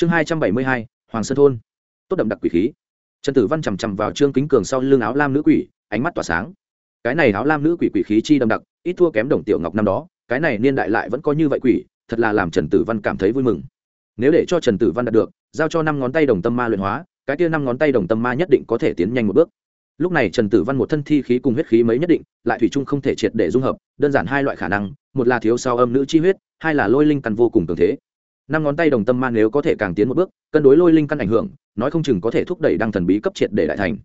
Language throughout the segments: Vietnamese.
chương hai trăm bảy mươi hai, hoàng sơn thôn. Tốt đậm đặc quỷ khí. Trần tử văn chằm chằm vào trương kính cường sau lưng áo lam nữ quỷ, ánh mắt tỏa sáng. Cái này áo lam nữ quỷ quỷ khí chi đậm đặc, ít thua kém đồng tiểu ngọc năm đó, cái này niên đại lại vẫn có như vậy quỷ, thật là làm trần tử văn cảm thấy vui mừng. Nếu để cho trần tử văn đạt được, giao cho năm ngón tay đồng tâm ma luyện hóa, cái kia năm ngón tay đồng tâm ma nhất định có thể tiến nhanh một bước. Lúc này trần tử văn một thân thi khí cùng huyết khí mấy nhất định, lại thủy chung không thể triệt để dung hợp, đơn giản hai loại khả năng, một là thiếu sau âm nữ chi huyết, hai là lôi linh căn vô cùng cường thế năm ngón tay đồng tâm ma nếu có thể càng tiến một bước, cân đối lôi linh căn ảnh hưởng, nói không chừng có thể thúc đẩy đăng thần bí cấp triệt để đại thành.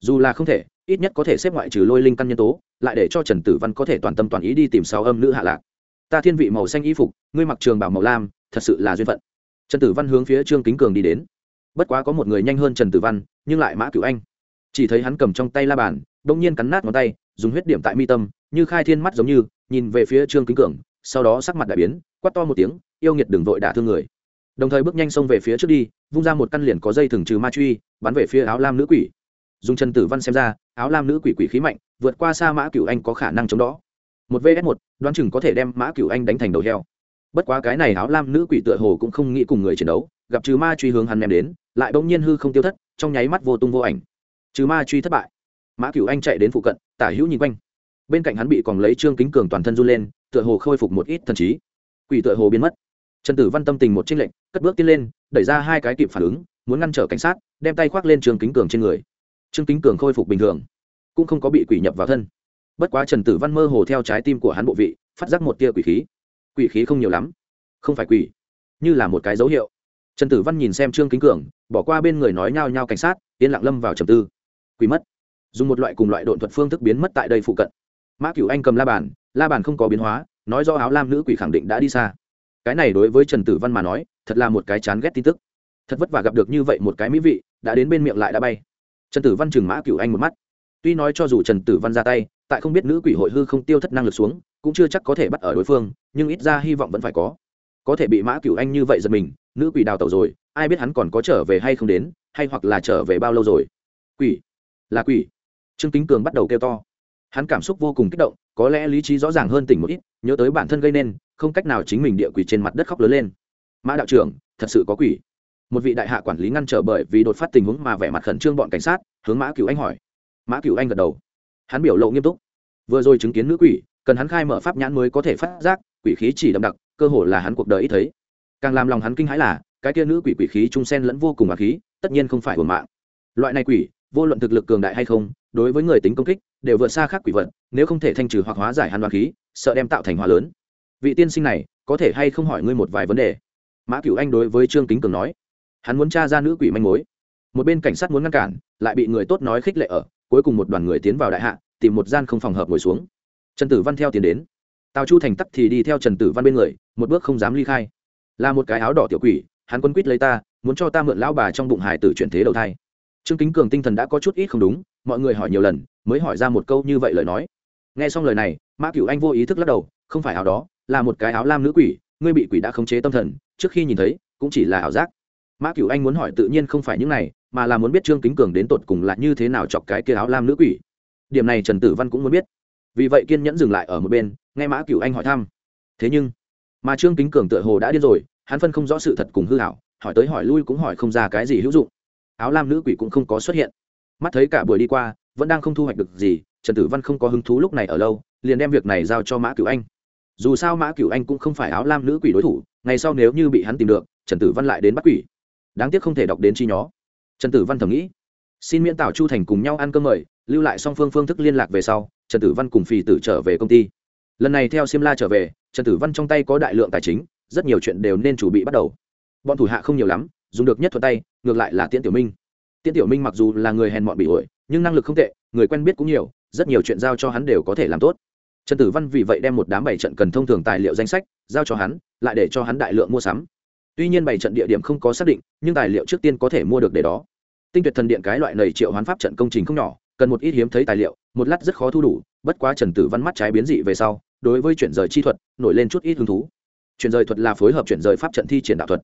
Dù là không thể, ít nhất có thể xếp ngoại trừ lôi linh căn nhân tố, lại để cho trần tử văn có thể toàn tâm toàn ý đi tìm sáu âm nữ hạ lạc. Ta thiên vị màu xanh y phục, ngươi mặc trường bảo màu lam, thật sự là duyên phận. Trần tử văn hướng phía trương kính cường đi đến. Bất quá có một người nhanh hơn trần tử văn, nhưng lại mã cửu anh. Chỉ thấy hắn cầm trong tay la bàn đông nhiên cắn nát ngón tay, dùng huyết điểm tại mi tâm, như khai thiên mắt giống như, nhìn về phía trương kính cường, sau đó sắc mặt đại biến, quát to một tiếng yêu nghiệt đừng vội đả thương người. Đồng thời bước nhanh xông về phía trước đi, vung ra một căn liền có dây thừng trừ ma truy, bắn về phía áo lam nữ quỷ. Dùng trần tử văn xem ra, áo lam nữ quỷ quỷ khí mạnh, vượt qua xa mã cửu anh có khả năng chống đó một vs một, đoán chừng có thể đem mã cửu anh đánh thành đầu heo. Bất quá cái này áo lam nữ quỷ tựa hồ cũng không nghĩ cùng người chiến đấu, gặp trừ ma truy hướng hắn ném đến, lại bỗng nhiên hư không tiêu thất, trong nháy mắt vô tung vô ảnh. Trừ ma truy thất bại. Mã cửu anh chạy đến phụ cận, tả hữu nhìn quanh. Bên cạnh hắn bị còn lấy trương kính cường toàn thân run lên, tựa hồ khôi phục một ít thần trí. Quỷ tựa hồ biến mất trần tử văn tâm tình một trinh lệnh cất bước tiến lên, đẩy ra hai cái kịp phản ứng, muốn ngăn trở cảnh sát, đem tay khoác lên trương kính cường trên người. Trương kính cường khôi phục bình thường, cũng không có bị quỷ nhập vào thân. Bất quá trần tử văn mơ hồ theo trái tim của hắn bộ vị, phát giác một tia quỷ khí. Quỷ khí không nhiều lắm, không phải quỷ, như là một cái dấu hiệu. Trần tử văn nhìn xem trương kính cường, bỏ qua bên người nói nhao nhao cảnh sát, yên lặng lâm vào trầm tư. Quỷ mất. Dùng một loại cùng loại độn thuật phương thức biến mất tại đây phụ cận. Mã cửu anh cầm la bàn la bàn không có biến hóa, nói do áo lam nữ quỷ khẳng định đã đi xa cái này đối với trần tử văn mà nói, thật là một cái chán ghét tin tức. Thật vất vả gặp được như vậy một cái mỹ vị, đã đến bên miệng lại đã bay. Trần tử văn chừng mã cửu anh một mắt. Tuy nói cho dù trần tử văn ra tay, tại không biết nữ quỷ hội hư không tiêu thất năng lực xuống, cũng chưa chắc có thể bắt ở đối phương, nhưng ít ra hy vọng vẫn phải có. Có thể bị mã cửu anh như vậy giật mình, nữ quỷ đào tẩu rồi, ai biết hắn còn có trở về hay không đến, hay hoặc là trở về bao lâu rồi. Quỷ? Là quỷ. Trương kính cường bắt đầu kêu to. Hắn cảm xúc vô cùng kích động có lẽ lý trí rõ ràng hơn tỉnh một ít, nhớ tới bản thân gây nên, không cách nào chính mình địa quỷ trên mặt đất khóc lớn lên. Mã đạo trưởng, thật sự có quỷ. Một vị đại hạ quản lý ngăn trở bởi vì đột phát tình huống mà vẻ mặt khẩn trương bọn cảnh sát, hướng mã cửu anh hỏi. Mã cửu anh gật đầu. Hắn biểu lộ nghiêm túc. Vừa rồi chứng kiến nữ quỷ, cần hắn khai mở pháp nhãn mới có thể phát giác, quỷ khí chỉ đậm đặc, cơ hồ là hắn cuộc đời ít thấy. Càng làm lòng hắn kinh hãi là, cái kia nữ quỷ quỷ khí trung sen lẫn vô cùng ác khí, tất nhiên không phải của mạng. Loại này quỷ, vô luận thực lực cường đại hay không đối với người tính công kích, đều vượt xa khác quỷ vật, nếu không thể thanh trừ hoặc hóa giải hắn đoán khí, sợ đem tạo thành hóa lớn. Vị tiên sinh này, có thể hay không hỏi ngươi một vài vấn đề? Mã cửu anh đối với trương kính cường nói. Hắn muốn t r a ra nữ quỷ manh mối. Một bên cảnh sát muốn ngăn cản, lại bị người tốt nói khích lệ ở, cuối cùng một đoàn người tiến vào đại hạ, tìm một gian không phòng hợp ngồi xuống. Trần tử văn theo tiến đến. Tào chu thành tắc thì đi theo trần tử văn bên người, một bước không dám ly khai. Là một cái áo đỏ tiểu quỷ, hắn quân quýt lấy ta, muốn cho ta mượn lão bà trong bụng hải tử chuyển thế đầu thai. Trương kính cường tinh thần đã có chút ít không đúng mọi người hỏi nhiều lần, mới hỏi ra một câu như vậy lời nói. Nghe xong lời này, mã cửu anh vô ý thức lắc đầu, không phải áo đó, là một cái áo lam nữ quỷ, ngươi bị quỷ đã khống chế tâm thần, trước khi nhìn thấy, cũng chỉ là ảo giác. Mã cửu anh muốn hỏi tự nhiên không phải những này, mà là muốn biết trương kính cường đến tột cùng là như thế nào chọc cái kia áo lam nữ quỷ. Điểm này trần tử văn cũng muốn biết. Vì vậy kiên nhẫn dừng lại ở một bên, nghe mã cửu anh hỏi thăm. Thế nhưng, mà trương kính cường tựa hồ đã điên rồi, hắn phân không rõ sự thật cùng hư hảo hỏi tới hỏi lui cũng hỏi không ra cái gì hữu dụng. Áo lam nữ quỷ cũng không có xuất hiện mắt thấy cả buổi đi qua, vẫn đang không thu hoạch được gì, trần tử văn không có hứng thú lúc này ở lâu, liền đem việc này giao cho mã cửu anh. Dù sao mã cửu anh cũng không phải áo lam nữ quỷ đối thủ, ngày sau nếu như bị hắn tìm được, trần tử văn lại đến bắt quỷ. Đáng tiếc không thể đọc đến chi nhó. Trần tử văn thầm nghĩ. Xin miễn tảo chu thành cùng nhau ăn cơm mời, lưu lại song phương phương thức liên lạc về sau, trần tử văn cùng phì tử trở về công ty. Lần này theo simla trở về, trần tử văn trong tay có đại lượng tài chính, rất nhiều chuyện đều nên chuẩn bị bắt đầu. Bọn thủ hạ không nhiều lắm, dùng được nhất thuật tay, ngược lại là tiễn tiểu minh tiễn tiểu minh mặc dù là người hèn mọn bị ổi, nhưng năng lực không tệ, người quen biết cũng nhiều, rất nhiều chuyện giao cho hắn đều có thể làm tốt. Trần tử văn vì vậy đem một đám bảy trận cần thông thường tài liệu danh sách giao cho hắn, lại để cho hắn đại lượng mua sắm. Tuy nhiên bảy trận địa điểm không có xác định, nhưng tài liệu trước tiên có thể mua được để đó. Tinh tuyệt thần điện cái loại này triệu hoán pháp trận công trình không nhỏ, cần một ít hiếm thấy tài liệu, một lát rất khó thu đủ, bất quá trần tử văn mắt trái biến dị về sau, đối với chuyển rời chi thuật nổi lên chút ít hứng thú. Chuyển rời thuật là phối hợp chuyển rời pháp trận thi triển đạo thuật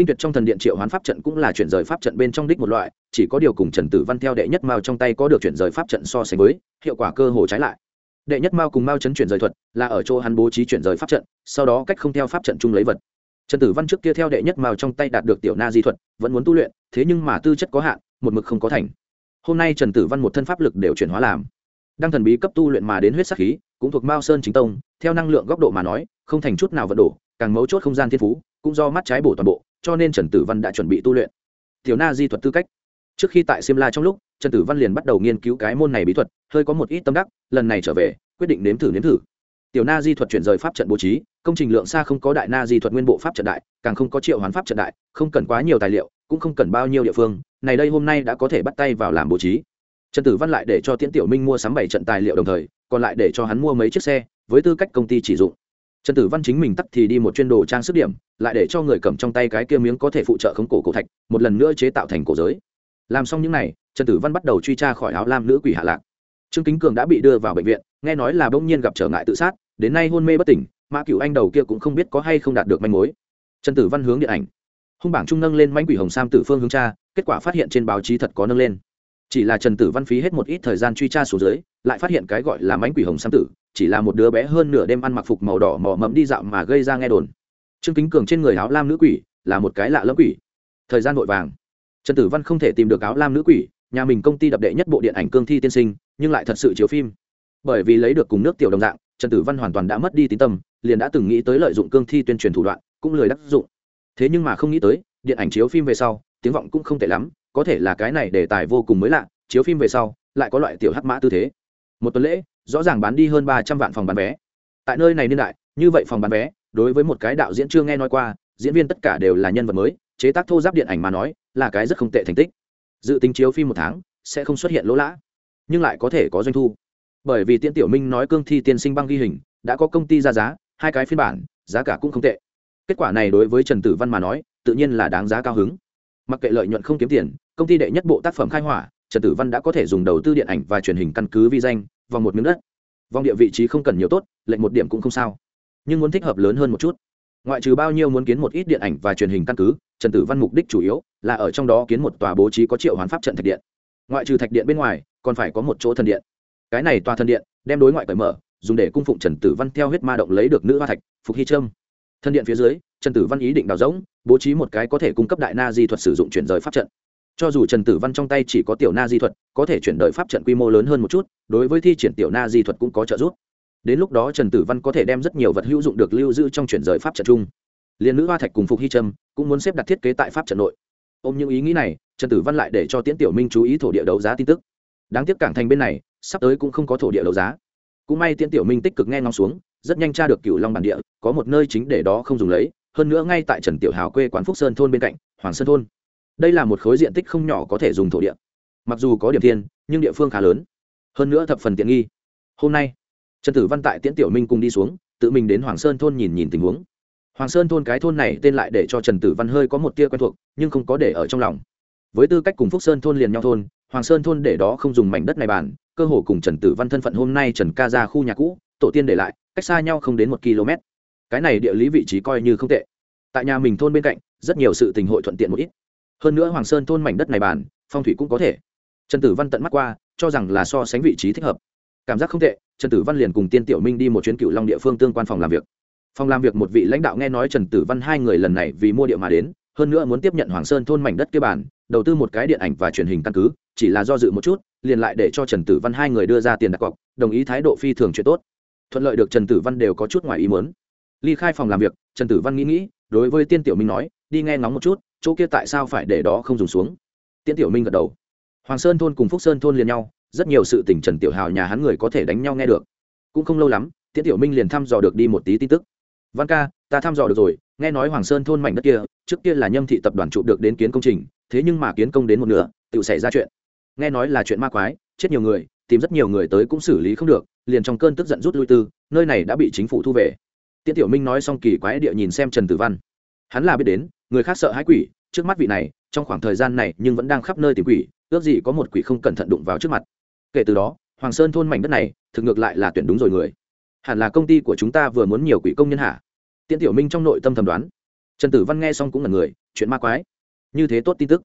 tinh tuyệt trong thần điện triệu hoán pháp trận cũng là chuyển rời pháp trận bên trong đích một loại, chỉ có điều cùng trần tử văn theo đệ nhất mao trong tay có được chuyển rời pháp trận so sánh với, hiệu quả cơ hồ trái lại. Đệ nhất mao cùng mao chấn chuyển rời thuật là ở chỗ hắn bố trí chuyển rời pháp trận, sau đó cách không theo pháp trận chung lấy vật. Trần tử văn trước kia theo đệ nhất mao trong tay đạt được tiểu na di thuật, vẫn muốn tu luyện, thế nhưng mà tư chất có hạn, một mực không có thành. Hôm nay trần tử văn một thân pháp lực đều chuyển hóa làm. Đang thần bí cấp tu luyện mà đến huyết sắc khí, cũng thuộc mao sơn chính tông, theo năng lượng góc độ mà nói, không thành chút nào vận đổ, càng mấu chốt không gian thiên phú, cũng do mắt trái bổ toàn bộ cho nên trần tử văn đã chuẩn bị tu luyện. Tiểu na di thuật tư cách. Trước khi tại simla trong lúc, trần tử văn liền bắt đầu nghiên cứu cái môn này bí thuật, hơi có một ít tâm đắc, lần này trở về, quyết định nếm thử nếm thử. Tiểu na di thuật chuyển rời pháp trận bố trí, công trình lượng xa không có đại na di thuật nguyên bộ pháp trận đại, càng không có triệu hoán pháp trận đại, không cần quá nhiều tài liệu, cũng không cần bao nhiêu địa phương, này đây hôm nay đã có thể bắt tay vào làm bố trí. Trần tử văn lại để cho tiễn tiểu minh mua sắm bảy trận tài liệu đồng thời, còn lại để cho hắn mua mấy chiếc xe, với tư cách công ty chỉ dụng trần tử văn chính mình tắt thì đi một chuyên đồ trang sức điểm, lại để cho người cầm trong tay cái kia miếng có thể phụ trợ khống cổ cổ thạch, một lần nữa chế tạo thành cổ giới. Làm xong những n à y trần tử văn bắt đầu truy tra khỏi áo lam nữ quỷ hạ lạc. Trương kính cường đã bị đưa vào bệnh viện, nghe nói là bỗng nhiên gặp trở ngại tự sát, đến nay hôn mê bất tỉnh, mã cựu anh đầu kia cũng không biết có hay không đạt được manh mối. Trần tử văn hướng điện ảnh. Hung bảng trung nâng lên manh quỷ hồng sam tử phương hướng cha kết quả phát hiện trên báo chí thật có nâng lên. Chỉ là trần tử văn phí hết một ít thời gian truy tra xuống dưới, lại phát hiện cái gọi là mánh quỷ hồng sam tử chỉ là một đứa bé hơn nửa đêm ăn mặc phục màu đỏ mò mẫm đi dạo mà gây ra nghe đồn. Trương kính cường trên người áo lam nữ quỷ là một cái lạ lẫm quỷ. Thời gian vội vàng. Trần tử văn không thể tìm được áo lam nữ quỷ, nhà mình công ty đập đệ nhất bộ điện ảnh cương thi tiên sinh, nhưng lại thật sự chiếu phim. Bởi vì lấy được cùng nước tiểu đồng dạng, trần tử văn hoàn toàn đã mất đi tín tâm, liền đã từng nghĩ tới lợi dụng cương thi tuyên truyền thủ đoạn, cũng lười đắc dụng. Thế nhưng mà không nghĩ tới, điện ảnh chiếu phim về sau, tiếng vọng cũng không tệ lắm, có thể là cái này đề tài vô cùng mới lạ, chiếu phim về sau, lại có loại tiểu hắc mã tư thế một tuần lễ, rõ ràng bán đi hơn ba trăm vạn phòng bán vé. Tại nơi này niên đại, như vậy phòng bán vé, đối với một cái đạo diễn chưa nghe nói qua, diễn viên tất cả đều là nhân vật mới, chế tác thô giáp điện ảnh mà nói, là cái rất không tệ thành tích. Dự tính chiếu phim một tháng, sẽ không xuất hiện lỗ lã, nhưng lại có thể có doanh thu. Bởi vì tiễn tiểu minh nói cương thi tiên sinh băng ghi hình, đã có công ty ra giá, hai cái phiên bản, giá cả cũng không tệ. Kết quả này đối với trần tử văn mà nói, tự nhiên là đáng giá cao hứng. Mặc kệ lợi nhuận không kiếm tiền, công ty đệ nhất bộ tác phẩm khai hỏa trần tử văn đã có thể dùng đầu tư điện ảnh và truyền hình căn cứ vi danh, vòng một miếng đất. Vòng địa vị trí không cần nhiều tốt lệnh một điểm cũng không sao. Nhưng muốn thích hợp lớn hơn một chút. Ngoại trừ bao nhiêu muốn kiến một ít điện ảnh và truyền hình căn cứ, trần tử văn mục đích chủ yếu là ở trong đó kiến một tòa bố trí có triệu hoán pháp trận thạch điện. Ngoại trừ thạch điện bên ngoài, còn phải có một chỗ thần điện. Cái này tòa thần điện, đem đối ngoại cởi mở, dùng để cung phụng trần tử văn theo huyết ma động lấy được nữ hoa thạch, phục hy trâm. Thần điện phía dưới, trần tử văn ý định đào rỗng, bố trí một cái có thể cung cấp đại na di thuật sử dụng chuyển rời pháp trận cho dù trần tử văn trong tay chỉ có tiểu na di thuật, có thể chuyển đổi pháp trận quy mô lớn hơn một chút, đối với thi triển tiểu na di thuật cũng có trợ giúp. Đến lúc đó trần tử văn có thể đem rất nhiều vật hữu dụng được lưu giữ trong chuyển rời pháp trận chung. Liền nữ hoa thạch cùng phục hy trâm cũng muốn xếp đặt thiết kế tại pháp trận nội. Ôm những ý nghĩ này, trần tử văn lại để cho tiễn tiểu minh chú ý thổ địa đấu giá tin tức. Đáng tiếc cảng thành bên này, sắp tới cũng không có thổ địa đấu giá. Cũng may tiễn tiểu minh tích cực nghe ngóng xuống, rất nhanh tra được cựu long bản địa, có một nơi chính để đó không dùng lấy. Hơn nữa ngay tại trần tiểu hào quê quán phúc sơn thôn bên cạnh, hoàng sơn thôn đây là một khối diện tích không nhỏ có thể dùng thổ địa. Mặc dù có điểm thiên, nhưng địa phương khá lớn. Hơn nữa thập phần tiện nghi. Hôm nay, trần tử văn tại tiễn tiểu minh cùng đi xuống, tự mình đến hoàng sơn thôn nhìn nhìn tình huống. Hoàng sơn thôn cái thôn này tên lại để cho trần tử văn hơi có một tia quen thuộc, nhưng không có để ở trong lòng. Với tư cách cùng phúc sơn thôn liền nhau thôn, hoàng sơn thôn để đó không dùng mảnh đất này bàn, cơ hồ cùng trần tử văn thân phận hôm nay trần ca ra khu nhà cũ, tổ tiên để lại, cách xa nhau không đến một km. Cái này địa lý vị trí coi như không tệ. Tại nhà mình thôn bên cạnh, rất nhiều sự tình hội thuận tiện một ít hơn nữa hoàng sơn thôn mảnh đất này bàn, phong thủy cũng có thể. Trần tử văn tận mắt qua, cho rằng là so sánh vị trí thích hợp. Cảm giác không tệ, trần tử văn liền cùng tiên tiểu minh đi một chuyến cựu long địa phương tương quan phòng làm việc. Phòng làm việc một vị lãnh đạo nghe nói trần tử văn hai người lần này vì mua địa mà đến, hơn nữa muốn tiếp nhận hoàng sơn thôn mảnh đất kia bản đầu tư một cái điện ảnh và truyền hình căn cứ, chỉ là do dự một chút, liền lại để cho trần tử văn hai người đưa ra tiền đặt cọc, đồng ý thái độ phi thường chuyện tốt. Thuận lợi được trần tử văn đều có chút ngoài ý muốn. Ly khai phòng làm việc, trần tử văn nghĩ nghĩ, đối với tiên tiểu minh nói, đi nghe ngóng một chút chỗ kia tại sao phải để đó không dùng xuống? Tiễn tiểu minh gật đầu. Hoàng sơn thôn cùng phúc sơn thôn liền nhau, rất nhiều sự tình trần tiểu hào nhà hắn người có thể đánh nhau nghe được. Cũng không lâu lắm, tiễn tiểu minh liền thăm dò được đi một tí tin tức. Văn ca, ta thăm dò được rồi, nghe nói hoàng sơn thôn mảnh đất kia, trước kia là nhâm thị tập đoàn trụ được đến kiến công trình, thế nhưng mà kiến công đến một nửa tự xảy ra chuyện. Nghe nói là chuyện ma quái, chết nhiều người, tìm rất nhiều người tới cũng xử lý không được, liền trong cơn tức giận rút lui tư, nơi này đã bị chính phủ thu về. Tiễn tiểu minh nói xong kỳ quái địa nhìn xem trần tử văn. Hắn là biết đến người khác sợ hãi quỷ, trước mắt vị này, trong khoảng thời gian này nhưng vẫn đang khắp nơi tìm quỷ, ước gì có một quỷ không cẩn thận đụng vào trước mặt. Kể từ đó, hoàng sơn thôn mảnh đất này, thực ngược lại là tuyển đúng rồi người. Hẳn là công ty của chúng ta vừa muốn nhiều quỷ công nhân hả? Tiễn tiểu minh trong nội tâm thầm đoán. Trần tử văn nghe xong cũng là người, chuyện ma quái. Như thế tốt tin tức.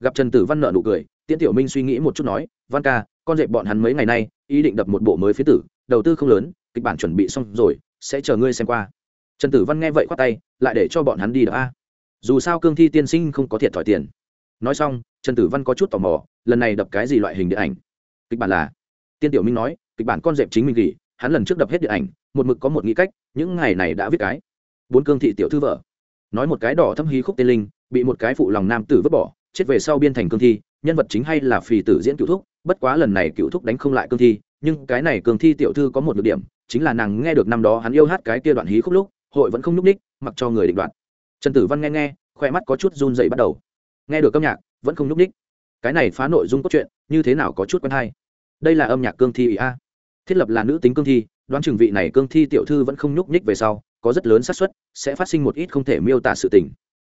Gặp trần tử văn nợ nụ cười, tiễn tiểu minh suy nghĩ một chút nói, văn ca, con dẹp bọn hắn mấy ngày nay, ý định đập một bộ mới phía tử, đầu tư không lớn, kịch bản chuẩn bị xong rồi, sẽ chờ ngươi xem qua. Trần tử văn nghe vậy khoát tay, lại để cho bọn hắn đi đập a dù sao cương thi tiên sinh không có thiệt thòi tiền. Nói xong, trần tử văn có chút tò mò, lần này đập cái gì loại hình điện ảnh? Kịch bản là, tiên tiểu minh nói, kịch bản con dẹp chính mình gỉ, hắn lần trước đập hết điện ảnh, một mực có một nghĩ cách, những ngày này đã viết cái. Bốn cương thị tiểu thư vợ. Nói một cái đỏ thâm hí khúc tên linh, bị một cái phụ lòng nam tử vứt bỏ, chết về sau biên thành cương thi, nhân vật chính hay là phì tử diễn cựu thúc, bất quá lần này cựu thúc đánh không lại cương thi, nhưng cái này cương thi tiểu thư có một nhược điểm, chính là nàng nghe được năm đó hắn yêu hát cái kia đoạn hí khúc lúc, hội vẫn không nhúc ních mặc cho người định đoạn trần tử văn nghe nghe khoe mắt có chút run dậy bắt đầu. Nghe được âm nhạc, vẫn không nhúc ních cái này phá nội dung cốt truyện, như thế nào có chút quen hay? Đây là âm nhạc cương thi ý a thiết lập là nữ tính cương thi, đoán chừng vị này cương thi tiểu thư vẫn không nhúc nhích về sau, có rất lớn xác suất, sẽ phát sinh một ít không thể miêu tả sự tình.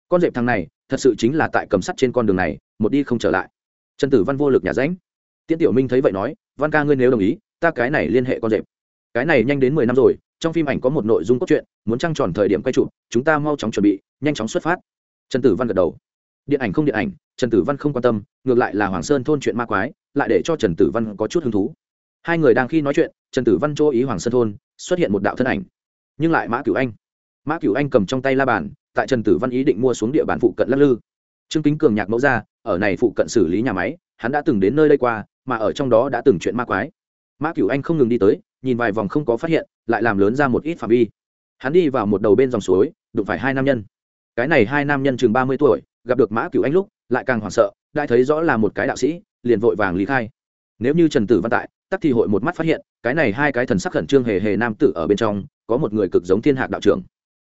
Con dẹp thằng này, thật sự chính là tại cầm sắt trên con đường này, một đi không trở lại. Trần tử văn vô lực nhà ránh. Tiễn tiểu minh thấy vậy nói, văn ca ngươi nếu đồng ý, ta cái này liên hệ con dẹp cái này nhanh đến mười năm rồi trong phim ảnh có một nội dung cốt truyện, muốn trăng tròn thời điểm quay chụp, chúng ta mau chóng chuẩn bị, nhanh chóng xuất phát. Trần tử văn gật đầu. Điện ảnh không điện ảnh, trần tử văn không quan tâm, ngược lại là hoàng sơn thôn chuyện ma quái, lại để cho trần tử văn có chút hứng thú. Hai người đang khi nói chuyện, trần tử văn chỗ ý hoàng sơn thôn, xuất hiện một đạo thân ảnh. Nhưng lại mã cửu anh. Mã cửu anh cầm trong tay la bàn, tại trần tử văn ý định mua xuống địa bàn phụ cận lắc lư. Trương kính cường nhạc mẫu ra, ở này phụ cận xử lý nhà máy, hắn đã từng đến nơi đây qua, mà ở trong đó đã từng chuyện ma quái. Mã cửu anh không ngừng đi tới nhìn vài vòng không có phát hiện, lại làm lớn ra một ít phạm vi. Hắn đi vào một đầu bên dòng suối, đụng phải hai nam nhân. Cái này hai nam nhân chừng ba mươi tuổi, gặp được mã cửu anh lúc, lại càng hoảng sợ đại thấy rõ là một cái đạo sĩ, liền vội vàng lý khai. Nếu như trần tử văn tại, tắc thì hội một mắt phát hiện, cái này hai cái thần sắc khẩn trương hề hề nam tử ở bên trong, có một người cực giống thiên hạc đạo trưởng.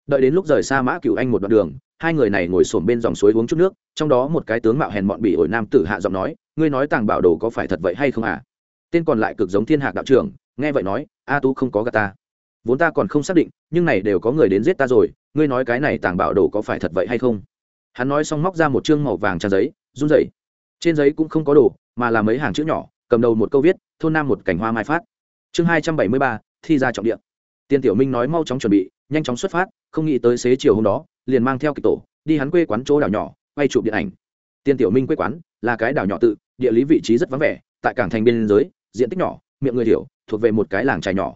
Đợi đến lúc rời xa mã cửu anh một đoạn đường, hai người này ngồi xổm bên dòng suối uống chút nước, trong đó một cái tướng mạo hèn mọn bị ổi nam tử hạ giọng nói, ngươi nói tàng bảo đồ có phải thật vậy hay không à tên còn lại cực giống thiên hạc đạo trưởng nghe vậy nói, a tu không có gà ta. Vốn ta còn không xác định, nhưng này đều có người đến giết ta rồi, ngươi nói cái này tàng bảo đồ có phải thật vậy hay không? Hắn nói xong móc ra một chương màu vàng trang giấy, run rẩy. Trên giấy cũng không có đồ, mà là mấy hàng chữ nhỏ, cầm đầu một câu viết, thôn nam một cảnh hoa mai phát. Chương hai trăm bảy mươi ba, thi ra trọng điện tiên tiểu minh nói mau chóng chuẩn bị, nhanh chóng xuất phát, không nghĩ tới xế chiều hôm đó, liền mang theo kịch tổ, đi hắn quê quán chỗ đảo nhỏ, quay chụp điện ảnh. Tiên tiểu minh quê quán là cái đảo nhỏ tự, địa lý vị trí rất vắng vẻ, tại cảng thành biên giới, diện tích nhỏ miệng người thiểu thuộc về một cái làng trài nhỏ.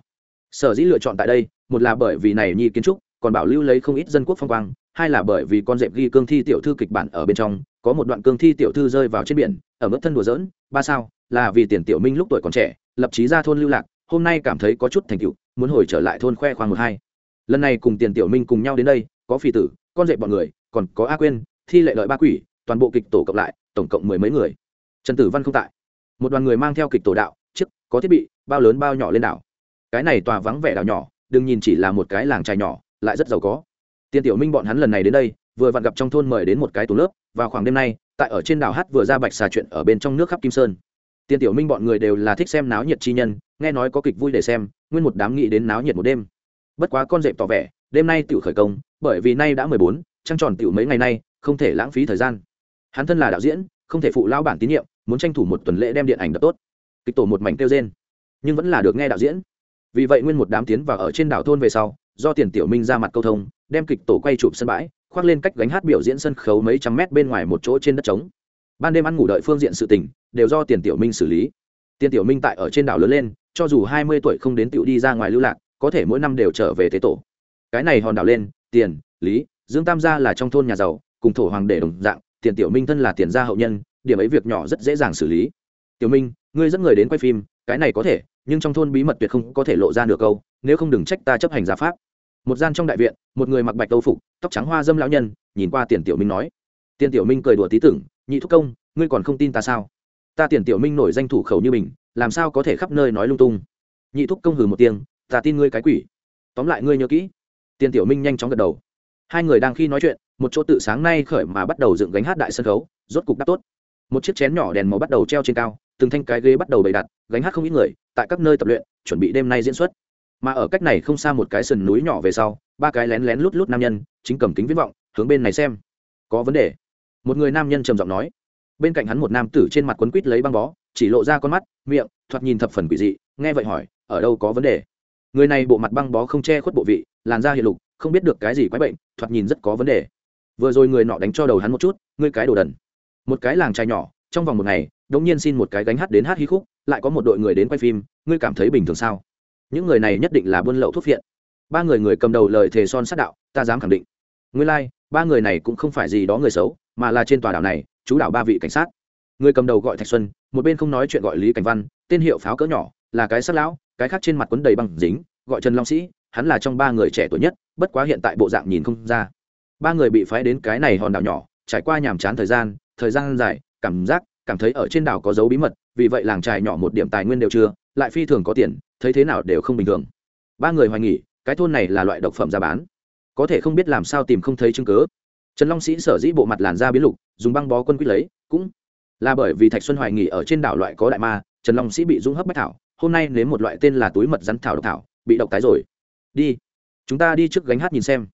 Sở dĩ lựa chọn tại đây, một là bởi vì này nhi kiến trúc, còn bảo lưu lấy không ít dân quốc phong quang, hai là bởi vì con dẹp ghi cương thi tiểu thư kịch bản ở bên trong, có một đoạn cương thi tiểu thư rơi vào trên biển, ở mức thân đùa dỡn ba sao, là vì tiền tiểu minh lúc tuổi còn trẻ, lập trí ra thôn lưu lạc, hôm nay cảm thấy có chút thành tựu, muốn hồi trở lại thôn khoe khoang một hai. Lần này cùng tiền tiểu minh cùng nhau đến đây, có phi tử, con dẹp bọn người, còn có a quên thi lệ lợi ba quỷ, toàn bộ kịch tổ cộng lại, tổng cộng mười mấy người. Trần tử văn không tại. Một đoàn người mang theo kịch tổ đạo có thiết bị, bao lớn bao nhỏ lên đảo. Cái này tòa vắng vẻ đảo nhỏ, đừng nhìn chỉ là một cái làng trài nhỏ, lại rất giàu có. Tiền tiểu minh bọn hắn lần này đến đây, vừa vặn gặp trong thôn mời đến một cái tủ lớp, vào khoảng đêm nay, tại ở trên đảo hát vừa ra bạch xà chuyện ở bên trong nước khắp kim sơn. Tiền tiểu minh bọn người đều là thích xem náo nhiệt chi nhân, nghe nói có kịch vui để xem, nguyên một đám nghị đến náo nhiệt một đêm. Bất quá con dẹp tỏ vẻ, đêm nay tiểu khởi công, bởi vì nay đã mười bốn, trăng tròn tiểu mấy ngày nay, không thể lãng phí thời gian. Hắn thân là đạo diễn, không thể phụ lao bản tín nhiệm, muốn tranh thủ một tuần lễ đem điện ảnh đập tốt kịch tổ một mảnh tiêu rên. Nhưng vẫn là được nghe đạo diễn. Vì vậy nguyên một đám tiến vào ở trên đảo thôn về sau, do tiền tiểu minh ra mặt câu thông, đem kịch tổ quay chụp sân bãi, khoác lên cách gánh hát biểu diễn sân khấu mấy trăm mét bên ngoài một chỗ trên đất trống. Ban đêm ăn ngủ đợi phương diện sự tình, đều do tiền tiểu minh xử lý. Tiền tiểu minh tại ở trên đảo lớn lên, cho dù hai mươi tuổi không đến tiểu đi ra ngoài lưu lạc, có thể mỗi năm đều trở về thế tổ. Cái này hòn đảo lên, tiền, lý, dương tam gia là trong thôn nhà giàu, cùng thổ hoàng để đồng dạng, tiền tiểu minh thân là tiền gia hậu nhân, điểm ấy việc nhỏ rất dễ dàng xử lý tiểu minh, ngươi dẫn người đến quay phim, cái này có thể, nhưng trong thôn bí mật tuyệt không có thể lộ ra được câu, nếu không đừng trách ta chấp hành giá pháp. Một gian trong đại viện, một người mặc bạch âu phục, tóc trắng hoa dâm lão nhân, nhìn qua tiền tiểu minh nói. Tiền tiểu minh cười đùa tí tưởng, nhị thúc công, ngươi còn không tin ta sao? Ta tiền tiểu minh nổi danh thủ khẩu như mình, làm sao có thể khắp nơi nói lung tung? Nhị thúc công hừ một tiếng, ta tin ngươi cái quỷ. Tóm lại ngươi nhớ kỹ. Tiền tiểu minh nhanh chóng gật đầu. Hai người đang khi nói chuyện, một chỗ tự sáng nay khởi mà bắt đầu dựng gánh hát đại sân khấu, rốt cục đáp tốt một chiếc chén nhỏ đèn màu bắt đầu treo trên cao, từng thanh cái ghế bắt đầu bày đặt, gánh hát không ít người, tại các nơi tập luyện, chuẩn bị đêm nay diễn xuất. Mà ở cách này không xa một cái sườn núi nhỏ về sau, ba cái lén lén lút lút nam nhân, chính cầm kính viễn vọng, hướng bên này xem. Có vấn đề? Một người nam nhân trầm giọng nói. Bên cạnh hắn một nam tử trên mặt quấn quít lấy băng bó, chỉ lộ ra con mắt, miệng, thoạt nhìn thập phần quỷ dị, nghe vậy hỏi, ở đâu có vấn đề? Người này bộ mặt băng bó không che khuất bộ vị, làn da hiện lục, không biết được cái gì quái bệnh, thoạt nhìn rất có vấn đề. Vừa rồi người nọ đánh cho đầu hắn một chút, ngươi cái đồ đần một cái làng trai nhỏ trong vòng một ngày đống nhiên xin một cái gánh hát đến hát hí khúc lại có một đội người đến quay phim ngươi cảm thấy bình thường sao? Những người này nhất định là buôn lậu thuốc phiện. Ba người người cầm đầu lời thề son sát đạo ta dám khẳng định. Nguyên lai、like, ba người này cũng không phải gì đó người xấu mà là trên tòa đảo này chú đảo ba vị cảnh sát. Người cầm đầu gọi thạch xuân một bên không nói chuyện gọi lý cảnh văn tên hiệu pháo cỡ nhỏ là cái sắc lão cái khác trên mặt quấn đầy bằng dính gọi trần long sĩ hắn là trong ba người trẻ tuổi nhất bất quá hiện tại bộ dạng nhìn không ra. Ba người bị phái đến cái này hòn đảo nhỏ trải qua nhàm chán thời gian thời gian dài, cảm giác, cảm thấy ở trên đảo có dấu bí mật, vì vậy làng trài nhỏ một điểm tài nguyên đều chưa, lại phi thường có tiền, thấy thế nào đều không bình thường. Ba người hoài nghỉ, cái thôn này là loại độc phẩm ra bán. Có thể không biết làm sao tìm không thấy chứng cứ. trần long sĩ sở dĩ bộ mặt làn da biến lục, dùng băng bó quân quýt lấy, cũng là bởi vì thạch xuân hoài nghỉ ở trên đảo loại có đại ma, trần long sĩ bị rung hấp bách thảo, hôm nay nếm một loại tên là túi mật rắn thảo độc thảo, bị độc tái rồi. Đi, chúng ta đi trước gánh hát nhìn xem.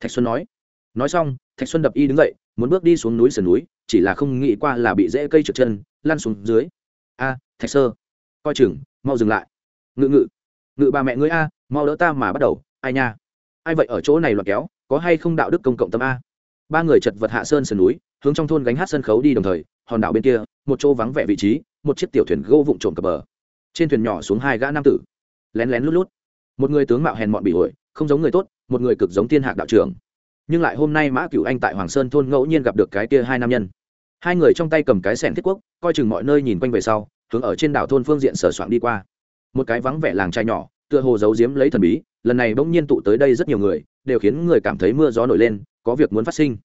Thạch xuân nói. Nói xong, thạch xuân đập y đứng dậy muốn bước đi xuống núi sườn núi, chỉ là không nghĩ qua là bị rễ cây trượt chân, lăn xuống dưới. A, thạch sơ. Coi chừng, mau dừng lại. Ngự ngự. Ngự bà mẹ ngươi a, mau đỡ ta mà bắt đầu. Ai nha. Ai vậy ở chỗ này loạt kéo, có hay không đạo đức công cộng tâm a? Ba người chật vật hạ sơn sườn núi, hướng trong thôn gánh hát sân khấu đi đồng thời, hòn đảo bên kia, một chỗ vắng vẻ vị trí, một chiếc tiểu thuyền gỗ vụn trộm cập bờ. Trên thuyền nhỏ xuống hai gã nam tử. Lén lén lút lút. Một người tướng mạo hèn mọn bị ổi không giống người tốt, một người cực giống thiên hạc đạo trưởng nhưng lại hôm nay mã cửu anh tại hoàng sơn thôn ngẫu nhiên gặp được cái kia hai nam nhân. Hai người trong tay cầm cái sẻn thiết quốc, coi chừng mọi nơi nhìn quanh về sau, hướng ở trên đảo thôn phương diện sở soạn đi qua. Một cái vắng vẻ làng trai nhỏ, tựa hồ giấu giếm lấy thần bí, lần này bỗng nhiên tụ tới đây rất nhiều người, đều khiến người cảm thấy mưa gió nổi lên, có việc muốn phát sinh.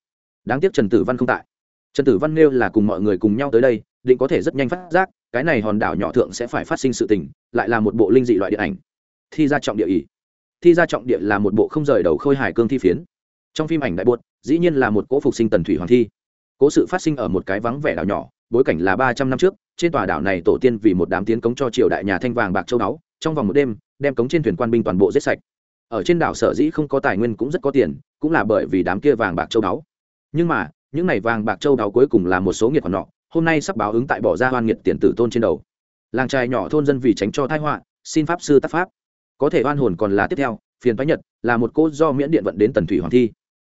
Đáng tiếc trần tử văn không tại. Trần tử văn nêu là cùng mọi người cùng nhau tới đây, định có thể rất nhanh phát giác, cái này hòn đảo nhỏ thượng sẽ phải phát sinh sự tình, lại là một bộ linh dị loại điện ảnh. Thi ra trọng địa ỉ. thi ra trọng địa là một bộ không rời đầu khôi hài cương thi phiến trong phim ảnh đại buột dĩ nhiên là một cỗ phục sinh tần thủy hoàng thi. Cố sự phát sinh ở một cái vắng vẻ đảo nhỏ, bối cảnh là ba trăm năm trước, trên tòa đảo này tổ tiên vì một đám tiến cống cho triều đại nhà thanh vàng bạc châu đáo trong vòng một đêm, đem cống trên thuyền quan binh toàn bộ giết sạch. Ở trên đảo sở dĩ không có tài nguyên cũng rất có tiền, cũng là bởi vì đám kia vàng bạc châu đáo nhưng mà, những này vàng bạc châu đáo cuối cùng là một số nghiệt còn nọ, hôm nay sắp báo ứng tại bỏ ra hoan nghiệt tiền tử tôn trên đầu. Làng trai nhỏ thôn dân vì tránh cho thái họa, xin pháp sư tác pháp. Có thể oan hồn còn là tiếp theo, phiền thoái nhật, là một cô do miễn điện vận đến tần thủy hoàng thi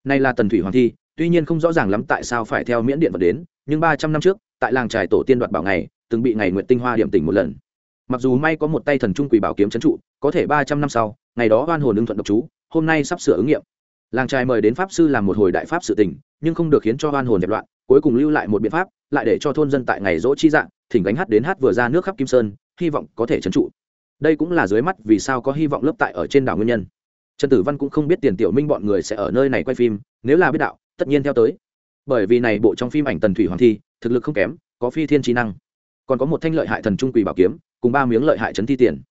nay là tần thủy hoàng thi, tuy nhiên không rõ ràng lắm tại sao phải theo miễn điện vật đến, nhưng ba trăm năm trước, tại làng trài tổ tiên đoạt bảo ngày, từng bị ngày nguyện tinh hoa điểm tỉnh một lần. Mặc dù may có một tay thần trung quỷ bảo kiếm trấn trụ, có thể ba trăm năm sau, ngày đó oan hồn ứng thuận độc chú, hôm nay sắp sửa ứng nghiệm. Làng trai mời đến pháp sư làm một hồi đại pháp sự tình, nhưng không được khiến cho oan hồn dẹp loạn, cuối cùng lưu lại một biện pháp, lại để cho thôn dân tại ngày rỗ chi dạng, thỉnh gánh hát đến hát vừa ra nước khắp kim sơn, hy vọng có thể trấn trụ. Đây cũng là dưới mắt vì sao có hy vọng lớp tại ở trên đảo nguyên nhân trần tử văn cũng không biết tiền tiểu minh bọn người sẽ ở nơi này quay phim, nếu là biết đạo, tất nhiên theo tới. Bởi vì này bộ trong phim ảnh tần thủy hoàng thi, thực lực không kém, có phi thiên trí năng. Còn có một thanh lợi hại thần trung quỳ bảo kiếm, cùng ba miếng lợi hại trấn thi tiền.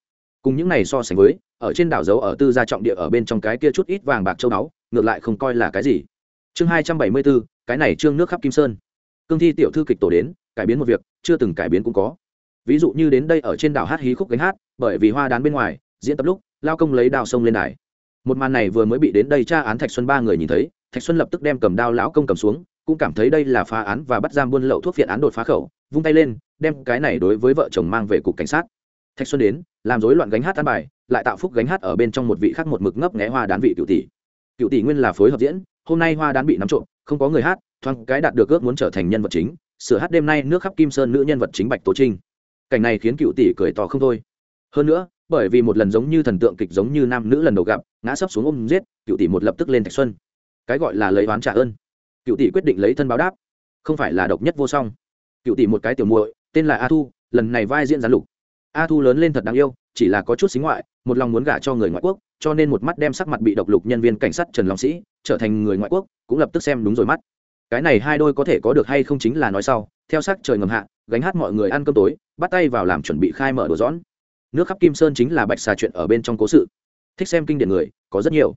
Cùng những này so sánh với, ở trên đảo dấu ở tư gia trọng địa ở bên trong cái kia chút ít vàng bạc châu báu, ngược lại không coi là cái gì. Chương hai trăm bảy mươi bốn, cái này trương nước khắp kim sơn. Cương thi tiểu thư kịch tổ đến, cải biến một việc, chưa từng cải biến cũng có. Ví dụ như đến đây ở trên đảo hát hí khúc gánh hát, bởi vì hoa đán bên ngoài, diễn tập lúc, lao công lấy đào sông lên đài một màn này vừa mới bị đến đây tra án thạch xuân ba người nhìn thấy, thạch xuân lập tức đem cầm đao lão công cầm xuống, cũng cảm thấy đây là phá án và bắt giam buôn lậu thuốc phiện án đột phá khẩu, vung tay lên, đem cái này đối với vợ chồng mang về cục cảnh sát. Thạch xuân đến, làm rối loạn gánh hát an bài, lại tạo phúc gánh hát ở bên trong một vị khác một mực ngấp nghé hoa đán vị cựu tỷ. Cựu tỷ nguyên là phối hợp diễn, hôm nay hoa đán bị nắm trộm, không có người hát, thoáng cái đạt được ước muốn trở thành nhân vật chính, sửa hát đêm nay nước khắp kim sơn nữ nhân vật chính bạch tố trinh. Cảnh này khiến cựu tỷ cười to không thôi. Hơn nữa, bởi vì một lần giống như thần tượng kịch giống như nam nữ lần đầu gặp ngã sấp xuống ôm giết, cựu tỷ một lập tức lên thạch xuân. Cái gọi là lấy oán trả ơn. Cựu tỷ quyết định lấy thân báo đáp. Không phải là độc nhất vô song. Cựu tỷ một cái tiểu muội, tên là a thu, lần này vai diễn gián lục. A thu lớn lên thật đáng yêu, chỉ là có chút xính ngoại, một lòng muốn gả cho người ngoại quốc, cho nên một mắt đem sắc mặt bị độc lục nhân viên cảnh sát trần long sĩ trở thành người ngoại quốc, cũng lập tức xem đúng rồi mắt. Cái này hai đôi có thể có được hay không chính là nói sau. Theo sắc trời ngầm hạ, gánh hát mọi người ăn cơm tối, bắt tay vào làm chuẩn bị khai mở đồ dõn nước khắp kim sơn chính là bạch xà chuyện ở bên trong cố sự thích xem kinh điển người, có rất nhiều.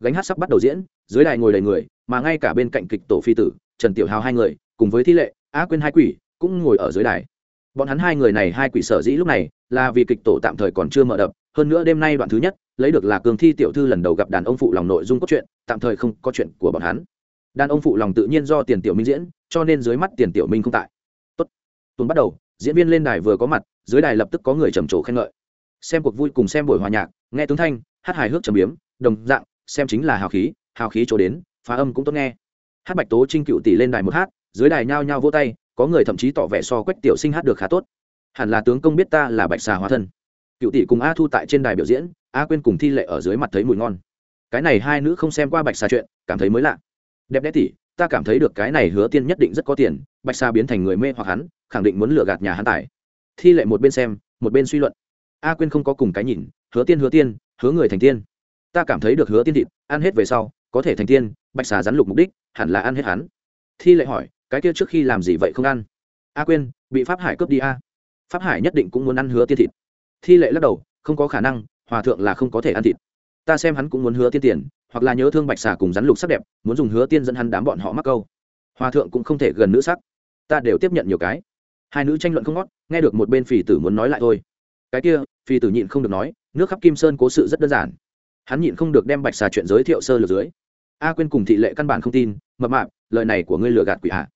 Gánh hát sắp bắt đầu diễn, dưới đài ngồi đầy người, mà ngay cả bên cạnh kịch tổ phi tử, trần tiểu hào hai người, cùng với thi lệ á quên hai quỷ, cũng ngồi ở dưới đài. Bọn hắn hai người này hai quỷ sở dĩ lúc này, là vì kịch tổ tạm thời còn chưa mở đập, hơn nữa đêm nay đoạn thứ nhất, lấy được là cường thi tiểu thư lần đầu gặp đàn ông phụ lòng nội dung cốt truyện, tạm thời không có chuyện của bọn hắn. Đàn ông phụ lòng tự nhiên do tiền tiểu minh diễn, cho nên dưới mắt tiền tiểu minh không tại. Tốt. Tuần bắt đầu, diễn viên lên đài vừa có mặt, dưới đài lập tức có người trầm trồ khen ngợi. Xem cuộc vui cùng xem buổi hòa nhạc, nghe tướng thanh hát hài hước trầm biếm đồng dạng xem chính là hào khí hào khí chỗ đến phá âm cũng tốt nghe. Hát bạch tố trinh cựu tỷ lên đài một hát dưới đài nhao nhao vỗ tay có người thậm chí tỏ vẻ so quách tiểu sinh hát được khá tốt. Hẳn là tướng công biết ta là bạch xà hóa thân. Cựu tỷ cùng a thu tại trên đài biểu diễn a quên cùng thi lệ ở dưới mặt thấy mùi ngon. Cái này hai nữ không xem qua bạch xà chuyện cảm thấy mới lạ. Đẹp đẽ tỷ, ta cảm thấy được cái này hứa tiên nhất định rất có tiền bạch xà biến thành người mê hoặc hắn khẳng định muốn lừa gạt nhà hắn tài. Thi lệ một bên xem một bên suy luận a quyên không có cùng cái nhìn, hứa tiên hứa tiên, hứa người thành tiên. Ta cảm thấy được hứa tiên thịt, ăn hết về sau, có thể thành tiên, bạch xà rắn lục mục đích, hẳn là ăn hết hắn. Thi lệ hỏi, cái kia trước khi làm gì vậy không ăn? A quyên, bị pháp hải cướp đi a. Pháp hải nhất định cũng muốn ăn hứa tiên thịt. Thi lệ lắc đầu, không có khả năng, hòa thượng là không có thể ăn thịt. Ta xem hắn cũng muốn hứa tiên tiền, hoặc là nhớ thương bạch xà cùng rắn lục sắc đẹp, muốn dùng hứa tiên dẫn hắn đám bọn họ mắc câu. Hòa thượng cũng không thể gần nữ sắc. Ta đều tiếp nhận nhiều cái. Hai nữ tranh luận không ngót, nghe được một bên phì tử muốn nói lại thôi cái kia, phi tử nhịn không được nói, nước khắp kim sơn cố sự rất đơn giản. Hắn nhịn không được đem bạch xà chuyện giới thiệu sơ lược dưới. A quên cùng thị lệ căn bản không tin, mập mạp, lời này của ngươi lừa gạt quỷ hạ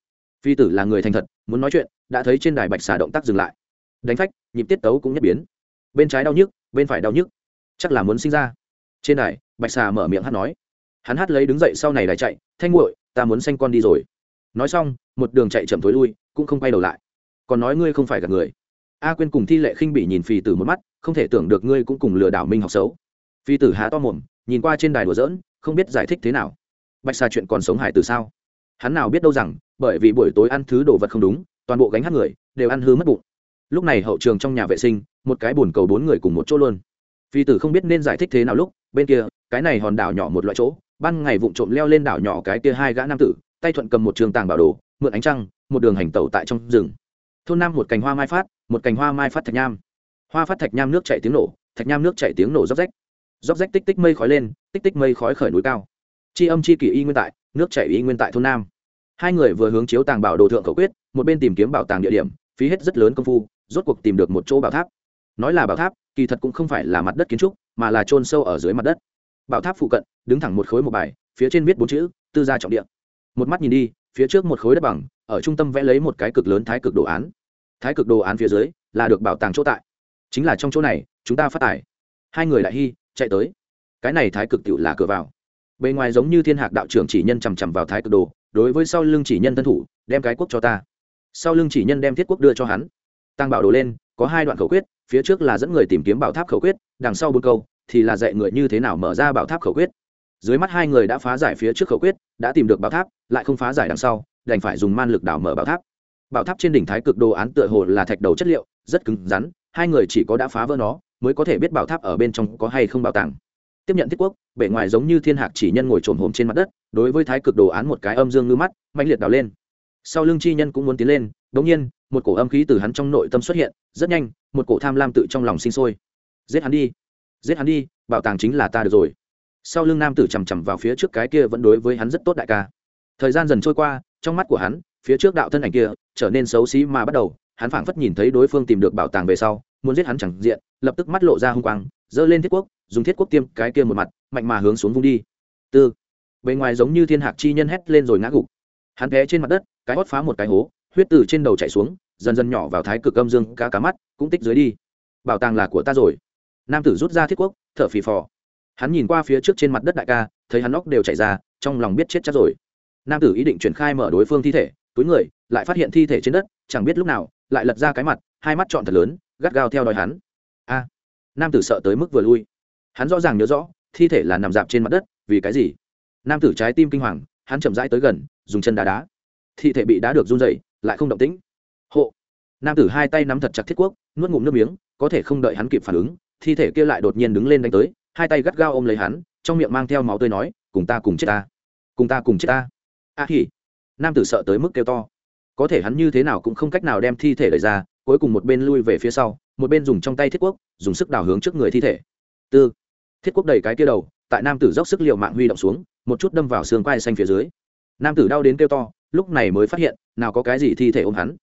phi tử là người thành thật, muốn nói chuyện, đã thấy trên đài bạch xà động tác dừng lại. Đánh phách, nhịp tiết tấu cũng nhất biến. Bên trái đau nhức, bên phải đau nhức. Chắc là muốn sinh ra. Trên đài, bạch xà mở miệng hát nói. Hắn hát lấy đứng dậy sau này đài chạy, thanh nguội ta muốn xanh con đi rồi. Nói xong, một đường chạy chậm thối lui, cũng không quay đầu lại. Còn nói ngươi không phải gạt người a quên cùng thi lệ khinh bị nhìn phì tử một mắt, không thể tưởng được ngươi cũng cùng lừa đảo minh học xấu. Phi tử há to mồm, nhìn qua trên đài đùa dỡn không biết giải thích thế nào. Bạch xà chuyện còn sống hải từ sao? Hắn nào biết đâu rằng, bởi vì buổi tối ăn thứ đồ vật không đúng, toàn bộ gánh hát người, đều ăn hư mất bụng. Lúc này hậu trường trong nhà vệ sinh, một cái bồn cầu bốn người cùng một chỗ luôn. Phi tử không biết nên giải thích thế nào lúc, bên kia, cái này hòn đảo nhỏ một loại chỗ, ban ngày vụng trộm leo lên đảo nhỏ cái kia hai gã nam tử, tay thuận cầm một trường tàng bảo đồ, mượn ánh trăng, một đường hành tẩu tại trong rừng. Thôn nam một cành hoa mai phát một cành hoa mai phát thạch nham. Hoa phát thạch nham nước chảy tiếng nổ, thạch nham nước chảy tiếng nổ róc rách. Róc rách tích tích mây khói lên, tích tích mây khói khởi núi cao. Chi âm chi kỷ y nguyên tại, nước chảy y nguyên tại thôn nam. Hai người vừa hướng chiếu tàng bảo đồ thượng khẩu quyết, một bên tìm kiếm bảo tàng địa điểm, phí hết rất lớn công phu, rốt cuộc tìm được một chỗ bảo tháp. Nói là bảo tháp, kỳ thật cũng không phải là mặt đất kiến trúc, mà là trôn sâu ở dưới mặt đất. Bảo tháp phụ cận, đứng thẳng một khối một bài, phía trên viết bốn chữ, tư gia trọng địa. Một mắt nhìn đi, phía trước một khối đất bằng, ở trung tâm vẽ lấy một cái cực lớn thái cực đồ án thái cực đồ án phía dưới là được bảo tàng chỗ tại. Chính là trong chỗ này, chúng ta phát tài hai người đại hy, chạy tới. Cái này thái cực tựu là cửa vào. Bề ngoài giống như thiên hạc đạo trưởng chỉ nhân chằm chằm vào thái cực đồ, đối với sau lưng chỉ nhân thân thủ, đem cái quốc cho ta. Sau lưng chỉ nhân đem thiết quốc đưa cho hắn. Tăng bảo đồ lên, có hai đoạn khẩu quyết, phía trước là dẫn người tìm kiếm bảo tháp khẩu quyết, đằng sau bốn câu, thì là dạy người như thế nào mở ra bảo tháp khẩu quyết. Dưới mắt hai người đã phá giải phía trước khẩu quyết, đã tìm được bảo tháp, lại không phá giải đằng sau, đành phải dùng man lực đảo mở bảo tháp bảo tháp trên đỉnh thái cực đồ án tựa hồ là thạch đầu chất liệu, rất cứng rắn, hai người chỉ có đã phá vỡ nó, mới có thể biết bảo tháp ở bên trong có hay không bảo tàng. Tiếp nhận thiết quốc, bề ngoài giống như thiên hạc chỉ nhân ngồi trồn hồm trên mặt đất, đối với thái cực đồ án một cái âm dương ngư mắt mạnh liệt đào lên. Sau lưng chi nhân cũng muốn tiến lên đ ỗ n g nhiên, một cổ âm khí từ hắn trong nội tâm xuất hiện, rất nhanh, một cổ tham lam tự trong lòng sinh sôi. Giết hắn đi, giết hắn đi, bảo tàng chính là ta được rồi. Sau lưng nam tử chằm chằm vào phía trước cái kia vẫn đối với hắn rất tốt đại ca. Thời gian dần trôi qua, trong mắt của hắn phía trước đạo thân ảnh kia trở nên xấu xí mà bắt đầu, hắn phảng phất nhìn thấy đối phương tìm được bảo tàng về sau, muốn giết hắn chẳng diện, lập tức mắt lộ ra h u n g quang, giơ lên thiết quốc, dùng thiết quốc tiêm cái kia một mặt, mạnh mà hướng xuống vung đi. Tư. Bề ngoài giống như thiên hạc chi nhân hét lên rồi ngã gục. Hắn té trên mặt đất, cái hót phá một cái hố, huyết từ trên đầu chạy xuống, dần dần nhỏ vào thái cực âm dương cá cá mắt cũng tích dưới đi. Bảo tàng là của ta rồi. Nam tử rút ra thiết quốc, thở phì phò. Hắn nhìn qua phía trước trên mặt đất đại ca, thấy hắn óc đều chạy ra, trong lòng biết chết chắc rồi. Nam tử ý định triển khai mở đối phương thi thể túi người, lại phát hiện thi thể trên đất, chẳng biết lúc nào, lại lật ra cái mặt, hai mắt trọn thật lớn, gắt gao theo đòi hắn. A, nam tử sợ tới mức vừa lui. Hắn rõ ràng nhớ rõ, thi thể là nằm dạp trên mặt đất, vì cái gì? Nam tử trái tim kinh hoàng, hắn chậm rãi tới gần, dùng chân đá đá. Thi thể bị đá được run dậy lại không động tĩnh. Hộ. Nam tử hai tay nắm thật chặt thiết quốc, nuốt ngụm nước miếng, có thể không đợi hắn kịp phản ứng, thi thể kia lại đột nhiên đứng lên đánh tới, hai tay gắt gao ôm lấy hắn, trong miệng mang theo máu tươi nói, cùng ta cùng chết ta. Cùng ta cùng chết ta. A à hỉ nam tử sợ tới mức kêu to. Có thể hắn như thế nào cũng không cách nào đem thi thể đẩy ra, cuối cùng một bên lui về phía sau, một bên dùng trong tay thiết quốc, dùng sức đào hướng trước người thi thể. Tư. Thiết quốc đẩy cái kia đầu, tại nam tử dốc sức l i ề u mạng huy động xuống, một chút đâm vào xương quai xanh phía dưới. Nam tử đau đến kêu to, lúc này mới phát hiện, nào có cái gì thi thể ôm hắn.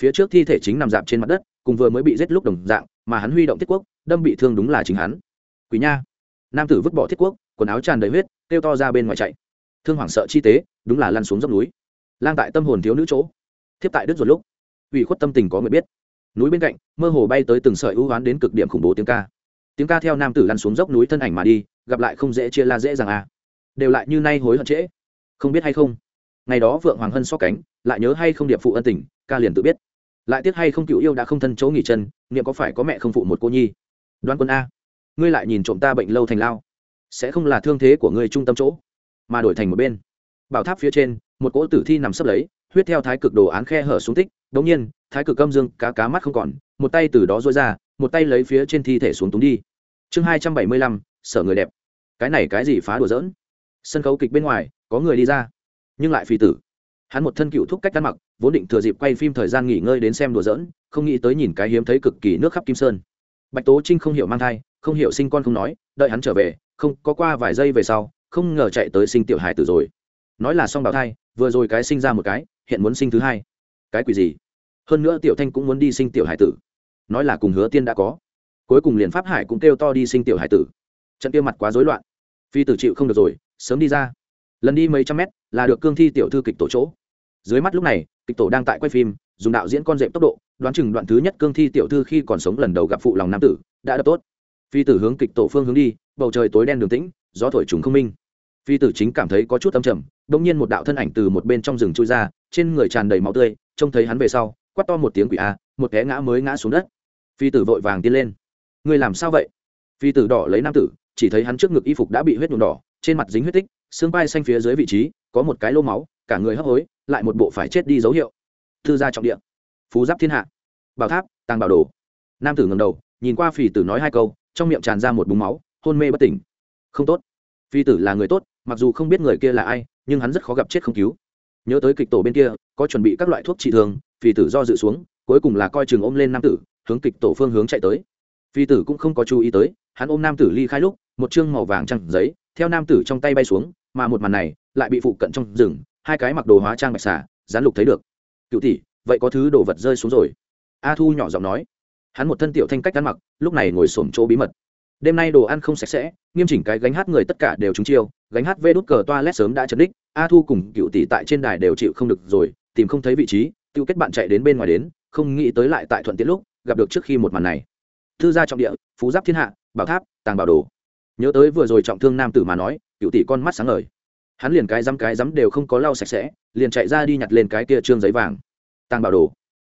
Phía trước thi thể chính nằm dạp trên mặt đất, cùng vừa mới bị giết lúc đồng dạng, mà hắn huy động thiết quốc, đâm bị thương đúng là chính hắn. Quý nha. Nam tử vứt bỏ thiết quốc, quần áo tràn đầy huyết, kêu to ra bên ngoài chạy. Thương hoảng sợ chi tế, đúng là lăn xuống dốc núi lang tại tâm hồn thiếu nữ chỗ. Thiếp tại đứt ruột lúc, ủy khuất tâm tình có người biết. Núi bên cạnh, mơ hồ bay tới từng sợi ưu oán đến cực điểm khủng bố tiếng ca. Tiếng ca theo nam tử lăn xuống dốc núi thân ảnh mà đi, gặp lại không dễ chia la dễ dàng à. Đều lại như nay hối hận trễ. Không biết hay không? Ngày đó vượng hoàng hân so cánh, lại nhớ hay không điệp phụ ân tình, ca liền tự biết. Lại tiếc hay không cựu yêu đã không thân chỗ nghỉ chân, niệm có phải có mẹ không phụ một cô nhi? Đoan quân a, ngươi lại nhìn trộm ta bệnh lâu thành lao. Sẽ không là thương thế của người trung tâm chỗ, mà đổi thành một bên. Bảo tháp phía trên một cỗ tử thi nằm sấp lấy, huyết theo thái cực đồ án khe hở xuống tích đ ỗ n g nhiên, thái cực âm dương cá cá mắt không còn, một tay từ đó dối ra, một tay lấy phía trên thi thể xuống túng đi. Chương hai trăm bảy mươi lăm, sở người đẹp. Cái này cái gì phá đùa dỡn sân khấu kịch bên ngoài, có người đi ra, nhưng lại phi tử. Hắn một thân cựu thúc cách ăn mặc, vốn định thừa dịp quay phim thời gian nghỉ ngơi đến xem đùa dỡn không nghĩ tới nhìn cái hiếm thấy cực kỳ nước khắp kim sơn. Bạch tố trinh không hiểu mang thai, không hiểu sinh con không nói, đợi hắn trở về, không, có qua vài giây về sau, không ngờ chạy tới sinh tiểu hài tử rồi. Nói là xong bào thai vừa rồi cái sinh ra một cái, hiện muốn sinh thứ hai. Cái quỷ gì? Hơn nữa tiểu thanh cũng muốn đi sinh tiểu hải tử. Nói là cùng hứa tiên đã có. Cuối cùng liền pháp hải cũng kêu to đi sinh tiểu hải tử. Trận kia mặt quá rối loạn. Phi tử chịu không được rồi, sớm đi ra. Lần đi mấy trăm mét là được cương thi tiểu thư kịch tổ chỗ. Dưới mắt lúc này, kịch tổ đang tại quay phim, dùng đạo diễn con rệm tốc độ, đoán chừng đoạn thứ nhất cương thi tiểu thư khi còn sống lần đầu gặp phụ lòng nam tử, đã đập tốt. Phi tử hướng kịch tổ phương hướng đi, bầu trời tối đen đường tĩnh, gió thổi trùng không minh phi tử chính cảm thấy có chút âm trầm đông nhiên một đạo thân ảnh từ một bên trong rừng trôi ra, trên người tràn đầy máu tươi, trông thấy hắn về sau, quát to một tiếng quỷ a, một té ngã mới ngã xuống đất. Phi tử vội vàng tiến lên. Người làm sao vậy? Phi tử đỏ lấy nam tử, chỉ thấy hắn trước ngực y phục đã bị huyết nhuộm đỏ, trên mặt dính huyết tích, xương vai xanh phía dưới vị trí, có một cái lô máu, cả người hấp hối, lại một bộ phải chết đi dấu hiệu. Thư gia trọng địa. Phú giáp thiên hạ. Bảo tháp, tàng bảo đồ. Nam tử ngầm đầu, nhìn qua phì tử nói hai câu, trong miệng tràn ra một búng máu, hôn mê bất tỉnh. Không tốt. Phi tử là người tốt mặc dù không biết người kia là ai, nhưng hắn rất khó gặp chết không cứu. Nhớ tới kịch tổ bên kia, có chuẩn bị các loại thuốc trị thương, phi tử do dự xuống, cuối cùng là coi chừng ôm lên nam tử, hướng kịch tổ phương hướng chạy tới. Phi tử cũng không có chú ý tới, hắn ôm nam tử ly khai lúc, một chương màu vàng trăng giấy, theo nam tử trong tay bay xuống, mà một màn này, lại bị phụ cận trong rừng, hai cái mặc đồ hóa trang bạch xả gián lục thấy được. Cựu tỷ, vậy có thứ đồ vật rơi xuống rồi. A thu nhỏ giọng nói. Hắn một thân tiểu thanh cách ăn mặc, lúc này ngồi xổm chỗ bí mật đêm nay đồ ăn không sạch sẽ, nghiêm chỉnh cái gánh hát người tất cả đều trúng chiêu, gánh hát vê đút cờ toa sớm đã chấn đích a thu cùng cựu tỷ tại trên đài đều chịu không được rồi, tìm không thấy vị trí, tiêu kết bạn chạy đến bên ngoài đến, không nghĩ tới lại tại thuận tiện lúc, gặp được trước khi một màn này. Thư gia trọng địa, phú giáp thiên hạ, bảo tháp, tàng bảo đồ. Nhớ tới vừa rồi trọng thương nam tử mà nói, cựu tỷ con mắt sáng ngời. Hắn liền cái dám cái dám đều không có lau sạch sẽ, liền chạy ra đi nhặt lên cái kia trương giấy vàng. Tàng bảo đồ.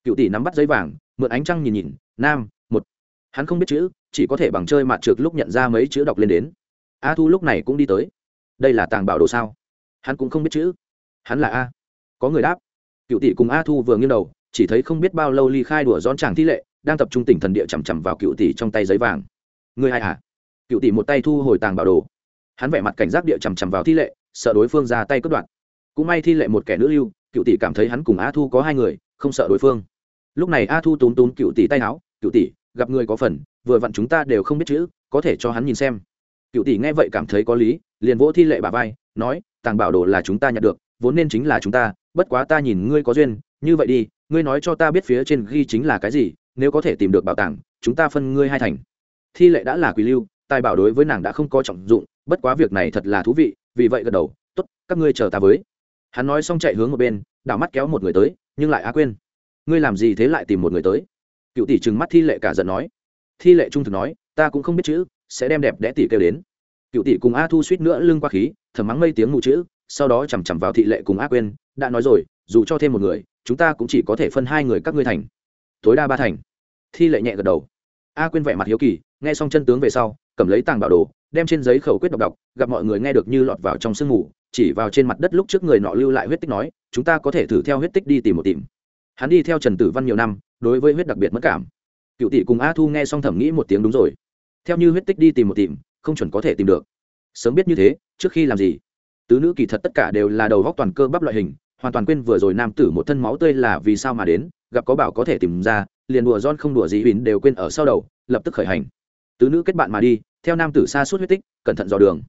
Cựu tỷ nắm bắt giấy vàng, mượn ánh trăng nhìn nhìn, nam, một. Hắn không biết chữ chỉ có thể bằng chơi mặt trượt lúc nhận ra mấy chữ đọc lên đến. A thu lúc này cũng đi tới. Đây là tàng bảo đồ sao? Hắn cũng không biết chữ. Hắn là a. Có người đáp. Cựu tỷ cùng a thu vừa nghiêng đầu, chỉ thấy không biết bao lâu ly khai đùa gión chàng thi lệ, đang tập trung tỉnh thần địa chằm chằm vào cựu tỷ trong tay giấy vàng. Người ai hả? Cựu tỷ một tay thu hồi tàng bảo đồ. Hắn vẻ mặt cảnh giác địa chằm chằm vào thi lệ, sợ đối phương ra tay cướp đoạt. Cũng may thi lệ một kẻ nữ lưu, cựu tỷ cảm thấy hắn cùng a thu có hai người, không sợ đối phương. Lúc này a thu túm túm cựu tỷ tay áo, cựu tỷ gặp người có phần, vừa vặn chúng ta đều không biết chữ, có thể cho hắn nhìn xem. Cựu tỷ nghe vậy cảm thấy có lý, liền vỗ thi lệ bà vai, nói, tàng bảo đồ là chúng ta nhận được, vốn nên chính là chúng ta, bất quá ta nhìn ngươi có duyên, như vậy đi, ngươi nói cho ta biết phía trên ghi chính là cái gì, nếu có thể tìm được bảo tàng, chúng ta phân ngươi hai thành. Thi lệ đã là quỳ lưu, tài bảo đối với nàng đã không có trọng dụng, bất quá việc này thật là thú vị, vì vậy gật đầu t ố t các ngươi chờ ta với. Hắn nói xong chạy hướng một bên, đảo mắt kéo một người tới, nhưng lại á quên. Ngươi làm gì thế lại tìm một người tới? Cựu tỷ trừng mắt thi lệ cả giận nói. Thi lệ trung thực nói, ta cũng không biết chữ, sẽ đem đẹp đẽ tỷ kêu đến. Cựu tỷ cùng a thu suýt nữa lưng qua khí, thầm mắng mây tiếng mù chữ, sau đó chằm chằm vào thị lệ cùng a quên đã nói rồi, dù cho thêm một người, chúng ta cũng chỉ có thể phân hai người các ngươi thành. Tối đa ba thành. Thi lệ nhẹ gật đầu. A quên vẻ mặt hiếu kỳ, nghe xong chân tướng về sau, cầm lấy tàng bảo đồ, đem trên giấy khẩu quyết đọc đọc, gặp mọi người nghe được như lọt vào trong sương mù, chỉ vào trên mặt đất lúc trước người nọ lưu lại huyết tích nói, chúng ta có thể thử theo huyết tích đi tìm một tìm. Hắn đi theo trần tử văn nhiều năm đối với huyết đặc biệt mất cảm. Cựu tỷ cùng a thu nghe xong thẩm nghĩ một tiếng đúng rồi. Theo như huyết tích đi tìm một tìm, không chuẩn có thể tìm được. Sớm biết như thế, trước khi làm gì? Tứ nữ kỳ thật tất cả đều là đầu góc toàn cơ bắp loại hình, hoàn toàn quên vừa rồi nam tử một thân máu tươi là vì sao mà đến, gặp có bảo có thể tìm ra, liền đùa giòn không đùa gì huỳnh đều quên ở sau đầu, lập tức khởi hành. Tứ nữ kết bạn mà đi, theo nam tử xa suốt huyết tích, cẩn thận dò đường.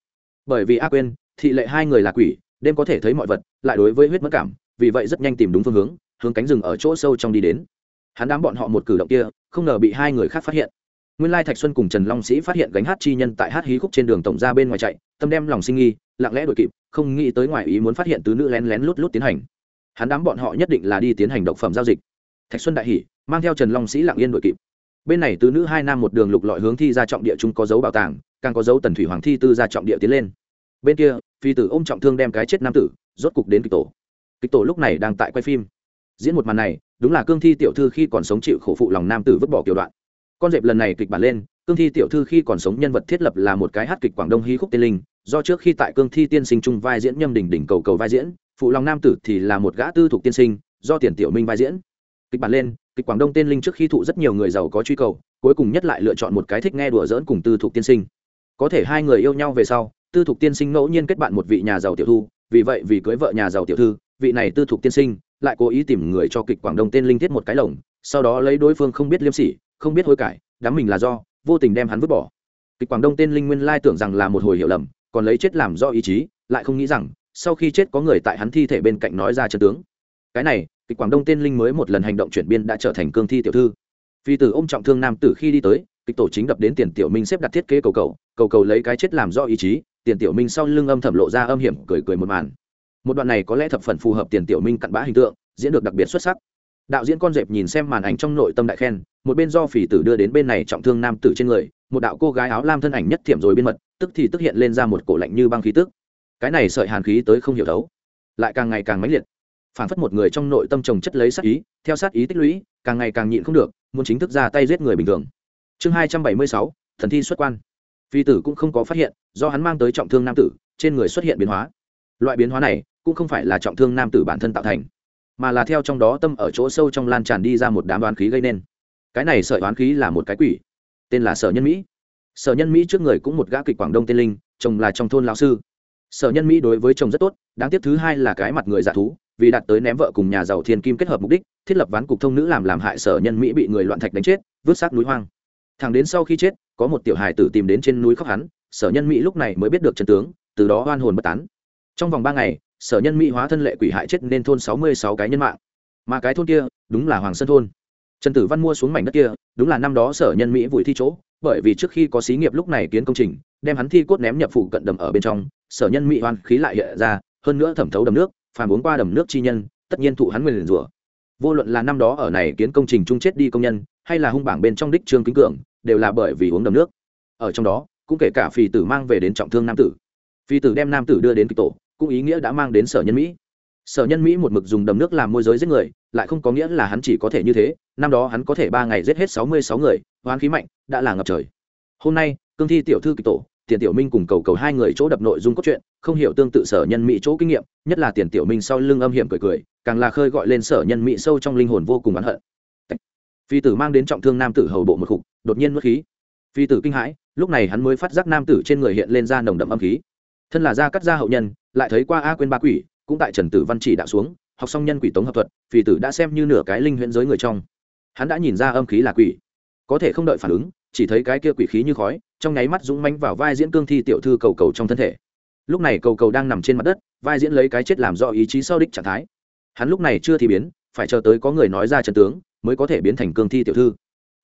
Bởi vì a quên, thị lệ hai người là quỷ, đêm có thể thấy mọi vật, lại đối với huyết mất cảm, vì vậy rất nhanh tìm đúng phương hướng hướng cánh rừng ở chỗ sâu trong đi đến hắn đám bọn họ một cử động kia, không ngờ bị hai người khác phát hiện. Nguyên lai thạch xuân cùng trần long sĩ phát hiện gánh hát chi nhân tại hát hí khúc trên đường tổng ra bên ngoài chạy, tâm đem lòng sinh nghi, lặng lẽ đ ổ i kịp, không nghĩ tới ngoài ý muốn phát hiện tứ nữ lén lén lút lút tiến hành. Hắn đám bọn họ nhất định là đi tiến hành độc phẩm giao dịch. Thạch xuân đại hỷ mang theo trần long sĩ lặng yên đ ổ i kịp. Bên này tứ nữ hai nam một đường lục lọi hướng thi ra trọng địa chúng có dấu bảo tàng, càng có dấu tần thủy hoàng thi tư ra trọng địa tiến lên. Bên kia, phi tử ôm trọng thương đem cái chết nam tử, rốt cục đến kịch tổ. Kịch tổ lúc này đang tại quay phim. Diễn một màn này đúng là cương thi tiểu thư khi còn sống chịu khổ phụ lòng nam tử vứt bỏ kiểu đoạn. Con dẹp lần này kịch bản lên, cương thi tiểu thư khi còn sống nhân vật thiết lập là một cái hát kịch quảng đông hí khúc tiên linh, do trước khi tại cương thi tiên sinh trung vai diễn nhâm đỉnh đỉnh cầu cầu vai diễn, phụ lòng nam tử thì là một gã tư thuộc tiên sinh, do tiền tiểu minh vai diễn. Kịch bản lên, kịch quảng đông tên linh trước khi thụ rất nhiều người giàu có truy cầu, cuối cùng nhất lại lựa chọn một cái thích nghe đùa dỡn cùng tư thuộc tiên sinh. Có thể hai người yêu nhau về sau, tư thuộc tiên sinh ngẫu nhiên kết bạn một vị nhà giàu tiểu thư vì vậy vì cưới vợ nhà giàu tiểu thư, vị này tư thuộc tiên sinh lại cố ý tìm người cho kịch quảng đông tên linh thiết một cái lồng, sau đó lấy đối phương không biết liêm sỉ, không biết hối cải, đám mình là do, vô tình đem hắn vứt bỏ. Kịch quảng đông tên linh nguyên lai tưởng rằng là một hồi hiểu lầm, còn lấy chết làm do ý chí, lại không nghĩ rằng, sau khi chết có người tại hắn thi thể bên cạnh nói ra chân tướng. Cái này, kịch quảng đông tên linh mới một lần hành động chuyển biên đã trở thành cương thi tiểu thư. Phi tử ôm trọng thương nam tử khi đi tới, kịch tổ chính đập đến tiền tiểu minh xếp đặt thiết kế cầu cầu cầu cầu lấy cái chết làm do ý chí, tiền tiểu minh sau lưng âm thầm lộ ra âm hiểm cười cười một màn một đoạn này có lẽ thập phần phù hợp tiền tiểu minh cặn bã hình tượng, diễn được đặc biệt xuất sắc. Đạo diễn con dẹp nhìn xem màn ảnh trong nội tâm đại khen, một bên do phỉ tử đưa đến bên này trọng thương nam tử trên người, một đạo cô gái áo lam thân ảnh nhất thiểm rồi bên mật, tức thì tức hiện lên ra một cổ lạnh như băng khí tức. Cái này sợi hàn khí tới không hiểu thấu lại càng ngày càng mãnh liệt. Phản phất một người trong nội tâm trồng chất lấy sát ý, theo sát ý tích lũy, càng ngày càng nhịn không được, muốn chính thức ra tay giết người bình thường. Chương hai trăm bảy mươi sáu, thần thi xuất quan. Phi tử cũng không có phát hiện, do hắn mang tới trọng thương nam tử, trên người xuất hiện biến hóa. Loại biến hóa này cũng không phải là trọng thương nam tử bản thân tạo thành, mà là theo trong đó tâm ở chỗ sâu trong lan tràn đi ra một đám đoán khí gây nên. Cái này sợi đoán khí là một cái quỷ, tên là sở nhân mỹ. Sở nhân mỹ trước người cũng một gã kịch quảng đông tên linh, chồng là trong thôn lão sư. Sở nhân mỹ đối với chồng rất tốt, đáng tiếc thứ hai là cái mặt người giả thú, vì đạt tới ném vợ cùng nhà giàu thiên kim kết hợp mục đích, thiết lập ván cục thông nữ làm làm hại sở nhân mỹ bị người loạn thạch đánh chết, vứt xác núi hoang. Thằng đến sau khi chết, có một tiểu hài tử tìm đến trên núi khóc hắn, sở nhân mỹ lúc này mới biết được chân tướng, từ đó oan hồn bất tán. Trong vòng ba ngày sở nhân mỹ hóa thân lệ quỷ hại chết nên thôn sáu mươi sáu cái nhân mạng. Mà cái thôn kia, đúng là hoàng sơn thôn. Trần tử văn mua xuống mảnh đất kia, đúng là năm đó sở nhân mỹ vùi thi chỗ, bởi vì trước khi có xí nghiệp lúc này kiến công trình, đem hắn thi cốt ném nhập phủ cận đầm ở bên trong, sở nhân mỹ hoan khí lại hiện ra, hơn nữa thẩm thấu đầm nước, phàm uống qua đầm nước chi nhân, tất nhiên thụ hắn nguyền rủa. Vô luận là năm đó ở này kiến công trình chung chết đi công nhân, hay là hung bảng bên trong đích trương kính cường, đều là bởi vì uống đầm nước. Ở trong đó, cũng kể cả phi tử mang về đến trọng thương nam tử. Phi tử đem nam tử đưa đến kịch tổ cũng ý nghĩa đã mang đến sở nhân mỹ. Sở nhân mỹ một mực dùng đầm nước làm môi giới giết người, lại không có nghĩa là hắn chỉ có thể như thế. Năm đó hắn có thể ba ngày giết hết sáu mươi sáu người hoán khí mạnh, đã là ngập trời. Hôm nay, cương thi tiểu thư kịch tổ, tiền tiểu minh cùng cầu cầu hai người chỗ đập nội dung cốt truyện, không hiểu tương tự sở nhân mỹ chỗ kinh nghiệm, nhất là tiền tiểu minh sau lưng âm hiểm cười cười, càng là khơi gọi lên sở nhân mỹ sâu trong linh hồn vô cùng oán hận. Phi tử mang đến trọng thương nam tử hầu bộ một khục, đột nhiên mất khí. Phi tử kinh hãi, lúc này hắn mới phát giác nam tử trên người hiện lên ra nồng đậm âm khí. Thân là gia cắt gia hậu nhân lại thấy qua a quên ba quỷ, cũng tại trần tử văn chỉ đạo xuống, học xong nhân quỷ tống hợp thuật phi tử đã xem như nửa cái linh huyễn giới người trong. Hắn đã nhìn ra âm khí là quỷ. Có thể không đợi phản ứng, chỉ thấy cái kia quỷ khí như khói, trong nháy mắt dũng mánh vào vai diễn cương thi tiểu thư cầu cầu trong thân thể. Lúc này cầu cầu đang nằm trên mặt đất, vai diễn lấy cái chết làm do ý chí sau đích trạng thái. Hắn lúc này chưa thì biến, phải chờ tới có người nói ra trận tướng, mới có thể biến thành cương thi tiểu thư.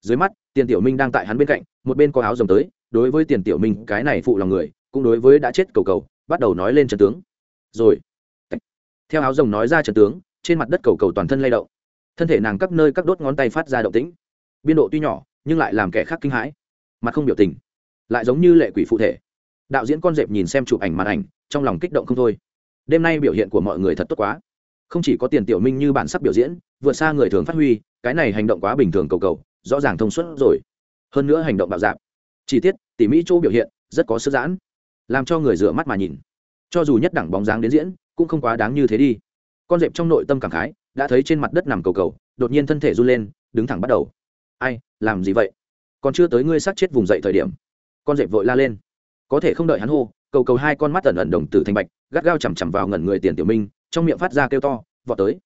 Dưới mắt, tiền tiểu minh đang tại hắn bên cạnh, một bên có áo rồng tới, đối với tiền tiểu minh, cái này phụ lòng người, cũng đối với đã chết cầu cầu bắt đầu nói lên trận tướng. Rồi. Theo áo rồng nói ra trận tướng, trên mặt đất cầu cầu toàn thân lay động. Thân thể nàng các nơi các đốt ngón tay phát ra động tĩnh. Biên độ tuy nhỏ, nhưng lại làm kẻ khác kinh hãi. Mặt không biểu tình. Lại giống như lệ quỷ phụ thể. Đạo diễn con dẹp nhìn xem chụp ảnh màn ảnh, trong lòng kích động không thôi. Đêm nay biểu hiện của mọi người thật tốt quá. Không chỉ có tiền tiểu minh như bản sắc biểu diễn, vượt xa người thường phát huy, cái này hành động quá bình thường cầu cầu, rõ ràng thông suốt rồi. Hơn nữa hành động bạo dạp chi tiết tỉ mỹ chỗ biểu hiện, rất có sức giãn làm cho người rửa mắt mà nhìn. Cho dù nhất đẳng bóng dáng đến diễn, cũng không quá đáng như thế đi. Con dẹp trong nội tâm cảm khái, đã thấy trên mặt đất nằm cầu cầu, đột nhiên thân thể run lên, đứng thẳng bắt đầu. Ai, làm gì vậy? Còn chưa tới ngươi sát chết vùng dậy thời điểm. Con dẹp vội la lên. Có thể không đợi hắn hô, cầu cầu hai con mắt ẩn ẩn đồng tử thành bạch, gắt gao chằm chằm vào ngẩn người tiền tiểu minh, trong miệng phát ra kêu to, vọt tới.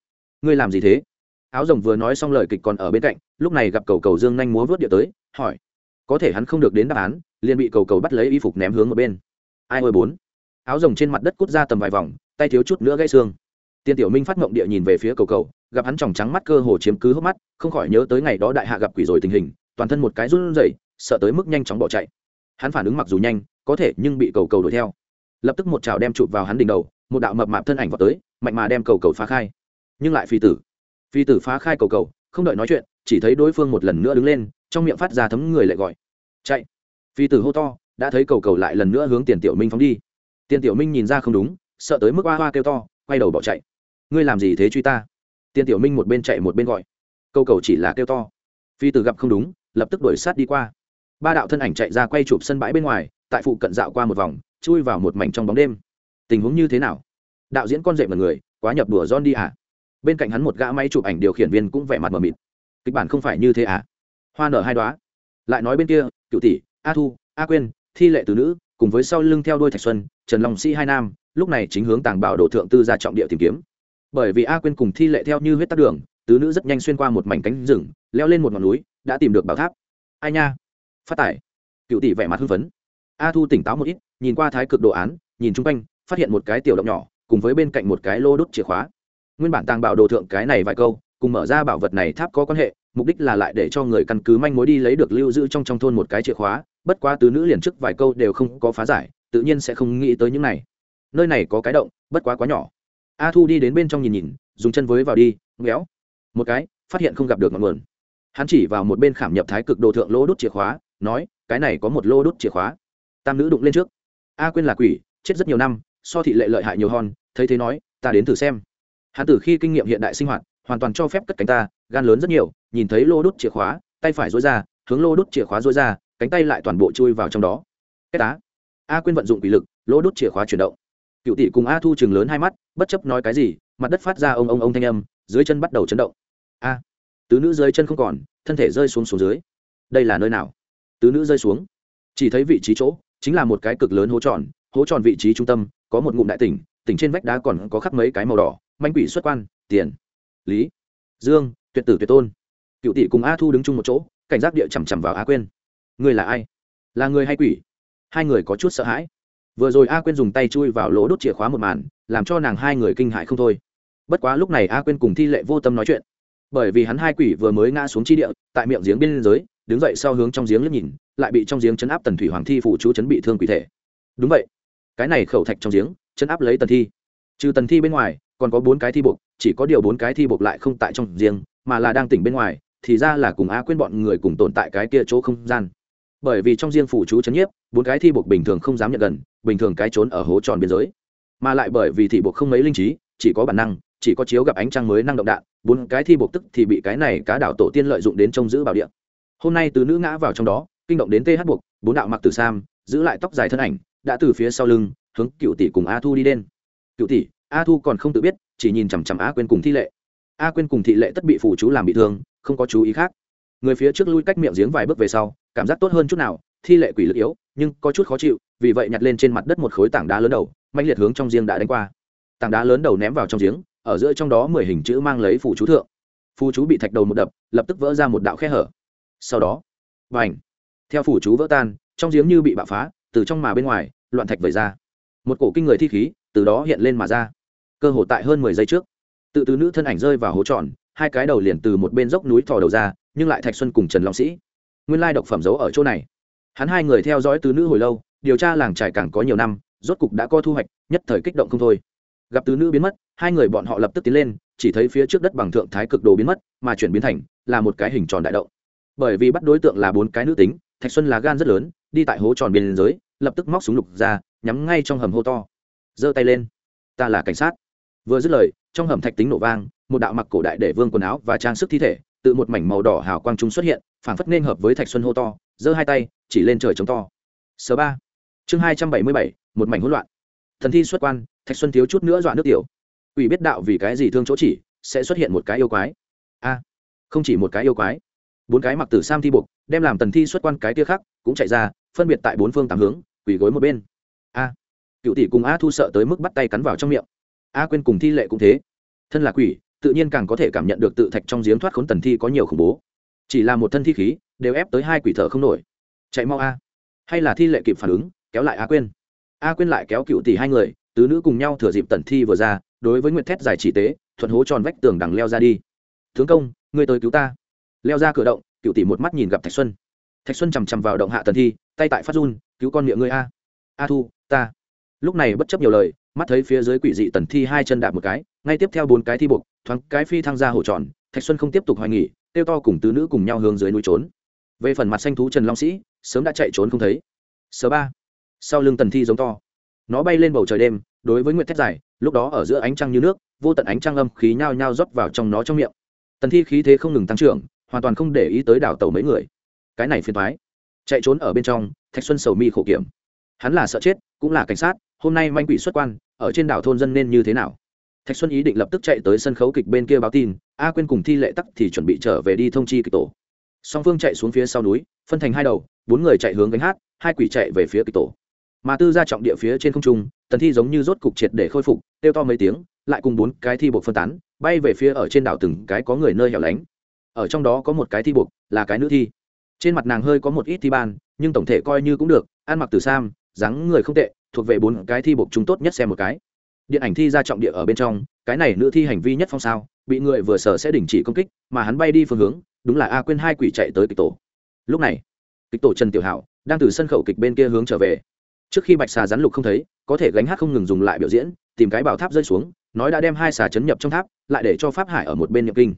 Ngươi làm gì thế? Áo rồng vừa nói xong lời kịch còn ở bên cạnh, lúc này gặp cầu cầu dương nhanh múa vớt địa tới, hỏi. Có thể hắn không được đến đáp án, liền bị cầu cầu bắt lấy y phục ném hướng ở bên ai ôi bốn. Áo rồng trên mặt đất cút ra tầm vài vòng, tay thiếu chút nữa gãy xương. Tiên tiểu minh phát mộng địa nhìn về phía cầu cầu, gặp hắn tròng trắng mắt cơ hồ chiếm cứ hốc mắt, không khỏi nhớ tới ngày đó đại hạ gặp quỷ rồi tình hình, toàn thân một cái run rẩy, sợ tới mức nhanh chóng bỏ chạy. Hắn phản ứng mặc dù nhanh, có thể nhưng bị cầu cầu đuổi theo. Lập tức một chảo đem chụp vào hắn đỉnh đầu, một đạo mập mạp thân ảnh vào tới, mạnh mà đem cầu cầu phá khai. Nhưng lại phi tử. Phi tử phá khai cầu cầu, không đợi nói chuyện, chỉ thấy đối phương một lần nữa đứng lên, trong miệng phát ra thấm người lại gọi. Chạy. Phi tử hô to đã thấy cầu cầu lại lần nữa hướng tiền tiểu minh phóng đi. Tiền tiểu minh nhìn ra không đúng, sợ tới mức hoa hoa kêu to, quay đầu bỏ chạy. Ngươi làm gì thế truy ta? Tiền tiểu minh một bên chạy một bên gọi. Cầu cầu chỉ là kêu to. Phi tử gặp không đúng, lập tức đuổi sát đi qua. Ba đạo thân ảnh chạy ra quay chụp sân bãi bên ngoài, tại phụ cận dạo qua một vòng, chui vào một mảnh trong bóng đêm. Tình huống như thế nào? Đạo diễn con rể một người, quá nhập đùa John đi à? Bên cạnh hắn một gã máy chụp ảnh điều khiển viên cũng vẻ mặt mờ mịt. Kịch bản không phải như thế à? Hoa nở hai đoá lại nói bên kia, cựu tỷ, a thu, a quên thi lệ từ nữ, cùng với sau lưng theo đuôi thạch xuân, trần long sĩ hai nam, lúc này chính hướng tàng bảo đồ thượng tư ra trọng địa tìm kiếm. Bởi vì a quyên cùng thi lệ theo như huyết tắc đường, tứ nữ rất nhanh xuyên qua một mảnh cánh rừng, leo lên một ngọn núi, đã tìm được bảo tháp. Ai nha? Phát tải cựu tỷ vẻ mặt hưng phấn. A thu tỉnh táo một ít, nhìn qua thái cực đồ án, nhìn chung quanh, phát hiện một cái tiểu động nhỏ, cùng với bên cạnh một cái lô đốt chìa khóa. Nguyên bản tàng bảo đồ thượng cái này vài câu, cùng mở ra bảo vật này tháp có quan hệ, mục đích là lại để cho người căn cứ manh mối đi lấy được lưu giữ trong trong thôn một cái chìa khóa bất quá tứ nữ liền trước vài câu đều không có phá giải, tự nhiên sẽ không nghĩ tới những này. Nơi này có cái động, bất quá quá nhỏ. A thu đi đến bên trong nhìn nhìn, dùng chân với vào đi, ngéo. Một cái, phát hiện không gặp được ngọn nguồn. Hắn chỉ vào một bên khảm nhập thái cực đồ thượng lỗ đốt chìa khóa, nói, cái này có một lô đốt chìa khóa. Tam nữ đụng lên trước. A quên là quỷ, chết rất nhiều năm, so thị lệ lợi hại nhiều hòn thấy thế nói, ta đến thử xem. Hắn từ khi kinh nghiệm hiện đại sinh hoạt, hoàn toàn cho phép cất cánh ta, gan lớn rất nhiều, nhìn thấy lô đốt chìa khóa, tay phải dối ra, hướng lô đốt chìa khóa dối ra cánh tay lại toàn bộ chui vào trong đó. Cái tá a Quyên vận dụng quỷ lực, lỗ đốt chìa khóa chuyển động. Cựu tỷ cùng a thu chừng lớn hai mắt, bất chấp nói cái gì, mặt đất phát ra ông ông ông thanh âm, dưới chân bắt đầu chấn động. A. Tứ nữ dưới chân không còn, thân thể rơi xuống xuống dưới. Đây là nơi nào? Tứ nữ rơi xuống. Chỉ thấy vị trí chỗ, chính là một cái cực lớn hố tròn hố tròn vị trí trung tâm, có một ngụm đại tỉnh tỉnh trên vách đá còn có khắc mấy cái màu đỏ, manh quỷ xuất quan, tiền, lý, dương, tuyệt tử tuyệt tôn. Cựu tỷ cùng a thu đứng chung một chỗ, cảnh giác địa chằm chằm vào a Quyên người là ai? Là người hay quỷ? Hai người có chút sợ hãi. Vừa rồi a quên dùng tay chui vào lỗ đốt chìa khóa một màn, làm cho nàng hai người kinh hại không thôi. Bất quá lúc này a quên cùng thi lệ vô tâm nói chuyện. Bởi vì hắn hai quỷ vừa mới ngã xuống chi địa, tại miệng giếng bên giới, đứng dậy sau hướng trong giếng liếc nhìn, lại bị trong giếng chấn áp tần thủy hoàng thi phụ chú chấn bị thương quỷ thể. Đúng vậy. Cái này khẩu thạch trong giếng, chấn áp lấy tần thi. Trừ tần thi bên ngoài, còn có bốn cái thi buộc, chỉ có điều bốn cái thi buộc lại không tại trong giếng, mà là đang tỉnh bên ngoài, thì ra là cùng a quên bọn người cùng tồn tại cái kia chỗ không gian bởi vì trong riêng phủ chú chấn nhiếp, bốn cái thi buộc bình thường không dám nhận gần, bình thường cái trốn ở hố tròn biên giới. Mà lại bởi vì thị buộc không mấy linh trí, chỉ có bản năng, chỉ có chiếu gặp ánh trăng mới năng động đạn, bốn cái thi buộc tức thì bị cái này cá đảo tổ tiên lợi dụng đến trông giữ bảo địa. Hôm nay từ nữ ngã vào trong đó, kinh động đến th buộc, bốn đạo mặc từ sam, giữ lại tóc dài thân ảnh, đã từ phía sau lưng, hướng cựu tỷ cùng a thu đi đen cựu tỷ, a thu còn không tự biết, chỉ nhìn chằm chằm a quên cùng thi lệ. A quên cùng thị lệ tất bị phủ chú làm bị thương, không có chú ý khác. Người phía trước lui cách miệng giếng vài bước về sau cảm giác tốt hơn chút nào, thi lệ quỷ lực yếu, nhưng có chút khó chịu, vì vậy nhặt lên trên mặt đất một khối tảng đá lớn đầu mạnh liệt hướng trong giếng đã đánh qua. Tảng đá lớn đầu ném vào trong giếng, ở giữa trong đó mười hình chữ mang lấy phù chú thượng. Phù chú bị thạch đầu một đập, lập tức vỡ ra một đạo khe hở. Sau đó và ảnh theo phủ chú vỡ tan, trong giếng như bị bạo phá, từ trong mà bên ngoài, loạn thạch vẩy ra. Một cổ kinh người thi khí, từ đó hiện lên mà ra. Cơ hồ tại hơn mười giây trước, tự từ nữ thân ảnh rơi vào hố tròn, hai cái đầu liền từ một bên dốc núi thò đầu ra, nhưng lại thạch xuân cùng trần long sĩ nguyên lai độc phẩm giấu ở chỗ này. Hắn hai người theo dõi tứ nữ hồi lâu, điều tra làng trải càng có nhiều năm, rốt cục đã có thu hoạch, nhất thời kích động không thôi. Gặp tứ nữ biến mất, hai người bọn họ lập tức tiến lên, chỉ thấy phía trước đất bằng thượng thái cực đồ biến mất, mà chuyển biến thành, là một cái hình tròn đại động. Bởi vì bắt đối tượng là bốn cái nữ tính, thạch xuân là gan rất lớn, đi tại hố tròn biên giới lập tức móc súng lục ra, nhắm ngay trong hầm hô to. Giơ tay lên. Ta là cảnh sát. Vừa dứt lời, trong hầm thạch tính nổ vang, một đạo mặc cổ đại để vương quần áo và trang sức thi thể tự một mảnh màu đỏ hào quang trung xuất hiện, phảng phất nên hợp với thạch xuân hô to, giơ hai tay, chỉ lên trời chống to. Sớ ba. Chương hai trăm bảy mươi bảy, một mảnh hỗn loạn. Thần thi xuất quan, thạch xuân thiếu chút nữa dọa nước tiểu. Ủy biết đạo vì cái gì thương chỗ chỉ, sẽ xuất hiện một cái yêu quái. A, không chỉ một cái yêu quái. Bốn cái mặc tử sam thi buộc, đem làm tần thi xuất quan cái tia khác, cũng chạy ra, phân biệt tại bốn phương tám hướng, quỳ gối một bên. A, cựu tỷ cùng a thu sợ tới mức bắt tay cắn vào trong miệng. A quên cùng thi lệ cũng thế. Thân là quỷ tự nhiên càng có thể cảm nhận được tự thạch trong giếng thoát khốn tần thi có nhiều khủng bố. Chỉ là một thân thi khí, đều ép tới hai quỷ thở không nổi. Chạy mau a. Hay là thi lệ kịp phản ứng, kéo lại a quên a quên lại kéo cựu tỷ hai người, tứ nữ cùng nhau thừa dịp tần thi vừa ra, đối với nguyệt thét giải chỉ tế, thuận hố tròn vách tường đằng leo ra đi. Tướng công, ngươi tới cứu ta. Leo ra cửa động, cựu tỷ một mắt nhìn gặp thạch xuân. Thạch xuân chằm chằm vào động hạ tần thi, tay tại phát run, cứu con miệng ngươi a. A thu, ta. Lúc này bất chấp nhiều lời, mắt thấy phía dưới quỷ dị tần thi hai chân đạp một cái, ngay tiếp theo bốn cái thi buộc thoáng cái phi thăng ra hổ tròn, thạch xuân không tiếp tục hoài nghỉ tiêu to cùng tứ nữ cùng nhau hướng dưới núi trốn. Về phần mặt xanh thú trần long sĩ, sớm đã chạy trốn không thấy. Sớ ba, sau lưng tần thi giống to. Nó bay lên bầu trời đêm, đối với nguyệt thép dài, lúc đó ở giữa ánh trăng như nước, vô tận ánh trăng âm khí nhao nhao rót vào trong nó trong miệng. Tần thi khí thế không ngừng tăng trưởng, hoàn toàn không để ý tới đảo tàu mấy người. Cái này phiền thoái chạy trốn ở bên trong, thạch xuân sầu mi khổ kiểm. Hắn là sợ chết, cũng là cảnh sát, hôm nay manh quỷ xuất quan, ở trên đảo thôn dân nên như thế nào? Thạch xuân ý định lập tức chạy tới sân khấu kịch bên kia báo tin, a quên cùng thi lệ tắc thì chuẩn bị trở về đi thông chi kịch tổ. Song phương chạy xuống phía sau núi, phân thành hai đầu, bốn người chạy hướng gánh hát, hai quỷ chạy về phía kịch tổ. Mà tư ra trọng địa phía trên không trung, tần thi giống như rốt cục triệt để khôi phục, kêu to mấy tiếng, lại cùng bốn cái thi buộc phân tán, bay về phía ở trên đảo từng cái có người nơi hẻo lánh. Ở trong đó có một cái thi buộc, là cái nữ thi. Trên mặt nàng hơi có một ít thi ban, nhưng tổng thể coi như cũng được, ăn mặc từ sam, dáng người không tệ, thuộc về bốn cái thi buộc chúng tốt nhất xem một cái điện ảnh thi ra trọng địa ở bên trong, cái này nữ thi hành vi nhất phong sao, bị người vừa sở sẽ đình chỉ công kích, mà hắn bay đi phương hướng, đúng là a quên hai quỷ chạy tới kịch tổ. Lúc này, kịch tổ trần tiểu hảo đang từ sân khẩu kịch bên kia hướng trở về. Trước khi bạch xà rắn lục không thấy, có thể gánh hát không ngừng dùng lại biểu diễn, tìm cái bảo tháp rơi xuống, nói đã đem hai xà chấn nhập trong tháp, lại để cho pháp hải ở một bên nhập kinh.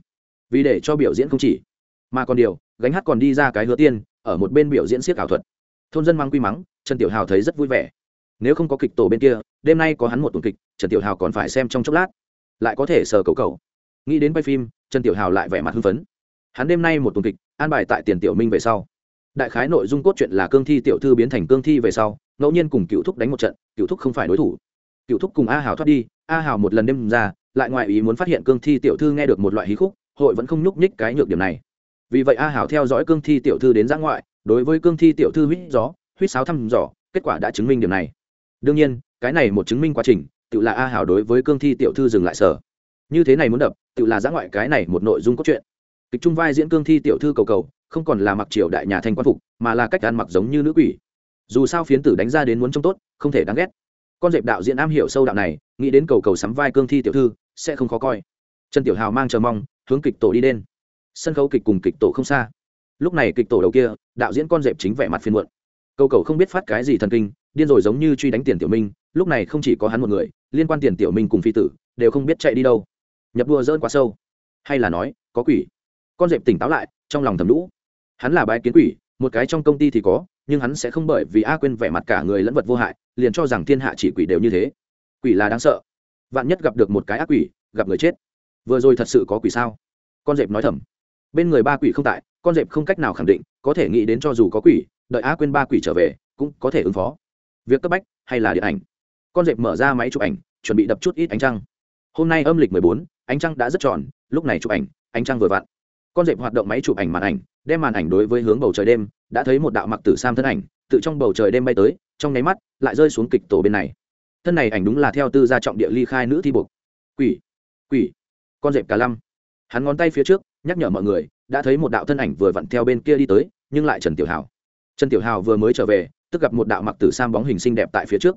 Vì để cho biểu diễn không chỉ, mà còn điều, gánh hát còn đi ra cái hứa tiên, ở một bên biểu diễn siết ảo thuật. Thôn dân mang quy mắng, trần tiểu hào thấy rất vui vẻ nếu không có kịch tổ bên kia, đêm nay có hắn một tuần kịch, trần tiểu hào còn phải xem trong chốc lát. Lại có thể sờ cầu cầu nghĩ đến quay phim, trần tiểu hào lại vẻ mặt hưng phấn. Hắn đêm nay một tuần kịch, an bài tại tiền tiểu minh về sau. Đại khái nội dung cốt truyện là cương thi tiểu thư biến thành cương thi về sau, ngẫu nhiên cùng cựu thúc đánh một trận cựu thúc không phải đối thủ. Cựu thúc cùng a hào thoát đi, a hào một lần đêm ra, lại ngoại ý muốn phát hiện cương thi tiểu thư nghe được một loại hí khúc, hội vẫn không nhúc nhích cái nhược điểm này. Vì vậy a hào theo dõi cương thi tiểu thư đến giã ngoại, đối với cương thi tiểu thư huýt gió, huýt sáo thăm dò, kết quả đã chứng minh điểm này đương nhiên, cái này một chứng minh quá trình tự là a hảo đối với cương thi tiểu thư dừng lại sở. Như thế này muốn đập tự là giã ngoại cái này một nội dung cốt truyện. Kịch trung vai diễn cương thi tiểu thư cầu cầu, không còn là mặc triều đại nhà thanh quan phục, mà là cách ăn mặc giống như nữ quỷ. Dù sao phiến tử đánh ra đến muốn trông tốt, không thể đáng ghét. Con dẹp đạo diễn am hiểu sâu đạo này, nghĩ đến cầu cầu sắm vai cương thi tiểu thư, sẽ không khó coi. Trần tiểu hào mang chờ mong, hướng kịch tổ đi lên. sân khấu kịch cùng kịch tổ không xa. Lúc này kịch tổ đầu kia, đạo diễn con dẹp chính vẻ mặt phiên muộn cầu cầu không biết phát cái gì thần kinh, điên rồi giống như truy đánh tiền tiểu minh, lúc này không chỉ có hắn một người, liên quan tiền tiểu minh cùng phi tử, đều không biết chạy đi đâu. Nhập đua dỡn quá sâu. Hay là nói, có quỷ. Con dẹp tỉnh táo lại, trong lòng thầm lũ. Hắn là bái kiến quỷ, một cái trong công ty thì có, nhưng hắn sẽ không bởi vì a quên vẻ mặt cả người lẫn vật vô hại, liền cho rằng thiên hạ chỉ quỷ đều như thế. Quỷ là đáng sợ. Vạn nhất gặp được một cái ác quỷ, gặp người chết. Vừa rồi thật sự có quỷ sao? Con dẹp nói thầm. Bên người ba quỷ không tại, con dẹp không cách nào khẳng định, có thể nghĩ đến cho dù có quỷ đợi Á quên ba quỷ trở về, cũng có thể ứng phó. Việc cấp bách hay là điện ảnh? Con dẹp mở ra máy chụp ảnh, chuẩn bị đập chút ít ánh trăng. Hôm nay âm lịch mười bốn, ánh trăng đã rất tròn, lúc này chụp ảnh, ánh trăng vừa vặn. Con dẹp hoạt động máy chụp ảnh màn ảnh, đem màn ảnh đối với hướng bầu trời đêm, đã thấy một đạo mặc tử sam thân ảnh tự trong bầu trời đêm bay tới, trong nháy mắt lại rơi xuống kịch tổ bên này. Thân này ảnh đúng là theo tư gia trọng địa ly khai nữ thi buộc. Quỷ quỷ, con dẹp cả lăm. Hắn ngón tay phía trước, nhắc nhở mọi người, đã thấy một đạo thân ảnh vừa vặn theo bên kia đi tới, nhưng lại trần tiểu hảo trần tiểu hào vừa mới trở về, tức gặp một đạo mặc tử sam bóng hình xinh đẹp tại phía trước.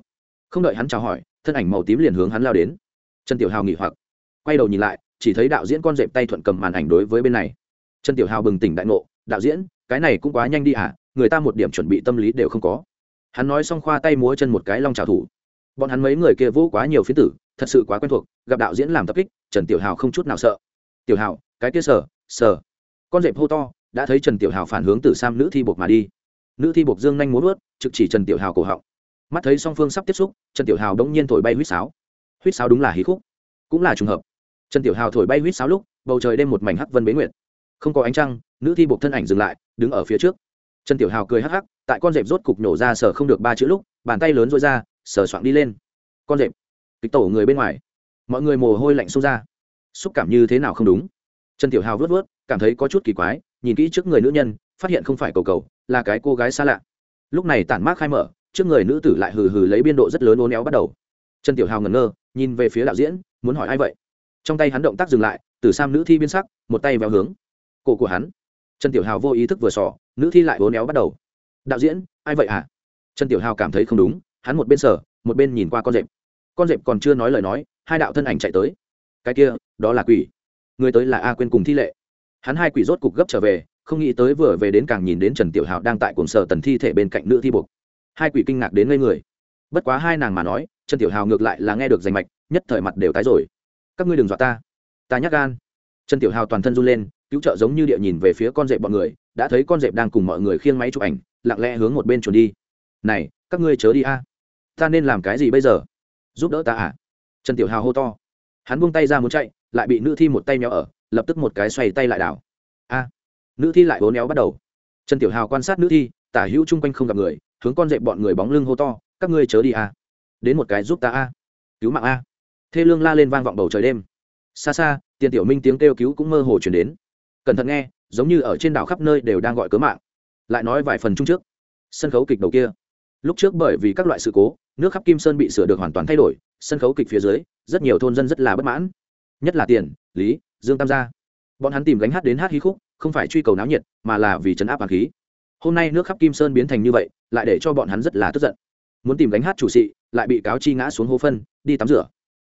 Không đợi hắn chào hỏi, thân ảnh màu tím liền hướng hắn lao đến. Trần tiểu hào nghỉ hoặc, quay đầu nhìn lại, chỉ thấy đạo diễn con dẹp tay thuận cầm màn ảnh đối với bên này. Trần tiểu hào bừng tỉnh đại ngộ, đạo diễn, cái này cũng quá nhanh đi à người ta một điểm chuẩn bị tâm lý đều không có. Hắn nói xong khoa tay múa chân một cái long trào thủ. Bọn hắn mấy người kia vô quá nhiều phiến tử, thật sự quá quen thuộc, gặp đạo diễn làm tập kích, trần tiểu hào không chút nào sợ. Tiểu hào, cái kia sở sở con dẹp hô to, đã thấy trần tiểu hào phản hướng từ sam nữ thi buộc mà đi nữ thi buộc dương nhanh muốn vớt trực chỉ trần tiểu hào cổ họng. Mắt thấy song phương sắp tiếp xúc, trần tiểu hào đống nhiên thổi bay huýt sáo. Huýt sáo đúng là hí khúc, cũng là trùng hợp. Trần tiểu hào thổi bay huýt sáo lúc, bầu trời đêm một mảnh hắc vân bế nguyệt. Không có ánh trăng, nữ thi buộc thân ảnh dừng lại, đứng ở phía trước. Trần tiểu hào cười hắc hắc, tại con rệp rốt cục nổ ra sở không được ba chữ lúc, bàn tay lớn rối ra, sở soạn đi lên. Con rệp, kịch tổ người bên ngoài. Mọi người mồ hôi lạnh xông ra. Xúc cảm như thế nào không đúng? Trần tiểu hào vớt vớt cảm thấy có chút kỳ quái, nhìn kỹ trước người nữ nhân, phát hiện không phải cầu cầu là cái cô gái xa lạ. Lúc này tản mát khai mở, trước người nữ tử lại hừ hừ lấy biên độ rất lớn ố néo bắt đầu. Trần tiểu hào ngẩn ngơ, nhìn về phía đạo diễn, muốn hỏi ai vậy? Trong tay hắn động tác dừng lại, từ sam nữ thi biên sắc, một tay véo hướng. Cổ của hắn. Trần tiểu hào vô ý thức vừa sỏ nữ thi lại ố néo bắt đầu. Đạo diễn, ai vậy à trần tiểu hào cảm thấy không đúng, hắn một bên sở một bên nhìn qua con rệp. Con rệp còn chưa nói lời nói, hai đạo thân ảnh chạy tới. Cái kia, đó là quỷ. Người tới là a quên cùng thi lệ. Hắn hai quỷ rốt cục gấp trở về không nghĩ tới vừa về đến càng nhìn đến trần tiểu hào đang tại cuồng sở tần thi thể bên cạnh nữ thi buộc. Hai quỷ kinh ngạc đến ngây người. Bất quá hai nàng mà nói, trần tiểu hào ngược lại là nghe được danh mạch, nhất thời mặt đều tái rồi. Các ngươi đừng dọa ta. Ta nhắc gan. Trần tiểu hào toàn thân run lên, cứu trợ giống như địa nhìn về phía con dẹp bọn người, đã thấy con dẹp đang cùng mọi người khiêng máy chụp ảnh, lặng lẽ hướng một bên chuồn đi. Này, các ngươi chớ đi a. Ta nên làm cái gì bây giờ? Giúp đỡ ta à? Trần tiểu hào hô to. Hắn buông tay ra muốn chạy, lại bị nữ thi một tay nhỏ ở, lập tức một cái xoay tay lại đảo. A nữ thi lại hố éo bắt đầu. Trần tiểu hào quan sát nữ thi, tả hữu chung quanh không gặp người, hướng con dậy bọn người bóng lưng hô to, các ngươi chớ đi a. Đến một cái giúp ta a. Cứu mạng a. Thê lương la lên vang vọng bầu trời đêm. Xa xa, tiền tiểu minh tiếng kêu cứu cũng mơ hồ chuyển đến. Cẩn thận nghe, giống như ở trên đảo khắp nơi đều đang gọi cớ mạng. Lại nói vài phần chung trước. Sân khấu kịch đầu kia. Lúc trước bởi vì các loại sự cố, nước khắp kim sơn bị sửa được hoàn toàn thay đổi, sân khấu kịch phía dưới, rất nhiều thôn dân rất là bất mãn. Nhất là tiền, lý, dương tam gia. Bọn hắn tìm gánh hát đến hát hí khúc không phải truy cầu náo nhiệt, mà là vì chấn áp hàn khí. Hôm nay nước khắp kim sơn biến thành như vậy, lại để cho bọn hắn rất là tức giận. Muốn tìm gánh hát chủ sĩ, lại bị cáo chi ngã xuống hố phân, đi tắm rửa.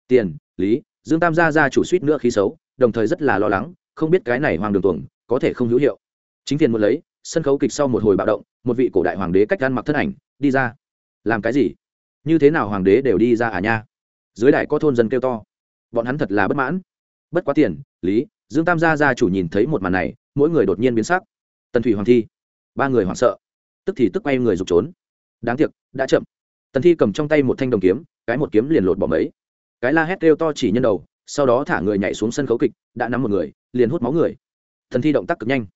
Tiền, lý, dương tam gia ra chủ suýt nữa khí xấu, đồng thời rất là lo lắng, không biết cái này hoàng đường tuồng có thể không hữu hiệu. Chính tiền muốn lấy, sân khấu kịch sau một hồi bạo động, một vị cổ đại hoàng đế cách gan mặc thân ảnh, đi ra. Làm cái gì? Như thế nào hoàng đế đều đi ra à nha? Dưới đại có thôn dân kêu to. Bọn hắn thật là bất mãn. Bất quá tiền, lý, dương tam gia gia chủ nhìn thấy một màn này mỗi người đột nhiên biến sắc. Tần thủy hoàng thi. Ba người hoảng sợ. Tức thì tức quay người rục trốn. Đáng tiếc, đã chậm. Tần thi cầm trong tay một thanh đồng kiếm, cái một kiếm liền lột bỏ mấy. Cái la hét kêu to chỉ nhân đầu, sau đó thả người nhảy xuống sân khấu kịch, đã nắm một người, liền hút máu người. Thần thi động tác cực nhanh.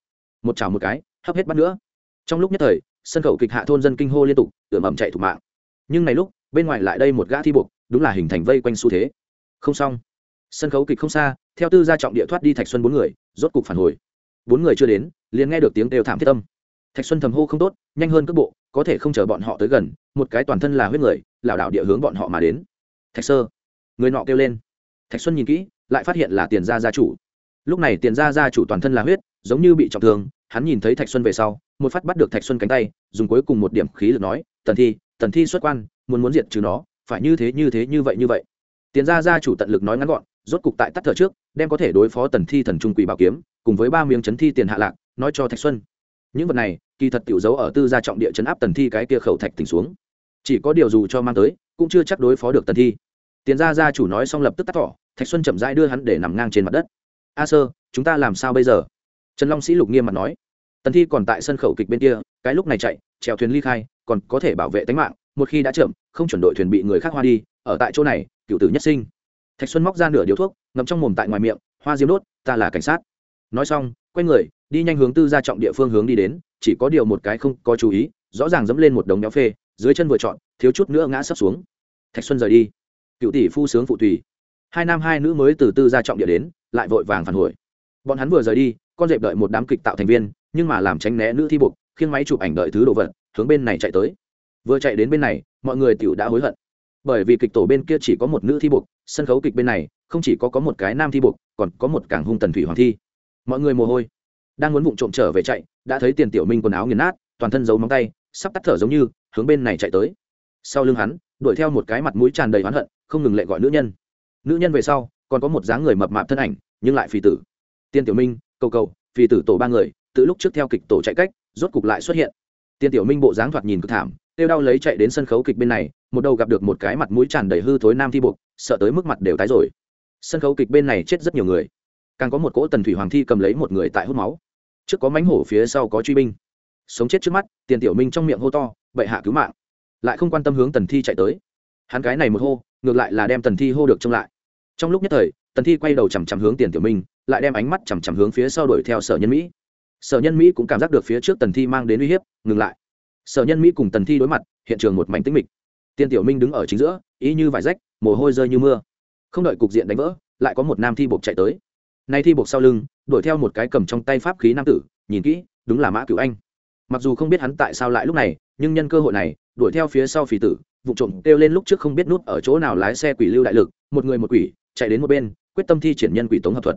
Một chảo một cái, hấp hết bắt nữa. Trong lúc nhất thời, sân khấu kịch hạ thôn dân kinh hô liên tục tưởng ẩm chạy thủ mạng. Nhưng này lúc, bên ngoài lại đây một gã thi buộc, đúng là hình thành vây quanh xu thế. Không xong. Sân khấu kịch không xa, theo tư gia trọng địa thoát đi thạch xuân bốn người, rốt cục phản hồi bốn người chưa đến, liền nghe được tiếng đều thảm thiết tâm thạch xuân thầm hô không tốt, nhanh hơn cước bộ, có thể không chờ bọn họ tới gần, một cái toàn thân là huyết người, lảo đảo địa hướng bọn họ mà đến. Thạch sơ, người nọ kêu lên. Thạch xuân nhìn kỹ, lại phát hiện là tiền gia gia chủ. Lúc này tiền gia gia chủ toàn thân là huyết, giống như bị trọng thương, hắn nhìn thấy thạch xuân về sau, một phát bắt được thạch xuân cánh tay, dùng cuối cùng một điểm khí lực nói, tần thi tần thi xuất quan, muốn muốn diệt trừ nó, phải như thế như thế, như vậy như vậy. Tiền gia gia chủ tận lực nói ngắn gọn rốt cục tại tắt thở trước, đem có thể đối phó tần thi thần trung quỷ bảo kiếm, cùng với ba miếng chấn thi tiền hạ lạc, nói cho thạch xuân. Những vật này, kỳ thật tiểu giấu ở tư gia trọng địa chấn áp tần thi cái kia khẩu thạch tỉnh xuống. Chỉ có điều dù cho mang tới, cũng chưa chắc đối phó được tần thi. Tiền gia gia chủ nói xong lập tức tắt thỏ thạch xuân chậm rãi đưa hắn để nằm ngang trên mặt đất. A sơ, chúng ta làm sao bây giờ? Trần long sĩ lục nghiêm mặt nói. Tần thi còn tại sân khẩu kịch bên kia, cái lúc này chạy trèo thuyền ly khai, còn có thể bảo vệ tính mạng, một khi đã chậm, không chuẩn đội thuyền bị người khác hoa đi, ở tại chỗ này, cựu tử nhất sinh thạch xuân móc ra nửa điếu thuốc, ngậm trong mồm tại ngoài miệng, hoa diêm đốt, ta là cảnh sát. Nói xong, quay người, đi nhanh hướng tư ra trọng địa phương hướng đi đến, chỉ có điều một cái không có chú ý, rõ ràng dẫm lên một đống béo phê, dưới chân vừa chọn, thiếu chút nữa ngã sấp xuống. Thạch xuân rời đi. Cựu tỷ phu sướng phụ tùy. Hai nam hai nữ mới từ tư ra trọng địa đến, lại vội vàng phản hồi. Bọn hắn vừa rời đi, con dẹp đợi một đám kịch tạo thành viên, nhưng mà làm tránh né nữ thi buộc khiến máy chụp ảnh đợi thứ đồ vật, hướng bên này chạy tới. Vừa chạy đến bên này, mọi người tiểu đã hối hận. Bởi vì kịch tổ bên kia chỉ có một nữ thi buộc sân khấu kịch bên này, không chỉ có có một cái nam thi buộc, còn có một cảng hung tần thủy hoàng thi. Mọi người mồ hôi. Đang muốn vụng trộm trở về chạy, đã thấy tiền tiểu minh quần áo nghiền nát, toàn thân giấu móng tay, sắp tắt thở giống như, hướng bên này chạy tới. Sau lưng hắn, đuổi theo một cái mặt mũi tràn đầy oán hận, không ngừng lệ gọi nữ nhân. Nữ nhân về sau, còn có một dáng người mập mạp thân ảnh, nhưng lại phì tử. Tiên tiểu minh, cầu cầu, phì tử tổ ba người, từ lúc trước theo kịch tổ chạy cách, rốt cục lại xuất hiện. Tiên tiểu minh bộ dáng thoạt nhìn cực thảm tiêu đau lấy chạy đến sân khấu kịch bên này, một đầu gặp được một cái mặt mũi tràn đầy hư thối nam thi buộc, sợ tới mức mặt đều tái rồi. Sân khấu kịch bên này chết rất nhiều người. Càng có một cỗ tần thủy hoàng thi cầm lấy một người tại hút máu. Trước có mánh hổ, phía sau có truy binh. Sống chết trước mắt, tiền tiểu minh trong miệng hô to, bệ hạ cứu mạng. Lại không quan tâm hướng tần thi chạy tới. Hắn cái này một hô, ngược lại là đem tần thi hô được trông lại. Trong lúc nhất thời, tần thi quay đầu chằm chằm hướng tiền tiểu minh, lại đem ánh mắt chằm chằm hướng phía sau đuổi theo sở nhân mỹ. Sở nhân mỹ cũng cảm giác được phía trước tần thi mang đến uy hiếp, ngừng lại sở nhân mỹ cùng tần thi đối mặt, hiện trường một mảnh tĩnh mịch. Tiên tiểu minh đứng ở chính giữa ý như vải rách, mồ hôi rơi như mưa. Không đợi cục diện đánh vỡ, lại có một nam thi buộc chạy tới. Nay thi buộc sau lưng, đuổi theo một cái cầm trong tay pháp khí nam tử, nhìn kỹ, đúng là mã cửu anh. Mặc dù không biết hắn tại sao lại lúc này, nhưng nhân cơ hội này, đuổi theo phía sau phì tử, vụ trộm kêu lên lúc trước không biết nút ở chỗ nào lái xe quỷ lưu đại lực, một người một quỷ, chạy đến một bên, quyết tâm thi triển nhân quỷ tống hợp thuật.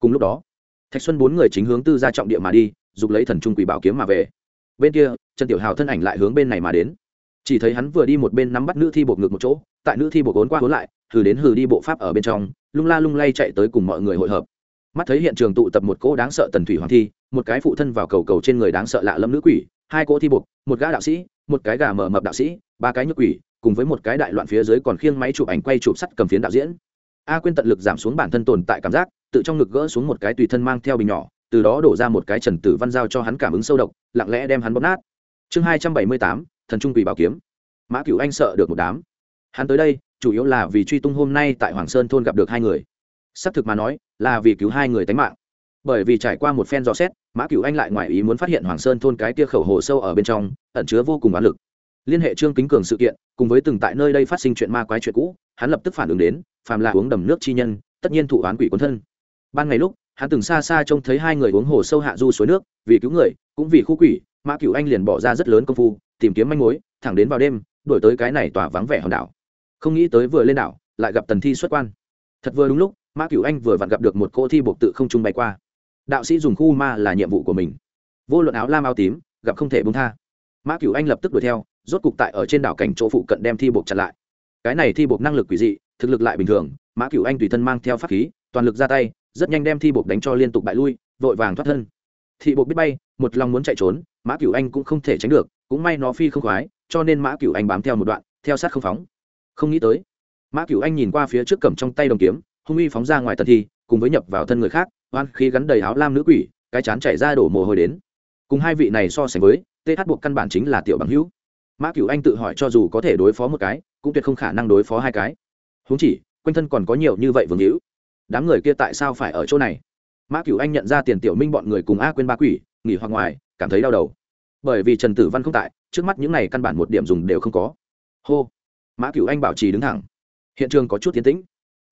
Cùng lúc đó, thạch xuân bốn người chính hướng tư ra trọng địa mà đi, dục lấy thần trung quỷ bảo kiếm mà về bên kia, trần tiểu hào thân ảnh lại hướng bên này mà đến. Chỉ thấy hắn vừa đi một bên nắm bắt nữ thi buộc ngược một chỗ, tại nữ thi buộc ốn qua ốn lại, hừ đến hừ đi bộ pháp ở bên trong, lung la lung lay chạy tới cùng mọi người hội hợp. Mắt thấy hiện trường tụ tập một cỗ đáng sợ tần thủy hoàng thi, một cái phụ thân vào cầu cầu trên người đáng sợ lạ lâm nữ quỷ, hai cỗ thi buộc, một gã đạo sĩ, một cái gà mở mập đạo sĩ, ba cái nhược quỷ, cùng với một cái đại loạn phía dưới còn khiêng máy chụp ảnh quay chụp sắt cầm phiến đạo diễn. A quyên tận lực giảm xuống bản thân tồn tại cảm giác, tự trong ngực gỡ xuống một cái tùy thân mang theo bình nhỏ từ đó đổ ra một cái trần tử văn giao cho hắn cảm ứng sâu độc, lặng lẽ đem hắn bóp nát. Chương hai trăm bảy mươi tám, thần trung quỷ bảo kiếm. Mã cửu anh sợ được một đám. Hắn tới đây, chủ yếu là vì truy tung hôm nay tại hoàng sơn thôn gặp được hai người. Xác thực mà nói, là vì cứu hai người tánh mạng. Bởi vì trải qua một phen dò xét, mã cửu anh lại ngoài ý muốn phát hiện hoàng sơn thôn cái tia khẩu hồ sâu ở bên trong, ẩn chứa vô cùng oán lực. Liên hệ trương kính cường sự kiện, cùng với từng tại nơi đây phát sinh chuyện ma quái chuyện cũ, hắn lập tức phản ứng đến, phàm là uống đầm nước chi nhân, tất nhiên thụ oán quỷ quân thân. Ban ngày lúc hắn từng xa xa trông thấy hai người uống hồ sâu hạ du suối nước, vì cứu người, cũng vì khu quỷ, mã cửu anh liền bỏ ra rất lớn công phu, tìm kiếm manh mối, thẳng đến vào đêm, đổi tới cái này tỏa vắng vẻ hòn đảo. Không nghĩ tới vừa lên đảo, lại gặp tần thi xuất quan. Thật vừa đúng lúc, mã cửu anh vừa vặn gặp được một cô thi buộc tự không trung bay qua. Đạo sĩ dùng khu ma là nhiệm vụ của mình. Vô luận áo lam áo tím, gặp không thể bung tha. Mã cửu anh lập tức đuổi theo, rốt cục tại ở trên đảo cảnh chỗ phụ cận đem thi buộc chặn lại. Cái này thi buộc năng lực quỷ dị, thực lực lại bình thường, mã cửu anh tùy thân mang theo pháp khí, toàn lực ra tay rất nhanh đem thi buộc đánh cho liên tục bại lui, vội vàng thoát thân. Thị buộc biết bay, một lòng muốn chạy trốn, mã cửu anh cũng không thể tránh được, cũng may nó phi không khoái, cho nên mã cửu anh bám theo một đoạn, theo sát không phóng. Không nghĩ tới, mã cửu anh nhìn qua phía trước cầm trong tay đồng kiếm, hung uy phóng ra ngoài tần thi, cùng với nhập vào thân người khác, oan khí gắn đầy áo lam nữ quỷ, cái chán chảy ra đổ mồ hôi đến. Cùng hai vị này so sánh với th buộc căn bản chính là tiểu bằng hữu. Mã cửu anh tự hỏi cho dù có thể đối phó một cái, cũng tuyệt không khả năng đối phó hai cái. Huống chỉ, quanh thân còn có nhiều như vậy vương hữu đám người kia tại sao phải ở chỗ này? Mã cửu anh nhận ra tiền tiểu minh bọn người cùng a quên ba quỷ, nghỉ hoặc ngoài, cảm thấy đau đầu. Bởi vì trần tử văn không tại, trước mắt những này căn bản một điểm dùng đều không có. Hô! Mã cửu anh bảo trì đứng thẳng. Hiện trường có chút tiến tĩnh.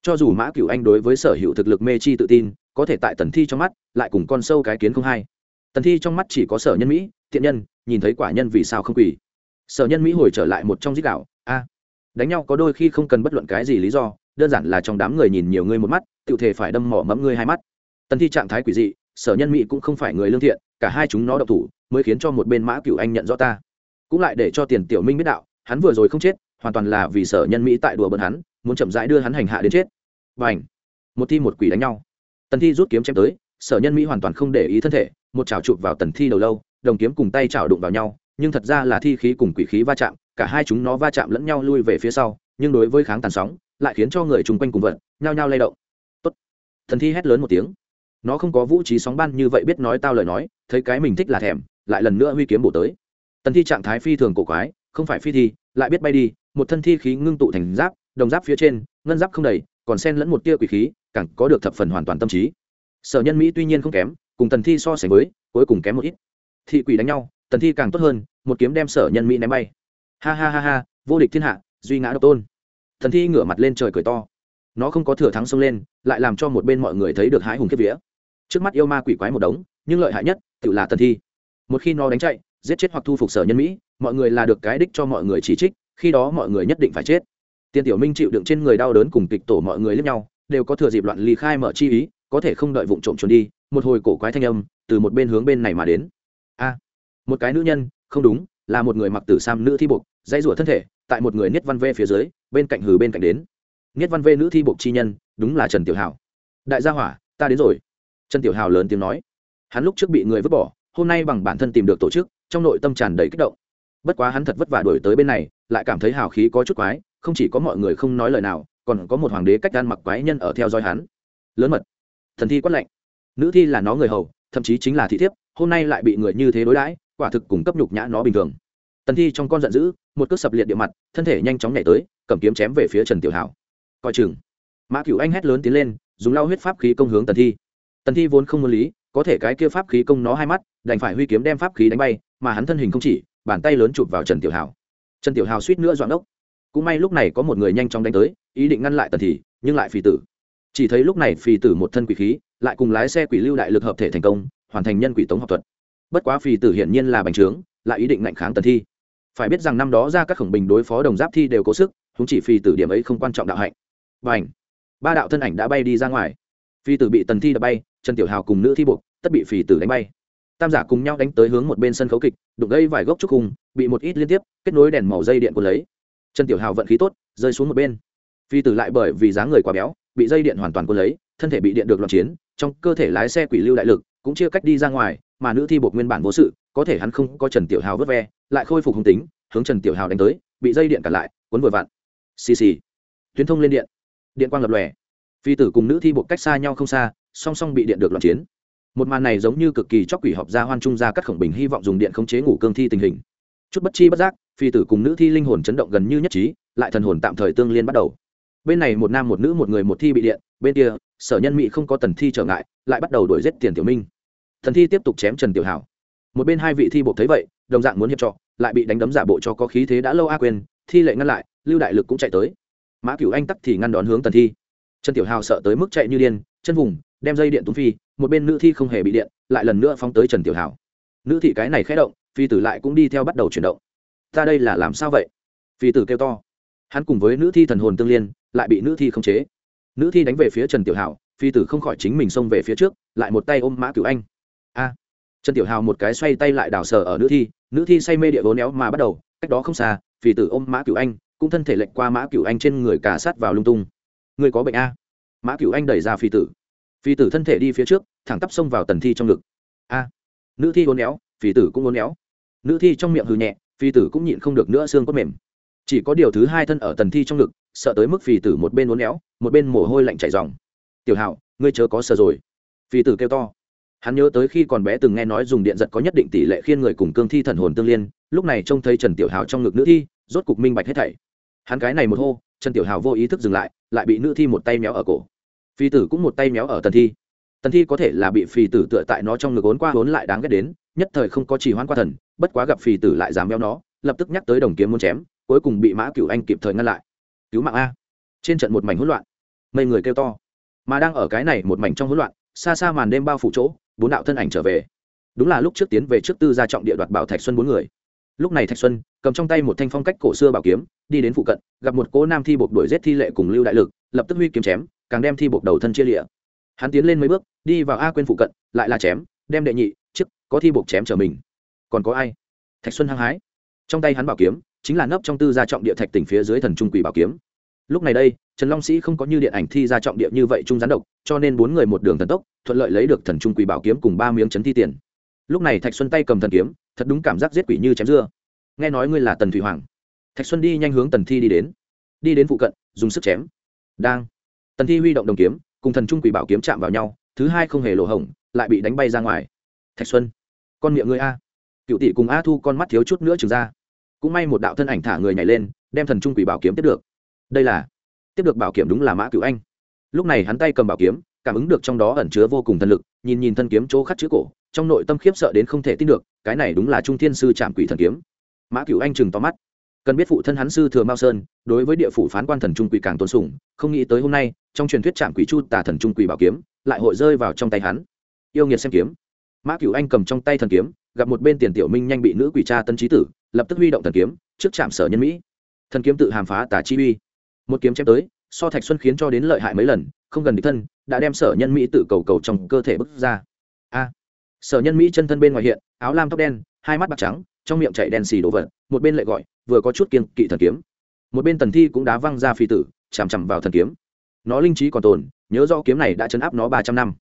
Cho dù mã cửu anh đối với sở hữu thực lực mê chi tự tin, có thể tại tần thi trong mắt, lại cùng con sâu cái kiến không hay. Tần thi trong mắt chỉ có sở nhân mỹ, thiện nhân, nhìn thấy quả nhân vì sao không quỳ. Sở nhân mỹ hồi trở lại một trong dích đạo, a, đánh nhau có đôi khi không cần bất luận cái gì lý do đơn giản là trong đám người nhìn nhiều người một mắt tự thể phải đâm mỏ mẫm ngươi hai mắt. Tần thi trạng thái quỷ dị, sở nhân mỹ cũng không phải người lương thiện, cả hai chúng nó độc thủ mới khiến cho một bên mã cửu anh nhận rõ ta. Cũng lại để cho tiền tiểu minh biết đạo, hắn vừa rồi không chết, hoàn toàn là vì sở nhân mỹ tại đùa bận hắn, muốn chậm rãi đưa hắn hành hạ đến chết. Và ảnh một thi một quỷ đánh nhau. Tần thi rút kiếm chém tới, sở nhân mỹ hoàn toàn không để ý thân thể, một chảo chụp vào tần thi đầu lâu, đồng kiếm cùng tay chảo đụng vào nhau, nhưng thật ra là thi khí cùng quỷ khí va chạm, cả hai chúng nó va chạm lẫn nhau lui về phía sau, nhưng đối với kháng tàn sóng lại khiến cho người chung quanh cùng vật, nhao nhao lay động. Tốt. thần thi hét lớn một tiếng. Nó không có vũ trí sóng ban như vậy biết nói tao lời nói, thấy cái mình thích là thèm, lại lần nữa huy kiếm bổ tới. Tần thi trạng thái phi thường cổ quái, không phải phi thi, lại biết bay đi, một thân thi khí ngưng tụ thành giáp, đồng giáp phía trên, ngân giáp không đầy, còn sen lẫn một tia quỷ khí, càng có được thập phần hoàn toàn tâm trí. Sở nhân mỹ tuy nhiên không kém, cùng tần thi so sánh với, cuối cùng kém một ít. Thị quỷ đánh nhau, tần thi càng tốt hơn, một kiếm đem sở nhân mỹ ném bay. Ha ha ha ha, vô địch thiên hạ, duy ngã độc tôn thần thi ngửa mặt lên trời cười to. Nó không có thừa thắng xông lên, lại làm cho một bên mọi người thấy được hái hùng kiếp vía. Trước mắt yêu ma quỷ quái một đống, nhưng lợi hại nhất tự là thần thi. Một khi nó đánh chạy, giết chết hoặc thu phục sở nhân mỹ, mọi người là được cái đích cho mọi người chỉ trích, khi đó mọi người nhất định phải chết. Tiền tiểu minh chịu đựng trên người đau đớn cùng kịch tổ mọi người lẫn nhau, đều có thừa dịp loạn ly khai mở chi ý, có thể không đợi vụng trộm trốn đi, một hồi cổ quái thanh âm, từ một bên hướng bên này mà đến. A, một cái nữ nhân, không đúng, là một người mặc tử sam nữ thi buộc, dãy rủa thân thể tại một người niết văn vê phía dưới, bên cạnh hừ bên cạnh đến. Niết văn vê nữ thi buộc chi nhân, đúng là trần tiểu hảo. Đại gia hỏa, ta đến rồi. Trần tiểu hào lớn tiếng nói. Hắn lúc trước bị người vứt bỏ, hôm nay bằng bản thân tìm được tổ chức, trong nội tâm tràn đầy kích động. Bất quá hắn thật vất vả đổi tới bên này, lại cảm thấy hào khí có chút quái, không chỉ có mọi người không nói lời nào, còn có một hoàng đế cách gan mặc quái nhân ở theo dõi hắn. Lớn mật. Thần thi quát lạnh. Nữ thi là nó người hầu, thậm chí chính là thị thiếp, hôm nay lại bị người như thế đối đãi, quả thực cùng cấp nhục nhã nó bình thường tần thi trong con giận dữ, một cước sập liệt địa mặt, thân thể nhanh chóng nhảy tới, cầm kiếm chém về phía trần tiểu hảo. Coi chừng. Mã cựu anh hét lớn tiến lên, dùng lao huyết pháp khí công hướng tần thi. Tần thi vốn không muốn lý, có thể cái kia pháp khí công nó hai mắt, đành phải huy kiếm đem pháp khí đánh bay, mà hắn thân hình không chỉ, bàn tay lớn chụp vào trần tiểu hảo. Trần tiểu hào suýt nữa dọn ốc. Cũng may lúc này có một người nhanh chóng đánh tới, ý định ngăn lại tần thi, nhưng lại phì tử. Chỉ thấy lúc này phì tử một thân quỷ khí, lại cùng lái xe quỷ lưu đại lực hợp thể thành công, hoàn thành nhân quỷ tống học thuật. Bất quá phì tử hiển nhiên là bành trướng, lại ý định ngạnh kháng tần thi phải biết rằng năm đó ra các khổng bình đối phó đồng giáp thi đều cố sức chúng chỉ phi tử điểm ấy không quan trọng đạo hạnh. Và ảnh ba đạo thân ảnh đã bay đi ra ngoài. Phi tử bị tần thi đập bay, trần tiểu hào cùng nữ thi buộc, tất bị phi tử đánh bay. Tam giả cùng nhau đánh tới hướng một bên sân khấu kịch, đụng gây vài gốc trúc khung, bị một ít liên tiếp, kết nối đèn màu dây điện của lấy. Trần tiểu hào vận khí tốt, rơi xuống một bên. Phi tử lại bởi vì dáng người quá béo, bị dây điện hoàn toàn quân lấy, thân thể bị điện được loạn chiến, trong cơ thể lái xe quỷ lưu đại lực cũng chia cách đi ra ngoài, mà nữ thi buộc nguyên bản vô sự, có thể hắn không có trần tiểu hào vớt ve lại khôi phục hung tính, hướng trần tiểu hào đánh tới, bị dây điện cản lại, cuốn vừa vặn. Xì xì. Tuyến thông lên điện. Điện quang lập lòe. Phi tử cùng nữ thi buộc cách xa nhau không xa, song song bị điện được loạn chiến. Một màn này giống như cực kỳ chóc quỷ họp ra hoan trung ra các khổng bình hy vọng dùng điện khống chế ngủ cương thi tình hình. Chút bất chi bất giác, phi tử cùng nữ thi linh hồn chấn động gần như nhất trí, lại thần hồn tạm thời tương liên bắt đầu. Bên này một nam một nữ một người một thi bị điện, bên kia, sở nhân mỹ không có tần thi trở ngại, lại bắt đầu đuổi giết tiền tiểu minh. Thần thi tiếp tục chém trần tiểu hảo một bên hai vị thi bộ thấy vậy đồng dạng muốn hiệp trọ lại bị đánh đấm giả bộ cho có khí thế đã lâu a quên thi lệ ngăn lại, lưu đại lực cũng chạy tới. Mã cửu anh tắc thì ngăn đón hướng tần thi. Trần tiểu hào sợ tới mức chạy như điên, chân vùng, đem dây điện túng phi, một bên nữ thi không hề bị điện, lại lần nữa phóng tới trần tiểu hào. Nữ thị cái này khé động, phi tử lại cũng đi theo bắt đầu chuyển động. Ta đây là làm sao vậy? Phi tử kêu to. Hắn cùng với nữ thi thần hồn tương liên, lại bị nữ thi khống chế. Nữ thi đánh về phía trần tiểu hào, phi tử không khỏi chính mình xông về phía trước, lại một tay ôm mã cửu anh trần tiểu hào một cái xoay tay lại đào sờ ở nữ thi nữ thi say mê địa vốn éo mà bắt đầu cách đó không xa phi tử ôm mã cửu anh cũng thân thể lệnh qua mã cửu anh trên người cả sát vào lung tung. Người có bệnh a? Mã cửu anh đẩy ra phi tử. Phi tử thân thể đi phía trước thẳng tắp xông vào tần thi trong ngực. A. Nữ thi hôn éo phi tử cũng hôn éo nữ thi trong miệng hư nhẹ phi tử cũng nhịn không được nữa xương cốt mềm. Chỉ có điều thứ hai thân ở tần thi trong ngực sợ tới mức phi tử một bên uốn éo một bên mồ hôi lạnh chảy dòng tiểu hào, ngươi chớ có sợ rồi. Phi tử kêu to hắn nhớ tới khi còn bé từng nghe nói dùng điện giật có nhất định tỷ lệ khiên người cùng cương thi thần hồn tương liên, lúc này trông thấy trần tiểu hào trong ngực nữ thi, rốt cục minh bạch hết thảy. Hắn cái này một hô, trần tiểu hào vô ý thức dừng lại lại bị nữ thi một tay méo ở cổ. Phi tử cũng một tay méo ở tần thi. Tần thi có thể là bị phi tử tựa tại nó trong ngực ốn qua ốn lại đáng ghét đến, nhất thời không có chỉ hoãn qua thần, bất quá gặp phi tử lại dám méo nó, lập tức nhắc tới đồng kiếm muốn chém, cuối cùng bị mã cửu anh kịp thời ngăn lại. Cứu mạng a. Trên trận một mảnh hỗn loạn. Mây người kêu to. Mà đang ở cái này một mảnh trong hỗn loạn, xa xa màn đêm bao phủ chỗ bốn đạo thân ảnh trở về. Đúng là lúc trước tiến về trước tư gia trọng địa đoạt bảo thạch xuân bốn người. Lúc này thạch xuân cầm trong tay một thanh phong cách cổ xưa bảo kiếm, đi đến phụ cận, gặp một cô nam thi bột đuổi giết thi lệ cùng lưu đại lực, lập tức huy kiếm chém, càng đem thi bột đầu thân chia lịa. Hắn tiến lên mấy bước, đi vào a quên phụ cận, lại là chém, đem đệ nhị, chức, có thi bột chém trở mình. Còn có ai? Thạch xuân hăng hái. Trong tay hắn bảo kiếm, chính là nấp trong tư gia trọng địa thạch tỉnh phía dưới thần trung quỷ bảo kiếm lúc này đây, trần long sĩ không có như điện ảnh thi ra trọng địa như vậy trung gián độc, cho nên bốn người một đường thần tốc, thuận lợi lấy được thần trung quỷ bảo kiếm cùng ba miếng chấn thi tiền. Lúc này thạch xuân tay cầm thần kiếm, thật đúng cảm giác giết quỷ như chém dưa. Nghe nói ngươi là tần thủy hoàng. Thạch xuân đi nhanh hướng tần thi đi đến. Đi đến phụ cận, dùng sức chém. Đang. Tần thi huy động đồng kiếm, cùng thần trung quỷ bảo kiếm chạm vào nhau, thứ hai không hề lộ hổng, lại bị đánh bay ra ngoài. Thạch xuân. Con miệng ngươi a. Cựu tỷ cùng a thu con mắt thiếu chút nữa trừng ra. Cũng may một đạo thân ảnh thả người nhảy lên, đem thần trung quỷ bảo kiếm tiếp được đây là tiếp được bảo kiếm đúng là mã cựu anh lúc này hắn tay cầm bảo kiếm cảm ứng được trong đó ẩn chứa vô cùng thần lực nhìn nhìn thân kiếm chỗ khắc chữ cổ trong nội tâm khiếp sợ đến không thể tin được cái này đúng là trung thiên sư trạm quỷ thần kiếm mã cựu anh chừng to mắt cần biết phụ thân hắn sư thừa mao sơn đối với địa phủ phán quan thần trung quỷ càng tôn sùng không nghĩ tới hôm nay trong truyền thuyết trạm quỷ chu tà thần trung quỷ bảo kiếm lại hội rơi vào trong tay hắn yêu nghiệt xem kiếm mã cựu anh cầm trong tay thần kiếm gặp một bên tiền tiểu minh nhanh bị nữ quỷ cha tân trí tử lập tức huy động thần kiếm trước trạm sở nhân mỹ thần kiếm tự hàm phá tà chi uy một kiếm chém tới, so thạch xuân khiến cho đến lợi hại mấy lần, không gần địch thân, đã đem sở nhân mỹ tự cầu cầu trong cơ thể bước ra. A! Sở nhân mỹ chân thân bên ngoài hiện, áo lam tóc đen, hai mắt bạc trắng, trong miệng chạy đen xì đổ vật, một bên lại gọi, vừa có chút kiên kỵ thần kiếm. Một bên tần thi cũng đá văng ra phi tử, chằm chằm vào thần kiếm. Nó linh trí còn tồn, nhớ do kiếm này đã chấn áp nó ba trăm năm.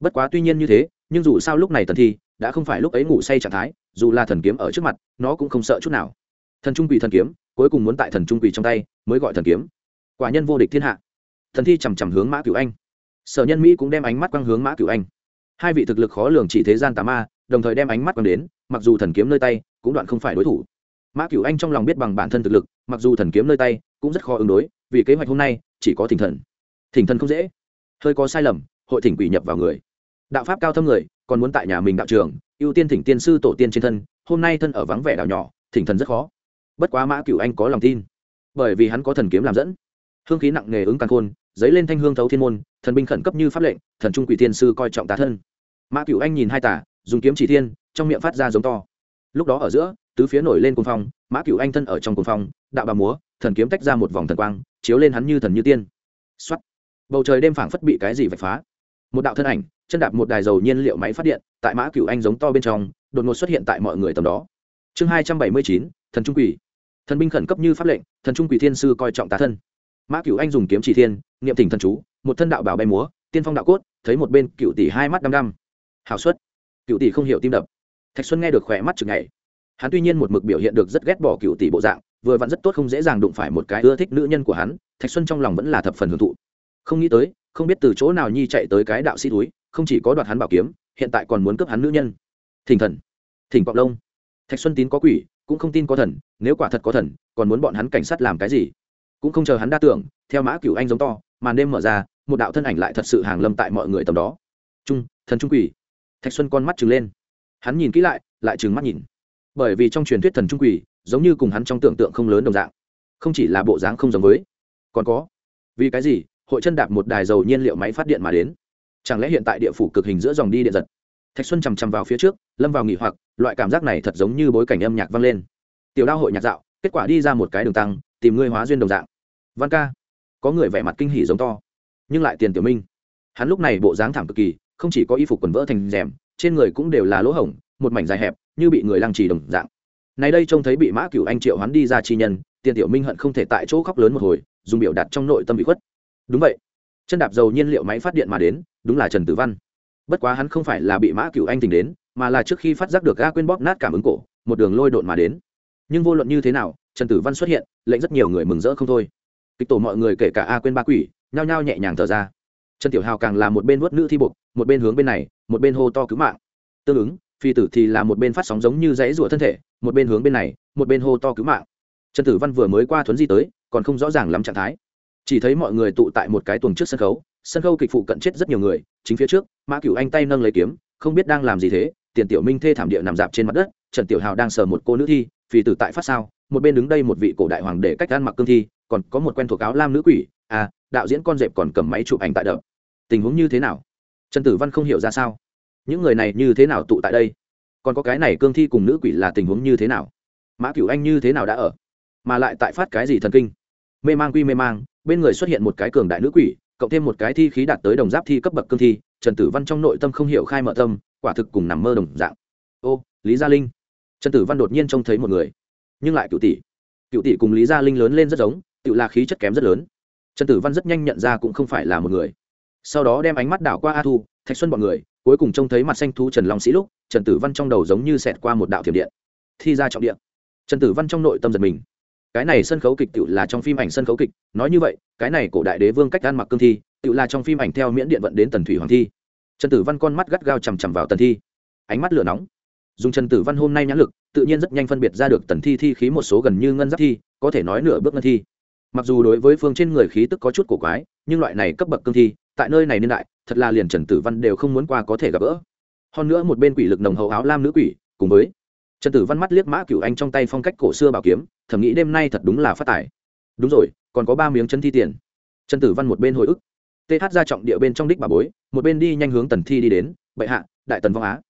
Bất quá tuy nhiên như thế, nhưng dù sao lúc này tần thi đã không phải lúc ấy ngủ say trạng thái, dù là thần kiếm ở trước mặt, nó cũng không sợ chút nào. Thần trung quỷ thần kiếm, cuối cùng muốn tại thần trung quỷ trong tay, mới gọi thần kiếm quả nhân vô địch thiên hạ. Thần thi chằm chằm hướng mã cửu anh. Sở nhân mỹ cũng đem ánh mắt quang hướng mã cửu anh. Hai vị thực lực khó lường chỉ thế gian tà ma, đồng thời đem ánh mắt quang đến, mặc dù thần kiếm nơi tay cũng đoạn không phải đối thủ. Mã cửu anh trong lòng biết bằng bản thân thực lực, mặc dù thần kiếm nơi tay cũng rất khó ứng đối, vì kế hoạch hôm nay chỉ có thỉnh thần. Thỉnh thần không dễ. Hơi có sai lầm, hội thỉnh quỷ nhập vào người. Đạo pháp cao thâm người, còn muốn tại nhà mình đạo trường, ưu tiên thỉnh tiên sư tổ tiên trên thân, hôm nay thân ở vắng vẻ đảo nhỏ, thỉnh thần rất khó. Bất quá mã cửu anh có lòng tin. Bởi vì hắn có thần kiếm làm dẫn hương khí nặng nề ứng càng khôn, dấy lên thanh hương thấu thiên môn, thần binh khẩn cấp như pháp lệnh, thần trung quỷ tiên sư coi trọng tá thân. Mã cửu anh nhìn hai tả dùng kiếm chỉ thiên, trong miệng phát ra giống to. Lúc đó ở giữa, tứ phía nổi lên cồn phong, mã cửu anh thân ở trong cồn phong, đạo bà múa, thần kiếm tách ra một vòng thần quang, chiếu lên hắn như thần như tiên. Xuất bầu trời đêm phảng phất bị cái gì vạch phá. Một đạo thân ảnh, chân đạp một đài dầu nhiên liệu máy phát điện, tại mã cửu anh giống to bên trong, đột ngột xuất hiện tại mọi người tầm đó. Chương hai trăm bảy mươi chín, thần trung quỷ. Thần binh khẩn cấp như pháp lệnh, thần trung quỷ thiên sư coi trọng tá thân mã cửu anh dùng kiếm chỉ thiên, niệm thỉnh thần chú, một thân đạo bảo bay múa, tiên phong đạo cốt, thấy một bên cựu tỷ hai mắt đăm đăm. Hào suất. Cựu tỷ không hiểu tim đập. Thạch xuân nghe được khỏe mắt chừng ngày. Hắn tuy nhiên một mực biểu hiện được rất ghét bỏ cựu tỷ bộ dạng, vừa vặn rất tốt không dễ dàng đụng phải một cái ưa thích nữ nhân của hắn, thạch xuân trong lòng vẫn là thập phần hưởng thụ. Không nghĩ tới, không biết từ chỗ nào nhi chạy tới cái đạo sĩ túi, không chỉ có đoạt hắn bảo kiếm, hiện tại còn muốn cướp hắn nữ nhân. Thỉnh thần. Thỉnh quạng lông thạch xuân tín có quỷ, cũng không tin có thần, nếu quả thật có thần, còn muốn bọn hắn cảnh sát làm cái gì? Cũng không chờ hắn đa tưởng, theo mã cửu anh giống to, màn đêm mở ra, một đạo thân ảnh lại thật sự hàng lâm tại mọi người tầm đó. Trung, thần trung quỷ. Thạch xuân con mắt trừng lên. Hắn nhìn kỹ lại lại trừng mắt nhìn. Bởi vì trong truyền thuyết thần trung quỷ, giống như cùng hắn trong tưởng tượng không lớn đồng dạng. Không chỉ là bộ dáng không giống với, còn có. Vì cái gì, hội chân đạp một đài dầu nhiên liệu máy phát điện mà đến? Chẳng lẽ hiện tại địa phủ cực hình giữa dòng đi điện giật? Thạch xuân chằm chằm vào phía trước, lâm vào nghỉ hoặc, loại cảm giác này thật giống như bối cảnh âm nhạc vang lên. Tiểu đao hội nhạc dạo, kết quả đi ra một cái đường tăng, tìm ngươi hóa duyên đồng dạng văn ca, có người vẻ mặt kinh hỉ giống to, nhưng lại tiền tiểu minh. Hắn lúc này bộ dáng thảm cực kỳ, không chỉ có y phục quần vỡ thành rèm, trên người cũng đều là lỗ hổng, một mảnh dài hẹp, như bị người lăng trì đồng dạng. Này đây trông thấy bị mã cửu anh triệu hắn đi ra chi nhân, tiền tiểu minh hận không thể tại chỗ khóc lớn một hồi, dùng biểu đạt trong nội tâm bị khuất. Đúng vậy. Chân đạp dầu nhiên liệu máy phát điện mà đến, đúng là trần tử văn. Bất quá hắn không phải là bị mã cửu anh tình đến, mà là trước khi phát giác được ga quên bóp nát cảm ứng cổ, một đường lôi độn mà đến. Nhưng vô luận như thế nào, trần tử văn xuất hiện, lệnh rất nhiều người mừng rỡ không thôi kịch tổ mọi người kể cả a quên ba quỷ, nhao nhao nhẹ nhàng thở ra. Trần tiểu hào càng là một bên vuốt nữ thi buộc một bên hướng bên này, một bên hô to cứu mạng. Tương ứng, phi tử thì là một bên phát sóng giống như dãy rủa thân thể, một bên hướng bên này, một bên hô to cứu mạng. Trần tử văn vừa mới qua thuấn di tới, còn không rõ ràng lắm trạng thái. Chỉ thấy mọi người tụ tại một cái tuồng trước sân khấu sân khấu kịch phụ cận chết rất nhiều người, chính phía trước, mã cửu anh tay nâng lấy kiếm, không biết đang làm gì thế, tiền tiểu minh thê thảm địa nằm dạp trên mặt đất, trần tiểu hào đang sờ một cô nữ thi, phi tử tại phát sao một bên đứng đây một vị cổ đại hoàng để cách ăn mặc cương thi, còn có một quen thuộc áo lam nữ quỷ. À đạo diễn con dẹp còn cầm máy chụp ảnh tại đập. Tình huống như thế nào? Trần tử văn không hiểu ra sao. Những người này như thế nào tụ tại đây? Còn có cái này cương thi cùng nữ quỷ là tình huống như thế nào? Mã cửu anh như thế nào đã ở? Mà lại tại phát cái gì thần kinh? Mê mang quy mê mang, bên người xuất hiện một cái cường đại nữ quỷ, cộng thêm một cái thi khí đạt tới đồng giáp thi cấp bậc cương thi, trần tử văn trong nội tâm không hiểu khai mở tâm, quả thực cùng nằm mơ đồng dạng. Ô, lý gia linh. Trần tử văn đột nhiên trông thấy một người nhưng lại cựu tỷ. Cựu tỷ cùng lý gia linh lớn lên rất giống tự là khí chất kém rất lớn. Trần tử văn rất nhanh nhận ra cũng không phải là một người. Sau đó đem ánh mắt đảo qua a thu, thạch xuân b ọ n người, cuối cùng trông thấy mặt xanh thu trần long sĩ lúc, trần tử văn trong đầu giống như xẹt qua một đạo thiểm điện. Thi ra trọng điện. Trần tử văn trong nội tâm giật mình. Cái này sân khấu kịch tự là trong phim ảnh sân khấu kịch, nói như vậy, cái này cổ đại đế vương cách ăn mặc cương thi tự là trong phim ảnh theo miễn điện vận đến tần thủy hoàng thi. Trần tử văn con mắt gắt gao chằm chằm vào tần thi. Ánh mắt lửa nóng. Dùng trần tử văn hôm nay nhãn lực tự nhiên rất nhanh phân biệt ra được tần thi thi khí một số gần như ngân giáp thi, có thể nói nửa bước ngân thi. Mặc dù đối với phương trên người khí tức có chút cổ quái, nhưng loại này cấp bậc cương thi, tại nơi này niên đại, thật là liền trần tử văn đều không muốn qua có thể gặp gỡ. Hơn nữa một bên quỷ lực nồng hậu áo lam nữ quỷ, cùng với trần tử văn mắt liếc mã cửu anh trong tay phong cách cổ xưa bảo kiếm, thầm nghĩ đêm nay thật đúng là phát tài. Đúng rồi, còn có ba miếng chân thi tiền. Trần tử văn một bên hồi ức. Th ra trọng địa bên trong đích bà bối, một bên đi nhanh hướng tần thi đi đến, bệ hạ, đại tần vong á,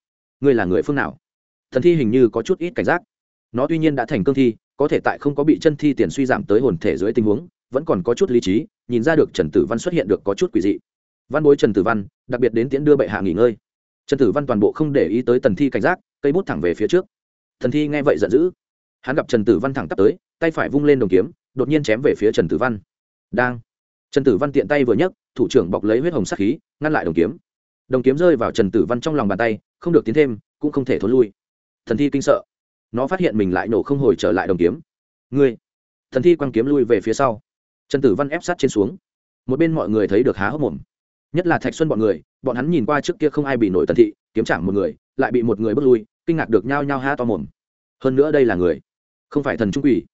ngươi là người phương nào? Thần thi hình như có chút ít cảnh giác. Nó tuy nhiên đã thành cương thi, có thể tại không có bị chân thi tiền suy giảm tới hồn thể dưới tình huống, vẫn còn có chút lý trí, nhìn ra được trần tử văn xuất hiện được có chút quỷ dị. Văn bối trần tử văn, đặc biệt đến tiễn đưa bệ hạ nghỉ ngơi. Trần tử văn toàn bộ không để ý tới tần thi cảnh giác, cây bút thẳng về phía trước. Thần thi nghe vậy giận dữ. Hắn gặp trần tử văn thẳng tắp tới, tay phải vung lên đồng kiếm, đột nhiên chém về phía trần tử văn. Đang. Trần tử văn tiện tay vừa nhấc, thủ trưởng bọc lấy huyết hồng sắc khí, ngăn lại đồng kiếm. Đồng kiếm rơi vào trần tử văn trong lòng bàn tay, không được tiến thêm, cũng không thể thốn lui thần thi kinh sợ. Nó phát hiện mình lại nổ không hồi trở lại đồng kiếm. Ngươi, thần thi quăng kiếm lui về phía sau. Trần tử văn ép sát trên xuống. Một bên mọi người thấy được há hốc mồm. Nhất là thạch xuân bọn người, bọn hắn nhìn qua trước kia không ai bị nổi tần thị, kiếm chẳng một người, lại bị một người bước lui, kinh ngạc được nhao nhao ha to mồm. Hơn nữa đây là người, không phải thần trung quỷ.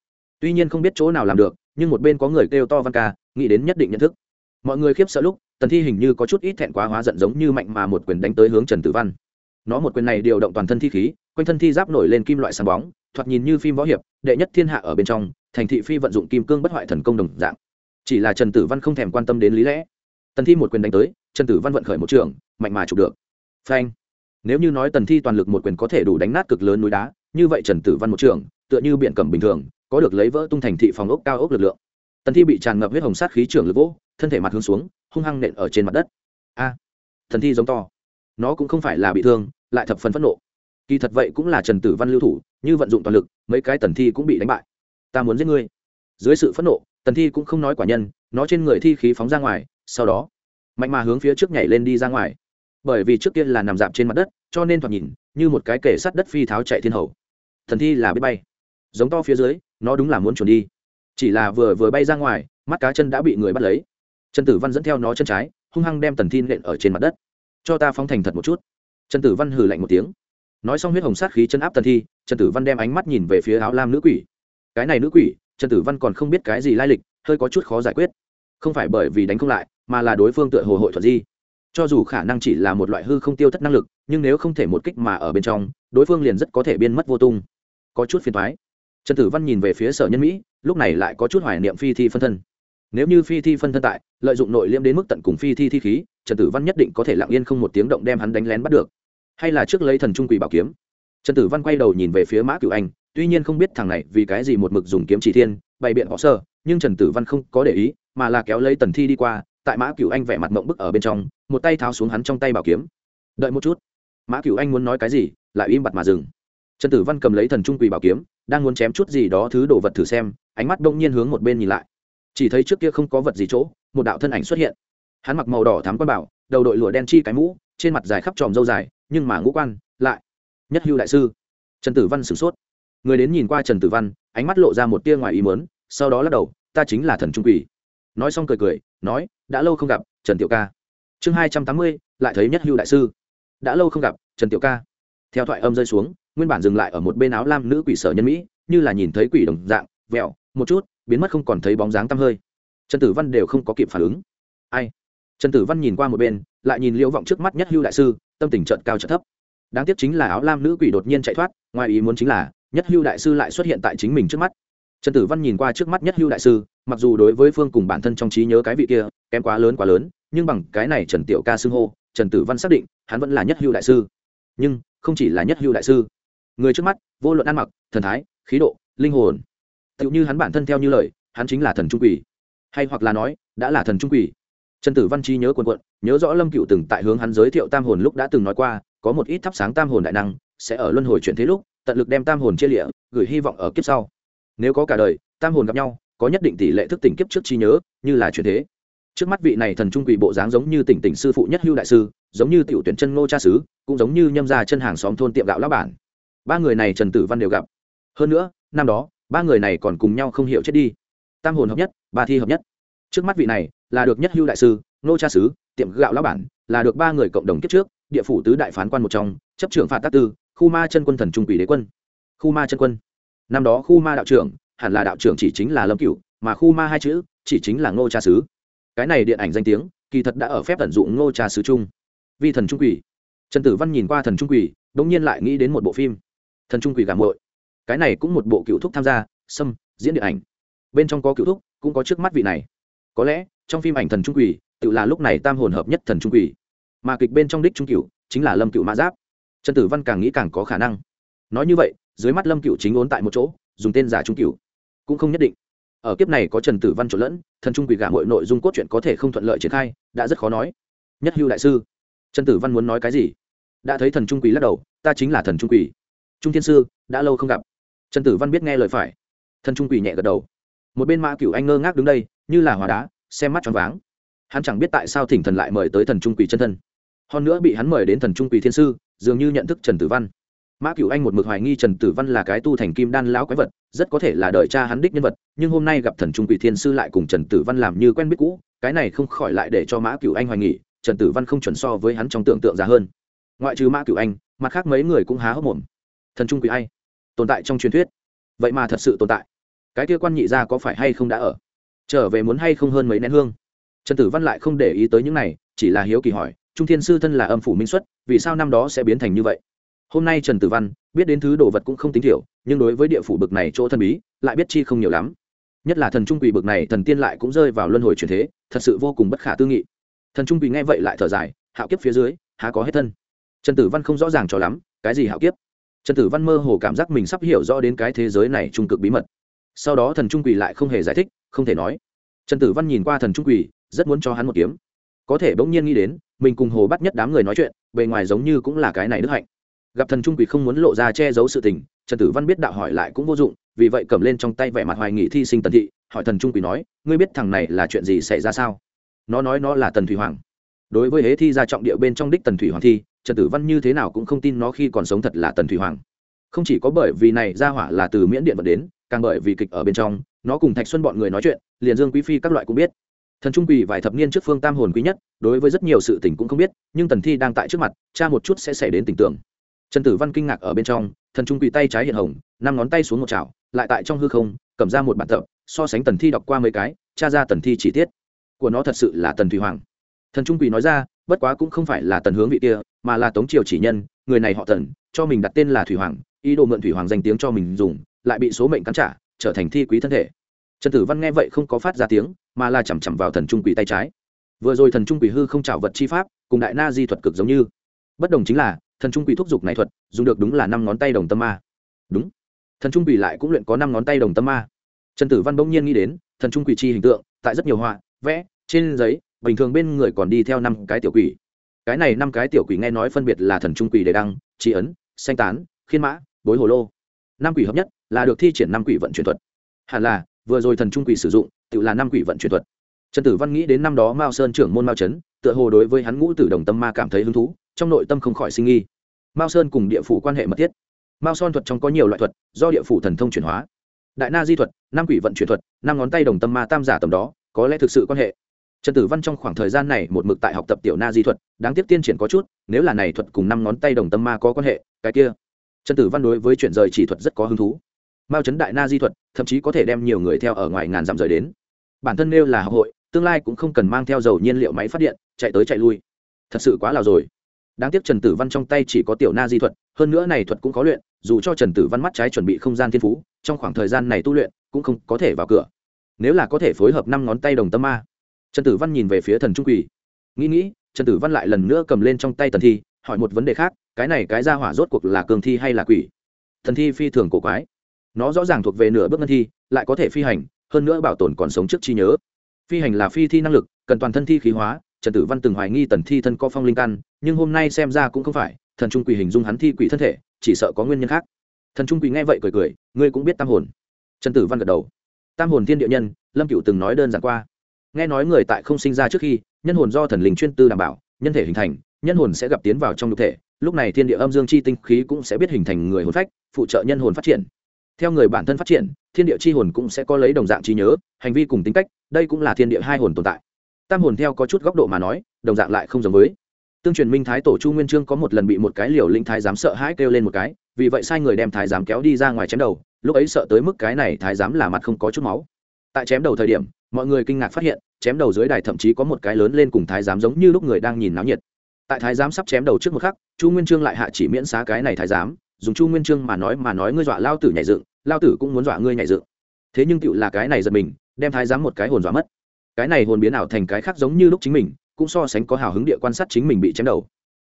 Tuy nhiên không biết chỗ nào làm được, nhưng một bên có người kêu to văn ca, nghĩ đến nhất định nhận thức. Mọi người khiếp sợ lúc tần thi hình như có chút ít thẹn quá hóa giận giống như mạnh mà một quyền đánh tới hướng trần tử văn. Nó một quyền này điều động toàn thân thi khí quanh thân thi giáp nổi lên kim loại sáng bóng, thoạt nhìn như phim võ hiệp, đệ nhất thiên hạ ở bên trong, thành thị phi vận dụng kim cương bất hoại thần công đồng dạng. Chỉ là trần tử văn không thèm quan tâm đến lý lẽ. Tần thi một quyền đánh tới, trần tử văn vận khởi một trường, mạnh mà chụp được. Phanh. Nếu như nói tần thi toàn lực một quyền có thể đủ đánh nát cực lớn núi đá, như vậy trần tử văn một trường, tựa như biển cẩm bình thường, có được lấy vỡ tung thành thị phòng ốc cao ốc lực lượng. Tần thi bị tràn ngập huyết hồng sát khí trưởng lực vỗ, thân thể mặt hướng xuống, hung hăng nện ở trên mặt đất. A. Thần thi giống to. Nó cũng không phải là bị thương, lại thập phần phẫn nộ kỳ thật vậy cũng là trần tử văn lưu thủ, như vận dụng toàn lực, mấy cái tần thi cũng bị đánh bại. Ta muốn giết ngươi. Dưới sự phẫn nộ, tần thi cũng không nói quả nhân, nó trên người thi khí phóng ra ngoài, sau đó, mạnh mà hướng phía trước nhảy lên đi ra ngoài. Bởi vì trước kia là nằm dạp trên mặt đất, cho nên thoạt nhìn, như một cái kể sắt đất phi tháo chạy thiên hầu. Thần thi là biết bay. Giống to phía dưới, nó đúng là muốn chuẩn đi. Chỉ là vừa vừa bay ra ngoài, mắt cá chân đã bị người bắt lấy. Trần tử văn dẫn theo nó chân trái, hung hăng đem tần thi nện ở trên mặt đất. Cho ta phóng thành thật một chút. Trần tử văn hừ lạnh một tiếng nói xong huyết hồng sát khí chân áp tần thi, trần tử văn đem ánh mắt nhìn về phía áo lam nữ quỷ. Cái này nữ quỷ, trần tử văn còn không biết cái gì lai lịch, hơi có chút khó giải quyết. Không phải bởi vì đánh không lại, mà là đối phương tựa hồ hội thuật di. Cho dù khả năng chỉ là một loại hư không tiêu thất năng lực, nhưng nếu không thể một kích mà ở bên trong, đối phương liền rất có thể biên mất vô tung. Có chút phiền thoái trần tử văn nhìn về phía sở nhân mỹ, lúc này lại có chút hoài niệm phi thi phân thân. Nếu như phi thi phân thân tại, lợi dụng nội liễm đến mức tận cùng phi thi thi khí, trần tử văn nhất định có thể lặng yên không một tiếng động đem hắn đánh lén bắt được hay là trước lấy thần trung quỷ bảo kiếm? Trần tử văn quay đầu nhìn về phía mã cửu anh, tuy nhiên không biết thằng này vì cái gì một mực dùng kiếm chỉ thiên, bày biện họ sơ, nhưng trần tử văn không có để ý, mà là kéo lấy tần thi đi qua, tại mã cửu anh vẻ mặt mộng bức ở bên trong, một tay tháo xuống hắn trong tay bảo kiếm. Đợi một chút. Mã cửu anh muốn nói cái gì, lại im bặt mà dừng. Trần tử văn cầm lấy thần trung quỷ bảo kiếm, đang muốn chém chút gì đó thứ đồ vật thử xem, ánh mắt đông nhiên hướng một bên nhìn lại. Chỉ thấy trước kia không có vật gì chỗ, một đạo thân ảnh xuất hiện. Hắn mặc màu đỏ thắm quan bảo, đầu đội lụa đen chi cái mũ, trên mặt dài khắp tròm dâu dài nhưng mà ngũ quan, lại. Nhất hưu đại sư. Trần tử văn sửng sốt. Người đến nhìn qua trần tử văn, ánh mắt lộ ra một tia ngoài ý mớn sau đó lắc đầu, ta chính là thần trung quỷ. Nói xong cười cười, nói, đã lâu không gặp, trần tiểu ca. Chương hai trăm tám mươi, lại thấy nhất hưu đại sư. Đã lâu không gặp, trần tiểu ca. Theo thoại âm rơi xuống, nguyên bản dừng lại ở một bên áo lam nữ quỷ sở nhân mỹ, như là nhìn thấy quỷ đồng dạng, vẹo, một chút, biến mất không còn thấy bóng dáng tăm hơi. Trần tử văn đều không có kịp phản ứng. Ai? Trần tử văn nhìn qua một bên, lại nhìn liễu vọng trước mắt nhất hưu đại sư, tâm tình trợn cao trợn thấp. Đáng tiếc chính là áo lam nữ quỷ đột nhiên chạy thoát, ngoài ý muốn chính là, nhất hưu đại sư lại xuất hiện tại chính mình trước mắt. Trần tử văn nhìn qua trước mắt nhất hưu đại sư, mặc dù đối với phương cùng bản thân trong trí nhớ cái vị kia, kém quá lớn quá lớn, nhưng bằng cái này trần tiểu ca xưng hô, trần tử văn xác định, hắn vẫn là nhất hưu đại sư. Nhưng, không chỉ là nhất hưu đại sư. Người trước mắt, vô luận ăn mặc, thần thái, khí độ, linh hồn, tựu như hắn bản thân theo như lời, hắn chính là thần trung quỷ. Hay hoặc là nói, đã là thần trung quỷ trần tử văn chi nhớ quần quận nhớ rõ lâm cựu từng tại hướng hắn giới thiệu tam hồn lúc đã từng nói qua, có một ít thắp sáng tam hồn đại năng, sẽ ở luân hồi chuyển thế lúc, tận lực đem tam hồn chia lịa, gửi hy vọng ở kiếp sau. Nếu có cả đời, tam hồn gặp nhau, có nhất định tỷ lệ thức tỉnh kiếp trước chi nhớ, như là chuyển thế. Trước mắt vị này thần trung quỷ bộ dáng giống như tỉnh tỉnh sư phụ nhất hưu đại sư, giống như tiểu tuyển chân ngô cha sứ cũng giống như nhâm Gia chân hàng xóm thôn tiệm gạo lão bản. Ba người này trần tử văn đều gặp. Hơn nữa, năm đó, ba người này còn cùng nhau không hiểu chết đi. Tam hồn hợp nhất, ba thi hợp nhất trước mắt vị này là được nhất hưu đại sư, nô cha sứ, tiệm gạo lão bản, là được ba người cộng đồng kiếp trước, địa phủ tứ đại phán quan một trong, chấp trưởng phạt tác tư, khu ma chân quân thần trung quỷ đế quân. Khu ma chân quân. Năm đó khu ma đạo trưởng, hẳn là đạo trưởng chỉ chính là lâm cửu, mà khu ma hai chữ chỉ chính là ngô cha sứ. Cái này điện ảnh danh tiếng, kỳ thật đã ở phép tận dụng ngô cha sứ trung vi thần trung quỷ. Trần tử văn nhìn qua thần trung quỷ đ ỗ n g nhiên lại nghĩ đến một bộ phim. Thần trung quỷ gà muội. Cái này cũng một bộ cựu thúc tham gia xâm diễn điện ảnh. Bên trong có cựu thúc, cũng có trước mắt vị này có lẽ, trong phim ảnh thần trung quỷ, tự là lúc này tam hồn hợp nhất thần trung quỷ. Mà kịch bên trong đích trung cựu chính là lâm cựu mã giáp. Trần tử văn càng nghĩ càng có khả năng. Nói như vậy, dưới mắt lâm cựu chính ốn tại một chỗ, dùng tên giả trung cựu cũng không nhất định. Ở kiếp này có trần tử văn trộn lẫn, thần trung quỷ gả mọi nội dung cốt truyện có thể không thuận lợi triển khai, đã rất khó nói. Nhất hưu đại sư. Trần tử văn muốn nói cái gì? Đã thấy thần trung quỷ lắc đầu, ta chính là thần trung quỷ. Trung thiên sư, đã lâu không gặp. Trần tử văn biết nghe lời phải. Thần trung quỷ nhẹ gật đầu. Một bên mã cửu anh ngơ ngác đứng đây như là hóa đá, xem mắt tròn váng. Hắn chẳng biết tại sao thỉnh thần lại mời tới thần trung quỷ chân thân. Hơn nữa bị hắn mời đến thần trung quỷ thiên sư, dường như nhận thức trần tử văn. Mã cửu anh một mực hoài nghi trần tử văn là cái tu thành kim đan lão quái vật, rất có thể là đời cha hắn đích nhân vật, nhưng hôm nay gặp thần trung quỷ thiên sư lại cùng trần tử văn làm như quen biết cũ, cái này không khỏi lại để cho mã cửu anh hoài nghi, trần tử văn không chuẩn so với hắn trong tưởng tượng già hơn. Ngoại trừ mã cửu anh, mặt khác mấy người cũng há hốc mồm. Thần trung quỷ ai? Tồn tại trong truyền thuyết. Vậy mà thật sự tồn tại. Cái kia quan nhị gia có phải hay không đã ở? Trở về muốn hay không hơn mấy nén hương. Trần tử văn lại không để ý tới những này, chỉ là hiếu kỳ hỏi, trung thiên sư thân là âm phủ minh xuất, vì sao năm đó sẽ biến thành như vậy? Hôm nay trần tử văn biết đến thứ đồ vật cũng không tính thiểu, nhưng đối với địa phủ bực này chỗ thân bí, lại biết chi không nhiều lắm. Nhất là thần trung quỷ bực này, thần tiên lại cũng rơi vào luân hồi truyền thế, thật sự vô cùng bất khả tư nghị. Thần trung quỷ nghe vậy lại thở dài, hạo kiếp phía dưới, há có hết thân? Trần tử văn không rõ ràng cho lắm, cái gì hạo kiếp? Trần tử văn mơ hồ cảm giác mình sắp hiểu rõ đến cái thế giới này trung cực bí mật. Sau đó thần trung quỷ lại không hề giải thích không thể nói. Trần tử văn nhìn qua thần trung quỷ, rất muốn cho hắn một kiếm. Có thể bỗng nhiên nghĩ đến, mình cùng hồ bắt nhất đám người nói chuyện, bề ngoài giống như cũng là cái này đức hạnh. Gặp thần trung quỷ không muốn lộ ra che giấu sự tình, trần tử văn biết đạo hỏi lại cũng vô dụng, vì vậy cầm lên trong tay vẻ mặt hoài nghị thi sinh tần thị, hỏi thần trung quỷ nói, ngươi biết thằng này là chuyện gì xảy ra sao? Nó nói nó là tần thủy hoàng. Đối với hế thi ra trọng địa bên trong đích tần thủy hoàng thi, trần tử văn như thế nào cũng không tin nó khi còn sống thật là tần thủy hoàng. Không chỉ có bởi vì này ra hỏa là từ miễn điện vật đến càng bởi vì kịch ở bên trong, nó cùng thạch xuân bọn người nói chuyện, liền dương quý phi các loại cũng biết. Thần trung quỷ vài thập niên trước phương tam hồn quý nhất, đối với rất nhiều sự tình cũng không biết, nhưng tần thi đang tại trước mặt cha một chút sẽ xảy đến tình tưởng. Trần tử văn kinh ngạc ở bên trong, thần trung quỳ tay trái hiện hồng, năm ngón tay xuống một chảo, lại tại trong hư không, cầm ra một bản tập, so sánh tần thi đọc qua mấy cái cha ra tần thi chi tiết. Của nó thật sự là tần thủy hoàng. Thần trung quỷ nói ra, bất quá cũng không phải là tần hướng vị kia, mà là tống triều chỉ nhân, người này họ tần, cho mình đặt tên là thủy hoàng, ý đồ mượn thủy hoàng danh tiếng cho mình dùng lại bị số mệnh cắn trả, trở thành thi quý thân thể. Trần tử văn nghe vậy không có phát ra tiếng, mà là chằm chằm vào thần trung quỷ tay trái. Vừa rồi thần trung quỷ hư không trảo vật chi pháp, cùng đại na di thuật cực giống như. Bất đồng chính là, thần trung quỷ thúc giục này thuật, dùng được đúng là năm ngón tay đồng tâm ma. Đúng. Thần trung quỷ lại cũng luyện có năm ngón tay đồng tâm ma. Trần tử văn bỗng nhiên nghĩ đến, thần trung quỷ chi hình tượng, tại rất nhiều họa, vẽ, trên giấy, bình thường bên người còn đi theo năm cái tiểu quỷ. Cái này năm cái tiểu quỷ nghe nói phân biệt là thần trung quỷ đề đăng, tri ấn, xanh tán, khiên mã, bối hồ lô năm quỷ hợp nhất, là được thi triển năm quỷ vận chuyển thuật. Hẳn là, vừa rồi thần trung quỷ sử dụng, tự là năm quỷ vận chuyển thuật. Trần tử văn nghĩ đến năm đó mao sơn trưởng môn mao trấn tựa hồ đối với hắn ngũ tử đồng tâm ma cảm thấy hứng thú, trong nội tâm không khỏi sinh nghi. Mao sơn cùng địa phủ quan hệ mật thiết. Mao son thuật trong có nhiều loại thuật, do địa phủ thần thông chuyển hóa. Đại na di thuật, năm quỷ vận chuyển thuật, năm ngón tay đồng tâm ma tam giả tầm đó, có lẽ thực sự quan hệ. Trần tử văn trong khoảng thời gian này một mực tại học tập tiểu na di thuật, đáng tiếc tiên triển có chút, nếu là này thuật cùng năm ngón tay đồng tâm ma có quan hệ, cái kia trần tử văn đối với chuyển rời chỉ thuật rất có hứng thú. Mao chấn đại na di thuật, thậm chí có thể đem nhiều người theo ở ngoài ngàn dặm rời đến. Bản thân nêu là học hội, tương lai cũng không cần mang theo dầu nhiên liệu máy phát điện, chạy tới chạy lui. Thật sự quá lào rồi. Đáng tiếc trần tử văn trong tay chỉ có tiểu na di thuật, hơn nữa này thuật cũng có luyện, dù cho trần tử văn mắt trái chuẩn bị không gian thiên phú, trong khoảng thời gian này tu luyện cũng không có thể vào cửa. Nếu là có thể phối hợp năm ngón tay đồng tâm ma. Trần tử văn nhìn về phía thần trung quỷ nghĩ nghĩ, trần tử văn lại lần nữa cầm lên trong tay tần thi hỏi một vấn đề khác, cái này cái ra hỏa rốt cuộc là cường thi hay là quỷ? Thần thi phi thường cổ quái. Nó rõ ràng thuộc về nửa bước ngân thi, lại có thể phi hành, hơn nữa bảo tồn còn sống trước chi nhớ. Phi hành là phi thi năng lực, cần toàn thân thi khí hóa, trần tử văn từng hoài nghi tần thi thân có phong linh căn, nhưng hôm nay xem ra cũng không phải, thần trung quỷ hình dung hắn thi quỷ thân thể, chỉ sợ có nguyên nhân khác. Thần trung quỷ nghe vậy cười cười, ngươi cũng biết tam hồn. Trần tử văn gật đầu. Tam hồn thiên địa nhân, lâm cựu từng nói đơn giản qua. Nghe nói người tại không sinh ra trước khi, nhân hồn do thần linh chuyên tư đảm bảo, nhân thể hình thành nhân hồn sẽ gặp tiến vào trong nhục thể, lúc này thiên địa âm dương chi tinh khí cũng sẽ biết hình thành người hồn phách, phụ trợ nhân hồn phát triển. Theo người bản thân phát triển, thiên địa chi hồn cũng sẽ có lấy đồng dạng trí nhớ, hành vi cùng tính cách, đây cũng là thiên địa hai hồn tồn tại. Tam hồn theo có chút góc độ mà nói, đồng dạng lại không giống với. Tương truyền minh thái tổ chu nguyên trương có một lần bị một cái liều linh thái giám sợ hãi kêu lên một cái, vì vậy sai người đem thái giám kéo đi ra ngoài chém đầu, lúc ấy sợ tới mức cái này thái giám là mặt không có chút máu. Tại chém đầu thời điểm, mọi người kinh ngạc phát hiện, chém đầu dưới đài thậm chí có một cái lớn lên cùng thái giám giống như lúc người đang nhìn náo nhiệt tại thái giám sắp chém đầu trước một khắc, chu nguyên trương lại hạ chỉ miễn xá cái này thái giám, dùng chu nguyên trương mà nói mà nói ngươi dọa lao tử nhảy dựng, lao tử cũng muốn dọa ngươi nhảy dựng. Thế nhưng tựu là cái này giật mình, đem thái giám một cái hồn dọa mất. Cái này hồn biến ảo thành cái khác giống như lúc chính mình, cũng so sánh có hào hứng địa quan sát chính mình bị chém đầu.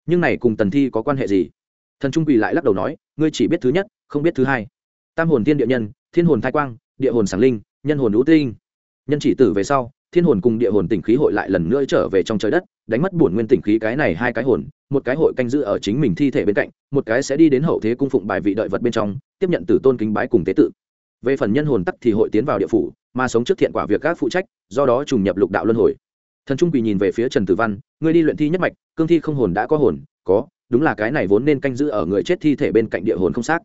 Nhưng này cùng tần thi có quan hệ gì? Thần trung quỳ lại lắc đầu nói, ngươi chỉ biết thứ nhất, không biết thứ hai. Tam hồn thiên địa nhân, thiên hồn Thái quang, địa hồn sáng linh, nhân hồn ưu tinh. Nhân chỉ tử về sau thiên hồn cùng địa hồn tỉnh khí hội lại lần nữa trở về trong trời đất, đánh mất bổn nguyên tỉnh khí cái này hai cái hồn, một cái hội canh giữ ở chính mình thi thể bên cạnh, một cái sẽ đi đến hậu thế cung phụng bài vị đợi vật bên trong, tiếp nhận từ tôn kính bái cùng tế tự. Về phần nhân hồn tắc thì hội tiến vào địa phủ, mà sống trước thiện quả việc các phụ trách, do đó trùng nhập lục đạo luân hồi. Thần trung quỳ nhìn về phía trần tử văn người đi luyện thi nhất mạch, cương thi không hồn đã có hồn, có, đúng là cái này vốn nên canh giữ ở người chết thi thể bên cạnh địa hồn không xác.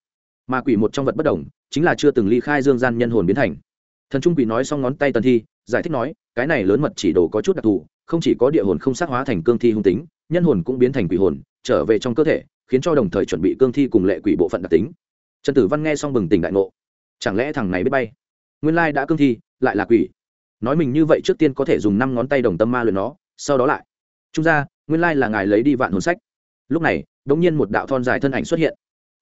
Mà quỷ một trong vật bất đồng, chính là chưa từng ly khai dương gian nhân hồn biến thành. Thần trung quỷ nói xong ngón tay tần thi giải thích nói, cái này lớn mật chỉ đồ có chút đặc thù, không chỉ có địa hồn không xác hóa thành cương thi hung tính, nhân hồn cũng biến thành quỷ hồn, trở về trong cơ thể, khiến cho đồng thời chuẩn bị cương thi cùng lệ quỷ bộ phận đặc tính. Trần tử văn nghe xong bừng tỉnh đại ngộ. Chẳng lẽ thằng này biết bay? Nguyên lai đã cương thi, lại là quỷ. Nói mình như vậy trước tiên có thể dùng năm ngón tay đồng tâm ma luyện nó, sau đó lại. Trung ra nguyên lai là ngài lấy đi vạn hồn sách. Lúc này đ ỗ n g nhiên một đạo thon dài thân ảnh xuất hiện.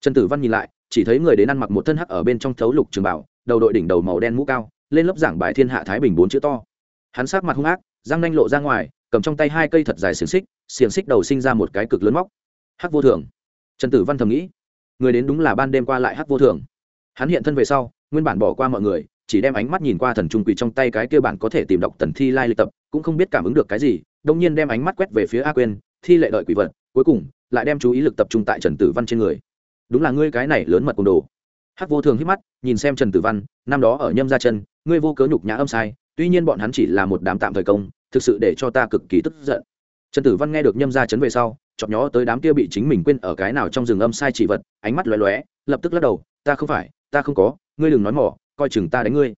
Trần tử văn nhìn lại, chỉ thấy người đến ăn mặc một thân hắc ở bên trong thấu lục trường bảo, đầu đội đỉnh đầu màu đen mũ cao lên lớp giảng bài thiên hạ thái bình bốn chữ to. Hắn sát mặt hung ác, răng nanh lộ ra ngoài, cầm trong tay hai cây thật dài xiềng xích xiềng xích đầu sinh ra một cái cực lớn móc. Hắc vô thường. Trần tử văn thầm nghĩ, người đến đúng là ban đêm qua lại hắc vô thường. Hắn hiện thân về sau, nguyên bản bỏ qua mọi người, chỉ đem ánh mắt nhìn qua thần trung quỷ trong tay cái kia bản có thể tìm đọc tần thi lai lịch tập, cũng không biết cảm ứng được cái gì đông nhiên đem ánh mắt quét về phía a quên thi lệ đợi quỷ vật, cuối cùng, lại đem chú ý lực tập trung tại trần tử văn trên người. Đúng là ngươi cái này lớn mật côn đồ. Hắc vô thường hít mắt, nhìn xem trần tử văn, năm đó ở nhâm gia chân ngươi vô cớ nhục nhã âm sai, tuy nhiên bọn hắn chỉ là một đám tạm thời công, thực sự để cho ta cực kỳ tức giận. Trần tử văn nghe được nhâm gia chấn về sau, chọc nhó tới đám kia bị chính mình quên ở cái nào trong rừng âm sai chỉ vật, ánh mắt lóe lóe, lập tức lắc đầu, ta không phải, ta không có, ngươi đừng nói mỏ, coi chừng ta đánh ngươi.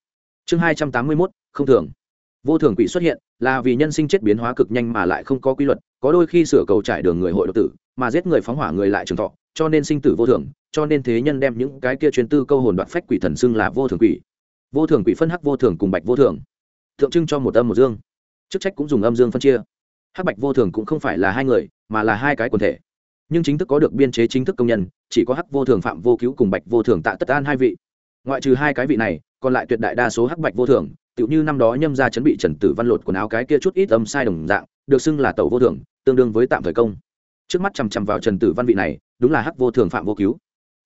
Chương hai trăm tám mươi mốt, không thường. Vô thường quỷ xuất hiện, là vì nhân sinh chết biến hóa cực nhanh mà lại không có quy luật, có đôi khi sửa cầu trải đường người hội độc tử, mà giết người phóng hỏa người lại trường thọ, cho nên sinh tử vô thường, cho nên thế nhân đem những cái kia chuyên tư câu hồn đoạt phách quỷ thần xưng là vô thường quỷ vô thường quỷ phân hắc vô thường cùng bạch vô thường. Tượng trưng cho một âm một dương. Chức trách cũng dùng âm dương phân chia. Hắc bạch vô thường cũng không phải là hai người, mà là hai cái quần thể. Nhưng chính thức có được biên chế chính thức công nhân, chỉ có hắc vô thường phạm vô cứu cùng bạch vô thường tạ tất an hai vị. Ngoại trừ hai cái vị này, còn lại tuyệt đại đa số hắc bạch vô thường, tựu như năm đó nhâm ra chuẩn bị trần tử văn lột quần áo cái kia chút ít âm sai đồng dạng, được xưng là tẩu vô thường, tương đương với tạm thời công. Trước mắt chằm chằm vào trần tử văn vị này, đúng là hắc vô thường phạm vô cứu.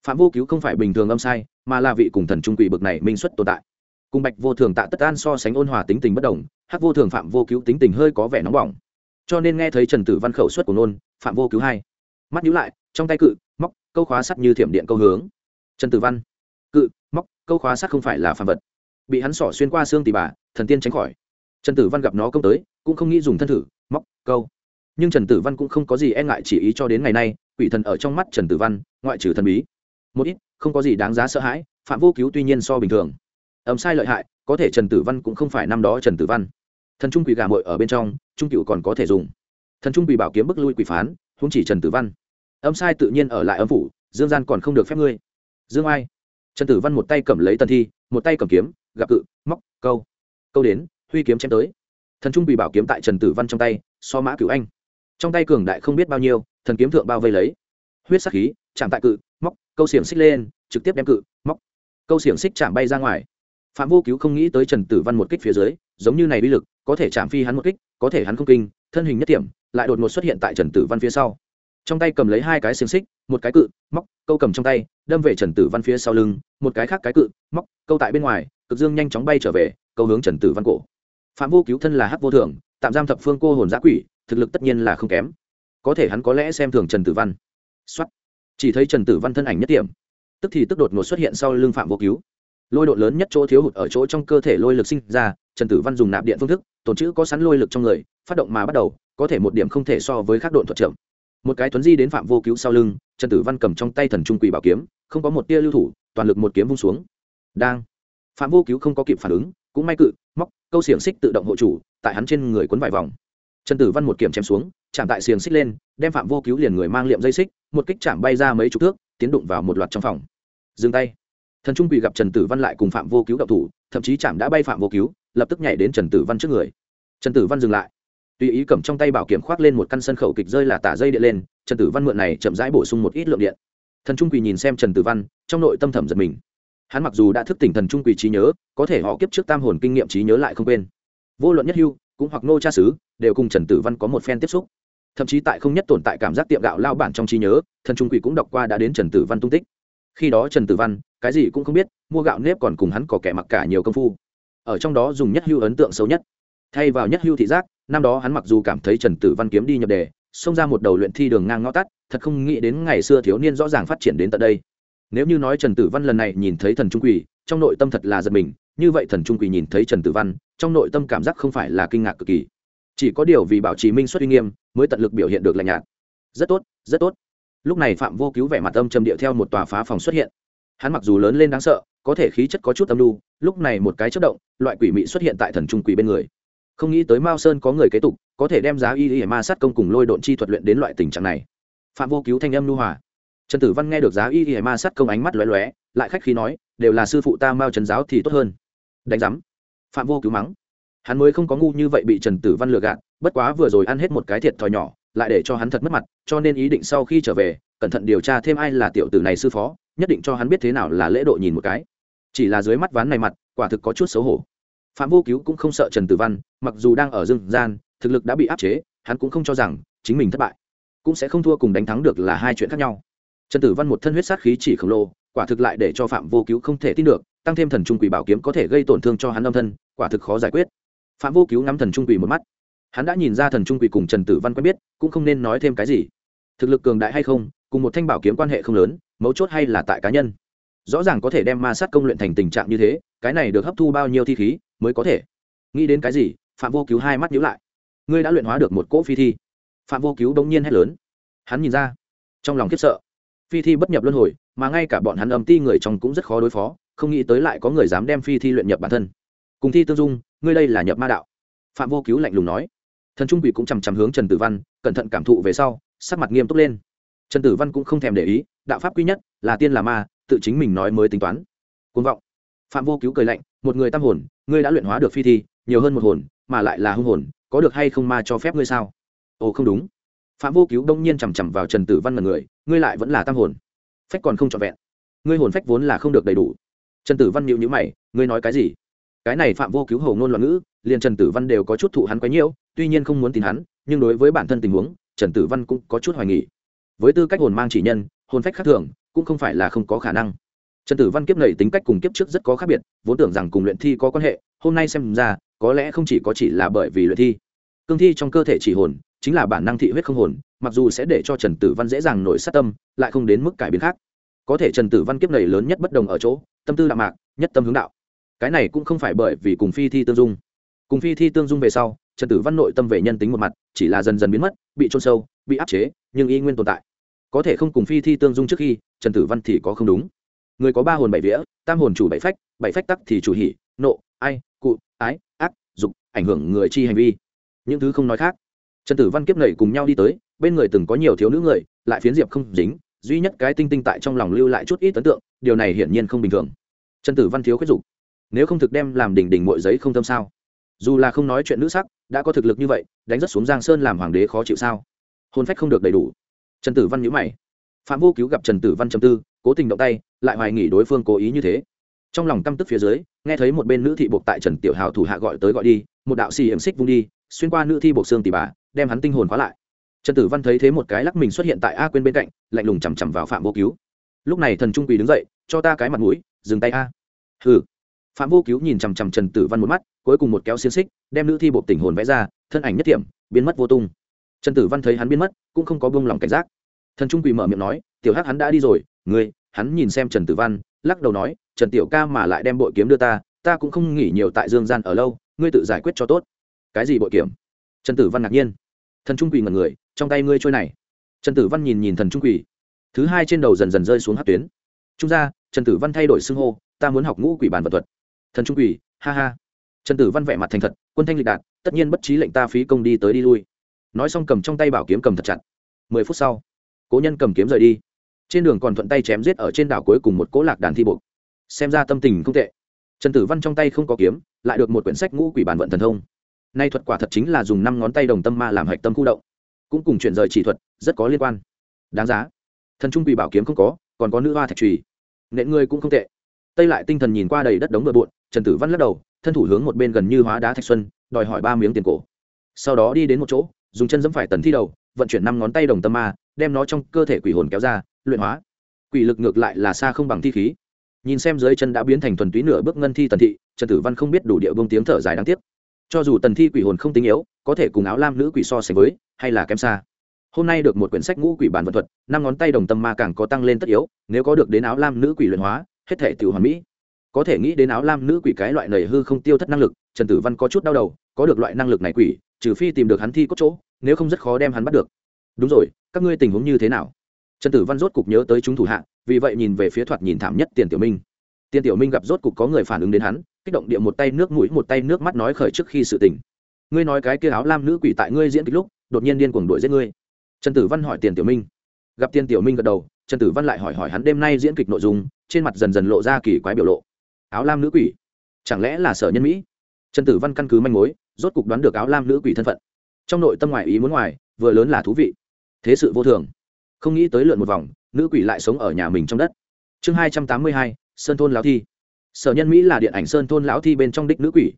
Phạm vô cứu không phải bình thường âm sai, mà là vị cùng thần trung quỷ bực này minh xuất tồn tại cùng bạch vô thường tạ tất an so sánh ôn hòa tính tình bất đồng, hắc vô thường phạm vô cứu tính tình hơi có vẻ nóng bỏng. Cho nên nghe thấy trần tử văn khẩu suất của nôn, phạm vô cứu hai mắt nhíu lại, trong tay cự, móc, câu khóa sắt như thiểm điện câu hướng. Trần tử văn, cự, móc, câu khóa sắt không phải là phạm vật. Bị hắn sỏ xuyên qua xương tỉ bà, thần tiên tránh khỏi. Trần tử văn gặp nó công tới, cũng không nghĩ dùng thân thử, móc, câu. Nhưng trần tử văn cũng không có gì e ngại chỉ ý cho đến ngày nay, quỷ thần ở trong mắt trần tử văn, ngoại trừ thần bí. Một ít, không có gì đáng giá sợ hãi, phạm vô cứu tuy nhiên so bình thường âm sai lợi hại, có thể trần tử văn cũng không phải năm đó trần tử văn. Thần trung quỷ gà mội ở bên trong, trung cựu còn có thể dùng. Thần trung quỷ bảo kiếm bức lui quỷ phán, huống chỉ trần tử văn. Âm sai tự nhiên ở lại âm phủ, dương gian còn không được phép ngươi. Dương ai? Trần tử văn một tay cầm lấy tần thi, một tay cầm kiếm, gặp cự, móc, câu. Câu đến, huy kiếm chém tới. Thần trung quỷ bảo kiếm tại trần tử văn trong tay, so mã cửu anh. Trong tay cường đại không biết bao nhiêu, thần kiếm thượng bao vây lấy. Huyết sắc khí, chạm tại cự, móc, câu xiềng xích lên, trực tiếp đem cự, móc. Câu xiềng xích chạm bay ra ngoài phạm vô cứu không nghĩ tới trần tử văn một kích phía dưới, giống như này uy lực, có thể chạm phi hắn một kích, có thể hắn không kinh, thân hình nhất điểm lại đột ngột xuất hiện tại trần tử văn phía sau. Trong tay cầm lấy hai cái xiềng xích, một cái cự, móc, câu cầm trong tay, đâm về trần tử văn phía sau lưng, một cái khác cái cự, móc, câu tại bên ngoài, cực dương nhanh chóng bay trở về, câu hướng trần tử văn cổ. Phạm vô cứu thân là hắc vô thường tạm giam thập phương cô hồn giã quỷ, thực lực tất nhiên là không kém. Có thể hắn có lẽ xem thường trần tử văn. Xuất chỉ thấy trần tử văn thân ảnh nhất điểm tức thì tức đột ngột xuất hiện sau lưng phạm vô cứu lôi độ lớn nhất chỗ thiếu hụt ở chỗ trong cơ thể lôi lực sinh ra, trần tử văn dùng nạp điện phương thức tồn chữ có sẵn lôi lực trong người, phát động mà bắt đầu, có thể một điểm không thể so với các độn thuật chậm một cái tuấn di đến phạm vô cứu sau lưng, trần tử văn cầm trong tay thần trung quỷ bảo kiếm, không có một tia lưu thủ, toàn lực một kiếm vung xuống. Đang. Phạm vô cứu không có kịp phản ứng, cũng may cự, móc, câu xiềng xích tự động hộ chủ, tại hắn trên người quấn vài vòng. Trần tử văn một kiểm chém xuống, chạm tại xiềng xích lên, đem phạm vô cứu liền người mang liệm dây xích, một kích chạm bay ra mấy chục thước, tiến đụng vào một loạt trong phòng. Dừng tay thần trung quỷ gặp trần tử văn lại cùng phạm vô cứu đậu thủ, thậm chí chạm đã bay phạm vô cứu, lập tức nhảy đến trần tử văn trước người. Trần tử văn dừng lại. Tùy ý cầm trong tay bảo kiểm khoác lên một căn sân khẩu kịch rơi là tả dây điện lên, trần tử văn mượn này chậm rãi bổ sung một ít lượng điện. Thần trung quỳ nhìn xem trần tử văn, trong nội tâm thẩm giật mình. Hắn mặc dù đã thức tỉnh thần trung quỳ trí nhớ, có thể họ kiếp trước tam hồn kinh nghiệm trí nhớ lại không quên. Vô luận nhất hưu, cũng hoặc nô cha xứ, đều cùng trần tử văn có một phen tiếp xúc. Thậm chí tại không nhất tồn tại cảm giác tiệm gạo lao bản trong trí nhớ, thần trung quỳ cũng đọc qua đã đến trần tử văn tung tích khi đó trần tử văn, cái gì cũng không biết, mua gạo nếp còn cùng hắn có kẻ mặc cả nhiều công phu. Ở trong đó dùng nhất hưu ấn tượng xấu nhất. Thay vào nhất hưu thị giác, năm đó hắn mặc dù cảm thấy trần tử văn kiếm đi nhập đề, xông ra một đầu luyện thi đường ngang ngõ tắt, thật không nghĩ đến ngày xưa thiếu niên rõ ràng phát triển đến tận đây. Nếu như nói trần tử văn lần này nhìn thấy thần trung quỷ, trong nội tâm thật là giật mình, như vậy thần trung quỷ nhìn thấy trần tử văn, trong nội tâm cảm giác không phải là kinh ngạc cực kỳ. Chỉ có điều vì bảo trì minh xuất uy nghiêm, mới tận lực biểu hiện được lạnh nhạt. Rất tốt rất tốt lúc này phạm vô cứu vẻ mặt âm trầm điệu theo một tòa phá phòng xuất hiện. Hắn mặc dù lớn lên đáng sợ, có thể khí chất có chút âm lưu lúc này một cái chất động, loại quỷ mị xuất hiện tại thần trung quỷ bên người. Không nghĩ tới mao sơn có người kế tục, có thể đem giá y y ma sát công cùng lôi độn chi thuật luyện đến loại tình trạng này. Phạm vô cứu thanh âm lưu hòa. Trần tử văn nghe được giá y y ma sát công ánh mắt lóe lóe, lại khách khí nói, đều là sư phụ ta mao trần giáo thì tốt hơn. Đánh giám. Phạm vô cứu mắng. Hắn mới không có ngu như vậy bị trần tử văn lừa gạt, bất quá vừa rồi ăn hết một cái thiệt thòi nhỏ lại để cho hắn thật mất mặt, cho nên ý định sau khi trở về, cẩn thận điều tra thêm ai là tiểu tử này sư phó, nhất định cho hắn biết thế nào là lễ độ nhìn một cái. Chỉ là dưới mắt ván này mặt, quả thực có chút xấu hổ. Phạm vô cứu cũng không sợ trần tử văn, mặc dù đang ở dương gian, thực lực đã bị áp chế, hắn cũng không cho rằng chính mình thất bại. Cũng sẽ không thua cùng đánh thắng được là hai chuyện khác nhau. Trần tử văn một thân huyết sát khí chỉ khổng lồ, quả thực lại để cho phạm vô cứu không thể tin được, tăng thêm thần trung quỷ bảo kiếm có thể gây tổn thương cho hắn âm thân, quả thực khó giải quyết. Phạm vô cứu ngắm thần trung quỷ một mắt hắn đã nhìn ra thần trung quỷ cùng trần tử văn quen biết, cũng không nên nói thêm cái gì. Thực lực cường đại hay không, cùng một thanh bảo kiếm quan hệ không lớn, mấu chốt hay là tại cá nhân. Rõ ràng có thể đem ma sát công luyện thành tình trạng như thế, cái này được hấp thu bao nhiêu thi khí, mới có thể. Nghĩ đến cái gì, phạm vô cứu hai mắt nhíu lại. Ngươi đã luyện hóa được một cỗ phi thi. Phạm vô cứu bỗng nhiên hét lớn. Hắn nhìn ra, trong lòng khiếp sợ. Phi thi bất nhập luân hồi, mà ngay cả bọn hắn âm ti người trong cũng rất khó đối phó, không nghĩ tới lại có người dám đem phi thi luyện nhập bản thân. Cùng thi tương dung, ngươi đây là nhập ma đạo. Phạm vô cứu lạnh lùng nói thần trung quỷ cũng chằm chằm hướng trần tử văn, cẩn thận cảm thụ về sau, sắc mặt nghiêm túc lên. Trần tử văn cũng không thèm để ý, đạo pháp quý nhất là tiên là ma, tự chính mình nói mới tính toán. Côn vọng. Phạm vô cứu cười lạnh, một người tam hồn, ngươi đã luyện hóa được phi thi, nhiều hơn một hồn, mà lại là hung hồn, có được hay không ma cho phép ngươi sao? Ồ, không đúng. Phạm vô cứu đông nhiên chằm chằm vào trần tử văn là người, ngươi lại vẫn là tam hồn. Phách còn không trọn vẹn. Ngươi hồn phách vốn là không được đầy đủ. Trần tử văn nhịu nhữ mày, ngươi nói cái gì? Cái này phạm vô cứu hầu ngôn loạn ngữ, liền trần tử văn đều có chút thụ hắn quấy nhiễu, tuy nhiên không muốn tin hắn, nhưng đối với bản thân tình huống, trần tử văn cũng có chút hoài nghỉ với tư cách hồn mang chỉ nhân, hồn phách khác thường, cũng không phải là không có khả năng. Trần tử văn kiếp nảy tính cách cùng kiếp trước rất có khác biệt, vốn tưởng rằng cùng luyện thi có quan hệ, hôm nay xem ra, có lẽ không chỉ có chỉ là bởi vì luyện thi. Cương thi trong cơ thể chỉ hồn, chính là bản năng thị huyết không hồn, mặc dù sẽ để cho trần tử văn dễ dàng nổi sát tâm, lại không đến mức cải biến khác. Có thể trần tử văn kiếp này lớn nhất bất đồng ở chỗ, tâm tư đạm mạc, nhất tâm hướng đạo cái này cũng không phải bởi vì cùng phi thi tương dung. Cùng phi thi tương dung về sau, trần tử văn nội tâm về nhân tính một mặt, chỉ là dần dần biến mất, bị trôn sâu, bị áp chế, nhưng y nguyên tồn tại. Có thể không cùng phi thi tương dung trước khi, trần tử văn thì có không đúng. Người có ba hồn bảy vía, tam hồn chủ bảy phách bảy phách tắc thì chủ hỉ, nộ, ai, cụ, ái, ác, dục, ảnh hưởng người chi hành vi. Những thứ không nói khác. Trần tử văn kiếp nảy cùng nhau đi tới, bên người từng có nhiều thiếu nữ người, lại phiến diệp không dính, duy nhất cái tinh tinh tại trong lòng lưu lại chút ít ấn tượng, điều này hiển nhiên không bình thường. Trần tử văn thiếu khuyết dục nếu không thực đem làm đỉnh đỉnh mọi giấy không tâm sao? Dù là không nói chuyện nữ sắc, đã có thực lực như vậy, đánh rất xuống giang sơn làm hoàng đế khó chịu sao? Hôn phách không được đầy đủ. Trần tử văn nhữ mày. Phạm vô cứu gặp trần tử văn trầm tư, cố tình động tay, lại hoài nghỉ đối phương cố ý như thế. Trong lòng căm tức phía dưới, nghe thấy một bên nữ thị buộc tại trần tiểu hào thủ hạ gọi tới gọi đi, một đạo xì hiểm xích vung đi, xuyên qua nữ thi buộc xương tỉ bà, đem hắn tinh hồn khóa lại. Trần tử văn thấy thế một cái lắc mình xuất hiện tại a quên bên cạnh, lạnh lùng chằm chằm vào phạm vô cứu. Lúc này thần trung quỳ đứng dậy, cho ta cái mặt mũi, dừng tay a. Hừ phạm vô cứu nhìn chằm chằm trần tử văn một mắt, cuối cùng một kéo xiên xích, đem nữ thi bộ tình hồn vẽ ra, thân ảnh nhất tiệm, biến mất vô tung. Trần tử văn thấy hắn biến mất, cũng không có buông lòng cảnh giác. Thần trung quỳ mở miệng nói, tiểu hắc hắn đã đi rồi, ngươi, hắn nhìn xem trần tử văn, lắc đầu nói, trần tiểu ca mà lại đem bội kiếm đưa ta ta cũng không nghỉ nhiều tại dương gian ở lâu, ngươi tự giải quyết cho tốt. Cái gì bội kiếm? Trần tử văn ngạc nhiên. Thần trung quỳ ngần người, trong tay ngươi trôi này. Trần tử văn nhìn nhìn thần trung quỳ, thứ hai trên đầu dần dần rơi xuống hát tuyến. Trung ra trần tử văn thay đổi xưng hô, ta muốn học ngũ quỷ bàn vật thuật thần trung quỷ ha ha. Trần tử văn vẻ mặt thành thật, quân thanh lịch đạt, tất nhiên bất trí lệnh ta phí công đi tới đi lui. Nói xong cầm trong tay bảo kiếm cầm thật chặt. Mười phút sau, cố nhân cầm kiếm rời đi. Trên đường còn thuận tay chém giết ở trên đảo cuối cùng một cố lạc đàn thi buộc xem ra tâm tình không tệ. Trần tử văn trong tay không có kiếm, lại được một quyển sách ngũ quỷ bản vận thần thông. Nay thuật quả thật chính là dùng năm ngón tay đồng tâm ma làm hạch tâm khu động. Cũng cùng chuyển rời chỉ thuật, rất có liên quan. Đáng giá. Thần trung quỷ bảo kiếm không có, còn có nữ hoa thạch trùy. Nện người cũng không tệ tây lại tinh thần nhìn qua đầy đất đống bừa bộn, trần tử văn lắc đầu, thân thủ hướng một bên gần như hóa đá thạch xuân, đòi hỏi ba miếng tiền cổ. Sau đó đi đến một chỗ, dùng chân dẫm phải tần thi đầu, vận chuyển năm ngón tay đồng tâm ma, đem nó trong cơ thể quỷ hồn kéo ra, luyện hóa. Quỷ lực ngược lại là xa không bằng thi khí. Nhìn xem dưới chân đã biến thành thuần túy nửa bước ngân thi tần thị, trần tử văn không biết đủ địa bông tiếng thở dài đáng tiếc. Cho dù tần thi quỷ hồn không tinh yếu, có thể cùng áo lam nữ quỷ so sánh với, hay là kém xa. Hôm nay được một quyển sách ngũ quỷ bản vật thuật, năm ngón tay đồng tâm ma càng có tăng lên tất yếu, nếu có được đến áo lam nữ quỷ luyện hóa hết thể tiểu hoàn mỹ. Có thể nghĩ đến áo lam nữ quỷ cái loại nầy hư không tiêu thất năng lực, trần tử văn có chút đau đầu, có được loại năng lực này quỷ, trừ phi tìm được hắn thi có chỗ, nếu không rất khó đem hắn bắt được. Đúng rồi, các ngươi tình huống như thế nào? Trần tử văn rốt cục nhớ tới chúng thủ hạ, vì vậy nhìn về phía thoạt nhìn thảm nhất tiền tiểu minh. Tiền tiểu minh gặp rốt cục có người phản ứng đến hắn, kích động địa một tay nước mũi, một tay nước mắt nói khởi trước khi sự tình. Ngươi nói cái kia áo lam nữ quỷ tại ngươi diễn kịch lúc, đột nhiên điên cuồng đuổi giết ngươi. Trần tử văn hỏi tiền tiểu minh gặp tiên tiểu minh gật đầu, trần tử văn lại hỏi hỏi hắn đêm nay diễn kịch nội dung, trên mặt dần dần lộ ra kỳ quái biểu lộ. Áo lam nữ quỷ? Chẳng lẽ là sở nhân mỹ? Trần tử văn căn cứ manh mối, rốt cục đoán được áo lam nữ quỷ thân phận. Trong nội tâm ngoại ý muốn ngoài, vừa lớn là thú vị. Thế sự vô thường. Không nghĩ tới lượn một vòng, nữ quỷ lại sống ở nhà mình trong đất. Chương hai trăm tám mươi hai, sơn thôn lão thi. Sở nhân mỹ là điện ảnh sơn thôn lão thi bên trong đích nữ quỷ.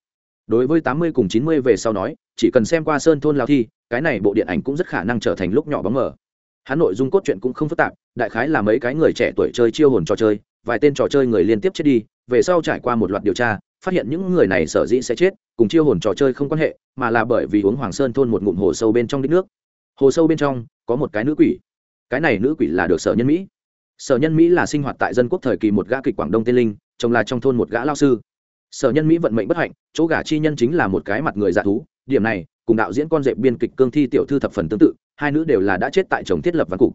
Đối với tám mươi cùng chín mươi về sau nói, chỉ cần xem qua sơn thôn lão thi, cái này bộ điện ảnh cũng rất khả năng trở thành lúc nhỏ bóng mờ hắn nội dung cốt truyện cũng không phức tạp, đại khái là mấy cái người trẻ tuổi chơi chiêu hồn trò chơi, vài tên trò chơi người liên tiếp chết đi, về sau trải qua một loạt điều tra, phát hiện những người này sở dĩ sẽ chết, cùng chiêu hồn trò chơi không quan hệ, mà là bởi vì uống hoàng sơn thôn một ngụm hồ sâu bên trong đích nước. Hồ sâu bên trong, có một cái nữ quỷ. Cái này nữ quỷ là được sở nhân mỹ. Sở nhân mỹ là sinh hoạt tại dân quốc thời kỳ một gã kịch quảng đông tên linh, chồng là trong thôn một gã lao sư. Sở nhân mỹ vận mệnh bất hạnh, chỗ gả chi nhân chính là một cái mặt người dạ thú điểm này, cùng đạo diễn con dẹp biên kịch cương thi tiểu thư thập phần tương tự, hai nữ đều là đã chết tại chồng thiết lập văn cục.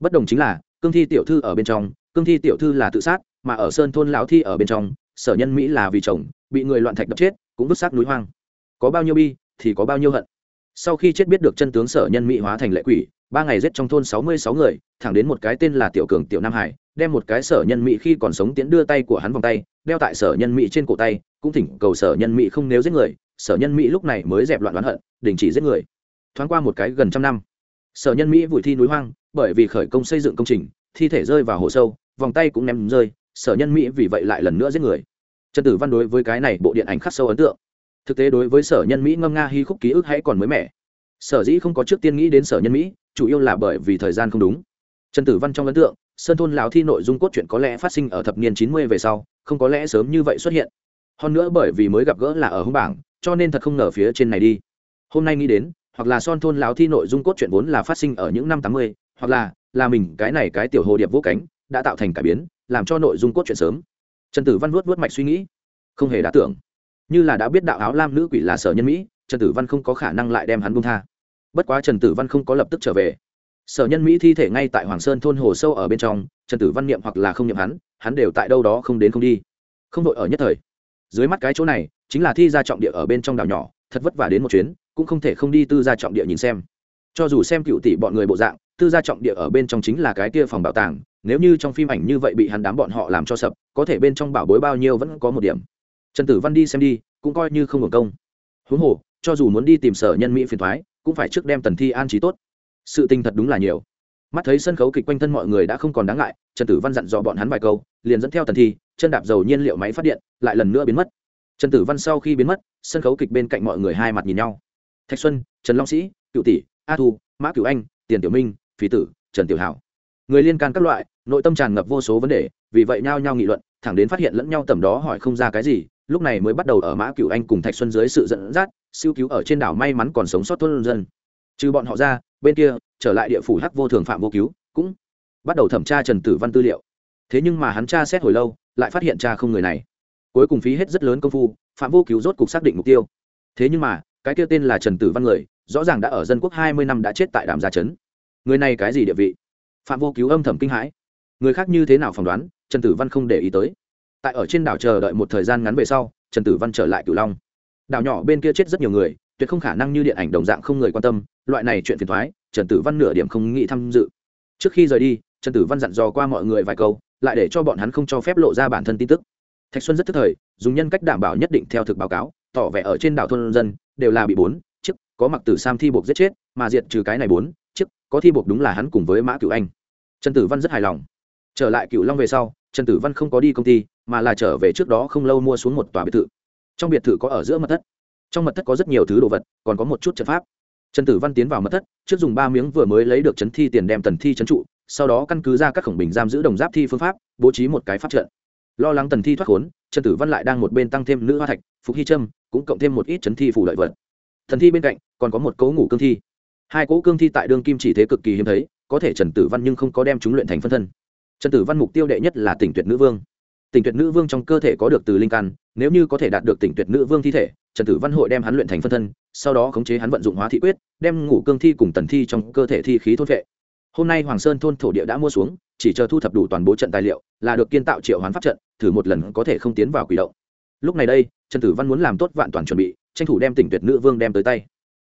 Bất đồng chính là, cương thi tiểu thư ở bên trong, cương thi tiểu thư là tự sát, mà ở sơn thôn lão thi ở bên trong, sở nhân mỹ là vì chồng, bị người loạn thạch đập chết, cũng vứt xác núi hoang. Có bao nhiêu bi, thì có bao nhiêu hận. Sau khi chết biết được chân tướng sở nhân mỹ hóa thành lệ quỷ, ba ngày giết trong thôn sáu mươi sáu người, thẳng đến một cái tên là tiểu cường tiểu nam hải, đem một cái sở nhân mỹ khi còn sống tiến đưa tay của hắn vòng tay, đeo tại sở nhân mỹ trên cổ tay, cũng thỉnh cầu sở nhân mỹ không nếu giết người sở nhân mỹ lúc này mới dẹp loạn đoán hận, đình chỉ giết người. Thoáng qua một cái gần trăm năm, sở nhân mỹ vùi thi núi hoang, bởi vì khởi công xây dựng công trình, thi thể rơi vào hồ sâu, vòng tay cũng ném rơi, sở nhân mỹ vì vậy lại lần nữa giết người. Trần tử văn đối với cái này bộ điện ảnh khắc sâu ấn tượng. Thực tế đối với sở nhân mỹ ngâm nga hy khúc ký ức hãy còn mới mẻ. Sở dĩ không có trước tiên nghĩ đến sở nhân mỹ, chủ yếu là bởi vì thời gian không đúng. Trần tử văn trong ấn tượng, sơn thôn lão thi nội dung cốt truyện có lẽ phát sinh ở thập niên chín mươi về sau, không có lẽ sớm như vậy xuất hiện. Hơn nữa bởi vì mới gặp gỡ là ở hưng bảng cho nên thật không ngờ phía trên này đi. Hôm nay nghĩ đến, hoặc là son thôn lão thi nội dung cốt truyện vốn là phát sinh ở những năm tám mươi, hoặc là là mình cái này cái tiểu hồ điệp vô cánh, đã tạo thành cải biến, làm cho nội dung cốt truyện sớm. Trần tử văn vuốt vuốt mạch suy nghĩ. Không hề đã tưởng. Như là đã biết đạo áo lam nữ quỷ là sở nhân mỹ, trần tử văn không có khả năng lại đem hắn buông tha. Bất quá trần tử văn không có lập tức trở về. Sở nhân mỹ thi thể ngay tại hoàng sơn thôn hồ sâu ở bên trong, trần tử văn niệm hoặc là không niệm hắn hắn đều tại đâu đó không đến không đi. Không đội ở nhất thời. Dưới mắt cái chỗ này chính là thi ra trọng địa ở bên trong đảo nhỏ, thật vất vả đến một chuyến, cũng không thể không đi tư ra trọng địa nhìn xem. Cho dù xem cựu tỷ bọn người bộ dạng, tư gia trọng địa ở bên trong chính là cái kia phòng bảo tàng, nếu như trong phim ảnh như vậy bị hắn đám bọn họ làm cho sập, có thể bên trong bảo bối bao nhiêu vẫn có một điểm. Trần tử văn đi xem đi, cũng coi như không hưởng công. Huống hồ, cho dù muốn đi tìm sở nhân mỹ phiền thoái, cũng phải trước đem tần thi an trí tốt. Sự tình thật đúng là nhiều. Mắt thấy sân khấu kịch quanh thân mọi người đã không còn đáng ngại, trần tử văn dặn dò bọn hắn vài câu, liền dẫn theo tần thi, chân đạp dầu nhiên liệu máy phát điện, lại lần nữa biến mất trần tử văn sau khi biến mất, sân khấu kịch bên cạnh mọi người hai mặt nhìn nhau. Thạch xuân, trần long sĩ, cựu tỷ, a thu, mã Cựu anh, tiền tiểu minh phí tử, trần tiểu hảo. Người liên can các loại, nội tâm tràn ngập vô số vấn đề, vì vậy nhao nhao nghị luận, thẳng đến phát hiện lẫn nhau tầm đó hỏi không ra cái gì, lúc này mới bắt đầu ở mã Cựu anh cùng thạch xuân dưới sự dẫn dắt, siêu cứu ở trên đảo may mắn còn sống sót thôn dân. Trừ bọn họ ra, bên kia, trở lại địa phủ hắc vô thường phạm vô cứu, cũng bắt đầu thẩm tra trần tử văn tư liệu. Thế nhưng mà hắn tra xét hồi lâu, lại phát hiện cha không người này cuối cùng phí hết rất lớn công phu, phạm vô cứu rốt cục xác định mục tiêu. Thế nhưng mà, cái kia tên là trần tử văn người, rõ ràng đã ở dân quốc hai mươi năm đã chết tại đàm gia trấn. Người này cái gì địa vị? Phạm vô cứu âm thầm kinh hãi. Người khác như thế nào phỏng đoán, trần tử văn không để ý tới. Tại ở trên đảo chờ đợi một thời gian ngắn về sau, trần tử văn trở lại cửu long. Đảo nhỏ bên kia chết rất nhiều người, tuyệt không khả năng như điện ảnh đồng dạng không người quan tâm, loại này chuyện phiền thoái trần tử văn nửa điểm không nghĩ tham dự. Trước khi rời đi, trần tử văn dặn dò qua mọi người vài câu, lại để cho bọn hắn không cho phép lộ ra bản thân tin tức thạch xuân rất thức thời, dùng nhân cách đảm bảo nhất định theo thực báo cáo, tỏ vẻ ở trên đảo thôn dân, đều là bị bốn, chiếc, có mặc tử sam thi buộc giết chết, mà diệt trừ cái này bốn, chiếc, có thi buộc đúng là hắn cùng với mã cựu anh. Trần tử văn rất hài lòng. Trở lại cựu long về sau, trần tử văn không có đi công ty, mà là trở về trước đó không lâu mua xuống một tòa biệt thự. Trong biệt thự có ở giữa mật thất. Trong mật thất có rất nhiều thứ đồ vật, còn có một chút trận pháp. Trần tử văn tiến vào mật thất, trước dùng ba miếng vừa mới lấy được chấn thi tiền đem tần thi chấn trụ, sau đó căn cứ ra các khổng bình giam giữ đồng giáp thi phương pháp, bố trí một cái pháp trận lo lắng tần thi thoát khốn, trần tử văn lại đang một bên tăng thêm nữ hoa thạch, phục hy trâm cũng cộng thêm một ít chấn thi phủ lợi vật. Thần thi bên cạnh còn có một cấu ngủ cương thi. Hai cỗ cương thi tại đương kim chỉ thế cực kỳ hiếm thấy, có thể trần tử văn nhưng không có đem chúng luyện thành phân thân. Trần tử văn mục tiêu đệ nhất là tỉnh tuyệt nữ vương. Tỉnh tuyệt nữ vương trong cơ thể có được từ linh căn, nếu như có thể đạt được tỉnh tuyệt nữ vương thi thể, trần tử văn hội đem hắn luyện thành phân thân, sau đó khống chế hắn vận dụng hóa thị quyết, đem ngủ cương thi cùng tần thi trong cơ thể thi khí thôn vệ. Hôm nay hoàng sơn thôn thổ địa đã mua xuống, chỉ chờ thu thập đủ toàn bộ trận tài liệu, là được kiên tạo triệu hoán pháp trận thử một lần có thể không tiến vào quỷ động. Lúc này đây trần tử văn muốn làm tốt vạn toàn chuẩn bị tranh thủ đem tỉnh tuyệt nữ vương đem tới tay.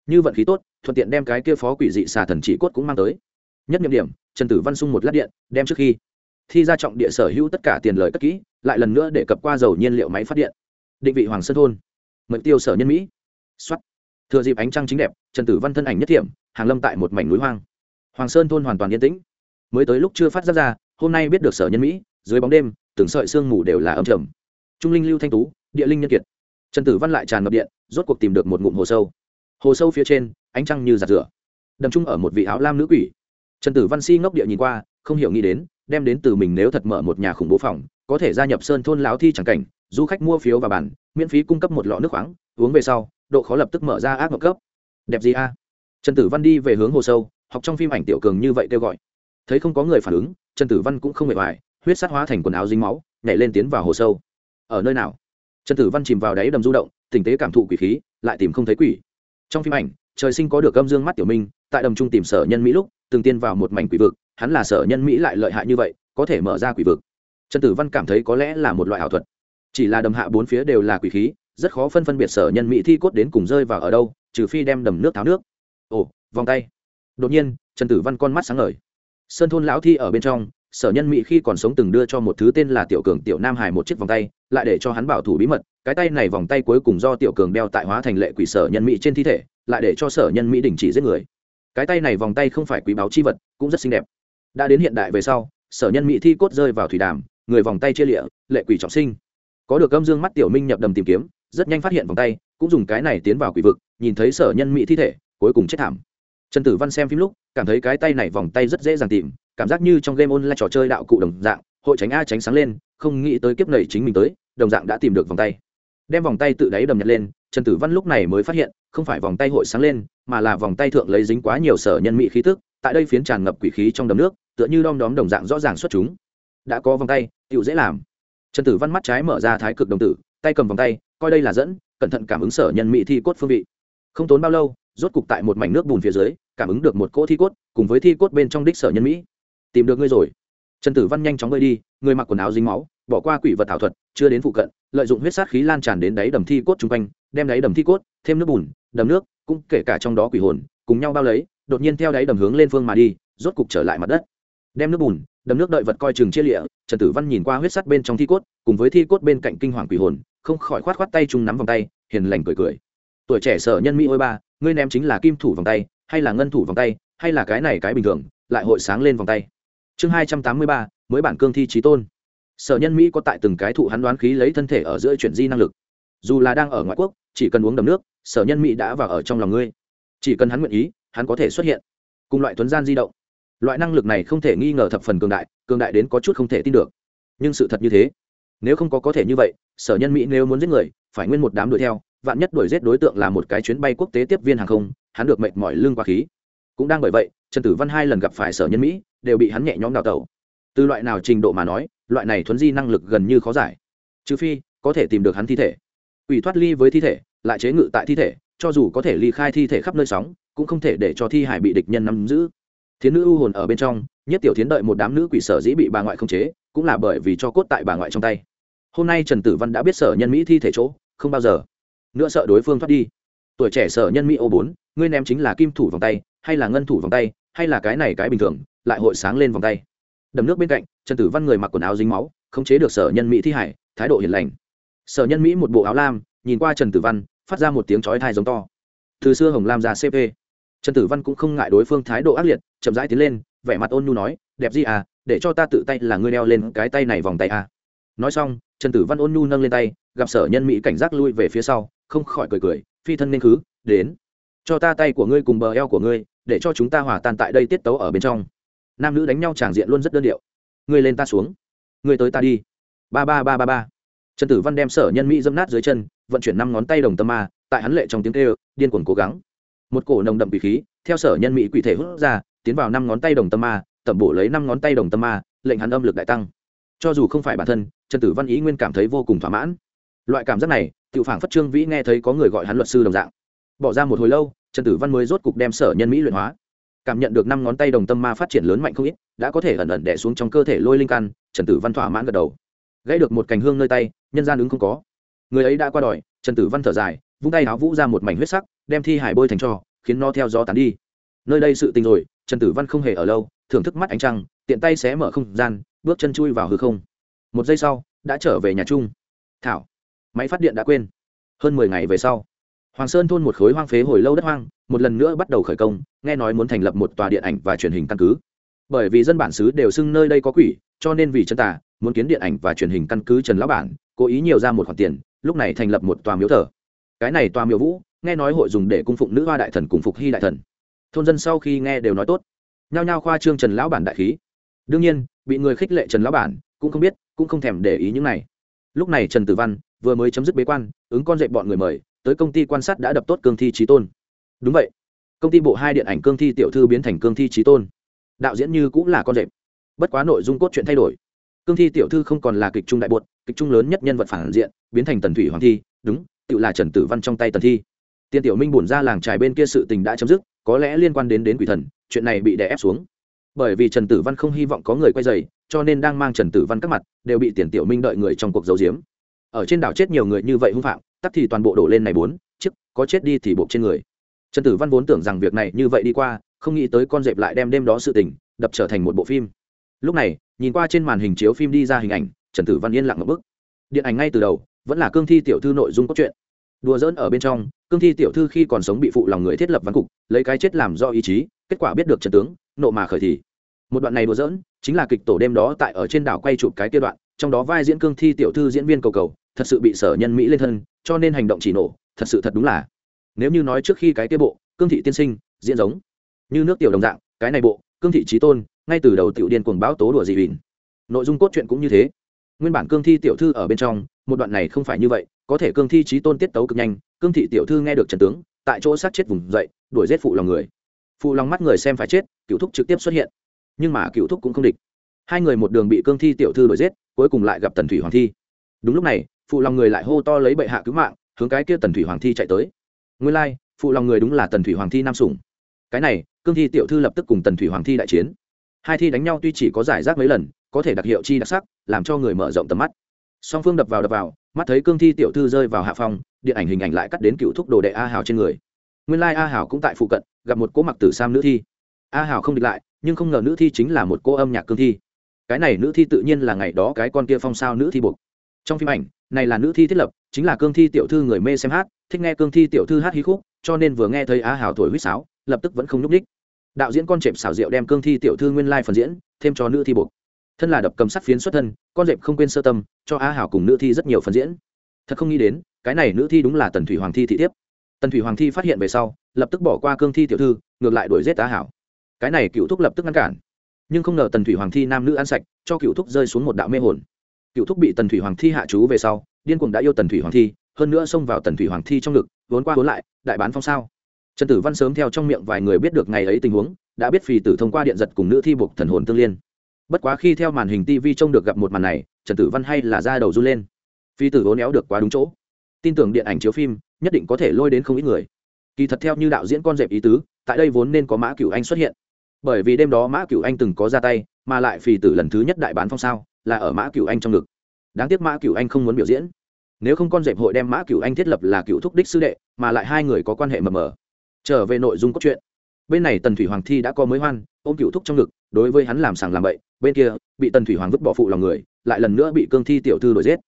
Như vận khí tốt thuận tiện đem cái kia phó quỷ dị xà thần chỉ cốt cũng mang tới. Nhất nhiệm điểm trần tử văn sung một lát điện đem trước khi thi ra trọng địa sở hữu tất cả tiền lời cất kỹ lại lần nữa để cập qua dầu nhiên liệu máy phát điện. Định vị hoàng sơn thôn. Mệnh tiêu sở nhân mỹ. Xuất thừa dịp ánh trăng chính đẹp trần tử văn thân ảnh nhất tiệm, hàng lâm tại một mảnh núi hoang. Hoàng sơn thôn hoàn toàn yên tĩnh. Mới tới lúc chưa phát ra ra hôm nay biết được sở nhân mỹ dưới bóng đêm từng sợi sương mù đều là âm trầm. Trung linh lưu thanh tú, địa linh nhân kiệt. Trần tử văn lại tràn ngập điện, rốt cuộc tìm được một ngụm hồ sâu. Hồ sâu phía trên, ánh trăng như giặt rửa. Đầm chung ở một vị áo lam nữ quỷ. Trần tử văn si ngốc địa nhìn qua, không hiểu nghĩ đến, đem đến từ mình nếu thật mở một nhà khủng bố phòng, có thể gia nhập sơn thôn láo thi chẳng cảnh, du khách mua phiếu và bản miễn phí cung cấp một lọ nước khoáng, uống về sau, độ khó lập tức mở ra ác mộng cấp. Đẹp gì a? Trần tử văn đi về hướng hồ sâu, học trong phim ảnh tiểu cường như vậy kêu gọi. Thấy không có người phản ứng, trần tử văn cũng không hề hoài huyết sát hóa thành quần áo dính máu, nhảy lên tiến vào hồ sâu. Ở nơi nào? Trần tử văn chìm vào đáy đầm du động tình tế cảm thụ quỷ khí, lại tìm không thấy quỷ. Trong phim ảnh, trời sinh có được âm dương mắt tiểu minh, tại đầm trung tìm sở nhân mỹ lúc, từng tiên vào một mảnh quỷ vực, hắn là sở nhân mỹ lại lợi hại như vậy, có thể mở ra quỷ vực. Trần tử văn cảm thấy có lẽ là một loại ảo thuật. Chỉ là đầm hạ bốn phía đều là quỷ khí, rất khó phân phân biệt sở nhân mỹ thi cốt đến cùng rơi vào ở đâu, trừ phi đem đầm nước tháo nước. Ồ, vòng tay. Đột nhiên, trần tử văn con mắt sáng ngời. Sơn thôn lão thi ở bên trong sở nhân mỹ khi còn sống từng đưa cho một thứ tên là tiểu cường tiểu nam hải một chiếc vòng tay, lại để cho hắn bảo thủ bí mật, cái tay này vòng tay cuối cùng do tiểu cường đeo tại hóa thành lệ quỷ sở nhân mỹ trên thi thể, lại để cho sở nhân mỹ đình chỉ giết người. Cái tay này vòng tay không phải quý báu chi vật, cũng rất xinh đẹp. Đã đến hiện đại về sau, sở nhân mỹ thi cốt rơi vào thủy đàm, người vòng tay chia lịa, lệ quỷ trọng sinh. Có được âm dương mắt tiểu minh nhập đầm tìm kiếm, rất nhanh phát hiện vòng tay, cũng dùng cái này tiến vào quỷ vực, nhìn thấy sở nhân mỹ thi thể, cuối cùng chết thảm. Trần tử văn xem phim lúc, cảm thấy cái tay này vòng tay rất dễ dàng tìm cảm giác như trong game online trò chơi đạo cụ đồng dạng, hội tránh a tránh sáng lên, không nghĩ tới kiếp nầy chính mình tới, đồng dạng đã tìm được vòng tay. Đem vòng tay tự đáy đầm nhặt lên, trần tử văn lúc này mới phát hiện, không phải vòng tay hội sáng lên, mà là vòng tay thượng lấy dính quá nhiều sở nhân mỹ khí tức, tại đây phiến tràn ngập quỷ khí trong đầm nước, tựa như đom đóm đồng dạng rõ ràng xuất chúng. Đã có vòng tay tựu dễ làm. Trần tử văn mắt trái mở ra thái cực đồng tử, tay cầm vòng tay, coi đây là dẫn, cẩn thận cảm ứng sở nhân mỹ thi cốt phương vị. Không tốn bao lâu, rốt cục tại một mảnh nước bùn phía dưới, cảm ứng được một cỗ thi cốt, cùng với thi cốt bên trong đích sở nhân mỹ tìm được ngươi rồi. Trần tử văn nhanh chóng bơi đi, người mặc quần áo dính máu, bỏ qua quỷ vật thảo thuật, chưa đến phụ cận, lợi dụng huyết sát khí lan tràn đến đáy đầm thi cốt chung quanh, đem đáy đầm thi cốt, thêm nước bùn, đầm nước, cũng kể cả trong đó quỷ hồn, cùng nhau bao lấy, đột nhiên theo đáy đầm hướng lên phương mà đi, rốt cục trở lại mặt đất. Đem nước bùn, đầm nước đợi vật coi chừng chia lịa, trần tử văn nhìn qua huyết sắt bên trong thi cốt, cùng với thi cốt bên cạnh kinh hoàng quỷ hồn, không khỏi khoát khoát tay chung nắm vòng tay, hiền lành cười cười. Tuổi trẻ sở nhân mỹ ôi ba, ngươi ném chính là kim thủ vòng tay, hay là ngân thủ vòng tay, hay là cái này cái bình thường, lại hội sáng lên vòng tay chương hai trăm tám mươi ba, mới bản cương thi trí tôn. Sở nhân mỹ có tại từng cái thụ hắn đoán khí lấy thân thể ở giữa chuyển di năng lực. Dù là đang ở ngoại quốc, chỉ cần uống đầm nước, sở nhân mỹ đã vào ở trong lòng ngươi. Chỉ cần hắn nguyện ý, hắn có thể xuất hiện. Cùng loại tuấn gian di động. Loại năng lực này không thể nghi ngờ thập phần cường đại cường đại đến có chút không thể tin được. Nhưng sự thật như thế. Nếu không có có thể như vậy, sở nhân mỹ nếu muốn giết người, phải nguyên một đám đuổi theo. Vạn nhất đuổi giết đối tượng là một cái chuyến bay quốc tế tiếp viên hàng không, hắn được mệt mỏi lương qua khí. Cũng đang bởi vậy trần tử văn hai lần gặp phải sở nhân mỹ, đều bị hắn nhẹ nhõm đào tẩu. Từ loại nào trình độ mà nói, loại này thuấn di năng lực gần như khó giải. Trừ phi, có thể tìm được hắn thi thể. Ủy thoát ly với thi thể, lại chế ngự tại thi thể, cho dù có thể ly khai thi thể khắp nơi sóng, cũng không thể để cho thi hải bị địch nhân nắm giữ. Thiến nữ u hồn ở bên trong, nhất tiểu thiến đợi một đám nữ quỷ sở dĩ bị bà ngoại không chế, cũng là bởi vì cho cốt tại bà ngoại trong tay. Hôm nay trần tử văn đã biết sở nhân mỹ thi thể chỗ, không bao giờ. Nữa sợ đối phương thoát đi. Tuổi trẻ sở nhân mỹ ô bốn, ngươi ném chính là kim thủ vòng tay, hay là ngân thủ vòng tay hay là cái này cái bình thường, lại hội sáng lên vòng tay. Đầm nước bên cạnh, trần tử văn người mặc quần áo dính máu, khống chế được sở nhân mỹ thi hải, thái độ hiền lành. Sở nhân mỹ một bộ áo lam, nhìn qua trần tử văn, phát ra một tiếng chói thai giống to. Từ xưa hồng lam ra cp trần tử văn cũng không ngại đối phương thái độ ác liệt, chậm rãi tiến lên, vẻ mặt ôn nhu nói, đẹp gì à để cho ta tự tay là ngươi đeo lên cái tay này vòng tay à. nói xong, trần tử văn ôn nhu nâng lên tay, gặp sở nhân mỹ cảnh giác lui về phía sau, không khỏi cười cười, phi thân nên khứ, đến. Cho ta tay của ngươi cùng bờ eo của ngươi để cho chúng ta hòa tan tại đây tiết tấu ở bên trong. Nam nữ đánh nhau tràng diện luôn rất đơn điệu. Ngươi lên ta xuống. Ngươi tới ta đi. Ba ba ba ba ba. Trần tử văn đem sở nhân mỹ dâm nát dưới chân, vận chuyển năm ngón tay đồng tâm ma, tại hắn lệ trong tiếng kêu, điên cuồng cố gắng. Một cổ nồng đậm bị khí, theo sở nhân mỹ quỷ thể hút ra, tiến vào năm ngón tay đồng tâm ma, tẩm bổ lấy năm ngón tay đồng tâm ma, lệnh hắn âm lực đại tăng. Cho dù không phải bản thân, trần tử văn ý nguyên cảm thấy vô cùng thỏa mãn. Loại cảm giác này tự phản phất trương vĩ nghe thấy có người gọi hắn luật sư đồng dạng. Bỏ ra một hồi lâu trần tử văn mới rốt cục đem sở nhân mỹ luyện hóa. Cảm nhận được năm ngón tay đồng tâm ma phát triển lớn mạnh không ít đã có thể ẩn ẩn đẻ xuống trong cơ thể lôi linh căn trần tử văn thỏa mãn gật đầu. Gãy được một cành hương nơi tay nhân gian ứng không có. Người ấy đã qua đòi trần tử văn thở dài vung tay áo vũ ra một mảnh huyết sắc đem thi hải bôi thành trò, khiến nó theo gió tán đi. Nơi đây sự tình rồi trần tử văn không hề ở lâu thưởng thức mắt ánh trăng tiện tay xé mở không gian bước chân chui vào hư không. Một giây sau đã trở về nhà chung. Thảo máy phát điện đã quên. Hơn mười ngày về sau hoàng sơn thôn một khối hoang phế hồi lâu đất hoang, một lần nữa bắt đầu khởi công, nghe nói muốn thành lập một tòa điện ảnh và truyền hình căn cứ. Bởi vì dân bản xứ đều xưng nơi đây có quỷ, cho nên vì chân tà, muốn kiến điện ảnh và truyền hình căn cứ trần lão bản, cố ý nhiều ra một khoản tiền, lúc này thành lập một tòa miếu thờ. Cái này tòa miếu vũ, nghe nói hội dùng để cung phụng nữ hoa đại thần cùng phục hy đại thần. Thôn dân sau khi nghe đều nói tốt. Nhao nhao khoa trương trần lão bản đại khí. Đương nhiên, bị người khích lệ trần lão bản, cũng không biết, cũng không thèm để ý những này. Lúc này trần tử văn vừa mới chấm dứt bế quan, ứng con dậy bọn người mời tới công ty quan sát đã đập tốt cương thi trí tôn. Đúng vậy. Công ty bộ hai điện ảnh cương thi tiểu thư biến thành cương thi trí tôn. Đạo diễn như cũng là con rệp. Bất quá nội dung cốt truyện thay đổi. Cương thi tiểu thư không còn là kịch trung đại bột, kịch trung lớn nhất nhân vật phản diện, biến thành tần thủy hoàng thi, đúng tự là trần tử văn trong tay tần thi. Tiên tiểu minh bổn ra làng trài bên kia sự tình đã chấm dứt, có lẽ liên quan đến đến quỷ thần, chuyện này bị đè ép xuống. Bởi vì trần tử văn không hy vọng có người quay dày cho nên đang mang trần tử văn các mặt, đều bị tiền tiểu minh đợi người trong cuộc giấu giếm ở trên đảo chết nhiều người như vậy hung phạm, tắc thì toàn bộ đổ lên này bốn, chiếc, có chết đi thì buộc trên người. Trần tử văn vốn tưởng rằng việc này như vậy đi qua, không nghĩ tới con dẹp lại đem đêm đó sự tình, đập trở thành một bộ phim. Lúc này, nhìn qua trên màn hình chiếu phim đi ra hình ảnh, trần tử văn yên lặng một bức. Điện ảnh ngay từ đầu, vẫn là cương thi tiểu thư nội dung cốt truyện. Đùa dỡn ở bên trong, cương thi tiểu thư khi còn sống bị phụ lòng người thiết lập văn cục, lấy cái chết làm do ý chí, kết quả biết được trần tướng, nộ mà khởi thì. Một đoạn này đùa dỡn chính là kịch tổ đêm đó tại ở trên đảo quay chụp cái kia đoạn trong đó vai diễn cương thi tiểu thư diễn viên cầu cầu, thật sự bị sở nhân mỹ lên thân, cho nên hành động chỉ nổ, thật sự thật đúng là. Nếu như nói trước khi cái kia bộ, cương thị tiên sinh, diễn giống như nước tiểu đồng dạng, cái này bộ, cương thị trí tôn, ngay từ đầu tiểu điên cuồng báo tố đùa dị bỉn nội dung cốt truyện cũng như thế. Nguyên bản cương thi tiểu thư ở bên trong, một đoạn này không phải như vậy, có thể cương thi trí tôn tiết tấu cực nhanh, cương thị tiểu thư nghe được trần tướng, tại chỗ sát chết vùng dậy, đuổi giết phụ lòng người. Phụ lòng mắt người xem phải chết, cựu thúc trực tiếp xuất hiện. Nhưng mà cựu thúc cũng không địch. Hai người một đường bị cương thi tiểu thư đuổi giết cuối cùng lại gặp tần thủy hoàng thi. Đúng lúc này phụ lòng người lại hô to lấy bệ hạ cứu mạng hướng cái kia tần thủy hoàng thi chạy tới. Nguyên lai、like, phụ lòng người đúng là tần thủy hoàng thi nam sủng. Cái này cương thi tiểu thư lập tức cùng tần thủy hoàng thi đại chiến. Hai thi đánh nhau tuy chỉ có giải rác mấy lần có thể đặc hiệu chi đặc sắc làm cho người mở rộng tầm mắt. Song phương đập vào đập vào mắt thấy cương thi tiểu thư rơi vào hạ phòng điện ảnh hình ảnh lại cắt đến cựu thúc đồ đệ a hào trên người. Nguyên lai a hào cũng tại phụ cận gặp một cỗ mặc tử sam nữ thi. A hào không địch lại nhưng không ngờ nữ thi chính là một cô âm nhạc cương thi cái này nữ thi tự nhiên là ngày đó cái con kia phong sao nữ thi buộc. Trong phim ảnh, này là nữ thi thiết lập, chính là cương thi tiểu thư người mê xem hát, thích nghe cương thi tiểu thư hát hí khúc, cho nên vừa nghe thấy á hào thổi huýt sáo, lập tức vẫn không nhúc ních đạo diễn con chẹp xảo diệu đem cương thi tiểu thư nguyên lai phần diễn, thêm cho nữ thi buộc. Thân là đập cầm sắt phiến xuất thân, con dẹp không quên sơ tâm, cho á hào cùng nữ thi rất nhiều phần diễn. Thật không nghĩ đến, cái này nữ thi đúng là tần thủy hoàng thi thị tiếp tần thủy hoàng thi phát hiện về sau, lập tức bỏ qua cương thi tiểu thư, ngược lại đuổi giết á hảo cái này cựu thúc lập tức ngăn cản nhưng không ngờ tần thủy hoàng thi nam nữ ăn sạch, cho cựu thúc rơi xuống một đạo mê hồn. Cựu thúc bị tần thủy hoàng thi hạ chú về sau, điên cuồng đã yêu tần thủy hoàng thi, hơn nữa xông vào tần thủy hoàng thi trong ngực, vốn qua vốn lại, đại bán phong sao. Trần tử văn sớm theo trong miệng vài người biết được ngày ấy tình huống, đã biết phì tử thông qua điện giật cùng nữ thi buộc thần hồn tương liên. Bất quá khi theo màn hình tv trông được gặp một màn này, trần tử văn hay là ra đầu run lên. Phi tử vốn éo được quá đúng chỗ. Tin tưởng điện ảnh chiếu phim, nhất định có thể lôi đến không ít người. Kỳ thật theo như đạo diễn con dẹp ý tứ, tại đây vốn nên có mã Cựu anh xuất hiện bởi vì đêm đó mã cửu anh từng có ra tay, mà lại phì tử lần thứ nhất đại bán phong sao, là ở mã cửu anh trong ngực. Đáng tiếc mã cửu anh không muốn biểu diễn. Nếu không con dẹp hội đem mã cửu anh thiết lập là cựu thúc đích sư đệ, mà lại hai người có quan hệ mờ mờ. Trở về nội dung cốt truyện. Bên này tần thủy hoàng thi đã có mới hoan, ôm cựu thúc trong ngực, đối với hắn làm sàng làm bậy, bên kia, bị tần thủy hoàng vứt bỏ phụ lòng người, lại lần nữa bị cương thi tiểu thư đuổi giết.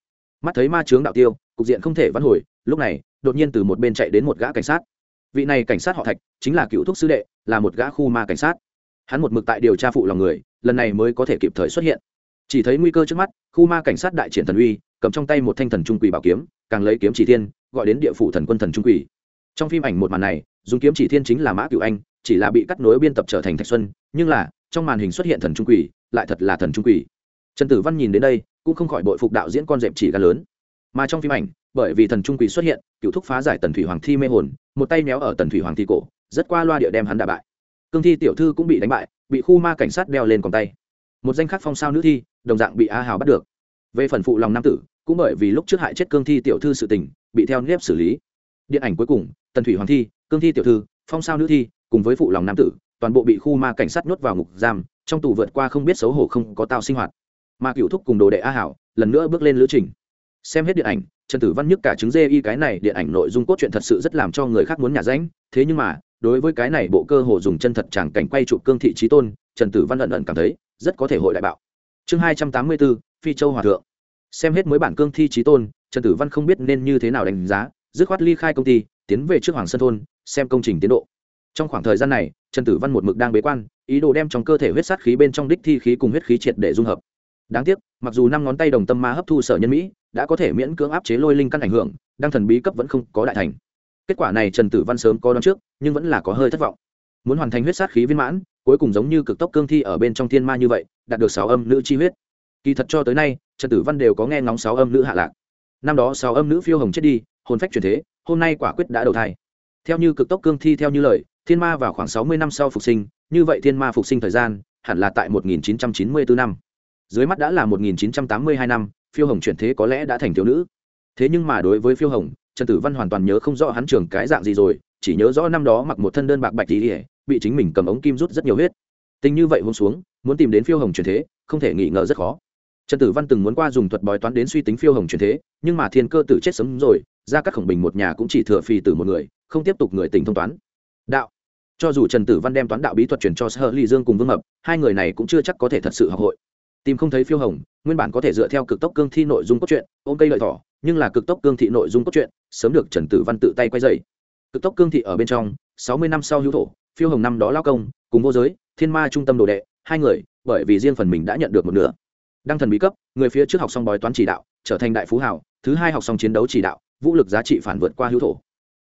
Mắt thấy ma chướng đạo tiêu, cục diện không thể vãn hồi, lúc này, đột nhiên từ một bên chạy đến một gã cảnh sát. Vị này cảnh sát họ thạch, chính là cựu thúc sư đệ, là một gã khu ma cảnh sát hắn một mực tại điều tra phụ lòng người, lần này mới có thể kịp thời xuất hiện. Chỉ thấy nguy cơ trước mắt, khu ma cảnh sát đại triển thần uy, cầm trong tay một thanh thần trung quỷ bảo kiếm, càng lấy kiếm chỉ thiên, gọi đến địa phủ thần quân thần trung quỷ. Trong phim ảnh một màn này, dùng kiếm chỉ thiên chính là mã cựu anh, chỉ là bị cắt nối biên tập trở thành thạch xuân, nhưng là, trong màn hình xuất hiện thần trung quỷ, lại thật là thần trung quỷ. Trần tử văn nhìn đến đây, cũng không khỏi bội phục đạo diễn con dẹp chỉ gan lớn. Mà trong phim ảnh, bởi vì thần trung quỷ xuất hiện, cựu thúc phá giải tần thủy hoàng thi mê hồn, một tay méo ở tần thủy hoàng thi cổ, rất qua loa địa đem hắn đả bại cương thi tiểu thư cũng bị đánh bại, bị khu ma cảnh sát đeo lên còn tay. Một danh khắc phong sao nữ thi, đồng dạng bị a hào bắt được. Về phần phụ lòng nam tử, cũng bởi vì lúc trước hại chết cương thi tiểu thư sự tình, bị theo nếp xử lý. Điện ảnh cuối cùng, tần thủy hoàng thi, cương thi tiểu thư, phong sao nữ thi, cùng với phụ lòng nam tử, toàn bộ bị khu ma cảnh sát nhốt vào ngục giam, trong tù vượt qua không biết xấu hổ không có tao sinh hoạt. Mà cựu thúc cùng đồ đệ a hảo lần nữa bước lên lữ trình. Xem hết điện ảnh, trần tử văn nhức cả chứng dê y cái này, điện ảnh nội dung cốt truyện thật sự rất làm cho người khác muốn nhà ránh, thế nhưng mà đối với cái này bộ cơ hồ dùng chân thật chẳng cảnh quay chụp cương thị trí tôn, trần tử văn ẩn ẩn cảm thấy rất có thể hội đại bạo. Chương hai trăm tám mươi bốn phi châu hòa thượng. Xem hết mới bản cương thi trí tôn, trần tử văn không biết nên như thế nào đánh giá, dứt khoát ly khai công ty, tiến về trước hoàng sơn thôn, xem công trình tiến độ. Trong khoảng thời gian này, trần tử văn một mực đang bế quan, ý đồ đem trong cơ thể huyết sát khí bên trong đích thi khí cùng huyết khí triệt để dung hợp. Đáng tiếc, mặc dù năm ngón tay đồng tâm ma hấp thu sở nhân mỹ, đã có thể miễn cưỡng áp chế lôi linh căn ảnh hưởng đang thần bí cấp vẫn không có đại thành kết quả này trần tử văn sớm có đón trước, nhưng vẫn là có hơi thất vọng. Muốn hoàn thành huyết sát khí viên mãn, cuối cùng giống như cực tốc cương thi ở bên trong thiên ma như vậy, đạt được sáu âm nữ chi huyết. Kỳ thật cho tới nay, trần tử văn đều có nghe ngóng sáu âm nữ hạ lạc. Năm đó sáu âm nữ phiêu hồng chết đi, hồn phách truyền thế, hôm nay quả quyết đã đầu thai. Theo như cực tốc cương thi theo như lời, thiên ma vào khoảng sáu mươi năm sau phục sinh, như vậy thiên ma phục sinh thời gian, hẳn là tại một nghìn chín trăm chín mươi bốn năm. Dưới mắt đã là một nghìn chín trăm tám mươi hai năm, phiêu hồng chuyển thế có lẽ đã thành thiếu nữ. Thế nhưng mà đối với phiêu hồng trần tử văn hoàn toàn nhớ không rõ hắn trường cái dạng gì rồi, chỉ nhớ rõ năm đó mặc một thân đơn bạc bạch tỉ bị chính mình cầm ống kim rút rất nhiều huyết. Tình như vậy hôm xuống, muốn tìm đến phiêu hồng truyền thế, không thể nghĩ ngờ rất khó. Trần tử văn từng muốn qua dùng thuật bói toán đến suy tính phiêu hồng truyền thế, nhưng mà thiên cơ tử chết sớm rồi, ra các khổng bình một nhà cũng chỉ thừa phi từ một người, không tiếp tục người tình thông toán. Đạo. Cho dù trần tử văn đem toán đạo bí thuật truyền cho sở ly dương cùng vương mập, hai người này cũng chưa chắc có thể thật sự học hội. Tìm không thấy phiêu hồng, nguyên bản có thể dựa theo cực tốc cương thi nội dung cốt truyện, ôm cây lợi thỏ nhưng là cực tốc cương thị nội dung cốt truyện, sớm được trần tử văn tự tay quay dày cực tốc cương thị ở bên trong, sáu mươi năm sau hữu thổ, phiêu hồng năm đó lao công, cùng vô giới, thiên ma trung tâm đồ đệ, hai người, bởi vì riêng phần mình đã nhận được một nửa. Đăng thần bí cấp, người phía trước học xong bói toán chỉ đạo, trở thành đại phú hảo thứ hai học xong chiến đấu chỉ đạo, vũ lực giá trị phản vượt qua hữu thổ.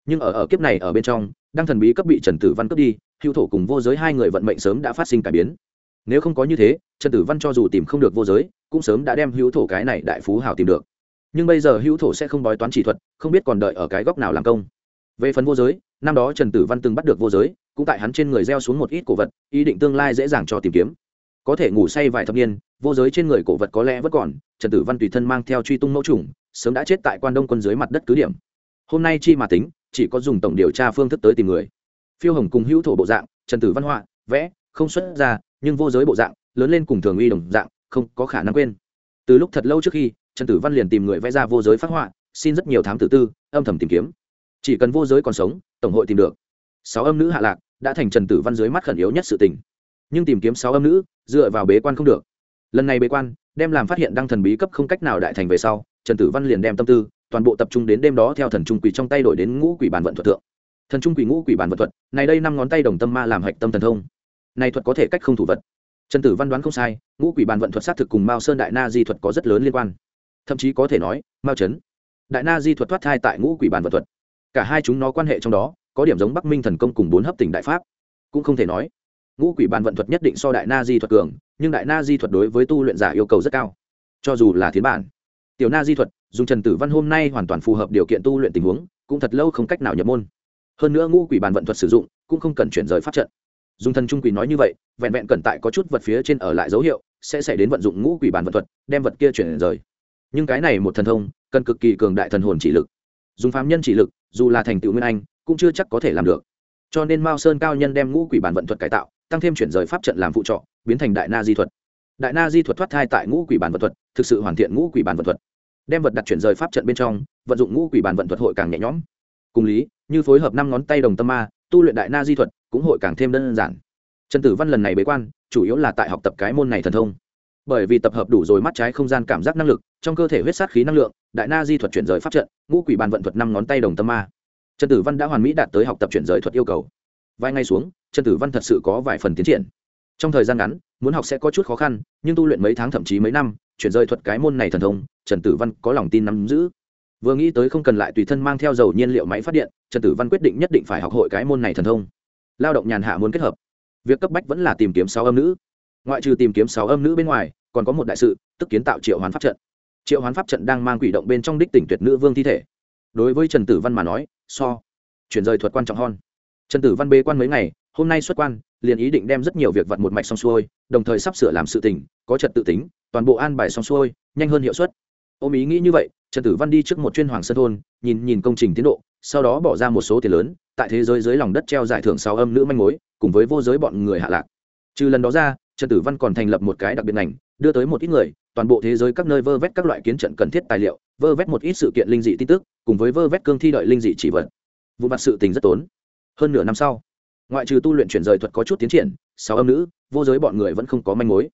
Nhưng ở ở kiếp này ở bên trong, đăng thần bí cấp bị trần tử văn cướp đi, hữu thổ cùng vô giới hai người vận mệnh sớm đã phát sinh cải biến. Nếu không có như thế, trần tử văn cho dù tìm không được vô giới, cũng sớm đã đem hữu thổ cái này đại phú hảo tìm được nhưng bây giờ hữu thổ sẽ không bói toán chỉ thuật, không biết còn đợi ở cái góc nào làm công. Về phần vô giới, năm đó trần tử văn từng bắt được vô giới, cũng tại hắn trên người gieo xuống một ít cổ vật, ý định tương lai dễ dàng cho tìm kiếm. Có thể ngủ say vài thập niên, vô giới trên người cổ vật có lẽ vẫn còn, trần tử văn tùy thân mang theo truy tung mẫu trùng, sớm đã chết tại quan đông quân dưới mặt đất cứ điểm. Hôm nay chi mà tính, chỉ có dùng tổng điều tra phương thức tới tìm người. Phiêu hồng cùng hữu thổ bộ dạng, trần tử văn họa, vẽ, không xuất ra, nhưng vô giới bộ dạng, lớn lên cùng thường uy đồng dạng, không có khả năng quên. Từ lúc thật lâu trước khi trần tử văn liền tìm người vẽ ra vô giới phát họa, xin rất nhiều thám tử tư, âm thầm tìm kiếm. Chỉ cần vô giới còn sống, tổng hội tìm được. Sáu âm nữ hạ lạc, đã thành trần tử văn dưới mắt khẩn yếu nhất sự tình. Nhưng tìm kiếm sáu âm nữ, dựa vào bế quan không được. Lần này bế quan, đem làm phát hiện đăng thần bí cấp không cách nào đại thành về sau, trần tử văn liền đem tâm tư, toàn bộ tập trung đến đêm đó theo thần trung quỷ trong tay đổi đến ngũ quỷ bản vận thuật thượng. Thần trung quỷ ngũ quỷ bản vận thuật, này đây năm ngón tay đồng tâm ma làm hạch tâm thần thông. Này thuật có thể cách không thủ vật. Trần tử văn đoán không sai, ngũ quỷ bản vận thuật xác thực cùng mao sơn đại na di thuật có rất lớn liên quan thậm chí có thể nói, mao chấn đại na di thuật thoát thai tại ngũ quỷ bàn vận thuật. Cả hai chúng nó quan hệ trong đó, có điểm giống bắc minh thần công cùng bốn hấp tỉnh đại pháp. Cũng không thể nói, ngũ quỷ bàn vận thuật nhất định so đại na di thuật cường, nhưng đại na di thuật đối với tu luyện giả yêu cầu rất cao. Cho dù là thiến bản, tiểu na di thuật, dùng trần tử văn hôm nay hoàn toàn phù hợp điều kiện tu luyện tình huống, cũng thật lâu không cách nào nhập môn. Hơn nữa ngũ quỷ bàn vận thuật sử dụng, cũng không cần chuyển rời pháp trận. Dùng thần trung quỷ nói như vậy, vẹn vẹn cẩn tại có chút vật phía trên ở lại dấu hiệu, sẽ xảy đến vận dụng ngũ quỷ bàn vận thuật, đem vật kia chuyển rời nhưng cái này một thần thông cần cực kỳ cường đại thần hồn chỉ lực. Dùng phàm nhân chỉ lực, dù là thành tựu nguyên anh, cũng chưa chắc có thể làm được. Cho nên mao sơn cao nhân đem ngũ quỷ bản vận thuật cải tạo, tăng thêm chuyển rời pháp trận làm phụ trọ biến thành đại na di thuật. Đại na di thuật thoát thai tại ngũ quỷ bản vận thuật, thực sự hoàn thiện ngũ quỷ bản vận thuật. Đem vật đặt chuyển rời pháp trận bên trong, vận dụng ngũ quỷ bản vận thuật hội càng nhẹ nhõm. Cùng lý, như phối hợp năm ngón tay đồng tâm ma, tu luyện đại na di thuật, cũng hội càng thêm đơn giản. Trần tử văn lần này bế quan, chủ yếu là tại học tập cái môn này thần thông bởi vì tập hợp đủ rồi mắt trái không gian cảm giác năng lực, trong cơ thể huyết sát khí năng lượng, đại na di thuật chuyển rời pháp trận, ngũ quỷ bàn vận thuật năm ngón tay đồng tâm ma. Trần tử văn đã hoàn mỹ đạt tới học tập chuyển rời thuật yêu cầu. Vài ngày xuống, trần tử văn thật sự có vài phần tiến triển. Trong thời gian ngắn, muốn học sẽ có chút khó khăn, nhưng tu luyện mấy tháng thậm chí mấy năm, chuyển rời thuật cái môn này thần thông, trần tử văn có lòng tin nắm giữ. Vừa nghĩ tới không cần lại tùy thân mang theo dầu nhiên liệu máy phát điện, trần tử văn quyết định nhất định phải học hội cái môn này thần thông. Lao động nhàn hạ muốn kết hợp. Việc cấp bách vẫn là tìm kiếm sáu âm nữ ngoại trừ tìm kiếm sáu âm nữ bên ngoài, còn có một đại sự, tức kiến tạo triệu hoán pháp trận. Triệu hoán pháp trận đang mang quỷ động bên trong đích tỉnh tuyệt nữ vương thi thể. Đối với trần tử văn mà nói, so, chuyển rời thuật quan trọng hơn. Trần tử văn bê quan mấy ngày, hôm nay xuất quan, liền ý định đem rất nhiều việc vặt một mạch xong xuôi, đồng thời sắp sửa làm sự tình, có trật tự tính, toàn bộ an bài xong xuôi, nhanh hơn hiệu suất. Ôm ý nghĩ như vậy, trần tử văn đi trước một chuyên hoàng sơn thôn, nhìn nhìn công trình tiến độ, sau đó bỏ ra một số tiền lớn, tại thế giới dưới lòng đất treo giải thưởng sáu âm nữ manh mối, cùng với vô giới bọn người hạ lạc. Trừ lần đó ra trần tử văn còn thành lập một cái đặc biệt ngành, đưa tới một ít người, toàn bộ thế giới các nơi vơ vét các loại kiến trận cần thiết tài liệu, vơ vét một ít sự kiện linh dị tin tức, cùng với vơ vét cương thi đợi linh dị chỉ vật. Vụ mặt sự tình rất tốn. Hơn nửa năm sau, ngoại trừ tu luyện chuyển rời thuật có chút tiến triển, sáu âm nữ, vô giới bọn người vẫn không có manh mối.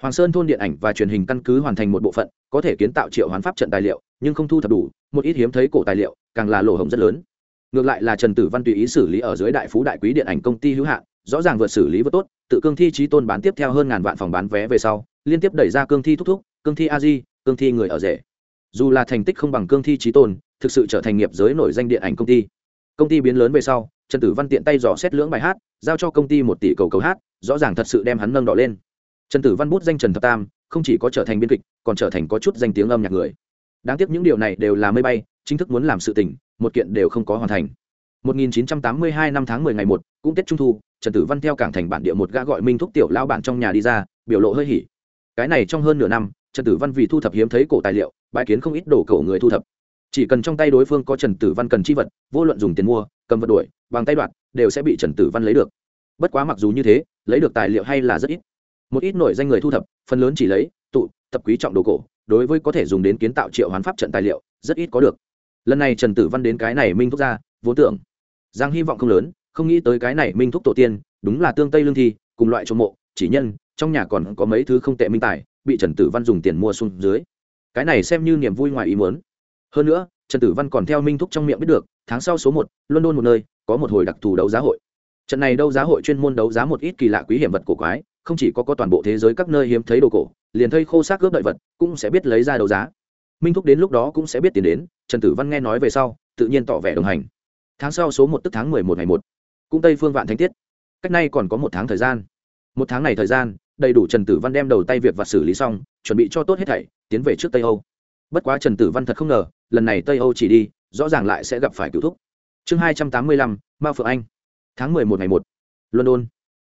Hoàng sơn thôn điện ảnh và truyền hình căn cứ hoàn thành một bộ phận, có thể kiến tạo triệu hoán pháp trận tài liệu, nhưng không thu thập đủ, một ít hiếm thấy cổ tài liệu, càng là lỗ hổng rất lớn. Ngược lại là trần tử văn tùy ý xử lý ở dưới đại phú đại quý điện ảnh công ty hữu hạn rõ ràng vượt xử lý vượt tốt, tự cương thi trí tôn bán tiếp theo hơn ngàn vạn phòng bán vé về sau, liên tiếp đẩy ra cương thi thúc thúc, cương thi a di, cương thi người ở rể. Dù là thành tích không bằng cương thi trí tôn, thực sự trở thành nghiệp giới nổi danh điện ảnh công ty. Công ty biến lớn về sau, trần tử văn tiện tay dò xét lưỡng bài hát, giao cho công ty một tỷ cầu cầu hát, rõ ràng thật sự đem hắn nâng đỏ lên. Trần tử văn bút danh trần thập tam, không chỉ có trở thành biên kịch, còn trở thành có chút danh tiếng âm nhạc người. Đáng tiếc những điều này đều là mây bay, chính thức muốn làm sự tình, một kiện đều không có hoàn thành. 1982 năm tháng 10 ngày 1, cũng Tết Trung thu, Trần Tử Văn theo cảng thành bản địa một gã gọi Minh Thúc tiểu lão bản trong nhà đi ra, biểu lộ hơi hỉ. Cái này trong hơn nửa năm, Trần Tử Văn vì thu thập hiếm thấy cổ tài liệu, bãi kiến không ít đồ cổ người thu thập. Chỉ cần trong tay đối phương có Trần Tử Văn cần chi vật, vô luận dùng tiền mua, cầm vật đuổi, bằng tay đoạt, đều sẽ bị Trần Tử Văn lấy được. Bất quá mặc dù như thế, lấy được tài liệu hay là rất ít. Một ít nổi danh người thu thập, phần lớn chỉ lấy tụ tập quý trọng đồ cổ, đối với có thể dùng đến kiến tạo triệu hoán pháp trận tài liệu, rất ít có được. Lần này Trần Tử Văn đến cái này Minh Thúc ra, vô tưởng giang hy vọng không lớn, không nghĩ tới cái này Minh Thúc tổ tiên, đúng là tương tây lương thi, cùng loại trộm mộ, chỉ nhân, trong nhà còn có mấy thứ không tệ minh tài, bị Trần Tử Văn dùng tiền mua xuống dưới. Cái này xem như niềm vui ngoài ý muốn. Hơn nữa, Trần Tử Văn còn theo Minh Thúc trong miệng biết được, tháng sau số một, London một nơi, có một hồi đặc thù đấu giá hội trận này đấu giá hội chuyên môn đấu giá một ít kỳ lạ quý hiểm vật cổ quái không chỉ có có toàn bộ thế giới các nơi hiếm thấy đồ cổ liền thây khô xác cướp đợi vật cũng sẽ biết lấy ra đấu giá minh thúc đến lúc đó cũng sẽ biết tiền đến trần tử văn nghe nói về sau tự nhiên tỏ vẻ đồng hành tháng sau số một tức tháng mười một ngày một, cũng tây phương vạn thánh tiết. Cách nay còn có một tháng thời gian. Một tháng này thời gian, đầy đủ trần tử văn đem đầu tay việc và xử lý xong, chuẩn bị cho tốt hết thảy, tiến về trước tây âu. Bất quá trần tử văn thật không ngờ, lần này tây âu chỉ đi, rõ ràng lại sẽ gặp phải cựu thúc. Chương hai trăm tám mươi lăm, mao phượng anh. Tháng mười một ngày một, london.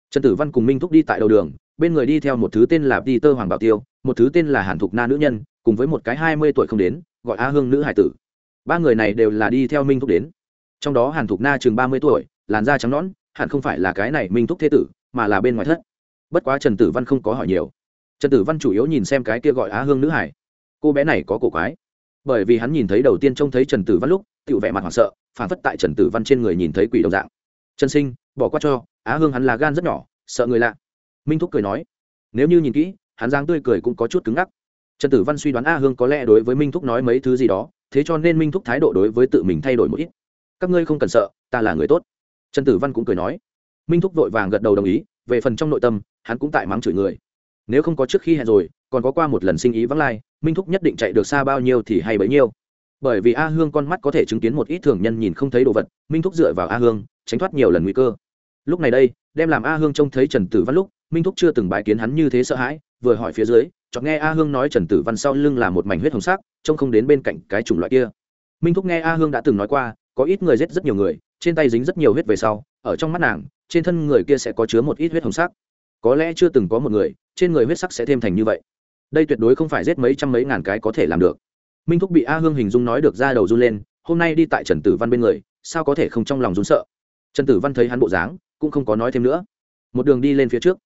Trần tử văn cùng minh thúc đi tại đầu đường, bên người đi theo một thứ tên là peter hoàng bảo tiêu, một thứ tên là hàn thục na nữ nhân, cùng với một cái hai mươi tuổi không đến, gọi a hương nữ hải tử. Ba người này đều là đi theo minh thúc đến trong đó hàn thục na chừng ba mươi tuổi, làn da trắng nõn, hẳn không phải là cái này minh thúc thế tử, mà là bên ngoài thất. Bất quá trần tử văn không có hỏi nhiều. Trần tử văn chủ yếu nhìn xem cái kia gọi á hương nữ hải cô bé này có cổ quái. Bởi vì hắn nhìn thấy đầu tiên trông thấy trần tử văn lúc tự vẻ mặt hoảng sợ, phản phất tại trần tử văn trên người nhìn thấy quỷ đồng dạng. Trần sinh, bỏ qua cho, á hương hắn là gan rất nhỏ, sợ người lạ. Minh thúc cười nói. Nếu như nhìn kỹ, hắn giang tươi cười cũng có chút cứng ngắc. Trần tử văn suy đoán a hương có lẽ đối với minh thúc nói mấy thứ gì đó, thế cho nên minh thúc thái độ đối với tự mình thay đổi một ít các ngươi không cần sợ, ta là người tốt. Trần tử văn cũng cười nói. Minh thúc vội vàng gật đầu đồng ý, về phần trong nội tâm, hắn cũng tại mắng chửi người. Nếu không có trước khi hẹn rồi, còn có qua một lần sinh ý vắng lai, minh thúc nhất định chạy được xa bao nhiêu thì hay bấy nhiêu. Bởi vì a hương con mắt có thể chứng kiến một ít thường nhân nhìn không thấy đồ vật, minh thúc dựa vào a hương, tránh thoát nhiều lần nguy cơ. Lúc này đây, đem làm a hương trông thấy trần tử văn lúc, minh thúc chưa từng bái kiến hắn như thế sợ hãi, vừa hỏi phía dưới chọn nghe a hương nói trần tử văn sau lưng là một mảnh huyết hồng sắc, trông không đến bên cạnh cái chủng loại kia. Minh thúc nghe a hương đã từng nói qua có ít người giết rất nhiều người, trên tay dính rất nhiều huyết về sau, ở trong mắt nàng, trên thân người kia sẽ có chứa một ít huyết hồng sắc. Có lẽ chưa từng có một người, trên người huyết sắc sẽ thêm thành như vậy. Đây tuyệt đối không phải giết mấy trăm mấy ngàn cái có thể làm được. Minh thúc bị a hương hình dung nói được ra đầu run lên, hôm nay đi tại trần tử văn bên người, sao có thể không trong lòng run sợ? Trần tử văn thấy hắn bộ dáng, cũng không có nói thêm nữa. Một đường đi lên phía trước.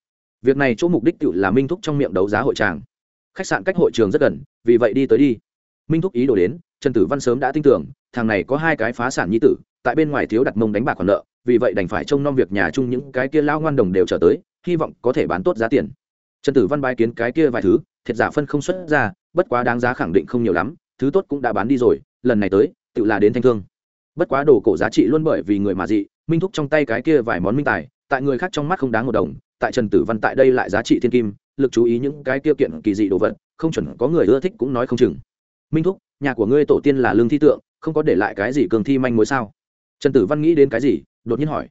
Việc này chỗ mục đích tự là minh thúc trong miệng đấu giá hội tràng khách sạn cách hội trường rất gần, vì vậy đi tới đi. Minh thúc ý đồ đến trần tử văn sớm đã tin tưởng, thằng này có hai cái phá sản nhi tử, tại bên ngoài thiếu đặt mông đánh bạc còn nợ, vì vậy đành phải trông nom việc nhà chung những cái kia lao ngoan đồng đều trở tới, hy vọng có thể bán tốt giá tiền. Trần tử văn bái kiến cái kia vài thứ, thiệt giả phân không xuất ra, bất quá đáng giá khẳng định không nhiều lắm, thứ tốt cũng đã bán đi rồi, lần này tới, tự là đến thanh thương. Bất quá đồ cổ giá trị luôn bởi vì người mà dị, minh thúc trong tay cái kia vài món minh tài, tại người khác trong mắt không đáng một đồng, tại trần tử văn tại đây lại giá trị thiên kim, lực chú ý những cái kia kiện kỳ dị đồ vật, không chuẩn có người ưa thích cũng nói không chừng. Minh thúc nhà của ngươi tổ tiên là lương thi tượng, không có để lại cái gì cường thi manh mối sao? Trần tử văn nghĩ đến cái gì, đột nhiên hỏi.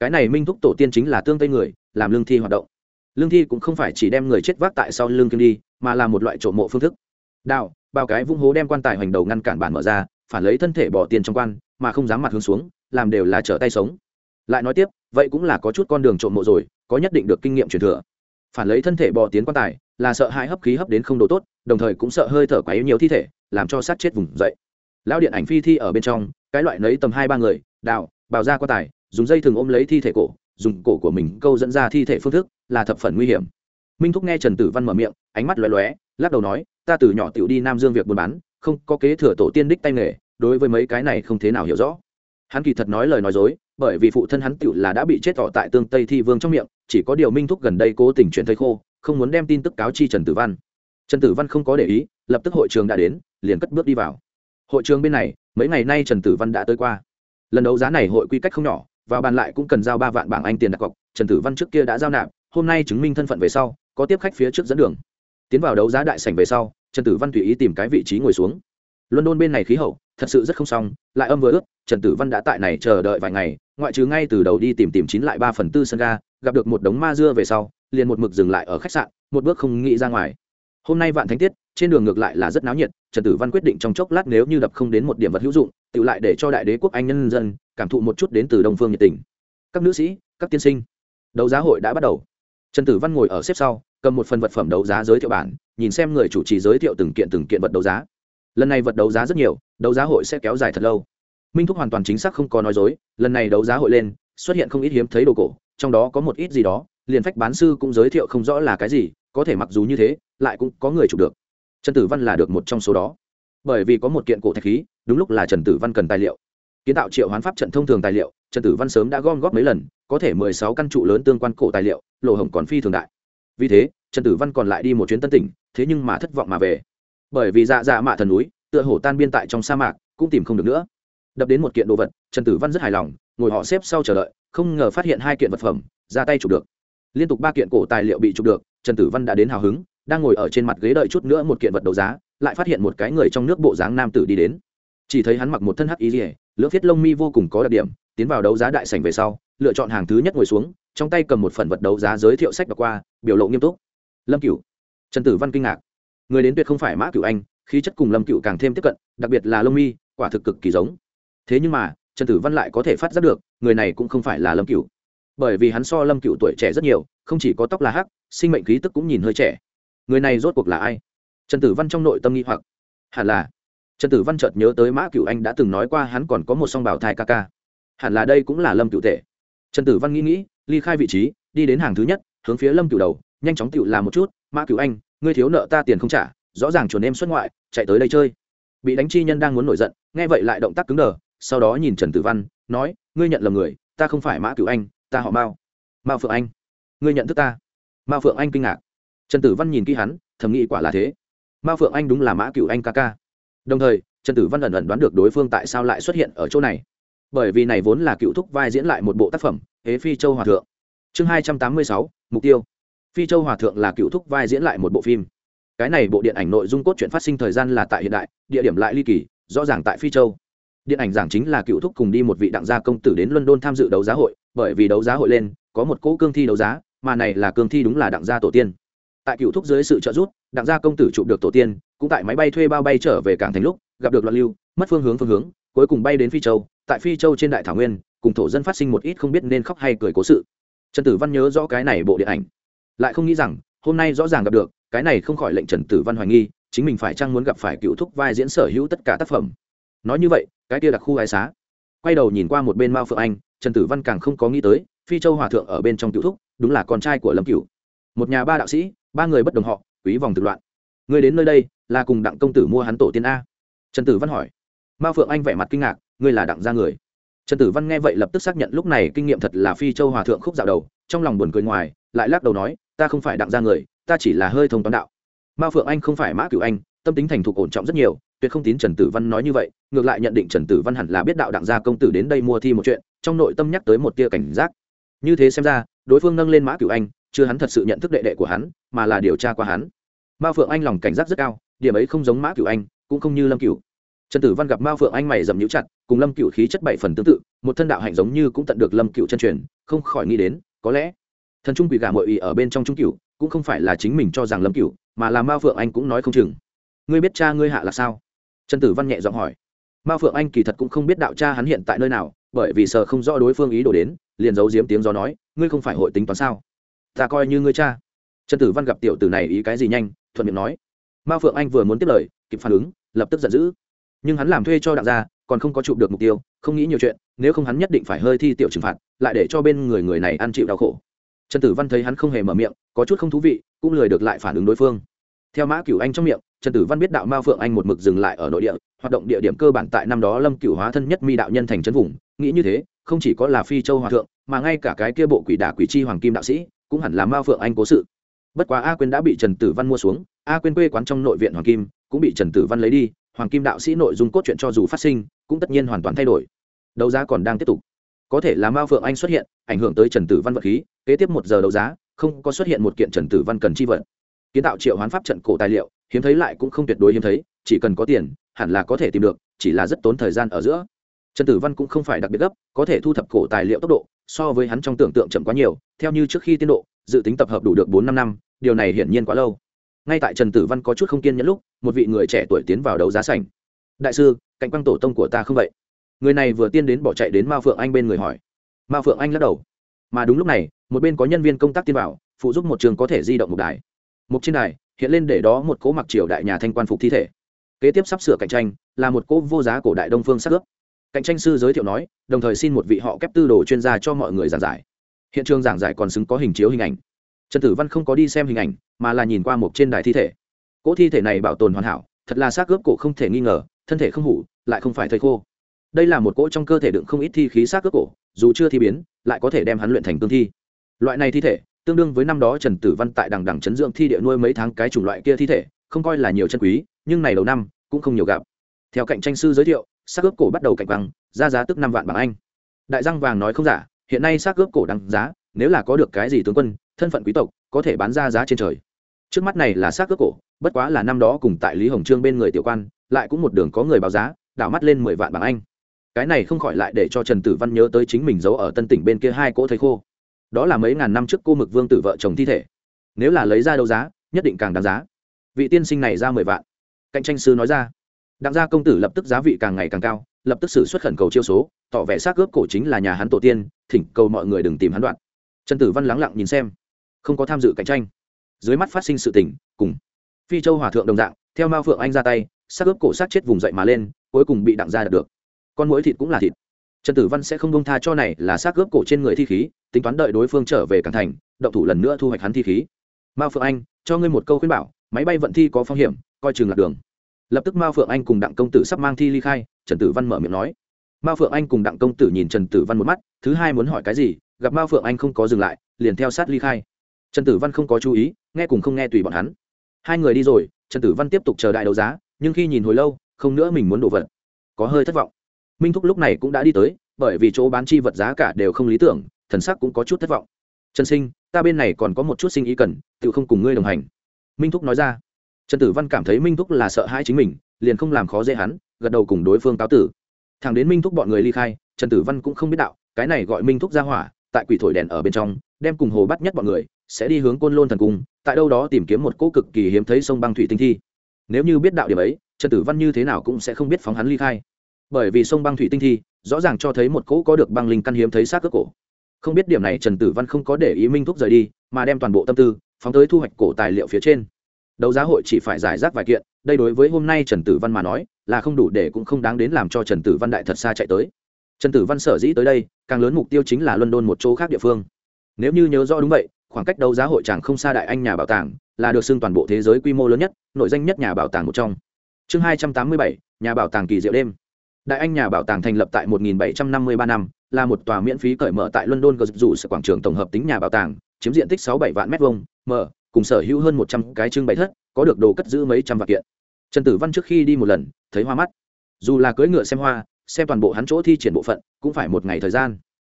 Cái này minh thúc tổ tiên chính là tương tây người, làm lương thi hoạt động. Lương thi cũng không phải chỉ đem người chết vác tại sau lương kim đi, mà là một loại trộm mộ phương thức. Đạo bao cái vung hố đem quan tài hoành đầu ngăn cản bản mở ra, phản lấy thân thể bỏ tiền trong quan, mà không dám mặt hướng xuống, làm đều là trở tay sống. Lại nói tiếp, vậy cũng là có chút con đường trộm mộ rồi, có nhất định được kinh nghiệm truyền thừa. Phản lấy thân thể bỏ tiến quan tài, là sợ hai hấp khí hấp đến không đồ tốt, đồng thời cũng sợ hơi thở quá yếu nhiều thi thể làm cho sát chết vùng dậy. Lão điện ảnh phi thi ở bên trong, cái loại nấy tầm hai ba người đào bào ra quan tài, dùng dây thường ôm lấy thi thể cổ, dùng cổ của mình câu dẫn ra thi thể phương thức, là thập phần nguy hiểm. Minh thúc nghe trần tử văn mở miệng, ánh mắt lóe lóe, lắc đầu nói, ta từ nhỏ tiểu đi nam dương việc buôn bán, không có kế thừa tổ tiên đích tay nghề, đối với mấy cái này không thế nào hiểu rõ. Hắn kỳ thật nói lời nói dối, bởi vì phụ thân hắn tiểu là đã bị chết tỏ tại tương tây thi vương trong miệng, chỉ có điều minh thúc gần đây cố tình chuyển thầy khô, không muốn đem tin tức cáo chi trần tử văn trần tử văn không có để ý, lập tức hội trường đã đến, liền cất bước đi vào. Hội trường bên này, mấy ngày nay trần tử văn đã tới qua. Lần đấu giá này hội quy cách không nhỏ và bàn lại cũng cần giao ba vạn bảng anh tiền đặt cọc, trần tử văn trước kia đã giao nạp, hôm nay chứng minh thân phận về sau, có tiếp khách phía trước dẫn đường. Tiến vào đấu giá đại sảnh về sau, trần tử văn tùy ý tìm cái vị trí ngồi xuống. London bên này khí hậu, thật sự rất không xong, lại âm vừa ướt trần tử văn đã tại này chờ đợi vài ngày, ngoại trừ ngay từ đầu đi tìm tìm chín lại ba phần tư sân ga, gặp được một đống ma dưa về sau, liền một mực dừng lại ở khách sạn, một bước không nghĩ ra ngoài hôm nay vạn thánh tiết, trên đường ngược lại là rất náo nhiệt, trần tử văn quyết định trong chốc lát nếu như đập không đến một điểm vật hữu dụng, tự lại để cho đại đế quốc anh nhân dân cảm thụ một chút đến từ đông phương nhiệt tình. Các nữ sĩ, các tiên sinh, đấu giá hội đã bắt đầu. Trần tử văn ngồi ở xếp sau, cầm một phần vật phẩm đấu giá giới thiệu bản, nhìn xem người chủ trì giới thiệu từng kiện từng kiện vật đấu giá. Lần này vật đấu giá rất nhiều, đấu giá hội sẽ kéo dài thật lâu. Minh thúc hoàn toàn chính xác không có nói dối, lần này đấu giá hội lên, xuất hiện không ít hiếm thấy đồ cổ, trong đó có một ít gì đó, liền phách bán sư cũng giới thiệu không rõ là cái gì có thể mặc dù như thế, lại cũng có người chụp được. Trần tử văn là được một trong số đó. Bởi vì có một kiện cổ thạch khí, đúng lúc là trần tử văn cần tài liệu. Kiến tạo triệu hoán pháp trận thông thường tài liệu, trần tử văn sớm đã gom góp mấy lần, có thể mười sáu căn trụ lớn tương quan cổ tài liệu lộ hồng còn phi thường đại. Vì thế, trần tử văn còn lại đi một chuyến tân tỉnh, thế nhưng mà thất vọng mà về. Bởi vì dạ dạ mạ thần núi, tựa hồ tan biên tại trong sa mạc, cũng tìm không được nữa. Đập đến một kiện đồ vật, trần tử văn rất hài lòng, ngồi họ xếp sau chờ đợi, không ngờ phát hiện hai kiện vật phẩm, ra tay chụp được. Liên tục ba kiện cổ tài liệu bị chụp được trần tử văn đã đến hào hứng, đang ngồi ở trên mặt ghế đợi chút nữa một kiện vật đấu giá, lại phát hiện một cái người trong nước bộ dáng nam tử đi đến. Chỉ thấy hắn mặc một thân hắc ý ỉa lưỡng thiết lông mi vô cùng có đặc điểm, tiến vào đấu giá đại sảnh về sau, lựa chọn hàng thứ nhất ngồi xuống, trong tay cầm một phần vật đấu giá giới thiệu sách đọc qua, biểu lộ nghiêm túc. Lâm cửu. Trần tử văn kinh ngạc. Người đến tuyệt không phải mã cửu anh, khí chất cùng lâm cửu càng thêm tiếp cận, đặc biệt là lông mi, quả thực cực kỳ giống. Thế nhưng mà, trần tử văn lại có thể phát giác được, người này cũng không phải là lâm cửu bởi vì hắn so lâm cựu tuổi trẻ rất nhiều, không chỉ có tóc là hắc, sinh mệnh khí tức cũng nhìn hơi trẻ. Người này rốt cuộc là ai? Trần tử văn trong nội tâm nghi hoặc. Hẳn là. Trần tử văn chợt nhớ tới mã cựu anh đã từng nói qua hắn còn có một song bảo thai ca ca. Hẳn là đây cũng là lâm cựu tệ. trần tử văn nghĩ nghĩ, ly khai vị trí, đi đến hàng thứ nhất, hướng phía lâm cựu đầu, nhanh chóng cựu làm một chút. Mã cựu anh, ngươi thiếu nợ ta tiền không trả, rõ ràng chuồn em xuất ngoại, chạy tới đây chơi. Bị đánh chi nhân đang muốn nổi giận, nghe vậy lại động tác cứng đờ, sau đó nhìn trần tử văn, nói, ngươi nhận lầm người, ta không phải mã cựu anh ta họ mao mao phượng anh ngươi nhận thức ta mao phượng anh kinh ngạc trần tử văn nhìn kỹ hắn thầm nghĩ quả là thế mao phượng anh đúng là mã cựu anh ca ca đồng thời trần tử văn ẩn ẩn đoán được đối phương tại sao lại xuất hiện ở chỗ này bởi vì này vốn là cựu thúc vai diễn lại một bộ tác phẩm ế phi châu hòa thượng chương hai trăm tám mươi sáu, mục tiêu phi châu hòa thượng là cựu thúc vai diễn lại một bộ phim cái này bộ điện ảnh nội dung cốt truyện phát sinh thời gian là tại hiện đại địa điểm lại ly kỳ rõ ràng tại phi châu điện ảnh giảng chính là cựu thúc cùng đi một vị đặng gia công tử đến london tham dự đấu giá hội bởi vì đấu giá hội lên, có một cỗ cương thi đấu giá, mà này là cương thi đúng là đặng gia tổ tiên. Tại cựu thúc dưới sự trợ giúp, đặng gia công tử chụp được tổ tiên, cũng tại máy bay thuê bao bay trở về cảng thành lúc, gặp được loạn lưu, mất phương hướng phương hướng, cuối cùng bay đến phi châu. Tại phi châu trên đại thảo nguyên, cùng thổ dân phát sinh một ít không biết nên khóc hay cười cố sự. Trần tử văn nhớ rõ cái này bộ điện ảnh, lại không nghĩ rằng, hôm nay rõ ràng gặp được, cái này không khỏi lệnh trần tử văn hoài nghi, chính mình phải chăng muốn gặp phải cựu thúc vai diễn sở hữu tất cả tác phẩm. Nói như vậy, cái kia đặc khu ái xá. Quay đầu nhìn qua một bên mao phượng anh trần tử văn càng không có nghĩ tới, phi châu hòa thượng ở bên trong cựu thúc, đúng là con trai của lâm cựu một nhà ba đạo sĩ, ba người bất đồng họ, quý vòng tự loạn. Người đến nơi đây, là cùng đặng công tử mua hắn tổ tiên a. Trần tử văn hỏi. Mao phượng anh vẻ mặt kinh ngạc, ngươi là đặng gia người. Trần tử văn nghe vậy lập tức xác nhận lúc này kinh nghiệm thật là phi châu hòa thượng khúc dạo đầu, trong lòng buồn cười ngoài, lại lắc đầu nói, ta không phải đặng gia người, ta chỉ là hơi thông toán đạo. Mao phượng anh không phải mã cựu anh, tâm tính thành thục ổn trọng rất nhiều tuyệt không tín trần tử văn nói như vậy, ngược lại nhận định trần tử văn hẳn là biết đạo đặng gia công tử đến đây mua thi một chuyện, trong nội tâm nhắc tới một tia cảnh giác. Như thế xem ra, đối phương nâng lên mã cửu anh, chưa hắn thật sự nhận thức đệ đệ của hắn, mà là điều tra qua hắn. Mao phượng anh lòng cảnh giác rất cao, điểm ấy không giống mã cửu anh, cũng không như lâm cửu. Trần tử văn gặp mao phượng anh mày dầm nhũ chặt, cùng lâm cửu khí chất bảy phần tương tự, một thân đạo hạnh giống như cũng tận được lâm cửu chân truyền, không khỏi nghĩ đến, có lẽ, thần trung quỷ gà mội ý ở bên trong trung cửu, cũng không phải là chính mình cho rằng lâm cửu, mà là mao phượng anh cũng nói không chừng. Ngươi biết cha ngươi hạ là sao? Trần tử văn nhẹ giọng hỏi. Mao phượng anh kỳ thật cũng không biết đạo cha hắn hiện tại nơi nào, bởi vì sợ không rõ đối phương ý đồ đến, liền giấu giếm tiếng gió nói, ngươi không phải hội tính toán sao? Ta coi như ngươi cha. Trần tử văn gặp tiểu tử này ý cái gì nhanh, thuận miệng nói. Mao phượng anh vừa muốn tiếp lời, kịp phản ứng, lập tức giận dữ. Nhưng hắn làm thuê cho đặng gia, còn không có chụp được mục tiêu, không nghĩ nhiều chuyện, nếu không hắn nhất định phải hơi thi tiểu trừng phạt, lại để cho bên người người này ăn chịu đau khổ. Trần tử văn thấy hắn không hề mở miệng, có chút không thú vị, cũng lười được lại phản ứng đối phương. Theo mã cửu anh trong miệng trần tử văn biết đạo mao phượng anh một mực dừng lại ở nội địa, hoạt động địa điểm cơ bản tại năm đó lâm cửu hóa thân nhất mi đạo nhân thành trấn vùng. Nghĩ như thế, không chỉ có là phi châu hòa thượng, mà ngay cả cái kia bộ quỷ đả quỷ chi hoàng kim đạo sĩ, cũng hẳn là mao phượng anh cố sự. Bất quá a quyên đã bị trần tử văn mua xuống, a quyên quê quán trong nội viện hoàng kim, cũng bị trần tử văn lấy đi, hoàng kim đạo sĩ nội dung cốt truyện cho dù phát sinh, cũng tất nhiên hoàn toàn thay đổi. Đấu giá còn đang tiếp tục. Có thể là mao phượng anh xuất hiện, ảnh hưởng tới trần tử văn vật khí, kế tiếp một giờ đấu giá, không có xuất hiện một kiện trần tử văn cần chi vật kiến tạo triệu hoán pháp trận cổ tài liệu hiếm thấy lại cũng không tuyệt đối hiếm thấy, chỉ cần có tiền, hẳn là có thể tìm được, chỉ là rất tốn thời gian ở giữa. Trần tử văn cũng không phải đặc biệt gấp, có thể thu thập cổ tài liệu tốc độ, so với hắn trong tưởng tượng chậm quá nhiều, theo như trước khi tiến độ, dự tính tập hợp đủ được bốn năm năm, điều này hiển nhiên quá lâu. Ngay tại trần tử văn có chút không kiên nhẫn lúc, một vị người trẻ tuổi tiến vào đấu giá sảnh. Đại sư, cạnh quang tổ tông của ta không vậy? Người này vừa tiên đến bỏ chạy đến mao phượng anh bên người hỏi. Mao phượng anh lắc đầu. Mà đúng lúc này, một bên có nhân viên công tác tiên vào, phụ giúp một trường có thể di động một đài. Một trên đài hiện lên để đó một cỗ mặc triều đại nhà thanh quan phục thi thể. Kế tiếp sắp sửa cạnh tranh, là một cỗ vô giá cổ đại đông phương sắc ướp. Cạnh tranh sư giới thiệu nói, đồng thời xin một vị họ kép tư đồ chuyên gia cho mọi người giảng giải. Hiện trường giảng giải còn xứng có hình chiếu hình ảnh. Trần tử văn không có đi xem hình ảnh, mà là nhìn qua một trên đài thi thể. Cỗ thi thể này bảo tồn hoàn hảo, thật là xác ướp cổ không thể nghi ngờ, thân thể không hủ, lại không phải thầy khô. Đây là một cỗ trong cơ thể đựng không ít thi khí xác ướp cổ, dù chưa thi biến, lại có thể đem hắn luyện thành cương thi. Loại này thi thể tương đương với năm đó trần tử văn tại đằng đằng chấn dưỡng thi địa nuôi mấy tháng cái chủng loại kia thi thể, không coi là nhiều chân quý, nhưng này đầu năm cũng không nhiều gặp. Theo cạnh tranh sư giới thiệu, xác ướp cổ bắt đầu cạnh bằng ra giá tức năm vạn bảng anh. Đại răng vàng nói không giả, hiện nay xác ướp cổ đăng giá, nếu là có được cái gì tướng quân, thân phận quý tộc, có thể bán ra giá trên trời. Trước mắt này là xác ướp cổ, bất quá là năm đó cùng tại lý hồng trương bên người tiểu quan, lại cũng một đường có người báo giá, đảo mắt lên mười vạn bảng anh. Cái này không khỏi lại để cho trần tử văn nhớ tới chính mình giấu ở tân tỉnh bên kia hai cỗ thầy khô đó là mấy ngàn năm trước cô mực vương tử vợ chồng thi thể. Nếu là lấy ra đấu giá, nhất định càng đáng giá. Vị tiên sinh này ra mười vạn. Cạnh tranh sư nói ra. Đặng gia công tử lập tức giá vị càng ngày càng cao, lập tức xử xuất khẩn cầu chiêu số, tỏ vẻ xác ướp cổ chính là nhà hắn tổ tiên, thỉnh cầu mọi người đừng tìm hắn đoạn. Trần tử văn lắng lặng nhìn xem. Không có tham dự cạnh tranh. Dưới mắt phát sinh sự tình, cùng phi châu hòa thượng đồng dạng, theo mao phượng anh ra tay, xác ướp cổ sát chết vùng dậy mà lên, cuối cùng bị đặng gia đạt được. Con mũi thịt cũng là thịt trần tử văn sẽ không bông tha cho này là xác gớp cổ trên người thi khí, tính toán đợi đối phương trở về cảng thành, động thủ lần nữa thu hoạch hắn thi khí. Mao phượng anh, cho ngươi một câu khuyên bảo, máy bay vận thi có phong hiểm, coi chừng lạc đường. Lập tức mao phượng anh cùng đặng công tử sắp mang thi ly khai, trần tử văn mở miệng nói. Mao phượng anh cùng đặng công tử nhìn trần tử văn một mắt, thứ hai muốn hỏi cái gì, gặp mao phượng anh không có dừng lại, liền theo sát ly khai. Trần tử văn không có chú ý, nghe cùng không nghe tùy bọn hắn. Hai người đi rồi, trần tử văn tiếp tục chờ đại đấu giá, nhưng khi nhìn hồi lâu, không nữa mình muốn đổ vật. Có hơi thất vọng minh thúc lúc này cũng đã đi tới, bởi vì chỗ bán chi vật giá cả đều không lý tưởng, thần sắc cũng có chút thất vọng. Trần sinh, ta bên này còn có một chút sinh ý cần tự không cùng ngươi đồng hành. Minh thúc nói ra. Trần tử văn cảm thấy minh thúc là sợ hãi chính mình, liền không làm khó dễ hắn, gật đầu cùng đối phương cáo tử. Thằng đến minh thúc bọn người ly khai, trần tử văn cũng không biết đạo, cái này gọi minh thúc ra hỏa, tại quỷ thổi đèn ở bên trong, đem cùng hồ bắt nhất bọn người, sẽ đi hướng côn lôn thần cung, tại đâu đó tìm kiếm một cỗ cực kỳ hiếm thấy sông băng thủy tinh thi. Nếu như biết đạo điểm ấy, trần tử văn như thế nào cũng sẽ không biết phóng hắn ly khai bởi vì sông băng thủy tinh thi, rõ ràng cho thấy một cỗ có được băng linh căn hiếm thấy xác cước cổ. Không biết điểm này trần tử văn không có để ý minh thúc rời đi, mà đem toàn bộ tâm tư phóng tới thu hoạch cổ tài liệu phía trên. Đấu giá hội chỉ phải giải rác vài kiện, đây đối với hôm nay trần tử văn mà nói, là không đủ để cũng không đáng đến làm cho trần tử văn đại thật xa chạy tới. Trần tử văn sở dĩ tới đây, càng lớn mục tiêu chính là london một chỗ khác địa phương. Nếu như nhớ rõ đúng vậy, khoảng cách đấu giá hội chẳng không xa đại anh nhà bảo tàng, là được xưng toàn bộ thế giới quy mô lớn nhất, nội danh nhất nhà bảo tàng một trong. Chương hai trăm tám mươi bảy, nhà bảo tàng kỳ diệu đêm đại anh nhà bảo tàng thành lập tại 1753 năm là một tòa miễn phí cởi mở tại london gồm dụ sự quảng trường tổng hợp tính nhà bảo tàng, chiếm diện tích 67 vạn mét vuông, mở, cùng sở hữu hơn 100 cái trưng bày thất, có được đồ cất giữ mấy trăm vạn kiện. Trần tử văn trước khi đi một lần, thấy hoa mắt. Dù là cưỡi ngựa xem hoa, xem toàn bộ hắn chỗ thi triển bộ phận, cũng phải một ngày thời gian.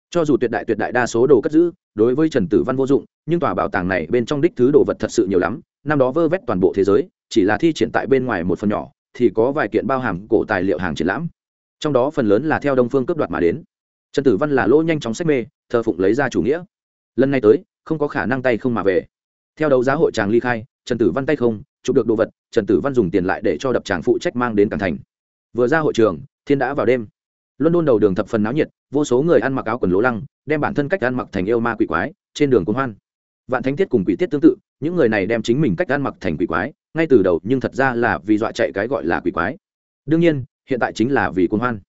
Cho dù tuyệt đại tuyệt đại đa số đồ cất giữ, đối với trần tử văn vô dụng, nhưng tòa bảo tàng này bên trong đích thứ đồ vật thật sự nhiều lắm, năm đó vơ vét toàn bộ thế giới, chỉ là thi triển tại bên ngoài một phần nhỏ, thì có vài kiện bao hàm cổ tài liệu hàng triển lãm trong đó phần lớn là theo đông phương cướp đoạt mà đến. Trần tử văn là lỗ nhanh chóng sách mê, thờ phụng lấy ra chủ nghĩa. Lần này tới, không có khả năng tay không mà về. Theo đấu giá hội tràng ly khai, trần tử văn tay không, chụp được đồ vật, trần tử văn dùng tiền lại để cho đập tràng phụ trách mang đến cảng thành. Vừa ra hội trường, thiên đã vào đêm. Luân đôn đầu đường thập phần náo nhiệt, vô số người ăn mặc áo quần lố lăng, đem bản thân cách ăn mặc thành yêu ma quỷ quái, trên đường cuốn hoan. Vạn thánh thiết cùng quỷ tiết tương tự, những người này đem chính mình cách ăn mặc thành quỷ quái, ngay từ đầu nhưng thật ra là vì dọa chạy cái gọi là quỷ quái. Đương nhiên hiện tại chính là vì cuốn hoan.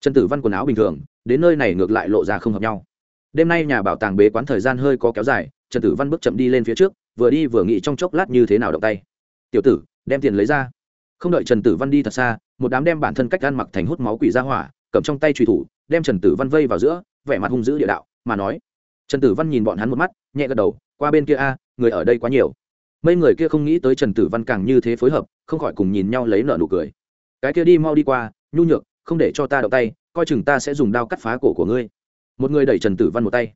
Trần tử văn quần áo bình thường, đến nơi này ngược lại lộ ra không hợp nhau. Đêm nay nhà bảo tàng bế quán thời gian hơi có kéo dài, trần tử văn bước chậm đi lên phía trước, vừa đi vừa nghĩ trong chốc lát như thế nào động tay. Tiểu tử, đem tiền lấy ra. Không đợi trần tử văn đi thật xa, một đám đem bản thân cách gan mặc thành hút máu quỷ ra hỏa, cầm trong tay truy thủ, đem trần tử văn vây vào giữa, vẻ mặt hung dữ địa đạo, mà nói. Trần tử văn nhìn bọn hắn một mắt, nhẹ gật đầu, qua bên kia a, người ở đây quá nhiều. Mấy người kia không nghĩ tới trần tử văn càng như thế phối hợp, không khỏi cùng nhìn nhau lấy nợ nụ cười cái kia đi mau đi qua, nhu nhược, không để cho ta động tay, coi chừng ta sẽ dùng đao cắt phá cổ của ngươi. Một người đẩy trần tử văn một tay.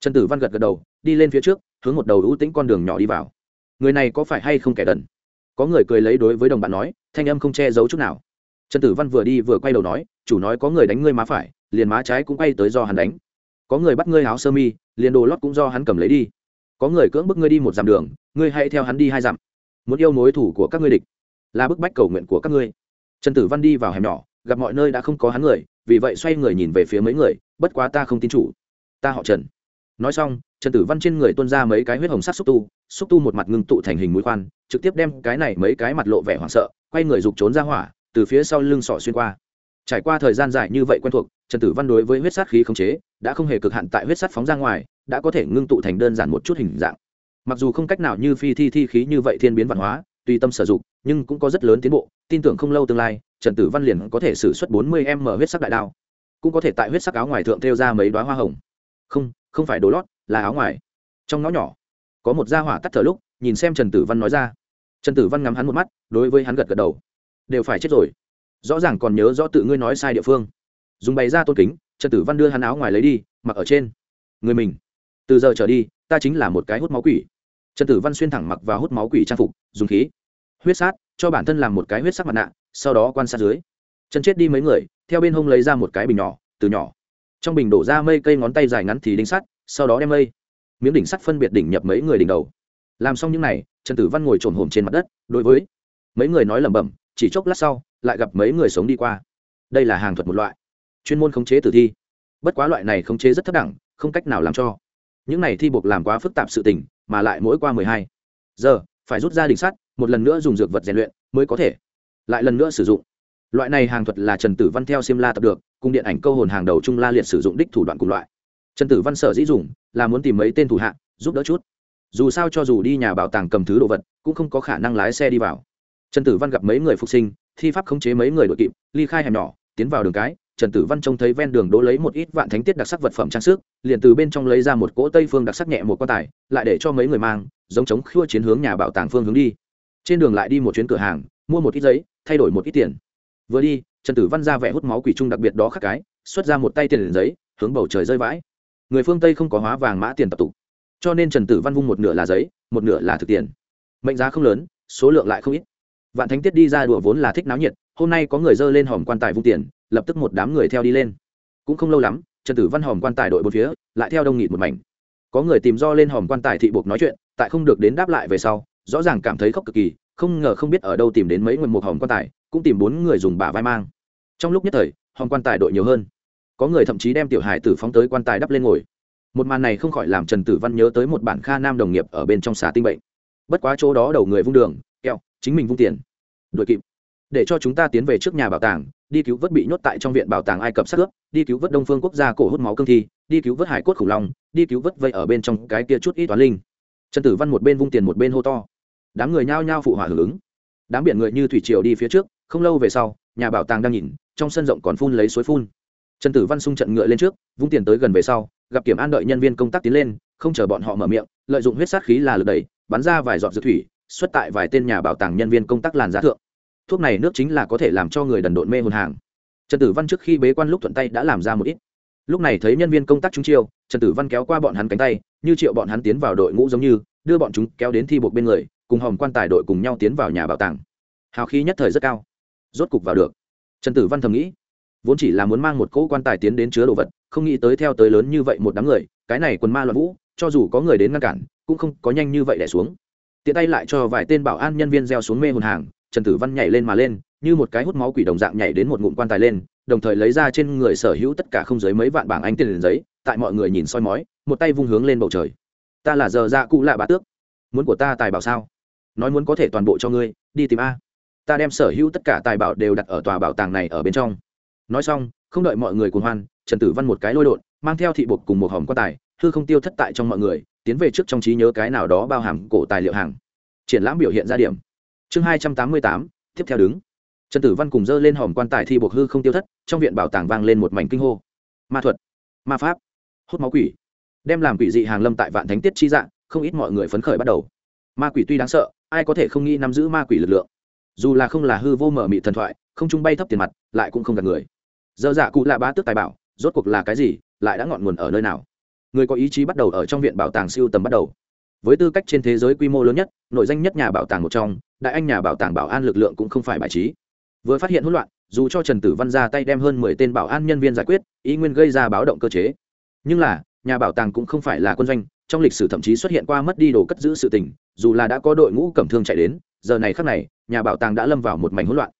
Trần tử văn gật gật đầu, đi lên phía trước, hướng một đầu ưu tĩnh con đường nhỏ đi vào. Người này có phải hay không kẻ đần? Có người cười lấy đối với đồng bạn nói, thanh âm không che giấu chút nào. Trần tử văn vừa đi vừa quay đầu nói, chủ nói có người đánh ngươi má phải, liền má trái cũng quay tới do hắn đánh. Có người bắt ngươi áo sơ mi, liền đồ lót cũng do hắn cầm lấy đi. Có người cưỡng bức ngươi đi một dặm đường, ngươi hãy theo hắn đi hai dặm. Muốn yêu mối thủ của các ngươi địch, là bức bách cầu nguyện của các ngươi trần tử văn đi vào hẻm nhỏ, gặp mọi nơi đã không có hắn người, vì vậy xoay người nhìn về phía mấy người, bất quá ta không tin chủ. Ta họ trần. Nói xong, trần tử văn trên người tuôn ra mấy cái huyết hồng sắt xúc tu xúc tu một mặt ngưng tụ thành hình mũi khoan, trực tiếp đem cái này mấy cái mặt lộ vẻ hoảng sợ, quay người rục trốn ra hỏa, từ phía sau lưng sọ xuyên qua. Trải qua thời gian dài như vậy quen thuộc, trần tử văn đối với huyết sát khí khống chế, đã không hề cực hạn tại huyết sát phóng ra ngoài, đã có thể ngưng tụ thành đơn giản một chút hình dạng. Mặc dù không cách nào như phi thi thi khí như vậy thiên biến văn hóa tùy tâm sử dụng, nhưng cũng có rất lớn tiến bộ, tin tưởng không lâu tương lai, trần tử văn liền có thể sử xuất bốn mươi m huyết sắc đại đao. Cũng có thể tại huyết sắc áo ngoài thượng thêu ra mấy đoá hoa hồng. Không không phải đồ lót, là áo ngoài. Trong ngõ nhỏ, có một gia hỏa tắt thở lúc, nhìn xem trần tử văn nói ra. Trần tử văn ngắm hắn một mắt, đối với hắn gật gật đầu. Đều phải chết rồi. Rõ ràng còn nhớ rõ tự ngươi nói sai địa phương. Dùng bày ra tôn kính, trần tử văn đưa hắn áo ngoài lấy đi, mặc ở trên. Người mình, từ giờ trở đi, ta chính là một cái hút máu quỷ trần tử văn xuyên thẳng mặc và hút máu quỷ trang phục, dùng khí, huyết sát, cho bản thân làm một cái huyết sắc mặt nạ, sau đó quan sát dưới. Chân chết đi mấy người, theo bên hông lấy ra một cái bình nhỏ, từ nhỏ. Trong bình đổ ra mây cây ngón tay dài ngắn thì đinh sắt, sau đó đem mây. Miếng đỉnh sắt phân biệt đỉnh nhập mấy người đỉnh đầu. Làm xong những n à y trần tử văn ngồi trồn hồm trên mặt đất, đối với mấy người nói lẩm bẩm, chỉ chốc lát sau, lại gặp mấy người sống đi qua. Đây là hàng thuật một loại, chuyên môn khống chế tử thi. Bất quá loại này khống chế rất thấp đẳng, không cách nào làm cho những này thi buộc làm quá phức tạp sự tình, mà lại mỗi qua mười hai giờ, phải rút ra đỉnh sắt, một lần nữa dùng dược vật rèn luyện mới có thể lại lần nữa sử dụng. Loại này hàng thuật là trần tử văn theo xiêm la tập được, cùng điện ảnh câu hồn hàng đầu trung la liệt sử dụng đích thủ đoạn cùng loại. Trần tử văn sở dĩ dùng, là muốn tìm mấy tên thủ hạ, giúp đỡ chút. Dù sao cho dù đi nhà bảo tàng cầm thứ đồ vật, cũng không có khả năng lái xe đi vào. Trần tử văn gặp mấy người phục sinh, thi pháp khống chế mấy người đội kịp, ly khai hẻm nhỏ, tiến vào đường cái trần tử văn trông thấy ven đường đỗ lấy một ít vạn thánh tiết đặc sắc vật phẩm trang sức, liền từ bên trong lấy ra một cỗ tây phương đặc sắc nhẹ một quan tài, lại để cho mấy người mang, giống chống khua chiến hướng nhà bảo tàng phương hướng đi. Trên đường lại đi một chuyến cửa hàng, mua một ít giấy, thay đổi một ít tiền. Vừa đi, trần tử văn ra vẻ hút máu quỷ trung đặc biệt đó khắc cái, xuất ra một tay tiền giấy, hướng bầu trời rơi vãi. Người phương tây không có hóa vàng mã tiền tập tục cho nên trần tử văn vung một nửa là giấy, một nửa là thực tiền. Mệnh giá không lớn, số lượng lại không ít. Vạn thánh tiết đi ra đùa vốn là thích náo nhiệt, hôm nay có người dơ lên hòm quan tài vung tiền lập tức một đám người theo đi lên. Cũng không lâu lắm, trần tử văn hòm quan tài đội bốn phía, lại theo đông nghịt một mảnh. Có người tìm do lên hòm quan tài thị buộc nói chuyện, tại không được đến đáp lại về sau, rõ ràng cảm thấy khóc cực kỳ, không ngờ không biết ở đâu tìm đến mấy nguồn một hòm quan tài, cũng tìm bốn người dùng bả vai mang. Trong lúc nhất thời, hòm quan tài đội nhiều hơn. Có người thậm chí đem tiểu hải tử phóng tới quan tài đắp lên ngồi. Một màn này không khỏi làm trần tử văn nhớ tới một bản kha nam đồng nghiệp ở bên trong xà tinh bệnh. Bất quá chỗ đó đầu người vung đường, kẹo, chính mình vung tiền. Đội kịp để cho chúng ta tiến về trước nhà bảo tàng, đi cứu vớt bị nhốt tại trong viện bảo tàng ai cập sát ướp, đi cứu vớt đông phương quốc gia cổ hút máu cương thi, đi cứu vớt hải cốt khủng long, đi cứu vớt vây ở bên trong cái kia chút ít toán linh. Trần tử văn một bên vung tiền một bên hô to. Đám người nhao nhao phụ hỏa hưởng ứng. Đám biển người như thủy triều đi phía trước, không lâu về sau, nhà bảo tàng đang nhìn, trong sân rộng còn phun lấy suối phun. Trần tử văn xung trận ngựa lên trước, vung tiền tới gần về sau, gặp kiểm an đợi nhân viên công tác tiến lên, không chờ bọn họ mở miệng, lợi dụng huyết sát khí là lực đẩy, bắn ra vài giọt dược thủy, xuất tại vài tên nhà bảo tàng nhân viên công tác làn giá thượng thuốc này nước chính là có thể làm cho người đần độn mê hồn hàng. Trần tử văn trước khi bế quan lúc thuận tay đã làm ra một ít. Lúc này thấy nhân viên công tác chúng chiêu, trần tử văn kéo qua bọn hắn cánh tay, như triệu bọn hắn tiến vào đội ngũ giống như, đưa bọn chúng kéo đến thi buộc bên người, cùng hòm quan tài đội cùng nhau tiến vào nhà bảo tàng. Hào khí nhất thời rất cao. Rốt cục vào được. Trần tử văn thầm nghĩ, vốn chỉ là muốn mang một cỗ quan tài tiến đến chứa đồ vật, không nghĩ tới theo tới lớn như vậy một đám người, cái này quần ma loạn vũ, cho dù có người đến ngăn cản, cũng không có nhanh như vậy đẻ xuống. Tiện tay lại cho vài tên bảo an nhân viên gieo xuống mê hồn hàng trần tử văn nhảy lên mà lên, như một cái hút máu quỷ đồng dạng nhảy đến một ngụm quan tài lên, đồng thời lấy ra trên người sở hữu tất cả không dưới mấy vạn bảng anh tiền giấy, tại mọi người nhìn soi mói, một tay vung hướng lên bầu trời. Ta là giờ dạ cụ lạ bá tước. Muốn của ta tài bảo sao? Nói muốn có thể toàn bộ cho ngươi, đi tìm a. Ta đem sở hữu tất cả tài bảo đều đặt ở tòa bảo tàng này ở bên trong. Nói xong, không đợi mọi người cuồng hoan, trần tử văn một cái lôi đột, mang theo thị bột cùng một hòm quan tài, hư không tiêu thất tại trong mọi người, tiến về trước trong trí nhớ cái nào đó bao hàm cổ tài liệu hàng. Triển lãm biểu hiện ra điểm chương hai trăm tám mươi tám, tiếp theo đứng. Trần tử văn cùng dơ lên hòm quan tài thi buộc hư không tiêu thất, trong viện bảo tàng vang lên một mảnh kinh hô. Ma thuật, ma pháp, hút máu quỷ. Đem làm quỷ dị hàng lâm tại vạn thánh tiết chi dạng, không ít mọi người phấn khởi bắt đầu. Ma quỷ tuy đáng sợ, ai có thể không nghĩ nắm giữ ma quỷ lực lượng. Dù là không là hư vô mở mị thần thoại, không trung bay thấp tiền mặt, lại cũng không gặp người. Dơ dạ cụ là bá tước tài bảo, rốt cuộc là cái gì, lại đã ngọn nguồn ở nơi nào? Người có ý chí bắt đầu ở trong viện bảo tàng siêu tầm bắt đầu với tư cách trên thế giới quy mô lớn nhất nội danh nhất nhà bảo tàng một trong, đại anh nhà bảo tàng bảo an lực lượng cũng không phải bài trí. Vừa phát hiện hỗn loạn, dù cho trần tử văn ra tay đem hơn mười tên bảo an nhân viên giải quyết ý nguyên gây ra báo động cơ chế. Nhưng là, nhà bảo tàng cũng không phải là quân doanh, trong lịch sử thậm chí xuất hiện qua mất đi đồ cất giữ sự tình, dù là đã có đội ngũ cẩm thương chạy đến, giờ này khác này, nhà bảo tàng đã lâm vào một mảnh hỗn loạn.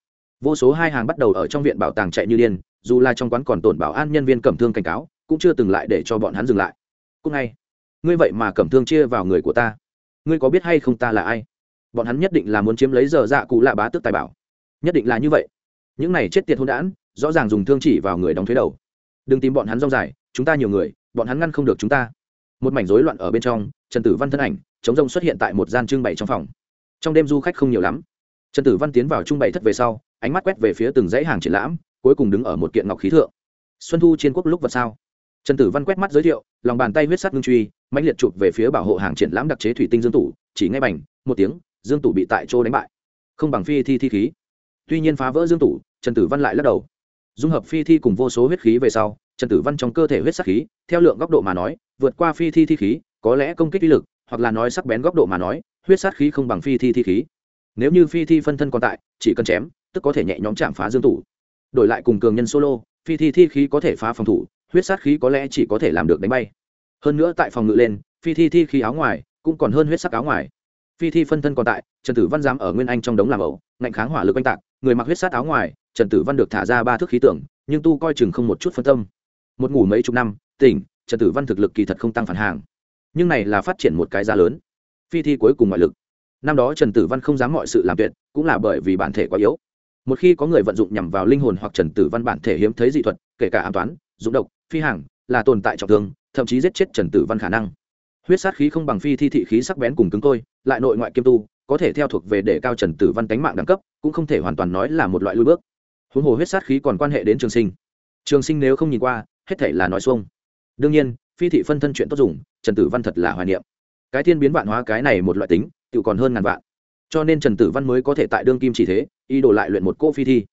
Vô số hai hàng bắt đầu ở trong viện bảo tàng chạy như điên, dù là trong quán còn tổn bảo an nhân viên cẩm thương cảnh cáo, cũng chưa từng lại để cho bọn hắn dừng lại. Cúc ngay ngươi vậy mà cẩm thương chia vào người của ta. Ngươi có biết hay không ta là ai? Bọn hắn nhất định là muốn chiếm lấy giờ dạ cụ lạ bá tước tài bảo. Nhất định là như vậy. Những này chết tiệt hôn đản, rõ ràng dùng thương chỉ vào người đóng thuế đầu. Đừng tìm bọn hắn rong dài, chúng ta nhiều người, bọn hắn ngăn không được chúng ta. Một mảnh rối loạn ở bên trong, trần tử văn thân ảnh, chống rông xuất hiện tại một gian trưng bày trong phòng. Trong đêm du khách không nhiều lắm. Trần tử văn tiến vào trưng bày thất về sau, ánh mắt quét về phía từng dãy hàng triển lãm, cuối cùng đứng ở một kiện ngọc khí thượng. Xuân thu trên quốc lúc vật sao? Trần tử văn quét mắt giới thiệu, lòng bàn tay huyết sắt ngưng truy, mãnh liệt chụp về phía bảo hộ hàng triển lãm đặc chế thủy tinh dương tủ, chỉ ngay bành, một tiếng, dương tủ bị tại chỗ đánh bại. Không bằng phi thi thi khí. Tuy nhiên phá vỡ dương tủ, trần tử văn lại lắc đầu. Dung hợp phi thi cùng vô số huyết khí về sau, trần tử văn trong cơ thể huyết sắc khí, theo lượng góc độ mà nói, vượt qua phi thi thi khí, có lẽ công kích uy lực, hoặc là nói sắc bén góc độ mà nói, huyết sát khí không bằng phi thi thi khí. Nếu như phi thi phân thân còn tại, chỉ cần chém, tức có thể nhẹ nhõm chạm phá dương tủ. Đổi lại cùng cường nhân solo, phi thi thi khí có thể phá phòng thủ huyết sát khí có lẽ chỉ có thể làm được đánh bay. Hơn nữa tại phòng ngự lên, phi thi thi khí áo ngoài, cũng còn hơn huyết sắc áo ngoài. Phi thi phân thân còn tại, trần tử văn giam ở nguyên anh trong đống làm ẩu, ngạnh kháng hỏa lực oanh tạc, người mặc huyết sát áo ngoài, trần tử văn được thả ra ba thước khí tưởng nhưng tu coi chừng không một chút phân tâm. Một ngủ mấy chục năm, tỉnh, trần tử văn thực lực kỳ thật không tăng phản hàng. Nhưng này là phát triển một cái giá lớn. Phi thi cuối cùng ngoại lực. Năm đó trần tử văn không dám mọi sự làm tuyệt, cũng là bởi vì bản thể quá yếu. Một khi có người vận dụng nhằm vào linh hồn hoặc trần tử văn bản thể hiếm thấy dị thuật, kể cả an toán, dụng độc phi hàng, là tồn tại trọng thương, thậm chí giết chết trần tử văn khả năng. Huyết sát khí không bằng phi thi thị khí sắc bén cùng cứng tôi lại nội ngoại kiêm tu, có thể theo thuộc về để cao trần tử văn tánh mạng đẳng cấp, cũng không thể hoàn toàn nói là một loại lui bước. Huống hồ huyết sát khí còn quan hệ đến trường sinh. Trường sinh nếu không nhìn qua, hết thể là nói xuông. Đương nhiên, phi thị phân thân chuyện tốt dùng, trần tử văn thật là hoài niệm. Cái thiên biến vạn hóa cái này một loại tính tự còn hơn ngàn vạn. Cho nên trần tử văn mới có thể tại đương kim chỉ thế y đổ lại luyện một cô phi thi.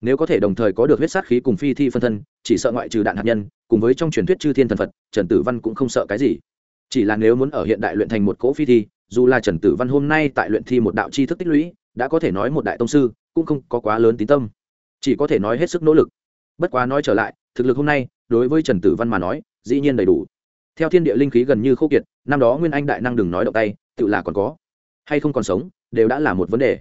Nếu có thể đồng thời có được huyết sát khí cùng phi thi phân thân, chỉ sợ ngoại trừ đạn hạt nhân cùng với trong truyền thuyết chư thiên thần phật, trần tử văn cũng không sợ cái gì. Chỉ là nếu muốn ở hiện đại luyện thành một cỗ phi thi, dù là trần tử văn hôm nay tại luyện thi một đạo chi thức tích lũy, đã có thể nói một đại tông sư, cũng không có quá lớn tín tâm. Chỉ có thể nói hết sức nỗ lực. Bất quá nói trở lại, thực lực hôm nay, đối với trần tử văn mà nói, dĩ nhiên đầy đủ. Theo thiên địa linh khí gần như khô kiệt, năm đó nguyên anh đại năng đừng nói động tay, tự là còn có. Hay không còn sống, đều đã là một vấn đề.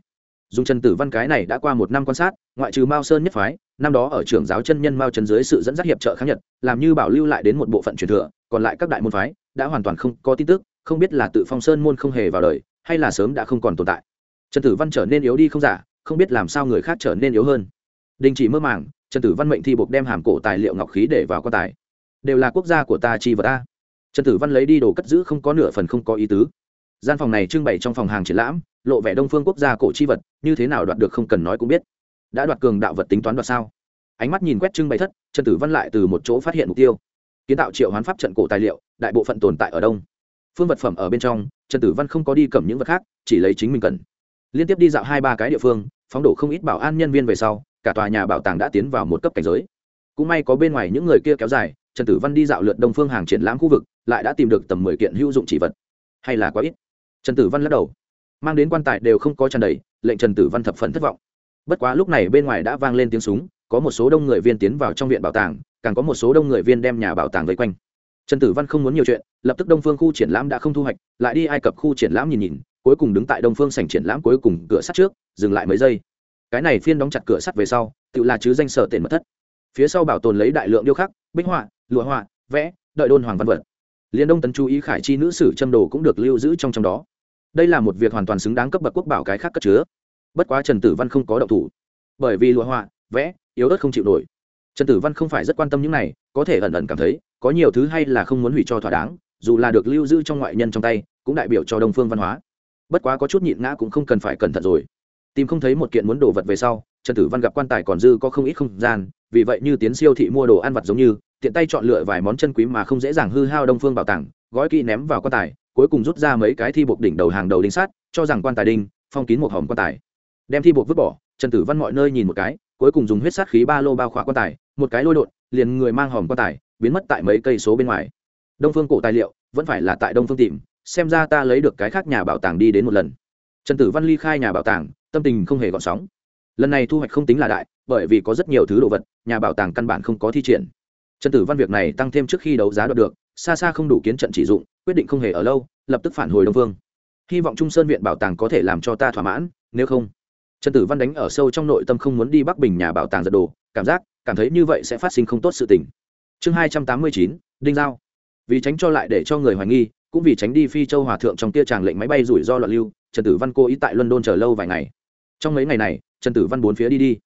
Dùng trần tử văn cái này đã qua một năm quan sát, ngoại trừ mao sơn nhất phái năm đó ở trưởng giáo chân nhân mao trấn dưới sự dẫn dắt hiệp trợ kháng nhật, làm như bảo lưu lại đến một bộ phận truyền thừa, còn lại các đại môn phái đã hoàn toàn không có tin tức, không biết là tự phong sơn môn không hề vào đời, hay là sớm đã không còn tồn tại. Trần tử văn trở nên yếu đi không giả, không biết làm sao người khác trở nên yếu hơn. Đình chỉ mơ màng, trần tử văn mệnh thi buộc đem hàm cổ tài liệu ngọc khí để vào quan tài. Đều là quốc gia của ta chi vật ta trần tử văn lấy đi đồ cất giữ không có nửa phần không có ý tứ. Gian phòng này trưng bày trong phòng hàng triển lãm, lộ vẻ đông phương quốc gia cổ chi vật, như thế nào đoạt được không cần nói cũng biết đã đoạt cường đạo vật tính toán đoạt sao? Ánh mắt nhìn quét trưng bày thất, trần tử văn lại từ một chỗ phát hiện mục tiêu. Kiến tạo triệu hoán pháp trận cổ tài liệu, đại bộ phận tồn tại ở đông. Phương vật phẩm ở bên trong, trần tử văn không có đi cầm những vật khác, chỉ lấy chính mình cần. Liên tiếp đi dạo hai ba cái địa phương, phóng đổ không ít bảo an nhân viên về sau, cả tòa nhà bảo tàng đã tiến vào một cấp cảnh giới. Cũng may có bên ngoài những người kia kéo dài, trần tử văn đi dạo lượt đông phương hàng triển lãm khu vực, lại đã tìm được tầm mười kiện hữu dụng chỉ vật. Hay là quá ít? Trần tử văn lắc đầu. Mang đến quan tài đều không có tràn đầy, lệnh trần tử văn thập phần thất vọng bất quá lúc này bên ngoài đã vang lên tiếng súng, có một số đông người viên tiến vào trong viện bảo tàng, càng có một số đông người viên đem nhà bảo tàng vây quanh. Trần tử văn không muốn nhiều chuyện, lập tức đông phương khu triển lãm đã không thu hoạch, lại đi ai cập khu triển lãm nhìn nhìn, cuối cùng đứng tại đông phương sảnh triển lãm cuối cùng cửa sắt trước, dừng lại mấy giây. Cái này phiên đóng chặt cửa sắt về sau, tự là chứ danh sở tiền mất thất. Phía sau bảo tồn lấy đại lượng điêu khắc, bích họa, lụa họa, vẽ, đợi đôn hoàng văn vật. Liên đông tấn chú ý khải chi nữ sử châm đồ cũng được lưu giữ trong trong đó. Đây là một việc hoàn toàn xứng đáng cấp bậc quốc bảo cái khác cất chứa bất quá trần tử văn không có động thủ. Bởi vì lụa họa, vẽ, yếu ớt không chịu nổi. Trần tử văn không phải rất quan tâm những này, có thể ẩn ẩn cảm thấy, có nhiều thứ hay là không muốn hủy cho thỏa đáng, dù là được lưu giữ trong ngoại nhân trong tay, cũng đại biểu cho đông phương văn hóa. Bất quá có chút nhịn ngã cũng không cần phải cẩn thận rồi. Tìm không thấy một kiện muốn đồ vật về sau, trần tử văn gặp quan tài còn dư có không ít không gian, vì vậy như tiến siêu thị mua đồ ăn vặt giống như, tiện tay chọn lựa vài món chân quý mà không dễ dàng hư hao đông phương bảo tàng, gói kỹ ném vào quan tài, cuối cùng rút ra mấy cái thi buộc đỉnh đầu hàng đầu đinh sát, cho rằng quan tài đinh, phong kín một hòm quan tài đem thi bột vứt bỏ, trần tử văn mọi nơi nhìn một cái, cuối cùng dùng huyết sát khí ba lô bao khóa quan tài, một cái lôi đột, liền người mang hòm quan tài, biến mất tại mấy cây số bên ngoài. Đông phương cổ tài liệu, vẫn phải là tại đông phương tìm, xem ra ta lấy được cái khác nhà bảo tàng đi đến một lần. Trần tử văn ly khai nhà bảo tàng, tâm tình không hề gọn sóng. Lần này thu hoạch không tính là đại, bởi vì có rất nhiều thứ đồ vật, nhà bảo tàng căn bản không có thi triển. Trần tử văn việc này tăng thêm trước khi đấu giá đoạt được, xa xa không đủ kiến trận chỉ dụng, quyết định không hề ở lâu, lập tức phản hồi đông phương. Hy vọng trung sơn viện bảo tàng có thể làm cho ta thỏa mãn, nếu không trần tử văn đánh ở sâu trong nội tâm không muốn đi bắc bình nhà bảo tàng giật đồ, cảm giác, cảm thấy như vậy sẽ phát sinh không tốt sự tình. Chương hai trăm tám mươi chín, đinh giao. Vì tránh cho lại để cho người hoài nghi, cũng vì tránh đi phi châu hòa thượng trong tia tràng lệnh máy bay rủi ro loạn lưu, trần tử văn cố ý tại london chờ lâu vài ngày. Trong mấy ngày này, trần tử văn bốn phía đi đi.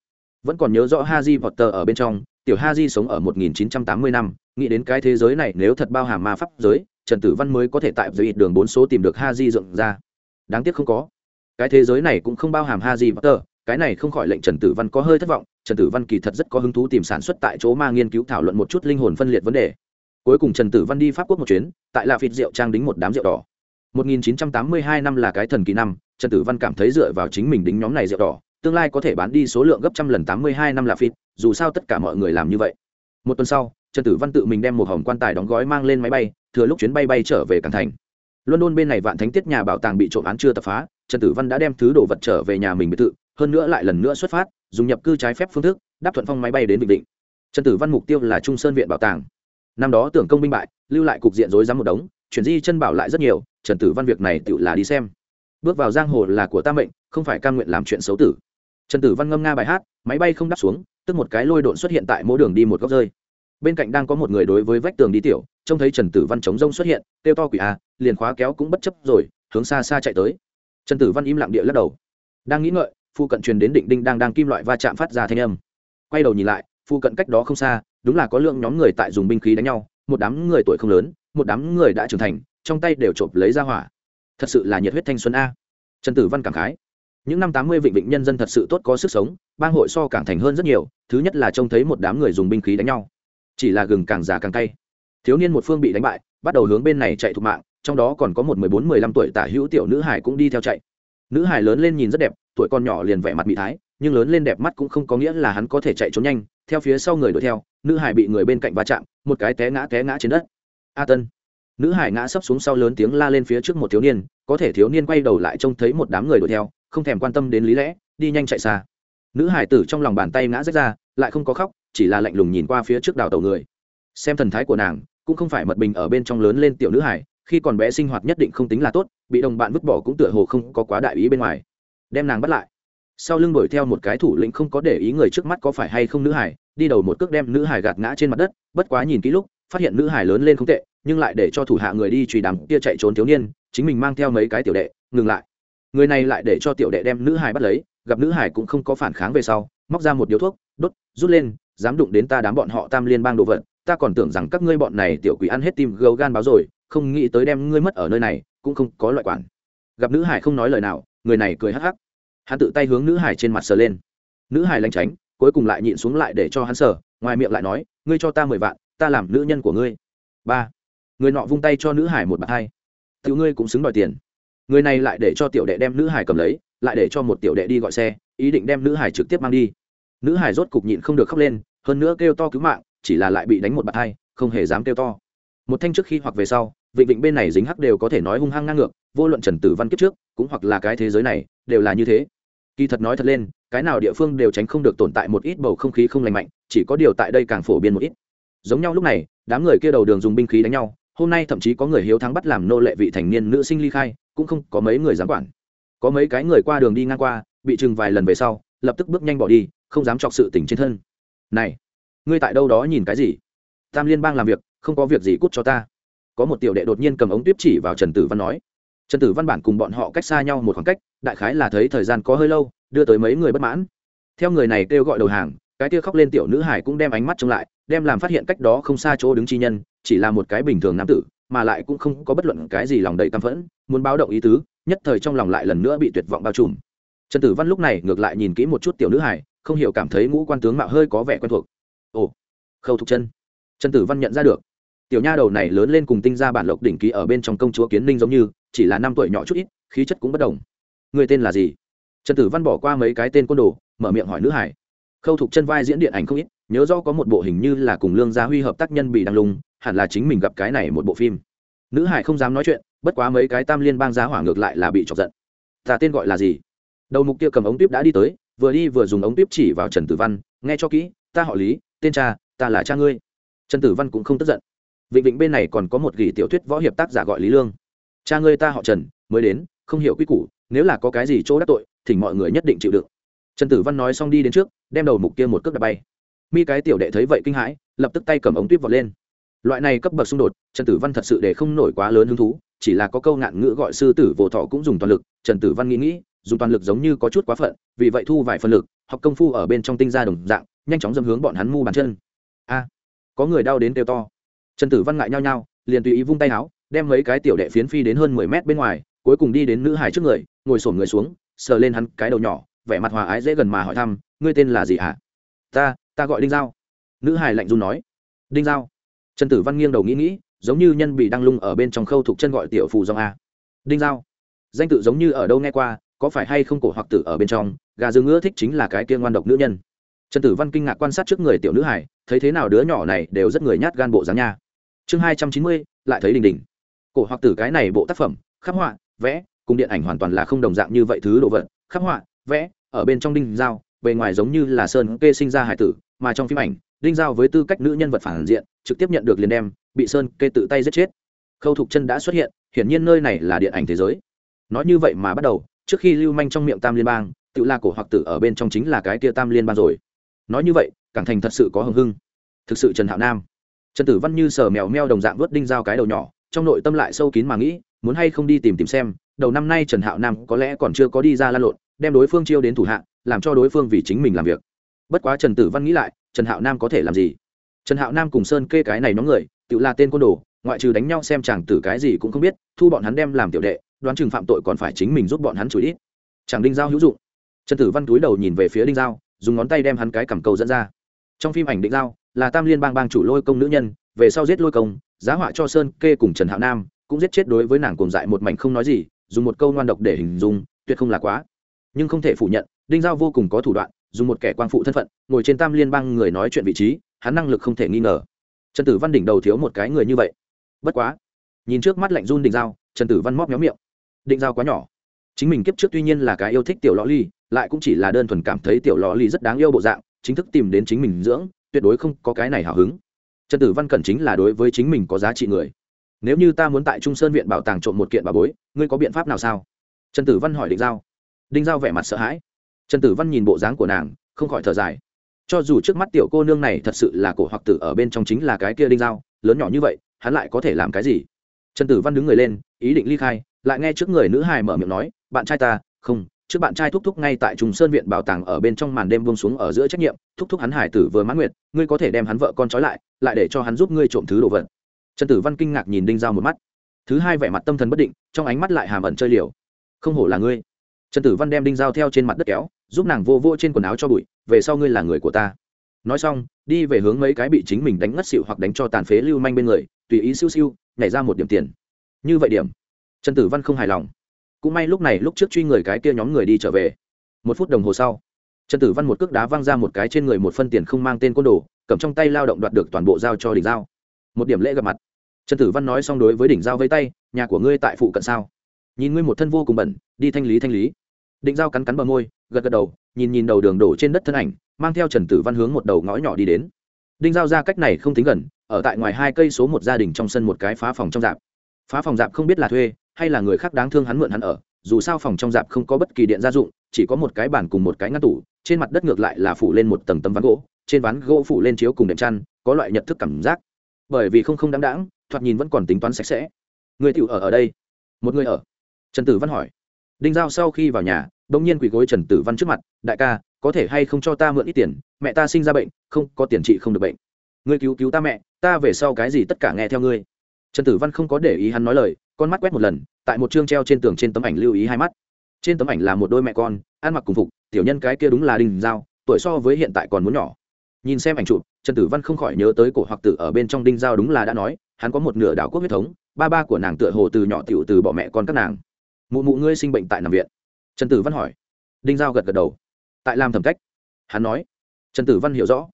Vẫn còn nhớ rõ ha di potter ở bên trong, tiểu ha di sống ở 1980 năm, nghĩ đến cái thế giới này nếu thật bao hàm ma pháp giới, trần tử văn mới có thể tại dưới ít đường bốn số tìm được ha di dựng ra. Đáng tiếc không có cái thế giới này cũng không bao hàm ha di potter, cái này không khỏi lệnh trần tử văn có hơi thất vọng, trần tử văn kỳ thật rất có hứng thú tìm sản xuất tại chỗ ma nghiên cứu thảo luận một chút linh hồn phân liệt vấn đề. Cuối cùng trần tử văn đi pháp quốc một chuyến, tại la phịt rượu trang đính một đám rượu đỏ. 1982 năm là cái thần kỳ năm, trần tử văn cảm thấy dựa vào chính mình đính nhóm này rượu đỏ, tương lai có thể bán đi số lượng gấp trăm lần 82 năm là phịt, dù sao tất cả mọi người làm như vậy. Một tuần sau, trần tử văn tự mình đem một hồng quan tài đóng gói mang lên máy bay, thừa lúc chuyến bay bay trở về cảng thành. London bên này vạn thánh tiết nhà bảo tàng bị trộm án chưa tập phá trần tử văn đã đem thứ đồ vật trở về nhà mình biệt thự, hơn nữa lại lần nữa xuất phát, dùng nhập cư trái phép phương thức, đáp thuận phong máy bay đến bình định. Trần tử văn mục tiêu là trung sơn viện bảo tàng. Năm đó tưởng công binh bại, lưu lại cục diện rối rắm một đống, chuyển di chân bảo lại rất nhiều, trần tử văn việc này tự là đi xem. Bước vào giang hồ là của ta mệnh, không phải cam nguyện làm chuyện xấu tử. Trần tử văn ngâm nga bài hát, máy bay không đáp xuống, tức một cái lôi độn xuất hiện tại mỗi đường đi một góc rơi. Bên cạnh đang có một người đối với vách tường đi tiểu, trông thấy trần tử văn chống rông xuất hiện, kêu to quỷ a liền khóa kéo cũng bất chấp rồi, hướng xa xa chạy tới trần tử văn im lặng địa lắc đầu. Đang nghĩ ngợi, phu cận truyền đến định đinh đang đang kim loại va chạm phát ra thanh âm. Quay đầu nhìn lại, phu cận cách đó không xa, đúng là có lượng nhóm người tại dùng binh khí đánh nhau, một đám người tuổi không lớn, một đám người đã trưởng thành, trong tay đều chộp lấy ra hỏa. Thật sự là nhiệt huyết thanh xuân a. Trần tử văn cảm khái. Những năm tám mươi vịnh vịnh nhân dân thật sự tốt có sức sống, bang hội so cảng thành hơn rất nhiều, thứ nhất là trông thấy một đám người dùng binh khí đánh nhau. Chỉ là gừng càng già càng cay. Thiếu niên một phương bị đánh bại, bắt đầu hướng bên này chạy thục mạng trong đó còn có một mười bốn, mười lăm tuổi tả hữu tiểu nữ hải cũng đi theo chạy. Nữ hải lớn lên nhìn rất đẹp, tuổi con nhỏ liền vẻ mặt bị thái, nhưng lớn lên đẹp mắt cũng không có nghĩa là hắn có thể chạy trốn nhanh. Theo phía sau người đuổi theo, nữ hải bị người bên cạnh va chạm, một cái té ngã té ngã trên đất. A tân. Nữ hải ngã sấp xuống sau lớn tiếng la lên phía trước một thiếu niên, có thể thiếu niên quay đầu lại trông thấy một đám người đuổi theo, không thèm quan tâm đến lý lẽ, đi nhanh chạy xa. Nữ hải tử trong lòng bàn tay ngã rách ra, lại không có khóc, chỉ là lạnh lùng nhìn qua phía trước đào tàu người. Xem thần thái của nàng, cũng không phải mật bình ở bên trong lớn lên tiểu nữ hải khi còn bé sinh hoạt nhất định không tính là tốt, bị đồng bạn vứt bỏ cũng tựa hồ không có quá đại ý bên ngoài. Đem nàng bắt lại. Sau lưng đuổi theo một cái thủ lĩnh không có để ý người trước mắt có phải hay không nữ hải đi đầu một cước đem nữ hải gạt ngã trên mặt đất, bất quá nhìn kỹ lúc, phát hiện nữ hải lớn lên không tệ, nhưng lại để cho thủ hạ người đi truy đằng kia chạy trốn thiếu niên, chính mình mang theo mấy cái tiểu đệ, ngừng lại. Người này lại để cho tiểu đệ đem nữ hải bắt lấy, gặp nữ hải cũng không có phản kháng về sau, móc ra một điếu thuốc, đốt, rút lên, dám đụng đến ta đám bọn họ tam liên bang đồ vật, ta còn tưởng rằng các ngươi bọn này tiểu quỷ ăn hết tim gấu gan báo rồi không nghĩ tới đem ngươi mất ở nơi này, cũng không có loại quản. Gặp nữ hải không nói lời nào, người này cười hắc hắc. Hắn tự tay hướng nữ hải trên mặt sờ lên. Nữ hải lanh tránh, cuối cùng lại nhịn xuống lại để cho hắn sờ, ngoài miệng lại nói, ngươi cho ta mười vạn, ta làm nữ nhân của ngươi. Ba. Người nọ vung tay cho nữ hải một bạt hai. Tiểu ngươi cũng xứng đòi tiền. Người này lại để cho tiểu đệ đem nữ hải cầm lấy, lại để cho một tiểu đệ đi gọi xe, ý định đem nữ hải trực tiếp mang đi. Nữ hải rốt cục nhịn không được khóc lên, hơn nữa kêu to cứu mạng, chỉ là lại bị đánh một bạt hai, không hề dám kêu to một thanh trước khi hoặc về sau vịnh vịnh bên này dính hắc đều có thể nói hung hăng ngang ngược, vô luận trần tử văn kiếp trước, cũng hoặc là cái thế giới này, đều là như thế. Kỳ thật nói thật lên, cái nào địa phương đều tránh không được tồn tại một ít bầu không khí không lành mạnh, chỉ có điều tại đây càng phổ biến một ít. Giống nhau lúc này, đám người kia đầu đường dùng binh khí đánh nhau, hôm nay thậm chí có người hiếu thắng bắt làm nô lệ vị thành niên nữ sinh ly khai, cũng không có mấy người dám quản. Có mấy cái người qua đường đi ngang qua, bị chừng vài lần về sau, lập tức bước nhanh bỏ đi, không dám chọc sự tình trên thân. Này, ngươi tại đâu đó nhìn cái gì? Tam liên bang làm việc không có việc gì cút cho ta. Có một tiểu đệ đột nhiên cầm ống tuyếp chỉ vào trần tử văn nói. Trần tử văn bản cùng bọn họ cách xa nhau một khoảng cách, đại khái là thấy thời gian có hơi lâu, đưa tới mấy người bất mãn. Theo người này kêu gọi đầu hàng, cái kia khóc lên tiểu nữ hải cũng đem ánh mắt trông lại, đem làm phát hiện cách đó không xa chỗ đứng chi nhân, chỉ là một cái bình thường nam tử, mà lại cũng không có bất luận cái gì lòng đầy căm phẫn, muốn báo động ý tứ, nhất thời trong lòng lại lần nữa bị tuyệt vọng bao trùm. Trần tử văn lúc này ngược lại nhìn kỹ một chút tiểu nữ hải không hiểu cảm thấy ngũ quan tướng mạo hơi có vẻ quen thuộc. Ồ, khâu thục chân. Trần tử văn nhận ra được tiểu nha đầu này lớn lên cùng tinh ra bản lộc đỉnh ký ở bên trong công chúa kiến ninh giống như, chỉ là năm tuổi nhỏ chút ít, khí chất cũng bất đồng. Người tên là gì? Trần tử văn bỏ qua mấy cái tên côn đồ, mở miệng hỏi nữ hải. Khâu thục chân vai diễn điện ảnh không ít, nhớ do có một bộ hình như là cùng lương gia huy hợp tác nhân bị đăng lùng hẳn là chính mình gặp cái này một bộ phim. Nữ hải không dám nói chuyện, bất quá mấy cái tam liên bang giá hỏa ngược lại là bị chọc giận. Ta tên gọi là gì? Đầu mục kia cầm ống tiếp đã đi tới, vừa đi vừa dùng ống tiếp chỉ vào trần tử văn, nghe cho kỹ, ta họ lý, tên cha, ta là cha ngươi. Trần tử văn cũng không tức giận vịnh vịnh bên này còn có một gỉ tiểu thuyết võ hiệp tác giả gọi lý lương. Cha ngươi ta họ trần, mới đến, không hiểu quy củ, nếu là có cái gì chỗ đắc tội thì mọi người nhất định chịu đựng. Trần tử văn nói xong đi đến trước, đem đầu mục kia một cước đặt bay. Mi cái tiểu đệ thấy vậy kinh hãi, lập tức tay cầm ống tuyếp vọt lên. Loại này cấp bậc xung đột, trần tử văn thật sự để không nổi quá lớn hứng thú, chỉ là có câu ngạn ngữ gọi sư tử vô thọ cũng dùng toàn lực, trần tử văn nghĩ nghĩ, dùng toàn lực giống như có chút quá phận, vì vậy thu vài phần lực, học công phu ở bên trong tinh ra đồng dạng, nhanh chóng dâm hướng bọn hắn mu bàn chân. A, có người đau đến kêu to trần tử văn ngại nhao nhao, liền tùy ý vung tay áo, đem mấy cái tiểu đệ phiến phi đến hơn mười mét bên ngoài, cuối cùng đi đến nữ hải trước người, ngồi sổm người xuống, sờ lên hắn cái đầu nhỏ, vẻ mặt hòa ái dễ gần mà hỏi thăm, ngươi tên là gì hả? Ta ta gọi đinh giao. Nữ hải lạnh run nói. Đinh giao. Trần tử văn nghiêng đầu nghĩ nghĩ, giống như nhân bị đăng lung ở bên trong khâu thuộc chân gọi tiểu phù dòng a. Đinh giao. Danh tự giống như ở đâu nghe qua, có phải hay không cổ hoặc tử ở bên trong, gà rừng ngứa thích chính là cái kia ngoan độc nữ nhân. Trần tử văn kinh ngạc quan sát trước người tiểu nữ hải, thấy thế nào đứa nhỏ này đều rất người nhát gan bộ dáng nha chương hai trăm chín mươi, lại thấy đình đình cổ hoặc tử cái này bộ tác phẩm, khắc họa, vẽ, cùng điện ảnh hoàn toàn là không đồng dạng như vậy thứ đồ vật. Khắc họa, vẽ, ở bên trong đinh giao bề ngoài giống như là sơn kê sinh ra hải tử, mà trong phim ảnh, đinh giao với tư cách nữ nhân vật phản diện, trực tiếp nhận được liền đem, bị sơn kê tự tay giết chết. Khâu thục chân đã xuất hiện, hiển nhiên nơi này là điện ảnh thế giới. Nói như vậy mà bắt đầu, trước khi lưu manh trong miệng tam liên bang, tự la cổ hoặc tử ở bên trong chính là cái kia tam liên bang rồi. Nói như vậy cảng thành thật sự có hưng hưng. Thực sự trần hạo nam trần tử văn như sờ mèo meo đồng dạng vớt đinh dao cái đầu nhỏ, trong nội tâm lại sâu kín mà nghĩ, muốn hay không đi tìm tìm xem, đầu năm nay trần hạo nam có lẽ còn chưa có đi ra lan lộn, đem đối phương chiêu đến thủ hạ, làm cho đối phương vì chính mình làm việc. Bất quá trần tử văn nghĩ lại, trần hạo nam có thể làm gì? Trần hạo nam cùng sơn kê cái này nóng người, tự là tên côn đồ, ngoại trừ đánh nhau xem chàng tử cái gì cũng không biết, thu bọn hắn đem làm tiểu đệ, đoán chừng phạm tội còn phải chính mình giúp bọn hắn chửi ít. Chẳng đinh giao hữu dụng. Trần tử văn túi đầu nhìn về phía đinh giao dùng ngón tay đem hắn cái cầm cầu dẫn ra. Trong phim ảnh đinh giao là tam liên bang bang chủ lôi công nữ nhân, về sau giết lôi công, giá họa cho sơn kê cùng trần hạo nam, cũng giết chết đối với nàng cùng dại một mảnh không nói gì, dùng một câu ngoan độc để hình dung, tuyệt không là quá. Nhưng không thể phủ nhận, đinh giao vô cùng có thủ đoạn, dùng một kẻ quan phụ thân phận, ngồi trên tam liên bang người nói chuyện vị trí, hắn năng lực không thể nghi ngờ. Trần tử văn đỉnh đầu thiếu một cái người như vậy. Bất quá, nhìn trước mắt lạnh run định giao, trần tử văn móc méo miệng. Định giao quá nhỏ. Chính mình kiếp trước tuy nhiên là cái yêu thích tiểu lò ly, lại cũng chỉ là đơn thuần cảm thấy tiểu lò ly rất đáng yêu bộ dạng, chính thức tìm đến chính mình dưỡng tuyệt đối không có cái này hào hứng. Trần tử văn cẩn chính là đối với chính mình có giá trị người. Nếu như ta muốn tại trung sơn viện bảo tàng trộm một kiện bà bối, ngươi có biện pháp nào sao? Trần tử văn hỏi định giao. Đinh giao vẻ mặt sợ hãi. Trần tử văn nhìn bộ dáng của nàng, không khỏi thở dài. Cho dù trước mắt tiểu cô nương này thật sự là cổ hoặc tử ở bên trong chính là cái kia đinh giao, lớn nhỏ như vậy, hắn lại có thể làm cái gì? Trần tử văn đứng người lên, ý định ly khai, lại nghe trước người nữ hài mở miệng nói, bạn trai ta, không trước bạn trai thúc thúc ngay tại trùng sơn viện bảo tàng ở bên trong màn đêm buông xuống ở giữa trách nhiệm, thúc thúc hắn hải tử vừa mãn nguyệt, ngươi có thể đem hắn vợ con trói lại lại để cho hắn giúp ngươi trộm thứ đồ vật. Trần tử văn kinh ngạc nhìn đinh giao một mắt. Thứ hai vẻ mặt tâm thần bất định, trong ánh mắt lại hàm ẩn chơi liều. Không hổ là ngươi. Trần tử văn đem đinh giao theo trên mặt đất kéo, giúp nàng vô vô trên quần áo cho bụi, về sau ngươi là người của ta. Nói xong, đi về hướng mấy cái bị chính mình đánh ngất xịu hoặc đánh cho tàn phế lưu manh bên người, tùy ý siêu siêu, nhảy ra một điểm tiền. Như vậy điểm, trần tử văn không hài lòng cũng may lúc này lúc trước truy người cái kia nhóm người đi trở về. Một phút đồng hồ sau, trần tử văn một cước đá văng ra một cái trên người một phân tiền không mang tên côn đồ, cầm trong tay lao động đoạt được toàn bộ giao cho đỉnh giao. Một điểm lễ gặp mặt. Trần tử văn nói xong đối với đỉnh giao với tay, nhà của ngươi tại phụ cận sao? Nhìn ngươi một thân vô cùng bẩn, đi thanh lý thanh lý. Định giao cắn cắn bờ môi, gật gật đầu, nhìn nhìn đầu đường đổ trên đất thân ảnh, mang theo trần tử văn hướng một đầu ngõ nhỏ đi đến. Đinh giao ra cách này không tính gần, ở tại ngoài hai cây số một gia đình trong sân một cái phá phòng trong dạp. Phá phòng dạp không biết là thuê hay là người khác đáng thương hắn mượn hắn ở, dù sao phòng trong dạp không có bất kỳ điện gia dụng, chỉ có một cái bàn cùng một cái ngăn tủ, trên mặt đất ngược lại là phủ lên một tầng tấm ván gỗ, trên ván gỗ phủ lên chiếu cùng đệm chăn, có loại nhận thức cảm giác. Bởi vì không không đáng đáng, thoạt nhìn vẫn còn tính toán sạch sẽ. Người tiểu ở ở đây? Một người ở? Trần tử văn hỏi. Đinh giao sau khi vào nhà, bỗng nhiên quỳ gối trần tử văn trước mặt, đại ca, có thể hay không cho ta mượn ít tiền? Mẹ ta sinh ra bệnh, không, có tiền trị không được bệnh. Ngươi cứu cứu ta mẹ, ta về sau cái gì tất cả nghe theo ngươi. Trần tử văn không có để ý hắn nói lời, con mắt quét một lần tại một chương treo trên tường trên tấm ảnh lưu ý hai mắt. Trên tấm ảnh là một đôi mẹ con, ăn mặc cùng phục, tiểu nhân cái kia đúng là đinh giao, tuổi so với hiện tại còn muốn nhỏ. Nhìn xem ảnh chụp, trần tử văn không khỏi nhớ tới cổ hoặc tử ở bên trong đinh giao đúng là đã nói, hắn có một nửa đảo quốc huyết thống, ba ba của nàng tựa hồ từ nhỏ tiểu từ bỏ mẹ con các nàng. Mụ mụ ngươi sinh bệnh tại nằm viện. Trần tử văn hỏi. Đinh giao gật gật đầu. Tại làm thẩm cách. Hắn nói. Trần tử văn hiểu rõ.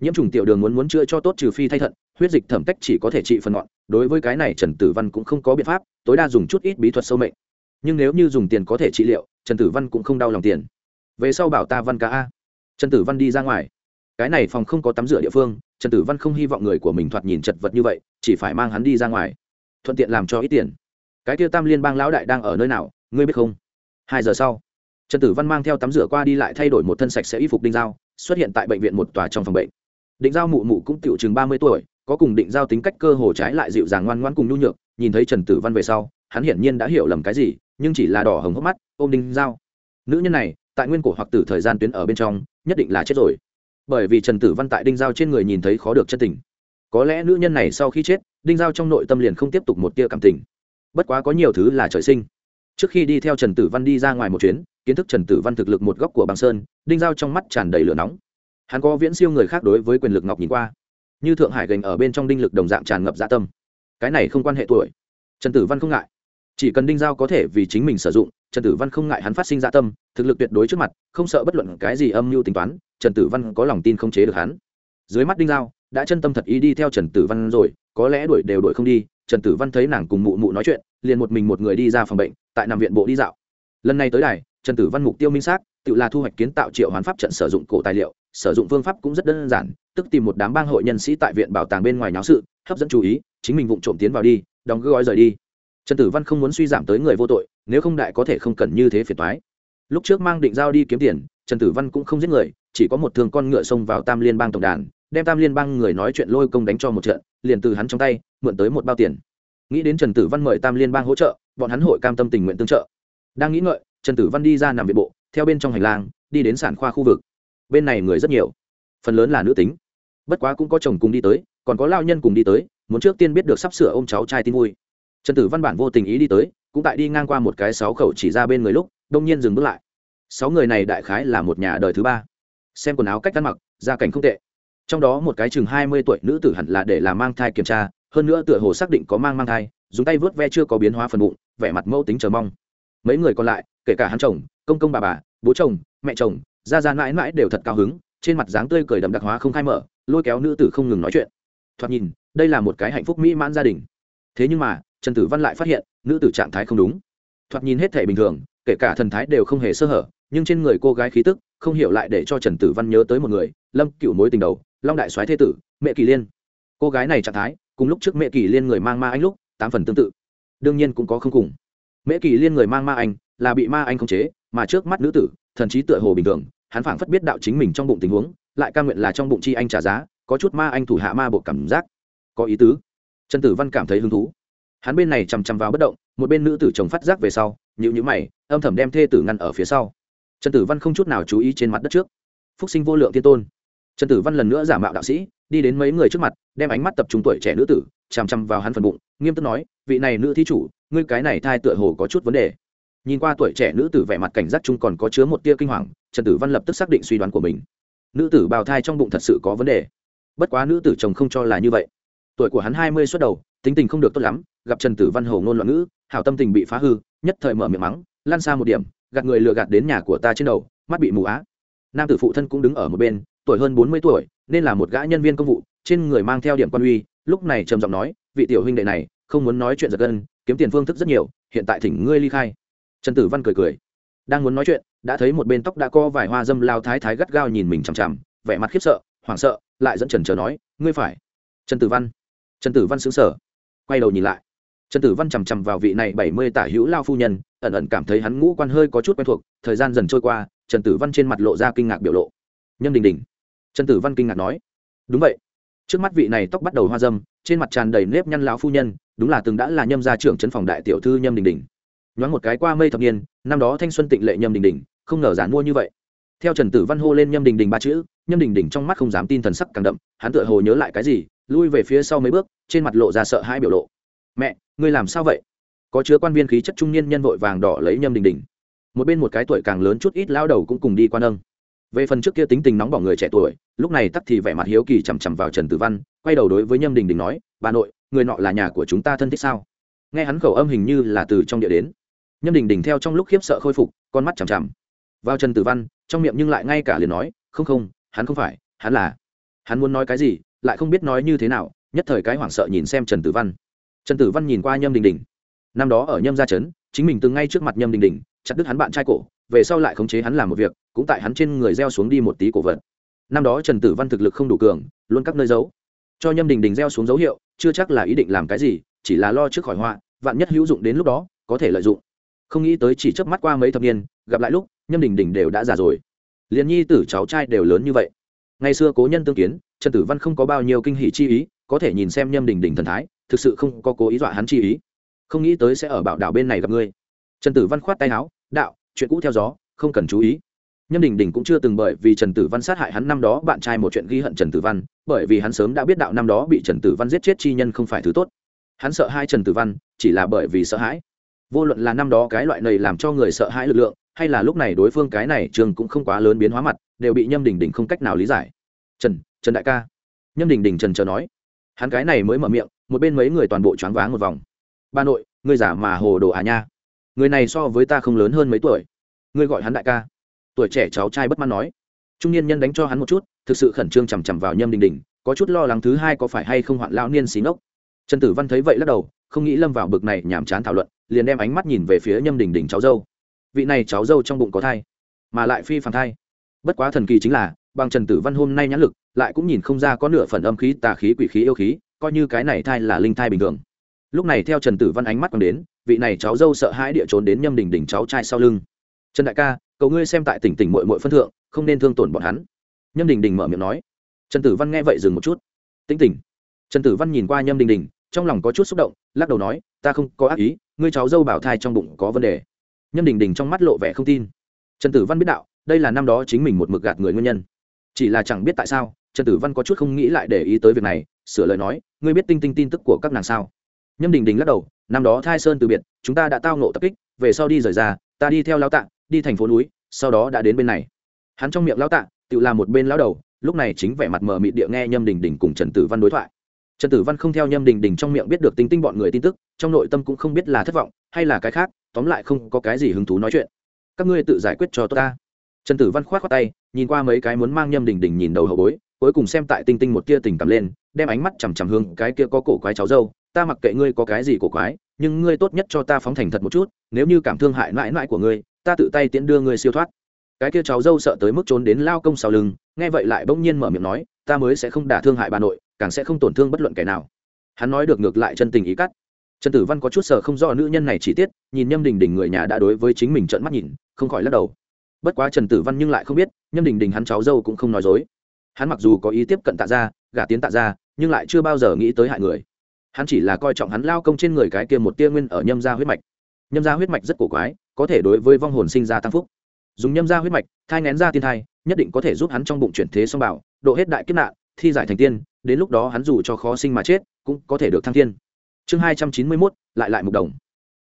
Nhiễm trùng tiểu đường muốn muốn chữa cho tốt trừ phi thay thận huyết dịch thẩm cách chỉ có thể trị phần ngọn, đối với cái này trần tử văn cũng không có biện pháp, tối đa dùng chút ít bí thuật sâu mệnh. Nhưng nếu như dùng tiền có thể trị liệu, trần tử văn cũng không đau lòng tiền. Về sau bảo ta văn ca a. Trần tử văn đi ra ngoài. Cái này phòng không có tắm rửa địa phương, trần tử văn không hy vọng người của mình thoạt nhìn chật vật như vậy, chỉ phải mang hắn đi ra ngoài. Thuận tiện làm cho ít tiền. Cái tiêu tam liên bang lão đại đang ở nơi nào, ngươi biết không? Hai giờ sau, trần tử văn mang theo tắm rửa qua đi lại thay đổi một thân sạch sẽ y phục đinh giao, xuất hiện tại bệnh viện một tòa trong phòng bệnh. Định giao mụ mụ cũng tiểu chừng ba mươi tuổi có cùng định giao tính cách cơ hồ trái lại dịu dàng ngoan ngoan cùng nhu nhược, nhìn thấy trần tử văn về sau, hắn hiển nhiên đã hiểu lầm cái gì, nhưng chỉ là đỏ hồng hốc mắt, ôm đinh giao. Nữ nhân này, tại nguyên cổ hoặc tử thời gian tuyến ở bên trong, nhất định là chết rồi. Bởi vì trần tử văn tại đinh giao trên người nhìn thấy khó được chân tình. Có lẽ nữ nhân này sau khi chết, đinh giao trong nội tâm liền không tiếp tục một tia cảm tình. Bất quá có nhiều thứ là trời sinh. Trước khi đi theo trần tử văn đi ra ngoài một chuyến, kiến thức trần tử văn thực lực một góc của băng sơn, đinh giao trong mắt tràn đầy lửa nóng. Hắn có viễn siêu người khác đối với quyền lực ngọc nhìn qua như thượng hải gành ở bên trong đinh lực đồng dạng tràn ngập dạ tâm. Cái này không quan hệ tuổi. Trần tử văn không ngại. Chỉ cần đinh giao có thể vì chính mình sử dụng, trần tử văn không ngại hắn phát sinh dạ tâm, thực lực tuyệt đối trước mặt, không sợ bất luận cái gì âm mưu tính toán, trần tử văn có lòng tin không chế được hắn. Dưới mắt đinh giao đã chân tâm thật ý đi theo trần tử văn rồi, có lẽ đuổi đều đuổi không đi, trần tử văn thấy nàng cùng mụ mụ nói chuyện, liền một mình một người đi ra phòng bệnh, tại nằm viện bộ đi dạo. Lần này tới đài, trần tử văn mục tiêu minh xác, tự là thu hoạch kiến tạo triệu hoán pháp trận sử dụng cổ tài liệu sử dụng phương pháp cũng rất đơn giản, tức tìm một đám bang hội nhân sĩ tại viện bảo tàng bên ngoài náo sự, hấp dẫn chú ý, chính mình vụng trộm tiến vào đi, đóng gói rời đi. Trần tử văn không muốn suy giảm tới người vô tội, nếu không đại có thể không cần như thế phiền toái. Lúc trước mang định giao đi kiếm tiền, trần tử văn cũng không giết người, chỉ có một thương con ngựa xông vào tam liên bang tổng đàn, đem tam liên bang người nói chuyện lôi công đánh cho một trận, liền từ hắn trong tay, mượn tới một bao tiền. Nghĩ đến trần tử văn mời tam liên bang hỗ trợ, bọn hắn hội cam tâm tình nguyện tương trợ. Đang nghĩ ngợi, trần tử văn đi ra nằm viện bộ, theo bên trong hành lang, đi đến sản khoa khu vực bên này người rất nhiều. Phần lớn là nữ tính. Bất quá cũng có chồng cùng đi tới, còn có lao nhân cùng đi tới, muốn trước tiên biết được sắp sửa ôm cháu trai tin vui. Trần tử văn bản vô tình ý đi tới, cũng tại đi ngang qua một cái sáu khẩu chỉ ra bên người lúc, đông nhiên dừng bước lại. Sáu người này đại khái là một nhà đời thứ ba. Xem quần áo cách ăn mặc, gia cảnh không tệ. Trong đó một cái chừng hai mươi tuổi nữ tử hẳn là để làm mang thai kiểm tra, hơn nữa tựa hồ xác định có mang mang thai, dùng tay vớt ve chưa có biến hóa phần bụng, vẻ mặt mẫu tính chờ mong. Mấy người còn lại, kể cả hắn chồng, công công bà bà, bố chồng, mẹ chồng ra ra mãi mãi đều thật cao hứng, trên mặt dáng tươi cười đậm đặc hóa không khai mở, lôi kéo nữ tử không ngừng nói chuyện. Thoạt nhìn, đây là một cái hạnh phúc mỹ mãn gia đình. Thế nhưng mà, trần tử văn lại phát hiện, nữ tử trạng thái không đúng. Thoạt nhìn hết thể bình thường, kể cả thần thái đều không hề sơ hở, nhưng trên người cô gái khí tức, không hiểu lại để cho trần tử văn nhớ tới một người, lâm cựu mối tình đầu, long đại soái thế tử, mẹ kỳ liên. Cô gái này trạng thái, cùng lúc trước mẹ kỳ liên người mang ma anh lúc, tám phần tương tự. Đương nhiên cũng có không cùng. Mẹ kỳ liên người mang ma anh, là bị ma anh khống chế mà trước mắt nữ tử, thần trí tựa hồ bình thường, hắn phảng phất biết đạo chính mình trong bụng tình huống, lại ca nguyện là trong bụng chi anh trả giá, có chút ma anh thủ hạ ma buộc cảm giác. Có ý tứ. Trần tử văn cảm thấy hứng thú. Hắn bên này chằm chằm vào bất động, một bên nữ tử chồng phát giác về sau nhịu nhữ mày, âm thầm đem thê tử ngăn ở phía sau. Trần tử văn không chút nào chú ý trên mặt đất trước. Phúc sinh vô lượng thiên tôn. Trần tử văn lần nữa giả mạo đạo sĩ, đi đến mấy người trước mặt, đem ánh mắt tập trung tuổi trẻ nữ tử, chằm chằm vào hắn phần bụng, nghiêm túc nói, vị này nữ thí chủ, ngươi cái này thai tựa hồ có chút vấn đề nhìn qua tuổi trẻ nữ tử vẻ mặt cảnh giác chung còn có chứa một tia kinh hoàng, trần tử văn lập tức xác định suy đoán của mình. Nữ tử bào thai trong bụng thật sự có vấn đề. Bất quá nữ tử chồng không cho là như vậy. Tuổi của hắn hai mươi suốt đầu, tính tình không được tốt lắm, gặp trần tử văn hồ ngôn loạn ngữ, hảo tâm tình bị phá hư, nhất thời mở miệng mắng, lan xa một điểm, gạt người lừa gạt đến nhà của ta trên đầu, mắt bị mù á. Nam tử phụ thân cũng đứng ở một bên, tuổi hơn bốn mươi tuổi, nên là một gã nhân viên công vụ, trên người mang theo điểm quan uy, lúc này trầm giọng nói, vị tiểu huynh đệ này, không muốn nói chuyện giật gân, kiếm tiền phương thức rất nhiều, hiện tại thỉnh ngươi ly khai trần tử văn cười cười. Đang muốn nói chuyện, đã thấy một bên tóc đã co vài hoa dâm lao thái thái gắt gao nhìn mình chằm chằm, vẻ mặt khiếp sợ, hoảng sợ, lại dẫn trần chờ nói, ngươi phải. Trần tử văn. Trần tử văn xứng sở quay đầu nhìn lại. Trần tử văn chằm chằm vào vị này bảy mươi tả hữu lao phu nhân, ẩn ẩn cảm thấy hắn ngũ quan hơi có chút quen thuộc, thời gian dần trôi qua, trần tử văn trên mặt lộ ra kinh ngạc biểu lộ. Nhâm đình đình. Trần tử văn kinh ngạc nói, đúng vậy. Trước mắt vị này tóc bắt đầu hoa dâm, trên mặt tràn đầy nếp nhăn lão phu nhân, đúng là từng đã là nhâm gia trưởng trấn phòng đại tiểu thư nhâm đình đình nhoáng một cái qua mây thập niên, năm đó thanh xuân tịnh lệ nhâm đình đình không ngờ giản mua như vậy. Theo trần tử văn hô lên nhâm đình đình ba chữ, nhâm đình đình trong mắt không dám tin thần sắc càng đậm, hắn tựa hồ nhớ lại cái gì, lui về phía sau mấy bước, trên mặt lộ ra sợ hãi biểu lộ. Mẹ, ngươi làm sao vậy? Có chứa quan viên khí chất trung niên nhân vội vàng đỏ lấy nhâm đình đình một bên một cái tuổi càng lớn chút ít lao đầu cũng cùng đi quan âng về phần trước kia tính tình nóng bỏng người trẻ tuổi, lúc này tắc thì vẻ mặt hiếu kỳ chằm chằm vào trần tử văn, quay đầu đối với nhâm đình đình nói, bà nội, người nọ là nhà của chúng ta thân thích sao? Nghe hắn khẩu âm hình như là từ trong địa đến nhâm đình đình theo trong lúc khiếp sợ khôi phục, con mắt chằm chằm. Vào trần tử văn, trong miệng nhưng lại ngay cả liền nói, không không, hắn không phải, hắn là. Hắn muốn nói cái gì, lại không biết nói như thế nào, nhất thời cái hoảng sợ nhìn xem trần tử văn. Trần tử văn nhìn qua nhâm đình đình. Năm đó ở nhâm gia trấn, chính mình từng ngay trước mặt nhâm đình đình, chặt đứt hắn bạn trai cổ, về sau lại khống chế hắn làm một việc, cũng tại hắn trên người gieo xuống đi một tí cổ vật. Năm đó trần tử văn thực lực không đủ cường, luôn các nơi giấu. Cho nhâm đình đình gieo xuống dấu hiệu, chưa chắc là ý định làm cái gì, chỉ là lo trước khỏi họa, vạn nhất hữu dụng đến lúc đó, có thể lợi dụng không nghĩ tới chỉ chớp mắt qua mấy thập niên, gặp lại lúc, nhâm đình đình đều đã già rồi. Liền nhi tử cháu trai đều lớn như vậy. Ngày xưa cố nhân tương kiến, trần tử văn không có bao nhiêu kinh hỷ chi ý, có thể nhìn xem nhâm đình đình thần thái, thực sự không có cố ý dọa hắn chi ý. Không nghĩ tới sẽ ở bảo đảo bên này gặp ngươi. Trần tử văn khoát tay áo, đạo, chuyện cũ theo gió, không cần chú ý. Nhâm đình đình cũng chưa từng bởi vì trần tử văn sát hại hắn năm đó bạn trai một chuyện ghi hận trần tử văn, bởi vì hắn sớm đã biết đạo năm đó bị trần tử văn giết chết chi nhân không phải thứ tốt. Hắn sợ hai trần tử văn, chỉ là bởi vì sợ hãi vô luận là năm đó cái loại này làm cho người sợ hãi lực lượng, hay là lúc này đối phương cái này trường cũng không quá lớn biến hóa mặt, đều bị nhâm đình đình không cách nào lý giải. Trần trần đại ca. Nhâm đình đình trần chờ nói. Hắn cái này mới mở miệng, một bên mấy người toàn bộ choáng váng một vòng. Ba nội, ngươi giả mà hồ đồ à nha. Người này so với ta không lớn hơn mấy tuổi. Ngươi gọi hắn đại ca. Tuổi trẻ cháu trai bất mãn nói. Trung niên nhân đánh cho hắn một chút, thực sự khẩn trương chằm chằm vào nhâm đình đình, có chút lo lắng thứ hai có phải hay không hoạn lão niên xí ngốc. Trần tử văn thấy vậy lắc đầu, không nghĩ lâm vào bực này nhàm chán thảo luận liền đem ánh mắt nhìn về phía nhâm đình đình cháu dâu. Vị này cháu dâu trong bụng có thai, mà lại phi phản thai. Bất quá thần kỳ chính là, bằng trần tử văn hôm nay nhãn lực, lại cũng nhìn không ra có nửa phần âm khí, tà khí, quỷ khí, yêu khí, coi như cái này thai là linh thai bình thường. Lúc này theo trần tử văn ánh mắt còn đến, vị này cháu dâu sợ hãi địa trốn đến nhâm đình đình cháu trai sau lưng. Trần đại ca, cầu ngươi xem tại tỉnh tỉnh mội mội phân thượng, không nên thương tổn bọn hắn. Nhâm đình đình mở miệng nói. Trần tử văn nghe vậy dừng một chút. Tĩnh tỉnh trần tử văn nhìn qua nhâm đình đình trong lòng có chút xúc động, lắc đầu nói, ta không có ác ý ngươi cháu dâu bảo thai trong bụng có vấn đề. Nhâm đình đình trong mắt lộ vẻ không tin. Trần tử văn biết đạo, đây là năm đó chính mình một mực gạt người nguyên nhân. Chỉ là chẳng biết tại sao, trần tử văn có chút không nghĩ lại để ý tới việc này, sửa lời nói, ngươi biết tinh tinh tin tức của các nàng sao? Nhâm đình đình lắc đầu, năm đó thai sơn từ biệt, chúng ta đã tao nộ tập kích, về sau đi rời ra, ta đi theo lao tạ, đi thành phố núi, sau đó đã đến bên này. Hắn trong miệng lao tạ, tự làm một bên lao đầu, lúc này chính vẻ mặt mờ mịt địa nghe nhâm đình đình cùng trần tử văn đối thoại trần tử văn không theo nhâm đình đình trong miệng biết được tinh tinh bọn người tin tức, trong nội tâm cũng không biết là thất vọng hay là cái khác, tóm lại không có cái gì hứng thú nói chuyện. Các ngươi tự giải quyết cho tôi ta. Trần tử văn k h o á t khoác tay, nhìn qua mấy cái muốn mang nhâm đình đình nhìn đầu hậu bối, cuối cùng xem tại tinh tinh một tia tình cảm lên, đem ánh mắt chằm chằm hướng cái kia có cổ quái cháu dâu, ta mặc kệ ngươi có cái gì cổ quái, nhưng ngươi tốt nhất cho ta phóng thành thật một chút, nếu như cảm thương hại mãi mãi của ngươi, ta tự tay tiễn đưa ngươi siêu thoát. Cái kia cháu dâu sợ tới mức trốn đến lao công sau lưng, nghe vậy lại bỗng nhiên mở miệng nói, ta mới sẽ không đả thương hại bà nội càng sẽ không tổn thương bất luận kẻ nào. Hắn nói được ngược lại chân tình ý cắt. Trần tử văn có chút sợ không rõ nữ nhân này chi tiết, nhìn nhâm đình đình người nhà đã đối với chính mình trợn mắt nhìn, không khỏi lắc đầu. Bất quá trần tử văn nhưng lại không biết, nhâm đình đình hắn cháu dâu cũng không nói dối. Hắn mặc dù có ý tiếp cận tạ ra gả tiến tạ ra nhưng lại chưa bao giờ nghĩ tới hại người. Hắn chỉ là coi trọng hắn lao công trên người cái kia một tia nguyên ở nhâm gia huyết mạch. Nhâm gia huyết mạch rất cổ quái, có thể đối với vong hồn sinh ra tăng phúc. Dùng nhâm gia huyết mạch, thai ngén ra tiên thai, nhất định có thể giúp hắn trong bụng chuyển thế song bảo, độ hết đại kiếp nạn thi giải thành tiên, đến lúc đó hắn dù cho khó sinh mà chết, cũng có thể được thăng thiên. Chương hai trăm chín mươi mốt, lại lại mục đồng.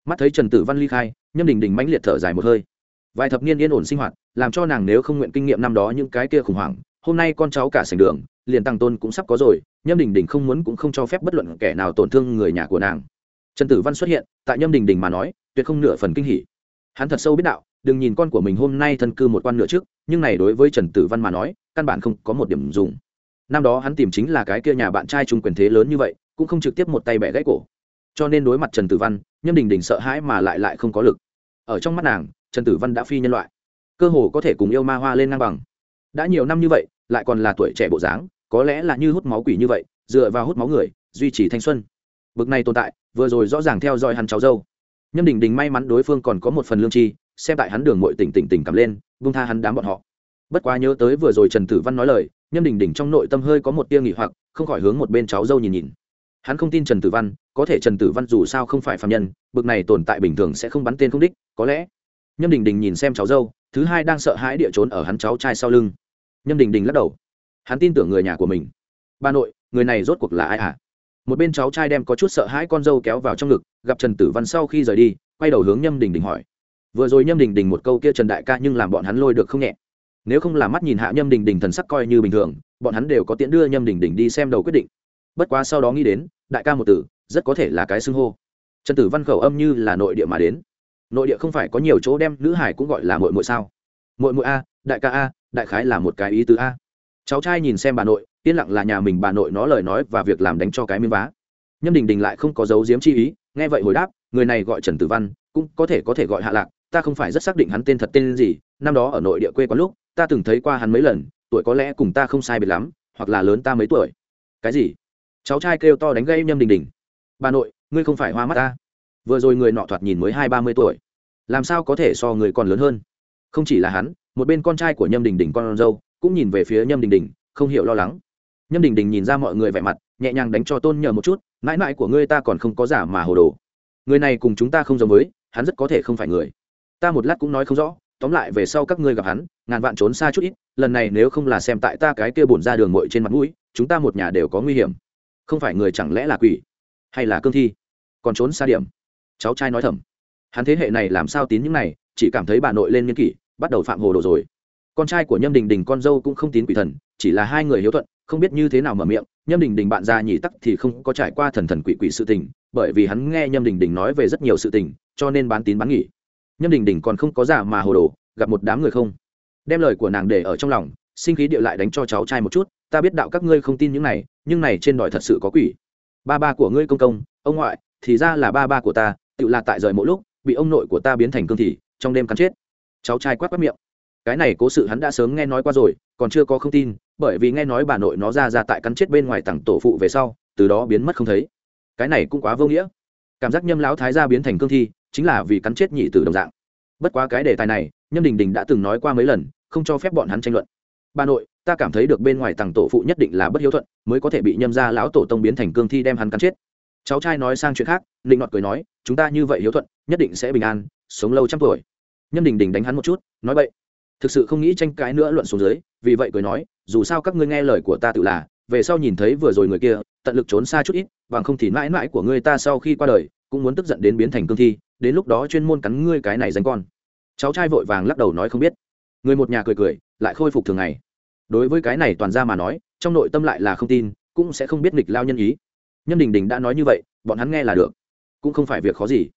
Mắt thấy trần tử văn ly khai, nhâm đình đình mãnh liệt thở dài một hơi. Vài thập niên yên ổn sinh hoạt, làm cho nàng nếu không nguyện kinh nghiệm năm đó những cái kia khủng hoảng, hôm nay con cháu cả sành đường, liền tăng tôn cũng sắp có rồi, nhâm đình đình không muốn cũng không cho phép bất luận kẻ nào tổn thương người nhà của nàng. Trần tử văn xuất hiện, tại nhâm đình đình mà nói, tuyệt không nửa phần kinh hỉ. Hắn thật sâu biết đạo, đừng nhìn con của mình hôm nay thân cư một quan nửa trước, nhưng này đối với trần tử văn mà nói, căn bản không có một điểm dùng năm đó hắn tìm chính là cái kia nhà bạn trai trung quyền thế lớn như vậy, cũng không trực tiếp một tay bẻ gãy cổ. Cho nên đối mặt trần tử văn, nhâm đình đình sợ hãi mà lại lại không có lực. Ở trong mắt nàng, trần tử văn đã phi nhân loại. Cơ hồ có thể cùng yêu ma hoa lên ngang bằng. Đã nhiều năm như vậy, lại còn là tuổi trẻ bộ dáng, có lẽ là như hút máu quỷ như vậy, dựa vào hút máu người, duy trì thanh xuân. Bực này tồn tại, vừa rồi rõ ràng theo dõi hắn cháu dâu. Nhâm đình đình may mắn đối phương còn có một phần lương tri, xem tại hắn đường mội tỉnh tỉnh tỉnh cầm lên vung tha hắn đám bọn họ. Bất quá nhớ tới vừa rồi trần tử văn nói lời nhâm đình đình trong nội tâm hơi có một tia nghỉ hoặc, không khỏi hướng một bên cháu dâu nhìn nhìn. Hắn không tin trần tử văn, có thể trần tử văn dù sao không phải phạm nhân, bực này tồn tại bình thường sẽ không bắn tên không đích, có lẽ. Nhâm đình đình nhìn xem cháu dâu, thứ hai đang sợ hãi địa trốn ở hắn cháu trai sau lưng. Nhâm đình đình lắc đầu. Hắn tin tưởng người nhà của mình. Bà nội, người này rốt cuộc là ai à một bên cháu trai đem có chút sợ hãi con dâu kéo vào trong ngực, gặp trần tử văn sau khi rời đi, quay đầu hướng nhâm đình đình hỏi. Vừa rồi nhâm đình đình một câu kia trần đại ca nhưng làm bọn hắn lôi được không nhẹ? Nếu không là mắt nhìn hạ nhâm đình đình thần sắc coi như bình thường, bọn hắn đều có tiện đưa nhâm đình đình đi xem đầu quyết định. Bất quá sau đó nghĩ đến, đại ca một tử, rất có thể là cái xưng hô. Trần tử văn khẩu âm như là nội địa mà đến. Nội địa không phải có nhiều chỗ đem nữ hải cũng gọi là mội mội sao? Mội mội a, đại ca a, đại khái là một cái ý tứ a. Cháu trai nhìn xem bà nội, yên lặng là nhà mình bà nội nó lời nói và việc làm đánh cho cái miếng vá. Nhâm đình đình lại không có dấu diếm chi ý, nghe vậy hồi đáp, người này gọi trần tử văn, cũng có thể có thể gọi hạ lạc, ta không phải rất xác định hắn tên thật tên gì, năm đó ở nội địa quê có lúc ta từng thấy qua hắn mấy lần, tuổi có lẽ cùng ta không sai biệt lắm, hoặc là lớn ta mấy tuổi. Cái gì? Cháu trai kêu to đánh gây nhâm đình đình. Bà nội, ngươi không phải hoa mắt ta. Vừa rồi người nọ thoạt nhìn mới hai ba mươi tuổi. Làm sao có thể so người còn lớn hơn? Không chỉ là hắn, một bên con trai của nhâm đình đình con dâu cũng nhìn về phía nhâm đình đình, không hiểu lo lắng. Nhâm đình đình nhìn ra mọi người vẻ mặt, nhẹ nhàng đánh cho tôn nhờ một chút, mãi mãi của ngươi ta còn không có giả mà hồ đồ. Người này cùng chúng ta không giống với, hắn rất có thể không phải người. Ta một lát cũng nói không rõ tóm lại về sau các ngươi gặp hắn, ngàn vạn trốn xa chút ít, lần này nếu không là xem tại ta cái kia bổn ra đường mội trên mặt mũi, chúng ta một nhà đều có nguy hiểm. Không phải người chẳng lẽ là quỷ? Hay là cương thi? Còn trốn xa điểm. Cháu trai nói thầm. Hắn thế hệ này làm sao tín những này, chỉ cảm thấy bà nội lên nghiên kỷ, bắt đầu phạm hồ đồ rồi. Con trai của nhâm đình đình con dâu cũng không tín quỷ thần, chỉ là hai người hiếu thuận, không biết như thế nào mở miệng, nhâm đình đình bạn già nhỉ tắc thì không có trải qua thần thần quỷ quỷ sự tình, bởi vì hắn nghe nhâm đình đình nói về rất nhiều sự tình, cho nên bán tín bán nghỉ nhâm đình đình còn không có giả mà hồ đồ, gặp một đám người không? Đem lời của nàng để ở trong lòng, sinh khí điệu lại đánh cho cháu trai một chút, ta biết đạo các ngươi không tin những này, nhưng này trên đòi thật sự có quỷ. Ba ba của ngươi công công, ông ngoại, thì ra là ba ba của ta, tự là tại rời mỗi lúc, bị ông nội của ta biến thành cương thị, trong đêm cắn chết. Cháu trai quát quát miệng. Cái này cố sự hắn đã sớm nghe nói qua rồi, còn chưa có không tin, bởi vì nghe nói bà nội nó ra ra tại cắn chết bên ngoài tặng tổ phụ về sau, từ đó biến mất không thấy. Cái này cũng quá vô nghĩa. Cảm giác nhâm lão thái gia biến thành cương thi chính là vì cắn chết nhị tử đồng dạng. Bất quá cái đề tài này, nhâm đình đình đã từng nói qua mấy lần, không cho phép bọn hắn tranh luận. Bà nội, ta cảm thấy được bên ngoài tàng tổ phụ nhất định là bất hiếu thuận, mới có thể bị nhâm ra lão tổ tông biến thành cương thi đem hắn cắn chết. Cháu trai nói sang chuyện khác định nọt cười nói, chúng ta như vậy hiếu thuận, nhất định sẽ bình an, sống lâu trăm tuổi. Nhâm đình đình đánh hắn một chút, nói vậy thực sự không nghĩ tranh cãi nữa luận xuống dưới, vì vậy cười nói, dù sao các ngươi nghe lời của ta tự là, về sau nhìn thấy vừa rồi người kia, tận lực trốn xa chút ít, bằng không thì mãi mãi của ngươi ta sau khi qua đời cũng muốn tức giận đến biến thành cương thi, đến lúc đó chuyên môn cắn ngươi cái này danh con. Cháu trai vội vàng lắc đầu nói không biết. Người một nhà cười cười, lại khôi phục thường ngày. Đối với cái này toàn ra mà nói, trong nội tâm lại là không tin, cũng sẽ không biết nghịch lao nhân ý. Nhân đình đình đã nói như vậy, bọn hắn nghe là được. Cũng không phải việc khó gì.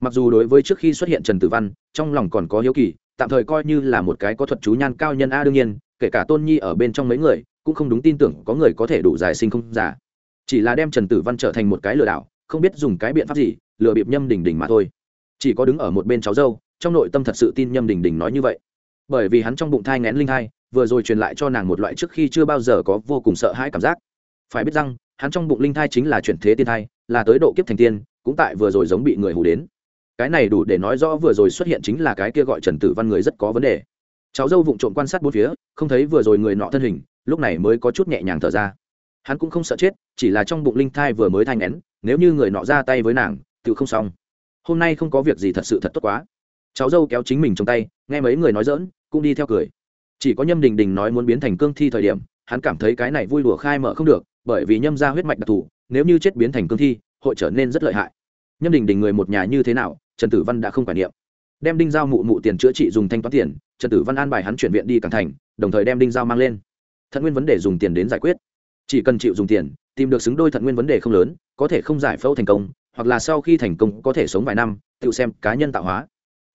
Mặc dù đối với trước khi xuất hiện trần tử văn, trong lòng còn có hiếu kỳ, tạm thời coi như là một cái có thuật chú nhan cao nhân a đương nhiên, kể cả tôn nhi ở bên trong mấy người, cũng không đúng tin tưởng có người có thể đủ giải sinh không giả. Chỉ là đem trần tử văn trở thành một cái lừa đảo không biết dùng cái biện pháp gì, lừa bịp nhâm đình đình mà thôi. Chỉ có đứng ở một bên cháu dâu, trong nội tâm thật sự tin nhâm đình đình nói như vậy. Bởi vì hắn trong bụng thai ngén linh thai, vừa rồi truyền lại cho nàng một loại trước khi chưa bao giờ có vô cùng sợ hãi cảm giác. Phải biết rằng, hắn trong bụng linh thai chính là chuyển thế tiên thai, là tới độ kiếp thành tiên, cũng tại vừa rồi giống bị người hù đến. Cái này đủ để nói rõ vừa rồi xuất hiện chính là cái kia gọi trần tử văn người rất có vấn đề. Cháu dâu vụng trộm quan sát bốn phía, không thấy vừa rồi người nọ thân hình, lúc này mới có chút nhẹ nhàng thở ra. Hắn cũng không sợ chết, chỉ là trong bụng linh thai vừa mới thanh nén nếu như người nọ ra tay với nàng tự không xong. Hôm nay không có việc gì thật sự thật tốt quá. Cháu dâu kéo chính mình trong tay, nghe mấy người nói dỡn cũng đi theo cười. Chỉ có nhâm đình đình nói muốn biến thành cương thi thời điểm, hắn cảm thấy cái này vui đùa khai mở không được, bởi vì nhâm ra huyết mạch đặc thù, nếu như chết biến thành cương thi, hội trở nên rất lợi hại. Nhâm đình đình người một nhà như thế nào, trần tử văn đã không quản niệm. Đem đinh giao mụ mụ tiền chữa trị dùng thanh toán tiền, trần tử văn an bài hắn chuyển viện đi càng thành, đồng thời đem đinh giao mang lên. Thận nguyên vấn đề dùng tiền đến giải quyết. Chỉ cần chịu dùng tiền tìm được xứng đôi thận nguyên vấn đề không lớn, có thể không giải phẫu thành công, hoặc là sau khi thành công có thể sống vài năm, tự xem cá nhân tạo hóa.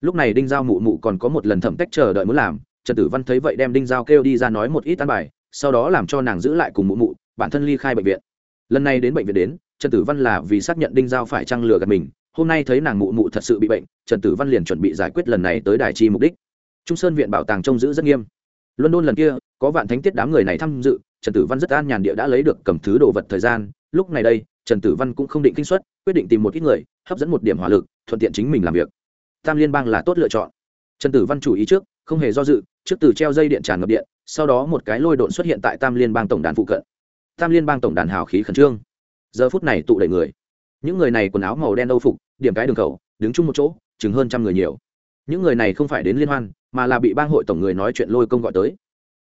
Lúc này đinh giao mụ mụ còn có một lần thẩm cách chờ đợi muốn làm, trần tử văn thấy vậy đem đinh giao kêu đi ra nói một ít tan bài, sau đó làm cho nàng giữ lại cùng mụ mụ, bản thân ly khai bệnh viện. Lần này đến bệnh viện đến, trần tử văn là vì xác nhận đinh giao phải trăng lừa gạt mình, hôm nay thấy nàng mụ mụ thật sự bị bệnh, trần tử văn liền chuẩn bị giải quyết lần này tới đài chi mục đích. Trung sơn viện bảo tàng trông giữ rất nghiêm. Luân đôn lần kia, có vạn thánh tiết đám người này tham dự trần tử văn rất an nhàn địa đã lấy được cầm thứ đồ vật thời gian. Lúc này đây, trần tử văn cũng không định kinh xuất quyết định tìm một ít người, hấp dẫn một điểm hỏa lực, thuận tiện chính mình làm việc. Tam liên bang là tốt lựa chọn. Trần tử văn chủ ý trước, không hề do dự, trước từ treo dây điện tràn ngập điện, sau đó một cái lôi độn xuất hiện tại tam liên bang tổng đàn phụ cận. Tam liên bang tổng đàn hào khí khẩn trương. Giờ phút này tụ đầy người. Những người này quần áo màu đen âu phục, điểm cái đường khẩu, đứng chung một chỗ, chừng hơn trăm người nhiều. Những người này không phải đến liên hoan, mà là bị bang hội tổng người nói chuyện lôi công gọi tới.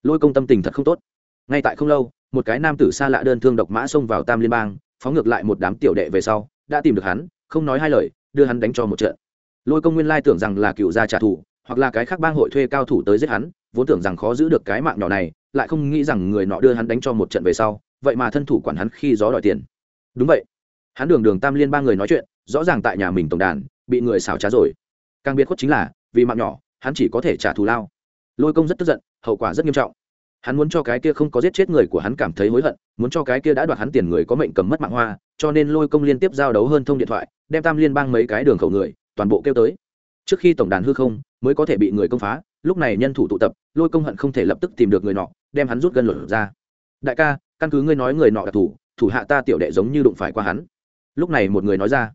Lôi công tâm tình thật không tốt ngay tại không lâu, một cái nam tử xa lạ đơn thương độc mã xông vào tam liên bang, phóng ngược lại một đám tiểu đệ về sau, đã tìm được hắn, không nói hai lời, đưa hắn đánh cho một trận. Lôi công nguyên lai tưởng rằng là cựu gia trả thù, hoặc là cái khác bang hội thuê cao thủ tới giết hắn, vốn tưởng rằng khó giữ được cái mạng nhỏ này, lại không nghĩ rằng người nọ đưa hắn đánh cho một trận về sau, vậy mà thân thủ quản hắn khi gió đòi tiền. Đúng vậy. Hắn đường đường tam liên ba người nói chuyện, rõ ràng tại nhà mình tổng đàn, bị người xảo trá rồi. Càng biết khuất chính là, vì mạng nhỏ, hắn chỉ có thể trả thù lao. Lôi công rất tức giận, hậu quả rất nghiêm trọng hắn muốn cho cái kia không có giết chết người của hắn cảm thấy hối hận, muốn cho cái kia đã đoạt hắn tiền người có mệnh cầm mất mạng hoa, cho nên lôi công liên tiếp giao đấu hơn thông điện thoại, đem tam liên bang mấy cái đường khẩu người, toàn bộ kêu tới. Trước khi tổng đàn hư không, mới có thể bị người công phá, lúc này nhân thủ tụ tập, lôi công hận không thể lập tức tìm được người nọ, đem hắn rút gân luật ra. Đại ca, căn cứ ngươi nói người nọ đặc thủ thủ hạ ta tiểu đệ giống như đụng phải qua hắn. Lúc này một người nói ra.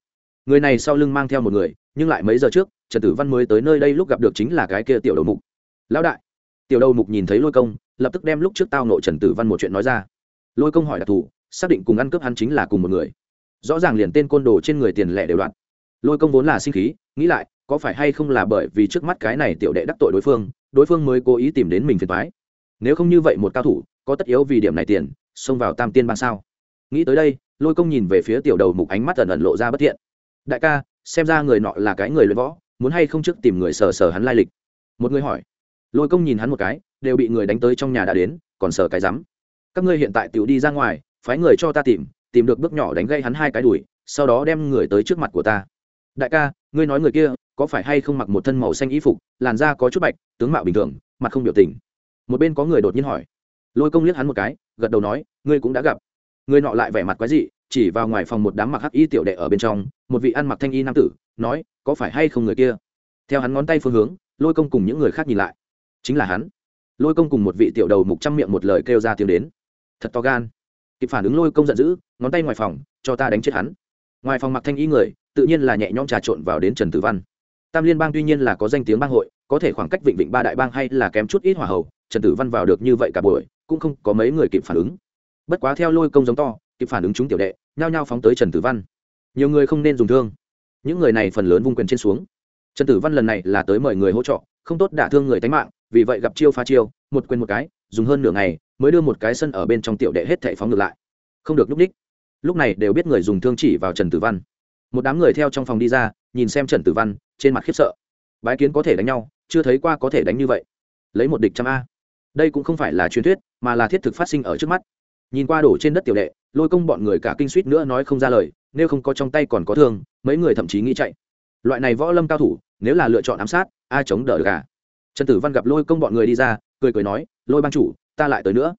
Người này sau lưng mang theo một người, nhưng lại mấy giờ trước, trần tử văn mới tới nơi đây lúc gặp được chính là cái kia tiểu đầu mục. Lão đại tiểu đầu mục nhìn thấy lôi công, lập tức đem lúc trước tao nội trần tử văn một chuyện nói ra. Lôi công hỏi đặc thù, xác định cùng ăn cướp hắn chính là cùng một người. Rõ ràng liền tên côn đồ trên người tiền lẻ đều đoạn. Lôi công vốn là sinh khí, nghĩ lại, có phải hay không là bởi vì trước mắt cái này tiểu đệ đắc tội đối phương đối phương mới cố ý tìm đến mình phiền thoái nếu không như vậy một cao thủ, có tất yếu vì điểm này tiền, xông vào tam tiên ban sao? Nghĩ tới đây, lôi công nhìn về phía tiểu đầu mục ánh mắt ẩn ẩn lộ ra bất thiện. Đại ca, xem ra người nọ là cái người luyện võ, muốn hay không trước tìm người sờ sờ hắn lai lịch? Một người hỏi lôi công nhìn hắn một cái, đều bị người đánh tới trong nhà đã đến, còn sợ cái rắm. Các ngươi hiện tại tiểu đi ra ngoài, phái người cho ta tìm tìm được bước nhỏ đánh gây hắn hai cái đùi, sau đó đem người tới trước mặt của ta. Đại ca, ngươi nói người kia, có phải hay không mặc một thân màu xanh y phục, làn da có chút bạch, tướng mạo bình thường, mặt không biểu tình. Một bên có người đột nhiên hỏi. Lôi công liếc hắn một cái, gật đầu nói, ngươi cũng đã gặp. Người nọ lại vẻ mặt quái dị, chỉ vào ngoài phòng một đám mặc hắc y tiểu đệ ở bên trong, một vị ăn mặc thanh y nam tử, nói, có phải hay không người kia? Theo hắn ngón tay phương hướng, lôi công cùng những người khác nhìn lại chính là hắn. Lôi công cùng một vị tiểu đầu mục trăm miệng một lời kêu ra tiếng đến. Thật to gan. Kịp phản ứng lôi công giận dữ, ngón tay ngoài phòng, cho ta đánh chết hắn. Ngoài phòng mặc thanh y người, tự nhiên là nhẹ nhõm trà trộn vào đến trần tử văn. Tam liên bang tuy nhiên là có danh tiếng bang hội, có thể khoảng cách vịnh vịnh ba đại bang hay là kém chút ít hỏa hậu, trần tử văn vào được như vậy cả buổi, cũng không có mấy người kịp phản ứng. Bất quá theo lôi công giống to, kịp phản ứng chúng tiểu đệ, nhao nhao phóng tới trần tử văn. Nhiều người không nên dùng thương. Những người này phần lớn vung quyền trên xuống. Trần tử văn lần này là tới mời người hỗ trợ, không tốt đả thương người tánh mạng vì vậy gặp chiêu pha chiêu, một quên một cái, dùng hơn nửa ngày mới đưa một cái sân ở bên trong tiểu đệ hết thảy phóng ngược lại. Không được lúc đích. Lúc này đều biết người dùng thương chỉ vào trần tử văn. Một đám người theo trong phòng đi ra, nhìn xem trần tử văn, trên mặt khiếp sợ. Bái kiến có thể đánh nhau, chưa thấy qua có thể đánh như vậy. Lấy một địch trăm a. Đây cũng không phải là truyền thuyết, mà là thiết thực phát sinh ở trước mắt. Nhìn qua đổ trên đất tiểu đệ, lôi công bọn người cả kinh suýt nữa nói không ra lời, nếu không có trong tay còn có thương, mấy người thậm chí nghĩ chạy. Loại này võ lâm cao thủ, nếu là lựa chọn ám sát, ai chống đỡ gà trần tử văn gặp lôi công bọn người đi ra, cười cười nói, lôi ban chủ, ta lại tới nữa.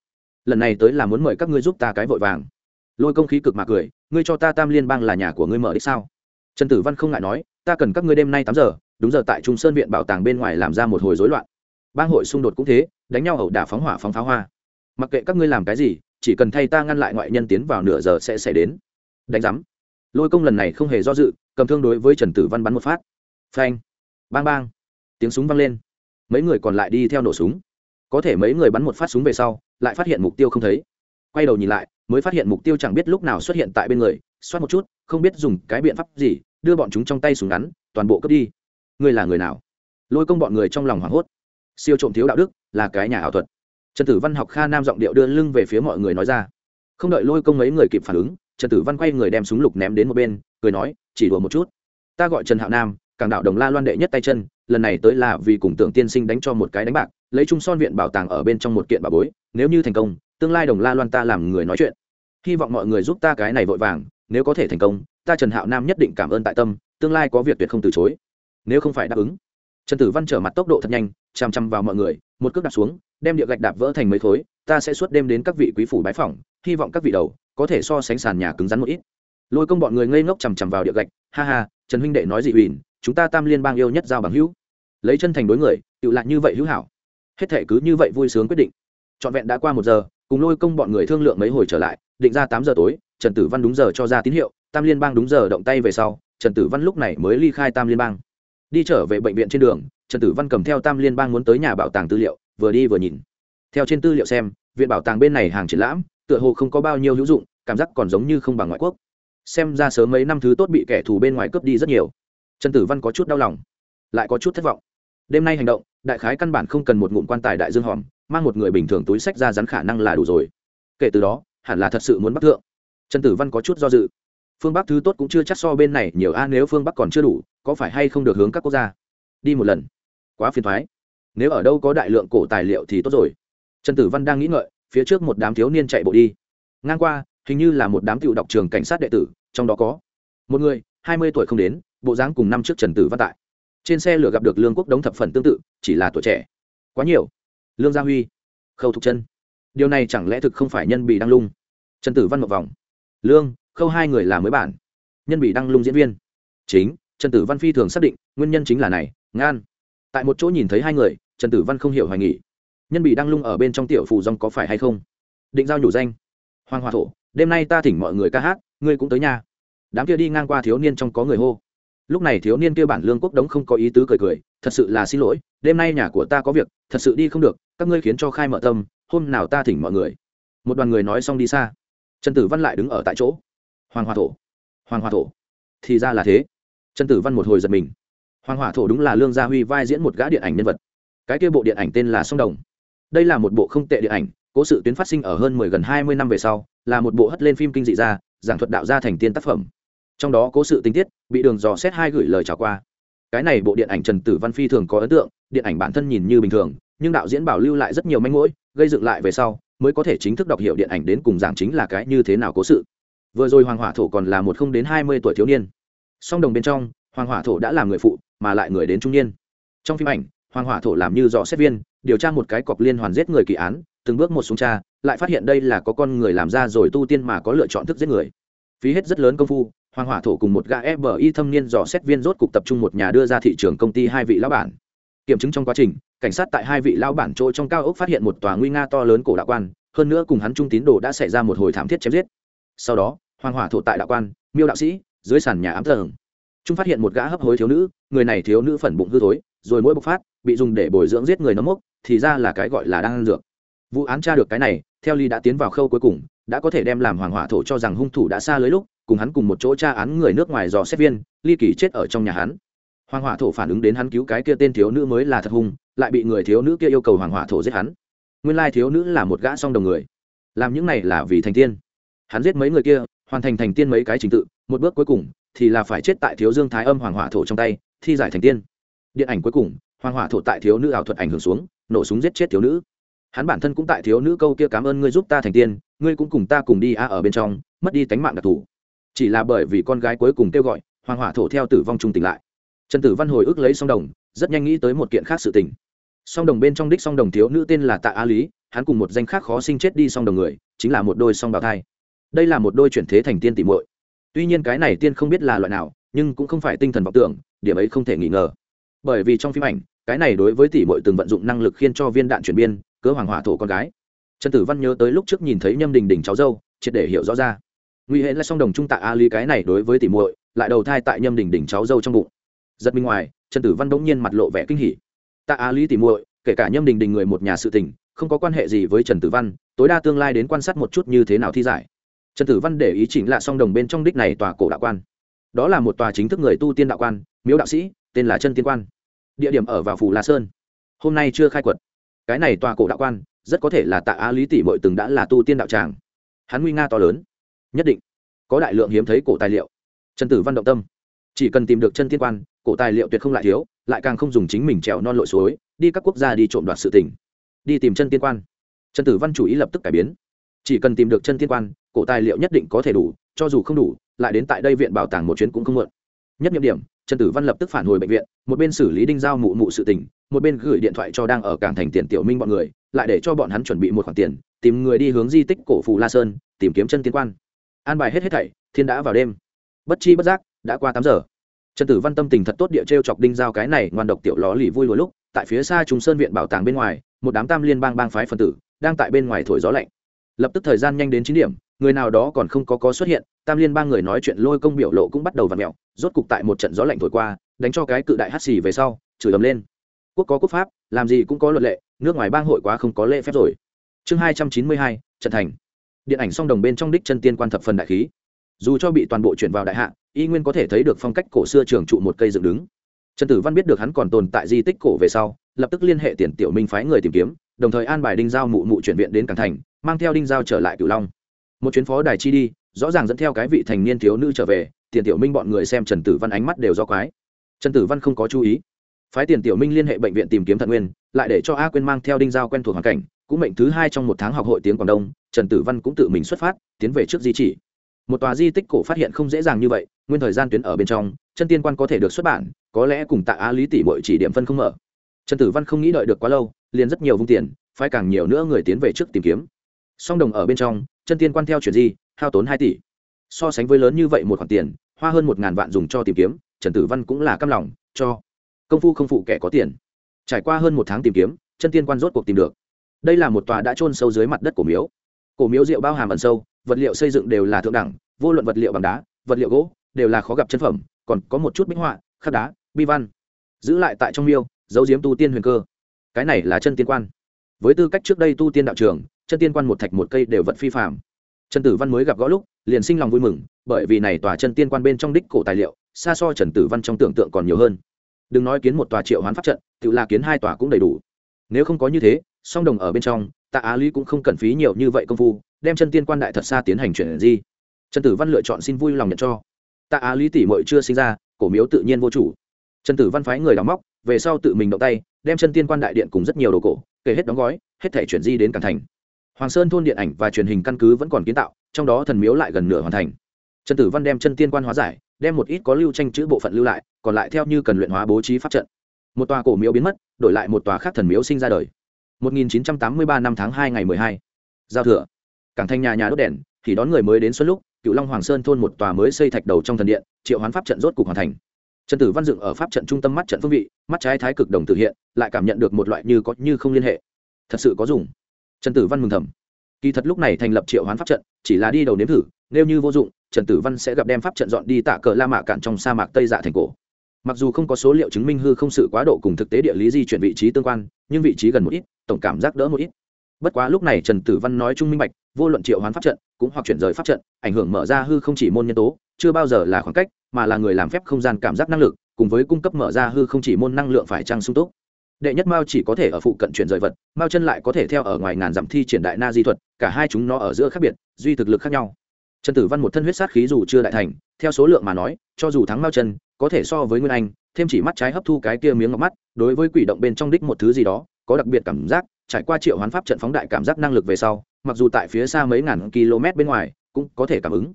Lần này tới là muốn mời các ngươi giúp ta cái vội vàng. Lôi công khí cực mà cười, ngươi cho ta tam liên bang là nhà của ngươi mở đích sao? Trần tử văn không ngại nói, ta cần các ngươi đêm nay tám giờ, đúng giờ tại trung sơn viện bảo tàng bên ngoài làm ra một hồi rối loạn. Bang hội xung đột cũng thế, đánh nhau ẩu đả phóng hỏa phóng pháo hoa. Mặc kệ các ngươi làm cái gì, chỉ cần thay ta ngăn lại ngoại nhân tiến vào nửa giờ sẽ xảy đến. Đánh giám. Lôi công lần này không hề do dự, cầm thương đối với trần tử văn bắn một phát. Phanh. Bang bang. Tiếng súng vang lên mấy người còn lại đi theo nổ súng. Có thể mấy người bắn một phát súng về sau, lại phát hiện mục tiêu không thấy. Quay đầu nhìn lại, mới phát hiện mục tiêu chẳng biết lúc nào xuất hiện tại bên người, xoát một chút, không biết dùng cái biện pháp gì, đưa bọn chúng trong tay súng ngắn, toàn bộ cướp đi. Ngươi là người nào? Lôi công bọn người trong lòng hoảng hốt. Siêu trộm thiếu đạo đức, là cái nhà ảo thuật. Trần tử văn học kha nam giọng điệu đưa lưng về phía mọi người nói ra. Không đợi lôi công mấy người kịp phản ứng, trần tử văn quay người đem súng lục ném đến một bên, cười nói, chỉ đùa một chút. Ta gọi trần hạo nam, càng đạo đồng la loan đệ nhất tay chân lần này tới là vì cùng tưởng tiên sinh đánh cho một cái đánh bạc, lấy trung son viện bảo tàng ở bên trong một kiện bà bối, nếu như thành công, tương lai đồng la loan ta làm người nói chuyện. Hy vọng mọi người giúp ta cái này vội vàng, nếu có thể thành công, ta trần hạo nam nhất định cảm ơn tại tâm, tương lai có việc tuyệt không từ chối. Nếu không phải đáp ứng. Trần tử văn trở mặt tốc độ thật nhanh chằm chằm vào mọi người, một cước đạp xuống, đem địa gạch đạp vỡ thành mấy thối ta sẽ suốt đêm đến các vị quý phủ bái phỏng, hy vọng các vị đầu, có thể so sánh sàn nhà cứng rắn một ít. Lôi công bọn người ngây ngốc chằm chằm vào địa gạch, ha ha, trần huynh đệ nói gì huỳnh chúng ta tam liên bang yêu nhất giao bằng hữu. Lấy chân thành đối người, tự lạc như vậy hữu hảo. Hết thể cứ như vậy vui sướng quyết định. Trọn vẹn đã qua một giờ, cùng lôi công bọn người thương lượng mấy hồi trở lại, định ra tám giờ tối, trần tử văn đúng giờ cho ra tín hiệu, tam liên bang đúng giờ động tay về sau, trần tử văn lúc này mới ly khai tam liên bang. Đi trở về bệnh viện trên đường, trần tử văn cầm theo tam liên bang muốn tới nhà bảo tàng tư liệu, vừa đi vừa nhìn. Theo trên tư liệu xem, viện bảo tàng bên này hàng triển lãm, tựa hồ không có bao nhiêu hữu dụng, cảm giác còn giống như không bằng ngoại quốc. Xem ra sớm mấy năm thứ tốt bị kẻ thù bên ngoài cướp đi rất nhiều trần tử văn có chút đau lòng, lại có chút thất vọng. Đêm nay hành động, đại khái căn bản không cần một ngụm quan tài đại dương hòm, mang một người bình thường túi sách ra rắn khả năng là đủ rồi. Kể từ đó, hẳn là thật sự muốn bắt thượng. Trần tử văn có chút do dự. Phương bắc thứ tốt cũng chưa chắc so bên này nhiều a, nếu phương bắc còn chưa đủ, có phải hay không được hướng các quốc gia? Đi một lần. Quá phiền thoái nếu ở đâu có đại lượng cổ tài liệu thì tốt rồi. Trần tử văn đang nghĩ ngợi, phía trước một đám thiếu niên chạy bộ đi. Ngang qua, hình như là một đám cựu đọc trường cảnh sát đệ tử, trong đó có một người, hai mươi tuổi không đến bộ dáng cùng năm trước trần tử văn tại. Trên xe lửa gặp được lương quốc đống thập phần tương tự, chỉ là tuổi trẻ. Quá nhiều. Lương gia huy. Khâu thục chân. Điều này chẳng lẽ thực không phải nhân bị đăng lung? Trần tử văn một vòng. Lương, khâu hai người là mới bản. Nhân bị đăng lung diễn viên. Chính, trần tử văn phi thường xác định, nguyên nhân chính là này, ngan. Tại một chỗ nhìn thấy hai người, trần tử văn không hiểu hoài nghỉ nhân bị đăng lung ở bên trong tiểu phù dòng có phải hay không? Định giao nhủ danh. Hoàng hòa thổ, đêm nay ta thỉnh mọi người ca hát, ngươi cũng tới nhà. Đám kia đi ngang qua thiếu niên trong có người hô lúc này thiếu niên kia bản lương quốc đống không có ý tứ cười cười, thật sự là xin lỗi, đêm nay nhà của ta có việc, thật sự đi không được, các ngươi khiến cho khai mở tâm, hôm nào ta thỉnh mọi người. Một đoàn người nói xong đi xa. Trần tử văn lại đứng ở tại chỗ. Hoàng hòa thổ, hoàng hòa thổ. Thì ra là thế. Trần tử văn một hồi giật mình. Hoàng hòa thổ đúng là lương gia huy vai diễn một gã điện ảnh nhân vật. Cái kia bộ điện ảnh tên là sông đồng. Đây là một bộ không tệ điện ảnh, cố sự tuyến phát sinh ở hơn mười gần hai mươi năm về sau, là một bộ hất lên phim kinh dị ra, giảng thuật đạo gia thành tiên tác phẩm trong đó cố sự tình tiết, bị đường dò xét hai gửi lời chào qua. Cái này bộ điện ảnh trần tử văn phi thường có ấn tượng, điện ảnh bản thân nhìn như bình thường, nhưng đạo diễn bảo lưu lại rất nhiều manh mối, gây dựng lại về sau, mới có thể chính thức đọc hiểu điện ảnh đến cùng giảng chính là cái như thế nào cố sự. Vừa rồi hoàng hỏa thổ còn là một không đến hai mươi tuổi thiếu niên. Song đồng bên trong, hoàng hỏa thổ đã làm người phụ, mà lại người đến trung niên. Trong phim ảnh, hoàng hỏa thổ làm như dò xét viên, điều tra một cái cọc liên hoàn giết người kỳ án, từng bước một xuống cha lại phát hiện đây là có con người làm ra rồi tu tiên mà có lựa chọn thức giết người. Phí hết rất lớn công phu hoàng hỏa thổ cùng một gã fbi thâm niên dò xét viên rốt cục tập trung một nhà đưa ra thị trường công ty hai vị lão bản. Kiểm chứng trong quá trình, cảnh sát tại hai vị lão bản chỗ trong cao ốc phát hiện một tòa nguy nga to lớn cổ đạo quan, hơn nữa cùng hắn trung tín đồ đã xảy ra một hồi thảm thiết chém giết. Sau đó, hoàng hỏa thổ tại đạo quan, miêu đạo sĩ, dưới sàn nhà ám tầng. Trung phát hiện một gã hấp hối thiếu nữ, người này thiếu nữ phần bụng hư thối, rồi mỗi bộc phát, bị dùng để bồi dưỡng giết người nấm mốc, thì ra là cái gọi là đang ăn dược. Vụ án tra được cái này, theo ly đã tiến vào khâu cuối cùng, đã có thể đem làm hoàng hỏa thổ cho rằng hung thủ đã xa lưới lúc cùng hắn cùng một chỗ tra án người nước ngoài dò xét viên, ly kỳ chết ở trong nhà hắn. Hoàng hỏa thổ phản ứng đến hắn cứu cái kia tên thiếu nữ mới là thật hung, lại bị người thiếu nữ kia yêu cầu hoàng hỏa thổ giết hắn. Nguyên lai thiếu nữ là một gã song đồng người. Làm những này là vì thành tiên. Hắn giết mấy người kia, hoàn thành thành tiên mấy cái trình tự, một bước cuối cùng thì là phải chết tại thiếu dương thái âm hoàng hỏa thổ trong tay, thi giải thành tiên. Điện ảnh cuối cùng, hoàng hỏa thổ tại thiếu nữ ảo thuật ảnh hưởng xuống, nổ súng giết chết thiếu nữ. Hắn bản thân cũng tại thiếu nữ câu kia cảm ơn ngươi giúp ta thành tiên, ngươi cũng cùng ta cùng đi a ở bên trong, mất đi tánh mạng đặc thù chỉ là bởi vì con gái cuối cùng kêu gọi, hoàng hỏa thổ theo tử vong trung tỉnh lại. Trần tử văn hồi ức lấy song đồng, rất nhanh nghĩ tới một kiện khác sự tình. Song đồng bên trong đích song đồng thiếu nữ tên là tạ a lý, hắn cùng một danh khác khó sinh chết đi song đồng người, chính là một đôi song bào thai. Đây là một đôi chuyển thế thành tiên tỉ muội. Tuy nhiên cái này tiên không biết là loại nào, nhưng cũng không phải tinh thần vọng tưởng, điểm ấy không thể nghi ngờ. Bởi vì trong phim ảnh, cái này đối với tỷ muội từng vận dụng năng lực khiến cho viên đạn chuyển biên, cớ hoàng hỏa thổ con gái. Trần tử văn nhớ tới lúc trước nhìn thấy nhâm đình đình cháu dâu, triệt để hiểu rõ ra nguy hệ là song đồng trung tạ a lý cái này đối với tỷ muội, lại đầu thai tại nhâm đình đình cháu dâu trong bụng. Giật bên ngoài, trần tử văn bỗng nhiên mặt lộ vẻ kinh hỉ. Tạ a lý tỷ muội, kể cả nhâm đình đình người một nhà sự tình, không có quan hệ gì với trần tử văn, tối đa tương lai đến quan sát một chút như thế nào thi giải. Trần tử văn để ý chỉnh là song đồng bên trong đích này tòa cổ đạo quan. Đó là một tòa chính thức người tu tiên đạo quan, miếu đạo sĩ, tên là chân tiên quan. Địa điểm ở vào phủ la sơn. Hôm nay chưa khai quật. Cái này tòa cổ đạo quan, rất có thể là tạ A lý tỷ bội từng đã là tu tiên đạo tràng. Hắn nguy nga to lớn nhất định. Có đại lượng hiếm thấy cổ tài liệu. Trần tử văn động tâm. Chỉ cần tìm được chân tiên quan, cổ tài liệu tuyệt không lại thiếu, lại càng không dùng chính mình trèo non lội suối, đi các quốc gia đi trộm đoạt sự tỉnh đi tìm chân tiên quan. Trần tử văn chủ ý lập tức cải biến. Chỉ cần tìm được chân tiên quan, cổ tài liệu nhất định có thể đủ, cho dù không đủ, lại đến tại đây viện bảo tàng một chuyến cũng không mượn nhất nhiệm điểm, trần tử văn lập tức phản hồi bệnh viện, một bên xử lý đinh giao mụ mụ sự tình, một bên gửi điện thoại cho đang ở cảng thành tiền tiểu minh bọn người, lại để cho bọn hắn chuẩn bị một khoản tiền, tìm người đi hướng di tích cổ phù la sơn, tìm kiếm chân tiên quan an bài hết hết thảy, thiên đã vào đêm. Bất chi bất giác, đã qua tám giờ. Trần tử văn tâm tình thật tốt địa t r e o chọc đinh giao cái này ngoan độc tiểu ló lì vui lúa lúc, tại phía xa trung sơn viện bảo tàng bên ngoài, một đám tam liên bang bang phái phần tử, đang tại bên ngoài thổi gió lạnh. Lập tức thời gian nhanh đến chín điểm, người nào đó còn không có có xuất hiện, tam liên ba người nói chuyện lôi công biểu lộ cũng bắt đầu v ặ mẹo, rốt cục tại một trận gió lạnh thổi qua, đánh cho cái cự đại hắt xì về sau, chửi ầm lên. Quốc có quốc pháp, làm gì cũng có luật lệ, nước ngoài bang hội quá không có lễ phép rồi. Chương hai trăm chín mươi hai, trận thành điện ảnh song đồng bên trong đích chân tiên quan thập phần đại khí. Dù cho bị toàn bộ chuyển vào đại hạ, y nguyên có thể thấy được phong cách cổ xưa trường trụ một cây dựng đứng. Trần tử văn biết được hắn còn tồn tại di tích cổ về sau, lập tức liên hệ tiền tiểu minh phái người tìm kiếm, đồng thời an bài đinh giao mụ mụ chuyển viện đến cảng thành, mang theo đinh giao trở lại cửu long. Một chuyến phó đài chi đi, rõ ràng dẫn theo cái vị thành niên thiếu nữ trở về, tiền tiểu minh bọn người xem trần tử văn ánh mắt đều do quái. Trần tử văn không có chú ý. Phái tiền tiểu minh liên hệ bệnh viện tìm kiếm thận nguyên, lại để cho a quên mang theo đinh giao quen thuộc hoàn cảnh cũng mệnh thứ hai trong một tháng học hội tiếng quảng đông, trần tử văn cũng tự mình xuất phát, tiến về trước di chỉ. Một tòa di tích cổ phát hiện không dễ dàng như vậy, nguyên thời gian tuyến ở bên trong, chân tiên quan có thể được xuất bản, có lẽ cùng tạ á lý tỷ bội chỉ điểm phân không mở. Trần tử văn không nghĩ đợi được quá lâu, liền rất nhiều vung tiền, phái càng nhiều nữa người tiến về trước tìm kiếm. Song đồng ở bên trong, chân tiên quan theo chuyển di, hao tốn hai tỷ. So sánh với lớn như vậy một khoản tiền, hoa hơn một ngàn vạn dùng cho tìm kiếm, trần tử văn cũng là căm lòng, cho. Công phu không phụ kẻ có tiền. Trải qua hơn một tháng tìm kiếm, chân tiên quan rốt cuộc tìm được đây là một tòa đã trôn sâu dưới mặt đất của miếu. Cổ miếu rượu bao hàm ẩn sâu, vật liệu xây dựng đều là thượng đẳng, vô luận vật liệu bằng đá, vật liệu gỗ, đều là khó gặp chân phẩm, còn có một chút minh họa, khắc đá, bi văn. Giữ lại tại trong miêu dấu diếm tu tiên huyền cơ. Cái này là chân tiên quan. Với tư cách trước đây tu tiên đạo trường, chân tiên quan một thạch một cây đều vật phi phạm trần tử văn mới gặp gõ lúc, liền sinh lòng vui mừng, bởi vì này tòa chân tiên quan bên trong đích cổ tài liệu, xa so trần tử văn trong tưởng tượng còn nhiều hơn. Đừng nói kiến một tòa triệu hoán pháp trận, tự là kiến hai tòa cũng đầy đủ. Nếu không có như thế song đồng ở bên trong, tạ á lý cũng không cần phí nhiều như vậy công phu, đem chân tiên quan đại thật xa tiến hành chuyển di. Trần tử văn lựa chọn xin vui lòng nhận cho. Tạ á lý tỷ mội chưa sinh ra, cổ miếu tự nhiên vô chủ. Trần tử văn phái người đóng móc, về sau tự mình động tay, đem chân tiên quan đại điện cùng rất nhiều đồ cổ, kể hết đóng gói, hết thể chuyển di đến cảng thành. Hoàng sơn thôn điện ảnh và truyền hình căn cứ vẫn còn kiến tạo, trong đó thần miếu lại gần nửa hoàn thành. Trần tử văn đem chân tiên quan hóa giải, đem một ít có lưu tranh chữ bộ phận lưu lại, còn lại theo như cần luyện hóa bố trí pháp trận. Một tòa cổ miếu biến mất, đổi lại một tòa khác thần miếu sinh ra đời. 1983 năm tháng 2 ngày 12. giao thừa. Cảng thanh nhà nhà đốt đèn, thì đón người mới đến xuân lúc, cựu long hoàng sơn thôn một tòa mới xây thạch đầu trong thần điện, triệu hoán pháp trận rốt cục hoàn thành. Trần tử văn dựng ở pháp trận trung tâm mắt trận phương vị, mắt trái thái cực đồng tử hiện, lại cảm nhận được một loại như có như không liên hệ. Thật sự có dùng. Trần tử văn mừng thầm. Kỳ thật lúc này thành lập triệu hoán pháp trận, chỉ là đi đầu nếm thử, nếu như vô dụng, trần tử văn sẽ gặp đem pháp trận dọn đi tạ cờ la Mã cạn trong sa mạc tây dạ thành cổ. Mặc dù không có số liệu chứng minh hư không sự quá độ cùng thực tế địa lý di chuyển vị trí tương quan, nhưng vị trí gần một ít tổng cảm giác đỡ một ít. Bất quá lúc này trần tử văn nói chung minh bạch, vô luận triệu hoán pháp trận, cũng hoặc chuyển rời pháp trận, ảnh hưởng mở ra hư không chỉ môn nhân tố, chưa bao giờ là khoảng cách, mà là người làm phép không gian cảm giác năng lực, cùng với cung cấp mở ra hư không chỉ môn năng lượng phải trăng sung túc. Đệ nhất mao chỉ có thể ở phụ cận chuyển rời vật, mao chân lại có thể theo ở ngoài ngàn dặm thi triển đại na di thuật, cả hai chúng nó ở giữa khác biệt, duy thực lực khác nhau. Trần tử văn một thân huyết sát khí dù chưa đại thành, theo số lượng mà nói, cho dù thắng mao chân, có thể so với nguyên anh thêm chỉ mắt trái hấp thu cái kia miếng ngọc mắt, đối với quỷ động bên trong đích một thứ gì đó, có đặc biệt cảm giác, trải qua triệu hoán pháp trận phóng đại cảm giác năng lực về sau, mặc dù tại phía xa mấy ngàn km bên ngoài, cũng có thể cảm ứng.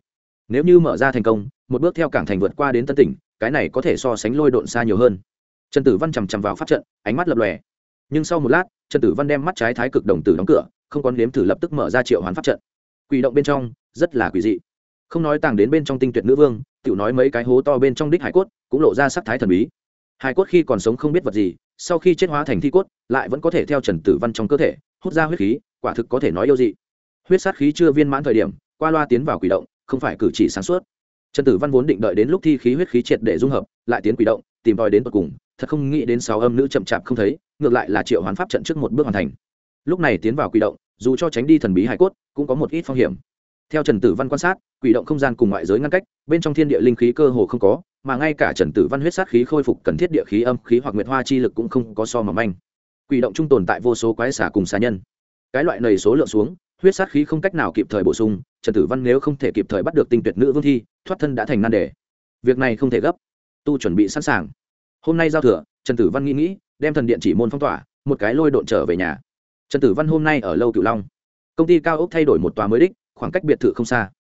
Nếu như mở ra thành công, một bước theo cảng thành vượt qua đến tân tỉnh, cái này có thể so sánh lôi độn xa nhiều hơn. Trần tử văn chằm chằm vào pháp trận, ánh mắt lập lòe. Nhưng sau một lát, trần tử văn đem mắt trái thái cực đồng tử đóng cửa, không còn nếm thử lập tức mở ra triệu hoán pháp trận. Quỷ động bên trong, rất là quỷ dị. Không nói tàng đến bên trong tinh tuyệt nữ vương Tiểu nói mấy cái hố to bên trong đích hải cốt, cũng lộ ra sắc thái thần bí. Hải cốt khi còn sống không biết vật gì, sau khi chết hóa thành thi cốt, lại vẫn có thể theo trần tử văn trong cơ thể, hút ra huyết khí, quả thực có thể nói yêu dị. Huyết sát khí chưa viên mãn thời điểm, qua loa tiến vào quỷ động, không phải cử chỉ sáng suốt. Trần tử văn vốn định đợi đến lúc thi khí huyết khí triệt để dung hợp, lại tiến quỷ động, tìm tòi đến tận cùng, thật không nghĩ đến sáu âm nữ chậm chạp không thấy, ngược lại là triệu hoán pháp trận trước một bước hoàn thành. Lúc này tiến vào quỷ động, dù cho tránh đi thần bí hải cốt, cũng có một ít phong hiểm theo trần tử văn quan sát, quỷ động không gian cùng ngoại giới ngăn cách, bên trong thiên địa linh khí cơ hồ không có, mà ngay cả trần tử văn huyết sát khí khôi phục cần thiết địa khí âm, khí hoặc nguyệt hoa chi lực cũng không có so mỏng manh. Quỷ động trung tồn tại vô số quái xả cùng xà nhân. Cái loại nầy số lượng xuống, huyết sát khí không cách nào kịp thời bổ sung, trần tử văn nếu không thể kịp thời bắt được tinh tuyệt nữ vương thi, thoát thân đã thành nan đề. Việc này không thể gấp. Tu chuẩn bị sẵn sàng. Hôm nay giao thừa, trần tử văn nghĩ nghĩ, đem thần điện chỉ môn phong tỏa, một cái lôi độn trở về nhà. Trần tử văn hôm nay ở lâu cửu long. Công ty cao ốc thay đổi một tòa mới đích khoảng cách biệt thự không xa.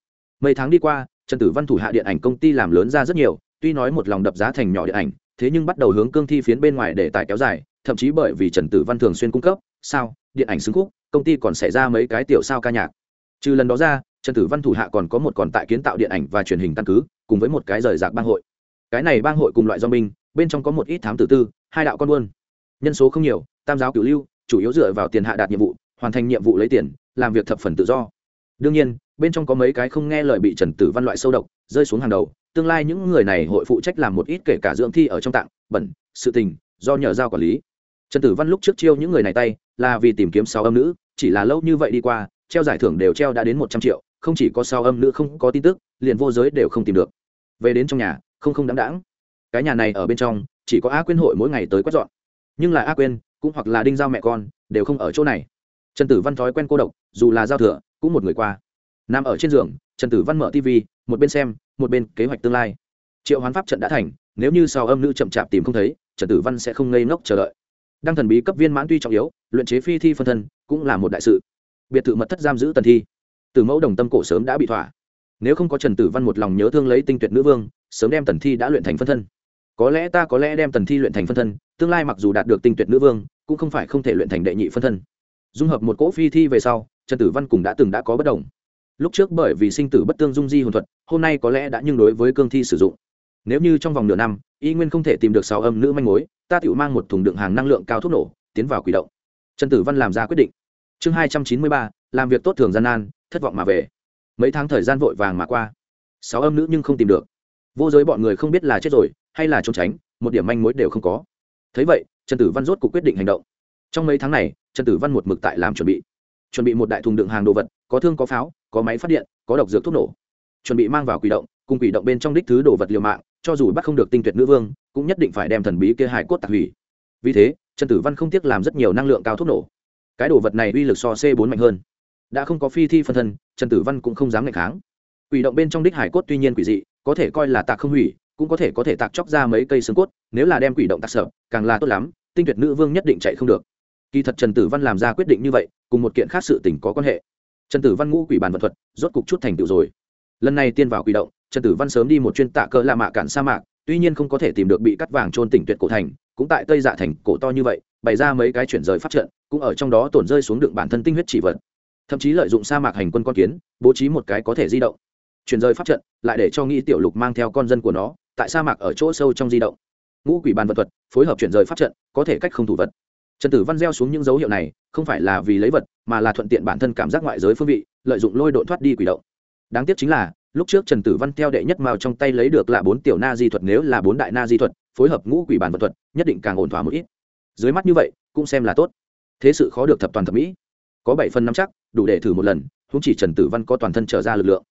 Mấy tháng đi qua trần tử văn thủ hạ điện ảnh công ty làm lớn ra rất nhiều tuy nói một lòng đập giá thành nhỏ điện ảnh thế nhưng bắt đầu hướng cương thi phiến bên ngoài để tài kéo dài thậm chí bởi vì trần tử văn thường xuyên cung cấp sao điện ảnh xứng khúc công ty còn xảy ra mấy cái tiểu sao ca nhạc. Trừ lần đó ra trần tử văn thủ hạ còn có một còn tại kiến tạo điện ảnh và truyền hình căn cứ cùng với một cái rời rạc bang hội. Cái này bang hội cùng loại do minh, bên trong có một ít thám tử tư hai đạo con buôn. Nhân số không nhiều tam giáo cửu lưu chủ yếu dựa vào tiền hạ đạt nhiệm vụ hoàn thành nhiệm vụ lấy tiền làm việc thập phần tự do đương nhiên, bên trong có mấy cái không nghe lời bị trần tử văn loại sâu độc, rơi xuống hàng đầu, tương lai những người này hội phụ trách làm một ít kể cả dưỡng thi ở trong tạng, bẩn, sự tình, do nhờ giao quản lý. Trần tử văn lúc trước chiêu những người này tay, là vì tìm kiếm sáu âm nữ, chỉ là lâu như vậy đi qua, treo giải thưởng đều treo đã đến một trăm triệu, không chỉ có sáu âm nữ không có tin tức, liền vô giới đều không tìm được. Về đến trong nhà, không không đáng đáng. Cái nhà này ở bên trong, chỉ có a quyên hội mỗi ngày tới quét dọn. Nhưng là a quyên, cũng hoặc là đinh giao mẹ con, đều không ở chỗ này. Trần tử văn thói quen cô độc, dù là giao thừa cũng một người qua. Nằm ở trên giường, trần tử văn mở tv một bên xem, một bên kế hoạch tương lai. Triệu hoán pháp trận đã thành, nếu như sau âm nữ chậm chạp tìm không thấy, trần tử văn sẽ không ngây ngốc chờ đợi. Đăng thần bí cấp viên mãn tuy trọng yếu, luyện chế phi thi phân thân cũng là một đại sự. Biệt thự mật thất giam giữ tần thi. Từ mẫu đồng tâm cổ sớm đã bị thỏa. Nếu không có trần tử văn một lòng nhớ thương lấy tinh tuyệt nữ vương, sớm đem tần thi đã luyện thành phân thân. Có lẽ ta có lẽ đem tần thi luyện thành phân thân, tương lai mặc dù đạt được tinh tuyệt nữ vương, cũng không phải không thể luyện thành đệ nhị phân thân. Dung hợp một cỗ phi thi về sau trần tử văn cùng đã từng đã có bất đồng. Lúc trước bởi vì sinh tử bất tương dung di hồn thuật, hôm nay có lẽ đã nhưng đối với cương thi sử dụng. Nếu như trong vòng nửa năm, y nguyên không thể tìm được sáu âm nữ manh mối, ta tự mang một thùng đựng hàng năng lượng cao thuốc nổ, tiến vào quỷ động. Trần tử văn làm ra quyết định. Chương hai trăm chín mươi ba, làm việc tốt thường gian nan, thất vọng mà về. Mấy tháng thời gian vội vàng mà qua. Sáu âm nữ nhưng không tìm được. Vô giới bọn người không biết là chết rồi, hay là trốn tránh, một điểm manh mối đều không có. Thấy vậy, trần tử văn rốt cuộc quyết định hành động. Trong mấy tháng này, trần tử văn một mực tại làm chuẩn bị chuẩn bị một đại thùng đựng hàng đồ vật, có thương, có pháo, có máy phát điện, có độc dược thuốc nổ. Chuẩn bị mang vào quỷ động, cùng quỷ động bên trong đích thứ đồ vật liều mạng, cho dù bắt không được tinh tuyệt nữ vương, cũng nhất định phải đem thần bí kia hải cốt tạc hủy. Vì thế, trần tử văn không tiếc làm rất nhiều năng lượng cao thuốc nổ. Cái đồ vật này uy lực so c 4 mạnh hơn. Đã không có phi thi phân thân, trần tử văn cũng không dám ngày kháng. Quỷ động bên trong đích hải cốt tuy nhiên quỷ dị, có thể coi là tạc không hủy, cũng có thể có thể tạc chóc ra mấy cây xương cốt, nếu là đem quỷ động tạc sợ, càng là tốt lắm, tinh tuyệt nữ vương nhất định chạy không được. Kỳ thật trần tử văn làm ra quyết định như vậy cùng một kiện khác sự tình có quan hệ. Trần tử văn ngũ quỷ bàn vật thuật, rốt cục chút thành tựu rồi. Lần này tiên vào quỷ động, trần tử văn sớm đi một chuyên tạ cơ la mạ cản sa mạc, tuy nhiên không có thể tìm được bị cắt vàng trôn tỉnh tuyệt cổ thành, cũng tại tây dạ thành cổ to như vậy, bày ra mấy cái chuyển rời pháp trận, cũng ở trong đó tổn rơi xuống đựng bản thân tinh huyết chỉ vật. Thậm chí lợi dụng sa mạc hành quân con kiến, bố trí một cái có thể di động. Chuyển rời pháp trận, lại để cho nghĩ tiểu lục mang theo con dân của nó, tại sa mạc ở chỗ sâu trong di động. Ngũ quỷ bàn vật thuật, phối hợp chuyển rời pháp trận, có thể cách không thủ vật trần tử văn gieo xuống những dấu hiệu này, không phải là vì lấy vật, mà là thuận tiện bản thân cảm giác ngoại giới phương vị, lợi dụng lôi độn thoát đi quỷ động. Đáng tiếc chính là, lúc trước trần tử văn theo đệ nhất mao trong tay lấy được là bốn tiểu na di thuật, nếu là bốn đại na di thuật, phối hợp ngũ quỷ bản vật thuật, nhất định càng ổn thỏa một ít. Dưới mắt như vậy, cũng xem là tốt. Thế sự khó được thập toàn thẩm mỹ. Có bảy phần năm chắc, đủ để thử một lần không chỉ trần tử văn có toàn thân trở ra lực lượng.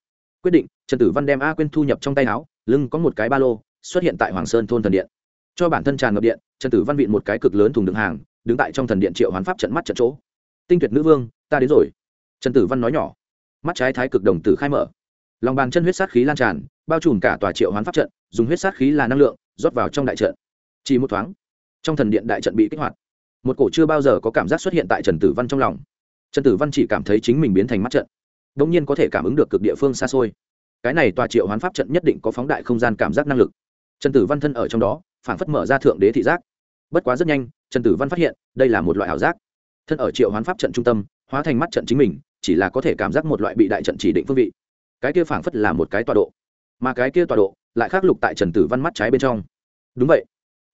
Quyết định, trần tử văn đem a quên thu nhập trong tay áo, lưng có một cái ba lô, xuất hiện tại hoàng sơn thôn thần điện. Cho bản thân tràn ngập điện, trần tử văn vịn một cái cực lớn thùng đựng hàng đứng tại trong thần điện triệu hoán pháp trận mắt trận chỗ. Tinh tuyệt nữ vương, ta đến rồi. Trần tử văn nói nhỏ. Mắt trái thái cực đồng tử khai mở. Lòng bàn chân huyết sát khí lan tràn, bao trùm cả tòa triệu hoán pháp trận, dùng huyết sát khí là năng lượng, rót vào trong đại trận. Chỉ một thoáng, trong thần điện đại trận bị kích hoạt. Một cổ chưa bao giờ có cảm giác xuất hiện tại trần tử văn trong lòng. Trần tử văn chỉ cảm thấy chính mình biến thành mắt trận. Đ ỗ n g nhiên có thể cảm ứng được cực địa phương xa xôi. Cái này tòa triệu hoán pháp trận nhất định có phóng đại không gian cảm giác năng lực. Trần tử văn thân ở trong đó phản phất mở ra thượng đế thị giác bất quá rất nhanh, trần tử văn phát hiện, đây là một loại ảo giác. Thân ở triệu hoán pháp trận trung tâm, hóa thành mắt trận chính mình, chỉ là có thể cảm giác một loại bị đại trận chỉ định phương vị. Cái kia phảng phất là một cái tọa độ. Mà cái kia tọa độ lại khắc lục tại trần tử văn mắt trái bên trong. Đúng vậy.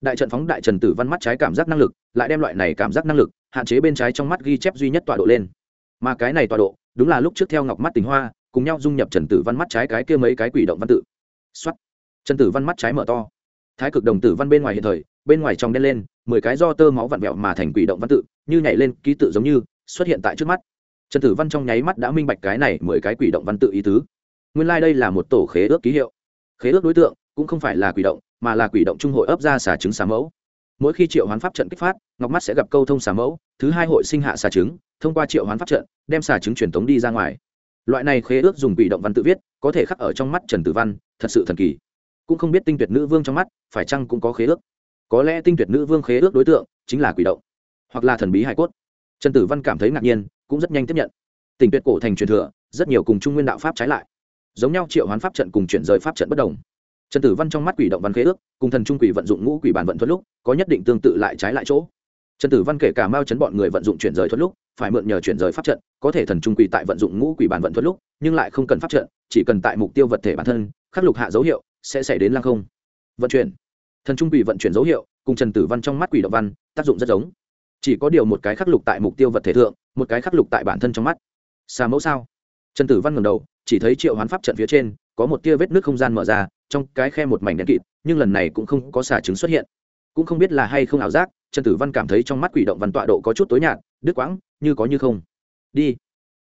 Đại trận phóng đại trần tử văn mắt trái cảm giác năng lực, lại đem loại này cảm giác năng lực hạn chế bên trái trong mắt ghi chép duy nhất tọa độ lên. Mà cái này tọa độ, đúng là lúc trước theo ngọc mắt tình hoa, cùng nhau dung nhập trần tử văn mắt trái cái kia mấy cái quỷ động văn tự. Xuất trần tử văn mắt trái mở to. Thái cực đồng tử văn bên ngoài hiện thời bên ngoài trong đen lên, mười cái do tơ máu vặn vẹo mà thành quỷ động văn tự, như nhảy lên ký tự giống như, xuất hiện tại trước mắt. Trần tử văn trong nháy mắt đã minh bạch cái này mười cái quỷ động văn tự ý tứ. Nguyên lai、like、đây là một tổ khế ước ký hiệu. Khế ước đối tượng cũng không phải là quỷ động, mà là quỷ động trung hội ấp ra xả trứng xà mẫu. Mỗi khi triệu hoán pháp trận kích phát, ngọc mắt sẽ gặp câu thông xà mẫu, thứ hai hội sinh hạ xà trứng, thông qua triệu hoán pháp trận, đem xà trứng truyền tống đi ra ngoài. Loại này khế ước dùng quỷ động văn tự viết, có thể khắc ở trong mắt trần tử văn, thật sự thần kỳ. Cũng không biết tinh tuyệt nữ vương trong mắt, phải chăng cũng có khế ước có lẽ tinh tuyệt nữ vương khế ước đối tượng chính là quỷ động, hoặc là thần bí hải cốt. Trần tử văn cảm thấy ngạc nhiên, cũng rất nhanh tiếp nhận. Tình tuyệt cổ thành truyền thừa, rất nhiều cùng trung nguyên đạo pháp trái lại, giống nhau triệu hoán pháp trận cùng chuyển rời pháp trận bất đồng. Trần tử văn trong mắt quỷ động văn khế ước, cùng thần trung quỷ vận dụng ngũ quỷ bản vận thuật lúc, có nhất định tương tự lại trái lại chỗ. Trần tử văn kể cả mao chấn bọn người vận dụng chuyển rời thuật lúc, phải mượn nhờ chuyển rời pháp trận, có thể thần trung quỷ tại vận dụng ngũ quỷ bản vận thuật lúc, nhưng lại không cần pháp trận, chỉ cần tại mục tiêu vật thể bản thân, khắc lục hạ dấu hiệu, sẽ xảy đến lăng không. Vận chuyển thần trung quỷ vận chuyển dấu hiệu, cùng trần tử văn trong mắt quỷ động văn, tác dụng rất giống. Chỉ có điều một cái khắc lục tại mục tiêu vật thể thượng, một cái khắc lục tại bản thân trong mắt. Xà mẫu sao? Trần tử văn ngầm đầu, chỉ thấy triệu hoán pháp trận phía trên, có một tia vết nước không gian mở ra, trong cái khe một mảnh đen kịt, nhưng lần này cũng không có xà trứng xuất hiện. Cũng không biết là hay không ảo giác, trần tử văn cảm thấy trong mắt quỷ động văn tọa độ có chút tối nhạt, đứt quãng, như có như không. Đi.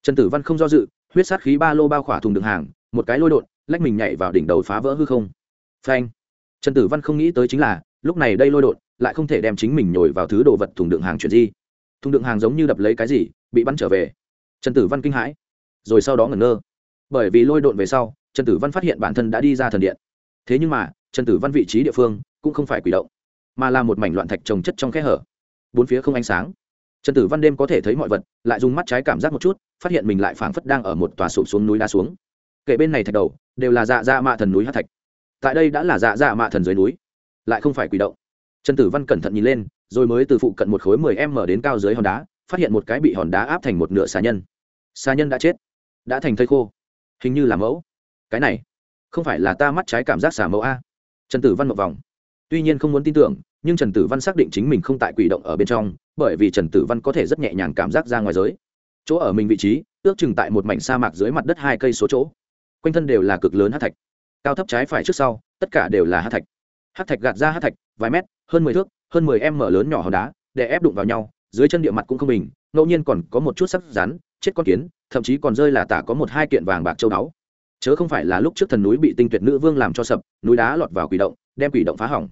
Trần tử văn không do dự, huyết sát khí ba lô bao khỏa thùng đường hàng, một cái lôi đột, lách mình nhảy vào đỉnh đầu phá vỡ hư không. Phanh trần tử văn không nghĩ tới chính là, lúc này đây lôi đột, lại không thể đem chính mình nhồi vào thứ đồ vật thùng đựng hàng chuyển di. Thùng đựng hàng giống như đập lấy cái gì, bị bắn trở về. Trần tử văn kinh hãi. Rồi sau đó ngẩn ngơ. Bởi vì lôi đột về sau, trần tử văn phát hiện bản thân đã đi ra thần điện. Thế nhưng mà, trần tử văn vị trí địa phương cũng không phải quỷ động, mà là một mảnh loạn thạch trồng chất trong kẽ hở. Bốn phía không ánh sáng. Trần tử văn đêm có thể thấy mọi vật, lại dùng mắt trái cảm giác một chút, phát hiện mình lại phảng phất đang ở một tòa sụp xuống núi đá xuống. Kể bên này thạch đầu, đều là dạ dạ mạ thần núi hát thạch tại đây đã là dạ dạ mạ thần dưới núi, lại không phải quỷ động. Trần tử văn cẩn thận nhìn lên, rồi mới từ phụ cận một khối mười m đến cao dưới hòn đá, phát hiện một cái bị hòn đá áp thành một nửa xà nhân. Xà nhân đã chết, đã thành thây khô, hình như là mẫu. Cái này, không phải là ta mắt trái cảm giác xà mẫu a? Trần tử văn một vòng. Tuy nhiên không muốn tin tưởng, nhưng trần tử văn xác định chính mình không tại quỷ động ở bên trong, bởi vì trần tử văn có thể rất nhẹ nhàng cảm giác ra ngoài giới. Chỗ ở mình vị trí, ước chừng tại một mảnh sa mạc dưới mặt đất hai cây số chỗ. Quanh thân đều là cực lớn hát thạch cao thấp trái phải trước sau, tất cả đều là hát thạch. Hát thạch gạt ra hát thạch, vài mét, hơn mười thước, hơn mười em mở lớn nhỏ hòn đá, để ép đụng vào nhau, dưới chân địa mặt cũng không bình, ngẫu nhiên còn có một chút sắc rắn, chết con kiến, thậm chí còn rơi là tả có một hai kiện vàng bạc châu đáo. chớ không phải là lúc trước thần núi bị tinh tuyệt nữ vương làm cho sập, núi đá lọt vào quỷ động, đem quỷ động phá hỏng.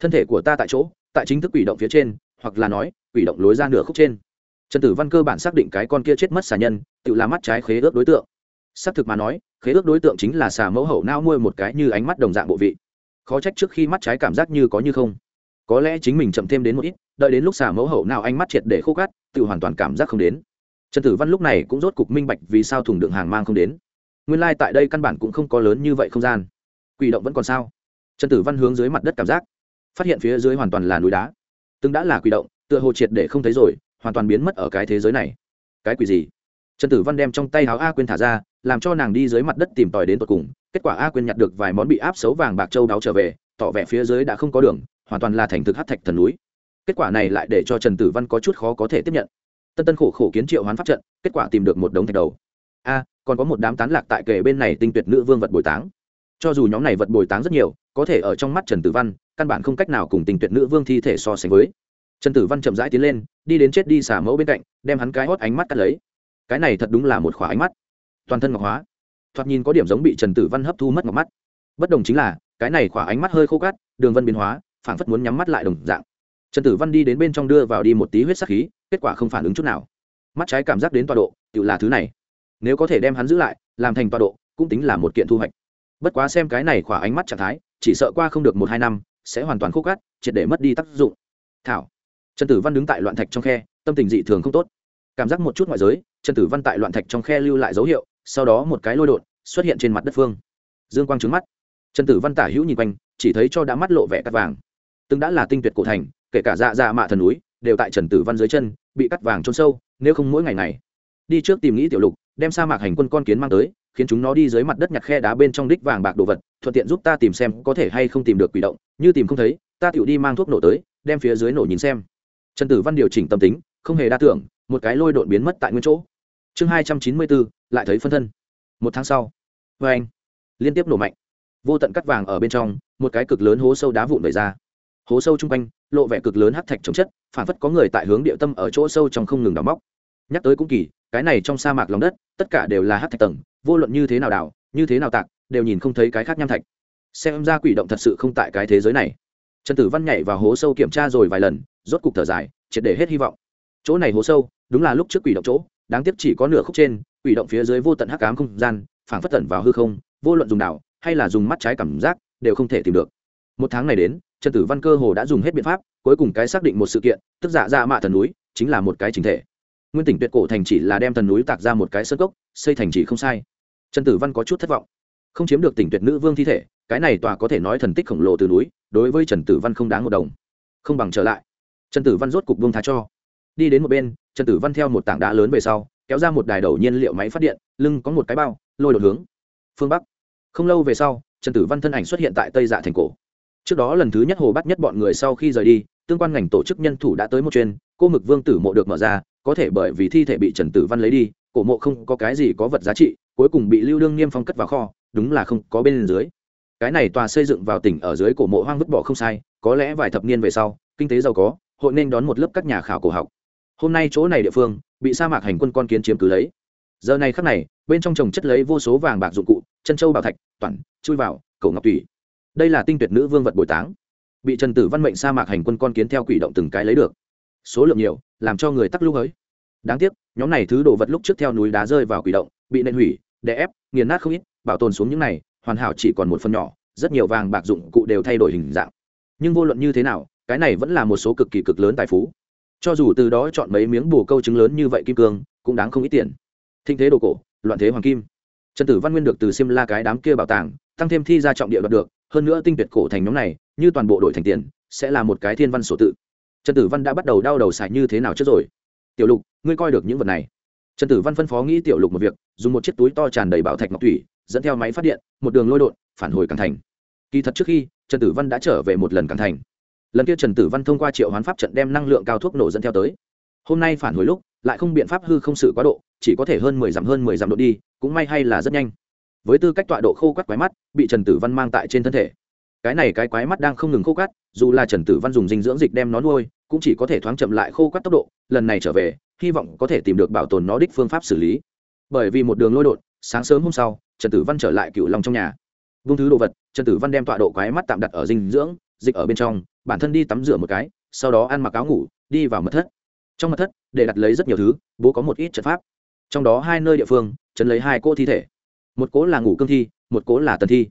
Thân thể của ta tại chỗ, tại chính thức quỷ động phía trên, hoặc là nói, quỷ động lối ra nửa khúc trên. Trần tử văn cơ bản xác định cái con kia chết mất xà nhân, tự là mắt trái khế ước đối tượng. Xác thực mà nói khế ước đối tượng chính là xà mẫu hậu nao nuôi một cái như ánh mắt đồng dạng bộ vị. Khó trách trước khi mắt trái cảm giác như có như không. Có lẽ chính mình chậm thêm đến một ít, đợi đến lúc xà mẫu hậu nào ánh mắt triệt để khô cát, tự hoàn toàn cảm giác không đến. Trần tử văn lúc này cũng rốt cục minh bạch vì sao thùng đựng hàng mang không đến. Nguyên lai、like、tại đây căn bản cũng không có lớn như vậy không gian. Quỷ động vẫn còn sao? Trần tử văn hướng dưới mặt đất cảm giác. Phát hiện phía dưới hoàn toàn là núi đá. Từng đã là quỷ động, tựa hồ triệt để không thấy rồi, hoàn toàn biến mất ở cái thế giới này. Cái quỷ gì? Trần tử văn đem trong tay háo a quyên thả ra, làm cho nàng đi dưới mặt đất tìm tòi đến tột cùng. Kết quả a quyên nhặt được vài món bị áp xấu vàng bạc châu đáo trở về, tỏ vẻ phía dưới đã không có đường, hoàn toàn là thành thực hát thạch thần núi. Kết quả này lại để cho trần tử văn có chút khó có thể tiếp nhận. Tân tân khổ khổ kiến triệu hoán pháp trận, kết quả tìm được một đống thạch đầu. A, còn có một đám tán lạc tại kề bên này tinh tuyệt nữ vương vật bồi táng. Cho dù nhóm này vật bồi táng rất nhiều, có thể ở trong mắt trần tử văn, căn bản không cách nào cùng tinh tuyệt nữ vương thi thể so sánh với. Trần tử văn chậm rãi tiến lên, đi đến chết đi xả mẫu bên cạnh, đem hắn cái hót ánh mắt cắt lấy cái này thật đúng là một khỏa ánh mắt. Toàn thân ngọc hóa. Thoạt nhìn có điểm giống bị trần tử văn hấp thu mất ngọc mắt. Bất đồng chính là, cái này khỏa ánh mắt hơi khô cát, đường vân biến hóa, phảng phất muốn nhắm mắt lại đồng dạng. Trần tử văn đi đến bên trong đưa vào đi một tí huyết sắc khí, kết quả không phản ứng chút nào. Mắt trái cảm giác đến tọa độ tự là thứ này. Nếu có thể đem hắn giữ lại, làm thành tọa độ, cũng tính là một kiện thu hoạch. Bất quá xem cái này khỏa ánh mắt trạng thái, chỉ sợ qua không được một hai năm, sẽ hoàn toàn khô cát, triệt để mất đi tác dụng. Thảo. Trần tử văn đứng tại loạn thạch trong khe, tâm tình dị thường không tốt cảm giác một chút ngoại giới, trần tử văn tại loạn thạch trong khe lưu lại dấu hiệu, sau đó một cái lôi đột xuất hiện trên mặt đất phương. Dương quang trứng mắt. Trần tử văn tả hữu nhìn quanh, chỉ thấy cho đã mắt lộ vẻ cắt vàng. Từng đã là tinh tuyệt cổ thành, kể cả dạ dạ mạ thần núi, đều tại trần tử văn dưới chân, bị cắt vàng trôn sâu, nếu không mỗi ngày này đi trước tìm nghĩ tiểu lục, đem sa mạc hành quân con kiến mang tới, khiến chúng nó đi dưới mặt đất nhặt khe đá bên trong đích vàng bạc đồ vật, thuận tiện giúp ta tìm xem có thể hay không tìm được quỷ động. Như tìm không thấy, ta tựu đi mang thuốc nổ tới, đem phía dưới nổ nhìn xem. Trần tử văn điều chỉnh tâm tính, không hề đa tưởng một cái lôi đột biến mất tại nguyên chỗ. Chương hai trăm chín mươi bốn, lại thấy phân thân. Một tháng sau, vê anh, liên tiếp nổ mạnh. Vô tận cắt vàng ở bên trong, một cái cực lớn hố sâu đá vụn vẩy ra. Hố sâu chung quanh, lộ vẻ cực lớn hát thạch chống chất phản phất có người tại hướng địa tâm ở chỗ sâu trong không ngừng đào móc. Nhắc tới cũng kỳ, cái này trong sa mạc lòng đất, tất cả đều là hát thạch tầng, vô luận như thế nào đào, như thế nào tạc, đều nhìn không thấy cái khác nham thạch. Xem ra quỷ động thật sự không tại cái thế giới này. Trần tử văn nhảy vào hố sâu kiểm tra rồi vài lần, rốt cục thở dài, triệt để hết hy vọng chỗ này hố sâu, đúng là lúc trước quỷ động chỗ, đáng tiếc chỉ có nửa khúc trên, quỷ động phía dưới vô tận hắc ám không gian, phảng phất tận vào hư không, vô luận dùng đảo hay là dùng mắt trái cảm giác, đều không thể tìm được. Một tháng này đến, trần tử văn cơ hồ đã dùng hết biện pháp, cuối cùng cái xác định một sự kiện, tức giả dạ mạ thần núi, chính là một cái chính thể. Nguyên tỉnh tuyệt cổ thành chỉ là đem thần núi tạc ra một cái sơ cốc, xây thành chỉ không sai. Trần tử văn có chút thất vọng. Không chiếm được tỉnh tuyệt nữ vương thi thể, cái này tòa có thể nói thần tích khổng lồ từ núi, đối với trần tử văn không đáng một đồng. Không bằng trở lại. Trần tử văn rốt cục vương tha cho đi đến một bên, trần tử văn theo một tảng đá lớn về sau, kéo ra một đài đầu nhiên liệu máy phát điện, lưng có một cái bao, lôi đột hướng. Phương bắc. Không lâu về sau, trần tử văn thân ảnh xuất hiện tại tây dạ thành cổ. Trước đó lần thứ nhất hồ bắt nhất bọn người sau khi rời đi, tương quan ngành tổ chức nhân thủ đã tới một chuyên cô mực vương tử mộ được mở ra, có thể bởi vì thi thể bị trần tử văn lấy đi, cổ mộ không có cái gì có vật giá trị, cuối cùng bị lưu đương niêm phong cất vào kho, đúng là không có bên dưới. Cái này tòa xây dựng vào tỉnh ở dưới cổ mộ hoang vứt bỏ không sai, có lẽ vài thập niên về sau, kinh tế giàu có, hội nên đón một lớp các nhà khảo cổ học hôm nay chỗ này địa phương, bị sa mạc hành quân con kiến chiếm cứ lấy. Giờ này khắc này, bên trong trồng chất lấy vô số vàng bạc dụng cụ, chân châu bảo thạch, toàn, chui vào, cầu ngọc tùy đây là tinh tuyệt nữ vương vật bồi táng. Bị trần tử văn mệnh sa mạc hành quân con kiến theo quỷ động từng cái lấy được. Số lượng nhiều, làm cho người tắc lưu hới. Đáng tiếc, nhóm này thứ đồ vật lúc trước theo núi đá rơi vào quỷ động, bị nện hủy, đè ép, nghiền nát không ít, bảo tồn xuống những này, hoàn hảo chỉ còn một phần nhỏ, rất nhiều vàng bạc dụng cụ đều thay đổi hình dạng. Nhưng vô luận như thế nào, cái này vẫn là một số cực kỳ cực lớn tài phú cho dù từ đó chọn mấy miếng bù câu trứng lớn như vậy kim cương, cũng đáng không ít tiền. Thinh thế đồ cổ, loạn thế hoàng kim. Trần tử văn nguyên được từ xiêm la cái đám kia bảo tàng, tăng thêm thi ra trọng địa đoạt được, hơn nữa tinh tuyệt cổ thành nhóm này, như toàn bộ đổi thành tiền, sẽ là một cái thiên văn sổ tự. Trần tử văn đã bắt đầu đau đầu xài như thế nào trước rồi? Tiểu lục, ngươi coi được những vật này. Trần tử văn phân phó nghĩ tiểu lục một việc, dùng một chiếc túi to tràn đầy bảo thạch ngọc thủy, dẫn theo máy phát điện, một đường lôi đột, phản hồi càng thành. Kỳ thật trước khi, trần tử văn đã trở về một lần càng thành lần kia trần tử văn thông qua triệu hoán pháp trận đem năng lượng cao thuốc nổ dẫn theo tới. Hôm nay phản hồi lúc, lại không biện pháp hư không sự quá độ, chỉ có thể hơn mười dặm hơn mười dặm độ đi, cũng may hay là rất nhanh. Với tư cách tọa độ khô quắt quái mắt, bị trần tử văn mang tại trên thân thể. Cái này cái quái mắt đang không ngừng khô cắt dù là trần tử văn dùng dinh dưỡng dịch đem nó nuôi, cũng chỉ có thể thoáng chậm lại khô cắt tốc độ, lần này trở về, hy vọng có thể tìm được bảo tồn nó đích phương pháp xử lý. Bởi vì một đường lôi đột, sáng sớm hôm sau, trần tử văn trở lại cựu lòng trong nhà. Vung thứ đồ vật, trần tử văn đem tọa độ quái mắt tạm đặt ở dinh dưỡng, dịch ở bên trong bản thân đi tắm rửa một cái, sau đó ăn mặc áo ngủ, đi vào mật thất. Trong mật thất, để đặt lấy rất nhiều thứ, bố có một ít trận pháp. Trong đó hai nơi địa phương trần lấy hai cỗ thi thể. Một cố là ngủ cương thi, một cố là tần thi.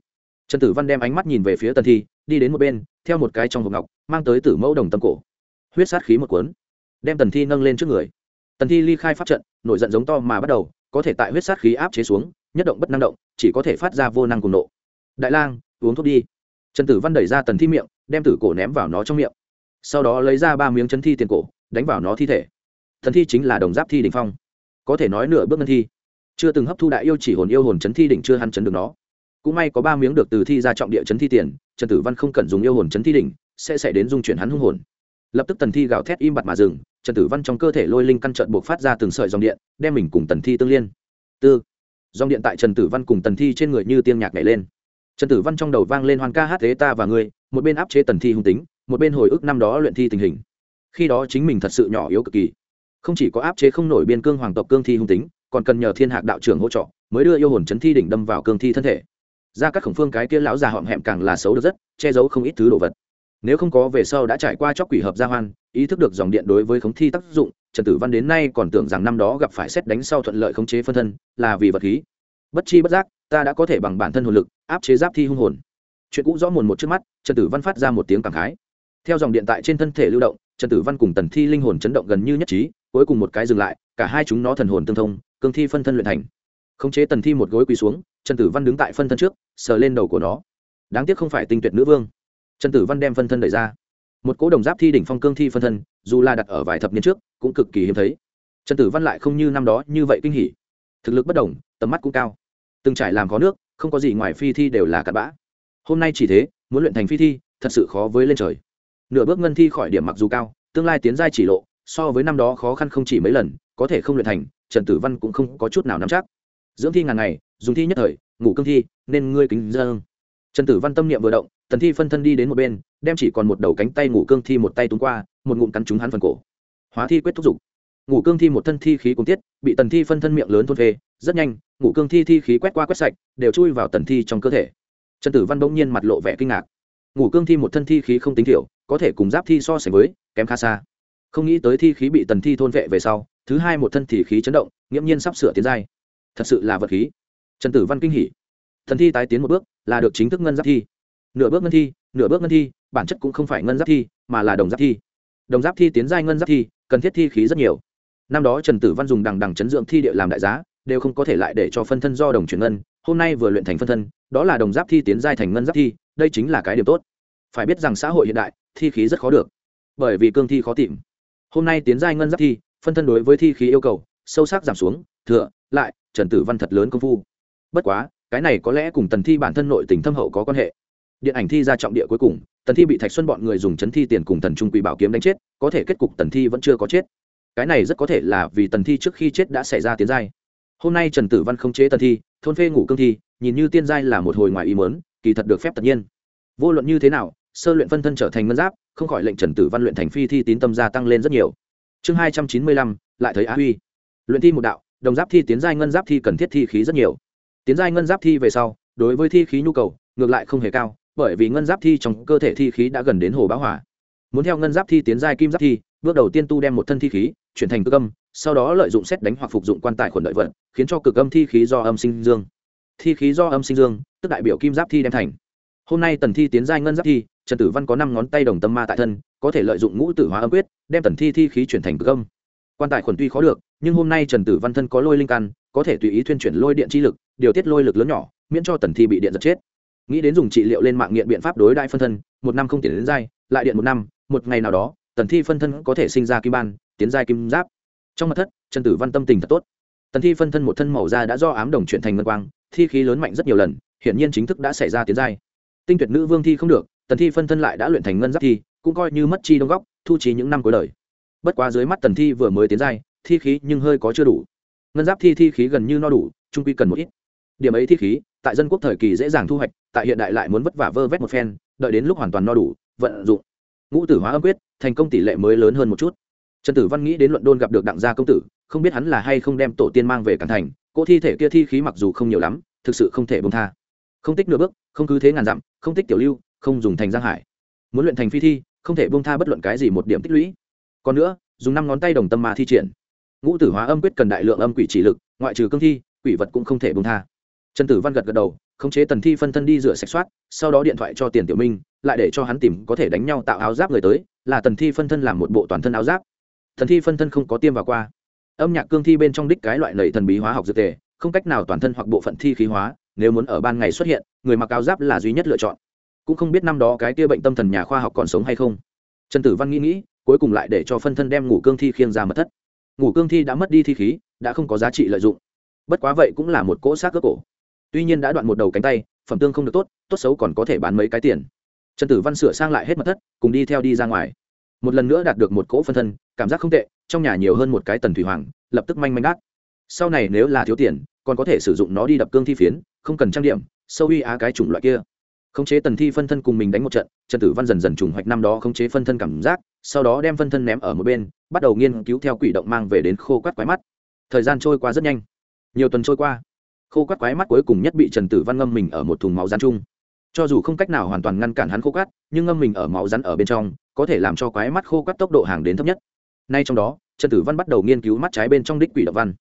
Trần tử văn đem ánh mắt nhìn về phía tần thi, đi đến một bên, theo một cái trong hộp ngọc, mang tới tử mẫu đồng tâm cổ. Huyết sát khí một cuốn. Đem tần thi nâng lên trước người. Tần thi ly khai pháp trận, nổi giận giống to mà bắt đầu, có thể tại huyết sát khí áp chế xuống, nhất động bất năng động, chỉ có thể phát ra vô năng cùng nộ. Đại lang, uống thuốc đi. Trần tử văn đẩy ra tần thi miệng đem tử cổ ném vào nó trong miệng. Sau đó lấy ra ba miếng chân thi tiền cổ, đánh vào nó thi thể. Thần thi chính là đồng giáp thi đ ỉ n h phong. Có thể nói nửa bước ngân thi. Chưa từng hấp thu đại yêu chỉ hồn yêu hồn chấn thi đỉnh chưa hắn chấn được nó. Cũng may có ba miếng được từ thi ra trọng địa chấn thi tiền, trần tử văn không cần dùng yêu hồn chấn thi đỉnh, sẽ xảy đến dung chuyển hắn hung hồn. Lập tức tần thi gào thét im bặt mà dừng, trần tử văn trong cơ thể lôi linh căn trợn buộc phát ra từng sợi dòng điện, đem mình cùng tần thi tương liên. Tư. Dòng điện tại trần tử văn cùng tần thi trên người như tiên nhạc nhảy lên. Trần tử văn trong đầu vang lên hoàn ca hát thế ta và ngươi một bên áp chế tần thi hung tính, một bên hồi ức năm đó luyện thi tình hình. Khi đó chính mình thật sự nhỏ yếu cực kỳ. Không chỉ có áp chế không nổi biên cương hoàng tộc cương thi hung tính, còn cần nhờ thiên hạc đạo trưởng hỗ trợ, mới đưa yêu hồn chấn thi đỉnh đâm vào cương thi thân thể. Ra các khổng phương cái kia lão già họm hẹm càng là xấu được rất, che giấu không ít thứ đồ vật. Nếu không có về sau đã trải qua chóc quỷ hợp gia hoan, ý thức được dòng điện đối với khống thi tác dụng, trần tử văn đến nay còn tưởng rằng năm đó gặp phải xét đánh sau thuận lợi khống chế phân thân, là vì vật khí. Bất chi bất giác, ta đã có thể bằng bản thân hồn lực, áp chế giáp thi hung hồn. Chuyện cũ rõ mồn một trước mắt trần tử văn phát ra một tiếng cảm khái. Theo dòng điện tại trên thân thể lưu động, trần tử văn cùng tần thi linh hồn chấn động gần như nhất trí, cuối cùng một cái dừng lại, cả hai chúng nó thần hồn tương thông, cương thi phân thân luyện thành. Khống chế tần thi một gối quỳ xuống, trần tử văn đứng tại phân thân trước, sờ lên đầu của nó. Đáng tiếc không phải tinh tuyệt nữ vương. Trần tử văn đem phân thân đẩy ra. Một cỗ đồng giáp thi đỉnh phong cương thi phân thân, dù là đặt ở vài thập niên trước, cũng cực kỳ hiếm thấy. Trần tử văn lại không như năm đó như vậy kinh hỉ. Thực lực bất đồng, tầm mắt cũng cao. Từng trải làm có nước, không có gì ngoài phi thi đều là cặn bã. Hôm nay chỉ thế muốn luyện thành phi thi, thật sự khó với lên trời. Nửa bước ngân thi khỏi điểm mặc dù cao, tương lai tiến giai chỉ lộ, so với năm đó khó khăn không chỉ mấy lần, có thể không luyện thành, trần tử văn cũng không có chút nào nắm chắc. Dưỡng thi ngàn ngày, dùng thi nhất thời, ngủ cương thi, nên ngươi kính dâng. Trần tử văn tâm niệm vừa động, tần thi phân thân đi đến một bên, đem chỉ còn một đầu cánh tay ngủ cương thi một tay túng qua, một ngụm cắn trúng hắn phần cổ. Hóa thi quyết thúc giục. Ngủ cương thi một thân thi khí cùng tiết, bị tần thi phân thân miệng lớn thôn phê, rất nhanh, ngủ cương thi thi khí quét qua quét sạch, đều chui vào tần thi trong cơ thể trần tử văn bỗng nhiên mặt lộ vẻ kinh ngạc. Ngủ cương thi một thân thi khí không tính thiểu, có thể cùng giáp thi so sánh với, kém khá xa. Không nghĩ tới thi khí bị tần thi thôn vệ về sau, thứ hai một thân thì khí chấn động, nghiễm nhiên sắp sửa tiến giai. Thật sự là vật khí. Trần tử văn kinh hỉ. Thần thi tái tiến một bước, là được chính thức ngân giáp thi. Nửa bước ngân thi, nửa bước ngân thi, bản chất cũng không phải ngân giáp thi, mà là đồng giáp thi. Đồng giáp thi tiến giai ngân giáp thi, cần thiết thi khí rất nhiều. Năm đó trần tử văn dùng đằng đằng chấn dưỡng thi địa làm đại giá, đều không có thể lại để cho phân thân do đồng chuyển ngân hôm nay vừa luyện thành phân thân, đó là đồng giáp thi tiến giai thành ngân giáp thi, đây chính là cái điểm tốt. Phải biết rằng xã hội hiện đại, thi khí rất khó được, bởi vì cương thi khó tìm. Hôm nay tiến giai ngân giáp thi, phân thân đối với thi khí yêu cầu, sâu sắc giảm xuống, thừa, lại, trần tử văn thật lớn công phu. Bất quá, cái này có lẽ cùng tần thi bản thân nội tình thâm hậu có quan hệ. Điện ảnh thi ra trọng địa cuối cùng, tần thi bị thạch xuân bọn người dùng chấn thi tiền cùng thần trung quỷ bảo kiếm đánh chết, có thể kết cục tần thi vẫn chưa có chết. Cái này rất có thể là vì tần thi trước khi chết đã xảy ra tiến giai. Hôm nay trần tử văn không chế tần thi thôn phê ngủ cương thi, nhìn như tiên giai là một hồi ngoài ý mớn kỳ thật được phép tất nhiên. Vô luận như thế nào, sơ luyện phân thân trở thành ngân giáp, không khỏi lệnh trần tử văn luyện thành phi thi tín tâm gia tăng lên rất nhiều. Chương hai trăm chín mươi lăm, lại thấy á huy. Luyện thi một đạo, đồng giáp thi tiến giai ngân giáp thi cần thiết thi khí rất nhiều. Tiến giai ngân giáp thi về sau, đối với thi khí nhu cầu, ngược lại không hề cao, bởi vì ngân giáp thi trong cơ thể thi khí đã gần đến hồ bão hỏa muốn theo ngân giáp thi tiến giai kim giáp thi, bước đầu tiên tu đem một thân thi khí, chuyển thành cơ âm sau đó lợi dụng xét đánh hoặc phục dụng quan tài khuẩn đợi vận khiến cho cực âm thi khí do âm sinh dương. Thi khí do âm sinh dương, tức đại biểu kim giáp thi đem thành. Hôm nay tần thi tiến giai ngân giáp thi, trần tử văn có năm ngón tay đồng tâm ma tại thân, có thể lợi dụng ngũ tử hóa âm quyết, đem tần thi thi khí chuyển thành cực âm. Quan tài khuẩn tuy khó được, nhưng hôm nay trần tử văn thân có lôi linh căn, có thể tùy ý thuyên chuyển lôi điện chi lực, điều tiết lôi lực lớn nhỏ, miễn cho tần thi bị điện giật chết. Nghĩ đến dùng trị liệu lên mạng nghiện biện pháp đối đại phân thân, một năm không tiến đến giai, lại điện một năm, một ngày nào đó, tần thi phân thân có thể sinh ra kim ban, tiến giai kim giáp trong mặt thất, trần tử văn tâm tình thật tốt. Tần thi phân thân một thân màu da đã do ám đồng chuyển thành ngân quang, thi khí lớn mạnh rất nhiều lần, hiển nhiên chính thức đã xảy ra tiến giai. Tinh tuyệt nữ vương thi không được, tần thi phân thân lại đã luyện thành ngân giáp thi, cũng coi như mất chi đông góc, thu trí những năm cuối đời. Bất quá dưới mắt tần thi vừa mới tiến giai, thi khí nhưng hơi có chưa đủ. Ngân giáp thi thi khí gần như no đủ, trung quy cần một ít. Điểm ấy thi khí, tại dân quốc thời kỳ dễ dàng thu hoạch, tại hiện đại lại muốn vất vả vơ vét một phen, đợi đến lúc hoàn toàn no đủ, vận dụng. Ngũ tử hóa âm quyết, thành công tỷ lệ mới lớn hơn một chút trần tử văn nghĩ đến luận đôn gặp được đặng gia công tử, không biết hắn là hay không đem tổ tiên mang về cản thành, cỗ thi thể kia thi khí mặc dù không nhiều lắm, thực sự không thể bông tha. Không tích nửa bước, không cứ thế ngàn dặm, không tích tiểu lưu, không dùng thành giang hải. Muốn luyện thành phi thi, không thể bông tha bất luận cái gì một điểm tích lũy. Còn nữa, dùng năm ngón tay đồng tâm mà thi triển. Ngũ tử hóa âm quyết cần đại lượng âm quỷ chỉ lực, ngoại trừ cương thi, quỷ vật cũng không thể bông tha. Trần tử văn gật gật đầu, khống chế tần thi phân thân đi rửa sạch soát, sau đó điện thoại cho tiền tiểu minh, lại để cho hắn tìm có thể đánh nhau tạo áo giáp người tới, là tần thi phân thân làm một bộ toàn thân áo giáp thần thi phân thân không có tiêm vào qua. Âm nhạc cương thi bên trong đích cái loại lầy thần bí hóa học dược tề, không cách nào toàn thân hoặc bộ phận thi khí hóa, nếu muốn ở ban ngày xuất hiện, người mặc áo giáp là duy nhất lựa chọn. Cũng không biết năm đó cái kia bệnh tâm thần nhà khoa học còn sống hay không. Trần tử văn nghĩ nghĩ, cuối cùng lại để cho phân thân đem ngủ cương thi khiêng ra mật thất. Ngủ cương thi đã mất đi thi khí, đã không có giá trị lợi dụng. Bất quá vậy cũng là một cỗ xác cơ cổ. Tuy nhiên đã đoạn một đầu cánh tay, phẩm tương không được tốt tốt xấu còn có thể bán mấy cái tiền. Trần tử văn sửa sang lại hết mật thất, cùng đi theo đi ra ngoài một lần nữa đạt được một cỗ phân thân, cảm giác không tệ, trong nhà nhiều hơn một cái tần thủy hoàng, lập tức manh manh đát. Sau này nếu là thiếu tiền, còn có thể sử dụng nó đi đập cương thi phiến, không cần trang điểm, sâu uy á cái chủng loại kia. Khống chế tần thi phân thân cùng mình đánh một trận, trần tử văn dần dần trùng hoạch năm đó khống chế phân thân cảm giác, sau đó đem phân thân ném ở một bên, bắt đầu nghiên cứu theo quỷ động mang về đến khô quát quái mắt. Thời gian trôi qua rất nhanh. Nhiều tuần trôi qua, khô quát quái mắt cuối cùng nhất bị trần tử văn ngâm mình ở một thùng máu rắn chung. Cho dù không cách nào hoàn toàn ngăn cản hắn khô quát nhưng ngâm mình ở máu rắn ở bên trong có thể làm cho quái mắt khô quắt tốc độ hàng đến thấp nhất. Nay trong đó, trần tử văn bắt đầu nghiên cứu mắt trái bên trong đích quỷ động văn.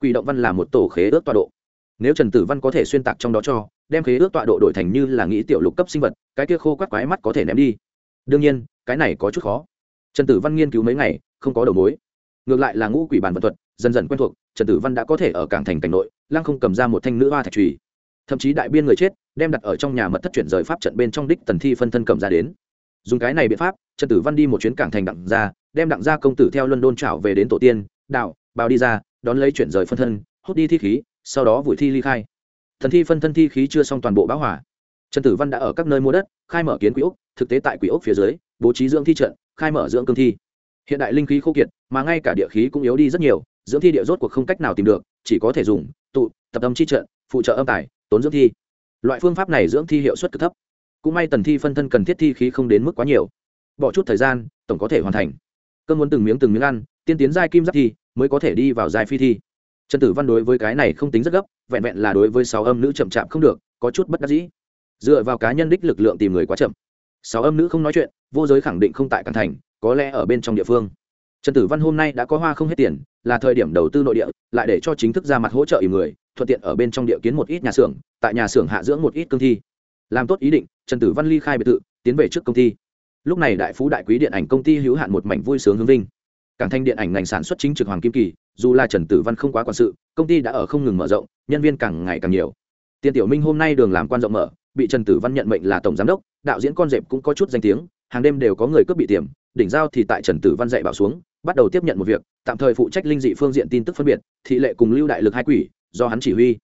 Quỷ động văn là một tổ khế ước tọa độ. Nếu trần tử văn có thể xuyên tạc trong đó cho, đem khế ước tọa độ đổi thành như là nghĩ tiểu lục cấp sinh vật, cái kia khô quắt quái mắt có thể ném đi. Đương nhiên, cái này có chút khó. Trần tử văn nghiên cứu mấy ngày, không có đầu mối. Ngược lại là ngũ quỷ bản vật thuật, dần dần quen thuộc, trần tử văn đã có thể ở cảng thành cảnh nội, lăng không cầm ra một thanh nữ hoa thạch trùy. Thậm chí đại biên người chết, đem đặt ở trong nhà mật thất chuyển rời pháp trận bên trong đích tần thi phân thân cầm ra đến. Dùng cái này biện pháp trần tử văn đi một chuyến cảng thành đặng gia, đem đặng gia công tử theo london trảo về đến tổ tiên đạo bào đi ra đón lấy chuyển rời phân thân hút đi thi khí sau đó vùi thi ly khai. Thần thi phân thân thi khí chưa xong toàn bộ báo hỏa trần tử văn đã ở các nơi mua đất khai mở kiến quỹ ốc thực tế tại quỹ ốc phía dưới bố trí dưỡng thi trận khai mở dưỡng cương thi. Hiện đại linh khí khô kiệt mà ngay cả địa khí cũng yếu đi rất nhiều dưỡng thi địa rốt cuộc không cách nào tìm được chỉ có thể dùng tụ tập âm chi trận phụ trợ âm tài tốn dưỡng thi. Loại phương pháp này dưỡng thi hiệu suất cực thấp. Cũng may tần thi phân thân cần thiết thi khí không đến mức quá nhiều bỏ chút thời gian, tổng có thể hoàn thành. Cơn muốn từng miếng từng miếng ăn, tiên tiến giai kim giáp thi, mới có thể đi vào giai phi thi. Trần tử văn đối với cái này không tính rất gấp, vẹn vẹn là đối với sáu âm nữ chậm chạp không được, có chút bất đắc dĩ. Dựa vào cá nhân đích lực lượng tìm người quá chậm. Sáu âm nữ không nói chuyện, vô giới khẳng định không tại căn thành, có lẽ ở bên trong địa phương. Trần tử văn hôm nay đã có hoa không hết tiền, là thời điểm đầu tư nội địa, lại để cho chính thức ra mặt hỗ trợ ý người, thuận tiện ở bên trong địa kiến một ít nhà xưởng, tại nhà xưởng hạ dưỡng một ít cương thi. Làm tốt ý định, trần tử văn ly khai biệt thự, tiến về trước công ty lúc này đại phú đại quý điện ảnh công ty hữu hạn một mảnh vui sướng hướng vinh. Cảng thanh điện ảnh ngành sản xuất chính trực hoàng kim kỳ, dù là trần tử văn không quá quản sự, công ty đã ở không ngừng mở rộng, nhân viên càng ngày càng nhiều. Tiên tiểu minh hôm nay đường làm quan rộng mở, bị trần tử văn nhận mệnh là tổng giám đốc, đạo diễn con dẹp cũng có chút danh tiếng, hàng đêm đều có người cướp bị tiềm đỉnh giao thì tại trần tử văn dạy bảo xuống, bắt đầu tiếp nhận một việc, tạm thời phụ trách linh dị phương diện tin tức phân biệt, thị lệ cùng lưu đại lực hai quỷ, do hắn chỉ huy.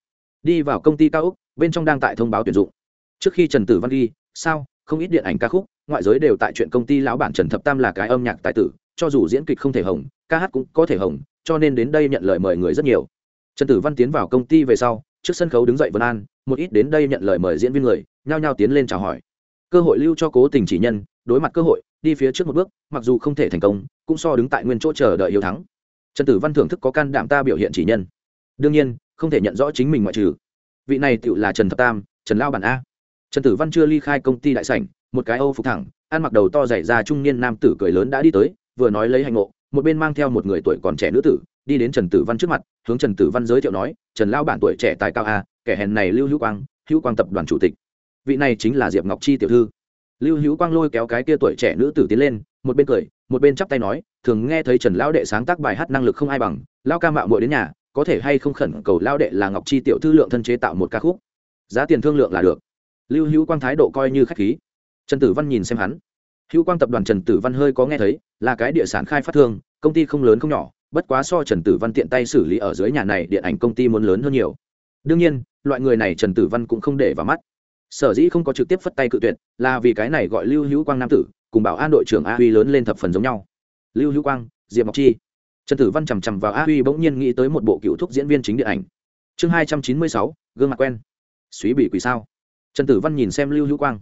Đi vào công ty cao úc, bên trong đang tại thông báo tuyển dụng. Trước khi trần tử văn ghi sao, không ít điện ảnh ca khúc ngoại giới đều tại chuyện công ty lão bản trần thập tam là cái âm nhạc tài tử, cho dù diễn kịch không thể hồng, ca hát cũng có thể hồng, cho nên đến đây nhận lời mời người rất nhiều. Trần tử văn tiến vào công ty về sau, trước sân khấu đứng dậy vân an, một ít đến đây nhận lời mời diễn viên người, nhao nhao tiến lên chào hỏi. Cơ hội lưu cho cố tình chỉ nhân, đối mặt cơ hội, đi phía trước một bước, mặc dù không thể thành công, cũng so đứng tại nguyên chỗ chờ đợi hiếu thắng. Trần tử văn thưởng thức có can đảm ta biểu hiện chỉ nhân. Đương nhiên, không thể nhận rõ chính mình ngoại trừ. Vị này tự là trần thập tam, trần lao bản a. Trần tử văn chưa ly khai công ty đại sảnh một cái âu phục thẳng, ăn mặc đầu to dày ra trung niên nam tử cười lớn đã đi tới, vừa nói lấy hành ngộ, một bên mang theo một người tuổi còn trẻ nữ tử, đi đến trần tử văn trước mặt, hướng trần tử văn giới thiệu nói, trần lao bản tuổi trẻ tài cao a, kẻ hèn này lưu hữu quang hữu quang tập đoàn chủ tịch. Vị này chính là diệp ngọc chi tiểu thư. Lưu hữu quang lôi kéo cái kia tuổi trẻ nữ tử tiến lên, một bên cười, một bên chắp tay nói, thường nghe thấy trần lão đệ sáng tác bài hát năng lực không ai bằng lao ca mạo muội đến nhà, có thể hay không khẩn cầu lao đệ là ngọc chi tiểu thư lượng thân chế tạo một ca khúc. Giá tiền thương lượng là được. Lưu hữu quang thái độ coi như khách khí trần tử văn nhìn xem hắn. Hữu quang tập đoàn trần tử văn hơi có nghe thấy, là cái địa sản khai phát thương, công ty không lớn không nhỏ, bất quá so trần tử văn tiện tay xử lý ở dưới nhà này điện ảnh công ty muốn lớn hơn nhiều. Đương nhiên, loại người này trần tử văn cũng không để vào mắt. Sở dĩ không có trực tiếp phất tay cự tuyệt, là vì cái này gọi lưu hữu quang nam tử, cùng bảo an đội trưởng a huy lớn lên thập phần giống nhau. Lưu hữu quang, diệp ngọc chi. Trần tử văn chằm chằm vào a huy bỗng nhiên nghĩ tới một bộ cựu thúc diễn viên chính điện ảnh. Chương hai trăm chín mươi sáu, gương mặt quen. Suý bị quỷ sao? Trần tử văn nhìn xem lưu hữu quang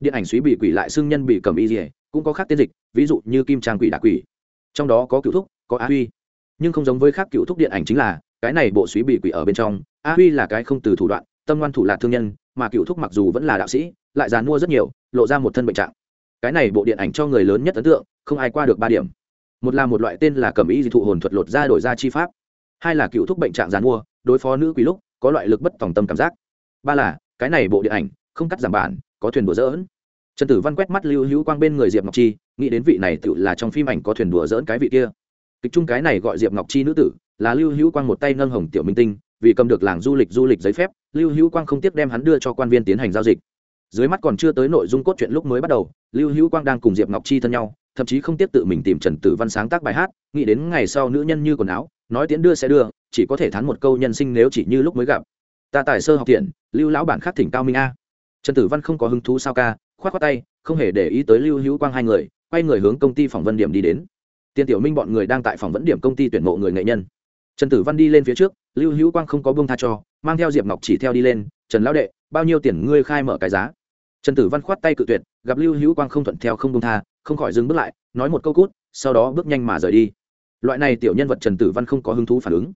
điện ảnh suý bị quỷ lại xưng nhân bị cầm y dỉa cũng có khác tiên dịch, ví dụ như kim trang quỷ đạ quỷ. Trong đó có cựu thúc, có a huy. Nhưng không giống với khác cựu thúc điện ảnh chính là, cái này bộ suý bị quỷ ở bên trong, a huy là cái không từ thủ đoạn, tâm ngoan thủ lạc thương nhân, mà cựu thúc mặc dù vẫn là đạo sĩ, lại dàn mua rất nhiều, lộ ra một thân bệnh trạng. Cái này bộ điện ảnh cho người lớn nhất ấn tượng, không ai qua được ba điểm. Một là một loại tên là cầm ý dị thụ hồn thuật lột ra đổi ra chi pháp. Hai là cựu thúc bệnh trạng dàn mua đối phó nữ quý lúc, có loại lực bất tòng tâm cảm giác. Ba là, cái này bộ điện ảnh, không cắt giảm bản có thuyền đùa dỡn trần tử văn quét mắt lưu hữu quang bên người diệp ngọc chi, nghĩ đến vị này tự là trong phim ảnh có thuyền đùa dỡn cái vị kia. Kịch chung cái này gọi diệp ngọc chi nữ tử, là lưu hữu quang một tay nâng hồng tiểu minh tinh, vì cầm được làng du lịch du lịch giấy phép, lưu hữu quang không tiếc đem hắn đưa cho quan viên tiến hành giao dịch. Dưới mắt còn chưa tới nội dung cốt truyện lúc mới bắt đầu, lưu hữu quang đang cùng diệp ngọc chi thân nhau, thậm chí không tiếp tự mình tìm trần tử văn sáng tác bài hát, nghĩ đến ngày sau nữ nhân như quần áo, nói tiễn đưa sẽ đưa, chỉ có thể thán một câu nhân sinh nếu chỉ như lúc mới gặp. Ta tài sơ học thiện lưu lão bản khác thỉnh cao minh a trần tử văn không có hứng thú sao ca k h o á t khoác tay, không hề để ý tới lưu hữu quang hai người, quay người hướng công ty phỏng vấn điểm đi đến. Tiên tiểu minh bọn người đang tại phỏng vấn điểm công ty tuyển mộ người nghệ nhân. Trần tử văn đi lên phía trước, lưu hữu quang không có bông tha cho, mang theo diệp ngọc chỉ theo đi lên, trần lão đệ, bao nhiêu tiền ngươi khai mở cái giá? Trần tử văn khoát tay cự tuyệt, gặp lưu hữu quang không thuận theo không bông tha, không khỏi dừng bước lại, nói một câu cút, sau đó bước nhanh mà rời đi. Loại này tiểu nhân vật trần tử văn không có hứng thú phản ứng.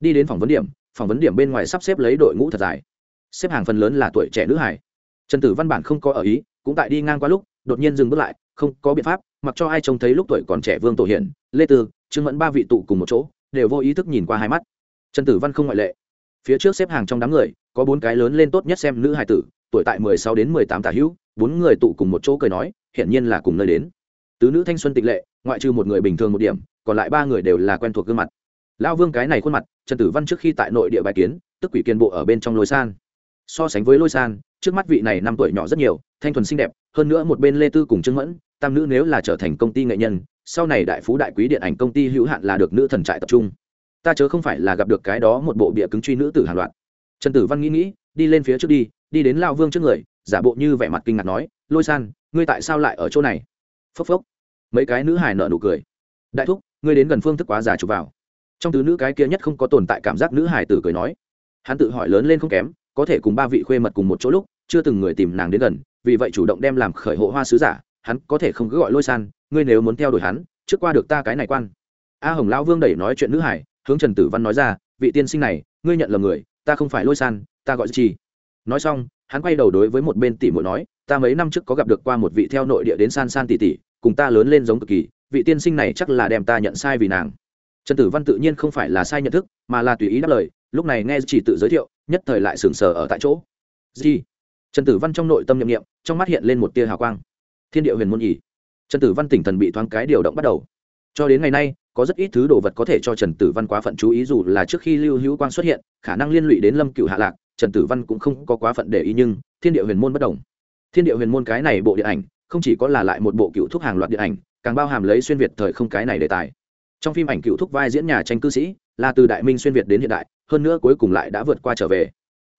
Đi đến phỏng vấn điểm, phỏng vấn điểm bên ngoài sắp xếp lấy đội ngũ thật dài. Xếp hàng phần lớn là tuổi trẻ nữ hải trần tử văn bản không có ở ý, cũng tại đi ngang qua lúc, đột nhiên dừng bước lại, không có biện pháp, mặc cho ai trông thấy lúc tuổi còn trẻ vương tổ hiển, lê tư, trương mẫn ba vị tụ cùng một chỗ, đều vô ý thức nhìn qua hai mắt. Trần tử văn không ngoại lệ. Phía trước xếp hàng trong đám người, có bốn cái lớn lên tốt nhất xem nữ hải tử, tuổi tại mười sáu đến mười tám tả hữu, bốn người tụ cùng một chỗ cười nói, hiển nhiên là cùng nơi đến. Tứ nữ thanh xuân tịch lệ, ngoại trừ một người bình thường một điểm, còn lại ba người đều là quen thuộc gương mặt. Lão vương cái này khuôn mặt, trần tử văn trước khi tại nội địa bài kiến, tức quỷ kiên bộ ở bên trong lôi san. So sánh với lôi san trước mắt vị này năm tuổi nhỏ rất nhiều, thanh thuần xinh đẹp, hơn nữa một bên lê tư cùng trương mẫn, tam nữ nếu là trở thành công ty nghệ nhân, sau này đại phú đại quý điện ảnh công ty hữu hạn là được nữ thần trại tập trung. Ta chớ không phải là gặp được cái đó một bộ bịa cứng truy nữ tử hàng loạt. Trần tử văn nghĩ nghĩ, đi lên phía trước đi đi đến lao vương trước người, giả bộ như vẻ mặt kinh ngạc nói, lôi san, ngươi tại sao lại ở chỗ này? Phốc phốc. Mấy cái nữ hài nợ nụ cười. Đại thúc, ngươi đến gần phương thức quá già chụp vào. Trong tứ nữ cái kia nhất không có tồn tại cảm giác nữ hài tử cười nói. Hắn tự hỏi lớn lên không kém, có thể cùng ba vị khuê mật cùng một chỗ lúc chưa từng người tìm nàng đến gần, vì vậy chủ động đem làm khởi hộ hoa sứ giả, hắn có thể không cứ gọi lôi san, ngươi nếu muốn theo đuổi hắn, trước qua được ta cái này quan. A hồng lão vương đẩy nói chuyện nữ hải, hướng trần tử văn nói ra, vị tiên sinh này, ngươi nhận lầm người, ta không phải lôi san, ta gọi chi. Nói xong, hắn quay đầu đối với một bên tỷ muội nói, ta mấy năm trước có gặp được qua một vị theo nội địa đến san san tỷ tỷ, cùng ta lớn lên giống cực kỳ, vị tiên sinh này chắc là đem ta nhận sai vì nàng. Trần tử văn tự nhiên không phải là sai nhận thức, mà là tùy ý đáp lời, lúc này nghe chỉ tự giới thiệu, nhất thời lại sừng sờ ở tại chỗ. Gì? Trần tử văn trong nội tâm nhậm nghiệm trong mắt hiện lên một tia hào quang. Thiên địa huyền môn nhỉ? Trần tử văn tỉnh thần bị thoáng cái điều động bắt đầu. Cho đến ngày nay, có rất ít thứ đồ vật có thể cho trần tử văn quá phận chú ý, dù là trước khi lưu hữu quang xuất hiện, khả năng liên lụy đến lâm cựu hạ lạc, trần tử văn cũng không có quá phận để ý, nhưng thiên địa huyền môn bất đồng thiên địa huyền môn cái này bộ điện ảnh, không chỉ có là lại một bộ cựu thúc hàng loạt điện ảnh, càng bao hàm lấy xuyên việt thời không cái này đề tài. Trong phim ảnh cựu thúc vai diễn nhà tranh cư sĩ, là từ đại minh xuyên việt đến hiện đại, hơn nữa cuối cùng lại đã vượt qua trở về.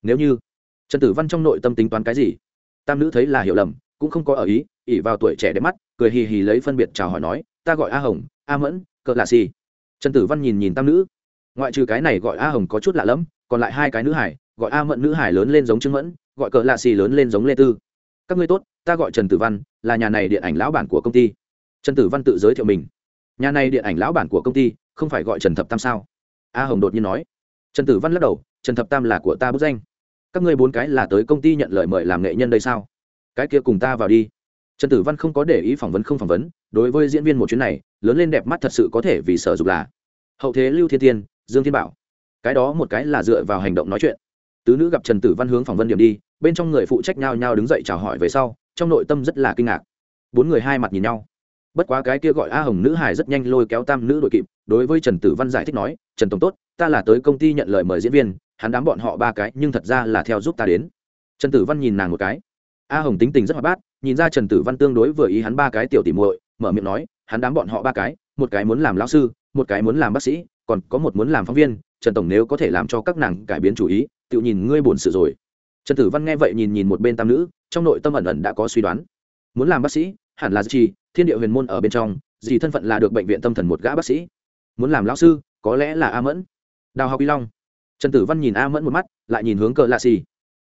Nếu như trần tử văn trong nội tâm tính toán cái gì? Tam nữ thấy là hiểu lầm, cũng không có ở ý ỉ vào tuổi trẻ đẹp mắt, cười hì hì lấy phân biệt chào hỏi nói, ta gọi a hồng, a mẫn, cỡ lạ xì. Trần tử văn nhìn nhìn tam nữ. Ngoại trừ cái này gọi a hồng có chút lạ lẫm, còn lại hai cái nữ hải, gọi a mẫn nữ hải lớn lên giống trương mẫn, gọi cỡ lạ xì lớn lên giống lê tư. Các ngươi tốt, ta gọi trần tử văn, là nhà này điện ảnh lão bản của công ty. Trần tử văn tự giới thiệu mình. Nhà này điện ảnh lão bản của công ty, không phải gọi trần thập tam sao? A hồng đột nhiên nói. Trần tử văn lắc đầu, trần thập tam là của ta bút danh các ngươi bốn cái là tới công ty nhận lời mời làm nghệ nhân đây sao? Cái kia cùng ta vào đi. Trần tử văn không có để ý phỏng vấn không phỏng vấn, đối với diễn viên một chuyến này, lớn lên đẹp mắt thật sự có thể vì sở dục là. Hậu thế lưu thiên tiên dương thiên bảo. Cái đó một cái là dựa vào hành động nói chuyện. Tứ nữ gặp trần tử văn hướng phỏng vấn điểm đi, bên trong người phụ trách nhau nhau đứng dậy chào hỏi về sau, trong nội tâm rất là kinh ngạc. Bốn người hai mặt nhìn nhau. Bất quá cái kia gọi a hồng nữ hải rất nhanh lôi kéo tam nữ đội kịp, đối với trần tử văn giải thích nói, trần tổng tốt ta là tới công ty nhận lời mời diễn viên, hắn đám bọn họ ba cái, nhưng thật ra là theo giúp ta đến. Trần tử văn nhìn nàng một cái. A hồng tính tình rất hoạt bát, nhìn ra trần tử văn tương đối vừa ý hắn ba cái tiểu tỉ muội, mở miệng nói, hắn đám bọn họ ba cái, một cái muốn làm lão sư, một cái muốn làm bác sĩ, còn có một muốn làm phóng viên, trần tổng nếu có thể làm cho các nàng cải biến chủ ý, tự nhìn ngươi buồn sự rồi. Trần tử văn nghe vậy nhìn nhìn một bên tam nữ, trong nội tâm ẩn ẩn đã có suy đoán. Muốn làm bác sĩ, hẳn là gì? Thiên địa huyền môn ở bên trong, gì thân phận là được bệnh viện tâm thần một gã bác sĩ? Muốn làm lão sư, có lẽ là a mẫn đào học y long. Trần tử văn nhìn a mẫn một mắt, lại nhìn hướng cờ lạ xì.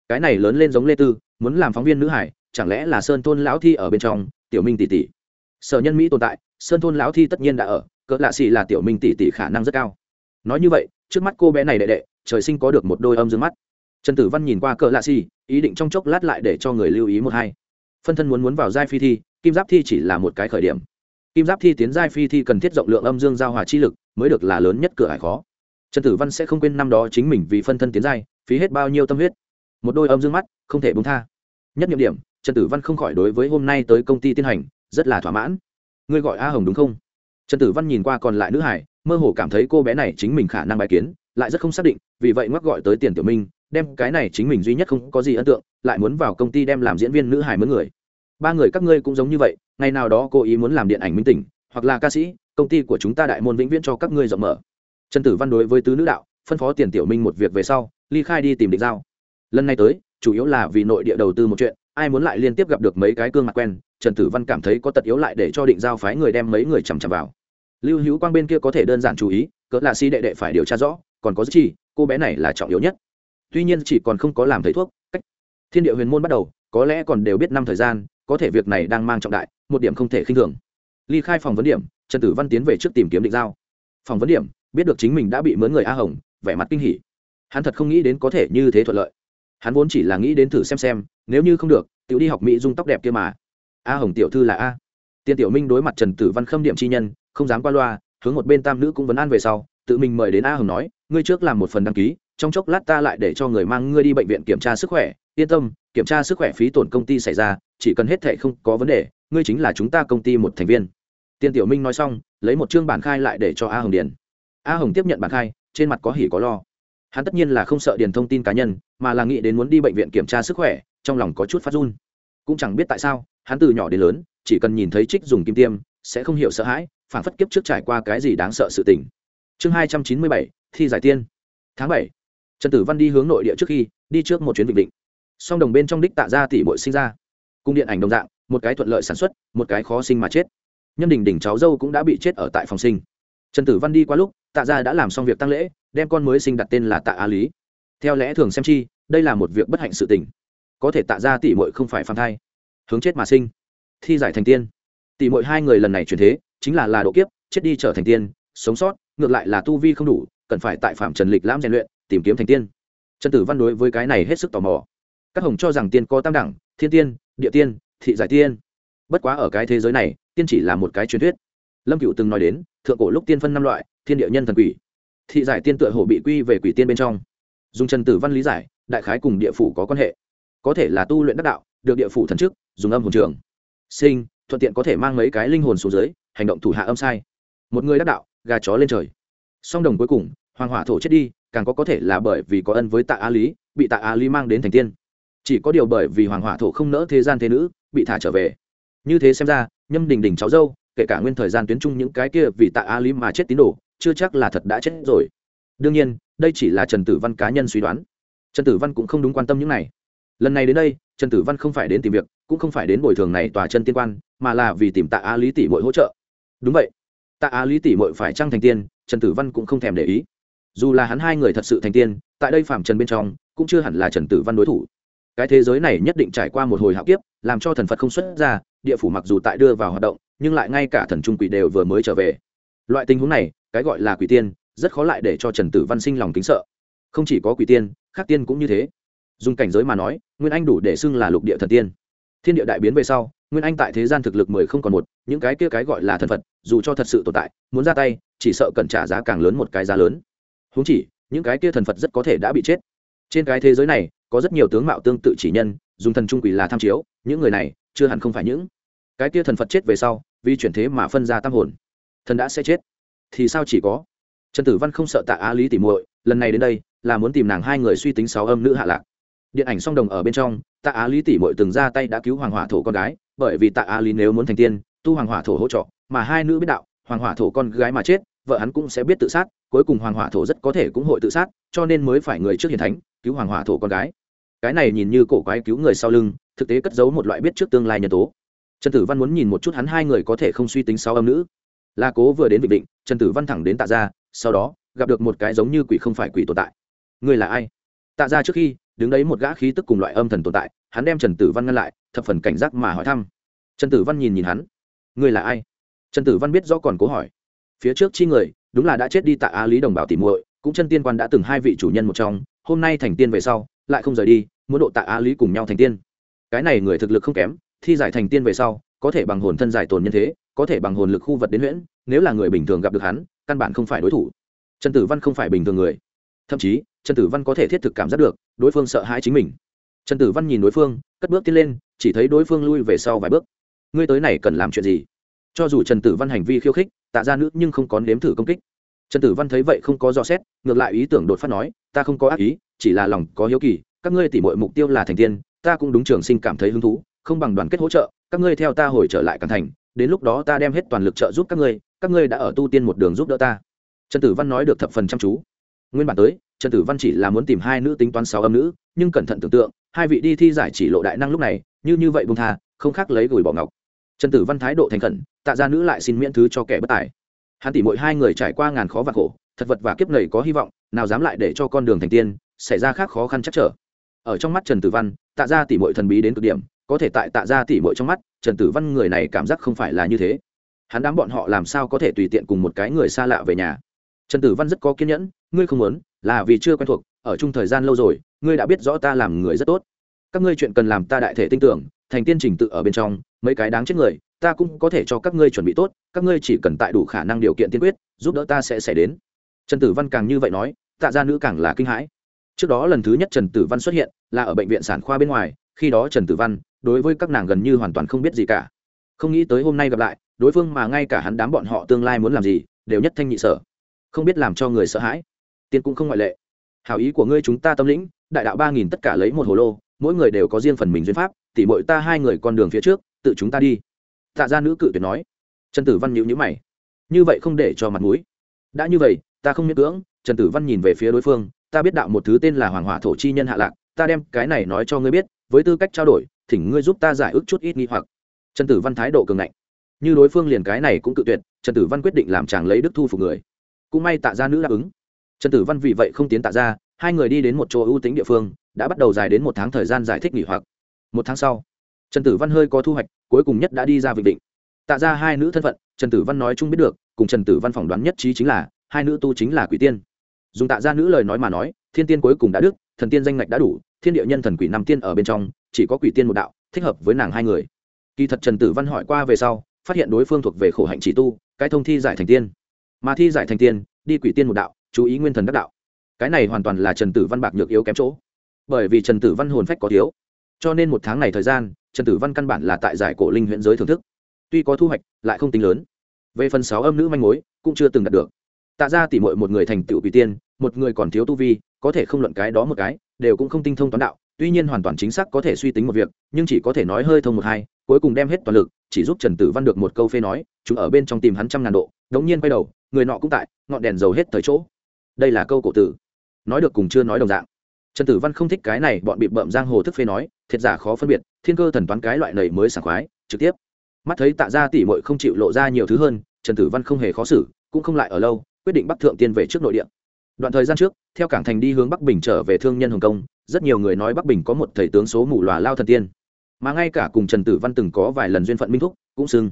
Cái này lớn lên giống lê tư, muốn làm phóng viên nữ hải, chẳng lẽ là sơn thôn lão thi ở bên trong, tiểu minh tỷ tỷ? Sở nhân mỹ tồn tại, sơn thôn lão thi tất nhiên đã ở cỡ lạ xì là tiểu minh tỷ tỷ khả năng rất cao. Nói như vậy, trước mắt cô bé này đệ đệ, trời sinh có được một đôi âm dương mắt. Trần tử văn nhìn qua cỡ lạ xì, ý định trong chốc lát lại để cho người lưu ý một hai. Phân thân muốn muốn vào giai phi thi, kim giáp thi chỉ là một cái khởi điểm. Kim giáp thi tiến giai phi thi cần thiết rộng lượng âm dương giao hòa chi lực, mới được là lớn nhất cửa hải khó trần tử văn sẽ không quên năm đó chính mình vì phân thân tiến giai, phí hết bao nhiêu tâm huyết. Một đôi âm dương mắt, không thể bung tha. Nhất nhiệm điểm, trần tử văn không khỏi đối với hôm nay tới công ty tiến hành, rất là thỏa mãn. Ngươi gọi a hồng đúng không? Trần tử văn nhìn qua còn lại nữ hải, mơ hồ cảm thấy cô bé này chính mình khả năng bài kiến, lại rất không xác định, vì vậy ngoắc gọi tới tiền tiểu minh, đem cái này chính mình duy nhất không có gì ấn tượng, lại muốn vào công ty đem làm diễn viên nữ Hải mướn người. Ba người các ngươi cũng giống như vậy, ngày nào đó cô ý muốn làm điện ảnh minh tỉnh, hoặc là ca sĩ, công ty của chúng ta đại môn vĩnh viễn cho các ngươi rộng mở trần tử văn đối với tứ nữ đạo, phân phó tiền tiểu minh một việc về sau, ly khai đi tìm định giao. Lần này tới, chủ yếu là vì nội địa đầu tư một chuyện, ai muốn lại liên tiếp gặp được mấy cái cương mặt quen, trần tử văn cảm thấy có tật yếu lại để cho định giao phái người đem mấy người chằm chằm vào. Lưu hữu quang bên kia có thể đơn giản chú ý, cỡ là si đệ đệ phải điều tra rõ, còn có gì cô bé này là trọng yếu nhất. Tuy nhiên chỉ còn không có làm thầy thuốc, cách thiên địa huyền môn bắt đầu, có lẽ còn đều biết năm thời gian, có thể việc này đang mang trọng đại, một điểm không thể khinh thường. Ly khai phòng vấn điểm, trần tử văn tiến về trước tìm kiếm định giao. Phòng vấn điểm biết được chính mình đã bị mướn người a hồng, vẻ mặt kinh hỉ. Hắn thật không nghĩ đến có thể như thế thuận lợi. Hắn vốn chỉ là nghĩ đến thử xem xem, nếu như không được, tiểu đi học mỹ dung tóc đẹp kia mà. A hồng tiểu thư là a. Tiên tiểu minh đối mặt trần tử văn khâm điểm chi nhân, không dám qua loa, hướng một bên tam nữ cũng vấn an về sau, tự mình mời đến a hồng nói, ngươi trước làm một phần đăng ký, trong chốc lát ta lại để cho người mang ngươi đi bệnh viện kiểm tra sức khỏe. Yên tâm, kiểm tra sức khỏe phí tổn công ty xảy ra, chỉ cần hết thệ không có vấn đề, ngươi chính là chúng ta công ty một thành viên. Tiên tiểu minh nói xong, lấy một chương bản khai lại để cho a hồng điền a hồng tiếp nhận bản khai, trên mặt có hỉ có lo. Hắn tất nhiên là không sợ điền thông tin cá nhân, mà là nghĩ đến muốn đi bệnh viện kiểm tra sức khỏe, trong lòng có chút phát run. Cũng chẳng biết tại sao, hắn từ nhỏ đến lớn, chỉ cần nhìn thấy trích dùng kim tiêm, sẽ không hiểu sợ hãi, phản phất kiếp trước trải qua cái gì đáng sợ sự tình. Chương hai trăm chín mươi bảy, thi giải tiên. Tháng bảy. Trần tử văn đi hướng nội địa trước khi, đi trước một chuyến vịnh định. Song đồng bên trong đích tạ ra tỷ bội sinh ra. Cung điện ảnh đồng dạng, một cái thuận lợi sản xuất, một cái khó sinh mà chết. Nhân đình đỉnh cháu dâu cũng đã bị chết ở tại phòng sinh. Trần tử văn đi qua lúc tạ gia đã làm xong việc tăng lễ, đem con mới sinh đặt tên là tạ á lý. Theo lẽ thường xem chi, đây là một việc bất hạnh sự tình. Có thể tạ gia tỷ muội không phải phàm thai. Hướng chết mà sinh. Thi giải thành tiên. Tỷ muội hai người lần này chuyển thế, chính là là độ kiếp, chết đi trở thành tiên, sống sót, ngược lại là tu vi không đủ, cần phải tại phạm trần lịch lãm rèn luyện, tìm kiếm thành tiên. Trần tử văn đối với cái này hết sức tò mò. Các hồng cho rằng tiên có tam đẳng, thiên tiên, địa tiên, thị giải tiên. Bất quá ở cái thế giới này, tiên chỉ là một cái truyền thuyết lâm cựu từng nói đến, thượng cổ lúc tiên phân năm loại, thiên địa nhân thần quỷ. Thị giải tiên tựa hồ bị quy về quỷ tiên bên trong. Dùng trần tử văn lý giải, đại khái cùng địa phủ có quan hệ. Có thể là tu luyện đắc đạo, được địa phủ thần chức, dùng âm hồn trường. Sinh, thuận tiện có thể mang mấy cái linh hồn xuống dưới, hành động thủ hạ âm sai. Một người đắc đạo, gà chó lên trời. Song đồng cuối cùng, hoàng hỏa thổ chết đi, càng có có thể là bởi vì có ân với tạ a lý, bị tạ a lý mang đến thành tiên. Chỉ có điều bởi vì hoàng hỏa thổ không nỡ thế gian thế nữ, bị thả trở về. Như thế xem ra, nhâm đình đình cháu dâu kể cả nguyên thời gian tuyến chung những cái kia vì tạ a lý mà chết tín đồ, chưa chắc là thật đã chết rồi. Đương nhiên, đây chỉ là trần tử văn cá nhân suy đoán. Trần tử văn cũng không đúng quan tâm những này. Lần này đến đây, trần tử văn không phải đến tìm việc, cũng không phải đến bồi thường này tòa chân tiên quan, mà là vì tìm tạ a lý tỷ mội hỗ trợ. Đúng vậy. Tạ a lý tỷ mội phải trăng thành tiên, trần tử văn cũng không thèm để ý. Dù là hắn hai người thật sự thành tiên, tại đây phạm trần bên trong, cũng chưa hẳn là trần tử văn đối thủ. Cái thế giới này nhất định trải qua một hồi hạo kiếp, làm cho thần phật không xuất ra, địa phủ mặc dù tại đưa vào hoạt động nhưng lại ngay cả thần trung quỷ đều vừa mới trở về. Loại tình huống này, cái gọi là quỷ tiên, rất khó lại để cho trần tử văn sinh lòng kính sợ. Không chỉ có quỷ tiên, khác tiên cũng như thế. Dùng cảnh giới mà nói, nguyên anh đủ để xưng là lục địa thần tiên. Thiên địa đại biến về sau, nguyên anh tại thế gian thực lực mười không còn một, những cái kia cái gọi là thần phật, dù cho thật sự tồn tại, muốn ra tay, chỉ sợ cần trả giá càng lớn một cái giá lớn. Húng chỉ, những cái kia thần phật rất có thể đã bị chết. Trên cái thế giới này, có rất nhiều tướng mạo tương tự chỉ nhân, dùng thần trung quỷ là tham chiếu, những người này, chưa hẳn không phải những. Cái kia thần phật chết về sau vì chuyển thế mà phân ra tam hồn. Thần đã sẽ chết. Thì sao chỉ có? Trần tử văn không sợ tạ á lý tỉ muội, lần này đến đây là muốn tìm nàng hai người suy tính sáu âm nữ hạ lạc. Điện ảnh song đồng ở bên trong, tạ á lý tỉ muội từng ra tay đã cứu hoàng hỏa thổ con gái, bởi vì tạ á lý nếu muốn thành tiên, tu hoàng hỏa thổ hỗ trợ, mà hai nữ biết đạo, hoàng hỏa thổ con gái mà chết, vợ hắn cũng sẽ biết tự sát, cuối cùng hoàng hỏa thổ rất có thể cũng hội tự sát, cho nên mới phải người trước hiền thánh, cứu hoàng hỏa thổ con gái. Cái này nhìn như cổ quái cứu người sau lưng, thực tế cất giấu một loại biết trước tương lai nhân tố trần tử văn muốn nhìn một chút hắn hai người có thể không suy tính sáu âm nữ. La cố vừa đến vị định trần tử văn thẳng đến tạ ra sau đó, gặp được một cái giống như quỷ không phải quỷ tồn tại. Người là ai? Tạ ra trước khi, đứng đấy một gã khí tức cùng loại âm thần tồn tại, hắn đem trần tử văn ngăn lại, thập phần cảnh giác mà hỏi thăm. Trần tử văn nhìn nhìn hắn. Người là ai? Trần tử văn biết rõ còn cố hỏi. Phía trước chi người, đúng là đã chết đi tạ á lý đồng bào tìm muội, cũng chân tiên quan đã từng hai vị chủ nhân một trong, hôm nay thành tiên về sau, lại không rời đi, muốn độ tạ á lý cùng nhau thành tiên. Cái này người thực lực không kém thi giải thành tiên về sau, có thể bằng hồn thân giải tồn nhân thế, có thể bằng hồn lực khu vật đến huyễn, nếu là người bình thường gặp được hắn, căn bản không phải đối thủ. Trần tử văn không phải bình thường người. Thậm chí, trần tử văn có thể thiết thực cảm giác được, đối phương sợ hãi chính mình. Trần tử văn nhìn đối phương, cất bước tiến lên, chỉ thấy đối phương lui về sau vài bước. Ngươi tới này cần làm chuyện gì? Cho dù trần tử văn hành vi khiêu khích, tạ ra nữ nhưng không có nếm thử công kích. Trần tử văn thấy vậy không có dò xét, ngược lại ý tưởng đột phát nói, ta không có ác ý, chỉ là lòng có hiếu kỳ, các ngươi tỉ mọi mục tiêu là thành tiên, ta cũng đúng trường sinh cảm thấy hứng thú không bằng đoàn kết hỗ trợ, các ngươi theo ta hồi trở lại càng thành, đến lúc đó ta đem hết toàn lực trợ giúp các ngươi các ngươi đã ở tu tiên một đường giúp đỡ ta. Trần tử văn nói được thập phần chăm chú. Nguyên bản tới, trần tử văn chỉ là muốn tìm hai nữ tính toán sáu âm nữ, nhưng cẩn thận tưởng tượng, hai vị đi thi giải chỉ lộ đại năng lúc này, như như vậy bung tha, không khác lấy gửi bỏ ngọc. Trần tử văn thái độ thành khẩn, tạ ra nữ lại xin miễn thứ cho kẻ bất tài. Hắn tỉ mỗi hai người trải qua ngàn khó và khổ, thật vật và kiếp nầy có hy vọng, nào dám lại để cho con đường thành tiên, xảy ra khác khó khăn chắc trở. Ở trong mắt trần tử văn, tạ ra tỉ mỗi thần bí đến cực điểm có thể tại tạ ra tỉ mội trong mắt, trần tử văn người này cảm giác không phải là như thế. Hắn đám bọn họ làm sao có thể tùy tiện cùng một cái người xa lạ về nhà? Trần tử văn rất có kiên nhẫn, ngươi không muốn, là vì chưa quen thuộc, ở chung thời gian lâu rồi, ngươi đã biết rõ ta làm người rất tốt. Các ngươi chuyện cần làm ta đại thể tin tưởng, thành tiên trình tự ở bên trong, mấy cái đáng chết người, ta cũng có thể cho các ngươi chuẩn bị tốt, các ngươi chỉ cần tại đủ khả năng điều kiện tiên quyết, giúp đỡ ta sẽ xảy đến. Trần tử văn càng như vậy nói, tạ gia nữ càng là kinh hãi. Trước đó lần thứ nhất trần tử văn xuất hiện, là ở bệnh viện sản khoa bên ngoài, khi đó trần tử văn đối với các nàng gần như hoàn toàn không biết gì cả. Không nghĩ tới hôm nay gặp lại, đối phương mà ngay cả hắn đám bọn họ tương lai muốn làm gì, đều nhất thanh nhị sở. Không biết làm cho người sợ hãi. Tiên cũng không ngoại lệ. Hảo ý của ngươi chúng ta tâm lĩnh, đại đạo ba nghìn tất cả lấy một hồ lô, mỗi người đều có riêng phần mình duyên pháp, tỉ mội ta hai người con đường phía trước, tự chúng ta đi. Tạ ra nữ cự tuyệt nói. Trần tử văn nhịu nhữ mày. Như vậy không để cho mặt mũi. Đã như vậy, ta không miễn cưỡng. Trần tử văn nhìn về phía đối phương. Ta biết đạo một thứ tên là hoàng hỏa thổ chi nhân hạ lạc, ta đem cái này nói cho ngươi biết, với tư cách trao đổi thỉnh ngươi giúp ta giải ước chút ít nghi hoặc. Trần tử văn thái độ cường ngạnh. Như đối phương liền cái này cũng cự tuyệt, trần tử văn quyết định làm chàng lấy đức thu phục người. Cũng may tạ ra nữ đáp ứng. Trần tử văn vì vậy không tiến tạ ra hai người đi đến một chỗ ưu tính địa phương, đã bắt đầu dài đến một tháng thời gian giải thích nghỉ hoặc. Một tháng sau, trần tử văn hơi có thu hoạch, cuối cùng nhất đã đi ra vịnh định. Tạ ra hai nữ thân phận, trần tử văn nói chung biết được, cùng trần tử văn phỏng đoán nhất trí chính là, hai nữ tu chính là quỷ tiên. Dùng tạ ra nữ lời nói mà nói, thiên tiên cuối cùng đã đức, thần tiên danh ngạch đã đủ thiên địa nhân thần quỷ năm tiên ở bên trong, chỉ có quỷ tiên một đạo, thích hợp với nàng hai người. Kỳ thật trần tử văn hỏi qua về sau, phát hiện đối phương thuộc về khổ hạnh chỉ tu, cái thông thi giải thành tiên. Mà thi giải thành tiên, đi quỷ tiên một đạo, chú ý nguyên thần đắc đạo. Cái này hoàn toàn là trần tử văn bạc nhược yếu kém chỗ. Bởi vì trần tử văn hồn phách có thiếu. Cho nên một tháng này thời gian, trần tử văn căn bản là tại giải cổ linh huyện giới thưởng thức. Tuy có thu hoạch, lại không tính lớn. Về phần sáu âm nữ manh mối, cũng chưa từng đạt được. Tạ ra tỉ mội một người thành tựu quỷ tiên, một người còn thiếu tu vi có thể không luận cái đó một cái, đều cũng không tinh thông toán đạo, tuy nhiên hoàn toàn chính xác có thể suy tính một việc, nhưng chỉ có thể nói hơi thông một hai, cuối cùng đem hết toàn lực, chỉ giúp trần tử văn được một câu phê nói, chúng ở bên trong tìm hắn trăm ngàn độ, đống nhiên quay đầu, người nọ cũng tại, ngọn đèn dầu hết thời chỗ. Đây là câu cổ tử. Nói được cùng chưa nói đồng dạng. Trần tử văn không thích cái này, bọn bị bợm giang hồ thức phê nói, thiệt giả khó phân biệt, thiên cơ thần toán cái loại này mới sảng khoái, trực tiếp. Mắt thấy tạ ra tỉ mội không chịu lộ ra nhiều thứ hơn, trần tử văn không hề khó xử, cũng không lại ở lâu, quyết định bắc thượng tiên về trước nội địa đoạn thời gian trước, theo cảng thành đi hướng bắc bình trở về thương nhân hồng kông, rất nhiều người nói bắc bình có một thầy tướng số mù lòa lao thần tiên. Mà ngay cả cùng trần tử văn từng có vài lần duyên phận minh thúc, cũng xưng.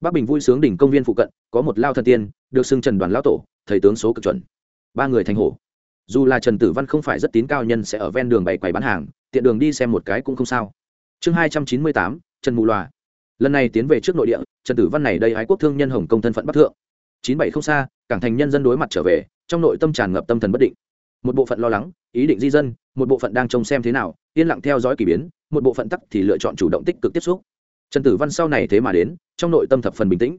Bắc bình vui sướng đỉnh công viên phụ cận, có một lao thần tiên, được xưng trần đoàn lao tổ, thầy tướng số cực chuẩn. Ba người thành hổ. Dù là trần tử văn không phải rất tín cao nhân sẽ ở ven đường bày quầy bán hàng, tiện đường đi xem một cái cũng không sao. Chương hai trăm chín mươi tám, trần mù loà. Lần này tiến về trước nội địa, trần tử văn này đây ái quốc thương nhân hồng công thân phận bắc thượng. Chín bảy không xa, cảng thành nhân dân đối mặt trở về trong nội tâm tràn ngập tâm thần bất định. Một bộ phận lo lắng ý định di dân một bộ phận đang trông xem thế nào yên lặng theo dõi k ỳ biến một bộ phận tắc thì lựa chọn chủ động tích cực tiếp xúc. Trần tử văn sau này thế mà đến trong nội tâm thập phần bình tĩnh.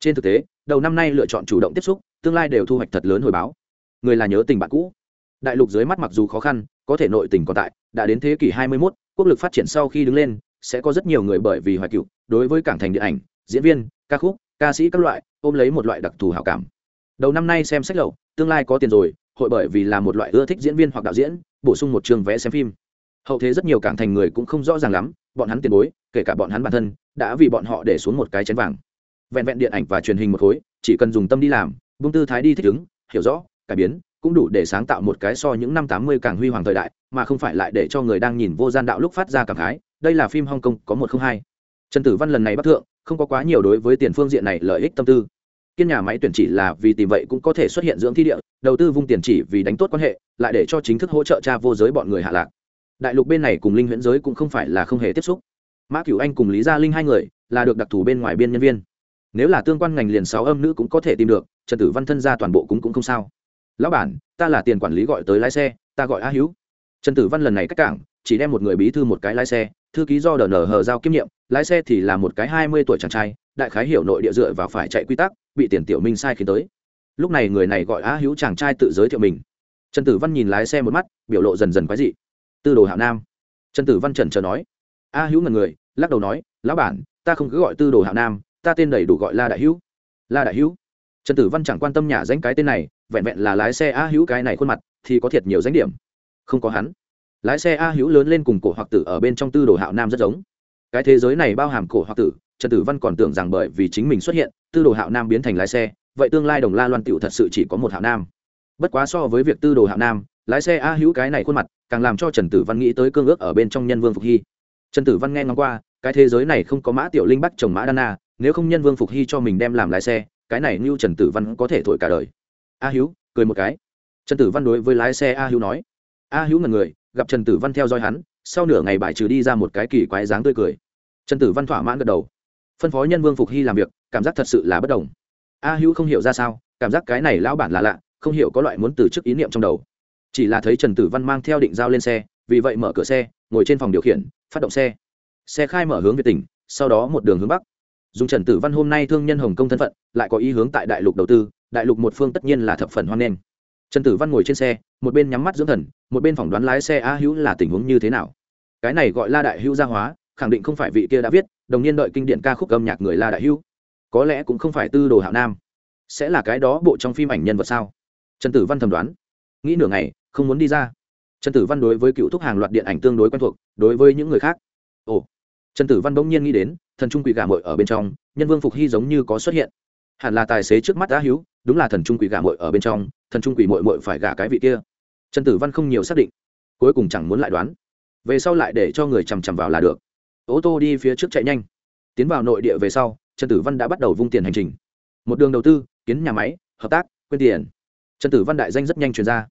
Trên thực tế đầu năm nay lựa chọn chủ động tiếp xúc tương lai đều thu hoạch thật lớn hồi báo. Người là nhớ tình bạn cũ. Đại lục dưới mắt mặc dù khó khăn có thể nội tình còn tại đã đến thế kỷ 21, quốc lực phát triển sau khi đứng lên sẽ có rất nhiều người bởi vì hoài cựu đối với cảng thành điện ảnh diễn viên ca khúc ca sĩ các loại ôm lấy một loại đặc thù hảo cảm đầu năm nay xem sách lậu, tương lai có tiền rồi, hội bởi vì là một loại ưa thích diễn viên hoặc đạo diễn, bổ sung một trường vẽ xem phim. Hậu thế rất nhiều cảng thành người cũng không rõ ràng lắm, bọn hắn tiền bối, kể cả bọn hắn bản thân, đã vì bọn họ để xuống một cái chén vàng. Vẹn vẹn điện ảnh và truyền hình một khối, chỉ cần dùng tâm đi làm bung tư thái đi thích ứng, hiểu rõ, cải biến, cũng đủ để sáng tạo một cái so những năm tám mươi càng huy hoàng thời đại, mà không phải lại để cho người đang nhìn vô gian đạo lúc phát ra cảm khái, đây là phim hong kong có một không hai. Trần tử văn lần này bắt thượng, không có quá nhiều đối với tiền phương diện này lợi ích tâm tư kiên nhà máy tuyển chỉ là vì tìm vậy cũng có thể xuất hiện dưỡng thi địa, đầu tư vung tiền chỉ vì đánh tốt quan hệ, lại để cho chính thức hỗ trợ cha vô giới bọn người hạ lạc. Đại lục bên này cùng linh huyễn giới cũng không phải là không hề tiếp xúc. Mã cửu anh cùng lý gia linh hai người là được đặc thù bên ngoài biên nhân viên. Nếu là tương quan ngành liền sáu âm nữ cũng có thể tìm được, trần tử văn thân ra toàn bộ cũng cũng không sao. Lão bản, ta là tiền quản lý gọi tới lái xe, ta gọi a hữu trần tử văn lần này cách cảng, chỉ đem một người bí thư một cái lái xe thư ký do đờ nở hờ giao kiêm nhiệm, lái xe thì là một cái hai mươi tuổi chàng trai, đại khái hiểu nội địa dựa vào phải chạy quy tắc, bị tiền tiểu minh sai khiến tới. Lúc này người này gọi á hữu chàng trai tự giới thiệu mình. Trần tử văn nhìn lái xe một mắt, biểu lộ dần dần quái dị. Tư đồ hạo nam. Trần tử văn trần chờ nói. A hữu ngần người, lắc đầu nói, lão bản, ta không cứ gọi tư đồ hạo nam, ta tên đầy đủ gọi la đại hữu. La đại hữu? Trần tử văn chẳng quan tâm nhả danh cái tên này, vẹn vẹn là lái xe a hữu cái này khuôn mặt, thì có thiệt nhiều danh điểm. Không có hắn lái xe a hữu lớn lên cùng cổ hoặc tử ở bên trong tư đồ hạo nam rất giống. Cái thế giới này bao hàm cổ hoặc tử, trần tử văn còn tưởng rằng bởi vì chính mình xuất hiện, tư đồ hạo nam biến thành lái xe, vậy tương lai đồng la loan tựu thật sự chỉ có một hạo nam. Bất quá so với việc tư đồ hạo nam, lái xe a hữu cái này khuôn mặt, càng làm cho trần tử văn nghĩ tới cương ước ở bên trong nhân vương phục hy. Trần tử văn nghe ngóng qua, cái thế giới này không có mã tiểu linh bắt chồng mã đana nếu không nhân vương phục hy cho mình đem làm lái xe, cái này như trần tử văn có thể thổi cả đời. A hữu, cười một cái. Trần tử văn đối với lái xe a hữu nói a hữu ngần người, gặp trần tử văn theo dõi hắn, sau nửa ngày bài trừ đi ra một cái kỳ quái dáng tươi cười. Trần tử văn thỏa mãn gật đầu. Phân phó nhân vương phục hy làm việc, cảm giác thật sự là bất đồng. A hữu không hiểu ra sao, cảm giác cái này lão bản là lạ, không hiểu có loại muốn từ chức ý niệm trong đầu. Chỉ là thấy trần tử văn mang theo định giao lên xe, vì vậy mở cửa xe, ngồi trên phòng điều khiển, phát động xe. Xe khai mở hướng về tỉnh, sau đó một đường hướng bắc. Dùng trần tử văn hôm nay thương nhân hồng kông thân phận, lại có ý hướng tại đại lục đầu tư, đại lục một phương tất nhiên là thập phần hoan nghênh trần tử văn ngồi trên xe, một bên nhắm mắt dưỡng thần, một bên phỏng đoán lái xe a hữu là tình huống như thế nào. Cái này gọi la đại hữu gia hóa, khẳng định không phải vị kia đã viết, đồng niên đợi kinh điển ca khúc âm nhạc người la đại hữu. Có lẽ cũng không phải tư đồ hạo nam. Sẽ là cái đó bộ trong phim ảnh nhân vật sao? Trần tử văn thầm đoán. Nghĩ nửa ngày, không muốn đi ra. Trần tử văn đối với cựu thúc hàng loạt điện ảnh tương đối quen thuộc, đối với những người khác. Ồ. Trần tử văn bỗng nhiên nghĩ đến, thần trung quỷ gà mội ở bên trong, nhân vương phục hy giống như có xuất hiện. Hẳn là tài xế trước mắt đã hữu, đúng là thần trung quỷ gà mội ở bên trong thần trung quỷ mội mội phải gả cái vị kia. Trần tử văn không nhiều xác định, cuối cùng chẳng muốn lại đoán. Về sau lại để cho người chằm chằm vào là được. Ô tô đi phía trước chạy nhanh. Tiến vào nội địa về sau, trần tử văn đã bắt đầu vung tiền hành trình. Một đường đầu tư, kiến nhà máy, hợp tác quyên tiền. Trần tử văn đại danh rất nhanh truyền ra.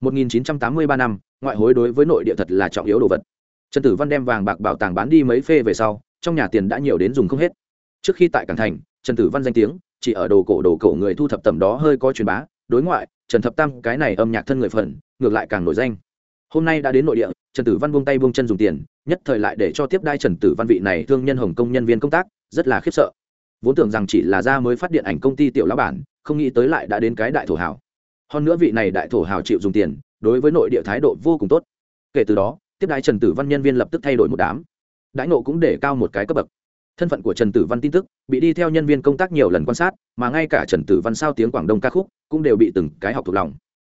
1983 năm, ngoại hối đối với nội địa thật là trọng yếu đồ vật. Trần tử văn đem vàng bạc bảo tàng bán đi mấy phê về sau, trong nhà tiền đã nhiều đến dùng không hết. Trước khi tại cảng thành, trần tử văn danh tiếng, chỉ ở đồ cổ đồ cổ người thu thập tầm đó hơi có truyền bá đối ngoại, trần thập tam cái này âm nhạc thân người phần, ngược lại càng nổi danh. Hôm nay đã đến nội địa, trần tử văn buông tay buông chân dùng tiền, nhất thời lại để cho tiếp đai trần tử văn vị này thương nhân hồng công nhân viên công tác, rất là khiếp sợ. Vốn tưởng rằng chỉ là ra mới phát điện ảnh công ty tiểu lão bản, không nghĩ tới lại đã đến cái đại thổ hào. Hơn nữa vị này đại thổ hào chịu dùng tiền, đối với nội địa thái độ vô cùng tốt. Kể từ đó, tiếp đai trần tử văn nhân viên lập tức thay đổi một đám. Đãi nộ cũng để cao một cái cấp bậc thân phận của trần tử văn tin tức bị đi theo nhân viên công tác nhiều lần quan sát, mà ngay cả trần tử văn sao tiếng quảng đông ca khúc cũng đều bị từng cái học thuộc lòng.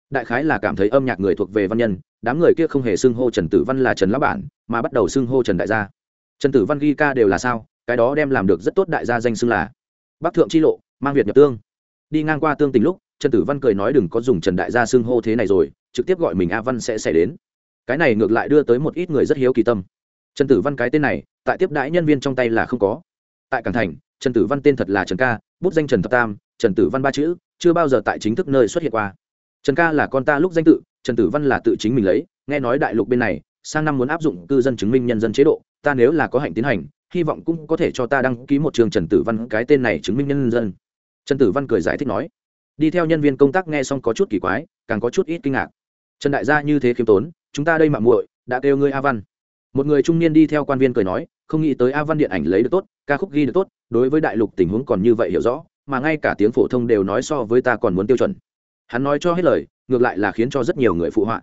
Đại khái là cảm thấy âm nhạc người thuộc về văn nhân, đám người kia không hề xưng hô trần tử văn là trần lão bản, mà bắt đầu xưng hô trần đại gia. Trần tử văn ghi ca đều là sao, cái đó đem làm được rất tốt đại gia danh xưng là bắc thượng chi lộ, mang việt nhập tương. Đi ngang qua tương tình lúc, trần tử văn cười nói đừng có dùng trần đại gia xưng hô thế này rồi, trực tiếp gọi mình a văn sẽ xảy đến. Cái này ngược lại đưa tới một ít người rất hiếu kỳ tâm trần tử văn cái tên này, tại tiếp đãi nhân viên trong tay là không có. Tại cảng thành, trần tử văn tên thật là trần ca, bút danh trần thập tam, trần tử văn ba chữ, chưa bao giờ tại chính thức nơi xuất hiện qua. Trần ca là con ta lúc danh tự, trần tử văn là tự chính mình lấy, nghe nói đại lục bên này, sang năm muốn áp dụng cư dân chứng minh nhân dân chế độ, ta nếu là có hạnh tiến hành, hy vọng cũng có thể cho ta đăng ký một trường trần tử văn cái tên này chứng minh nhân dân. Trần tử văn cười giải thích nói. Đi theo nhân viên công tác nghe xong có chút kỳ quái, càng có chút ít kinh ngạc. Trần đại gia như thế khiêm tốn, chúng ta đây mạng muội, đã kêu ngươi a văn một người trung niên đi theo quan viên cười nói, không nghĩ tới a văn điện ảnh lấy được tốt, ca khúc ghi được tốt, đối với đại lục tình huống còn như vậy hiểu rõ, mà ngay cả tiếng phổ thông đều nói so với ta còn muốn tiêu chuẩn. Hắn nói cho hết lời, ngược lại là khiến cho rất nhiều người phụ họa.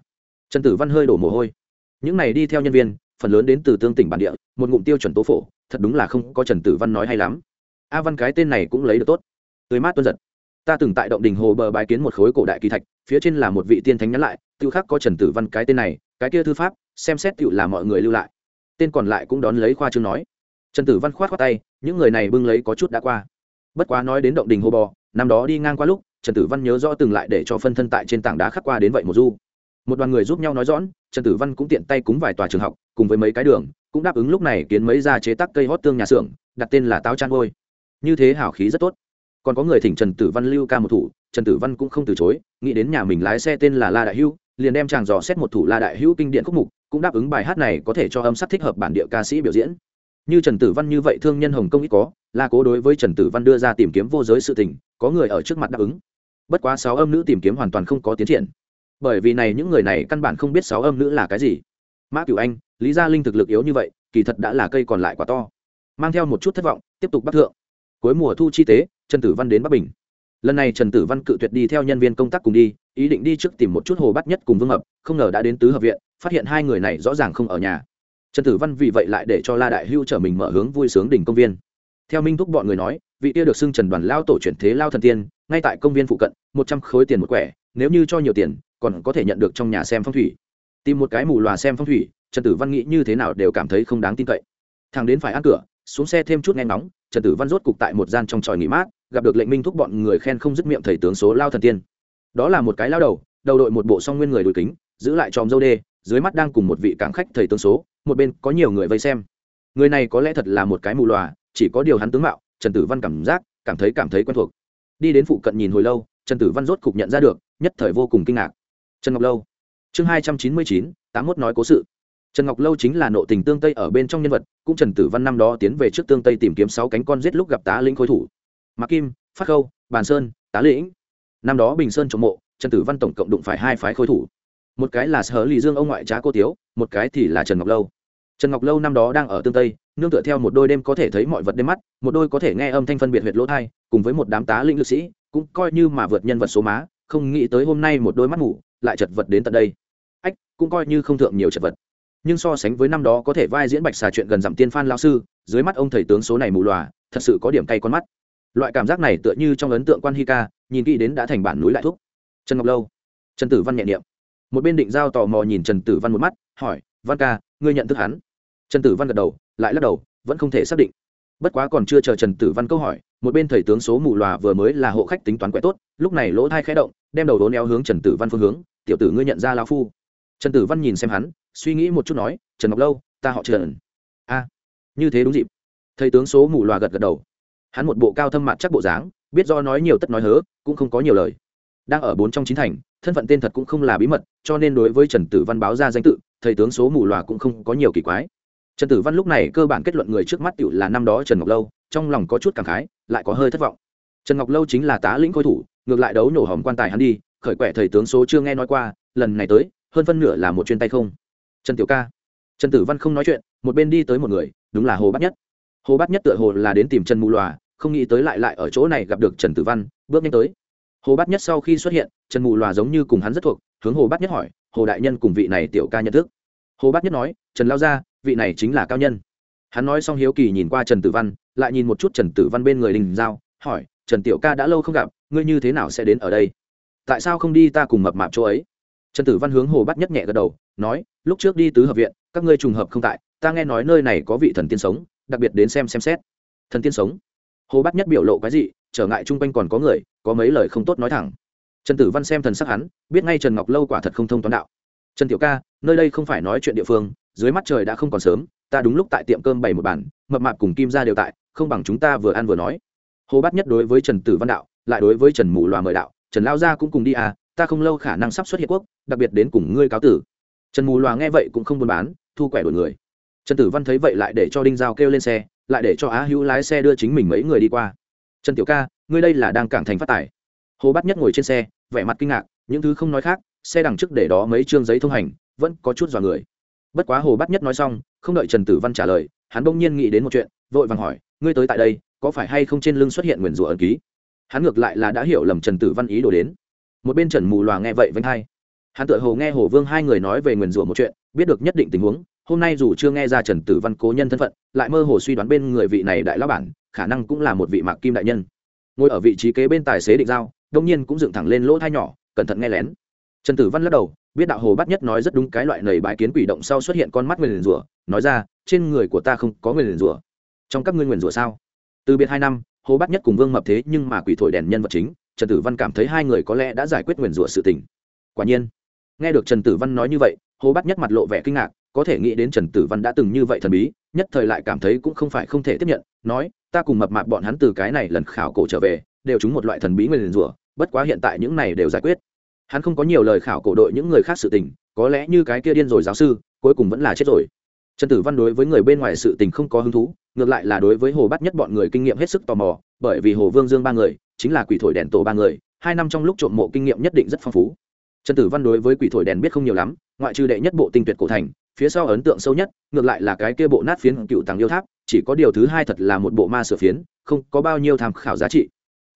Trần tử văn hơi đổ mồ hôi. Những này đi theo nhân viên, phần lớn đến từ tương tỉnh bản địa, một ngụm tiêu chuẩn tố phổ, thật đúng là không có trần tử văn nói hay lắm. A văn cái tên này cũng lấy được tốt. Tươi mát tuân giật. Ta từng tại động đình hồ bờ bài kiến một khối cổ đại kỳ thạch, phía trên là một vị tiên thánh nhắn lại tự khắc có trần tử văn cái tên này cái kia thư pháp, xem xét tựu là mọi người lưu lại. Tên còn lại cũng đón lấy khoa trương nói. Trần tử văn khoát khoát tay, những người này bưng lấy có chút đã qua. Bất quá nói đến động đình hô bò, năm đó đi ngang qua lúc, trần tử văn nhớ rõ từng lại để cho phân thân tại trên tảng đá khắc qua đến vậy một du. Một đoàn người giúp nhau nói rõ trần tử văn cũng tiện tay cúng vài tòa trường học, cùng với mấy cái đường, cũng đáp ứng lúc này kiến mấy ra chế tác cây hót tương nhà xưởng, đặt tên là táo chan ngôi như thế hảo khí rất tốt. Còn có người thỉnh trần tử văn lưu ca một thủ, trần tử văn cũng không từ chối, nghĩ đến nhà mình lái xe tên là la đại Hưu liền đem chàng dò xét một thủ la đại hữu kinh điện khúc mục, cũng đáp ứng bài hát này có thể cho âm sắc thích hợp bản địa ca sĩ biểu diễn. Như trần tử văn như vậy thương nhân hồng kông ít có là cố đối với trần tử văn đưa ra tìm kiếm vô giới sự tình, có người ở trước mặt đáp ứng. Bất quá sáu âm nữ tìm kiếm hoàn toàn không có tiến triển. Bởi vì này những người này căn bản không biết sáu âm nữ là cái gì. Mã cửu anh, lý gia linh thực lực yếu như vậy, kỳ thật đã là cây còn lại quá to. Mang theo một chút thất vọng, tiếp tục bắt thượng. Cuối mùa thu chi tế, trần tử văn đến bắc bình. Lần này trần tử văn cự tuyệt đi theo nhân viên công tác cùng đi ý định đi trước tìm một chút hồ bắt nhất cùng vương mập, không ngờ đã đến tứ hợp viện, phát hiện hai người này rõ ràng không ở nhà. Trần tử văn vì vậy lại để cho la đại hưu trở mình mở hướng vui sướng đỉnh công viên. Theo minh thúc bọn người nói, vị kia được xưng trần đoàn lao tổ chuyển thế lao thần tiên, ngay tại công viên phụ cận, một trăm khối tiền một quẻ, nếu như cho nhiều tiền, còn có thể nhận được trong nhà xem phong thủy. Tìm một cái mù lòa xem phong thủy, trần tử văn nghĩ như thế nào đều cảm thấy không đáng tin cậy. Thằng đến phải ăn cửa, xuống xe thêm chút nghe nóng trần tử văn rốt cục tại một gian trong tròi nghỉ mát, gặp được lệnh minh thúc bọn người khen không dứt miệng thầy tướng số lao thần tiên đó là một cái lao đầu đầu đội một bộ song nguyên người đùi kính, giữ lại tròm dâu đê, dưới mắt đang cùng một vị cảng khách thầy tương số, một bên có nhiều người vây xem. Người này có lẽ thật là một cái mù lòa, chỉ có điều hắn tướng mạo, trần tử văn cảm giác, cảm thấy cảm thấy quen thuộc. Đi đến phụ cận nhìn hồi lâu, trần tử văn rốt cục nhận ra được, nhất thời vô cùng kinh ngạc. Trần ngọc lâu. Chương hai trăm chín mươi chín, tám mốt nói cố sự. Trần ngọc lâu chính là nộ tình tương tây ở bên trong nhân vật, cũng trần tử văn năm đó tiến về trước tương tây tìm kiếm sáu cánh con giết lúc gặp tá lĩnh khối thủ. Mạc kim, phát khâu, bàn sơn, tá lĩnh năm đó bình sơn trộm mộ trần tử văn tổng cộng đụng phải hai phái khôi thủ một cái là sở lì dương ông ngoại trá cô tiếu một cái thì là trần ngọc lâu trần ngọc lâu năm đó đang ở tương tây nương tựa theo một đôi đêm có thể thấy mọi vật đêm mắt một đôi có thể nghe âm thanh phân biệt huyệt lỗ thai cùng với một đám tá lĩnh lực sĩ cũng coi như mà vượt nhân vật số má không nghĩ tới hôm nay một đôi mắt ngủ lại chật vật đến tận đây ách cũng coi như không thượng nhiều chật vật nhưng so sánh với năm đó có thể vai diễn bạch xà chuyện gần dặm tiên phan lao sư dưới mắt ông thầy tướng số này mù lòa thật sự có điểm cay con mắt loại cảm giác này tựa như trong ấn tượng quan hi ca nhìn kỹ đến đã thành bản núi lại thúc. Trần ngọc lâu, trần tử văn nhẹ niệm. Một bên định giao tò mò nhìn trần tử văn một mắt, hỏi, văn ca, ngươi nhận thức hắn? Trần tử văn gật đầu, lại lắc đầu, vẫn không thể xác định. Bất quá còn chưa chờ trần tử văn câu hỏi, một bên thầy tướng số mù lòa vừa mới là hộ khách tính toán quẻ tốt, lúc này lỗ thai khẽ động, đem đầu đốn éo hướng trần tử văn phương hướng, tiểu tử ngươi nhận ra lao phu. Trần tử văn nhìn xem hắn, suy nghĩ một chút nói, trần ngọc lâu, ta họ trần. A, như thế đúng dịp. Thầy tướng số mù lòa gật gật đầu. Hắn một bộ cao thâm mặt chắc bộ dáng biết do nói nhiều tất nói hớ, cũng không có nhiều lời. Đang ở bốn trong chín thành, thân phận tên thật cũng không là bí mật, cho nên đối với trần tử văn báo ra danh tự, thầy tướng số mù lòa cũng không có nhiều kỳ quái. Trần tử văn lúc này cơ bản kết luận người trước mắt tự là năm đó trần ngọc lâu, trong lòng có chút cảm khái, lại có hơi thất vọng. Trần ngọc lâu chính là tá lĩnh khôi thủ, ngược lại đấu nổ hòm quan tài hắn đi, khởi quẻ thầy tướng số chưa nghe nói qua, lần này tới, hơn phân nửa là một chuyên tay không. Trần tiểu ca. Trần tử văn không nói chuyện, một bên đi tới một người, đúng là hồ bát nhất. Hồ bát nhất tựa hồ là đến tìm trần mù lòa không nghĩ tới lại lại ở chỗ này gặp được trần tử văn, bước nhanh tới. Hồ bát nhất sau khi xuất hiện, trần mù loà giống như cùng hắn rất thuộc, hướng hồ bát nhất hỏi, hồ đại nhân cùng vị này tiểu ca nhận thức? Hồ bát nhất nói, trần lao gia, vị này chính là cao nhân. Hắn nói xong hiếu kỳ nhìn qua trần tử văn, lại nhìn một chút trần tử văn bên người đình giao, hỏi, trần tiểu ca đã lâu không gặp, ngươi như thế nào sẽ đến ở đây? Tại sao không đi ta cùng mập mạp chỗ ấy? Trần tử văn hướng hồ bắt nhất nhẹ gật đầu, nói, lúc trước đi tứ hợp viện, các ngươi trùng hợp không tại, ta nghe nói nơi này có vị thần tiên sống, đặc biệt đến xem xem xét. Thần tiên sống? Hồ bắt nhất biểu lộ cái gì trở ngại chung quanh còn có người, có mấy lời không tốt nói thẳng. Trần tử văn xem thần sắc hắn, biết ngay trần ngọc lâu quả thật không thông toán đạo. Trần tiểu ca, nơi đây không phải nói chuyện địa phương, dưới mắt trời đã không còn sớm, ta đúng lúc tại tiệm cơm bày một bàn, mập mạp cùng kim ra đều tại, không bằng chúng ta vừa ăn vừa nói. Hồ bát nhất đối với trần tử văn đạo, lại đối với trần mù loà mời đạo, trần lao gia cũng cùng đi à ta không lâu khả năng sắp xuất hiện quốc, đặc biệt đến cùng ngươi cáo tử. Trần mù loà nghe vậy cũng không buôn bán, thu quẻ đổi người. Trần tử văn thấy vậy lại để cho đinh giao kêu lên xe lại để cho á hữu lái xe đưa chính mình mấy người đi qua. Trần tiểu ca, ngươi đây là đang cảng thành phát tài hồ bát nhất ngồi trên xe, vẻ mặt kinh ngạc, những thứ không nói khác, xe đằng trước để đó mấy chương giấy thông hành, vẫn có chút dọa người. Bất quá hồ bát nhất nói xong, không đợi trần tử văn trả lời, hắn bỗng nhiên nghĩ đến một chuyện, vội vàng hỏi, ngươi tới tại đây, có phải hay không trên lưng xuất hiện nguyền rủa ẩn ký? Hắn ngược lại là đã hiểu lầm trần tử văn ý đồ đến. Một bên trần mù loà nghe vậy vanh hai. Hắn tự hồ nghe hồ vương hai người nói về nguyền rủa một chuyện, biết được nhất định tình huống hôm nay dù chưa nghe ra trần tử văn cố nhân thân phận, lại mơ hồ suy đoán bên người vị này đại lão bản, khả năng cũng là một vị mạc kim đại nhân. Ngồi ở vị trí kế bên tài xế định giao, đông nhiên cũng dựng thẳng lên lỗ thai nhỏ, cẩn thận nghe lén. Trần tử văn lắc đầu, biết đạo hồ bắt nhất nói rất đúng cái loại nầy bãi kiến quỷ động sau xuất hiện con mắt nguyền rủa, nói ra, trên người của ta không có nguyền rủa. Trong các ngươi nguyền rủa sao? Từ biệt hai năm, hồ bắt nhất cùng vương mập thế nhưng mà quỷ thổi đèn nhân vật chính, trần tử văn cảm thấy hai người có lẽ đã giải quyết nguyền rủa sự tình. Quả nhiên, nghe được trần tử văn nói như vậy, hồ bắt nhất mặt lộ vẻ kinh ngạc có thể nghĩ đến trần tử văn đã từng như vậy thần bí, nhất thời lại cảm thấy cũng không phải không thể tiếp nhận, nói, ta cùng mập mạp bọn hắn từ cái này lần khảo cổ trở về, đều chúng một loại thần bí nguyền rủa, bất quá hiện tại những này đều giải quyết. Hắn không có nhiều lời khảo cổ đội những người khác sự tình, có lẽ như cái kia điên rồi giáo sư, cuối cùng vẫn là chết rồi. Trần tử văn đối với người bên ngoài sự tình không có hứng thú, ngược lại là đối với hồ bắt nhất bọn người kinh nghiệm hết sức tò mò, bởi vì hồ vương dương ba người, chính là quỷ thổi đèn tổ ba người, hai năm trong lúc trộm mộ kinh nghiệm nhất định rất phong phú. Trần tử văn đối với quỷ thổi đèn biết không nhiều lắm, ngoại trừ đệ nhất bộ tinh tuyệt cổ thành phía sau ấn tượng sâu nhất ngược lại là cái kia bộ nát phiến cựu tàng yêu tháp chỉ có điều thứ hai thật là một bộ ma sửa phiến không có bao nhiêu tham khảo giá trị.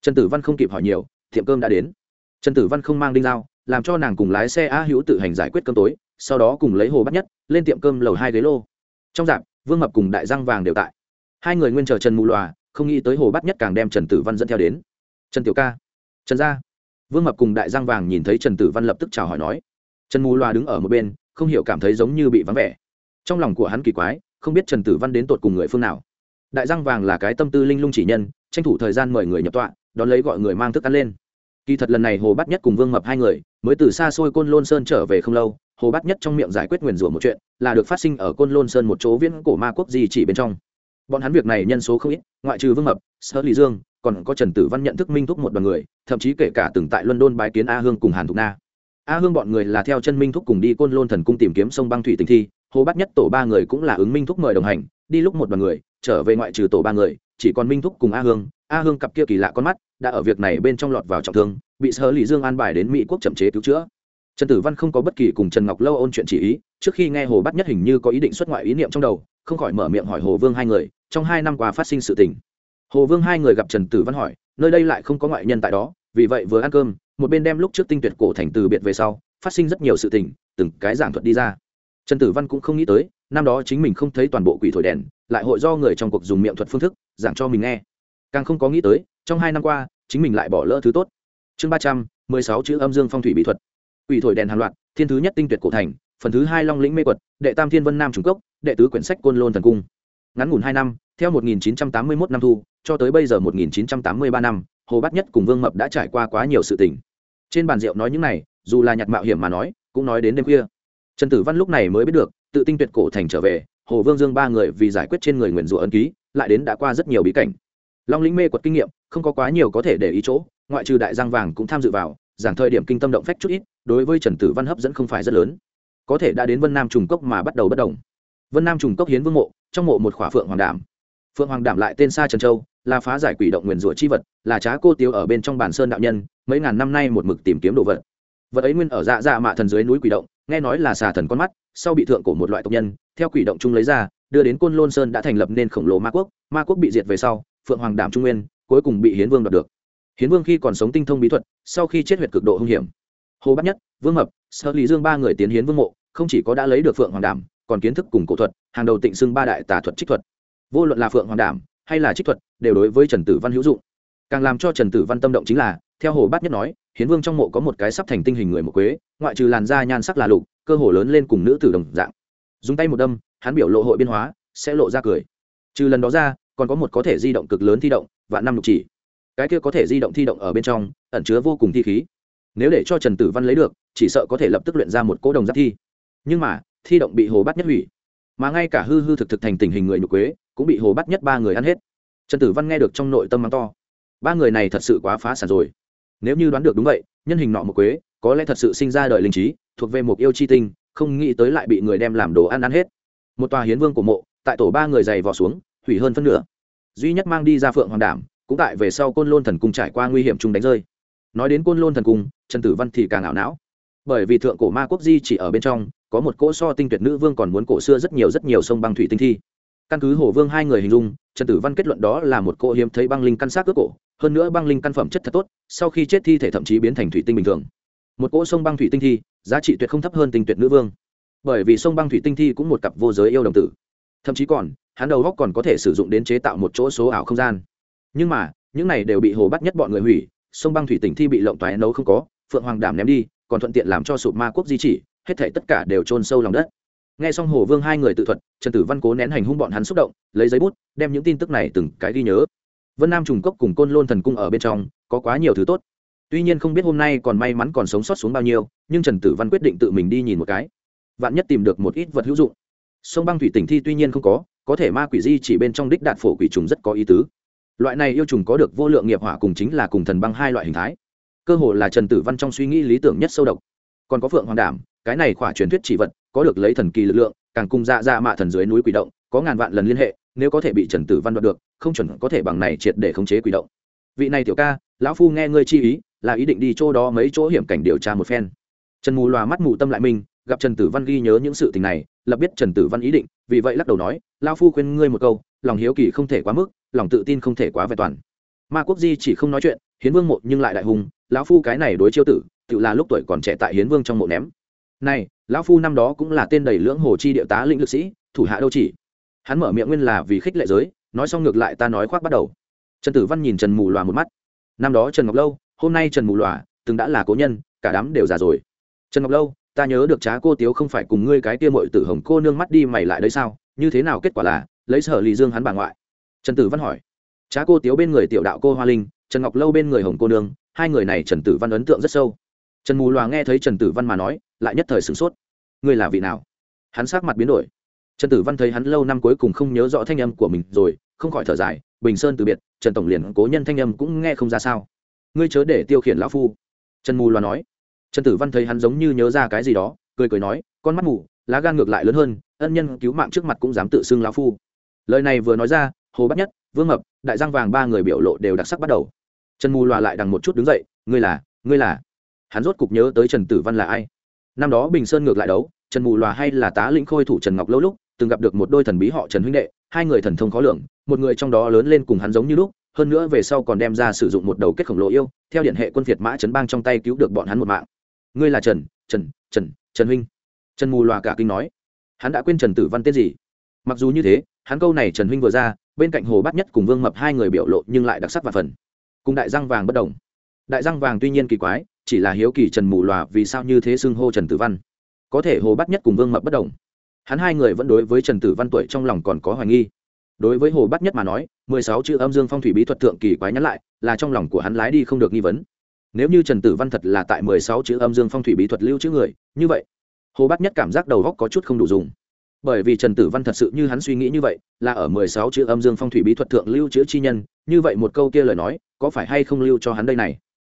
Trần tử văn không kịp hỏi nhiều tiệm cơm đã đến. Trần tử văn không mang đinh dao làm cho nàng cùng lái xe a hữu tự hành giải quyết cơm tối sau đó cùng lấy hồ bắt nhất lên tiệm cơm lầu hai ghế lô. Trong dạp vương mập cùng đại giang vàng đều tại. Hai người nguyên chờ trần mù Lòa, không nghĩ tới hồ bắt nhất càng đem trần tử văn dẫn theo đến. Trần tiểu ca trần gia. Vương mập cùng đại giang vàng nhìn thấy trần tử văn lập tức chào hỏi nói. Trần mù Lòa đứng ở một bên không hiểu cảm thấy giống như bị vắng vẻ. Trong lòng của hắn kỳ quái, không biết trần tử văn đến tột cùng người phương nào. Đại giang vàng là cái tâm tư linh lung chỉ nhân, tranh thủ thời gian mời người nhập tọa, đón lấy gọi người mang thức ăn lên. Kỳ thật lần này hồ Bát nhất cùng vương mập hai người, mới từ xa xôi côn lôn sơn trở về không lâu, hồ Bát nhất trong miệng giải quyết nguyền rủa một chuyện, là được phát sinh ở côn lôn sơn một chỗ viễn cổ ma quốc di chỉ bên trong. Bọn hắn việc này nhân số không ít, ngoại trừ vương mập sơ lý dương, còn có trần tử văn nhận thức minh thúc một đoàn người, thậm chí kể cả từng tại london bái kiến a hương cùng hàn thục na a hương bọn người là theo chân minh thúc cùng đi côn lôn thần cung tìm kiếm sông băng thủy tình thi, hồ Bát nhất tổ ba người cũng là ứng minh thúc mời đồng hành, đi lúc một đoàn người, trở về ngoại trừ tổ ba người, chỉ còn minh thúc cùng a hương. A hương cặp kia kỳ lạ con mắt, đã ở việc này bên trong lọt vào trọng thương, bị sơ lý dương an bài đến mỹ quốc chậm chế cứu chữa. Trần tử văn không có bất kỳ cùng trần ngọc lâu ôn chuyện chỉ ý, trước khi nghe hồ Bát nhất hình như có ý định xuất ngoại ý niệm trong đầu, không khỏi mở miệng hỏi hồ vương hai người, trong hai năm qua phát sinh sự tình. Hồ vương hai người gặp trần tử văn hỏi, nơi đây lại không có ngoại nhân tại đó, vì vậy vừa ăn cơm một bên đem lúc trước tinh tuyệt cổ thành từ biệt về sau, phát sinh rất nhiều sự tình, từng cái giảng thuật đi ra. Trần tử văn cũng không nghĩ tới, năm đó chính mình không thấy toàn bộ quỷ thổi đèn, lại hội do người trong cuộc dùng miệng thuật phương thức, giảng cho mình nghe. Càng không có nghĩ tới, trong hai năm qua, chính mình lại bỏ lỡ thứ tốt. Chương ba trăm mười sáu chữ âm dương phong thủy bí thuật. Quỷ thổi đèn hàng loạt, thiên thứ nhất tinh tuyệt cổ thành, phần thứ hai long lĩnh mê quật, đệ tam thiên vân nam trung cốc, đệ tứ quyển sách côn lôn thần cung. Ngắn ngủn hai năm, theo 1981 năm thu, cho tới bây giờ 1983 năm hồ bát nhất cùng vương mập đã trải qua quá nhiều sự tình. Trên bàn rượu nói những này, dù là nhặt mạo hiểm mà nói, cũng nói đến đêm khuya. Trần tử văn lúc này mới biết được, tự tinh tuyệt cổ thành trở về, hồ vương dương ba người vì giải quyết trên người nguyền rủa ấn ký, lại đến đã qua rất nhiều bí cảnh. Long lĩnh mê quật kinh nghiệm, không có quá nhiều có thể để ý chỗ, ngoại trừ đại giang vàng cũng tham dự vào, giảng thời điểm kinh tâm động phách chút ít, đối với trần tử văn hấp dẫn không phải rất lớn. Có thể đã đến vân nam trùng cốc mà bắt đầu bất đồng vân nam trùng cốc hiến vương mộ, trong mộ một khỏa phượng hoàng đảm. Phượng hoàng đảm lại tên xa trần châu là phá giải quỷ động nguyền rủa chi vật, là trá cô tiêu ở bên trong bản sơn đạo nhân, mấy ngàn năm nay một mực tìm kiếm đồ vật. Vật ấy nguyên ở dạ dạ mạ thần dưới núi quỷ động, nghe nói là xà thần con mắt, sau bị thượng của một loại tộc nhân, theo quỷ động chung lấy ra, đưa đến côn lôn sơn đã thành lập nên khổng lồ ma quốc ma quốc bị diệt về sau, phượng hoàng đảm trung nguyên, cuối cùng bị hiến vương đoạt được. Hiến vương khi còn sống tinh thông bí thuật, sau khi chết huyệt cực độ hung hiểm. Hồ bắt nhất, vương mập sơ lý dương ba người tiến hiến vương mộ, không chỉ có đã lấy được phượng hoàng đảm, còn kiến thức cùng cổ thuật, hàng đầu tịnh xưng ba đại tà thuật trích thuật. Vô luận là phượng hoàng đảm hay là trích thuật, đều đối với trần tử văn hữu dụng. Càng làm cho trần tử văn tâm động chính là, theo hồ bát nhất nói, hiến vương trong mộ có một cái sắp thành tinh hình người một quế, ngoại trừ làn da nhan sắc là lục, cơ hồ lớn lên cùng nữ tử đồng dạng. Dùng tay một đâm, hắn biểu lộ hội biên hóa, sẽ lộ ra cười. Trừ lần đó ra, còn có một có thể di động cực lớn thi động và năm lục chỉ. Cái kia có thể di động thi động ở bên trong, ẩn chứa vô cùng thi khí. Nếu để cho trần tử văn lấy được, chỉ sợ có thể lập tức luyện ra một cỗ đồng giáp thi. Nhưng mà, thi động bị hồ Bát nhất hủy mà ngay cả hư hư thực thực thành tình hình người nhục quế cũng bị hồ bắt nhất ba người ăn hết. Trần tử văn nghe được trong nội tâm mắng to, ba người này thật sự quá phá sản rồi. Nếu như đoán được đúng vậy, nhân hình nọ một quế, có lẽ thật sự sinh ra đời linh trí, thuộc về một yêu chi tinh, không nghĩ tới lại bị người đem làm đồ ăn ăn hết. Một tòa hiến vương của mộ, tại tổ ba người dày vò xuống, hủy hơn phân nửa. Duy nhất mang đi ra phượng hoàng đảm, cũng tại về sau côn lôn thần cung trải qua nguy hiểm chung đánh rơi. Nói đến côn lôn thần cung, trần tử văn thì càng ảo não. Bởi vì thượng cổ ma quốc di chỉ ở bên trong có một cỗ so tinh tuyệt nữ vương còn muốn cổ xưa rất nhiều rất nhiều sông băng thủy tinh thi. Căn cứ hồ vương hai người hình dung, trần tử văn kết luận đó là một cỗ hiếm thấy băng linh căn xác cướp cổ, hơn nữa băng linh căn phẩm chất thật tốt, sau khi chết thi thể thậm chí biến thành thủy tinh bình thường. Một cỗ sông băng thủy tinh thi, giá trị tuyệt không thấp hơn tinh tuyệt nữ vương. Bởi vì sông băng thủy tinh thi cũng một cặp vô giới yêu đồng tử. Thậm chí còn, hắn đầu góc còn có thể sử dụng đến chế tạo một chỗ số ảo không gian. Nhưng mà, những này đều bị hồ bắt nhất bọn người hủy, sông băng thủy tinh thi bị lộng toái nấu không có, phượng hoàng đảm ném đi, còn thuận tiện làm cho sụp ma quốc di chỉ hết thể tất cả đều chôn sâu lòng đất. Nghe xong hồ vương hai người tự thuật, trần tử văn cố nén hành hung bọn hắn xúc động, lấy giấy bút, đem những tin tức này từng cái ghi nhớ. Vân nam trùng cốc cùng côn lôn thần cung ở bên trong, có quá nhiều thứ tốt. Tuy nhiên không biết hôm nay còn may mắn còn sống sót xuống bao nhiêu, nhưng trần tử văn quyết định tự mình đi nhìn một cái. Vạn nhất tìm được một ít vật hữu dụng. Sông băng thủy tỉnh thi tuy nhiên không có có thể ma quỷ di chỉ bên trong đích đạt phổ quỷ trùng rất có ý tứ. Loại này yêu trùng có được vô lượng nghiệp hỏa cùng chính là cùng thần băng hai loại hình thái. Cơ hồ là trần tử văn trong suy nghĩ lý tưởng nhất sâu độc. Còn có phượng hoàng đảm cái này khỏa truyền thuyết chỉ vật, có được lấy thần kỳ lực lượng, càng cùng dạ dạ mạ thần dưới núi quỷ động, có ngàn vạn lần liên hệ, nếu có thể bị trần tử văn đoạt được, không chuẩn có thể bằng này triệt để khống chế quỷ động. Vị này tiểu ca, lão phu nghe ngươi chi ý, là ý định đi chỗ đó mấy chỗ hiểm cảnh điều tra một phen. Trần mù loà mắt mù tâm lại mình, gặp trần tử văn ghi nhớ những sự tình này, lập biết trần tử văn ý định, vì vậy lắc đầu nói, lão phu khuyên ngươi một câu, lòng hiếu kỳ không thể quá mức, lòng tự tin không thể quá vẹn toàn. Ma quốc di chỉ không nói chuyện, hiến vương mộ nhưng lại đại hùng, lão phu cái này đối chiêu tử, tự là lúc tuổi còn trẻ tại hiến vương trong mộ ném này, lão phu năm đó cũng là tên đầy lưỡng hồ chi địa tá lĩnh lực sĩ, thủ hạ đâu chỉ? Hắn mở miệng nguyên là vì khích lệ giới, nói xong ngược lại ta nói khoác bắt đầu. Trần tử văn nhìn trần mù loà một mắt. Năm đó trần ngọc lâu, hôm nay trần mù loà, từng đã là cố nhân, cả đám đều già rồi. Trần ngọc lâu, ta nhớ được trá cô tiếu không phải cùng ngươi cái kia mội tử hồng cô nương mắt đi mày lại đấy sao? Như thế nào kết quả là, lấy sở lì dương hắn bà ngoại? Trần tử văn hỏi. Trá cô tiếu bên người tiểu đạo cô hoa linh, trần ngọc lâu bên người hồng cô nương, hai người này trần tử văn ấn tượng rất sâu trần mù loà nghe thấy trần tử văn mà nói, lại nhất thời sửng sốt. Ngươi là vị nào? Hắn sát mặt biến đổi. Trần tử văn thấy hắn lâu năm cuối cùng không nhớ rõ thanh âm của mình rồi, không khỏi thở dài, bình sơn từ biệt, trần tổng liền cố nhân thanh âm cũng nghe không ra sao. Ngươi chớ để tiêu khiển lão phu. Trần mù loà nói. Trần tử văn thấy hắn giống như nhớ ra cái gì đó, cười cười nói, con mắt mù, lá gan ngược lại lớn hơn, ân nhân cứu mạng trước mặt cũng dám tự xưng lão phu. Lời này vừa nói ra, hồ bắt nhất, vương mập, đại giang vàng ba người biểu lộ đều đặc sắc bắt đầu. Trần mù loà lại đằng một chút đứng dậy, ngươi là ngươi là hắn rốt cục nhớ tới trần tử văn là ai. Năm đó bình sơn ngược lại đấu, trần mù loà hay là tá lĩnh khôi thủ trần ngọc lâu lúc, từng gặp được một đôi thần bí họ trần huynh đệ, hai người thần thông khó lường, một người trong đó lớn lên cùng hắn giống như lúc, hơn nữa về sau còn đem ra sử dụng một đầu kết khổng lồ yêu, theo điện hệ quân việt mã trấn bang trong tay cứu được bọn hắn một mạng. Ngươi là trần trần trần trần huynh. Trần mù loà cả kinh nói. Hắn đã quên trần tử văn tên gì. Mặc dù như thế, hắn câu này trần huynh vừa ra, bên cạnh hồ bát nhất cùng vương mập hai người biểu lộ nhưng lại đặc sắc và phần. Cùng đại răng vàng bất đồng. Đại răng vàng tuy nhiên kỳ quái chỉ là hiếu kỳ trần mù lòa vì sao như thế xưng hô trần tử văn. Có thể hồ bát nhất cùng vương mập bất đồng. Hắn hai người vẫn đối với trần tử văn tuổi trong lòng còn có hoài nghi. Đối với hồ bát nhất mà nói, mười sáu chữ âm dương phong thủy bí thuật thượng kỳ quái nhắn lại, là trong lòng của hắn lái đi không được nghi vấn. Nếu như trần tử văn thật là tại mười sáu chữ âm dương phong thủy bí thuật lưu chữ người, như vậy, hồ bát nhất cảm giác đầu góc có chút không đủ dùng. Bởi vì trần tử văn thật sự như hắn suy nghĩ như vậy, là ở mười sáu chữ âm dương phong thủy bí thuật thượng lưu chữ chi nhân, như vậy một câu kia lời nói, có phải hay không lưu cho hắn đây này?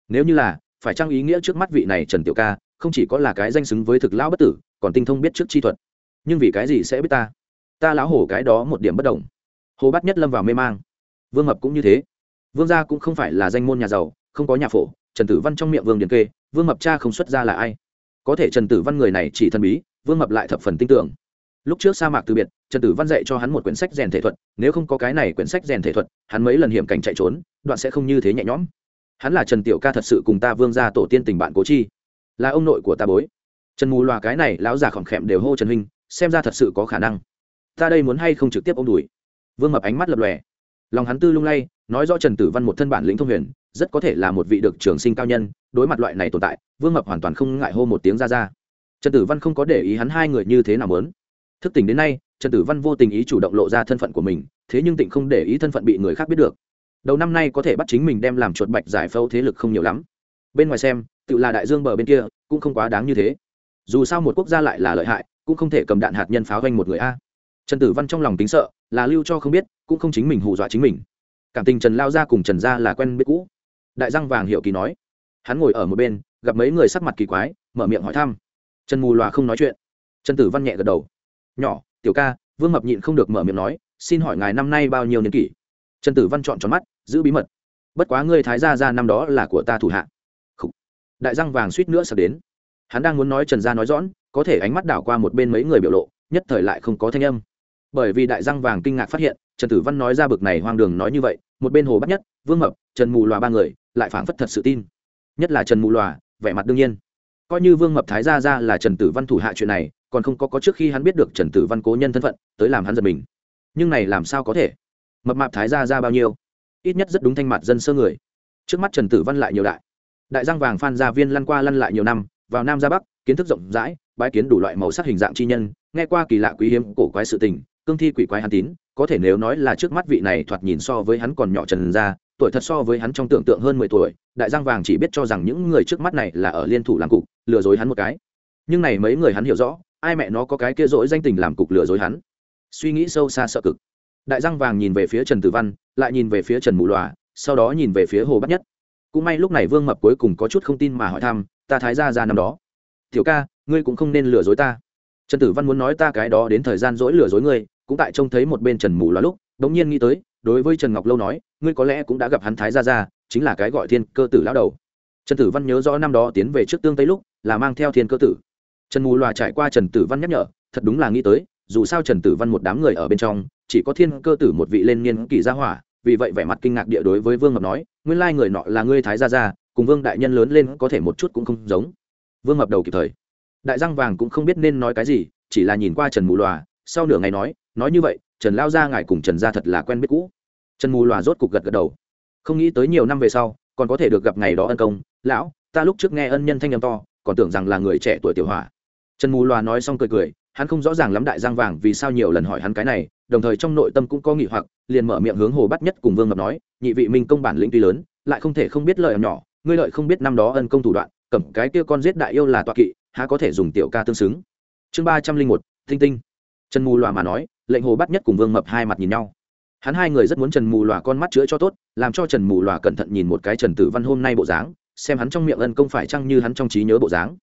Nếu như là phải trang ý nghĩa trước mắt vị này trần tiểu ca, không chỉ có là cái danh xứng với thực lão bất tử, còn tinh thông biết trước chi thuật. Nhưng vì cái gì sẽ biết ta? Ta lão hổ cái đó một điểm bất đồng. Hồ bát nhất lâm vào mê mang. Vương mập cũng như thế. Vương gia cũng không phải là danh môn nhà giàu, không có nhà phổ, trần tử văn trong miệng vương điền kê, vương mập cha không xuất ra là ai? Có thể trần tử văn người này chỉ thần bí, vương mập lại thập phần tin tưởng. Lúc trước sa mạc từ biệt, trần tử văn dạy cho hắn một quyển sách rèn thể thuật, nếu không có cái này quyển sách rèn thể thuật, hắn mấy lần hiểm cảnh chạy trốn, đoạn sẽ không như thế nhẹ nhõm hắn là trần tiểu ca thật sự cùng ta vương gia tổ tiên tình bạn cố chi. Là ông nội của ta bối. Trần mù loà cái này, lão già khỏng khẽm đều hô trần huynh, xem ra thật sự có khả năng. Ta đây muốn hay không trực tiếp ôm đùi? Vương mập ánh mắt lập lòe. Lòng hắn tư lung lay, nói rõ trần tử văn một thân bản lĩnh thông huyền, rất có thể là một vị được trường sinh cao nhân, đối mặt loại này tồn tại, vương mập hoàn toàn không ngại hô một tiếng ra ra. Trần tử văn không có để ý hắn hai người như thế nào lớn thức tỉnh đến nay, trần tử văn vô tình ý chủ động lộ ra thân phận của mình, thế nhưng tịnh không để ý thân phận bị người khác biết được đầu năm nay có thể bắt chính mình đem làm chuột bạch giải phẫu thế lực không nhiều lắm. Bên ngoài xem, tự là đại dương bờ bên kia, cũng không quá đáng như thế. Dù sao một quốc gia lại là lợi hại, cũng không thể cầm đạn hạt nhân pháo doanh một người a. Trần tử văn trong lòng tính sợ, là lưu cho không biết, cũng không chính mình hù dọa chính mình. Cảm tình trần lao ra cùng trần gia là quen biết cũ. Đại răng vàng hiệu kỳ nói, hắn ngồi ở một bên, gặp mấy người sắc mặt kỳ quái, mở miệng hỏi thăm. Trần mù loà không nói chuyện. Trần tử văn nhẹ gật đầu. Nhỏ, tiểu ca, vương mập nhịn không được mở miệng nói, xin hỏi ngài năm nay bao nhiêu niên kỷ? Trần tử văn chọn tròn mắt, giữ bí mật. Bất quá ngươi thái gia ra năm đó là của ta thủ hạ. Đại răng vàng suýt nữa sập đến. Hắn đang muốn nói trần gia nói rõ có thể ánh mắt đảo qua một bên mấy người biểu lộ, nhất thời lại không có thanh âm. Bởi vì đại răng vàng kinh ngạc phát hiện, trần tử văn nói ra bực này hoang đường nói như vậy, một bên hồ bắt nhất, vương mập, trần mù loà ba người, lại phảng phất thật sự tin. Nhất là trần mù loà, vẻ mặt đương nhiên. Coi như vương mập thái gia ra là trần tử văn thủ hạ chuyện này, còn không có có trước khi hắn biết được trần tử văn cố nhân thân phận, tới làm hắn giật mình. Nhưng này làm sao có thể? Mập mạp thái gia ra bao nhiêu? Ít nhất rất đúng thanh mặt dân sơ người. Trước mắt trần tử văn lại nhiều đại. Đại giang vàng phan gia viên lăn qua lăn lại nhiều năm, vào nam ra bắc, kiến thức rộng rãi bãi kiến đủ loại màu sắc hình dạng chi nhân, nghe qua kỳ lạ quý hiếm, cổ quái sự tình, cương thi quỷ quái hàn tín, có thể nếu nói là trước mắt vị này thoạt nhìn so với hắn còn nhỏ trần ra tuổi thật so với hắn trong tưởng tượng hơn mười tuổi, đại giang vàng chỉ biết cho rằng những người trước mắt này là ở liên thủ làm cục, lừa dối hắn một cái. Nhưng này mấy người hắn hiểu rõ, ai mẹ nó có cái kia dỗi danh tình làm cục lừa dối hắn. Suy nghĩ sâu xa sợ cực đại răng vàng nhìn về phía trần tử văn, lại nhìn về phía trần mù lòa, sau đó nhìn về phía hồ bắt nhất. Cũng may lúc này vương mập cuối cùng có chút không tin mà hỏi thăm, ta thái ra ra năm đó. Tiểu ca, ngươi cũng không nên lừa dối ta. Trần tử văn muốn nói ta cái đó đến thời gian dỗi lừa dối ngươi, cũng tại trông thấy một bên trần mù loa lúc đ ỗ n g nhiên nghĩ tới, đối với trần ngọc lâu nói, ngươi có lẽ cũng đã gặp hắn thái ra ra, chính là cái gọi thiên cơ tử lão đầu. Trần tử văn nhớ rõ năm đó tiến về trước tương tây lúc, là mang theo thiên cơ tử. Trần mù Lòa trải qua trần tử văn nhắc nhở, thật đúng là nghĩ tới, dù sao trần tử văn một đám người ở bên trong chỉ có thiên cơ tử một vị lên niên kỷ gia hỏa, vì vậy vẻ mặt kinh ngạc địa đối với vương ngọc nói, nguyên lai người nọ là ngươi thái gia gia, cùng vương đại nhân lớn lên có thể một chút cũng không giống. Vương mập đầu kịp thời. Đại răng vàng cũng không biết nên nói cái gì, chỉ là nhìn qua trần mù lòa sau nửa ngày nói nói như vậy, trần lao gia ngài cùng trần gia thật là quen biết cũ. Trần mù lòa rốt cục gật gật đầu. Không nghĩ tới nhiều năm về sau, còn có thể được gặp ngày đó ân công. Lão, ta lúc trước nghe ân nhân thanh âm to, còn tưởng rằng là người trẻ tuổi tiểu hỏa. Trần mù loà nói xong cười cười, hắn không rõ ràng lắm đại giang vàng vì sao nhiều lần hỏi hắn cái này đồng thời trong nội tâm cũng có nghị hoặc, liền mở miệng hướng hồ bắt nhất cùng vương ngọc nói, nhị vị minh công bản lĩnh tuy lớn, lại không thể không biết lợi nhỏ, ngươi lợi không biết năm đó ân công thủ đoạn cẩm cái kia con giết đại yêu là tọa kỵ, há có thể dùng tiểu ca tương xứng? Chương ba trăm linh một tinh tinh. Trần mù loà mà nói, lệnh hồ bắt nhất cùng vương mập hai mặt nhìn nhau. Hắn hai người rất muốn trần mù loà con mắt chữa cho tốt, làm cho trần mù loà cẩn thận nhìn một cái trần tử văn hôm nay bộ dáng, xem hắn trong miệng ân công phải chăng như hắn trong trí nhớ bộ dáng.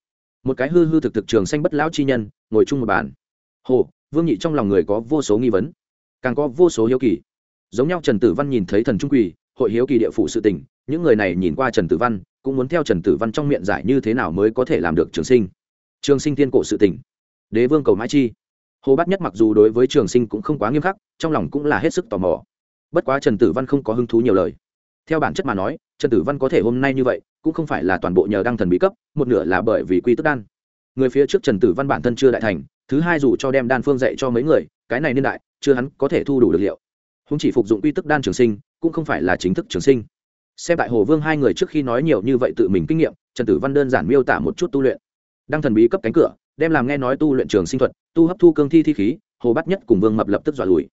Một cái hư hư thực thực trường xanh bất lão chi nhân, ngồi chung một bàn. Hồ vương nhị trong lòng người có vô số nghi vấn, càng có vô số hiếu kỳ. Giống nhau trần tử văn nhìn thấy thần trung quỳ, hội hiếu kỳ địa phủ sự tình, những người này nhìn qua trần tử văn, cũng muốn theo trần tử văn trong miệng giải như thế nào mới có thể làm được trường sinh. Trường sinh tiên cổ sự tình. Đế vương cầu mãi chi. Hồ bát nhất mặc dù đối với trường sinh cũng không quá nghiêm khắc, trong lòng cũng là hết sức tò mò. Bất quá trần tử văn không có hứng thú nhiều lời. Theo bản chất mà nói, trần tử văn có thể hôm nay như vậy, cũng không phải là toàn bộ nhờ đăng thần bí cấp, một nửa là bởi vì quy tức đan người phía trước trần tử văn bản thân chưa đại thành, thứ hai dù cho đem đan phương dạy cho mấy người, cái này niên đại, chưa hắn có thể thu đủ được liệu. Húng chỉ phục dụng quy tức đan trường sinh, cũng không phải là chính thức trường sinh. Xem tại hồ vương hai người trước khi nói nhiều như vậy tự mình kinh nghiệm, trần tử văn đơn giản miêu tả một chút tu luyện. Đăng thần bí cấp cánh cửa, đem làm nghe nói tu luyện trường sinh thuật, tu hấp thu cương thi thi khí, hồ bắt nhất cùng vương mập lập tức dọa lùi.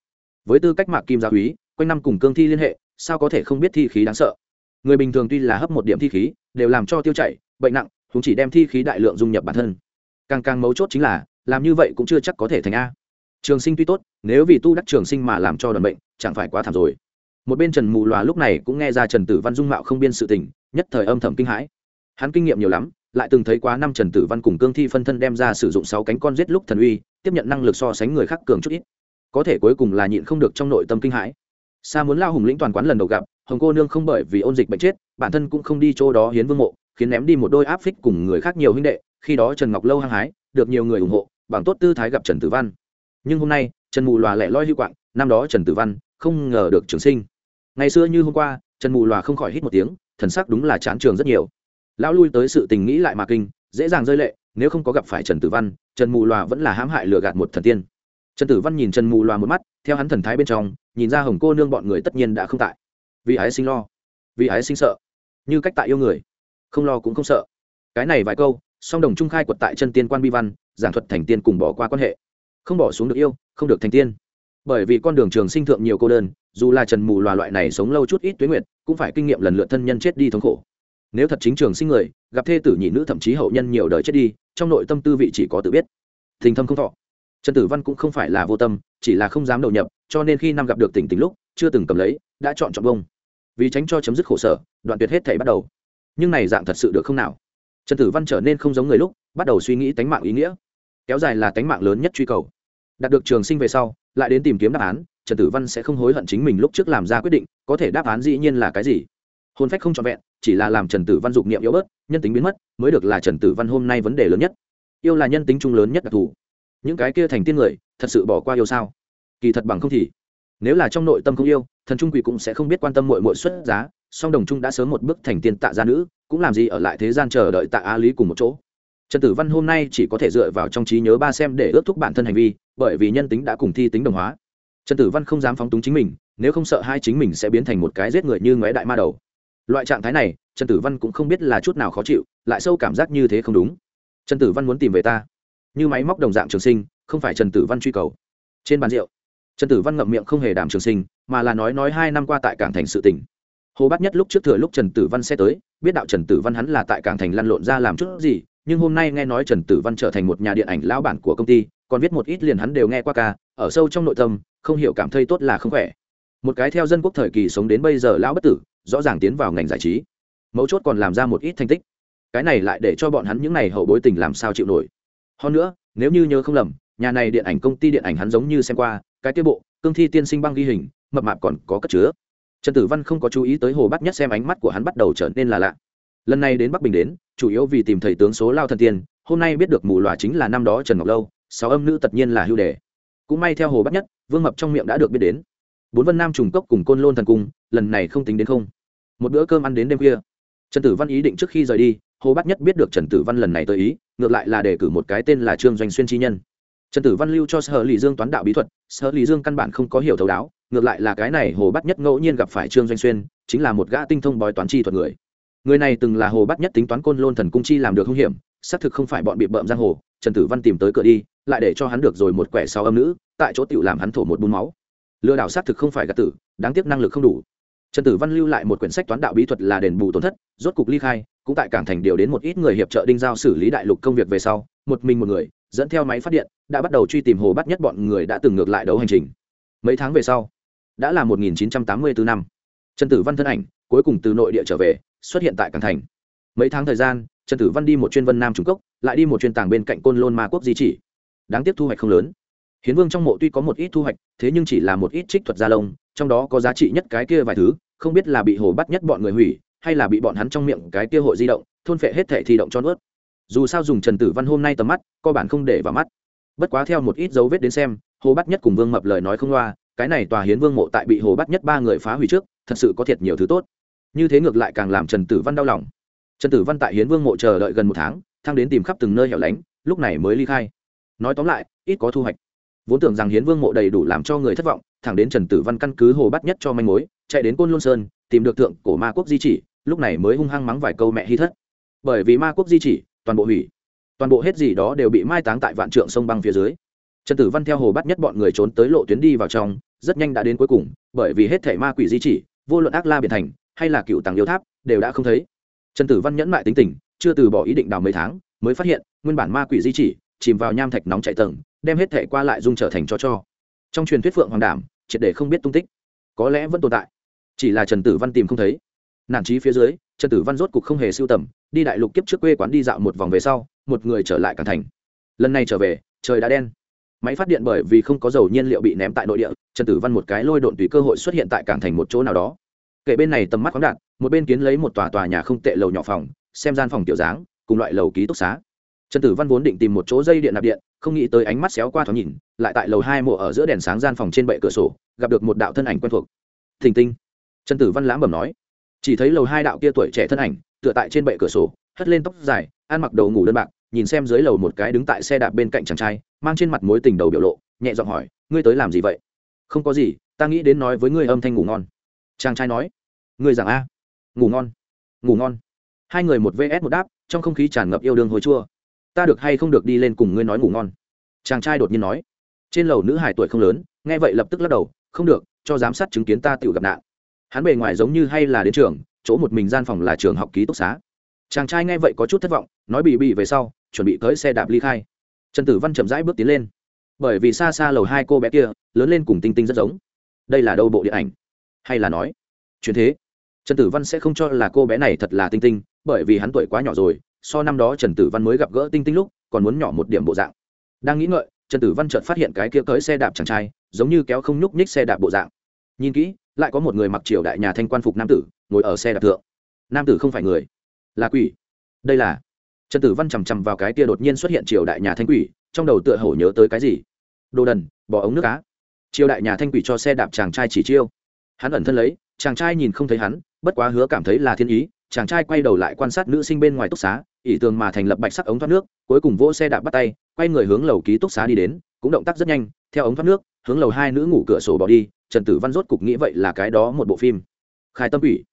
Với tư cách mạc kim gia úy quanh năm cùng cương thi liên hệ, sao có thể không biết thi khí đáng sợ? Người bình thường tuy là hấp một điểm thi khí, đều làm cho tiêu chảy, bệnh nặng chúng chỉ đem thi khí đại lượng dung nhập bản thân càng càng mấu chốt chính là, làm như vậy cũng chưa chắc có thể thành a. Trường sinh tuy tốt, nếu vì tu đắc trường sinh mà làm cho đoàn bệnh chẳng phải quá thảm rồi. Một bên trần mù loà lúc này cũng nghe ra trần tử văn dung mạo không biên sự tình, nhất thời âm thầm kinh hãi. Hắn kinh nghiệm nhiều lắm, lại từng thấy quá năm trần tử văn cùng cương thi phân thân đem ra sử dụng sáu cánh con giết lúc thần uy, tiếp nhận năng lực so sánh người khác cường chút ít. Có thể cuối cùng là nhịn không được trong nội tâm kinh hãi. Xa muốn lao hùng lĩnh toàn quán lần đầu gặp, hồng cô nương không bởi vì ôn dịch bệnh chết, bản thân cũng không đi chỗ đó hiến vương mộ, khiến ném đi một đôi áp phích cùng người khác nhiều huynh đệ khi đó trần ngọc lâu hăng hái, được nhiều người ủng hộ, bằng tốt tư thái gặp trần tử văn. Nhưng hôm nay, trần mù lòa lẻ loi hữu quạng, năm đó trần tử văn không ngờ được trường sinh. Ngày xưa như hôm qua, trần mù lòa không khỏi hít một tiếng, thần sắc đúng là chán trường rất nhiều. Lão lui tới sự tình nghĩ lại mà kinh, dễ dàng rơi lệ, nếu không có gặp phải trần tử văn, trần mù lòa vẫn là hãm hại lừa gạt một thần tiên. Trần tử văn nhìn trần mù lòa một mắt, theo hắn thần thái bên trong, nhìn ra hồng cô nương bọn người tất nhiên đã không tại. Vì ái sinh lo, vì ái sinh sợ, như cách tại yêu người, không lo cũng không sợ. Cái này vài câu song đồng trung khai quật tại chân tiên quan bi văn, giảng thuật thành tiên cùng bỏ qua quan hệ. Không bỏ xuống được yêu, không được thành tiên. Bởi vì con đường trường sinh thượng nhiều cô đơn, dù là trần mù loà loại này sống lâu chút ít tuyến nguyện cũng phải kinh nghiệm lần lượt thân nhân chết đi thống khổ. Nếu thật chính trường sinh người, gặp thê tử nhị nữ thậm chí hậu nhân nhiều đời chết đi, trong nội tâm tư vị chỉ có tự biết. Thình thâm không thọ. Trần tử văn cũng không phải là vô tâm, chỉ là không dám đầu nhập, cho nên khi năm gặp được tỉnh tỉnh lúc, chưa từng cầm lấy, đã chọn chọn bông. Vì tránh cho chấm dứt khổ sở, đoạn tuyệt hết thể bắt đầu. Nhưng này dạng thật sự được không nào? Trần tử văn trở nên không giống người lúc, bắt đầu suy nghĩ tánh mạng ý nghĩa. Kéo dài là tánh mạng lớn nhất truy cầu. Đạt được trường sinh về sau, lại đến tìm kiếm đáp án, trần tử văn sẽ không hối hận chính mình lúc trước làm ra quyết định, có thể đáp án dĩ nhiên là cái gì? Hôn phách không trọn vẹn, chỉ là làm trần tử văn dục niệm yếu bớt, nhân tính biến mất, mới được là trần tử văn hôm nay vấn đề lớn nhất. Yêu là nhân tính chung lớn nhất đặc thù. Những cái kia thành tiên người, thật sự bỏ qua yêu sao? Kỳ thật bằng không thì, nếu là trong nội tâm không yêu, thần trung quỷ cũng sẽ không biết quan tâm mội mội xuất giá song đồng trung đã sớm một bước thành tiên tạ gia nữ, cũng làm gì ở lại thế gian chờ đợi tạ á lý cùng một chỗ. Trần tử văn hôm nay chỉ có thể dựa vào trong trí nhớ ba xem để ước thúc bản thân hành vi, bởi vì nhân tính đã cùng thi tính đồng hóa. Trần tử văn không dám phóng túng chính mình, nếu không sợ hai chính mình sẽ biến thành một cái giết người như ngoé đại ma đầu. Loại trạng thái này, trần tử văn cũng không biết là chút nào khó chịu, lại sâu cảm giác như thế không đúng. Trần tử văn muốn tìm về ta. Như máy móc đồng dạng trường sinh, không phải trần tử văn truy cầu. Trên bàn rượu, trần tử văn ngậm miệng không hề đàm trường sinh, mà là nói nói hai năm qua tại cảng thành sự tỉnh hồ bát nhất lúc trước thừa lúc trần tử văn sẽ tới, biết đạo trần tử văn hắn là tại cảng thành lăn lộn ra làm chút gì, nhưng hôm nay nghe nói trần tử văn trở thành một nhà điện ảnh lão bản của công ty, còn viết một ít liền hắn đều nghe qua ca, ở sâu trong nội tâm, không hiểu cảm thấy tốt là không khỏe. Một cái theo dân quốc thời kỳ sống đến bây giờ lão bất tử, rõ ràng tiến vào ngành giải trí. Mấu chốt còn làm ra một ít thành tích. Cái này lại để cho bọn hắn những n à y hậu bối tình làm sao chịu nổi. Hơn nữa, nếu như nhớ không lầm, nhà này điện ảnh công ty điện ảnh hắn giống như xem qua, cái tiêu bộ, cương thi tiên sinh băng ghi hình, mập mạp còn có cất chứa trần tử văn không có chú ý tới hồ Bát nhất xem ánh mắt của hắn bắt đầu trở nên là lạ. Lần này đến bắc bình đến, chủ yếu vì tìm thầy tướng số lao thần tiên, hôm nay biết được mù loà chính là năm đó trần ngọc lâu, sáu âm nữ tất nhiên là hưu đề cũng may theo hồ Bát nhất, vương mập trong miệng đã được biết đến. Bốn vân nam trùng cốc cùng côn lôn thần cung, lần này không tính đến không. Một bữa cơm ăn đến đêm khuya. Trần tử văn ý định trước khi rời đi, hồ bát nhất biết được trần tử văn lần này tới ý, ngược lại là đề cử một cái tên là trương doanh xuyên chi nhân. Trần tử văn lưu cho sở lì dương toán đạo bí thuật, sở lì dương căn bản không có hiểu thấu đáo ngược lại là cái này hồ bát nhất ngẫu nhiên gặp phải trương doanh xuyên, chính là một gã tinh thông bói toán chi thuật người. Người này từng là hồ bát nhất tính toán côn lôn thần cung chi làm được hung hiểm, xác thực không phải bọn bị bợm giang hồ, trần tử văn tìm tới cửa đi, lại để cho hắn được rồi một quẻ sau âm nữ, tại chỗ tiểu làm hắn thổ một bún máu. Lừa đảo xác thực không phải gạt tử, đáng tiếc năng lực không đủ. Trần tử văn lưu lại một quyển sách toán đạo bí thuật là đền bù tổn thất, rốt cục ly khai, cũng tại cảng thành điều đến một ít người hiệp trợ đinh giao xử lý đại lục công việc về sau, một mình một người, dẫn theo máy phát điện, đã bắt đầu truy tìm hồ bắt nhất bọn người đã từng ngược lại đấu hành trình. Mấy tháng về sau đã là 1984 năm. Trần tử văn thân ảnh, cuối cùng từ nội địa trở về, xuất hiện tại cảng thành. Mấy tháng thời gian, trần tử văn đi một chuyên vân nam trung cốc, lại đi một chuyên tàng bên cạnh côn lôn ma quốc di chỉ. Đáng tiếc thu hoạch không lớn. Hiến vương trong mộ tuy có một ít thu hoạch, thế nhưng chỉ là một ít trích thuật gia lông, trong đó có giá trị nhất cái kia vài thứ, không biết là bị hồ bắt nhất bọn người hủy, hay là bị bọn hắn trong miệng cái kia hội di động, thôn phệ hết thể thi động cho nuốt. Dù sao dùng trần tử văn hôm nay tầm mắt co bản không để vào mắt. Bất quá theo một ít dấu vết đến xem, hồ bắt nhất cùng vương mập lời nói không loa cái này tòa hiến vương mộ tại bị hồ bắt nhất ba người phá hủy trước, thật sự có thiệt nhiều thứ tốt. Như thế ngược lại càng làm trần tử văn đau lòng. Trần tử văn tại hiến vương mộ chờ đợi gần một tháng thang đến tìm khắp từng nơi hẻo lánh, lúc này mới ly khai. Nói tóm lại, ít có thu hoạch. Vốn tưởng rằng hiến vương mộ đầy đủ làm cho người thất vọng, thẳng đến trần tử văn căn cứ hồ bắt nhất cho manh mối, chạy đến côn lôn sơn, tìm được tượng cổ ma quốc di chỉ, lúc này mới hung hăng mắng vài câu mẹ hy thất. Bởi vì ma quốc di chỉ, toàn bộ hủy. Toàn bộ hết gì đó đều bị mai táng tại vạn trượng sông băng phía dưới. Trần tử văn theo hồ bắt nhất bọn người trốn tới lộ tuyến đi vào trong rất nhanh đã đến cuối cùng, bởi vì hết thể ma quỷ di chỉ, vô luận ác la biển thành, hay là cựu tàng yêu tháp, đều đã không thấy. Trần tử văn nhẫn mại tính tình, chưa từ bỏ ý định đào mấy tháng, mới phát hiện, nguyên bản ma quỷ di chỉ, chìm vào nham thạch nóng chạy tầng, đem hết thể qua lại dung trở thành cho cho. Trong truyền thuyết phượng hoàng đảm, triệt để không biết tung tích. Có lẽ vẫn tồn tại, chỉ là trần tử văn tìm không thấy. Nản trí phía dưới, trần tử văn rốt cục không hề sưu tầm, đi đại lục kiếp trước quê quán đi dạo một vòng về sau, một người trở lại cảng thành. Lần này trở về, trời đã đen máy phát điện bởi vì không có dầu nhiên liệu bị ném tại nội địa trần tử văn một cái lôi độn tùy cơ hội xuất hiện tại cảng thành một chỗ nào đó. Kể bên này tầm mắt khoáng đạn, một bên kiến lấy một tòa tòa nhà không tệ lầu nhỏ phòng xem gian phòng tiểu dáng cùng loại lầu ký túc xá. Trần tử văn vốn định tìm một chỗ dây điện nạp điện không nghĩ tới ánh mắt xéo qua thoáng nhìn lại tại lầu hai mộ ở giữa đèn sáng gian phòng trên bệ cửa sổ gặp được một đạo thân ảnh quen thuộc. Thình tinh. Trần tử văn lãm bẩm nói. Chỉ thấy lầu hai đạo kia tuổi trẻ thân ảnh tựa tại trên bệ cửa sổ hất lên tóc dài ăn mặc đầu ngủ đơn bạc nhìn xem dưới lầu một cái đứng tại xe đạp bên cạnh chàng trai, mang trên mặt mối tình đầu biểu lộ, nhẹ giọng hỏi, ngươi tới làm gì vậy? Không có gì, ta nghĩ đến nói với ngươi âm thanh ngủ ngon. Chàng trai nói, ngươi rằng a, ngủ ngon ngủ ngon. Hai người một vs một đáp, trong không khí tràn ngập yêu đương hồi chua. Ta được hay không được đi lên cùng ngươi nói ngủ ngon? Chàng trai đột nhiên nói, trên lầu nữ hải tuổi không lớn, nghe vậy lập tức lắc đầu, không được, cho giám sát chứng kiến ta tự gặp nạn. Hắn bề ngoài giống như hay là đến trường, chỗ một mình gian phòng là trường học ký túc xá. Chàng trai nghe vậy có chút thất vọng, nói bị bị về sau chuẩn bị tới xe đạp ly khai. Trần tử văn chậm rãi bước tiến lên. Bởi vì xa xa lầu hai cô bé kia, lớn lên cùng tinh tinh rất giống. Đây là đâu bộ điện ảnh? Hay là nói, chuyện thế? Trần tử văn sẽ không cho là cô bé này thật là tinh tinh, bởi vì hắn tuổi quá nhỏ rồi, so năm đó trần tử văn mới gặp gỡ tinh tinh lúc, còn muốn nhỏ một điểm bộ dạng. Đang nghĩ ngợi, trần tử văn chợt phát hiện cái kia tới xe đạp chàng trai, giống như kéo không nhúc nhích xe đạp bộ dạng. Nhìn kỹ, lại có một người mặc triều đại nhà thanh quan phục nam tử, ngồi ở xe đạp thượng. Nam tử không phải người, là quỷ. Đây là trần tử văn chằm chằm vào cái kia đột nhiên xuất hiện triều đại nhà thanh quỷ, trong đầu tựa hổ nhớ tới cái gì. Đồ đần, bỏ ống nước cá triều đại nhà thanh quỷ cho xe đạp chàng trai chỉ chiêu. Hắn ẩn thân lấy, chàng trai nhìn không thấy hắn, bất quá hứa cảm thấy là thiên ý, chàng trai quay đầu lại quan sát nữ sinh bên ngoài túc xá, ỷ tường mà thành lập bạch sắc ống thoát nước, cuối cùng vỗ xe đạp bắt tay, quay người hướng lầu ký túc xá đi đến, cũng động tác rất nhanh, theo ống thoát nước, hướng lầu hai nữ ngủ cửa sổ bỏ đi, trần tử văn rốt cục nghĩ vậy là cái đó một bộ phim. Khai tâm quỷ.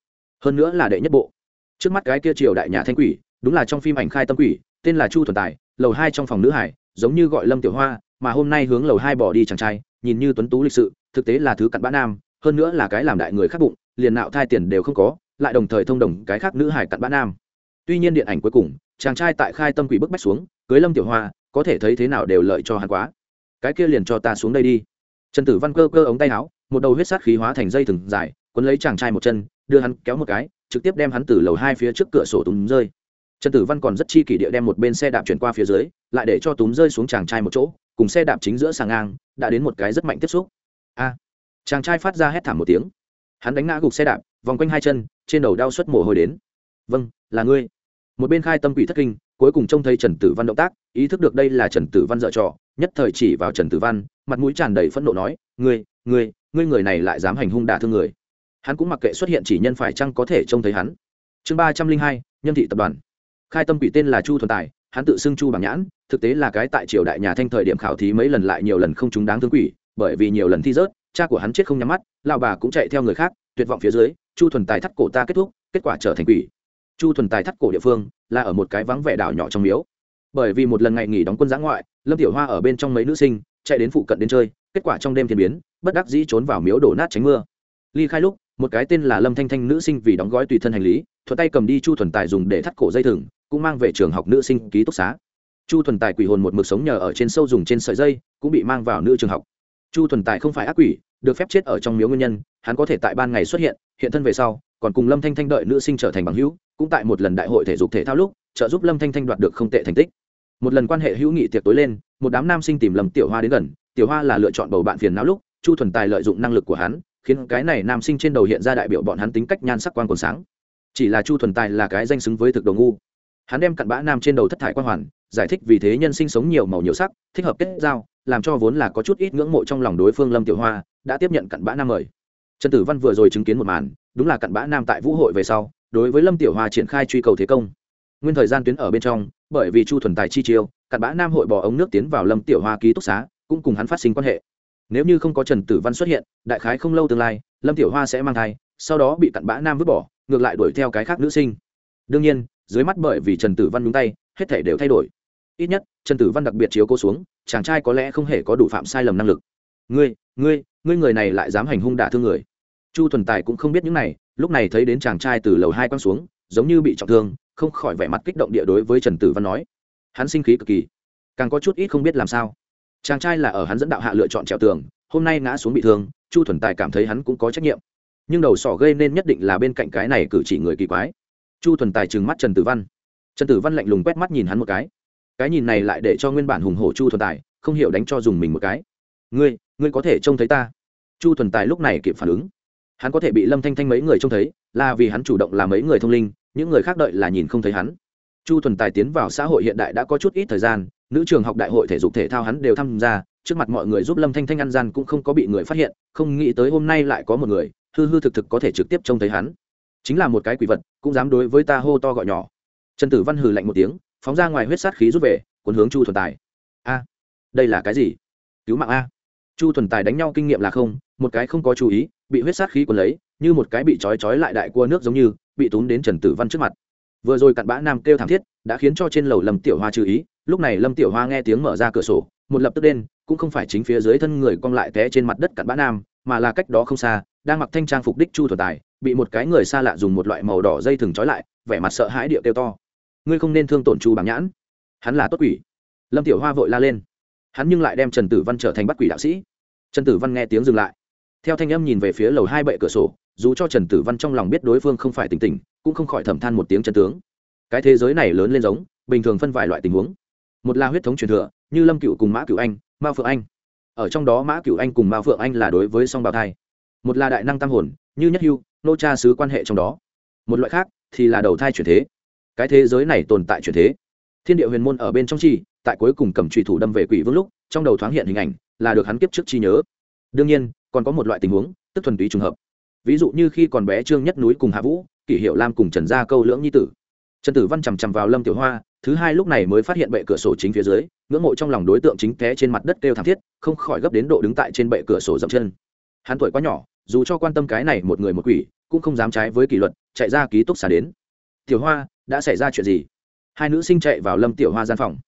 Hơn nữa là đệ nhất bộ. Trước mắt cái kia triều đại nhà thanh quỷ đúng là trong phim ảnh khai tâm quỷ, tên là chu thuần tài, lầu hai trong phòng nữ hải, giống như gọi lâm tiểu hoa, mà hôm nay hướng lầu hai bỏ đi chàng trai, nhìn như tuấn tú lịch sự, thực tế là thứ cặn bã nam, hơn nữa là cái làm đại người khác bụng, liền nạo thai tiền đều không có, lại đồng thời thông đồng cái khác nữ hải cặn bã nam. Tuy nhiên điện ảnh cuối cùng, chàng trai tại khai tâm quỷ bức bách xuống, cưới lâm tiểu hoa, có thể thấy thế nào đều lợi cho hắn quá. Cái kia liền cho ta xuống đây đi. Trần tử văn cơ cơ ống tay áo, một đầu huyết sát khí hóa thành dây thừng dài, quấn lấy chàng trai một chân, đưa hắn kéo một cái, trực tiếp đem hắn từ lầu hai phía trước cửa sổ tùng rơi trần tử văn còn rất chi kỷ địa đem một bên xe đạp chuyển qua phía dưới, lại để cho túm rơi xuống chàng trai một chỗ, cùng xe đạp chính giữa sàng ngang, đã đến một cái rất mạnh tiếp xúc. A! Chàng trai phát ra hét thảm một tiếng. Hắn đánh ngã gục xe đạp, vòng quanh hai chân, trên đầu đau suất mồ hôi đến. Vâng là ngươi. Một bên khai tâm quỷ thất kinh, cuối cùng trông thấy trần tử văn động tác, ý thức được đây là trần tử văn dợ trò, nhất thời chỉ vào trần tử văn, mặt mũi tràn đầy phẫn nộ nói, ngươi ngươi ngươi người này lại dám hành hung đả thương người. Hắn cũng mặc kệ xuất hiện chỉ nhân phải chăng có thể trông thấy hắn. Chương ba trăm linh hai nhân thị tập đoàn khai tâm quỷ tên là chu thuần tài, hắn tự xưng chu bằng nhãn, thực tế là cái tại triều đại nhà thanh thời điểm khảo thí mấy lần lại nhiều lần không chúng đáng thương quỷ, bởi vì nhiều lần thi rớt, cha của hắn chết không nhắm mắt lao bà cũng chạy theo người khác, tuyệt vọng phía dưới, chu thuần tài thắt cổ ta kết thúc, kết quả trở thành quỷ. Chu thuần tài thắt cổ địa phương, là ở một cái vắng vẻ đảo nhỏ trong miếu. Bởi vì một lần ngày nghỉ đóng quân giã ngoại, lâm tiểu hoa ở bên trong mấy nữ sinh, chạy đến phụ cận đến chơi, kết quả trong đêm thiên biến, bất đắc dĩ trốn vào miếu đổ nát tránh mưa. Ly khai lúc, một cái tên là lâm thanh thanh nữ sinh vì đóng gói tùy thân hành lý, thuận tay cầm đi chu thuần tài dùng để thắt cổ dây thừng cũng mang về trường học nữ sinh ký túc xá. Chu thuần tài quỷ hồn một mực sống nhờ ở trên sâu dùng trên sợi dây, cũng bị mang vào nữ trường học. Chu thuần tài không phải ác quỷ, được phép chết ở trong miếu nguyên nhân, hắn có thể tại ban ngày xuất hiện hiện thân về sau, còn cùng lâm thanh thanh đợi nữ sinh trở thành bằng hữu, cũng tại một lần đại hội thể dục thể thao lúc, trợ giúp lâm thanh thanh đoạt được không tệ thành tích. Một lần quan hệ hữu nghị tiệc tối lên, một đám nam sinh tìm lầm tiểu hoa đến gần, tiểu hoa là lựa chọn bầu bạn phiền não lúc, chu thuần tài lợi dụng năng lực của hắn, khiến cái này nam sinh trên đầu hiện ra đại biểu bọn hắn tính cách nhan sắc quan còn sáng. Chỉ là chu thuần tài là cái danh xứng với thực đồ ngu hắn đem cặn bã nam trên đầu thất thải quan hoàn, giải thích vì thế nhân sinh sống nhiều màu nhiều sắc, thích hợp kết giao, làm cho vốn là có chút ít ngưỡng mộ trong lòng đối phương lâm tiểu hoa, đã tiếp nhận cặn bã nam mời. Trần tử văn vừa rồi chứng kiến một màn, đúng là cặn bã nam tại vũ hội về sau, đối với lâm tiểu hoa triển khai truy cầu thế công. Nguyên thời gian tuyến ở bên trong, bởi vì chu thuần tài chi chiêu, cặn bã nam hội bỏ ống nước tiến vào lâm tiểu hoa ký túc xá, cũng cùng hắn phát sinh quan hệ. Nếu như không có trần tử văn xuất hiện, đại khái không lâu tương lai, lâm tiểu hoa sẽ mang thai, sau đó bị cặn bã nam vứt bỏ, ngược lại đuổi theo cái khác nữ sinh. Đương nhiên dưới mắt bởi vì trần tử văn nhúng tay, hết thể đều thay đổi. Ít nhất, trần tử văn đặc biệt chiếu cố xuống, chàng trai có lẽ không hề có đủ phạm sai lầm năng lực. Ngươi ngươi ngươi người này lại dám hành hung đả thương người. Chu thuần tài cũng không biết những này, lúc này thấy đến chàng trai từ lầu hai quăng xuống, giống như bị trọng thương, không khỏi vẻ mặt kích động địa đối với trần tử văn nói. Hắn sinh khí cực kỳ, càng có chút ít không biết làm sao. Chàng trai là ở hắn dẫn đạo hạ lựa chọn trèo tường, hôm nay ngã xuống bị thương, chu thuần tài cảm thấy hắn cũng có trách nhiệm. Nhưng đầu sỏ gây nên nhất định là bên cạnh cái này cử chỉ người kỳ quái chu thuần tài trừng mắt trần tử văn. Trần tử văn lạnh lùng quét mắt nhìn hắn một cái. Cái nhìn này lại để cho nguyên bản hùng hổ chu thuần tài không hiểu đánh cho dùng mình một cái. Ngươi ngươi có thể trông thấy ta? Chu thuần tài lúc này kịp phản ứng. Hắn có thể bị lâm thanh thanh mấy người trông thấy, là vì hắn chủ động làm mấy người thông linh, những người khác đợi là nhìn không thấy hắn. Chu thuần tài tiến vào xã hội hiện đại đã có chút ít thời gian, nữ trường học đại hội thể dục thể thao hắn đều tham gia, trước mặt mọi người giúp lâm thanh thanh ăn gian cũng không có bị người phát hiện, không nghĩ tới hôm nay lại có một người, hư hư thực thực có thể trực tiếp trông thấy hắn chính là một cái quỷ vật, cũng dám đối với ta hô to gọi nhỏ. Trần tử văn hừ lạnh một tiếng, phóng ra ngoài huyết sát khí rút về, cuốn hướng chu thuần tài. A, đây là cái gì? Cứu mạng a. Chu thuần tài đánh nhau kinh nghiệm là không, một cái không có chú ý, bị huyết sát khí quần lấy, như một cái bị trói trói lại đại cua nước giống như, bị tún đến trần tử văn trước mặt. Vừa rồi cặn bã nam kêu thảm thiết, đã khiến cho trên lầu lâm tiểu hoa chú ý, lúc này lâm tiểu hoa nghe tiếng mở ra cửa sổ, một lập tức đen cũng không phải chính phía dưới thân người cong lại té trên mặt đất cặn bã nam, mà là cách đó không xa, đang mặc thanh trang phục đích chu thuần tài bị một cái người xa lạ dùng một loại màu đỏ dây thừng trói lại, vẻ mặt sợ hãi điệu kêu to. Ngươi không nên thương tổn chu bằng nhãn. Hắn là tốt quỷ. Lâm tiểu hoa vội la lên. Hắn nhưng lại đem trần tử văn trở thành bắt quỷ đạo sĩ. Trần tử văn nghe tiếng dừng lại. Theo thanh âm nhìn về phía lầu hai bệ cửa sổ, dù cho trần tử văn trong lòng biết đối phương không phải tỉnh tỉnh, cũng không khỏi thầm than một tiếng chân tướng. Cái thế giới này lớn lên giống, bình thường phân vài loại tình huống. Một là huyết thống truyền thừa, như lâm cựu cùng mã cựu anh, mao phượng anh. Ở trong đó mã cựu anh cùng mao phượng anh là đối với song bào thai một là đại năng tam hồn, như nhất hưu, nô cha sứ quan hệ trong đó. Một loại khác thì là đầu thai chuyển thế. Cái thế giới này tồn tại chuyển thế. Thiên địa huyền môn ở bên trong chi, tại cuối cùng cầm trùy thủ đâm về quỷ vương lúc, trong đầu thoáng hiện hình ảnh, là được hắn kiếp trước chi nhớ. Đương nhiên, còn có một loại tình huống, tức thuần túy trùng hợp. Ví dụ như khi còn bé trương nhất núi cùng hạ vũ, kỷ hiệu lam cùng trần gia câu lưỡng nhi tử. Trần tử văn chằm chằm vào lâm tiểu hoa, thứ hai lúc này mới phát hiện bệ cửa sổ chính phía dưới, ngưỡng mộ trong lòng đối tượng chính té trên mặt đất kêu thảm thiết, không khỏi gấp đến độ đứng tại trên bệ cửa sổ dậm chân. Hắn tuổi quá nhỏ dù cho quan tâm cái này một người một quỷ, cũng không dám trái với kỷ luật, chạy ra ký túc xá đến. Tiểu hoa, đã xảy ra chuyện gì? Hai nữ sinh chạy vào lâm tiểu hoa gian phòng.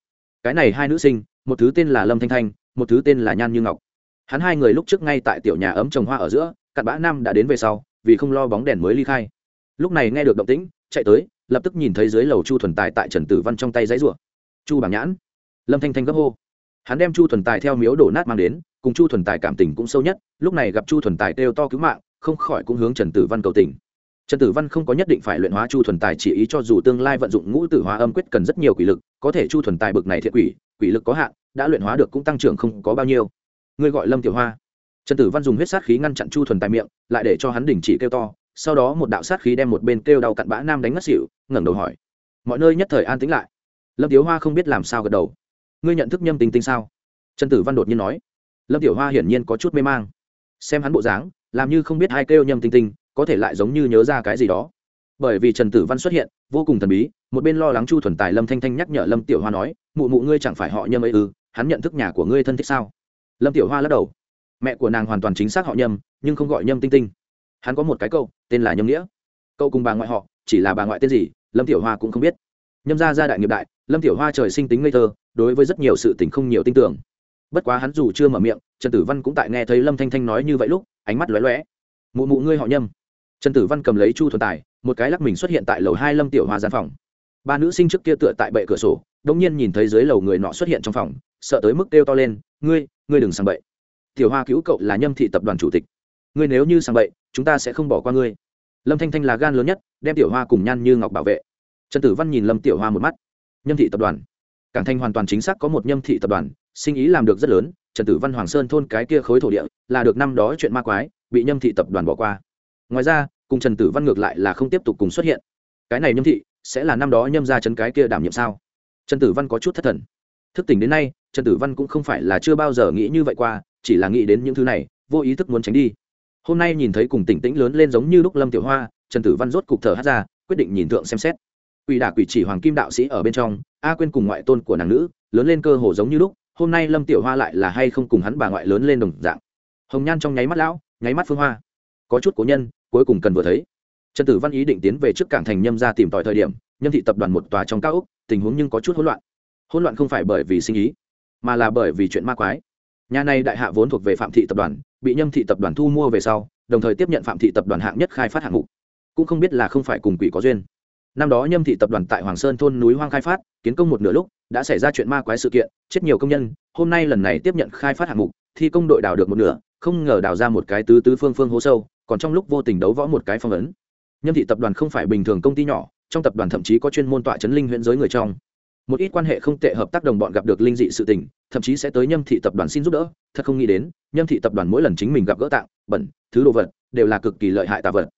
Cái này hai nữ sinh, một thứ tên là lâm thanh thanh, một thứ tên là nhan như ngọc. Hắn hai người lúc trước ngay tại tiểu nhà ấm trồng hoa ở giữa, cặn bã nam đã đến về sau, vì không lo bóng đèn mới ly khai. Lúc này nghe được động tĩnh, chạy tới, lập tức nhìn thấy dưới lầu chu thuần tài tại trần tử văn trong tay giấy rủa. Chu bảng nhãn. Lâm thanh thanh gấp hô. Hắn đem chu thuần tài theo miếu đổ nát mang đến cùng chu thuần tài cảm tình cũng sâu nhất, lúc này gặp chu thuần tài kêu to cứu mạng, không khỏi cũng hướng trần tử văn cầu tình. Trần tử văn không có nhất định phải luyện hóa chu thuần tài chỉ ý cho dù tương lai vận dụng ngũ tử hóa âm quyết cần rất nhiều quỷ lực, có thể chu thuần tài bực này thiện quỷ quỷ lực có hạn, đã luyện hóa được cũng tăng trưởng không có bao nhiêu. Ngươi gọi lâm tiểu hoa. Trần tử văn dùng huyết sát khí ngăn chặn chu thuần tài miệng, lại để cho hắn đình chỉ kêu to, sau đó một đạo sát khí đem một bên kêu đau cặn bã nam đánh ngất xỉu, ngẩng đầu hỏi. Mọi nơi nhất thời an tĩnh lại. Lâm tiểu hoa không biết làm sao gật đầu. Ngươi nhận thức nhâm tình tinh sao? Trần tử văn đột nhiên nói lâm tiểu hoa hiển nhiên có chút mê mang. Xem hắn bộ dáng, làm như không biết hai kêu nhâm tinh tinh, có thể lại giống như nhớ ra cái gì đó. Bởi vì trần tử văn xuất hiện, vô cùng thần bí, một bên lo lắng chu thuần tài lâm thanh thanh nhắc nhở lâm tiểu hoa nói, mụ mụ ngươi chẳng phải họ nhâm ấy ư, hắn nhận thức nhà của ngươi thân thích sao? Lâm tiểu hoa lắc đầu. Mẹ của nàng hoàn toàn chính xác họ nhâm, nhưng không gọi nhâm tinh tinh. Hắn có một cái cậu, tên là nhâm nghĩa. Cậu cùng bà ngoại họ, chỉ là bà ngoại tên gì, lâm tiểu hoa cũng không biết. Nhâm gia gia đại nghiệp đại, lâm tiểu hoa trời sinh tính ngây thơ, đối với rất nhiều sự tình không nhiều tin tưởng bất quá hắn dù chưa mở miệng, trần tử văn cũng tại nghe thấy lâm thanh thanh nói như vậy lúc, ánh mắt lóe lóe. Mụ mụ ngươi họ nhâm. Trần tử văn cầm lấy chu thuần tài, một cái lắc mình xuất hiện tại lầu hai lâm tiểu hoa gian phòng. Ba nữ sinh trước kia tựa tại bệ cửa sổ đông nhiên nhìn thấy dưới lầu người nọ xuất hiện trong phòng, sợ tới mức kêu to lên, ngươi ngươi đừng sang bậy. Tiểu hoa cứu cậu là nhâm thị tập đoàn chủ tịch. Ngươi nếu như sang bậy, chúng ta sẽ không bỏ qua ngươi. Lâm thanh thanh là gan lớn nhất, đem tiểu hoa cùng nhan như ngọc bảo vệ. Trần tử văn nhìn lâm tiểu hoa một mắt. Nhâm thị tập đoàn. Cảng thanh hoàn toàn chính xác có một nhâm thị tập đoàn sinh ý làm được rất lớn, trần tử văn hoàng sơn thôn cái kia khối thổ địa là được năm đó chuyện ma quái, bị nhâm thị tập đoàn bỏ qua. Ngoài ra, cùng trần tử văn ngược lại là không tiếp tục cùng xuất hiện. Cái này nhâm thị sẽ là năm đó nhâm ra chấn cái kia đảm nhiệm sao? Trần tử văn có chút thất thần. Thức tỉnh đến nay, trần tử văn cũng không phải là chưa bao giờ nghĩ như vậy qua, chỉ là nghĩ đến những thứ này, vô ý thức muốn tránh đi. Hôm nay nhìn thấy cùng tỉnh tĩnh lớn lên giống như lúc lâm tiểu hoa, trần tử văn rốt cục thở hát ra, quyết định nhìn thượng xem xét. Quỷ đả quỷ chỉ hoàng kim đạo sĩ ở bên trong, a quên cùng ngoại tôn của nàng nữ, lớn lên cơ hồ giống như lúc hôm nay lâm tiểu hoa lại là hay không cùng hắn bà ngoại lớn lên đồng dạng hồng nhan trong nháy mắt lão nháy mắt phương hoa có chút cố nhân cuối cùng cần vừa thấy trần tử văn ý định tiến về trước cảng thành nhâm ra tìm tòi thời điểm nhâm thị tập đoàn một tòa trong cao úc tình huống nhưng có chút hỗn loạn hỗn loạn không phải bởi vì sinh ý mà là bởi vì chuyện ma quái nhà này đại hạ vốn thuộc về phạm thị tập đoàn bị nhâm thị tập đoàn thu mua về sau đồng thời tiếp nhận phạm thị tập đoàn hạng nhất khai phát hạng mục cũng không biết là không phải cùng quỷ có duyên năm đó nhâm thị tập đoàn tại hoàng sơn thôn núi hoang khai phát kiến công một nửa lúc đã xảy ra chuyện ma quái sự kiện, chết nhiều công nhân, hôm nay lần này tiếp nhận khai phát hạng mục, thi công đội đào được một nửa, không ngờ đào ra một cái tứ tứ phương phương hố sâu, còn trong lúc vô tình đấu võ một cái phong ấn. Nhâm thị tập đoàn không phải bình thường công ty nhỏ, trong tập đoàn thậm chí có chuyên môn tọa chấn linh huyện giới người trong. Một ít quan hệ không tệ hợp tác đồng bọn gặp được linh dị sự tình, thậm chí sẽ tới nhâm thị tập đoàn xin giúp đỡ, thật không nghĩ đến, nhâm thị tập đoàn mỗi lần chính mình gặp gỡ tạng, bẩn, thứ đồ vật, đều là cực kỳ lợi hại tạ vật.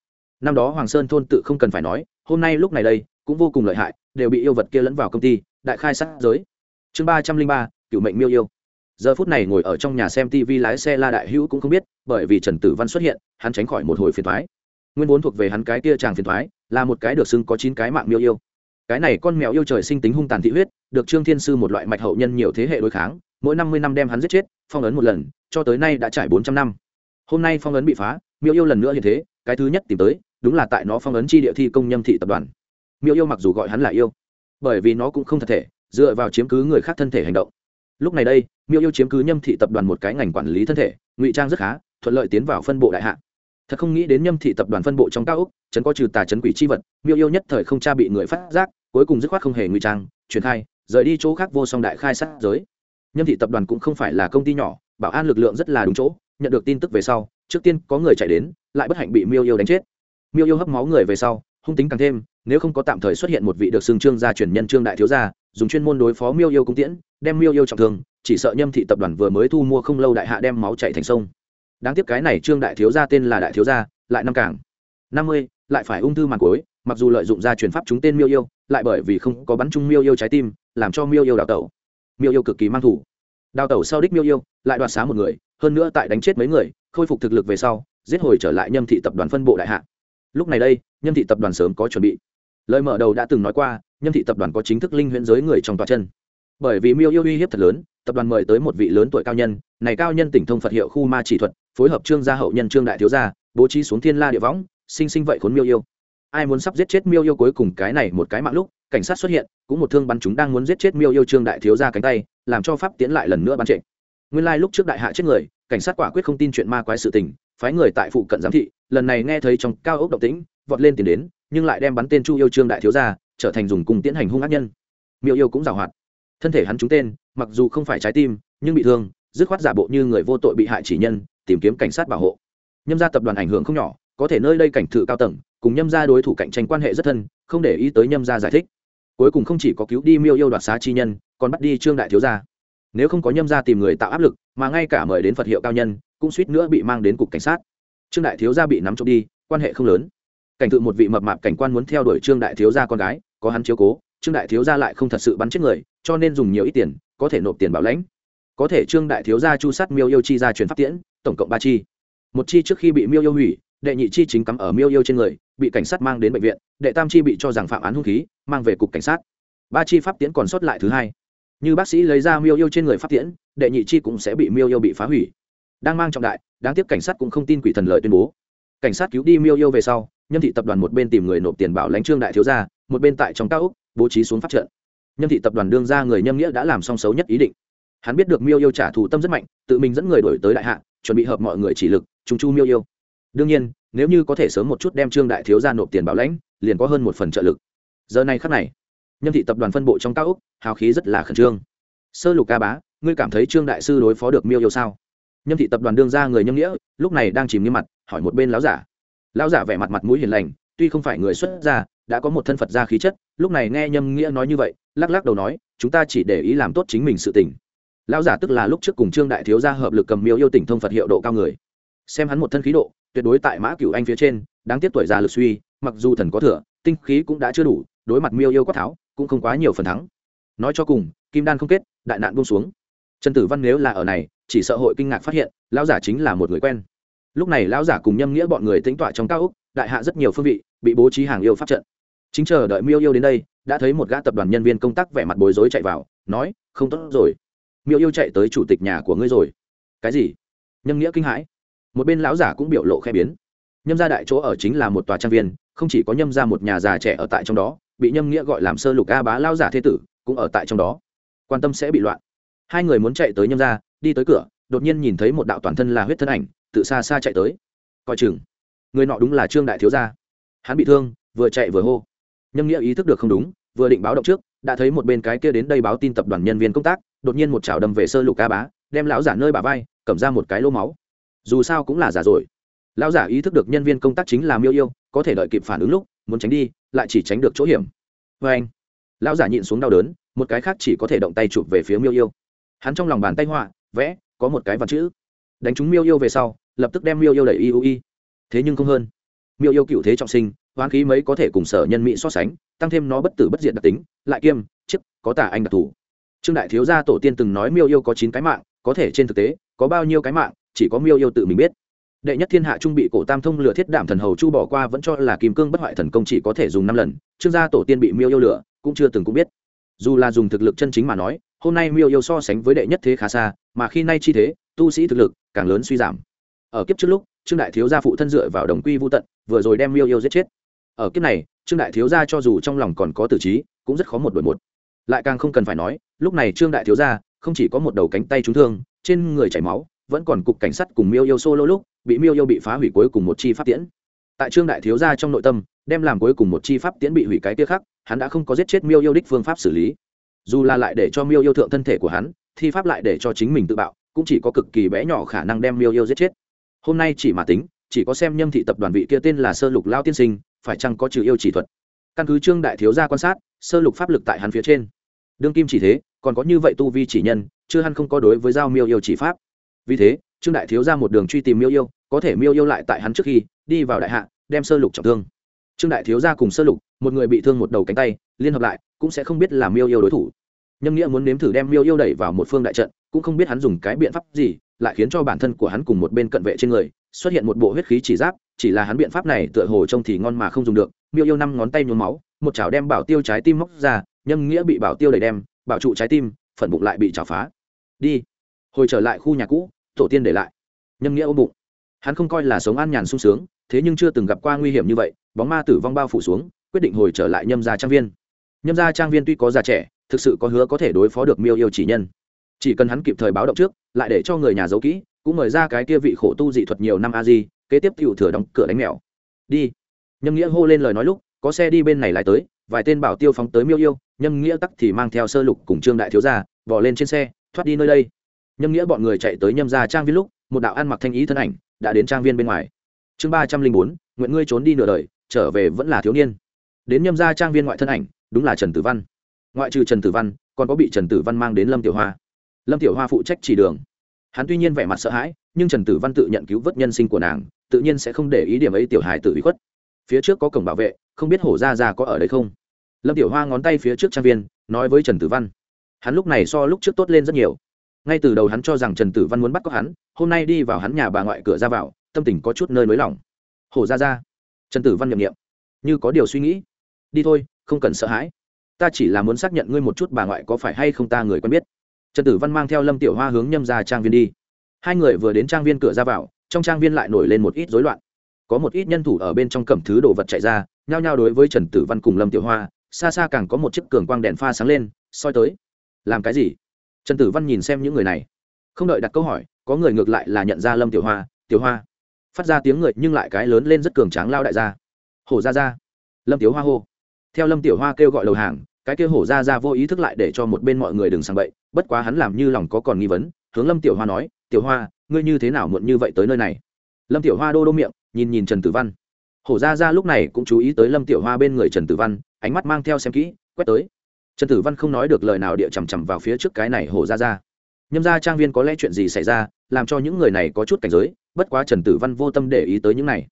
Năm đó hoàng sơn thôn tự không cần phải nói, hôm nay lúc này đây, cũng vô cùng lợi hại, đều bị yêu vật kia lẫn vào công ty đại khai sát giới. Chương ba trăm linh ba, cựu mệnh miêu yêu. Giờ phút này ngồi ở trong nhà xem tv lái xe la đại hữu cũng không biết, bởi vì trần tử văn xuất hiện, hắn tránh khỏi một hồi phiền thoái nguyên vốn thuộc về hắn cái kia chàng phiền thoái là một cái được xưng có chín cái mạng miêu yêu. Cái này con mèo yêu trời sinh tính hung tàn thị huyết, được trương thiên sư một loại mạch hậu nhân nhiều thế hệ đối kháng, mỗi năm mươi năm đem hắn giết chết, phong ấn một lần, cho tới nay đã trải bốn trăm năm. Hôm nay phong ấn bị phá, miêu yêu lần nữa hiện thế, cái thứ nhất tìm tới, đúng là tại nó phong ấn chi địa thi công nhâm thị tập đoàn. Miêu yêu mặc dù gọi hắn là yêu bởi vì nó cũng không thật thể, dựa vào chiếm cứ người khác thân thể hành động. Lúc này đây, miêu yêu chiếm cứ nhâm thị tập đoàn một cái ngành quản lý thân thể, ngụy trang rất khá, thuận lợi tiến vào phân bộ đại hạ. Thật không nghĩ đến nhâm thị tập đoàn phân bộ trong cao úc chấn có trừ tà chấn quỷ c h i vật, miêu yêu nhất thời không cha bị người phát giác, cuối cùng dứt khoát không hề ngụy trang truyền khai, rời đi chỗ khác vô song đại khai sát giới. Nhâm thị tập đoàn cũng không phải là công ty nhỏ, bảo an lực lượng rất là đúng chỗ, nhận được tin tức về sau, trước tiên có người chạy đến, lại bất hạnh bị miêu yêu đánh chết. Miêu yêu hấp máu người về sau, hung tính càng thêm nếu không có tạm thời xuất hiện một vị được xưng trương gia truyền nhân trương đại thiếu gia, dùng chuyên môn đối phó miêu yêu cung tiễn, đem miêu yêu trọng thương, chỉ sợ nhâm thị tập đoàn vừa mới thu mua không lâu đại hạ đem máu chạy thành sông. Đáng tiếc cái này trương đại thiếu gia tên là đại thiếu gia, lại năm càng. Năm mươi, lại phải ung thư màn cối mặc dù lợi dụng gia truyền pháp chúng tên miêu yêu, lại bởi vì không có bắn chung miêu yêu trái tim, làm cho miêu yêu đào tẩu. Miêu yêu cực kỳ mang thủ. Đào tẩu sau đích miêu yêu, lại đoạt xá một người, hơn nữa tại đánh chết mấy người, khôi phục thực lực về sau, giết hồi trở lại nhâm thị tập đoàn phân bộ đại hạ. Lúc này đây, nhâm thị tập đoàn sớm có chuẩn bị lời mở đầu đã từng nói qua, nhâm thị tập đoàn có chính thức linh huyễn giới người trong tòa chân. Bởi vì miêu yêu uy hiếp thật lớn, tập đoàn mời tới một vị lớn tuổi cao nhân, này cao nhân tỉnh thông phật hiệu khu ma chỉ thuật, phối hợp trương gia hậu nhân trương đại thiếu gia, bố trí xuống thiên la địa võng, sinh sinh vậy khốn miêu yêu. Ai muốn sắp giết chết miêu yêu cuối cùng cái này một cái mạng lúc, cảnh sát xuất hiện, cũng một thương bắn chúng đang muốn giết chết miêu yêu trương đại thiếu gia cánh tay, làm cho pháp tiến lại lần nữa bắn trệ. Nguyên lai lúc trước đại hạ chết người, cảnh sát quả quyết không tin chuyện ma quái sự tình, phái người tại phụ cận giám thị, lần này nghe thấy trong cao ốc động tĩnh, vọt lên tìm đến nhưng lại đem bắn tên chu yêu trương đại thiếu gia, trở thành dùng cùng tiến hành hung ác nhân. Miêu yêu cũng giảo hoạt. Thân thể hắn trúng tên, mặc dù không phải trái tim, nhưng bị thương, dứt khoát giả bộ như người vô tội bị hại chỉ nhân, tìm kiếm cảnh sát bảo hộ. Nhâm gia tập đoàn ảnh hưởng không nhỏ, có thể nơi đây cảnh thự cao tầng, cùng nhâm gia đối thủ cạnh tranh quan hệ rất thân, không để ý tới nhâm gia giải thích. Cuối cùng không chỉ có cứu đi miêu yêu đoạt xá chi nhân, còn bắt đi trương đại thiếu gia. Nếu không có nhâm gia tìm người tạo áp lực, mà ngay cả mời đến phật hiệu cao nhân, cũng suýt nữa bị mang đến cục cảnh sát. Trương đại thiếu gia bị nắm trộm đi, quan hệ không lớn cảnh tự một vị mập mạp cảnh quan muốn theo đuổi trương đại thiếu gia con gái, có hắn chiếu cố, trương đại thiếu gia lại không thật sự bắn chết người, cho nên dùng nhiều ít tiền, có thể nộp tiền bảo lãnh. Có thể trương đại thiếu gia chu sát miêu yêu chi ra truyền pháp tiễn, tổng cộng ba chi. Một chi trước khi bị miêu yêu hủy, đệ nhị chi chính cắm ở miêu yêu trên người, bị cảnh sát mang đến bệnh viện, đệ tam chi bị cho rằng phạm án hung khí, mang về cục cảnh sát. Ba chi pháp tiễn còn sót lại thứ hai. Như bác sĩ lấy ra miêu yêu trên người pháp tiễn, đệ nhị chi cũng sẽ bị miêu yêu bị phá hủy. Đang mang trọng đại, đáng tiếc cảnh sát cũng không tin quỷ thần lợi tuyên bố. Cảnh sát cứu đi miêu yêu về sau nhâm thị tập đoàn một bên tìm người nộp tiền bảo lãnh trương đại thiếu gia, một bên tại trong cao úc bố trí xuống phát trận. Nhâm thị tập đoàn đương ra người nhâm nghĩa đã làm song xấu nhất ý định. Hắn biết được miêu yêu trả thù tâm rất mạnh, tự mình dẫn người đổi tới đại hạ, chuẩn bị hợp mọi người chỉ lực, trung chu miêu yêu. Đương nhiên, nếu như có thể sớm một chút đem trương đại thiếu gia nộp tiền bảo lãnh, liền có hơn một phần trợ lực. Giờ này khắc này, nhâm thị tập đoàn phân bộ trong cao úc hào khí rất là khẩn trương. Sơ lục ca bá, ngươi cảm thấy trương đại sư đối phó được miêu yêu sao? Nhâm thị tập đoàn đương ra người nhâm nghĩa lúc này đang chìm nghiêm mặt, hỏi một bên láo giả lão giả vẻ mặt mặt mũi hiền lành, tuy không phải người xuất gia, đã có một thân phật gia khí chất, lúc này nghe nhâm nghĩa nói như vậy, lắc lắc đầu nói, chúng ta chỉ để ý làm tốt chính mình sự tỉnh lão giả tức là lúc trước cùng trương đại thiếu gia hợp lực cầm miếu yêu tỉnh thông phật hiệu độ cao người. Xem hắn một thân khí độ, tuyệt đối tại mã cửu anh phía trên, đáng tiếc tuổi già lực suy, mặc dù thần có thừa, tinh khí cũng đã chưa đủ, đối mặt miêu yêu quát tháo, cũng không quá nhiều phần thắng. Nói cho cùng, kim đan không kết, đại nạn buông xuống. Trần tử văn nếu là ở này, chỉ sợ hội kinh ngạc phát hiện, lão giả chính là một người quen lúc này lão giả cùng nhâm nghĩa bọn người tính tọa trong cao úc đại hạ rất nhiều phương vị, bị bố trí hàng yêu pháp trận. Chính chờ đợi miêu yêu đến đây, đã thấy một gã tập đoàn nhân viên công tác vẻ mặt bối rối chạy vào, nói, không tốt rồi. Miêu yêu chạy tới chủ tịch nhà của ngươi rồi. Cái gì? Nhâm nghĩa kinh hãi. Một bên lão giả cũng biểu lộ khe biến. Nhâm gia đại chỗ ở chính là một tòa trang viên, không chỉ có nhâm gia một nhà già trẻ ở tại trong đó, bị nhâm nghĩa gọi làm sơ lục a bá lao giả thế tử, cũng ở tại trong đó. Quan tâm sẽ bị loạn. Hai người muốn chạy tới nhâm gia, đi tới cửa đột nhiên nhìn thấy một đạo toàn thân là huyết thân ảnh tự xa xa chạy tới. Coi chừng, người nọ đúng là trương đại thiếu gia. Hắn bị thương, vừa chạy vừa hô. Nhâm nghĩa ý thức được không đúng, vừa định báo động trước, đã thấy một bên cái kia đến đây báo tin tập đoàn nhân viên công tác, đột nhiên một chảo đâm về sơ lục ca bá, đem lão giả nơi bà vai, cầm ra một cái lô máu. Dù sao cũng là giả rồi. Lão giả ý thức được nhân viên công tác chính là miêu yêu, có thể đợi kịp phản ứng lúc, muốn tránh đi, lại chỉ tránh được chỗ hiểm. Vê anh, lão giả nhịn xuống đau đớn, một cái khác chỉ có thể động tay chụp về phía miêu yêu. Hắn trong lòng bàn tay họa, vẽ có một cái vật chữ. Đánh chúng miêu yêu về sau, lập tức đem miêu yêu đẩy y u y thế nhưng không hơn. Miêu yêu cựu thế trọng sinh, hoán khí mấy có thể cùng sở nhân mỹ so sánh, tăng thêm nó bất tử bất diệt đặc tính, lại kiêm, chức, có tả anh đặc thù. Trương đại thiếu gia tổ tiên từng nói miêu yêu có chín cái mạng, có thể trên thực tế, có bao nhiêu cái mạng, chỉ có miêu yêu tự mình biết. Đệ nhất thiên hạ trung bị cổ tam thông lửa thiết đảm thần hầu chu bỏ qua vẫn cho là kim cương bất hoại thần công chỉ có thể dùng năm lần, trương gia tổ tiên bị miêu yêu lửa, cũng chưa từng cũng biết. Dù là dùng thực lực chân chính mà nói hôm nay miêu yêu so sánh với đệ nhất thế khá xa, mà khi nay chi thế, tu sĩ thực lực càng lớn suy giảm. Ở kiếp trước lúc, trương đại thiếu gia phụ thân dựa vào đồng quy vô tận, vừa rồi đem miêu yêu giết chết. Ở kiếp này, trương đại thiếu gia cho dù trong lòng còn có tử trí, cũng rất khó một đổi một. Lại càng không cần phải nói, lúc này trương đại thiếu gia không chỉ có một đầu cánh tay trúng thương, trên người chảy máu, vẫn còn cục cảnh sát cùng miêu yêu solo lúc, bị miêu yêu bị phá hủy cuối cùng một chi pháp tiễn. Tại trương đại thiếu gia trong nội tâm, đem làm cuối cùng một chi pháp tiễn bị hủy cái kia khác hắn đã không có giết chết miêu yêu đích phương pháp xử lý dù là lại để cho miêu yêu thượng thân thể của hắn, thi pháp lại để cho chính mình tự bạo, cũng chỉ có cực kỳ bé nhỏ khả năng đem miêu yêu giết chết. Hôm nay chỉ mà tính, chỉ có xem nhâm thị tập đoàn vị kia tên là sơ lục lao tiên sinh, phải chăng có trừ yêu chỉ thuật? Căn cứ trương đại thiếu gia quan sát, sơ lục pháp lực tại hắn phía trên. Đương kim chỉ thế, còn có như vậy tu vi chỉ nhân, chưa hẳn không có đối với giao miêu yêu chỉ pháp. Vì thế, trương đại thiếu gia một đường truy tìm miêu yêu, có thể miêu yêu lại tại hắn trước khi, đi vào đại hạ, đem sơ lục trọng thương. Trương đại thiếu gia cùng sơ lục một người bị thương một đầu cánh tay, liên hợp lại, cũng sẽ không biết là miêu yêu đối thủ. Nhâm nghĩa muốn nếm thử đem miêu yêu đẩy vào một phương đại trận, cũng không biết hắn dùng cái biện pháp gì, lại khiến cho bản thân của hắn cùng một bên cận vệ trên người, xuất hiện một bộ huyết khí chỉ giáp, chỉ là hắn biện pháp này tựa hồ trông thì ngon mà không dùng được. Miêu yêu năm ngón tay nhuốm máu, một chảo đem bảo tiêu trái tim móc ra, nhâm nghĩa bị bảo tiêu đẩy đem, bảo trụ trái tim phần bụng lại bị chảo phá. Đi. Hồi trở lại khu nhà cũ, tổ tiên để lại. Nhâm nghĩa ôm bụng. Hắn không coi là sống an nhàn sung sướng, thế nhưng chưa từng gặp qua nguy hiểm như vậy, bóng ma tử vong bao phủ xuống quyết định hồi trở lại nhâm gia trang viên. Nhâm gia trang viên tuy có già trẻ, thực sự có hứa có thể đối phó được miêu yêu chỉ nhân. Chỉ cần hắn kịp thời báo động trước, lại để cho người nhà giấu kỹ, cũng mời ra cái kia vị khổ tu dị thuật nhiều năm a di, kế tiếp cựu thừa đóng cửa đánh mèo. Đi. Nhâm nghĩa hô lên lời nói lúc, có xe đi bên này lại tới, vài tên bảo tiêu phóng tới miêu yêu, nhâm nghĩa tắc thì mang theo sơ lục cùng trương đại thiếu gia bỏ lên trên xe, thoát đi nơi đây. Nhâm nghĩa bọn người chạy tới nhâm ra trang viên lúc, một đạo ăn mặc thanh ý thân ảnh, đã đến trang viên bên ngoài. Chương ba trăm linh bốn, nguyện ngươi trốn đi nửa đời, trở về vẫn là thiếu niên đến nhâm ra trang viên ngoại thân ảnh, đúng là trần tử văn. Ngoại trừ trần tử văn, còn có bị trần tử văn mang đến lâm tiểu hoa. Lâm tiểu hoa phụ trách chỉ đường. Hắn tuy nhiên vẻ mặt sợ hãi, nhưng trần tử văn tự nhận cứu vớt nhân sinh của nàng, tự nhiên sẽ không để ý điểm ấy tiểu hài tự bị khuất. Phía trước có cổng bảo vệ, không biết hổ ra ra có ở đây không? Lâm tiểu hoa ngón tay phía trước trang viên, nói với trần tử văn. Hắn lúc này so lúc trước tốt lên rất nhiều. Ngay từ đầu hắn cho rằng trần tử văn muốn bắt cóc hắn, hôm nay đi vào hắn nhà bà ngoại cửa ra vào, tâm tình có chút nơi nới lỏng. Hổ ra ra trần tử văn nhậm nghiệm. Như có điều suy nghĩ đi thôi, không cần sợ hãi. Ta chỉ là muốn xác nhận ngươi một chút bà ngoại có phải hay không ta người quen biết. Trần tử văn mang theo lâm tiểu hoa hướng nhâm ra trang viên đi. Hai người vừa đến trang viên cửa ra vào, trong trang viên lại nổi lên một ít rối loạn. Có một ít nhân thủ ở bên trong cầm thứ đồ vật chạy ra, nhao nhao đối với trần tử văn cùng lâm tiểu hoa, xa xa càng có một chiếc cường quang đèn pha sáng lên, soi tới. Làm cái gì? Trần tử văn nhìn xem những người này. Không đợi đặt câu hỏi, có người ngược lại là nhận ra lâm tiểu hoa tiểu hoa. Phát ra tiếng người nhưng lại cái lớn lên rất cường tráng lao đại gia. Hổ ra ra lâm tiểu hoa hô theo lâm tiểu hoa kêu gọi đầu hàng, cái kêu hổ ra ra vô ý thức lại để cho một bên mọi người đừng sang bậy, bất quá hắn làm như lòng có còn nghi vấn, hướng lâm tiểu hoa nói, tiểu hoa, ngươi như thế nào muộn như vậy tới nơi này? Lâm tiểu hoa đô đô miệng, nhìn nhìn trần tử văn. Hổ ra ra lúc này cũng chú ý tới lâm tiểu hoa bên người trần tử văn, ánh mắt mang theo xem kỹ, quét tới. Trần tử văn không nói được lời nào địa chằm chằm vào phía trước cái này hổ ra ra. Nhâm ra trang viên có lẽ chuyện gì xảy ra, làm cho những người này có chút cảnh giới, bất quá trần tử văn vô tâm để ý tới những này.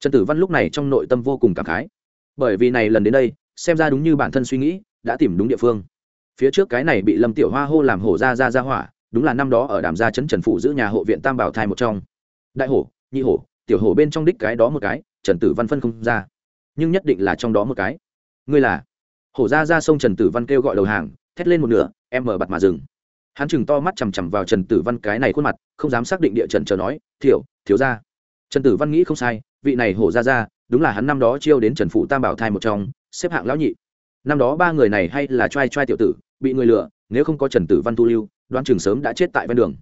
Trần tử văn lúc này trong nội tâm vô cùng cảm khái. Bởi vì này lần đến đây xem ra đúng như bản thân suy nghĩ, đã tìm đúng địa phương. Phía trước cái này bị lâm tiểu hoa hô làm hổ ra ra ra hỏa, đúng là năm đó ở đàm gia trấn trần phủ giữ nhà hộ viện tam bảo thai một trong. Đại hổ, nhị hổ, tiểu hổ bên trong đích cái đó một cái, trần tử văn phân không ra. Nhưng nhất định là trong đó một cái. Ngươi là? Hổ ra ra sông trần tử văn kêu gọi đầu hàng, thét lên một nửa, em mở bặt mà dừng. Hắn chừng to mắt chằm chằm vào trần tử văn cái này khuôn mặt, không dám xác định địa trần chờ nói, thiểu, thiếu ra trần tử văn nghĩ không sai, vị này hổ ra ra, đúng là hắn năm đó chiêu đến trần phụ tam bảo thai một trong xếp hạng lão nhị. Năm đó ba người này hay là trai trai tiểu tử, bị người lừa, nếu không có trần tử văn tu lưu đoan trường sớm đã chết tại ven đường.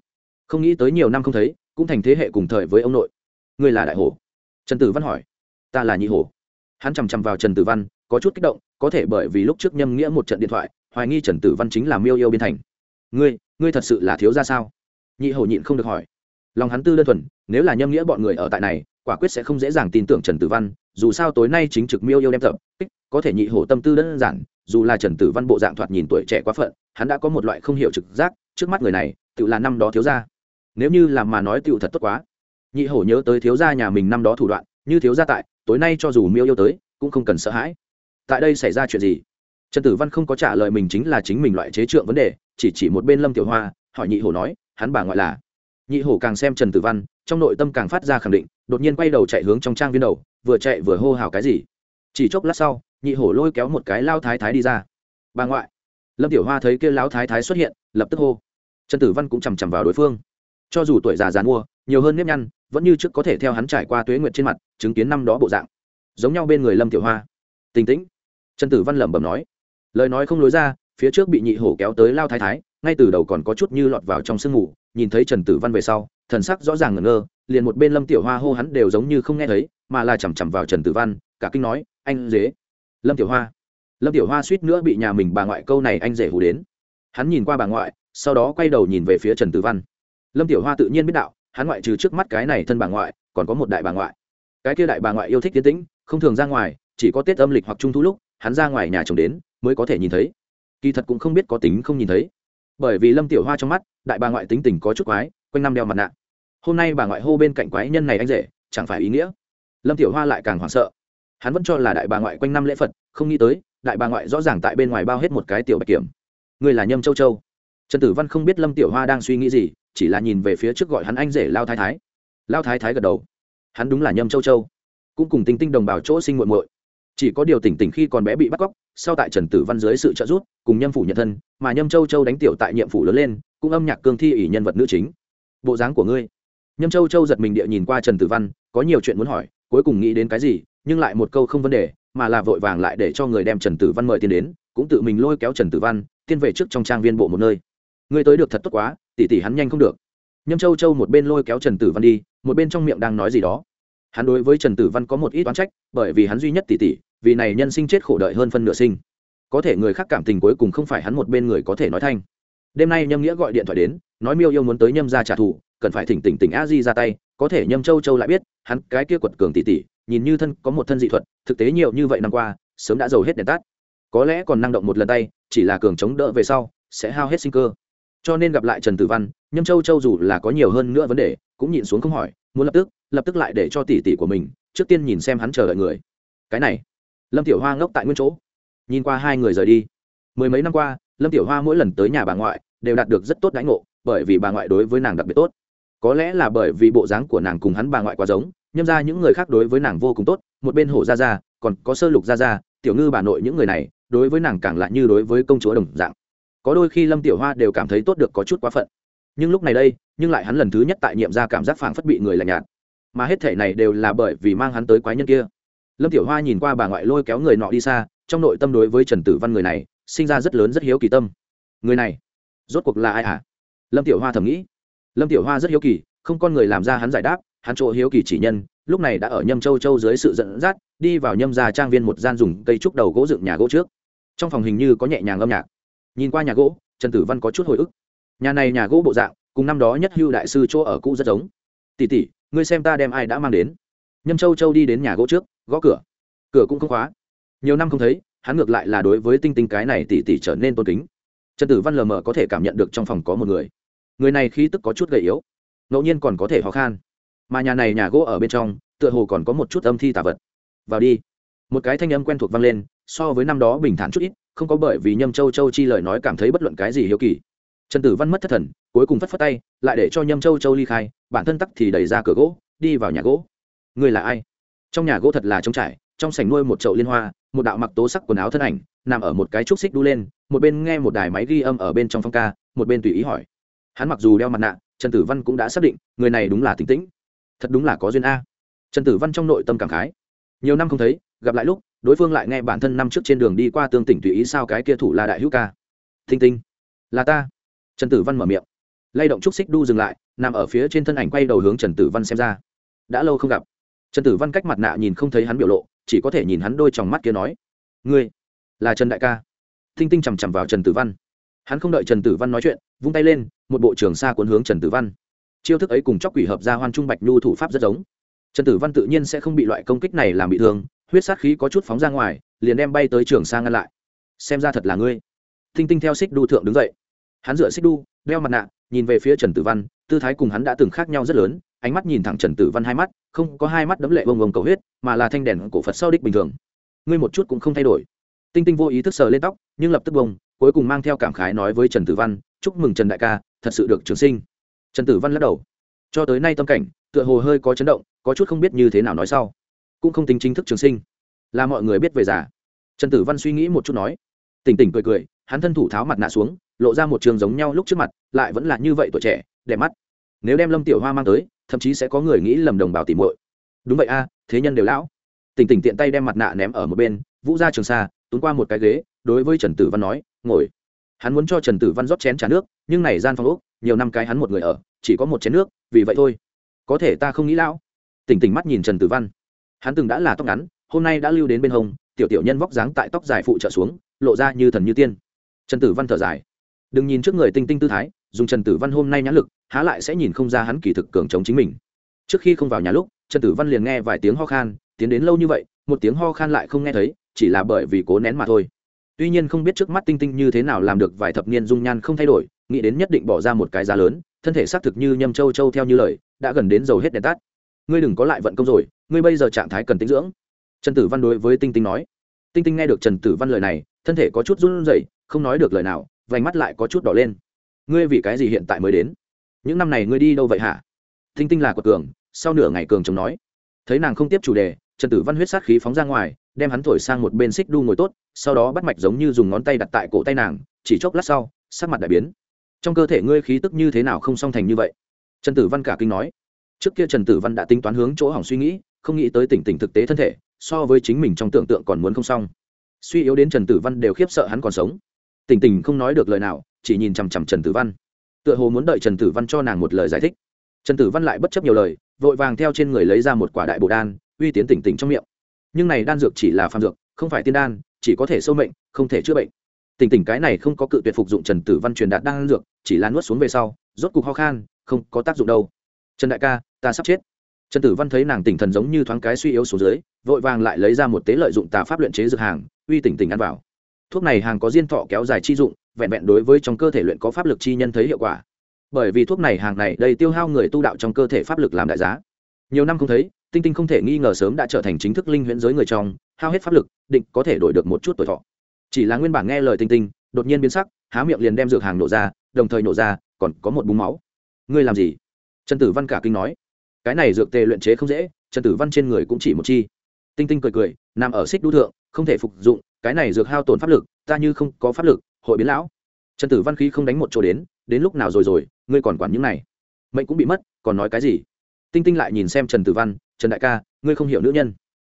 Không nghĩ tới nhiều năm không thấy, cũng thành thế hệ cùng thời với ông nội. Ngươi là đại hổ? Trần tử văn hỏi. Ta là nhị hổ. Hắn chằm chằm vào trần tử văn, có chút kích động, có thể bởi vì lúc trước nhâm nghĩa một trận điện thoại, hoài nghi trần tử văn chính là miêu yêu biên thành. Ngươi ngươi thật sự là thiếu ra sao? Nhị hổ nhịn không được hỏi. Lòng hắn tư đơn thuần, nếu là nhâm nghĩa bọn người ở tại này, quả quyết sẽ không dễ dàng tin tưởng trần tử văn, dù sao tối nay chính trực miêu yêu đem tập có thể nhị hổ tâm tư đơn giản, dù là trần tử văn bộ dạng thoạt nhìn tuổi trẻ quá phận, hắn đã có một loại không hiểu trực giác, trước mắt người này tự là năm đó thiếu gia. nếu như làm mà nói tựu thật tốt quá. Nhị hổ nhớ tới thiếu gia nhà mình năm đó thủ đoạn, như thiếu gia tại, tối nay cho dù miêu yêu tới, cũng không cần sợ hãi. Tại đây xảy ra chuyện gì? Trần tử văn không có trả lời mình chính là chính mình loại chế trượng vấn đề, chỉ chỉ một bên lâm tiểu hoa, hỏi nhị hổ nói, hắn bà ngoại là? Nhị hổ càng xem trần tử văn, trong nội tâm càng phát ra khẳng định, đột nhiên quay đầu chạy hướng trong trang viên đầu, vừa chạy vừa hô hào cái gì? Chỉ chốc lát sau nhị hổ lôi kéo một cái lao thái thái đi ra. Bà ngoại, lâm tiểu hoa thấy kia lao thái thái xuất hiện, lập tức hô. Trần tử văn cũng chằm chằm vào đối phương. Cho dù tuổi già dàn mua, nhiều hơn nếp nhăn, vẫn như trước có thể theo hắn trải qua tuế nguyện trên mặt, chứng kiến năm đó bộ dạng. Giống nhau bên người lâm tiểu hoa. Tình tĩnh. Trần tử văn lẩm bẩm nói. Lời nói không lối ra, phía trước bị nhị hổ kéo tới lao thái thái, ngay từ đầu còn có chút như lọt vào trong sương mù, nhìn thấy trần tử văn về sau, thần sắc rõ ràng ngẩn ngơ, liền một bên lâm tiểu hoa hô hắn đều giống như không nghe thấy, mà là chằm chằm vào trần tử văn, cả kinh nói, anh dế lâm tiểu hoa. Lâm tiểu hoa suýt nữa bị nhà mình bà ngoại câu này anh rể hù đến. Hắn nhìn qua bà ngoại, sau đó quay đầu nhìn về phía trần tử văn. Lâm tiểu hoa tự nhiên biết đạo, hắn ngoại trừ trước mắt cái này thân bà ngoại, còn có một đại bà ngoại. Cái kia đại bà ngoại yêu thích tiến tĩnh, không thường ra ngoài, chỉ có tết âm lịch hoặc trung thu lúc, hắn ra ngoài nhà chồng đến, mới có thể nhìn thấy. Kỳ thật cũng không biết có tính không nhìn thấy. Bởi vì lâm tiểu hoa trong mắt, đại bà ngoại tính tình có chút quái, quanh năm đeo mặt nạ. Hôm nay bà ngoại hô bên cạnh quái nhân này anh rể, chẳng phải ý nghĩa. Lâm tiểu hoa lại càng hoảng sợ hắn vẫn cho là đại bà ngoại quanh năm lễ phật, không nghĩ tới, đại bà ngoại rõ ràng tại bên ngoài bao hết một cái tiểu bạch kiểm. Người là nhâm châu châu. Trần tử văn không biết lâm tiểu hoa đang suy nghĩ gì, chỉ là nhìn về phía trước gọi hắn anh rể lao thái thái. Lao thái thái gật đầu. Hắn đúng là nhâm châu châu. Cũng cùng tinh tinh đồng bào chỗ sinh muộn muội. Chỉ có điều tỉnh tỉnh khi còn bé bị bắt cóc, sau tại trần tử văn dưới sự trợ giúp, cùng nhâm phủ nhận thân, mà nhâm châu châu đánh tiểu tại nhiệm phủ lớn lên, cũng âm nhạc cương thi ỷ nhân vật nữ chính. Bộ dáng của ngươi. Nhâm châu châu giật mình địa nhìn qua trần tử văn, có nhiều chuyện muốn hỏi, cuối cùng nghĩ đến cái gì nhưng lại một câu không vấn đề, mà là vội vàng lại để cho người đem trần tử văn mời tiên đến, cũng tự mình lôi kéo trần tử văn, tiên về trước trong trang viên bộ một nơi. Ngươi tới được thật tốt quá tỷ tỷ hắn nhanh không được. Nhâm châu châu một bên lôi kéo trần tử văn đi, một bên trong miệng đang nói gì đó. Hắn đối với trần tử văn có một ít oán trách, bởi vì hắn duy nhất tỷ tỷ vì này nhân sinh chết khổ đợi hơn phân nửa sinh. Có thể người khác cảm tình cuối cùng không phải hắn một bên người có thể nói thanh. Đêm nay nhâm nghĩa gọi điện thoại đến, nói miêu yêu muốn tới nhâm ra trả thù, cần phải thỉnh tỉnh tỉnh a di ra tay, có thể nhâm châu châu lại biết, hắn cái kia quật cường tỷ tỷ nhìn như thân có một thân dị thuật, thực tế nhiều như vậy năm qua, sớm đã giàu hết đèn tắt. Có lẽ còn năng động một lần tay, chỉ là cường chống đỡ về sau, sẽ hao hết sinh cơ. Cho nên gặp lại trần tử văn, nhâm châu châu dù là có nhiều hơn nữa vấn đề, cũng nhịn xuống không hỏi, muốn lập tức lập tức lại để cho tỷ tỷ của mình, trước tiên nhìn xem hắn chờ đợi người. Cái này, lâm tiểu hoa ngốc tại nguyên chỗ. Nhìn qua hai người rời đi. Mười mấy năm qua, lâm tiểu hoa mỗi lần tới nhà bà ngoại, đều đạt được rất tốt đãi ngộ, bởi vì bà ngoại đối với nàng đặc biệt tốt. Có lẽ là bởi vì bộ dáng của nàng cùng hắn bà ngoại quá giống nhâm ra những người khác đối với nàng vô cùng tốt, một bên hổ ra ra còn có sơ lục gia gia, tiểu ngư bà nội những người này, đối với nàng càng lại như đối với công chúa đồng dạng. Có đôi khi lâm tiểu hoa đều cảm thấy tốt được có chút quá phận. Nhưng lúc này đây, nhưng lại hắn lần thứ nhất tại nhiệm ra cảm giác phảng phất bị người lạnh nhạt. Mà hết thể này đều là bởi vì mang hắn tới quái nhân kia. Lâm tiểu hoa nhìn qua bà ngoại lôi kéo người nọ đi xa, trong nội tâm đối với trần tử văn người này, sinh ra rất lớn rất hiếu kỳ tâm. Người này, rốt cuộc là ai hả? À? lâm tiểu hoa thầm nghĩ. Lâm tiểu hoa rất hiếu kỳ, không con người làm ra hắn giải đáp hắn chỗ hiếu kỳ chỉ nhân, lúc này đã ở nhâm châu châu dưới sự dẫn dắt, đi vào nhâm gia trang viên một gian dùng cây trúc đầu gỗ dựng nhà gỗ trước. Trong phòng hình như có nhẹ nhàng âm nhạc. Nhìn qua nhà gỗ, trần tử văn có chút hồi ức. Nhà này nhà gỗ bộ dạng, cùng năm đó nhất hưu đại sư chỗ ở cũ rất giống. Tỉ tỉ ngươi xem ta đem ai đã mang đến. Nhâm châu châu đi đến nhà gỗ trước, gõ cửa. Cửa cũng không khóa. Nhiều năm không thấy, hắn ngược lại là đối với tinh tinh cái này tỉ tỉ trở nên tôn kính. Trần tử văn lờ mờ có thể cảm nhận được trong phòng có một người. Người này khí tức có chút gầy yếu, ngẫu nhiên còn có thể ho khan mà nhà này nhà gỗ ở bên trong, tựa hồ còn có một chút âm thi tả vật. Vào đi. Một cái thanh âm quen thuộc vang lên, so với năm đó bình thản chút ít, không có bởi vì nhâm châu châu chi lời nói cảm thấy bất luận cái gì hiếu kỳ. Trần tử văn mất thất thần, cuối cùng phất phất tay, lại để cho nhâm châu châu ly khai, bản thân tắc thì đẩy ra cửa gỗ, đi vào nhà gỗ. Người là ai? Trong nhà gỗ thật là trống trải, trong sảnh nuôi một chậu liên hoa, một đạo mặc tố sắc quần áo thân ảnh, nằm ở một cái trúc xích đu lên, một bên nghe một đài máy ghi âm ở bên trong phong ca, một bên tùy ý hỏi. Hắn mặc dù đeo mặt nạ, trần tử văn cũng đã xác định, người này đúng là tỉnh tĩnh thật đúng là có duyên a. Trần tử văn trong nội tâm cảm khái. Nhiều năm không thấy, gặp lại lúc, đối phương lại nghe bản thân năm trước trên đường đi qua tương tỉnh tùy ý sao cái kia thủ là đại hữu ca. Thinh tinh, là ta. Trần tử văn mở miệng. Lay động trúc xích đu dừng lại, nằm ở phía trên thân ảnh quay đầu hướng trần tử văn xem ra. Đã lâu không gặp. Trần tử văn cách mặt nạ nhìn không thấy hắn biểu lộ, chỉ có thể nhìn hắn đôi tròng mắt kia nói. Ngươi, là trần đại ca. Thinh tinh chằm chằm vào trần tử văn. Hắn không đợi trần tử văn nói chuyện, vung tay lên, một bộ trường xa cuốn hướng trần tử văn chiêu thức ấy cùng chóc quỷ hợp ra hoan trung bạch nhu thủ pháp rất giống. Trần tử văn tự nhiên sẽ không bị loại công kích này làm bị thương, huyết sát khí có chút phóng ra ngoài, liền đem bay tới trường sang ngăn lại. Xem ra thật là ngươi. Thinh tinh theo xích đu thượng đứng dậy. Hắn dựa xích đu đeo mặt nạ, nhìn về phía trần tử văn, tư thái cùng hắn đã từng khác nhau rất lớn, ánh mắt nhìn thẳng trần tử văn hai mắt, không có hai mắt đấm lệ bông bông cầu huyết, mà là thanh đèn cổ phật sau đích bình thường. Ngươi một chút cũng không thay đổi. Tinh tinh vô ý thức sờ lên tóc, nhưng lập tức bông cuối cùng mang theo cảm khái nói với trần tử văn, chúc mừng trần đại ca, thật sự được trường sinh trần tử văn lắc đầu. Cho tới nay tâm cảnh, tựa hồ hơi có chấn động, có chút không biết như thế nào nói sau. Cũng không tính chính thức trường sinh. Là mọi người biết về già. Trần tử văn suy nghĩ một chút nói. Tỉnh tỉnh cười cười, hắn thân thủ tháo mặt nạ xuống, lộ ra một trường giống nhau lúc trước mặt, lại vẫn là như vậy tuổi trẻ, đẹp mắt. Nếu đem lâm tiểu hoa mang tới, thậm chí sẽ có người nghĩ lầm đồng bào tìm muội. Đúng vậy a, thế nhân đều lão. Tỉnh tỉnh tiện tay đem mặt nạ ném ở một bên, vũ ra trường xa tốn qua một cái ghế, đối với trần tử văn nói, ngồi. Hắn muốn cho trần tử văn rót chén trà nước, nhưng này gian phòng úc nhiều năm cái hắn một người ở, chỉ có một chén nước, vì vậy thôi. Có thể ta không nghĩ lão. Tỉnh tỉnh mắt nhìn trần tử văn. Hắn từng đã là tóc ngắn, hôm nay đã lưu đến bên hông, tiểu tiểu nhân vóc dáng tại tóc dài phụ trợ xuống, lộ ra như thần như tiên. Trần tử văn thở dài. Đừng nhìn trước người tinh tinh tư thái, dùng trần tử văn hôm nay nhãn lực, há lại sẽ nhìn không ra hắn kỳ thực cường chống chính mình. Trước khi không vào nhà lúc, trần tử văn liền nghe vài tiếng ho khan, tiến đến lâu như vậy, một tiếng ho khan lại không nghe thấy, chỉ là bởi vì cố nén mà thôi. Tuy nhiên không biết trước mắt tinh tinh như thế nào làm được vài thập niên dung nhan không thay đổi nghĩ đến nhất định bỏ ra một cái giá lớn, thân thể xác thực như nhâm châu châu theo như lời, đã gần đến dầu hết đèn tắt. Ngươi đừng có lại vận công rồi, ngươi bây giờ trạng thái cần tinh dưỡng. Trần tử văn đối với tinh tinh nói. Tinh tinh nghe được trần tử văn lời này, thân thể có chút run rẩy, không nói được lời nào, vành mắt lại có chút đỏ lên. Ngươi vì cái gì hiện tại mới đến? Những năm này ngươi đi đâu vậy hả? Tinh tinh là quật cường, sau nửa ngày cường chống nói. Thấy nàng không tiếp chủ đề, trần tử văn huyết sát khí phóng ra ngoài, đem hắn thổi sang một bên xích đu ngồi tốt, sau đó bắt mạch giống như dùng ngón tay đặt tại cổ tay nàng, chỉ chốc lát sau, sắc mặt đại biến trong cơ thể ngươi khí tức như thế nào không song thành như vậy? Trần tử văn cả kinh nói. Trước kia trần tử văn đã tính toán hướng chỗ hỏng suy nghĩ, không nghĩ tới tỉnh tỉnh thực tế thân thể, so với chính mình trong tưởng tượng còn muốn không xong suy yếu đến trần tử văn đều khiếp sợ hắn còn sống. Tỉnh tỉnh không nói được lời nào, chỉ nhìn chằm chằm trần tử văn. Tựa hồ muốn đợi trần tử văn cho nàng một lời giải thích. Trần tử văn lại bất chấp nhiều lời, vội vàng theo trên người lấy ra một quả đại bồ đan, uy tiến tỉnh tỉnh trong miệng. Nhưng này đan dược chỉ là phàm dược, không phải tiên đan, chỉ có thể sâu mệnh, không thể chữa bệnh tỉnh tỉnh cái này không có cự tuyệt phục dụng trần tử văn truyền đạt đang dược, chỉ là nuốt xuống về sau, rốt cục ho khan, không có tác dụng đâu. Trần đại ca, ta sắp chết. Trần tử văn thấy nàng tỉnh thần giống như thoáng cái suy yếu xuống dưới, vội vàng lại lấy ra một tế lợi dụng tà pháp luyện chế dược hàng, uy tỉnh tỉnh ăn vào. Thuốc này hàng có diên thọ kéo dài chi dụng, vẹn vẹn đối với trong cơ thể luyện có pháp lực chi nhân thấy hiệu quả. Bởi vì thuốc này hàng này đầy tiêu hao người tu đạo trong cơ thể pháp lực làm đại giá. Nhiều năm không thấy, tinh tinh không thể nghi ngờ sớm đã trở thành chính thức linh huyễn giới người trong, hao hết pháp lực, định có thể đổi được một chút tuổi thọ chỉ là nguyên bản nghe lời tinh tinh, đột nhiên biến sắc, há miệng liền đem dược hàng nổ ra, đồng thời nổ ra, còn có một búng máu. Ngươi làm gì? Trần tử văn cả kinh nói. Cái này dược tề luyện chế không dễ, trần tử văn trên người cũng chỉ một chi. Tinh tinh cười cười, nằm ở xích đu thượng, không thể phục dụng, cái này dược hao tổn pháp lực, ta như không có pháp lực, hội biến lão. Trần tử văn khí không đánh một chỗ đến đến lúc nào rồi rồi, ngươi còn quản những này. Mệnh cũng bị mất, còn nói cái gì? Tinh tinh lại nhìn xem trần tử văn, trần đại ca, ngươi không hiểu nữ nhân.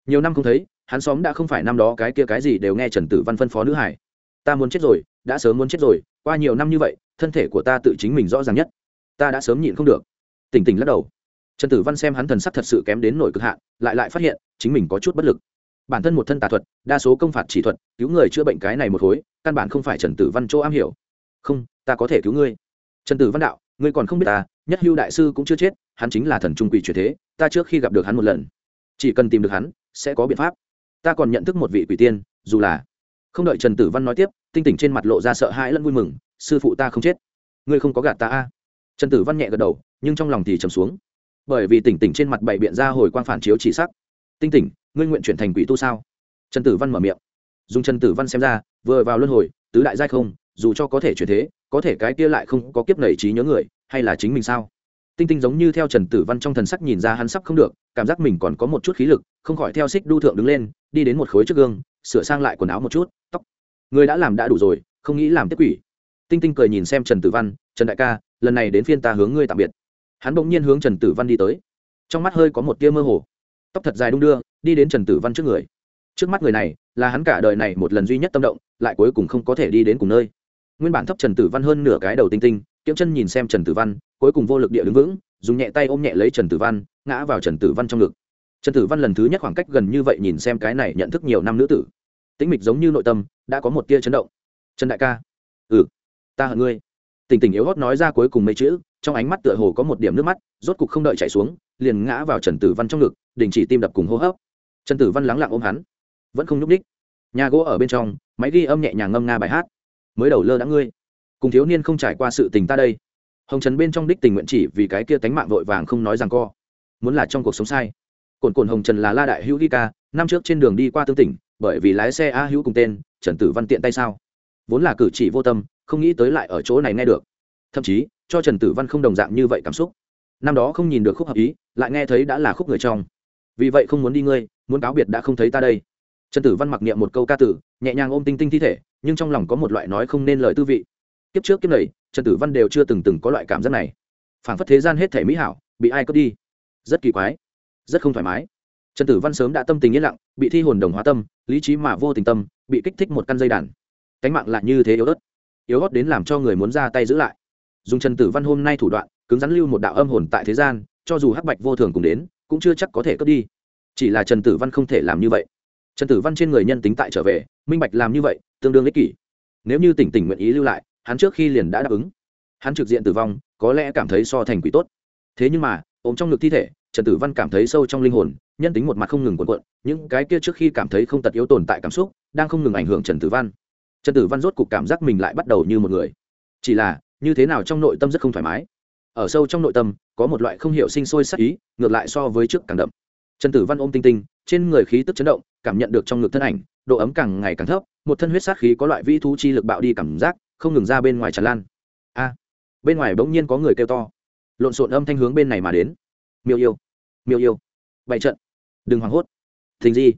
Nhiều năm không thấy hắn xóm đã không phải năm đó cái kia cái gì đều nghe trần tử văn phân phó nữ hải ta muốn chết rồi, đã sớm muốn chết rồi, qua nhiều năm như vậy, thân thể của ta tự chính mình rõ ràng nhất. Ta đã sớm nhịn không được. Tỉnh tỉnh lắc đầu. Trần tử văn xem hắn thần sắc thật sự kém đến nổi cực hạn, lại lại phát hiện, chính mình có chút bất lực. Bản thân một thân tà thuật, đa số công phạt chỉ thuật, cứu người chữa bệnh cái này một khối căn bản không phải trần tử văn chỗ am hiểu. Không, ta có thể cứu ngươi. Trần tử văn đạo, ngươi còn không biết ta, nhất hưu đại sư cũng chưa chết, hắn chính là thần trung quỷ truyền thế, ta trước khi gặp được hắn một lần. Chỉ cần tìm được hắn, sẽ có biện pháp ta còn nhận thức một vị quỷ tiên, dù là không đợi trần tử văn nói tiếp, tinh tỉnh trên mặt lộ ra sợ hãi lẫn vui mừng, sư phụ ta không chết. Ngươi không có gạt ta a? Trần tử văn nhẹ gật đầu, nhưng trong lòng thì trầm xuống. Bởi vì tỉnh tỉnh trên mặt bảy biện ra hồi quang phản chiếu chỉ sắc. Tinh tỉnh, ngươi nguyện chuyển thành quỷ tu sao? Trần tử văn mở miệng. Dùng trần tử văn xem ra, vừa vào luân hồi, tứ đại giai không, dù cho có thể chuyển thế, có thể cái kia lại không có kiếp nảy trí nhớ người, hay là chính mình sao? Tinh tinh giống như theo trần tử văn trong thần sắc nhìn ra hắn sắp không được, cảm giác mình còn có một chút khí lực, không khỏi theo xích đu thượng đứng lên, đi đến một khối trước gương, sửa sang lại quần áo một chút, tóc. Người đã làm đã đủ rồi, không nghĩ làm tiếp quỷ. Tinh tinh cười nhìn xem trần tử văn, trần đại ca, lần này đến phiên ta hướng ngươi tạm biệt. Hắn bỗng nhiên hướng trần tử văn đi tới. Trong mắt hơi có một tia mơ hồ. Tóc thật dài đung đưa, đi đến trần tử văn trước người. Trước mắt người này, là hắn cả đời này một lần duy nhất tâm động, lại cuối cùng không có thể đi đến cùng nơi. Nguyên bản thấp trần tử văn hơn nửa cái đầu tinh tinh, kiễng chân nhìn xem trần tử văn cuối cùng vô lực địa đứng vững, dùng nhẹ tay ôm nhẹ lấy trần tử văn, ngã vào trần tử văn trong ngực. Trần tử văn lần thứ nhất khoảng cách gần như vậy nhìn xem cái này nhận thức nhiều năm nữ tử. Tĩnh mịch giống như nội tâm đã có một tia chấn động. Trần đại ca. Ừ ta hận ngươi. Tình tình yếu hót nói ra cuối cùng mấy chữ, trong ánh mắt tựa hồ có một điểm nước mắt, rốt cục không đợi chạy xuống, liền ngã vào trần tử văn trong ngực, đình chỉ tim đập cùng hô hấp. Trần tử văn lắng lặng ôm hắn. Vẫn không nhúc ních nhà gỗ ở bên trong, máy ghi âm nhẹ nhàng ngâm nga bài hát. Mới đầu lơ đã ngươi. Cùng thiếu niên không trải qua sự tình ta đây hồng trần bên trong đích tình nguyện chỉ vì cái kia tánh mạng vội vàng không nói rằng co. Muốn là trong cuộc sống sai. Cồn cồn hồng trần là la đại hữu ghi ca, năm trước trên đường đi qua tương tỉnh, bởi vì lái xe a hữu cùng tên, trần tử văn tiện tay sao? Vốn là cử chỉ vô tâm, không nghĩ tới lại ở chỗ này nghe được. Thậm chí, cho trần tử văn không đồng dạng như vậy cảm xúc. Năm đó không nhìn được khúc hợp ý, lại nghe thấy đã là khúc người trong. Vì vậy không muốn đi ngươi, muốn cáo biệt đã không thấy ta đây. Trần tử văn mặc niệm một câu ca tử, nhẹ nhàng ôm tinh tinh thi thể, nhưng trong lòng có một loại nói không nên lời tư vị. Kiếp trước kiếp này trần tử văn đều chưa từng từng có loại cảm giác này. Phảng phất thế gian hết thể mỹ hảo, bị ai cướp đi. Rất kỳ quái, rất không thoải mái. Trần tử văn sớm đã tâm tình yên lặng, bị thi hồn đồng hóa tâm, lý trí mà vô tình tâm, bị kích thích một căn dây đàn. Cánh mạng lại như thế yếu ớt yếu ớt đến làm cho người muốn ra tay giữ lại. Dùng trần tử văn hôm nay thủ đoạn, cứng rắn lưu một đạo âm hồn tại thế gian, cho dù hắc bạch vô thường cùng đến, cũng chưa chắc có thể cướp đi. Chỉ là trần tử văn không thể làm như vậy. Trần tử văn trên người nhân tính tại trở về, minh bạch làm như vậy, tương đương ích kỷ. Nếu như tỉnh tỉnh nguyện ý lưu lại hắn trước khi liền đã đáp ứng. Hắn trực diện tử vong, có lẽ cảm thấy so thành quỷ tốt. Thế nhưng mà, ôm trong ngực thi thể, trần tử văn cảm thấy sâu trong linh hồn, nhân tính một mặt không ngừng cuộn quận những cái kia trước khi cảm thấy không tật yếu tồn tại cảm xúc, đang không ngừng ảnh hưởng trần tử văn. Trần tử văn rốt cục cảm giác mình lại bắt đầu như một người. Chỉ là, như thế nào trong nội tâm rất không thoải mái. Ở sâu trong nội tâm, có một loại không hiểu sinh sôi sắc ý, ngược lại so với trước càng đậm. Trần tử văn ôm tinh tinh, trên người khí tức chấn động, cảm nhận được trong ngực thân ảnh, độ ấm càng ngày càng thấp, một thân huyết sát khí có loại vi thú chi lực bạo đi cảm giác không ngừng ra bên ngoài tràn lan. A, bên ngoài bỗng nhiên có người kêu to. Lộn xộn âm thanh hướng bên này mà đến. Miêu yêu miêu yêu. Bày trận. Đừng hoảng hốt. Thình gì?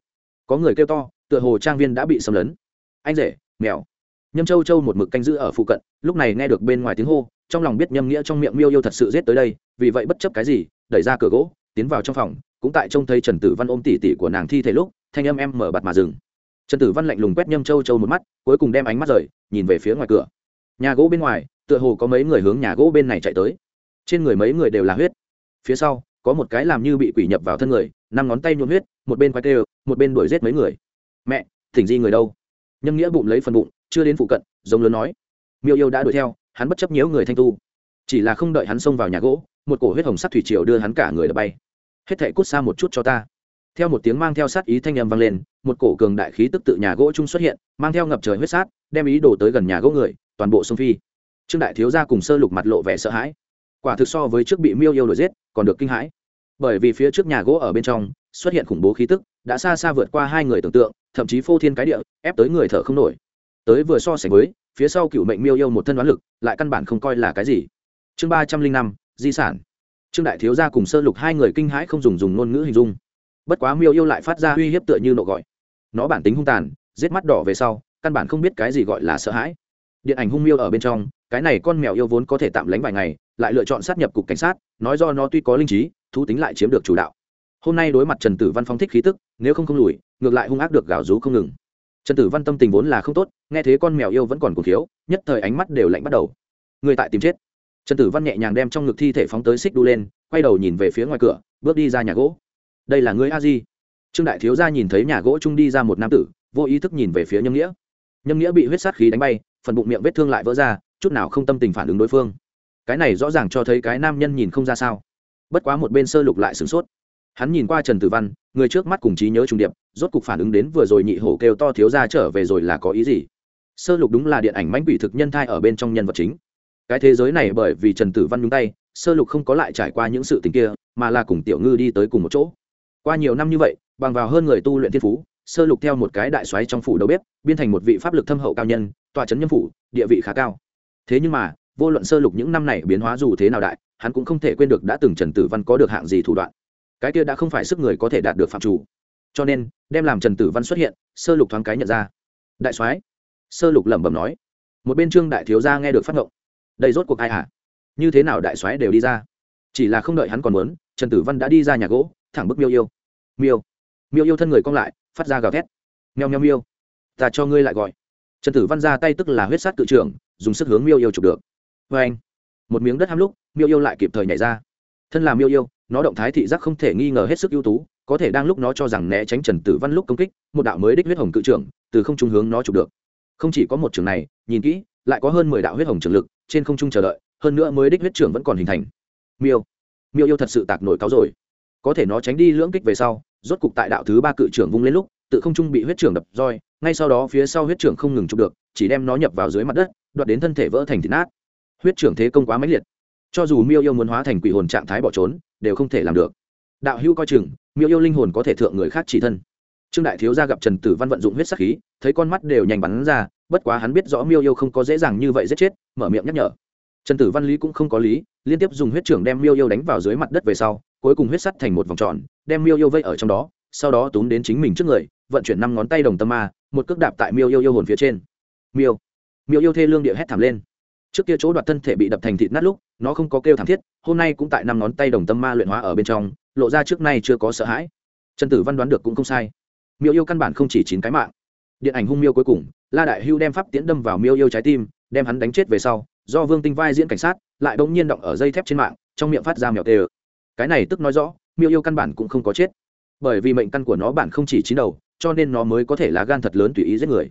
Có người kêu to, tựa hồ trang viên đã bị xâm lấn. Anh rể, mèo. Nhâm châu châu một mực canh giữ ở phụ cận, lúc này nghe được bên ngoài tiếng hô, trong lòng biết nhâm nghĩa trong miệng miêu yêu thật sự giết tới đây, vì vậy bất chấp cái gì, đẩy ra cửa gỗ, tiến vào trong phòng, cũng tại trông thấy trần tử văn ôm tỉ tỉ của nàng thi thể lúc, thanh âm em mở bặt mà dừng. Trần tử văn lạnh lùng quét nhâm châu châu một mắt, cuối cùng đem ánh mắt rời nhìn về phía ngoài cửa. Nhà gỗ bên ngoài, tựa hồ có mấy người hướng nhà gỗ bên này chạy tới. Trên người mấy người đều là huyết. Phía sau, có một cái làm như bị quỷ nhập vào thân người, năm ngón tay nhuộm huyết, một bên quay tê, một bên đuổi giết mấy người. Mẹ, thỉnh di người đâu? Nhân nghĩa bụng lấy phần bụng, chưa đến phụ cận, giống lớn nói. Miêu yêu đã đuổi theo, hắn bất chấp nhiễu người thanh tu. Chỉ là không đợi hắn xông vào nhà gỗ, một cổ huyết hồng sắc thủy triều đưa hắn cả người đập bay. Hết thảy cút xa một chút cho ta. Theo một tiếng mang theo sát ý thanh âm vang lên, một cổ cường đại khí tức tự nhà gỗ chung xuất hiện, mang theo ngập trời huyết sát đem ý đồ tới gần nhà gỗ người, toàn bộ sông phi. Trương đại thiếu gia cùng sơ lục mặt lộ vẻ sợ hãi. Quả thực so với trước bị miêu yêu đuổi giết, còn được kinh hãi. Bởi vì phía trước nhà gỗ ở bên trong, xuất hiện khủng bố khí tức, đã xa xa vượt qua hai người tưởng tượng, thậm chí phô thiên cái địa, ép tới người thở không nổi. Tới vừa so sánh với, phía sau cựu mệnh miêu yêu một thân đoán lực, lại căn bản không coi là cái gì. Chương ba trăm linh năm, di sản. Trương đại thiếu gia cùng sơ lục hai người kinh hãi không dùng dùng ngôn ngữ hình dung. Bất quá miêu yêu lại phát ra uy hiếp tựa như nộ gọi. Nó bản tính hung tàn, giết mắt đỏ về sau căn bản không biết cái gì gọi là sợ hãi. Điện ảnh hung miêu ở bên trong, cái này con mèo yêu vốn có thể tạm lánh vài ngày, lại lựa chọn sát nhập cục cảnh sát, nói do nó tuy có linh trí, thú tính lại chiếm được chủ đạo. Hôm nay đối mặt trần tử văn phong thích khí tức, nếu không không lùi, ngược lại hung ác được gào rú không ngừng. Trần tử văn tâm tình vốn là không tốt, nghe thế con mèo yêu vẫn còn cổ thiếu nhất thời ánh mắt đều lạnh bắt đầu. Người tại tìm chết. Trần tử văn nhẹ nhàng đem trong ngực thi thể phóng tới xích đu lên, quay đầu nhìn về phía ngoài cửa, bước đi ra nhà gỗ. Đây là người a di. Trương đại thiếu gia nhìn thấy nhà gỗ trung đi ra một nam tử, vô ý thức nhìn về phía nhâm nghĩa nhâm nghĩa bị huyết sát khí đánh bay, phần bụng miệng vết thương lại vỡ ra, chút nào không tâm tình phản ứng đối phương. Cái này rõ ràng cho thấy cái nam nhân nhìn không ra sao. Bất quá một bên sơ lục lại sửng sốt. Hắn nhìn qua trần tử văn, người trước mắt cùng trí nhớ trùng điệp, rốt cục phản ứng đến vừa rồi nhị hổ kêu to thiếu ra trở về rồi là có ý gì? Sơ lục đúng là điện ảnh mánh quỷ thực nhân thai ở bên trong nhân vật chính. Cái thế giới này bởi vì trần tử văn nhúng tay, sơ lục không có lại trải qua những sự tình kia, mà là cùng tiểu ngư đi tới cùng một chỗ. Qua nhiều năm như vậy, bằng vào hơn người tu luyện thiên phú sơ lục theo một cái đại xoáy trong phủ đầu bếp, biên thành một vị pháp lực thâm hậu cao nhân, tòa trấn nhân phủ, địa vị khá cao. Thế nhưng mà, vô luận sơ lục những năm này biến hóa dù thế nào đại, hắn cũng không thể quên được đã từng trần tử văn có được hạng gì thủ đoạn. Cái kia đã không phải sức người có thể đạt được phạm chủ. Cho nên, đem làm trần tử văn xuất hiện, sơ lục thoáng cái nhận ra. Đại soái sơ lục lẩm bẩm nói. Một bên trương đại thiếu gia nghe được phát ngộng. Đây rốt cuộc ai hả? Như thế nào đại soái đều đi ra? Chỉ là không đợi hắn còn muốn, trần tử văn đã đi ra nhà gỗ, thẳng bức miêu yêu. Miêu miêu yêu thân người cong lại, phát ra gào thét. Meo meo miêu. Ta cho ngươi lại gọi. Trần tử văn ra tay tức là huyết sát cự trưởng, dùng sức hướng miêu yêu chụp được. Vê anh, một miếng đất ham lúc, miêu yêu lại kịp thời nhảy ra. Thân là miêu yêu, nó động thái thị giác không thể nghi ngờ hết sức ưu tú, có thể đang lúc nó cho rằng né tránh trần tử văn lúc công kích, một đạo mới đích huyết hồng cự trưởng, từ không trung hướng nó chụp được. Không chỉ có một trường này, nhìn kỹ, lại có hơn mười đạo huyết hồng trường lực, trên không trung chờ đợi, hơn nữa mới đích huyết trưởng vẫn còn hình thành. Miêu miêu yêu thật sự tạc nổi cáo rồi. Có thể nó tránh đi lưỡng kích về sau rốt cục tại đạo thứ ba cự trưởng vung lên lúc, tự không trung bị huyết trưởng đập roi, ngay sau đó phía sau huyết trưởng không ngừng chụp được, chỉ đem nó nhập vào dưới mặt đất, đoạt đến thân thể vỡ thành thịt nát. Huyết trưởng thế công quá mãnh liệt. Cho dù miêu yêu muốn hóa thành quỷ hồn trạng thái bỏ trốn, đều không thể làm được. Đạo hữu coi chừng, miêu yêu linh hồn có thể thượng người khác chỉ thân. Trương đại thiếu gia gặp trần tử văn vận dụng huyết sắc khí, thấy con mắt đều nhanh bắn ra, bất quá hắn biết rõ miêu yêu không có dễ dàng như vậy giết chết, mở miệng nhắc nhở. Trần tử văn lý cũng không có lý, liên tiếp dùng huyết trưởng đem miêu yêu đánh vào dưới mặt đất về sau cuối cùng huyết sắt thành một vòng tròn, đem miêu yêu vây ở trong đó, sau đó túm đến chính mình trước người, vận chuyển năm ngón tay đồng tâm ma, một cước đạp tại miêu yêu yêu hồn phía trên. Miêu miêu yêu thê lương địa hét thảm lên. Trước kia chỗ đoạt thân thể bị đập thành thịt nát lúc, nó không có kêu thảm thiết, hôm nay cũng tại năm ngón tay đồng tâm ma luyện hóa ở bên trong, lộ ra trước nay chưa có sợ hãi. Trần tử văn đoán được cũng không sai. Miêu yêu căn bản không chỉ chín cái mạng. Điện ảnh hung miêu cuối cùng, la đại hưu đem pháp tiễn đâm vào miêu yêu trái tim, đem hắn đánh chết về sau, do vương tinh vai diễn cảnh sát, lại bỗng nhiên động ở dây thép trên mạng, trong miệng phát ra mèo tê cái này tức nói rõ, miêu yêu căn bản cũng không có chết. Bởi vì mệnh căn của nó bản không chỉ chín đầu, cho nên nó mới có thể lá gan thật lớn tùy ý giết người.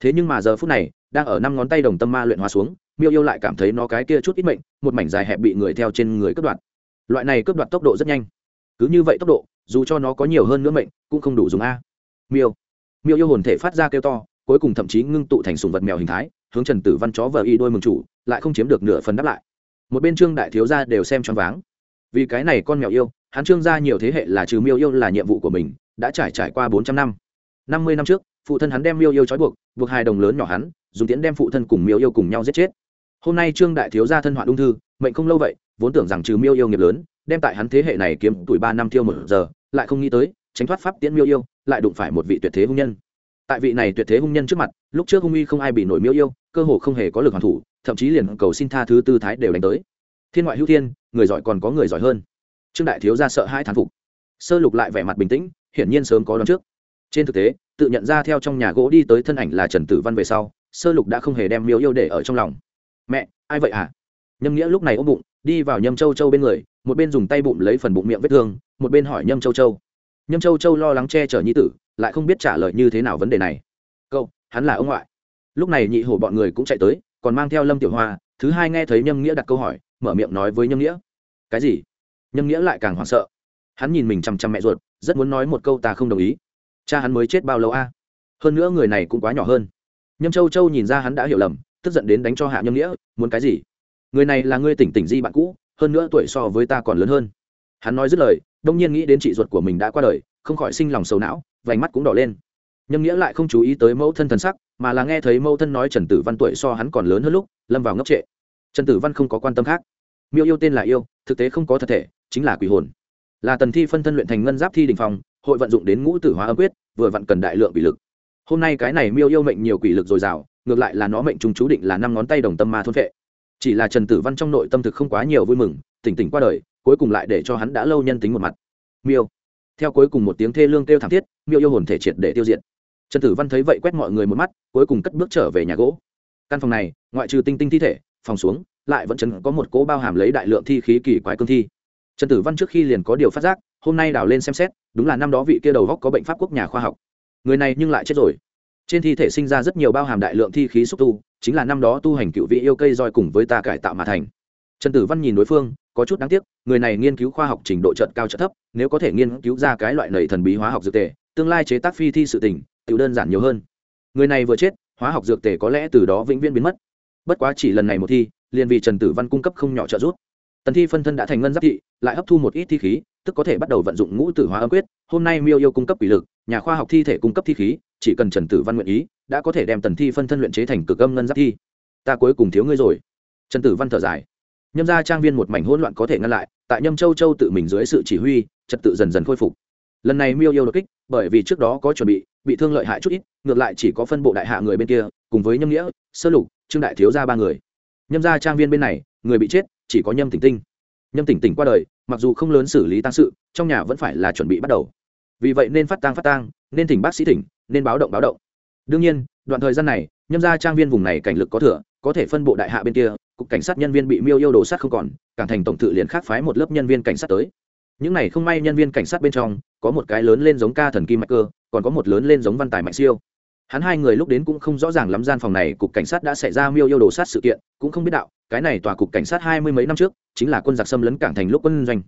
Thế nhưng mà giờ phút này, đang ở năm ngón tay đồng tâm ma luyện hóa xuống, miêu yêu lại cảm thấy nó cái kia chút ít mệnh, một mảnh dài hẹp bị người theo trên người cướp đoạt. Loại này cướp đoạt tốc độ rất nhanh. Cứ như vậy tốc độ, dù cho nó có nhiều hơn nữa mệnh, cũng không đủ dùng a. Miêu. Miêu yêu hồn thể phát ra kêu to, cuối cùng thậm chí ngưng tụ thành sùng vật mèo hình thái, hướng trần tử văn chó vờ y đôi mừng chủ, lại không chiếm được nửa phần đáp lại. Một bên trương đại thiếu gia đều xem choáng váng vì cái này con mèo yêu, hắn trương gia nhiều thế hệ là trừ miêu yêu là nhiệm vụ của mình, đã trải trải qua bốn trăm năm. Năm mươi năm trước, phụ thân hắn đem miêu yêu trói buộc buộc hai đồng lớn nhỏ hắn, dùng tiễn đem phụ thân cùng miêu yêu cùng nhau giết chết. Hôm nay trương đại thiếu gia thân hoạn ung thư, mệnh không lâu vậy, vốn tưởng rằng trừ miêu yêu nghiệp lớn, đem tại hắn thế hệ này kiếm tuổi ba năm thiêu một giờ, lại không nghĩ tới, tránh thoát pháp tiễn miêu yêu, lại đụng phải một vị tuyệt thế hung nhân. Tại vị này tuyệt thế hung nhân trước mặt, lúc trước hung uy không ai bị nổi miêu yêu, cơ hồ không hề có lực hoàn thủ, thậm chí liền cầu xin tha thứ tư thái đều đánh tới. Thiên ngoại hữu thiên người giỏi còn có người giỏi hơn. Trương đại thiếu gia sợ hai thán phục. Sơ lục lại vẻ mặt bình tĩnh, hiển nhiên sớm có đón trước. Trên thực tế, tự nhận ra theo trong nhà gỗ đi tới thân ảnh là trần tử văn về sau, sơ lục đã không hề đem miêu yêu để ở trong lòng. Mẹ, ai vậy à nhâm nghĩa lúc này ôm bụng, đi vào nhâm châu châu bên người, một bên dùng tay bụng lấy phần bụng miệng vết thương, một bên hỏi nhâm châu châu. Nhâm châu châu lo lắng che chở nhi tử, lại không biết trả lời như thế nào vấn đề này. Câu hắn là ông ngoại. Lúc này nhị hổ bọn người cũng chạy tới, còn mang theo lâm tiểu hoa, thứ hai nghe thấy nhâm nghĩa đặt câu hỏi, mở miệng nói với nhâm nghĩa cái gì? Nhân nghĩa lại càng hoảng sợ. Hắn nhìn mình chằm chằm mẹ ruột, rất muốn nói một câu ta không đồng ý. Cha hắn mới chết bao lâu a? Hơn nữa người này cũng quá nhỏ hơn. Nhâm châu châu nhìn ra hắn đã hiểu lầm, tức giận đến đánh cho hạ nhâm nghĩa, muốn cái gì? Người này là ngươi tỉnh tỉnh di bạn cũ, hơn nữa tuổi so với ta còn lớn hơn. Hắn nói dứt lời, đông nhiên nghĩ đến chị ruột của mình đã qua đời, không khỏi sinh lòng sầu não, vành mắt cũng đỏ lên. Nhâm nghĩa lại không chú ý tới mẫu thân thần sắc, mà là nghe thấy mẫu thân nói trần tử văn tuổi so hắn còn lớn hơn lúc, lâm vào ngốc trệ. Trần tử văn không có quan tâm khác. Miêu yêu tên là yêu thực tế không có thật thể, chính là quỷ hồn. Là tần thi phân thân luyện thành ngân giáp thi đình phòng hội vận dụng đến ngũ tử hóa âm quyết, vừa vặn cần đại lượng quỷ lực. Hôm nay cái này miêu yêu mệnh nhiều quỷ lực dồi dào, ngược lại là nó mệnh trùng chú định là năm ngón tay đồng tâm ma thôn vệ. Chỉ là trần tử văn trong nội tâm thực không quá nhiều vui mừng, tỉnh tỉnh qua đời, cuối cùng lại để cho hắn đã lâu nhân tính một mặt. Miêu. Theo cuối cùng một tiếng thê lương kêu thảm thiết, miêu yêu hồn thể triệt để tiêu diệt. Trần tử văn thấy vậy quét mọi người một mắt, cuối cùng cất bước trở về nhà gỗ. Căn phòng này, ngoại trừ tinh tinh thi thể, phòng xuống lại vẫn chấn có một cỗ bao hàm lấy đại lượng thi khí kỳ quái cương thi. Trần tử văn trước khi liền có điều phát giác, hôm nay đào lên xem xét, đúng là năm đó vị kia đầu góc có bệnh pháp quốc nhà khoa học. Người này nhưng lại chết rồi. Trên thi thể sinh ra rất nhiều bao hàm đại lượng thi khí xúc tu, chính là năm đó tu hành cựu vị yêu cây roi cùng với ta cải tạo mà thành. Trần tử văn nhìn đối phương, có chút đáng tiếc, người này nghiên cứu khoa học trình độ trận cao trận thấp, nếu có thể nghiên cứu ra cái loại nầy thần bí hóa học dược tề, tương lai chế tác phi thi sự tình tự đơn giản nhiều hơn. Người này vừa chết, hóa học dược tề có lẽ từ đó vĩnh viễn biến mất. Bất quá chỉ lần này một thi liền vì trần tử văn cung cấp không nhỏ trợ giúp. Tần thi phân thân đã thành ngân giáp thị, lại hấp thu một ít thi khí, tức có thể bắt đầu vận dụng ngũ tử hóa âm quyết. Hôm nay miêu yêu cung cấp quỷ lực, nhà khoa học thi thể cung cấp thi khí, chỉ cần trần tử văn nguyện ý, đã có thể đem tần thi phân thân luyện chế thành cực âm ngân giáp thi. Ta cuối cùng thiếu ngươi rồi. Trần tử văn thở dài. Nhâm ra trang viên một mảnh hỗn loạn có thể ngăn lại, tại nhâm châu châu tự mình dưới sự chỉ huy, trật tự dần dần khôi phục. Lần này miêu yêu đột kích, bởi vì trước đó có chuẩn bị bị thương lợi hại chút ít, ngược lại chỉ có phân bộ đại hạ người bên kia, cùng với nhâm nghĩa, sơ lục, trương đại thiếu ra ba người nhâm ra trang viên bên này, người bị chết, chỉ có nhâm tỉnh tinh. Nhâm tỉnh tỉnh qua đời, mặc dù không lớn xử lý tăng sự, trong nhà vẫn phải là chuẩn bị bắt đầu. Vì vậy nên phát tang phát tang, nên thỉnh bác sĩ thỉnh, nên báo động báo động. Đương nhiên, đoạn thời gian này, nhâm ra trang viên vùng này cảnh lực có thừa, có thể phân bộ đại hạ bên kia, cục cảnh sát nhân viên bị miêu yêu đồ sát không còn, cảng thành tổng tự liền khác phái một lớp nhân viên cảnh sát tới. Những này không may nhân viên cảnh sát bên trong, có một cái lớn lên giống ca thần kim mạch cơ, còn có một lớn lên giống văn tài mạnh siêu hắn hai người lúc đến cũng không rõ ràng lắm gian phòng này cục cảnh sát đã xảy ra miêu yêu đồ sát sự kiện, cũng không biết đạo, cái này tòa cục cảnh sát hai mươi mấy năm trước, chính là quân giặc xâm lấn cảng thành lúc quân doanh.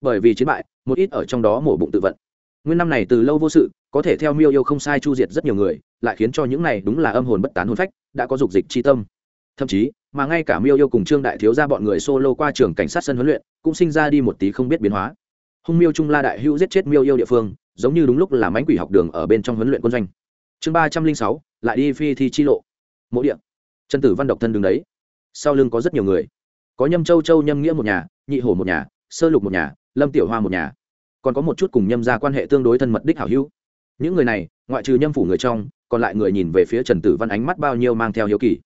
Bởi vì chiến bại, một ít ở trong đó mổ bụng tự vận. Nguyên năm này từ lâu vô sự, có thể theo miêu yêu không sai chu diệt rất nhiều người, lại khiến cho những này đúng là âm hồn bất tán hồn phách, đã có dục dịch chi tâm. Thậm chí, mà ngay cả miêu yêu cùng trương đại thiếu ra bọn người solo qua trường cảnh sát sân huấn luyện, cũng sinh ra đi một tí không biết biến hóa. Hung miêu trung la đại hữu giết chết miêu yêu địa phương, giống như đúng lúc là mánh quỷ học đường ở bên trong huấn luyện quân doanh chương ba trăm linh sáu, lại đi phi thi chi lộ. Mỗi điện trần tử văn độc thân đứng đấy. Sau lưng có rất nhiều người. Có nhâm châu châu nhâm nghĩa một nhà, nhị hổ một nhà, sơ lục một nhà, lâm tiểu hoa một nhà. Còn có một chút cùng nhâm ra quan hệ tương đối thân mật đích hảo hữu. Những người này, ngoại trừ nhâm phủ người trong, còn lại người nhìn về phía trần tử văn ánh mắt bao nhiêu mang theo hiếu kỳ.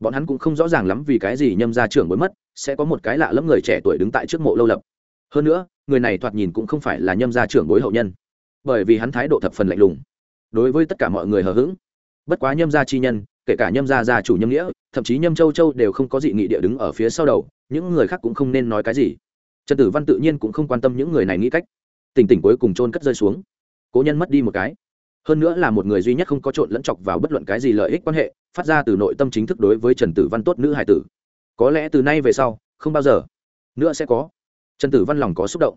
Bọn hắn cũng không rõ ràng lắm vì cái gì nhâm ra trưởng mới mất, sẽ có một cái lạ lẫm người trẻ tuổi đứng tại trước mộ lâu lập. Hơn nữa, người này thoạt nhìn cũng không phải là nhâm gia trưởng bối hậu nhân. Bởi vì hắn thái độ thập phần lạnh lùng đối với tất cả mọi người hờ hững. Bất quá nhâm gia chi nhân, kể cả nhâm gia gia chủ nhâm nghĩa, thậm chí nhâm châu châu đều không có dị nghị địa đứng ở phía sau đầu, những người khác cũng không nên nói cái gì. Trần tử văn tự nhiên cũng không quan tâm những người này nghĩ cách. Tỉnh tỉnh cuối cùng trôn cất rơi xuống. Cố nhân mất đi một cái. Hơn nữa là một người duy nhất không có trộn lẫn chọc vào bất luận cái gì lợi ích quan hệ, phát ra từ nội tâm chính thức đối với trần tử văn tốt nữ hải tử. Có lẽ từ nay về sau, không bao giờ nữa sẽ có. Trần tử văn lòng có xúc động.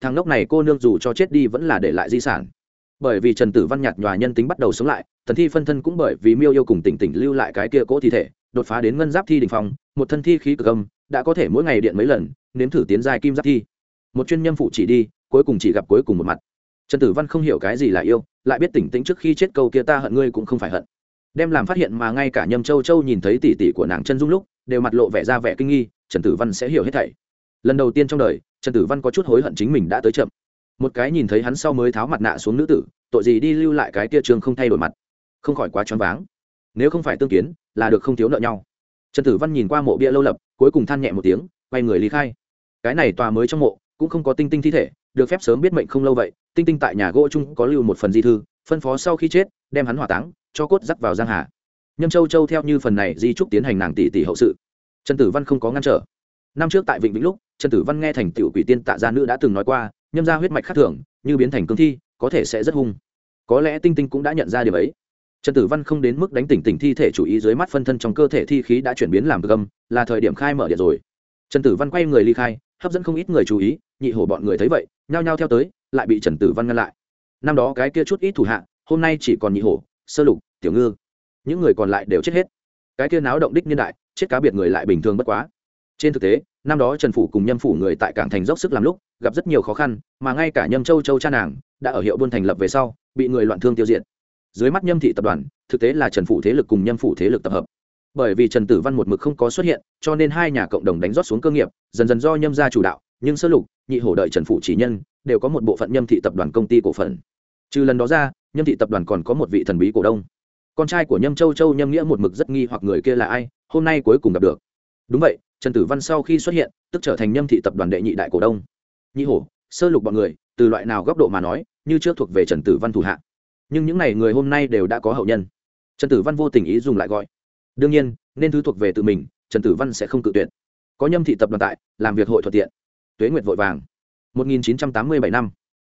Thằng ngốc này cô nương dù cho chết đi vẫn là để lại di sản bởi vì trần tử văn nhạt nhòa nhân tính bắt đầu sống lại, thần thi phân thân cũng bởi vì miêu yêu cùng tỉnh tỉnh lưu lại cái kia cỗ thi thể, đột phá đến ngân giáp thi đình phong, một thân thi khí cực âm, đã có thể mỗi ngày điện mấy lần, nếm thử tiến dài kim giáp thi. Một chuyên nhân phụ chỉ đi, cuối cùng chỉ gặp cuối cùng một mặt. Trần tử văn không hiểu cái gì là yêu, lại biết tỉnh tĩnh trước khi chết câu kia ta hận ngươi cũng không phải hận. Đem làm phát hiện mà ngay cả nhâm châu châu nhìn thấy tỉ tỉ của nàng chân dung lúc, đều mặt lộ vẻ ra vẻ kinh nghi, trần tử văn sẽ hiểu hết thảy. Lần đầu tiên trong đời, trần tử văn có chút hối hận chính mình đã tới chậm một cái nhìn thấy hắn sau mới tháo mặt nạ xuống nữ tử, tội gì đi lưu lại cái tia trường không thay đổi mặt. Không khỏi quá choáng váng. Nếu không phải tương kiến, là được không thiếu nợ nhau. Trần tử văn nhìn qua mộ bia lâu lập, cuối cùng than nhẹ một tiếng, quay người lý khai. Cái này tòa mới trong mộ, cũng không có tinh tinh thi thể, được phép sớm biết mệnh không lâu vậy, tinh tinh tại nhà gỗ chung có lưu một phần di thư, phân phó sau khi chết, đem hắn hỏa táng, cho cốt dắt vào giang hà. Nhâm châu châu theo như phần này di trúc tiến hành nàng tỷ tỷ hậu sự. Trần tử văn không có ngăn trở. Năm trước tại vịnh vĩnh lúc, trần tử văn nghe thành tiểu quỷ tiên tạ gia nữ đã từng nói qua nhâm ra huyết mạch khác thường, như biến thành cương thi, có thể sẽ rất hung. Có lẽ tinh tinh cũng đã nhận ra điều ấy. Trần tử văn không đến mức đánh tỉnh tỉnh thi thể chủ ý dưới mắt phân thân trong cơ thể thi khí đã chuyển biến làm gâm là thời điểm khai mở điện rồi. Trần tử văn quay người ly khai, hấp dẫn không ít người chú ý, nhị hổ bọn người thấy vậy, nhao nhao theo tới, lại bị trần tử văn ngăn lại. Năm đó cái kia chút ít thủ hạ, hôm nay chỉ còn nhị hổ, sơ lục, tiểu ngư. Những người còn lại đều chết hết. Cái kia náo động đích niên đại, chết cá biệt người lại bình thường bất quá. Trên thực tế, năm đó trần phủ cùng nhâm phủ người tại cảng thành dốc sức làm lúc gặp rất nhiều khó khăn, mà ngay cả nhâm châu châu cha nàng đã ở hiệu buôn thành lập về sau, bị người loạn thương tiêu diệt. Dưới mắt nhâm thị tập đoàn, thực tế là trần phủ thế lực cùng nhâm phủ thế lực tập hợp. Bởi vì trần tử văn một mực không có xuất hiện, cho nên hai nhà cộng đồng đánh rót xuống cơ nghiệp, dần dần do nhâm gia chủ đạo, nhưng sơ lục, nhị hổ đợi trần phủ chỉ nhân, đều có một bộ phận nhâm thị tập đoàn công ty cổ phần. Trừ lần đó ra, nhâm thị tập đoàn còn có một vị thần bí cổ đông. Con trai của nhâm châu châu nhâm nghĩa một mực rất nghi hoặc người kia là ai, hôm nay cuối cùng gặp được. Đúng vậy, trần tử văn sau khi xuất hiện, tức trở thành nhâm thị tập đoàn đệ nhị đại cổ đông nhị hổ, sơ lục bọn người, từ loại nào góc độ mà nói, như trước thuộc về trần tử văn thủ hạ. Nhưng những n à y người hôm nay đều đã có hậu nhân. Trần tử văn vô tình ý dùng lại gọi. Đương nhiên, nên thứ thuộc về tự mình, trần tử văn sẽ không cự tuyệt. Có nhâm thị tập đoàn tại, làm việc hội thuận tiện. Tuế nguyệt vội vàng. 1987 năm.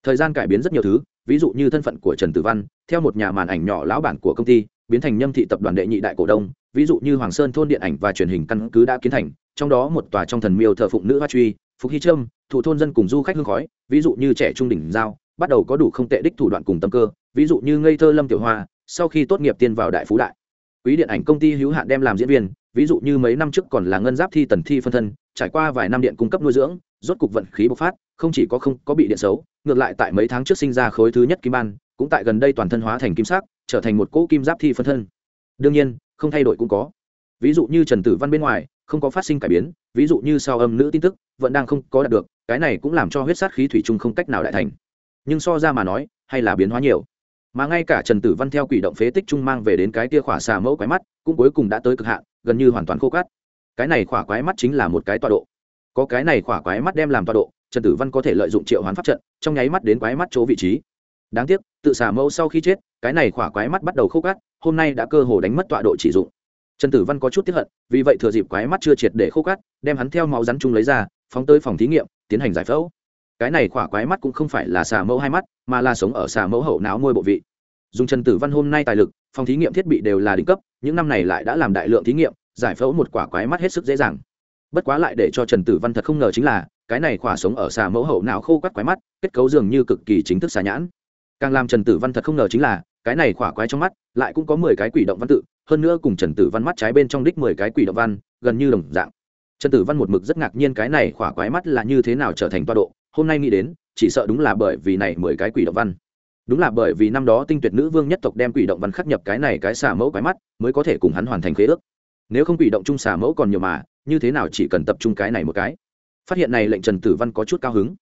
Thời gian cải biến rất nhiều thứ, ví dụ như thân phận của trần tử văn, theo một nhà màn ảnh nhỏ lão bản của công ty, biến thành nhâm thị tập đoàn đệ nhị đại cổ đông, ví dụ như hoàng sơn thôn điện ảnh và truyền hình căn cứ đã kiến thành, trong đó một tòa trong thần miêu thờ phụng nữ hoa truy phục hy trâm thủ thôn dân cùng du khách hương khói, ví dụ như trẻ trung đỉnh giao, bắt đầu có đủ không tệ đích thủ đoạn cùng tâm cơ, ví dụ như ngây thơ lâm tiểu hoa, sau khi tốt nghiệp tiên vào đại phú đại. Quý điện ảnh công ty hữu hạn đem làm diễn viên, ví dụ như mấy năm trước còn là ngân giáp thi tần thi phân thân, trải qua vài năm điện cung cấp nuôi dưỡng, rốt cục vận khí bộc phát, không chỉ có không có bị điện xấu, ngược lại tại mấy tháng trước sinh ra khối thứ nhất kim ban, cũng tại gần đây toàn thân hóa thành kim sắc, trở thành một cỗ kim giáp thi phân thân. Đương nhiên, không thay đổi cũng có. Ví dụ như trần tử văn bên ngoài, không có phát sinh cải biến ví dụ như sau âm nữ tin tức, vẫn đang không có đạt được, cái này cũng làm cho huyết sát khí thủy chung không cách nào đại thành. Nhưng so ra mà nói, hay là biến hóa nhiều. Mà ngay cả trần tử văn theo quỷ động phế tích trung mang về đến cái tia khỏa xà mẫu quái mắt, cũng cuối cùng đã tới cực hạn, gần như hoàn toàn khô cát. Cái này khỏa quái mắt chính là một cái tọa độ. Có cái này khỏa quái mắt đem làm tọa độ, trần tử văn có thể lợi dụng triệu hoán pháp trận, trong nháy mắt đến quái mắt chỗ vị trí. Đáng tiếc, tự xà mẫu sau khi chết, cái này khỏa quái mắt bắt đầu khô cát, hôm nay đã cơ hồ đánh mất tọa độ chỉ dụng trần tử văn có chút tiếp hận, vì vậy thừa dịp quái mắt chưa triệt để khô cát, đem hắn theo máu rắn chung lấy ra, phóng tới phòng thí nghiệm, tiến hành giải phẫu. Cái này khỏa quái mắt cũng không phải là xà mẫu hai mắt, mà là sống ở xà mẫu hậu não môi bộ vị. Dùng trần tử văn hôm nay tài lực, phòng thí nghiệm thiết bị đều là đỉnh cấp, những năm này lại đã làm đại lượng thí nghiệm, giải phẫu một quả quái mắt hết sức dễ dàng. Bất quá lại để cho trần tử văn thật không ngờ chính là, cái này khỏa sống ở xà mẫu hậu não khô cắt quái mắt, kết cấu dường như cực kỳ chính thức xà nhãn càng làm trần tử văn thật không ngờ chính là, cái này khỏa quái trong mắt, lại cũng có mười cái quỷ động văn tự, hơn nữa cùng trần tử văn mắt trái bên trong đích mười cái quỷ động văn, gần như đồng dạng. Trần tử văn một mực rất ngạc nhiên cái này khỏa quái mắt là như thế nào trở thành toa độ, hôm nay nghĩ đến, chỉ sợ đúng là bởi vì này mười cái quỷ động văn. Đúng là bởi vì năm đó tinh tuyệt nữ vương nhất tộc đem quỷ động văn khắc nhập cái này cái xả mẫu quái mắt, mới có thể cùng hắn hoàn thành khế ước. Nếu không quỷ động chung xả mẫu còn nhiều mà, như thế nào chỉ cần tập trung cái này một cái? Phát hiện này lệnh trần tử văn có chút cao hứng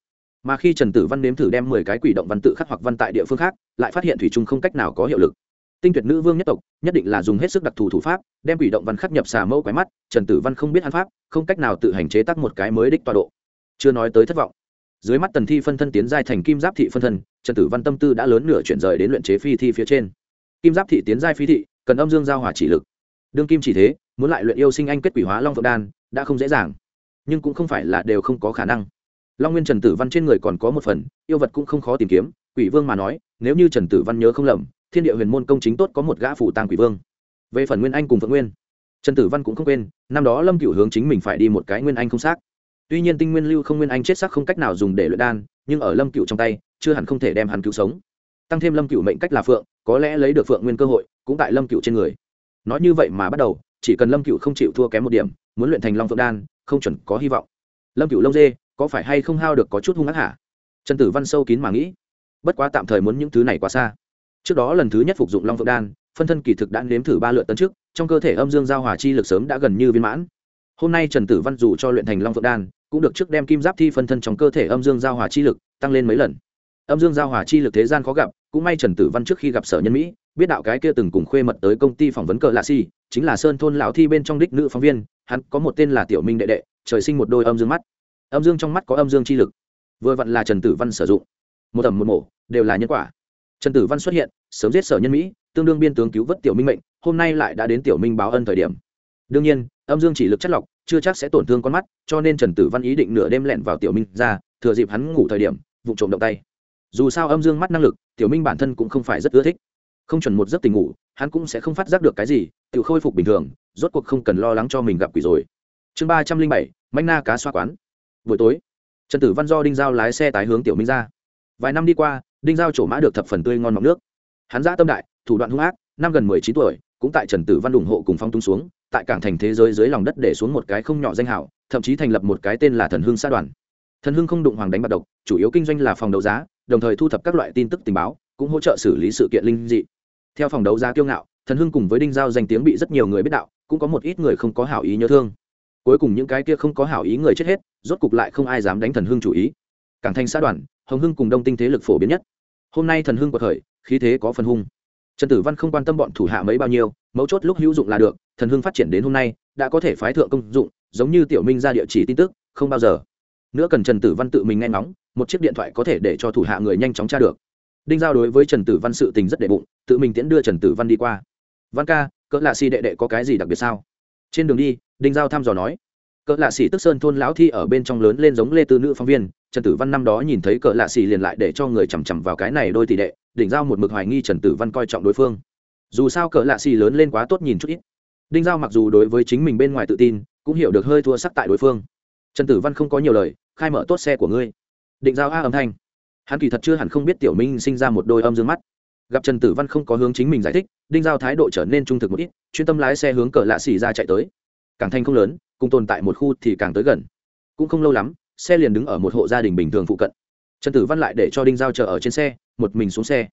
mà khi trần tử văn nếm thử đem mười cái quỷ động văn tự khắc hoặc văn tại địa phương khác, lại phát hiện thủy chung không cách nào có hiệu lực. Tinh tuyệt nữ vương nhất tộc, nhất định là dùng hết sức đặc thù thủ pháp, đem quỷ động văn khắc nhập xà mẫu quái mắt, trần tử văn không biết hắn pháp, không cách nào tự hành chế tác một cái mới đích tọa độ. Chưa nói tới thất vọng. Dưới mắt tần thi phân thân tiến giai thành kim giáp thị phân thân, trần tử văn tâm tư đã lớn nửa chuyển rời đến luyện chế phi thi phía trên. Kim giáp thị tiến giai phi thị, cần âm dương giao hỏa chỉ lực. Đương kim chỉ thế, muốn lại luyện yêu sinh anh kết quỷ hóa long phượng đan, đã không dễ dàng. Nhưng cũng không phải là đều không có khả năng long nguyên trần tử văn trên người còn có một phần, yêu vật cũng không khó tìm kiếm, quỷ vương mà nói, nếu như trần tử văn nhớ không lầm, thiên địa huyền môn công chính tốt có một gã phủ tàng quỷ vương. Về phần nguyên anh cùng phượng nguyên, trần tử văn cũng không quên, năm đó lâm cựu hướng chính mình phải đi một cái nguyên anh không xác. Tuy nhiên tinh nguyên lưu không nguyên anh chết xác không cách nào dùng để luyện đan, nhưng ở lâm cựu trong tay, chưa hẳn không thể đem hắn cứu sống. Tăng thêm lâm cựu mệnh cách là phượng, có lẽ lấy được phượng nguyên cơ hội, cũng tại lâm cựu trên người. Nói như vậy mà bắt đầu, chỉ cần lâm cựu không chịu thua kém một điểm, muốn luyện thành long phượng đan, không chuẩn có hy vọng. Lâm cựu lông dê có phải hay không hao được có chút hung ác hả? Trần tử văn sâu kín mà nghĩ. Bất quá tạm thời muốn những thứ này quá xa. Trước đó lần thứ nhất phục dụng long phượng đan, phân thân kỳ thực đã nếm thử ba lượt tấn trước, trong cơ thể âm dương giao hòa chi lực sớm đã gần như viên mãn. Hôm nay trần tử văn dù cho luyện thành long phượng đan, cũng được trước đem kim giáp thi phân thân trong cơ thể âm dương giao hòa chi lực tăng lên mấy lần. Âm dương giao hòa chi lực thế gian khó gặp, cũng may trần tử văn trước khi gặp sở nhân mỹ, biết đạo cái kia từng cùng khuê mật tới công ty phỏng vấn cờ lạ si chính là sơn thôn lão thi bên trong đích nữ phóng viên, hắn có một tên là tiểu minh đệ đệ, trời sinh một đôi âm dương mắt âm dương trong mắt có âm dương chi lực, vừa vặn là trần tử văn sử dụng. Một tầm một mổ đều là nhân quả. Trần tử văn xuất hiện, sớm giết sở nhân mỹ, tương đương biên tướng cứu vớt tiểu minh mệnh, hôm nay lại đã đến tiểu minh báo ân thời điểm. Đương nhiên, âm dương chỉ lực chất lọc, chưa chắc sẽ tổn thương con mắt, cho nên trần tử văn ý định nửa đêm lẹn vào tiểu minh ra, thừa dịp hắn ngủ thời điểm vụ trộm động tay. Dù sao âm dương mắt năng lực, tiểu minh bản thân cũng không phải rất ưa thích. Không chuẩn một giấc tình ngủ, hắn cũng sẽ không phát giác được cái gì, tự khôi phục bình thường, rốt cuộc không cần lo lắng cho mình gặp quỷ rồi. Chương ba trăm linh bảy, manh na cá xoa quán buổi tối, trần tử văn do đinh giao lái xe tái hướng tiểu minh ra. Vài năm đi qua, đinh giao trổ mã được thập phần tươi ngon mọc nước. Hắn giã tâm đại, thủ đoạn hung ác, năm gần mười chín tuổi, cũng tại trần tử văn ủng hộ cùng phong tung xuống, tại cảng thành thế giới dưới lòng đất để xuống một cái không nhỏ danh hảo thậm chí thành lập một cái tên là thần hương xã đoàn. Thần hương không đụng hoàng đánh bạc độc, chủ yếu kinh doanh là phòng đấu giá, đồng thời thu thập các loại tin tức tình báo, cũng hỗ trợ xử lý sự kiện linh dị. Theo phòng đấu giá kiêu ngạo, thần hưng cùng với đinh giao danh tiếng bị rất nhiều người biết đạo, cũng có một ít người không có hảo ý nhớ thương cuối cùng những cái kia không có hảo ý người chết hết, rốt cục lại không ai dám đánh thần hưng chủ ý. Cảng thanh xã đoàn, hồng hưng cùng đông tinh thế lực phổ biến nhất. Hôm nay thần hưng của thời, khí thế có phần hung. Trần tử văn không quan tâm bọn thủ hạ mấy bao nhiêu, mấu chốt lúc hữu dụng là được, thần hưng phát triển đến hôm nay, đã có thể phái thượng công dụng, giống như tiểu minh ra địa chỉ tin tức, không bao giờ. Nữa cần trần tử văn tự mình nghe ngóng, một chiếc điện thoại có thể để cho thủ hạ người nhanh chóng tra được. Đinh giao đối với trần tử văn sự tình rất đệ bụng, tự mình tiễn đưa trần tử văn đi qua. Văn ca, cỡ lạ si đệ đệ có cái gì đặc biệt sao? Trên đường đi, đinh giao thăm dò nói, cỡ lạ xì tức sơn thôn lão thi ở bên trong lớn lên giống lê tư nữ phóng viên, trần tử văn năm đó nhìn thấy cỡ lạ xì liền lại để cho người chằm chằm vào cái này đôi tỷ đệ. Đỉnh giao một mực hoài nghi trần tử văn coi trọng đối phương. Dù sao cỡ lạ xì lớn lên quá tốt nhìn chút ít. Đinh giao mặc dù đối với chính mình bên ngoài tự tin, cũng hiểu được hơi thua sắc tại đối phương. Trần tử văn không có nhiều lời, khai mở tốt xe của ngươi. Định giao a âm thanh. Hắn kỳ thật chưa hẳn không biết tiểu minh sinh ra một đôi âm dương mắt gặp trần tử văn không có hướng chính mình giải thích, đinh giao thái độ trở nên trung thực một ít, chuyên tâm lái xe hướng cờ lạ xì ra chạy tới. Càng thành không lớn, cùng tồn tại một khu thì càng tới gần. Cũng không lâu lắm, xe liền đứng ở một hộ gia đình bình thường phụ cận. Trần tử văn lại để cho đinh giao chờ ở trên xe, một mình xuống xe.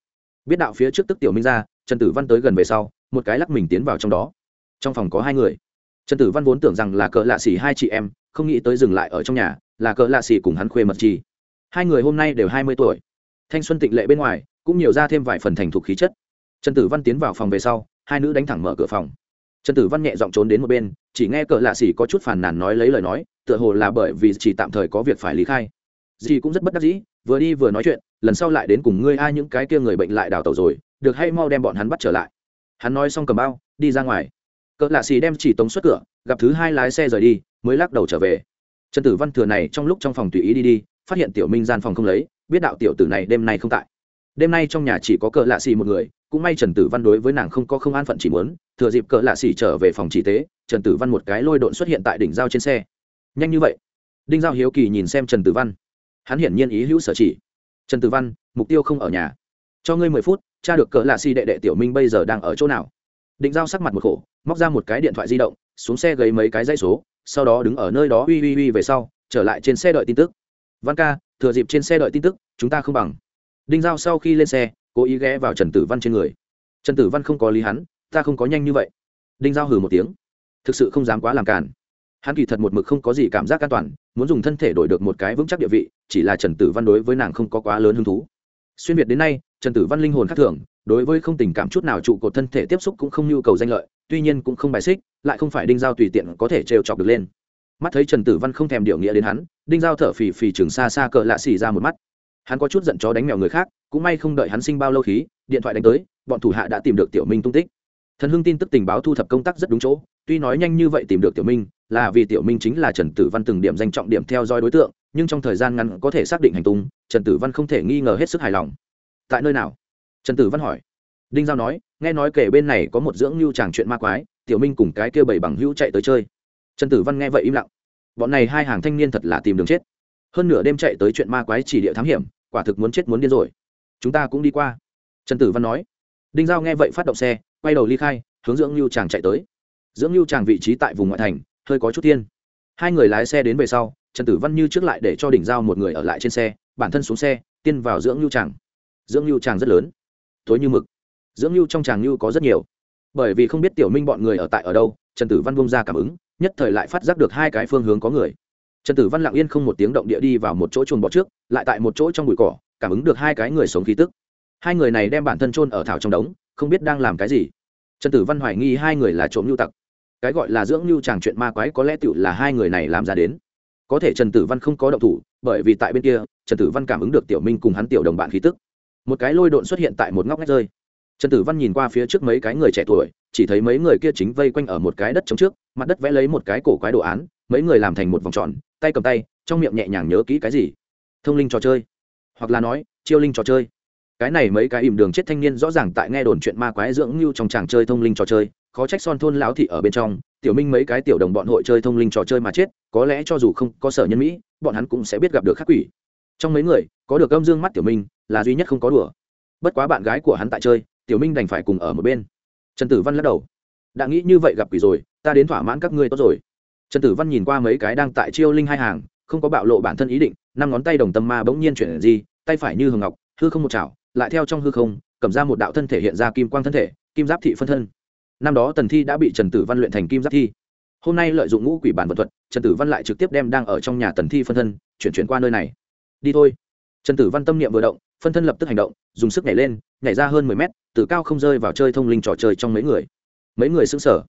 Biết đạo phía trước tức tiểu minh ra, trần tử văn tới gần về sau, một cái lắc mình tiến vào trong đó. Trong phòng có hai người. Trần tử văn vốn tưởng rằng là cờ lạ xỉ hai chị em, không nghĩ tới dừng lại ở trong nhà, là cờ lạ xỉ cùng hắn khuê mật chi hai người hôm nay đều hai mươi tuổi thanh xuân tịnh lệ bên ngoài, cũng nhiều ra thêm vài phần thành thục khí chất. Trần tử văn tiến vào phòng về sau, hai nữ đánh thẳng mở cửa phòng. Trần tử văn nhẹ giọng trốn đến một bên, chỉ nghe cỡ lạ xỉ có chút phản nàn nói lấy lời nói, tựa hồ là bởi vì chỉ tạm thời có việc phải lý khai. Dì cũng rất bất đắc dĩ, vừa đi vừa nói chuyện, lần sau lại đến cùng ngươi ai những cái kia người bệnh lại đào tẩu rồi, được hay mau đem bọn hắn bắt trở lại. Hắn nói xong cầm bao, đi ra ngoài. Cỡ lạ xì đem chỉ tống xuất cửa, gặp thứ hai lái xe rời đi, mới lắc đầu trở về. Trần tử văn thừa này trong lúc trong phòng tùy ý đi đi, phát hiện tiểu minh gian phòng không lấy biết đạo tiểu tử này đêm nay không tại. Đêm nay trong nhà chỉ có cờ lạ xì một người, cũng may trần tử văn đối với nàng không có không an phận chỉ muốn, thừa dịp cờ lạ xì trở về phòng chỉ tế, trần tử văn một cái lôi độn xuất hiện tại đỉnh giao trên xe. Nhanh như vậy? Đinh giao hiếu kỳ nhìn xem trần tử văn. Hắn hiển nhiên ý hữu sở chỉ. Trần tử văn, mục tiêu không ở nhà. Cho ngươi mười phút cha được cờ lạ xì đệ đệ tiểu minh bây giờ đang ở chỗ nào. Định giao sắc mặt một khổ, móc ra một cái điện thoại di động, xuống xe gấy mấy cái dây số, sau đó đứng ở nơi đó uy uy uy về sau, trở lại trên xe đợi tin tức. Văn ca thừa dịp trên xe đợi tin tức, chúng ta không bằng. Đinh giao sau khi lên xe, cố ý ghé vào trần tử văn trên người. Trần tử văn không có lý hắn, ta không có nhanh như vậy. Đinh giao hừ một tiếng. Thực sự không dám quá làm cản hắn kỳ thật một mực không có gì cảm giác an toàn, muốn dùng thân thể đổi được một cái vững chắc địa vị, chỉ là trần tử văn đối với nàng không có quá lớn hứng thú. Xuyên việt đến nay, trần tử văn linh hồn khác thường, đối với không tình cảm chút nào trụ cột thân thể tiếp xúc cũng không nhu cầu danh lợi, tuy nhiên cũng không bài xích, lại không phải đinh giao tùy tiện có thể trêu chọc được lên mắt thấy trần tử văn không thèm điệu nghĩa đến hắn, đinh giao thở phì phì chừng xa xa cờ lạ xì ra một mắt. Hắn có chút giận chó đánh mèo người khác, cũng may không đợi hắn sinh bao lâu khí, điện thoại đánh tới, bọn thủ hạ đã tìm được tiểu minh tung tích. Thần hưng tin tức tình báo thu thập công tác rất đúng chỗ, tuy nói nhanh như vậy tìm được tiểu minh, là vì tiểu minh chính là trần tử văn từng điểm danh trọng điểm theo dõi đối tượng, nhưng trong thời gian ngắn có thể xác định hành tung, trần tử văn không thể nghi ngờ hết sức hài lòng. Tại nơi nào? Trần tử văn hỏi. Đinh giao nói, nghe nói kể bên này có một dưỡng lưu tràng chuyện ma quái, tiểu minh cùng cái kia bảy bằng hữu chạy tới chơi trần tử văn nghe vậy im lặng. Bọn này hai hàng thanh niên thật là tìm đường chết. Hơn nửa đêm chạy tới chuyện ma quái chỉ địa thám hiểm, quả thực muốn chết muốn điên rồi. Chúng ta cũng đi qua. Trần tử văn nói. Đinh giao nghe vậy phát động xe, quay đầu ly khai, hướng dưỡng lưu tràng chạy tới. Dưỡng lưu tràng vị trí tại vùng ngoại thành, hơi có chút tiên. Hai người lái xe đến về sau, trần tử văn như trước lại để cho đỉnh giao một người ở lại trên xe, bản thân xuống xe, tiên vào dưỡng lưu tràng. Dưỡng lưu tràng rất lớn. Tối như mực. Dưỡng lưu trong tràng lưu có rất nhiều. Bởi vì không biết tiểu minh bọn người ở tại ở đâu, trần tử văn bông ra cảm ứng nhất thời lại phát giác được hai cái phương hướng có người. Trần tử văn lặng yên không một tiếng động địa đi vào một chỗ chuồng bọ trước, lại tại một chỗ trong bụi cỏ, cảm ứng được hai cái người sống khí tức. Hai người này đem bản thân trôn ở thảo trong đống, không biết đang làm cái gì. Trần tử văn hoài nghi hai người là trộm lưu tặc. Cái gọi là dưỡng lưu chàng chuyện ma quái có lẽ tựu là hai người này làm ra đến. Có thể trần tử văn không có động thủ, bởi vì tại bên kia, trần tử văn cảm ứng được tiểu minh cùng hắn tiểu đồng bạn khí tức. Một cái lôi độn xuất hiện tại một ngóc ngách rơi trần tử văn nhìn qua phía trước mấy cái người trẻ tuổi, chỉ thấy mấy người kia chính vây quanh ở một cái đất trống trước, mặt đất vẽ lấy một cái cổ quái đồ án, mấy người làm thành một vòng tròn, tay cầm tay, trong miệng nhẹ nhàng nhớ kỹ cái gì? Thông linh trò chơi. Hoặc là nói, chiêu linh trò chơi. Cái này mấy cái ìm đường chết thanh niên rõ ràng tại nghe đồn chuyện ma quái dưỡng như trong chàng chơi thông linh trò chơi, khó trách son thôn lão thị ở bên trong, tiểu minh mấy cái tiểu đồng bọn hội chơi thông linh trò chơi mà chết, có lẽ cho dù không có sở nhân mỹ, bọn hắn cũng sẽ biết gặp được khắc quỷ. Trong mấy người, có được âm dương mắt tiểu minh, là duy nhất không có đùa. Bất quá bạn gái của hắn tại chơi tiểu minh đành phải cùng ở một bên. Trần tử văn lắc đầu. Đã nghĩ như vậy gặp quỷ rồi, ta đến thỏa mãn các ngươi tốt rồi. Trần tử văn nhìn qua mấy cái đang tại chiêu linh hai hàng, không có bạo lộ bản thân ý định, năm ngón tay đồng tâm ma bỗng nhiên chuyển gì tay phải như hường ngọc, hư không một chảo, lại theo trong hư không, cầm ra một đạo thân thể hiện ra kim quang thân thể, kim giáp thị phân thân. Năm đó tần thi đã bị trần tử văn luyện thành kim giáp thi. Hôm nay lợi dụng ngũ quỷ bản vật thuật, trần tử văn lại trực tiếp đem đang ở trong nhà tần thi phân thân, chuyển chuyển qua nơi này. Đi thôi. Trần tử văn tâm niệm vừa động phân thân lập tức hành động, dùng sức nhảy lên, nhảy ra hơn mười mét, từ cao không rơi vào chơi thông linh trò chơi trong mấy người. Mấy người xứng sở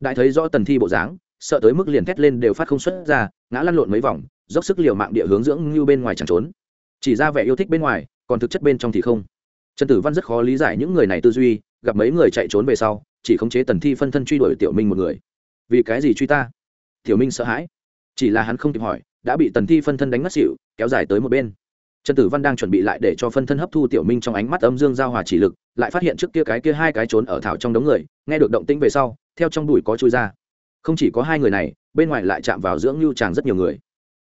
đại thấy rõ tần thi bộ dáng, sợ tới mức liền thét lên đều phát không xuất ra, ngã lăn lộn mấy vòng, dốc sức liều mạng địa hướng dưỡng như bên ngoài chẳng trốn. Chỉ ra vẻ yêu thích bên ngoài, còn thực chất bên trong thì không. Trần tử văn rất khó lý giải những người này tư duy, gặp mấy người chạy trốn về sau, chỉ khống chế tần thi phân thân truy đuổi tiểu minh một người. Vì cái gì truy ta? Tiểu minh sợ hãi. Chỉ là hắn không kịp hỏi, đã bị tần thi phân thân đánh ngất xỉu, kéo dài tới một bên trần tử văn đang chuẩn bị lại để cho phân thân hấp thu tiểu minh trong ánh mắt âm dương giao hòa chỉ lực, lại phát hiện trước kia cái kia hai cái trốn ở thảo trong đống người, nghe được động tĩnh về sau, theo trong đùi có chui ra. Không chỉ có hai người này, bên ngoài lại chạm vào dưỡng lưu tràng rất nhiều người.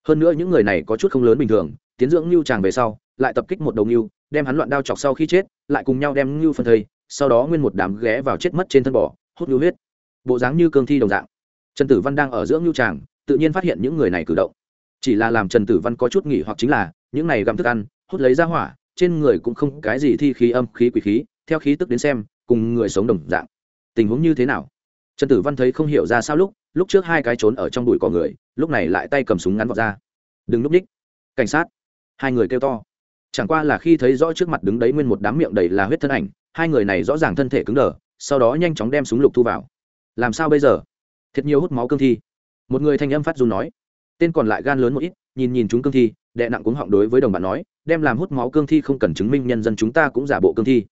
Hơn nữa những người này có chút không lớn bình thường, tiến dưỡng lưu tràng về sau, lại tập kích một đầu lưu đem hắn loạn đao chọc sau khi chết, lại cùng nhau đem lưu phân thây, sau đó nguyên một đám ghé vào chết mất trên thân bò, hút lưu huyết. Bộ dáng như cương thi đồng dạng. Trần tử văn đang ở dưỡng lưu tràng, tự nhiên phát hiện những người này cử động. Chỉ là làm trần tử văn có chút nghỉ hoặc chính là những này gặm thức ăn, hút lấy ra hỏa, trên người cũng không cái gì thi khí âm khí quỷ khí, theo khí tức đến xem, cùng người sống đồng dạng. Tình huống như thế nào? Trần tử văn thấy không hiểu ra sao lúc lúc trước hai cái trốn ở trong bụi cỏ người, lúc này lại tay cầm súng ngắn vào ra. Đừng núp ních. Cảnh sát. Hai người kêu to. Chẳng qua là khi thấy rõ trước mặt đứng đấy nguyên một đám miệng đầy là huyết thân ảnh, hai người này rõ ràng thân thể cứng đờ, sau đó nhanh chóng đem súng lục thu vào. Làm sao bây giờ? Thiệt nhiều hút máu cương thi. Một người thanh âm phát dù nói tên còn lại gan lớn một ít, nhìn nhìn chúng cương thi, đệ nặng cuống họng đối với đồng bạn nói, đem làm hút máu cương thi không cần chứng minh nhân dân chúng ta cũng giả bộ cương thi.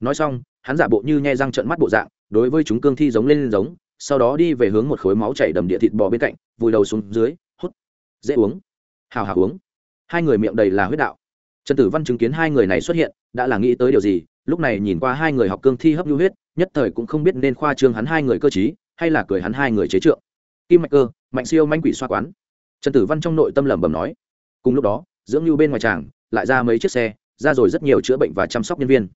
Nói xong, hắn giả bộ như nhai răng trợn mắt bộ dạng, đối với chúng cương thi giống lên giống, sau đó đi về hướng một khối máu chảy đầm địa thịt bò bên cạnh, vùi đầu xuống dưới, hút, dễ uống, hào hào uống. Hai người miệng đầy là huyết đạo. Trần tử văn chứng kiến hai người này xuất hiện, đã là nghĩ tới điều gì, lúc này nhìn qua hai người học cương thi hấp nhu huyết, nhất thời cũng không biết nên khoa trương hắn hai người cơ chí hay là cười hắn hai người chế trượng. Kim mạch cơ, mạnh siêu manh quỷ xoa quán trần tử văn trong nội tâm lẩm bẩm nói, cùng lúc đó, dưỡng lưu bên ngoài tràng lại ra mấy chiếc xe, ra rồi rất nhiều chữa bệnh và chăm sóc nhân viên.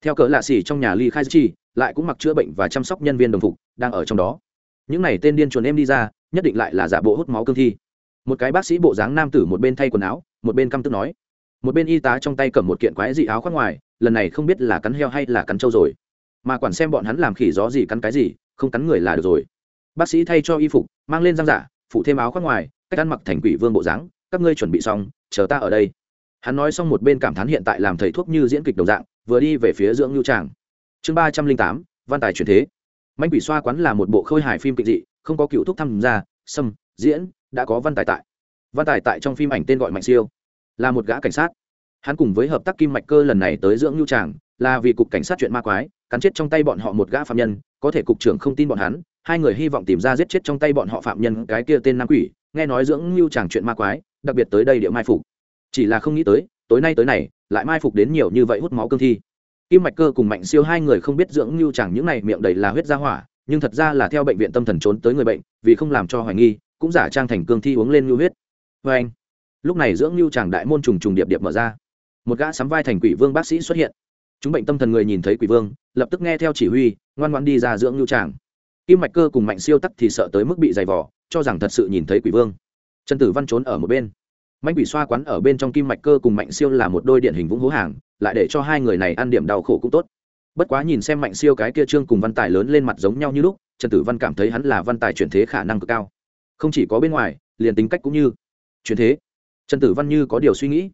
Theo cỡ lạ xỉ trong nhà ly khai chi lại cũng mặc chữa bệnh và chăm sóc nhân viên đồng phục, đang ở trong đó. Những n à y tên điên chuồn em đi ra, nhất định lại là giả bộ hút máu cương thi. Một cái bác sĩ bộ dáng nam tử một bên thay quần áo, một bên căm tức nói, một bên y tá trong tay cầm một kiện quái dị áo khoác ngoài, lần này không biết là cắn heo hay là cắn trâu rồi. Mà quản xem bọn hắn làm khỉ gió gì cắn cái gì, không cắn người là được rồi. Bác sĩ thay cho y phục, mang lên răng giả phụ thêm áo khoác ngoài cách ăn mặc thành quỷ vương bộ dáng, các ngươi chuẩn bị xong, chờ ta ở đây. Hắn nói xong một bên cảm thán hiện tại làm thầy thuốc như diễn kịch đồng dạng, vừa đi về phía dưỡng nhu tràng. Chương ba trăm linh tám, văn tài truyền thế. Manh quỷ xoa quán là một bộ khôi hài phim kịch dị, không có cựu thuốc tham gia xâm diễn, đã có văn tài tại. Văn tài tại trong phim ảnh tên gọi mạnh siêu. Là một gã cảnh sát. Hắn cùng với hợp tác kim mạch cơ lần này tới dưỡng nhu tràng, là vì cục cảnh sát chuyện ma quái, cắn chết trong tay bọn họ một gã phạm nhân, có thể cục trưởng không tin bọn hắn, hai người hy vọng tìm ra giết chết trong tay bọn họ phạm nhân cái kia tên nam quỷ nghe nói dưỡng lưu chàng chuyện ma quái, đặc biệt tới đây địa mai phục. Chỉ là không nghĩ tới, tối nay tới này, lại mai phục đến nhiều như vậy hút máu cương thi. Kim mạch cơ cùng mạnh siêu hai người không biết dưỡng lưu chàng những này miệng đầy là huyết ra hỏa, nhưng thật ra là theo bệnh viện tâm thần trốn tới người bệnh, vì không làm cho hoài nghi, cũng giả trang thành cương thi uống lên lưu huyết. Vê anh, lúc này dưỡng lưu chàng đại môn trùng trùng điệp điệp mở ra. Một gã sắm vai thành quỷ vương bác sĩ xuất hiện. Chúng bệnh tâm thần người nhìn thấy quỷ vương, lập tức nghe theo chỉ huy, ngoan ngoan đi ra dưỡng lưu tràng kim mạch cơ cùng mạnh siêu tắc thì sợ tới mức bị dày vỏ cho rằng thật sự nhìn thấy quỷ vương. Trần tử văn trốn ở một bên. Mạnh quỷ xoa quán ở bên trong kim mạch cơ cùng mạnh siêu là một đôi điện hình vũng hố hàng, lại để cho hai người này ăn điểm đau khổ cũng tốt. Bất quá nhìn xem mạnh siêu cái kia trương cùng văn tài lớn lên mặt giống nhau như lúc, trần tử văn cảm thấy hắn là văn tài chuyển thế khả năng cực cao. Không chỉ có bên ngoài, liền tính cách cũng như chuyển thế. Trần tử văn như có điều suy nghĩ.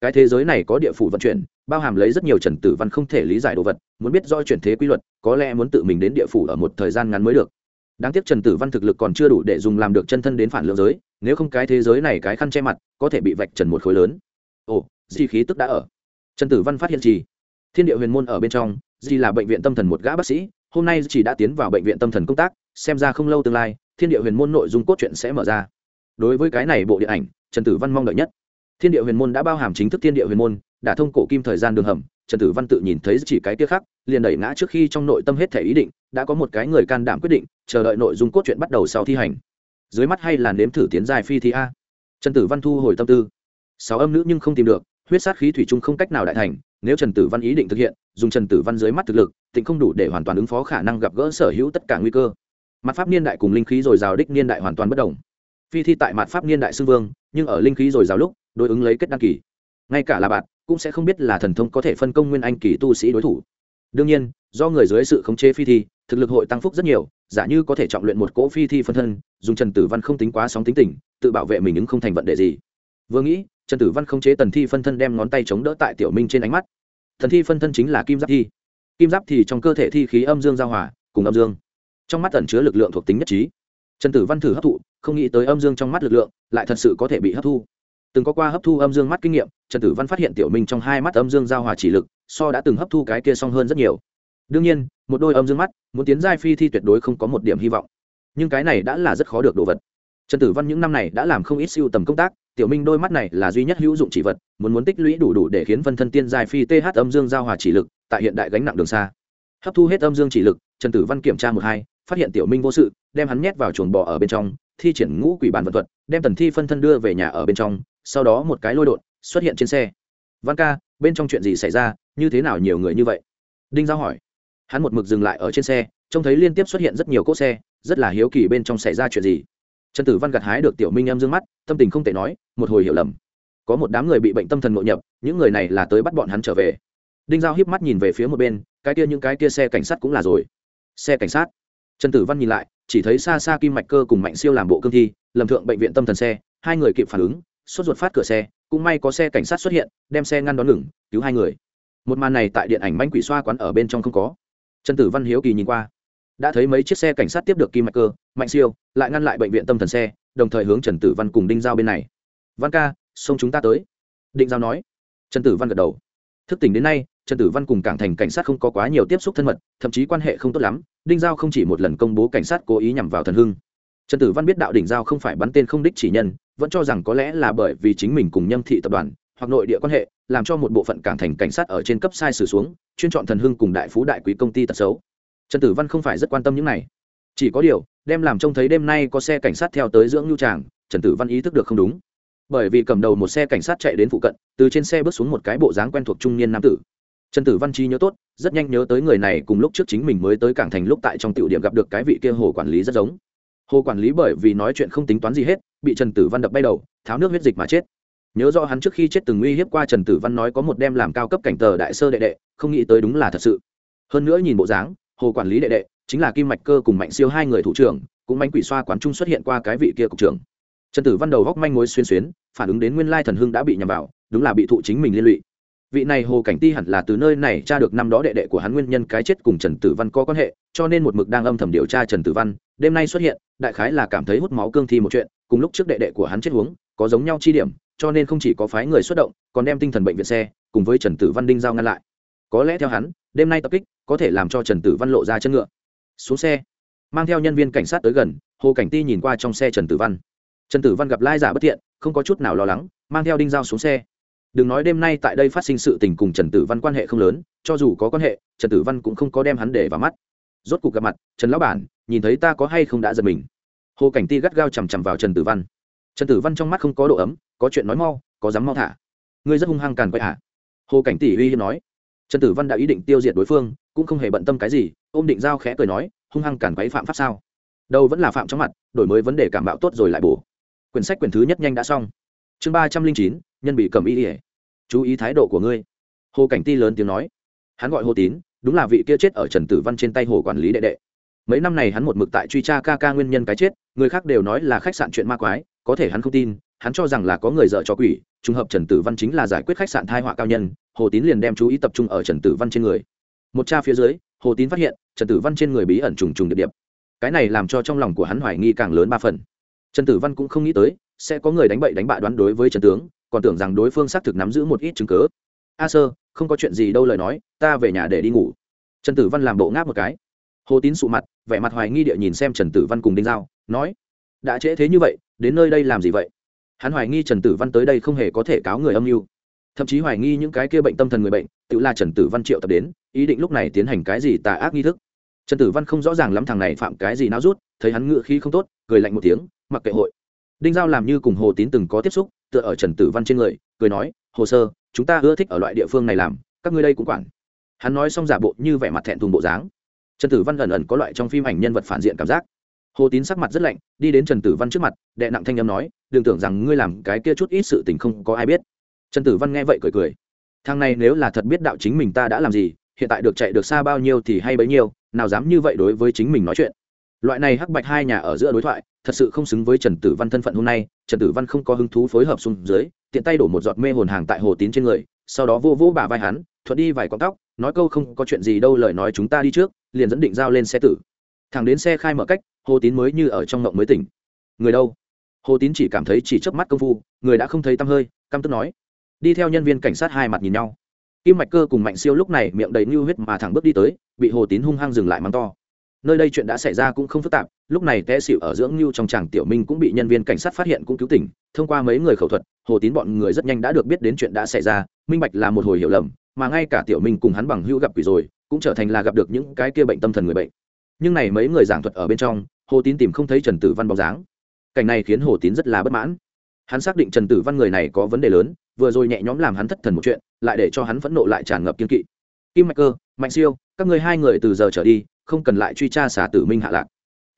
Cái thế giới này có địa phủ vận chuyển bao hàm lấy rất nhiều trần tử văn không thể lý giải đồ vật, muốn biết do chuyển thế quy luật, có lẽ muốn tự mình đến địa phủ ở một thời gian ngắn mới được. Đáng tiếc trần tử văn thực lực còn chưa đủ để dùng làm được chân thân đến phản lượng giới, nếu không cái thế giới này cái khăn che mặt, có thể bị vạch trần một khối lớn. Ồ, di khí tức đã ở. Trần tử văn phát hiện gì? Thiên địa huyền môn ở bên trong, di là bệnh viện tâm thần một gã bác sĩ, hôm nay chỉ đã tiến vào bệnh viện tâm thần công tác, xem ra không lâu tương lai, thiên địa huyền môn nội dung cốt truyện sẽ mở ra. Đối với cái này bộ điện ảnh, trần tử văn mong đợi nhất. Thiên địa huyền môn đã bao hàm chính thức thiên địa huyền môn đã thông cổ kim thời gian đường hầm, trần tử văn tự nhìn thấy chỉ cái kia khác, liền đẩy ngã trước khi trong nội tâm hết thể ý định, đã có một cái người can đảm quyết định, chờ đợi nội dung cốt truyện bắt đầu sau thi hành. Dưới mắt hay là nếm thử tiến dài phi thi a. Trần tử văn thu hồi tâm tư. Sáu âm nữ nhưng không tìm được, huyết sát khí thủy chung không cách nào đại thành, nếu trần tử văn ý định thực hiện, dùng trần tử văn dưới mắt thực lực tỉnh không đủ để hoàn toàn ứng phó khả năng gặp gỡ sở hữu tất cả nguy cơ. Mặt pháp niên đại cùng linh khí dồi dào đích niên đại hoàn toàn bất đồng. Phi thi tại mặt pháp niên đại xưng vương, nhưng ở linh khí dồi dào lúc, đối ứng lấy kết đăng kỳ. Ngay cả là bạn cũng sẽ không biết là thần thông có thể phân công nguyên anh kỳ tu sĩ đối thủ. Đương nhiên, do người dưới sự khống chế phi thi, thực lực hội tăng phúc rất nhiều, giả như có thể trọng luyện một cỗ phi thi phân thân, dùng trần tử văn không tính quá sóng tính tình, tự bảo vệ mình ứng không thành vận đề gì. Vừa nghĩ, trần tử văn khống chế tần thi phân thân đem ngón tay chống đỡ tại tiểu minh trên ánh mắt. Thần thi phân thân chính là kim giáp thi. Kim giáp thì trong cơ thể thi khí âm dương giao hòa, cùng âm dương. Trong mắt tẩn chứa lực lượng thuộc tính nhất trí. Trần tử văn thử hấp thụ, không nghĩ tới âm dương trong mắt lực lượng lại thật sự có thể bị hấp thu từng có qua hấp thu âm dương mắt kinh nghiệm, trần tử văn phát hiện tiểu minh trong hai mắt âm dương giao hòa chỉ lực, so đã từng hấp thu cái kia xong hơn rất nhiều. Đương nhiên, một đôi âm dương mắt, muốn tiến giai phi thi tuyệt đối không có một điểm hy vọng. Nhưng cái này đã là rất khó được đồ vật. Trần tử văn những năm này đã làm không ít siêu tầm công tác, tiểu minh đôi mắt này là duy nhất hữu dụng chỉ vật, muốn muốn tích lũy đủ đủ để khiến phân thân tiên giai phi th âm dương giao hòa chỉ lực, tại hiện đại gánh nặng đường xa. Hấp thu hết âm dương chỉ lực, trần tử văn kiểm tra một hai, phát hiện tiểu minh vô sự, đem hắn nhét vào chuồng bò ở bên trong, thi triển ngũ quỷ bản vận thuật, đem tần thi phân thân đưa về nhà ở bên trong sau đó một cái lôi đột xuất hiện trên xe. Văn ca, bên trong chuyện gì xảy ra? Như thế nào nhiều người như vậy? Đinh giao hỏi. Hắn một mực dừng lại ở trên xe, trông thấy liên tiếp xuất hiện rất nhiều cỗ xe, rất là hiếu kỳ bên trong xảy ra chuyện gì. Trần tử văn gặt hái được tiểu minh em dương mắt, tâm tình không thể nói, một hồi hiểu lầm. Có một đám người bị bệnh tâm thần ngộ nhập, những người này là tới bắt bọn hắn trở về. Đinh giao hiếp mắt nhìn về phía một bên, cái kia những cái kia xe cảnh sát cũng là rồi. Xe cảnh sát? Trần tử văn nhìn lại, chỉ thấy xa xa kim mạch cơ cùng mạnh siêu làm bộ cương thi, lầm thượng bệnh viện tâm thần xe, hai người kịp phản ứng sốt ruột phát cửa xe, cũng may có xe cảnh sát xuất hiện, đem xe ngăn đón ngừng, cứu hai người. Một màn này tại điện ảnh manh quỷ xoa quán ở bên trong không có. Trần tử văn hiếu kỳ nhìn qua. Đã thấy mấy chiếc xe cảnh sát tiếp được kim mạch cơ, mạnh siêu, lại ngăn lại bệnh viện tâm thần xe, đồng thời hướng trần tử văn cùng đinh giao bên này. Văn ca, xông chúng ta tới. Đinh giao nói. Trần tử văn gật đầu. Thức tỉnh đến nay, trần tử văn cùng cảng thành cảnh sát không có quá nhiều tiếp xúc thân mật, thậm chí quan hệ không tốt lắm, đinh giao không chỉ một lần công bố cảnh sát cố ý nhằm vào thần hưng trần tử văn biết đạo đỉnh giao không phải bắn tên không đích chỉ nhân, vẫn cho rằng có lẽ là bởi vì chính mình cùng nhâm thị tập đoàn, hoặc nội địa quan hệ, làm cho một bộ phận cảng thành cảnh sát ở trên cấp sai sử xuống, chuyên chọn thần hưng cùng đại phú đại quý công ty tật xấu. Trần tử văn không phải rất quan tâm những này. Chỉ có điều, đem làm trông thấy đêm nay có xe cảnh sát theo tới dưỡng nhu tràng, trần tử văn ý thức được không đúng. Bởi vì cầm đầu một xe cảnh sát chạy đến phụ cận, từ trên xe bước xuống một cái bộ dáng quen thuộc trung niên nam tử. Trần tử văn chi nhớ tốt, rất nhanh nhớ tới người này cùng lúc trước chính mình mới tới cảng thành lúc tại trong tiểu điểm gặp được cái vị kia hồ quản lý rất giống hồ quản lý bởi vì nói chuyện không tính toán gì hết, bị trần tử văn đập bay đầu, tháo nước huyết dịch mà chết. Nhớ rõ hắn trước khi chết từng uy hiếp qua trần tử văn nói có một đem làm cao cấp cảnh tờ đại sơ đệ đệ, không nghĩ tới đúng là thật sự. Hơn nữa nhìn bộ dáng, hồ quản lý đệ đệ chính là kim mạch cơ cùng mạnh siêu hai người thủ trưởng, cũng manh quỷ xoa quán trung xuất hiện qua cái vị kia cục trưởng. Trần tử văn đầu góc manh mối xuyên xuyến, phản ứng đến nguyên lai thần hưng đã bị nhầm vào, đúng là bị thụ chính mình liên lụy. Vị này hồ cảnh ti hẳn là từ nơi này tra được năm đó đệ đệ của hắn nguyên nhân cái chết cùng trần tử văn có quan hệ, cho nên một mực đang âm thầm điều tra trần tử văn đêm nay xuất hiện, đại khái là cảm thấy hút máu cương thi một chuyện, cùng lúc trước đệ đệ của hắn chết huống có giống nhau chi điểm, cho nên không chỉ có phái người xuất động, còn đem tinh thần bệnh viện xe, cùng với trần tử văn đinh giao ngăn lại. Có lẽ theo hắn, đêm nay tập kích, có thể làm cho trần tử văn lộ ra chân ngựa. Xuống xe, mang theo nhân viên cảnh sát tới gần, hồ cảnh ti nhìn qua trong xe trần tử văn. Trần tử văn gặp lai giả bất thiện, không có chút nào lo lắng, mang theo đinh giao xuống xe. Đừng nói đêm nay tại đây phát sinh sự tình cùng trần tử văn quan hệ không lớn, cho dù có quan hệ, trần tử văn cũng không có đem hắn để vào mắt rốt cuộc gặp mặt, trần lão bản, nhìn thấy ta có hay không đã giật mình? Hồ cảnh ti gắt gao chằm chằm vào trần tử văn. Trần tử văn trong mắt không có độ ấm, có chuyện nói mau, có dám mau thả. Ngươi rất hung hăng càn quậy hả? Hồ cảnh tỷ uy hiếp nói. Trần tử văn đã ý định tiêu diệt đối phương, cũng không hề bận tâm cái gì, ôm định giao khẽ cười nói, hung hăng càn quấy phạm pháp sao? Đâu vẫn là phạm trong mặt, đổi mới vấn đề cảm bạo tốt rồi lại bổ. Quyển sách quyển thứ nhất nhanh đã xong. Chương ba trăm linh chín, nhân bị cầm y ỉa chú ý thái độ của ngươi. Hồ cảnh ti lớn tiếng nói. Hắn gọi hồ tín đúng là vị kia chết ở trần tử văn trên tay hồ quản lý đệ đệ. Mấy năm này hắn một mực tại truy tra ca ca nguyên nhân cái chết, người khác đều nói là khách sạn chuyện ma quái, có thể hắn không tin, hắn cho rằng là có người dợ cho quỷ, trùng hợp trần tử văn chính là giải quyết khách sạn thai họa cao nhân, hồ tín liền đem chú ý tập trung ở trần tử văn trên người. Một cha phía dưới, hồ tín phát hiện, trần tử văn trên người bí ẩn trùng trùng điệp điệp. Cái này làm cho trong lòng của hắn hoài nghi càng lớn ba phần. Trần tử văn cũng không nghĩ tới, sẽ có người đánh bậy đánh bạ đoán đối với trần tướng, còn tưởng rằng đối phương xác thực nắm giữ một ít chứng cớ a sơ không có chuyện gì đâu lời nói, ta về nhà để đi ngủ. Trần tử văn làm bộ ngáp một cái. Hồ tín sụ mặt, vẻ mặt hoài nghi địa nhìn xem trần tử văn cùng đinh giao, nói, đã trễ thế như vậy, đến nơi đây làm gì vậy? Hắn hoài nghi trần tử văn tới đây không hề có thể cáo người âm mưu. Thậm chí hoài nghi những cái kia bệnh tâm thần người bệnh, tự là trần tử văn triệu tập đến, ý định lúc này tiến hành cái gì tà ác nghi thức. Trần tử văn không rõ ràng lắm thằng này phạm cái gì náo rút, thấy hắn ngựa khí không tốt, cười lạnh một tiếng, mặc kệ hội. Đinh giao làm như cùng hồ tín từng có tiếp xúc, tựa ở trần tử văn trên người, cười nói, hồ sơ chúng ta ưa thích ở loại địa phương này làm, các ngươi đây cũng quản. Hắn nói xong giả bộ như vẻ mặt thẹn thùng bộ dáng. Trần tử văn ẩn ẩn có loại trong phim ảnh nhân vật phản diện cảm giác. Hồ tín sắc mặt rất lạnh, đi đến trần tử văn trước mặt, đệ nặng thanh âm nói, đừng tưởng rằng ngươi làm cái kia chút ít sự tình không có ai biết. Trần tử văn nghe vậy cười cười. Thằng này nếu là thật biết đạo chính mình ta đã làm gì, hiện tại được chạy được xa bao nhiêu thì hay bấy nhiêu, nào dám như vậy đối với chính mình nói chuyện. Loại này hắc bạch hai nhà ở giữa đối thoại, thật sự không xứng với trần tử văn thân phận hôm nay, trần tử văn không có hứng thú phối hợp xuống dưới tiện tay đổ một giọt mê hồn hàng tại hồ tín trên người, sau đó vô vô bà vai hắn, thuận đi vài con tóc, nói câu không có chuyện gì đâu lời nói chúng ta đi trước, liền dẫn định giao lên xe tử. Thằng đến xe khai mở cách, hồ tín mới như ở trong ngộng mới tỉnh. Người đâu? Hồ tín chỉ cảm thấy chỉ chớp mắt công phu, người đã không thấy tăm hơi, căm tức nói. Đi theo nhân viên cảnh sát hai mặt nhìn nhau. Kim mạch cơ cùng mạnh siêu lúc này miệng đầy như huyết mà thẳng bước đi tới, bị hồ tín hung hăng dừng lại mắng to nơi đây chuyện đã xảy ra cũng không phức tạp, lúc này té xịu ở dưỡng như trong tràng tiểu minh cũng bị nhân viên cảnh sát phát hiện cũng cứu tỉnh, thông qua mấy người khẩu thuật, hồ tín bọn người rất nhanh đã được biết đến chuyện đã xảy ra, minh bạch là một hồi hiểu lầm, mà ngay cả tiểu minh cùng hắn bằng hữu gặp quỷ rồi, cũng trở thành là gặp được những cái kia bệnh tâm thần người bệnh. Nhưng này mấy người giảng thuật ở bên trong, hồ tín tìm không thấy trần tử văn bóng dáng. Cảnh này khiến hồ tín rất là bất mãn. Hắn xác định trần tử văn người này có vấn đề lớn, vừa rồi nhẹ nhõm làm hắn thất thần một chuyện, lại để cho hắn phẫn nộ lại tràn ngập kiên kỵ. Kim mạch cơ, mạnh siêu, các người hai người từ giờ trở đi không cần lại truy tra xả tử minh hạ lạc.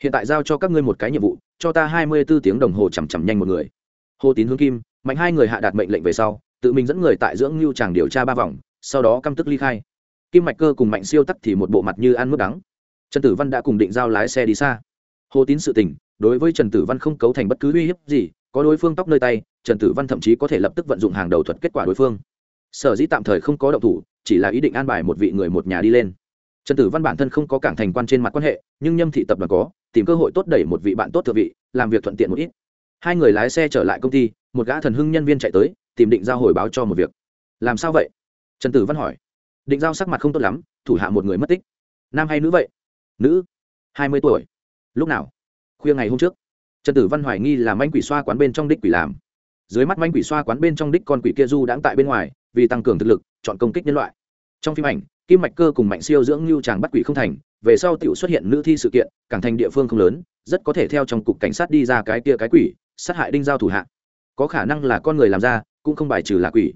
Hiện tại giao cho các ngươi một cái nhiệm vụ, cho ta hai mươi b ố tiếng đồng hồ chằm chằm nhanh một người. Hồ tín hướng kim, mạnh hai người hạ đạt mệnh lệnh về sau, tự mình dẫn người tại dưỡng lưu tràng điều tra ba vòng, sau đó căm tức ly khai. Kim mạch cơ cùng mạnh siêu tắc thì một bộ mặt như ăn mướp đắng. Trần tử văn đã cùng định giao lái xe đi xa. Hồ tín sự tình, đối với trần tử văn không cấu thành bất cứ uy hiếp gì, có đối phương tóc nơi tay, trần tử văn thậm chí có thể lập tức vận dụng hàng đầu thuật kết quả đối phương. Sở dĩ tạm thời không có động thủ, chỉ là ý định an bài một vị người một nhà đi lên trần tử văn bản thân không có cảng thành quan trên mặt quan hệ, nhưng nhâm thị tập đoàn có, tìm cơ hội tốt đẩy một vị bạn tốt thượng vị, làm việc thuận tiện một ít. Hai người lái xe trở lại công ty, một gã thần hưng nhân viên chạy tới, tìm định giao hồi báo cho một việc. Làm sao vậy? Trần tử văn hỏi. Định giao sắc mặt không tốt lắm, thủ hạ một người mất tích. Nam hay nữ vậy? Nữ. Hai mươi tuổi. Lúc nào? Khuya ngày hôm trước. Trần tử văn hoài nghi là manh quỷ xoa quán bên trong đích quỷ làm. Dưới mắt manh quỷ xoa quán bên trong đích con quỷ kia du đãng tại bên ngoài, vì tăng cường thực lực, chọn công kích nhân loại. Trong phim ảnh kim mạch cơ cùng mạnh siêu dưỡng lưu tràng bắt quỷ không thành, về sau tiểu xuất hiện nữ thi sự kiện, càng thành địa phương không lớn, rất có thể theo trong cục cảnh sát đi ra cái kia cái quỷ, sát hại đinh giao thủ hạ. Có khả năng là con người làm ra, cũng không bài trừ là quỷ.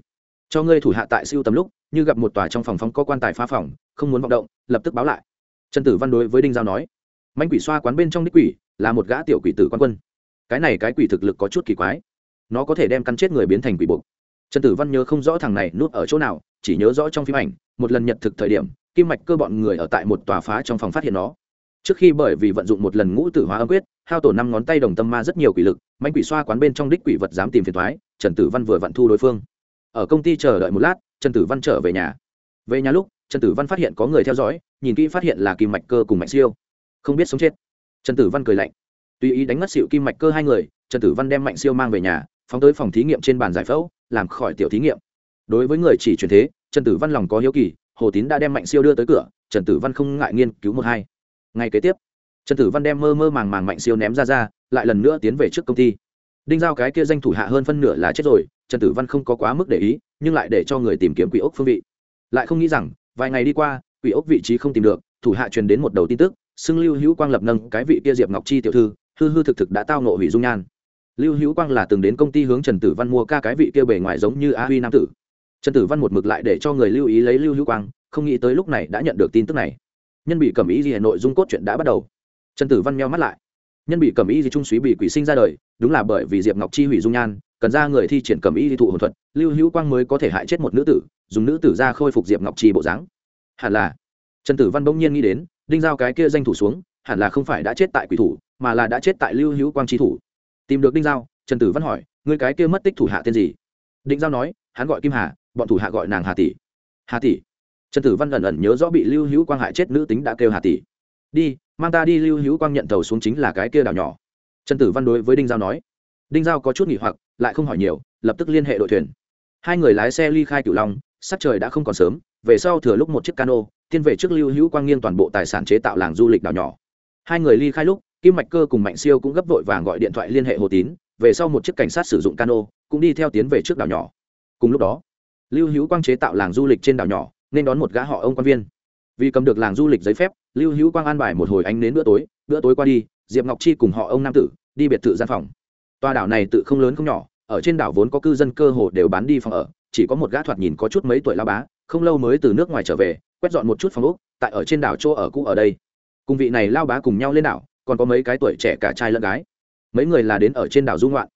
Cho ngươi thủ hạ tại siêu tầm lúc, như gặp một tòa trong phòng phóng có quan tài phá phòng, không muốn vọng động, lập tức báo lại. Trần tử văn đối với đinh giao nói, manh quỷ xoa quán bên trong đích quỷ, là một gã tiểu quỷ tử quan quân. Cái này cái quỷ thực lực có chút kỳ quái. Nó có thể đem căn chết người biến thành quỷ buộc trần tử văn nhớ không rõ thằng này nuốt ở chỗ nào, chỉ nhớ rõ trong phim ảnh một lần nhật thực thời điểm, kim mạch cơ bọn người ở tại một tòa phá trong phòng phát hiện nó. Trước khi bởi vì vận dụng một lần ngũ tử hóa âm quyết, hao tổ năm ngón tay đồng tâm ma rất nhiều quỷ lực mạnh quỷ xoa quán bên trong đích quỷ vật dám tìm phiền thoái trần tử văn vừa vặn thu đối phương. Ở công ty chờ đợi một lát, trần tử văn trở về nhà. Về nhà lúc, trần tử văn phát hiện có người theo dõi, nhìn kỹ phát hiện là kim mạch cơ cùng mạnh siêu. Không biết sống chết. Trần tử văn cười lạnh. Tùy ý đánh mất xịu kim mạch cơ hai người, trần tử văn đem mạnh siêu mang về nhà, phóng tới phòng thí nghiệm trên bàn giải phẫu, làm khỏi tiểu thí nghiệm. Đối với người chỉ truyền thế trần tử văn lòng có hiếu kỳ, hồ tín đã đem mạnh siêu đưa tới cửa, trần tử văn không ngại nghiên cứu một hai. Ngày kế tiếp, trần tử văn đem mơ mơ màng màng mạnh siêu ném ra ra, lại lần nữa tiến về trước công ty. Đinh giao cái kia danh thủ hạ hơn phân nửa là chết rồi, trần tử văn không có quá mức để ý, nhưng lại để cho người tìm kiếm quỷ ốc phương vị. Lại không nghĩ rằng, vài ngày đi qua, quỷ ốc vị trí không tìm được, thủ hạ truyền đến một đầu tin tức, xưng lưu hữu quang lập nâng cái vị kia diệp ngọc chi tiểu thư, hư hư thực thực đã tao nộ hủy dung nhan. Lưu hữu quang là từng đến công ty hướng trần tử văn mua ca cái vị kia bề ngoài giống như a huy nam tử trần tử văn một mực lại để cho người lưu ý lấy lưu hữu quang, không nghĩ tới lúc này đã nhận được tin tức này. Nhân bị cầm ý gì nội dung cốt chuyện đã bắt đầu. Trần tử văn meo mắt lại. Nhân bị cầm ý gì trung suý bị quỷ sinh ra đời, đúng là bởi vì diệp ngọc chi hủy dung nhan, cần ra người thi triển cầm ý di thụ hồn thuật, lưu hữu quang mới có thể hại chết một nữ tử, dùng nữ tử ra khôi phục diệp ngọc chi bộ dáng. Hẳn là. Trần tử văn bỗng nhiên nghĩ đến, đinh giao cái kia danh thủ xuống, hẳn là không phải đã chết tại quỷ thủ, mà là đã chết tại lưu hữu quang tri thủ. Tìm được đinh giao, trần tử văn hỏi người cái kia mất tích thủ hạ tên gì? Đinh giao nói, hắn gọi kim hà bọn thủ hạ gọi nàng hà tỷ. Hà tỷ? Trần tử văn ẩn ẩn nhớ rõ bị lưu hữu quang hại chết nữ tính đã kêu hà tỷ. Đi, mang ta đi lưu hữu quang nhận tàu xuống chính là cái kia đảo nhỏ. Trần tử văn đối với đinh giao nói. Đinh giao có chút nghỉ hoặc, lại không hỏi nhiều, lập tức liên hệ đội thuyền. Hai người lái xe ly khai cửu long, sắc trời đã không còn sớm, về sau thừa lúc một chiếc cano tiên về trước lưu hữu quang nghiêng toàn bộ tài sản chế tạo làng du lịch đảo nhỏ. Hai người ly khai lúc, kim mạch cơ cùng mạnh siêu cũng gấp vội vàng gọi điện thoại liên hệ hồ tín, về sau một chiếc cảnh sát sử dụng cano, cũng đi theo tiến về trước đảo nhỏ. Cùng lúc đó lưu hữu quang chế tạo làng du lịch trên đảo nhỏ, nên đón một gã họ ông quan viên. Vì cầm được làng du lịch giấy phép, lưu hữu quang an bài một hồi ánh đến bữa tối bữa tối qua đi, diệp ngọc chi cùng họ ông nam tử đi biệt thự gian phòng. Tòa đảo này tự không lớn không nhỏ, ở trên đảo vốn có cư dân cơ hồ đều bán đi phòng ở, chỉ có một gã thoạt nhìn có chút mấy tuổi lao bá, không lâu mới từ nước ngoài trở về, quét dọn một chút phòng úc tại ở trên đảo chỗ ở cũ ở đây. Cùng vị này lao bá cùng nhau lên đảo, còn có mấy cái tuổi trẻ cả trai lẫn gái. Mấy người là đến ở trên đảo du ngoạn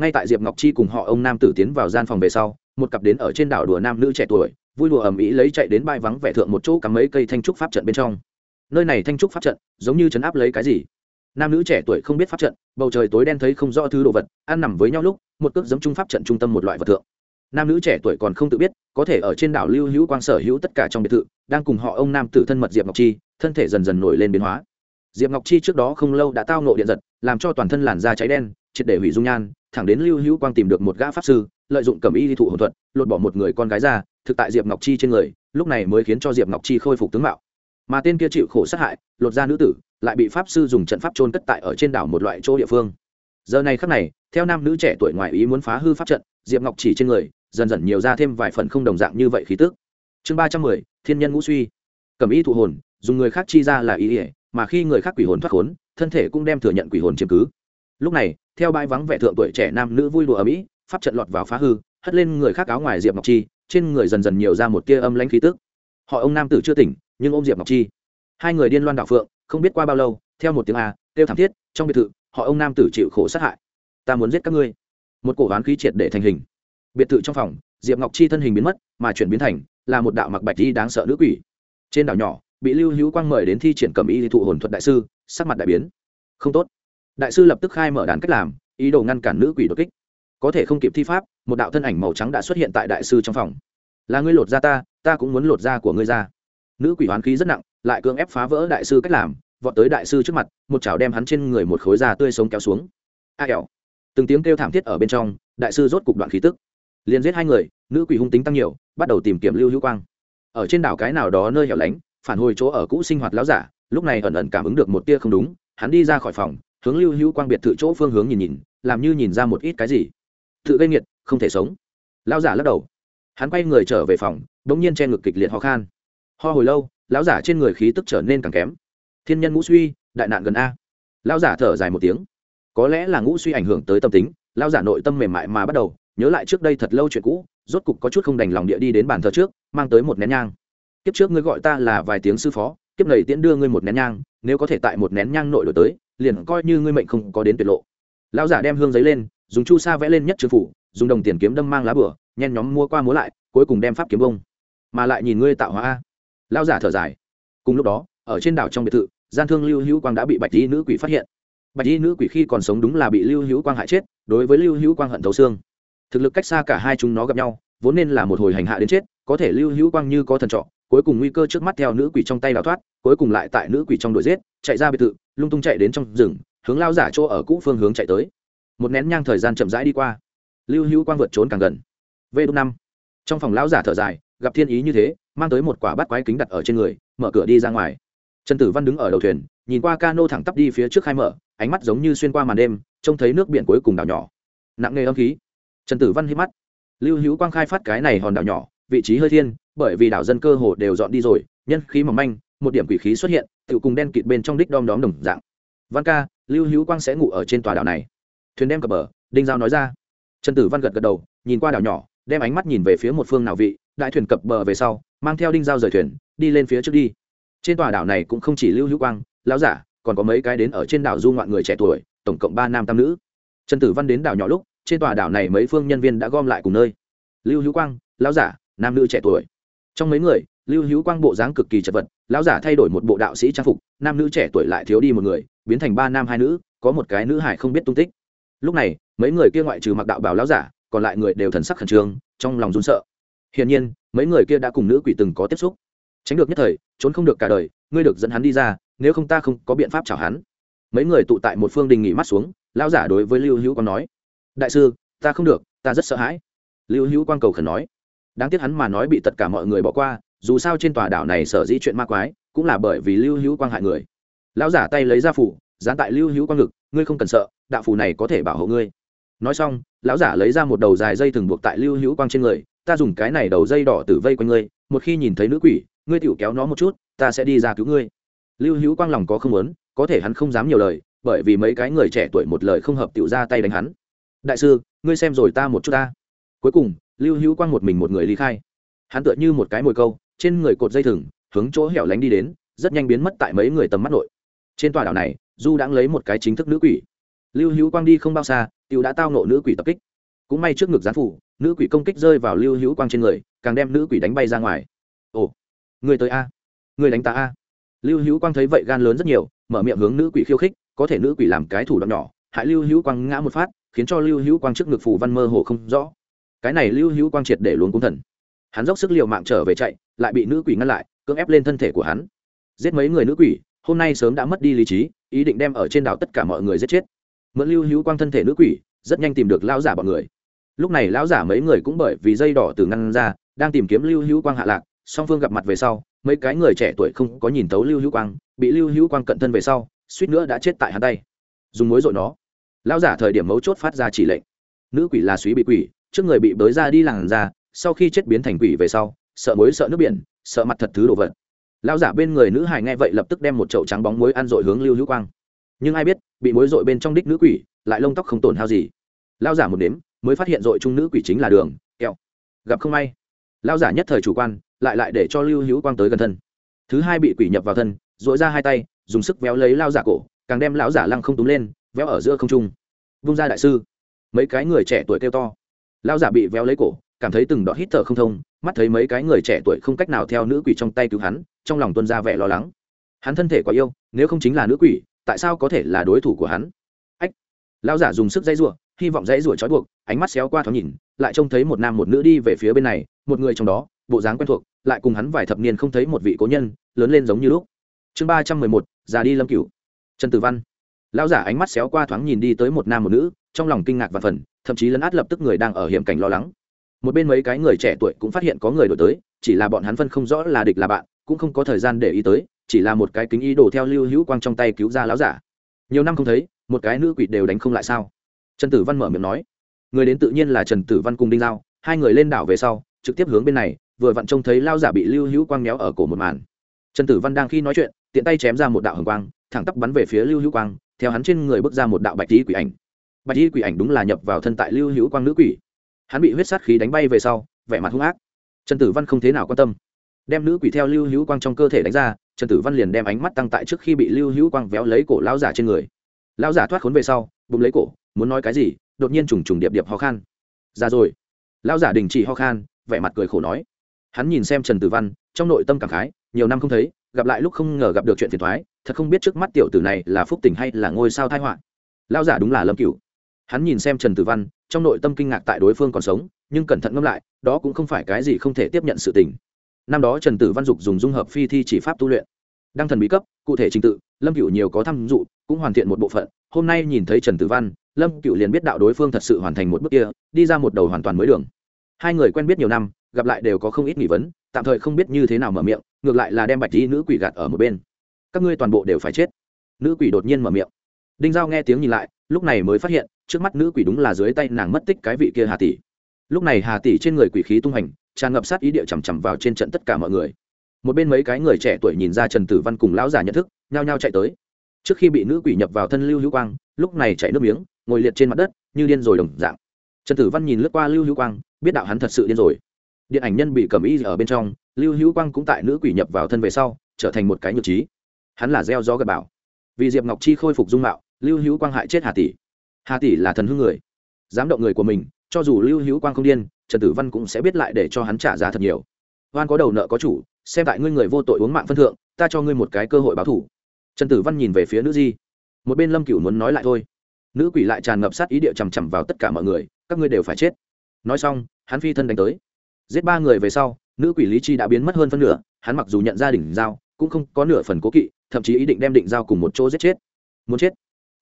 ngay tại diệp ngọc chi cùng họ ông nam tử tiến vào gian phòng về sau, một cặp đến ở trên đảo đùa nam nữ trẻ tuổi, vui đùa ầm ĩ lấy chạy đến bãi vắng vẻ thượng một chỗ cắm mấy cây thanh trúc pháp trận bên trong. Nơi này thanh trúc pháp trận, giống như chấn áp lấy cái gì? Nam nữ trẻ tuổi không biết pháp trận, bầu trời tối đen thấy không rõ thứ đồ vật, ăn nằm với nhau lúc, một cước giống trung pháp trận trung tâm một loại vật thượng. Nam nữ trẻ tuổi còn không tự biết, có thể ở trên đảo lưu hữu quang sở hữu tất cả trong biệt thự, đang cùng họ ông nam tử thân mật diệp ngọc chi, thân thể dần dần nổi lên biến hóa. Diệp ngọc chi trước đó không lâu đã tao nộ điện giật, làm cho toàn thân làn da cháy đen, triệt để hủy dung nhan thẳng đến lưu hữu quang tìm được một gã pháp sư, lợi dụng cầm y đi thụ hồn thuật, lột bỏ một người con gái ra, thực tại diệp ngọc chi trên người, lúc này mới khiến cho diệp ngọc chi khôi phục tướng mạo. Mà tên kia chịu khổ sát hại, lột ra nữ tử, lại bị pháp sư dùng trận pháp trôn cất tại ở trên đảo một loại chỗ địa phương. Giờ này khắc này, theo nam nữ trẻ tuổi ngoài ý muốn phá hư pháp trận, diệp ngọc chỉ trên người, dần dần nhiều ra thêm vài phần không đồng dạng như vậy khí tức. Chương ba trăm mười, thiên nhân ngũ suy. Cầm y thụ hồn, dùng người khác chi ra là ý ỉa mà khi người khác quỷ hồn thoát khốn, thân thể cũng đem thừa nhận quỷ hồn chiếm cứ lúc này, theo bãi vắng vẻ thượng tuổi trẻ nam nữ vui đùa ở mỹ, pháp trận lọt vào phá hư, hất lên người khác áo ngoài diệp ngọc chi, trên người dần dần nhiều ra một tia âm lãnh khí tức. Họ ông nam tử chưa tỉnh, nhưng ôm diệp ngọc chi. Hai người điên loan đảo phượng, không biết qua bao lâu, theo một tiếng a, kêu thảm thiết, trong biệt thự, họ ông nam tử chịu khổ sát hại. Ta muốn giết các ngươi. Một cổ hoán khí triệt để thành hình. Biệt thự trong phòng, diệp ngọc chi thân hình biến mất, mà chuyển biến thành, là một đạo mặc bạch đi đáng sợ nữ quỷ. Trên đảo nhỏ, bị lưu hữu quang mời đến thi triển cầm y thụ hồn thuật đại sư, sắc mặt đại biến. Không tốt đại sư lập tức khai mở đàn cách làm, ý đồ ngăn cản nữ quỷ đột kích. Có thể không kịp thi pháp, một đạo thân ảnh màu trắng đã xuất hiện tại đại sư trong phòng. Là ngươi lột ra ta ta cũng muốn lột da của ngươi ra. Nữ quỷ hoán khí rất nặng, lại cưỡng ép phá vỡ đại sư cách làm, vọt tới đại sư trước mặt, một chảo đem hắn trên người một khối da tươi sống kéo xuống. A kẹo. Từng tiếng kêu thảm thiết ở bên trong, đại sư rốt cục đoạn khí tức. Liền giết hai người, nữ quỷ hung tính tăng nhiều, bắt đầu tìm kiếm lưu hữu quang. Ở trên đảo cái nào đó nơi hẻo lánh, phản hồi chỗ ở cũ sinh hoạt láo giả, lúc này ẩn ẩn cảm ứng được một tia không đúng, hắn đi ra khỏi phòng hướng lưu hữu quang biệt thự chỗ phương hướng nhìn nhìn, làm như nhìn ra một ít cái gì. Tự gây nghiệt, không thể sống. Lão giả lắc đầu. Hắn quay người trở về phòng đ ỗ n g nhiên che ngực kịch liệt ho khan. Ho hồi lâu, lão giả trên người khí tức trở nên càng kém. Thiên nhân ngũ suy, đại nạn gần a. Lão giả thở dài một tiếng. Có lẽ là ngũ suy ảnh hưởng tới tâm tính, lão giả nội tâm mềm mại mà bắt đầu, nhớ lại trước đây thật lâu chuyện cũ, rốt cục có chút không đành lòng địa đi đến bàn thờ trước, mang tới một nén nhang. Kiếp trước ngươi gọi ta là vài tiếng sư phó, kiếp này tiễn đưa ngươi một nén nhang, nếu có thể tại một nén nhang nội đổi tới liền coi như ngươi mệnh không có đến tuyệt lộ. Lão giả đem hương giấy lên, dùng chu sa vẽ lên nhất chữ phủ, dùng đồng tiền kiếm đâm mang lá bửa, nhen nhóm mua qua múa lại, cuối cùng đem pháp kiếm bông. Mà lại nhìn ngươi tạo hóa a. Lão giả thở dài. Cùng lúc đó, ở trên đảo trong biệt thự, gian thương lưu hữu quang đã bị bạch y nữ quỷ phát hiện. Bạch y nữ quỷ khi còn sống đúng là bị lưu hữu quang hại chết, đối với lưu hữu quang hận thấu xương. Thực lực cách xa cả hai chúng nó gặp nhau, vốn nên là một hồi hành hạ đến chết, có thể lưu hữu quang như có thần trọ cuối cùng nguy cơ trước mắt theo nữ quỷ trong tay đào thoát, cuối cùng lại tại nữ quỷ trong đội giết, chạy ra biệt thự, lung tung chạy đến trong rừng, hướng lao giả chỗ ở cũ phương hướng chạy tới. Một nén nhang thời gian chậm rãi đi qua. Lưu hữu quang vượt trốn càng gần. V đ năm. Trong phòng lão giả thở dài, gặp thiên ý như thế, mang tới một quả bắt quái kính đặt ở trên người, mở cửa đi ra ngoài. Trần tử văn đứng ở đầu thuyền, nhìn qua ca nô thẳng tắp đi phía trước khai mở, ánh mắt giống như xuyên qua màn đêm, trông thấy nước biển cuối cùng đảo nhỏ. Nặng nghề âm khí. Trần tử văn hít mắt. Lưu hữu quang khai phát cái này hòn đảo nhỏ, vị trí hơi thiên bởi vì đảo dân cơ hồ đều dọn đi rồi, nhân khí mỏng manh, một điểm quỷ khí xuất hiện tự cùng đen kịt bên trong đích đom đóm đồng dạng. Văn ca, lưu hữu quang sẽ ngủ ở trên tòa đảo này. Thuyền đem cập bờ, đinh giao nói ra. Trần tử văn gật gật đầu, nhìn qua đảo nhỏ, đem ánh mắt nhìn về phía một phương nào vị, đại thuyền cập bờ về sau, mang theo đinh giao rời thuyền, đi lên phía trước đi. Trên tòa đảo này cũng không chỉ lưu hữu quang, lão giả, còn có mấy cái đến ở trên đảo du ngoạn người trẻ tuổi, tổng cộng ba nam tam nữ. Trần tử văn đến đảo nhỏ lúc, trên tòa đảo này mấy phương nhân viên đã gom lại cùng nơi. Lưu hữu quang, lão giả, nam nữ trẻ tuổi trong mấy người, lưu hữu quang bộ dáng cực kỳ chật vật, lão giả thay đổi một bộ đạo sĩ trang phục, nam nữ trẻ tuổi lại thiếu đi một người, biến thành ba nam hai nữ, có một cái nữ hải không biết tung tích. Lúc này, mấy người kia ngoại trừ mặc đạo bảo lão giả, còn lại người đều thần sắc khẩn trương, trong lòng run sợ. Hiển nhiên, mấy người kia đã cùng nữ quỷ từng có tiếp xúc. Tránh được nhất thời, trốn không được cả đời, ngươi được dẫn hắn đi ra, nếu không ta không có biện pháp chào hắn. Mấy người tụ tại một phương đình nghỉ mắt xuống, lão giả đối với lưu hữu quang nói, đại sư, ta không được, ta rất sợ hãi. Lưu hữu quang cầu khẩn nói đáng tiếc hắn mà nói bị tất cả mọi người bỏ qua, dù sao trên tòa đảo này sở dĩ chuyện ma quái, cũng là bởi vì lưu hữu quang hại người. Lão giả tay lấy ra phủ, dán tại lưu hữu quang ngực, ngươi không cần sợ, đạo phù này có thể bảo hộ ngươi. Nói xong, lão giả lấy ra một đầu dài dây thừng buộc tại lưu hữu quang trên người, ta dùng cái này đầu dây đỏ tử vây quanh ngươi, một khi nhìn thấy nữ quỷ, ngươi tựu kéo nó một chút, ta sẽ đi ra cứu ngươi. Lưu hữu quang lòng có không muốn, có thể hắn không dám nhiều lời, bởi vì mấy cái người trẻ tuổi một lời không hợp tựu ra tay đánh hắn. Đại sư, ngươi xem rồi ta một chút ta. Cuối cùng lưu hữu quang một mình một người ly khai. Hắn tựa như một cái mồi câu, trên người cột dây thừng, hướng chỗ hẻo lánh đi đến, rất nhanh biến mất tại mấy người tầm mắt nội. Trên tòa đảo này, du đã lấy một cái chính thức nữ quỷ. Lưu hữu quang đi không bao xa t đã tao nộ nữ quỷ tập kích. Cũng may trước ngực gián phủ, nữ quỷ công kích rơi vào lưu hữu quang trên người, càng đem nữ quỷ đánh bay ra ngoài. Ồ, người tới a, người đánh ta a. Lưu hữu quang thấy vậy gan lớn rất nhiều, mở miệng hướng nữ quỷ khiêu khích, có thể nữ quỷ làm cái thủ đoạn nhỏ. Hại lưu hữu quang ngã một phát, khiến cho lưu hữu quang trước ngực phủ văn mơ hồ không rõ cái này lưu hữu quang triệt để luôn cung thần. Hắn dốc sức l i ề u mạng trở về chạy, lại bị nữ quỷ ngăn lại, cưỡng ép lên thân thể của hắn. Giết mấy người nữ quỷ, hôm nay sớm đã mất đi lý trí, ý định đem ở trên đảo tất cả mọi người giết chết. Mượn lưu hữu quang thân thể nữ quỷ, rất nhanh tìm được lao giả bọn người. Lúc này lão giả mấy người cũng bởi vì dây đỏ từ ngăn ra, đang tìm kiếm lưu hữu quang hạ lạc, song phương gặp mặt về sau, mấy cái người trẻ tuổi không có nhìn tấu lưu hữu quang, bị lưu hữu quang cận thân về sau, suýt nữa đã chết tại hắn tay. Dùng mối dội nó. Lão giả thời điểm mấu chốt phát ra chỉ lệnh. Nữ quỷ là suý bị quỷ trước người bị bới ra đi làng ra sau khi chết biến thành quỷ về sau, sợ mối sợ nước biển, sợ mặt thật thứ đồ vật. Lão giả bên người nữ hài nghe vậy lập tức đem một chậu trắng bóng muối ăn dội hướng lưu hữu quang. Nhưng ai biết, bị muối dội bên trong đích nữ quỷ, lại lông tóc không tổn hao gì. Lão giả một đếm, mới phát hiện dội trung nữ quỷ chính là đường, kẹo. Gặp không may. Lão giả nhất thời chủ quan, lại lại để cho lưu hữu quang tới gần thân. Thứ hai bị quỷ nhập vào thân dội ra hai tay, dùng sức véo lấy lao giả cổ, càng đem lão giả lăng không túm lên, véo ở giữa không trung. Vung ra đại sư. Mấy cái người trẻ tuổi kêu to lão giả bị véo lấy cổ, cảm thấy từng đọt hít thở không thông, mắt thấy mấy cái người trẻ tuổi không cách nào theo nữ quỷ trong tay cứu hắn, trong lòng tuân ra vẻ lo lắng. Hắn thân thể quá yêu, nếu không chính là nữ quỷ, tại sao có thể là đối thủ của hắn? Ách! Lão giả dùng sức dây rụa hy vọng dãy rụa trói buộc, ánh mắt xéo qua thoáng nhìn, lại trông thấy một nam một nữ đi về phía bên này, một người trong đó, bộ dáng quen thuộc, lại cùng hắn vài thập niên không thấy một vị cố nhân, lớn lên giống như lúc. Chương ba trăm mười một, già đi lâm cửu. Trần tử văn. Lão giả ánh mắt xéo qua thoáng nhìn đi tới một nam một nữ trong lòng kinh ngạc và phần, thậm chí lấn át lập tức người đang ở hiểm cảnh lo lắng. Một bên mấy cái người trẻ tuổi cũng phát hiện có người đổi tới, chỉ là bọn hắn phân không rõ là địch là bạn, cũng không có thời gian để ý tới, chỉ là một cái kính ý đồ theo lưu hữu quang trong tay cứu ra lão giả. Nhiều năm không thấy, một cái nữ quỷ đều đánh không lại sao? Trần tử văn mở miệng nói. Người đến tự nhiên là trần tử văn cùng đinh lao hai người lên đảo về sau, trực tiếp hướng bên này, vừa vặn trông thấy lao giả bị lưu hữu quang méo ở cổ một màn. Trần tử văn đang khi nói chuyện, tiện tay chém ra một đạo hồng quang, thẳng tắp bắn về phía lưu hữu quang, theo hắn trên người bước ra một đạo bạch tí quỷ ảnh bạch y quỷ ảnh đúng là nhập vào thân tại lưu hữu quang nữ quỷ. Hắn bị huyết sát khí đánh bay về sau, vẻ mặt hung ác. Trần tử văn không thế nào quan tâm. Đem nữ quỷ theo lưu hữu quang trong cơ thể đánh ra, trần tử văn liền đem ánh mắt tăng tại trước khi bị lưu hữu quang véo lấy cổ lao giả trên người. Lao giả thoát khốn về sau, bụng lấy cổ, muốn nói cái gì, đột nhiên trùng trùng điệp điệp ho khan. Ra rồi. Lao giả đình chỉ ho khan, vẻ mặt cười khổ nói. Hắn nhìn xem trần tử văn, trong nội tâm cảm khái, nhiều năm không thấy, gặp lại lúc không ngờ gặp được chuyện phiền thoái thật không biết trước mắt tiểu tử này là phúc tình hay là ngôi sao thai họa. Lao giả đúng là lâm cựu hắn nhìn xem trần tử văn, trong nội tâm kinh ngạc tại đối phương còn sống, nhưng cẩn thận ngẫm lại, đó cũng không phải cái gì không thể tiếp nhận sự tình. Năm đó trần tử văn dục dùng dung hợp phi thi chỉ pháp tu luyện. Đăng thần bí cấp, cụ thể trình tự, lâm cửu nhiều có tham dụ cũng hoàn thiện một bộ phận. Hôm nay nhìn thấy trần tử văn, lâm cựu liền biết đạo đối phương thật sự hoàn thành một bước kia, đi ra một đầu hoàn toàn mới đường. Hai người quen biết nhiều năm, gặp lại đều có không ít nghi vấn, tạm thời không biết như thế nào mở miệng, ngược lại là đem bạch tí nữ quỷ gạt ở một bên. Các ngươi toàn bộ đều phải chết. Nữ quỷ đột nhiên mở miệng. Đinh giao nghe tiếng nhìn lại, lúc này mới phát hiện trước mắt nữ quỷ đúng là dưới tay nàng mất tích cái vị kia hà tỷ. Lúc này hà tỷ trên người quỷ khí tung hành, tràn ngập sát ý địa chằm chằm vào trên trận tất cả mọi người. Một bên mấy cái người trẻ tuổi nhìn ra trần tử văn cùng lão già nhận thức, nhao nhao chạy tới. Trước khi bị nữ quỷ nhập vào thân lưu hữu quang, lúc này chạy nước miếng, ngồi liệt trên mặt đất, như điên rồi đồng dạng. Trần tử văn nhìn lướt qua lưu hữu quang, biết đạo hắn thật sự điên rồi. Điện ảnh nhân bị cầm y ở bên trong, lưu hữu quang cũng tại nữ quỷ nhập vào thân về sau, trở thành một cái nhược trí. Hắn là gieo gió gặp bảo vì diệp ngọc chi khôi phục dung mạo, lưu hữu quang hại chết hà tỷ hà tỷ là thần hưng người. Dám động người của mình, cho dù lưu hữu quang không điên, trần tử văn cũng sẽ biết lại để cho hắn trả giá thật nhiều. Oan có đầu nợ có chủ, xem tại ngươi người vô tội uống mạng phân thượng, ta cho ngươi một cái cơ hội báo thủ. Trần tử văn nhìn về phía nữ di. Một bên lâm cửu muốn nói lại thôi. Nữ quỷ lại tràn ngập sát ý địa chằm chằm vào tất cả mọi người, các ngươi đều phải chết. Nói xong, hắn phi thân đánh tới. Giết ba người về sau, nữ quỷ lý chi đã biến mất hơn phân nửa, hắn mặc dù nhận ra đỉnh dao cũng không có nửa phần cố kỵ, thậm chí ý định đem định dao cùng một chỗ giết chết. Muốn chết?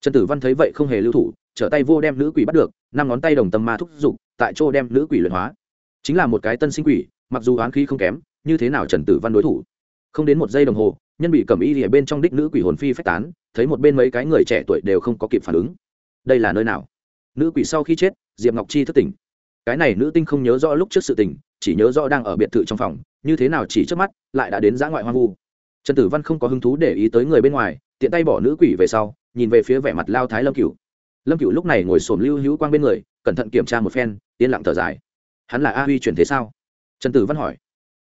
Trần tử văn thấy vậy không hề lưu thủ, trở tay vô đem nữ quỷ bắt được, năm ngón tay đồng tâm ma thúc giục tại chỗ đem nữ quỷ luyện hóa. Chính là một cái tân sinh quỷ, mặc dù oán khí không kém, như thế nào trần tử văn đối thủ? Không đến một giây đồng hồ, nhân bị cầm y ở bên trong đích nữ quỷ hồn phi phách tán, thấy một bên mấy cái người trẻ tuổi đều không có kịp phản ứng. Đây là nơi nào? Nữ quỷ sau khi chết, diệp ngọc chi thất tỉnh. Cái này nữ tinh không nhớ rõ lúc trước sự tình, chỉ nhớ rõ đang ở biệt thự trong phòng, như thế nào chỉ trước mắt, lại đã đến giã ngoại hoang vu. Trần tử văn không có hứng thú để ý tới người bên ngoài, tiện tay bỏ nữ quỷ về sau nhìn về phía vẻ mặt lao thái lâm cựu lâm cựu lúc này ngồi sổm lưu hữu quang bên người, cẩn thận kiểm tra một phen, yên lặng thở dài. Hắn là a huy chuyển thế sao? Trần tử văn hỏi.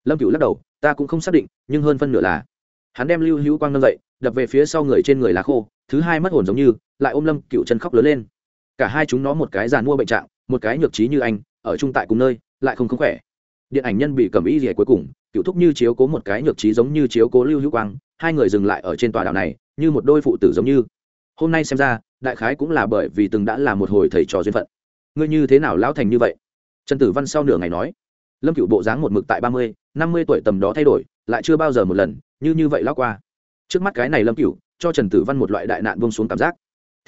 Lâm cựu lắc đầu, ta cũng không xác định, nhưng hơn phân nửa là. Hắn đem lưu hữu quang nâng dậy, đập về phía sau người trên người lá khô, thứ hai mất hồn giống như, lại ôm lâm cựu chân khóc lớn lên. Cả hai chúng nó một cái giàn mua bệnh trạng, một cái nhược trí như anh, ở chung tại cùng nơi, lại không không khỏe. Điện ảnh nhân bị cầm ý gì cuối cùng cựu thúc như chiếu cố một cái nhược trí giống như chiếu cố lưu hữu quang, hai người dừng lại ở trên tòa đảo này, như một đôi phụ tử giống như hôm nay xem ra, đại khái cũng là bởi vì từng đã là một hồi thầy trò duyên phận. Ngươi như thế nào lão thành như vậy? Trần tử văn sau nửa ngày nói. Lâm cựu bộ dáng một mực tại ba mươi, năm mươi tuổi tầm đó thay đổi, lại chưa bao giờ một lần, như như vậy lao qua. Trước mắt cái này lâm cựu cho trần tử văn một loại đại nạn vông xuống cảm giác.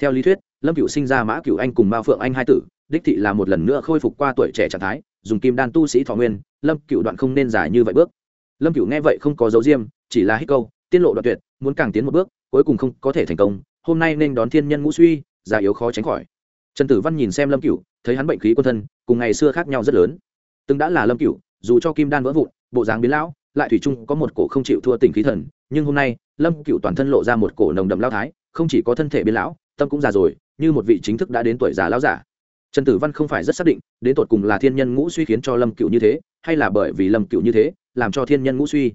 Theo lý thuyết, lâm cựu sinh ra mã cựu anh cùng mao phượng anh hai tử, đích thị là một lần nữa khôi phục qua tuổi trẻ trạng thái, dùng kim đan tu sĩ thọ nguyên, lâm cựu đoạn không nên giải như vậy bước. Lâm cựu nghe vậy không có dấu diêm, chỉ là hít câu tiên lộ đoạn tuyệt, muốn càng tiến một bước, cuối cùng không có thể thành công hôm nay nên đón thiên nhân ngũ suy, già yếu khó tránh khỏi. Trần tử văn nhìn xem lâm cựu thấy hắn bệnh khí quân thân, cùng ngày xưa khác nhau rất lớn. Từng đã là lâm cựu dù cho kim đan vỡ vụn, bộ dáng biến lão, lại thủy chung có một cổ không chịu thua tỉnh khí thần, nhưng hôm nay, lâm cựu toàn thân lộ ra một cổ nồng đậm lao thái, không chỉ có thân thể biến lão, tâm cũng già rồi, như một vị chính thức đã đến tuổi già lão giả. Trần tử văn không phải rất xác định, đến tột cùng là thiên nhân ngũ suy khiến cho lâm cựu như thế, hay là bởi vì lâm cựu như thế, làm cho thiên nhân ngũ suy.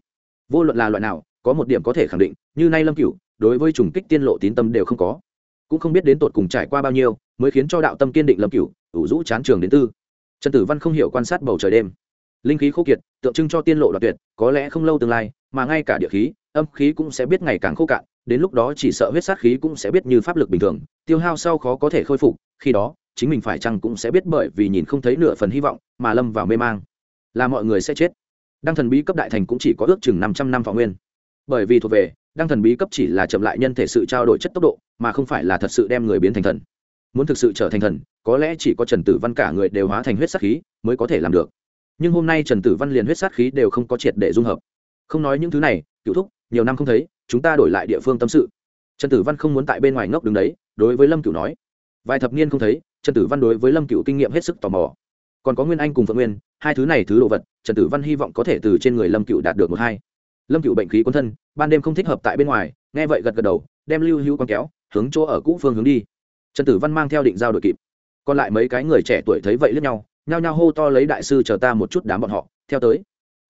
Vô luận là loại nào, có một điểm có thể khẳng định, như nay lâm cựu đối với trùng kích tiên lộ tín tâm đều không có. Cũng không biết đến tột cùng trải qua bao nhiêu mới khiến cho đạo tâm kiên định lâm cửu, ủ rũ chán trường đến tư. Trần tử văn không hiểu quan sát bầu trời đêm. Linh khí khô kiệt, tượng trưng cho tiên lộ đoạt tuyệt, có lẽ không lâu tương lai, mà ngay cả địa khí, âm khí cũng sẽ biết ngày càng khô cạn, đến lúc đó chỉ sợ huyết sát khí cũng sẽ biết như pháp lực bình thường, tiêu hao sau khó có thể khôi phục, khi đó, chính mình phải chăng cũng sẽ biết bởi vì nhìn không thấy nửa phần hy vọng mà lâm vào mê mang. Là mọi người sẽ chết. Đăng thần bí cấp đại thành cũng chỉ có ước chừng năm trăm năm võ nguyên. Bởi vì thuộc về đang thần bí cấp chỉ là chậm lại nhân thể sự trao đổi chất tốc độ, mà không phải là thật sự đem người biến thành thần. Muốn thực sự trở thành thần, có lẽ chỉ có trần tử văn cả người đều hóa thành huyết sát khí mới có thể làm được. Nhưng hôm nay trần tử văn liền huyết sát khí đều không có triệt để dung hợp. Không nói những thứ này, cựu thúc, nhiều năm không thấy, chúng ta đổi lại địa phương tâm sự. Trần tử văn không muốn tại bên ngoài ngốc đứng đấy, đối với lâm cựu nói. Vài thập niên không thấy, trần tử văn đối với lâm cựu kinh nghiệm hết sức tò mò. Còn có nguyên anh cùng phượng nguyên, hai thứ này thứ đồ vật, trần tử văn hy vọng có thể từ trên người lâm cựu đạt được một hai lâm cựu bệnh khí quân thân, ban đêm không thích hợp tại bên ngoài, nghe vậy gật gật đầu, đem lưu hữu con kéo, hướng chỗ ở cũ phương hướng đi. Trần tử văn mang theo định giao đội kịp. Còn lại mấy cái người trẻ tuổi thấy vậy lướt nhau, nhao nhao hô to lấy đại sư chờ ta một chút đám bọn họ, theo tới.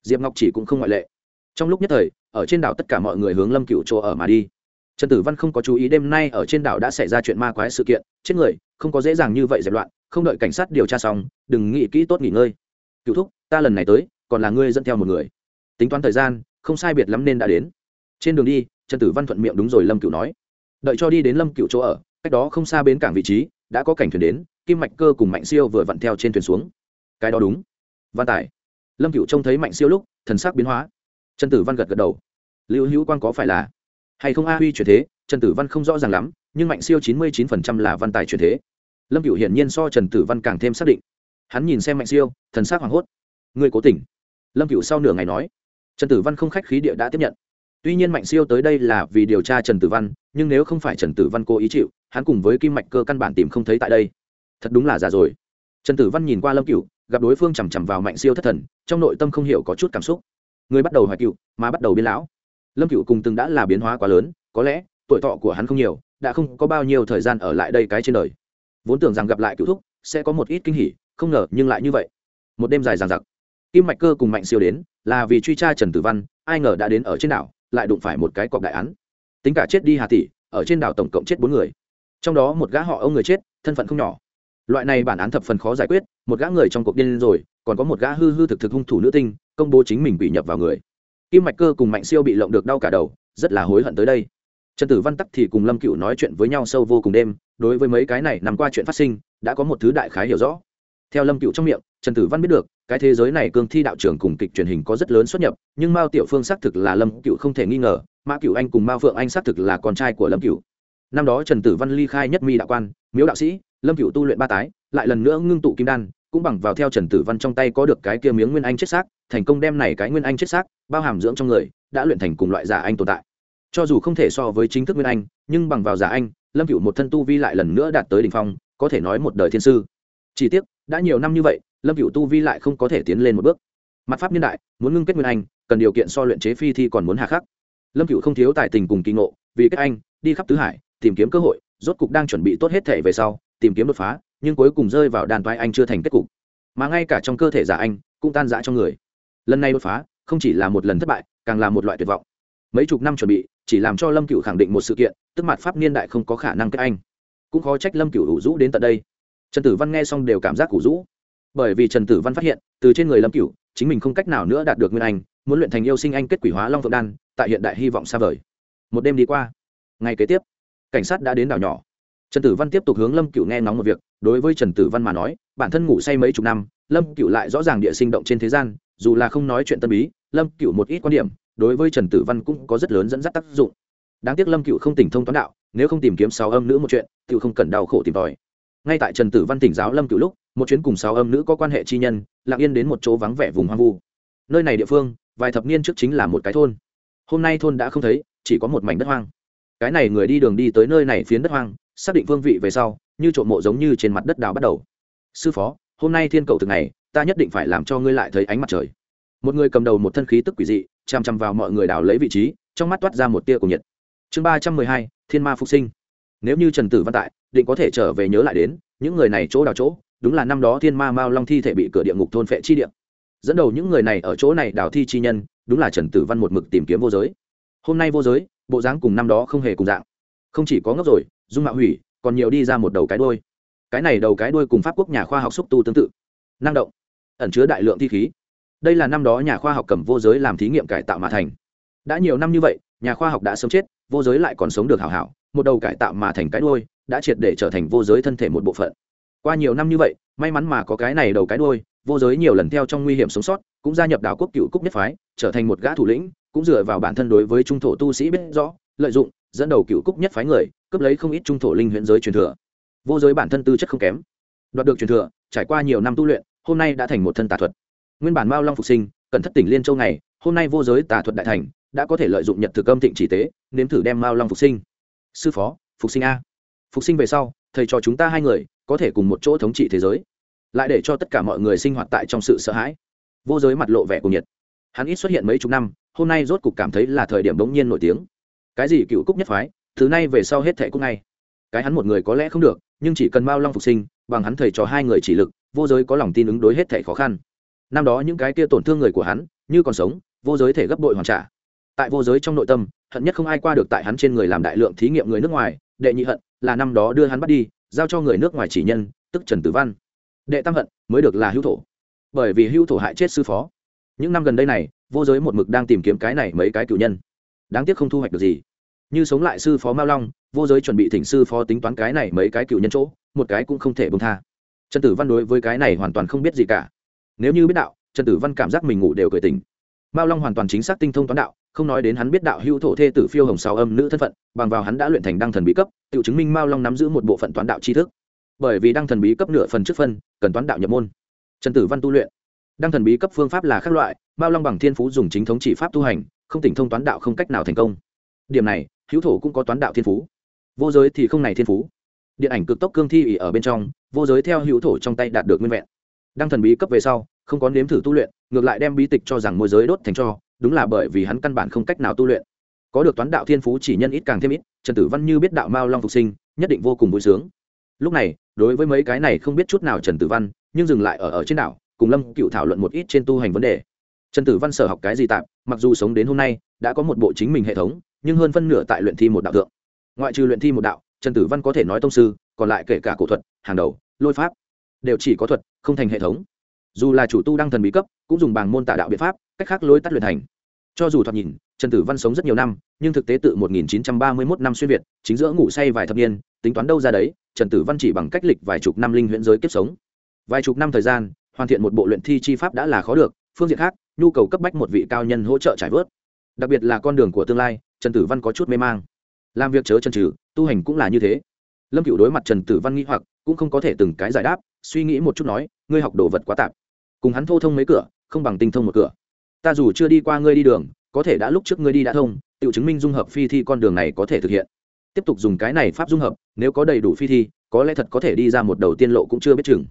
Diệp ngọc chỉ cũng không ngoại lệ. Trong lúc nhất thời, ở trên đảo tất cả mọi người hướng lâm cựu chỗ ở mà đi. Trần tử văn không có chú ý đêm nay ở trên đảo đã xảy ra chuyện ma quái sự kiện, chết người, không có dễ dàng như vậy dẹp loạn, không đợi cảnh sát điều tra xong, đừng nghĩ kỹ tốt nghỉ ngơi. Cựu thúc, ta lần này tới, còn là ngươi dẫn theo một người. Tính toán thời gian không sai biệt lắm nên đã đến. Trên đường đi, trần tử văn thuận miệng đúng rồi lâm cựu nói. Đợi cho đi đến lâm cựu chỗ ở, cách đó không xa bến cảng vị trí, đã có cảnh thuyền đến, kim mạch cơ cùng mạnh siêu vừa vặn theo trên thuyền xuống. Cái đó đúng. Văn tài. Lâm cựu trông thấy mạnh siêu lúc, thần sắc biến hóa. Trần tử văn gật gật đầu. Lưu hữu quan có phải là? Hay không a huy chuyển thế? Trần tử văn không rõ ràng lắm, nhưng mạnh siêu chín mươi chín phần trăm là văn tài chuyển thế. Lâm cựu hiển nhiên so trần tử văn càng thêm xác định. Hắn nhìn xem mạnh siêu, thần sắc hoảng hốt. Người cố tình. Lâm cựu sau nửa ngày nói trần tử văn không khách khí địa đã tiếp nhận. Tuy nhiên mạnh siêu tới đây là vì điều tra trần tử văn, nhưng nếu không phải trần tử văn cố ý chịu, hắn cùng với kim mạch cơ căn bản tìm không thấy tại đây. Thật đúng là giả rồi. Trần tử văn nhìn qua lâm cựu gặp đối phương chằm chằm vào mạnh siêu thất thần, trong nội tâm không hiểu có chút cảm xúc. Người bắt đầu hoài cựu, mà bắt đầu biến lão. Lâm cựu cùng từng đã là biến hóa quá lớn, có lẽ, tuổi thọ của hắn không nhiều, đã không có bao nhiêu thời gian ở lại đây cái trên đời. Vốn tưởng rằng gặp lại cựu thúc, sẽ có một ít kinh hỉ, không ngờ nhưng lại như vậy. Một đêm dài dằng dặc kim mạch cơ cùng mạnh siêu đến, là vì truy tra trần tử văn, ai ngờ đã đến ở trên đảo, lại đụng phải một cái cọc đại án. Tính cả chết đi hà tỷ, ở trên đảo tổng cộng chết bốn người. Trong đó một gã họ ông người chết, thân phận không nhỏ. Loại này bản án thập phần khó giải quyết, một gã người trong cuộc điên rồi, còn có một gã hư hư thực thực hung thủ nữ tinh, công bố chính mình bị nhập vào người. Kim mạch cơ cùng mạnh siêu bị lộng được đau cả đầu, rất là hối hận tới đây. Trần tử văn tắc thì cùng lâm cựu nói chuyện với nhau sâu vô cùng đêm, đối với mấy cái này nằm qua chuyện phát sinh, đã có một thứ đại khái hiểu rõ. Theo lâm cựu trong miệng, trần tử văn biết được cái thế giới này cương thi đạo trưởng cùng kịch truyền hình có rất lớn xuất nhập, nhưng mao tiểu phương xác thực là lâm cựu không thể nghi ngờ, mã cựu anh cùng mao phượng anh xác thực là con trai của lâm cựu năm đó trần tử văn ly khai nhất mi đạo quan, miếu đạo sĩ, lâm cựu tu luyện ba tái, lại lần nữa ngưng tụ kim đan, cũng bằng vào theo trần tử văn trong tay có được cái kia miếng nguyên anh chết xác, thành công đem này cái nguyên anh chết xác, bao hàm dưỡng trong người, đã luyện thành cùng loại giả anh tồn tại. Cho dù không thể so với chính thức nguyên anh, nhưng bằng vào giả anh, lâm cựu một thân tu vi lại lần nữa đạt tới đ ỉ n h phong, có thể nói một đời thiên sư. Chỉ tiếc, đã nhiều năm như vậy lâm cựu tu vi lại không có thể tiến lên một bước mặt pháp nhân đại muốn ngưng kết nguyên anh cần điều kiện so luyện chế phi thi còn muốn hà khắc lâm cựu không thiếu tài tình cùng kỳ ngộ vì kết anh đi khắp tứ hải tìm kiếm cơ hội rốt cục đang chuẩn bị tốt hết thể về sau tìm kiếm đột phá nhưng cuối cùng rơi vào đàn toái anh chưa thành kết cục mà ngay cả trong cơ thể giả anh cũng tan rã trong người lần này đột phá không chỉ là một lần thất bại càng là một loại tuyệt vọng mấy chục năm chuẩn bị chỉ làm cho lâm cựu khẳng định một sự kiện tức mặt pháp niên đại không có khả năng kết anh cũng khó trách lâm cựu ủ rũ đến tận đây trần tử văn nghe xong đều cảm giác ủ rũ bởi vì trần tử văn phát hiện, từ trên người lâm cựu chính mình không cách nào nữa đạt được nguyên anh, muốn luyện thành yêu sinh anh kết quỷ hóa long phượng đan, tại hiện đại hy vọng xa vời. Một đêm đi qua ngày kế tiếp, cảnh sát đã đến đảo nhỏ. Trần tử văn tiếp tục hướng lâm cựu nghe ngóng một việc, đối với trần tử văn mà nói, bản thân ngủ say mấy chục năm, lâm cựu lại rõ ràng địa sinh động trên thế gian, dù là không nói chuyện tân bí lâm cựu một ít quan điểm, đối với trần tử văn cũng có rất lớn dẫn dắt tác dụng. Đáng tiếc lâm cựu không tỉnh thông toán đạo, nếu không tìm kiếm sáu âm nữ một chuyện cựu không cần đau khổ tìm tòi. Ngay tại trần tử văn tỉnh giáo lâm cựu lúc một chuyến cùng sáu âm nữ có quan hệ chi nhân, lặng yên đến một chỗ vắng vẻ vùng hoang vu. Nơi này địa phương, vài thập niên trước chính là một cái thôn. Hôm nay thôn đã không thấy, chỉ có một mảnh đất hoang. Cái này người đi đường đi tới nơi này phiến đất hoang, xác định phương vị về sau, như trộm mộ giống như trên mặt đất đào bắt đầu. Sư phó, hôm nay thiên cầu thực ngày, ta nhất định phải làm cho ngươi lại thấy ánh mặt trời. Một người cầm đầu một thân khí tức quỷ dị, chằm chằm vào mọi người đào lấy vị trí, trong mắt toát ra một tia của nhiệt. Chương ba trăm mười hai, thiên ma phục sinh. Nếu như trần tử văn tại, định có thể trở về nhớ lại đến, những người này chỗ đào chỗ đúng là năm đó thiên ma mao long thi thể bị cửa địa ngục thôn phệ chi địa. Dẫn đầu những người này ở chỗ này đào thi chi nhân, đúng là trần tử văn một mực tìm kiếm vô giới. Hôm nay vô giới, bộ dáng cùng năm đó không hề cùng dạng. Không chỉ có ngốc rồi, dung mạo hủy, còn nhiều đi ra một đầu cái đôi cái này đầu cái đôi cùng pháp quốc nhà khoa học xúc tu tương tự. Năng động, ẩn chứa đại lượng thi khí. Đây là năm đó nhà khoa học cầm vô giới làm thí nghiệm cải tạo mà thành. Đã nhiều năm như vậy, nhà khoa học đã sống chết, vô giới lại còn sống được hảo hảo. Một đầu cải tạo mà thành cái đôi đã triệt để trở thành vô giới thân thể một bộ phận qua nhiều năm như vậy, may mắn mà có cái này đầu cái đôi vô giới nhiều lần theo trong nguy hiểm sống sót, cũng gia nhập đảo quốc cựu cúc nhất phái, trở thành một gã thủ lĩnh, cũng dựa vào bản thân đối với trung thổ tu sĩ biết rõ, lợi dụng, dẫn đầu cựu cúc nhất phái người, cướp lấy không ít trung thổ linh huyện giới truyền thừa. Vô giới bản thân tư chất không kém. Đoạt được truyền thừa, trải qua nhiều năm tu luyện, hôm nay đã thành một thân tà thuật. Nguyên bản mao long phục sinh cần thất tỉnh liên châu này hôm nay vô giới tà thuật đại thành, đã có thể lợi dụng nhật thực âm thịnh chỉ tế, nếm thử đem mao long phục sinh. Sư phó, phục sinh a. Phục sinh về sau, thầy cho chúng ta hai người có thể cùng một chỗ thống trị thế giới, lại để cho tất cả mọi người sinh hoạt tại trong sự sợ hãi. Vô giới mặt lộ vẻ cùng nhiệt. Hắn ít xuất hiện mấy chục năm, hôm nay rốt cục cảm thấy là thời điểm bỗng nhiên nổi tiếng. Cái gì cựu cúc nhất phái, thứ nay về sau hết thệ cúc ngay. Cái hắn một người có lẽ không được, nhưng chỉ cần mao long phục sinh, bằng hắn thầy cho hai người chỉ lực, vô giới có lòng tin ứng đối hết thệ khó khăn. Năm đó những cái kia tổn thương người của hắn, như còn sống, vô giới thể gấp bội hoàn trả. Tại vô giới trong nội tâm, hận nhất không ai qua được tại hắn trên người làm đại lượng thí nghiệm người nước ngoài, đệ nhị hận là năm đó đưa hắn bắt đi giao cho người nước ngoài chỉ nhân, tức trần tử văn. Đệ tam hận mới được là hữu thổ. Bởi vì hữu thổ hại chết sư phó. Những năm gần đây này, vô giới một mực đang tìm kiếm cái này mấy cái cựu nhân. Đáng tiếc không thu hoạch được gì. Như sống lại sư phó mao long, vô giới chuẩn bị thỉnh sư phó tính toán cái này mấy cái cựu nhân chỗ, một cái cũng không thể bông tha. Trần tử văn đối với cái này hoàn toàn không biết gì cả. Nếu như biết đạo, trần tử văn cảm giác mình ngủ đều cười tỉnh. Mao long hoàn toàn chính xác tinh thông toán đạo không nói đến hắn biết đạo hữu thổ thê tử phiêu hồng sáu âm nữ thân phận, bằng vào hắn đã luyện thành đăng thần bí cấp, tự chứng minh mao long nắm giữ một bộ phận toán đạo tri thức. Bởi vì đăng thần bí cấp nửa phần trước phân, cần toán đạo nhập môn. Trần tử văn tu luyện. Đăng thần bí cấp phương pháp là các loại, mao long bằng thiên phú dùng chính thống chỉ pháp tu hành, không tỉnh thông toán đạo không cách nào thành công. Điểm này, hữu thổ cũng có toán đạo thiên phú. Vô giới thì không này thiên phú. Điện ảnh cực tốc cương thi ỉ ở bên trong, vô giới theo hữu thổ trong tay đạt được nguyên vẹn. Đăng thần bí cấp về sau, không có nếm thử tu luyện, ngược lại đem bí tịch cho rằng môi giới đốt thành cho đúng là bởi vì hắn căn bản không cách nào tu luyện. Có được toán đạo thiên phú chỉ nhân ít càng thêm ít, trần tử văn như biết đạo mao long phục sinh, nhất định vô cùng vui sướng. Lúc này, đối với mấy cái này không biết chút nào trần tử văn, nhưng dừng lại ở ở trên đảo, cùng lâm cựu thảo luận một ít trên tu hành vấn đề. Trần tử văn sở học cái gì tạm, mặc dù sống đến hôm nay, đã có một bộ chính mình hệ thống, nhưng hơn phân nửa tại luyện thi một đạo tượng ngoại trừ luyện thi một đạo, trần tử văn có thể nói tông sư, còn lại kể cả cổ thuật, hàng đầu, lôi pháp, đều chỉ có thuật, không thành hệ thống. Dù là chủ tu đăng thần bí cấp, cũng dùng bằng môn tả đạo biện pháp cách khác lối tắt luyện thành. Cho dù thoạt nhìn, trần tử văn sống rất nhiều năm, nhưng thực tế tự 1931 năm xuyên việt, chính giữa ngủ say vài thập niên, tính toán đâu ra đấy, trần tử văn chỉ bằng cách lịch vài chục năm linh huyễn giới kiếp sống. Vài chục năm thời gian, hoàn thiện một bộ luyện thi chi pháp đã là khó được, phương diện khác, nhu cầu cấp bách một vị cao nhân hỗ trợ trải vớt. Đặc biệt là con đường của tương lai, trần tử văn có chút mê mang. Làm việc chớ chân trừ tu hành cũng là như thế. Lâm cựu đối mặt trần tử văn nghĩ hoặc, cũng không có thể từng cái giải đáp, suy nghĩ một chút nói, ngươi học đồ vật quá tạp. Cùng hắn thô thông mấy cửa, không bằng tinh thông một cửa ta dù chưa đi qua ngươi đi đường, có thể đã lúc trước ngươi đi đã thông, tự chứng minh dung hợp phi thi con đường này có thể thực hiện. Tiếp tục dùng cái này pháp dung hợp, nếu có đầy đủ phi thi, có lẽ thật có thể đi ra một đầu tiên lộ cũng chưa biết chừng.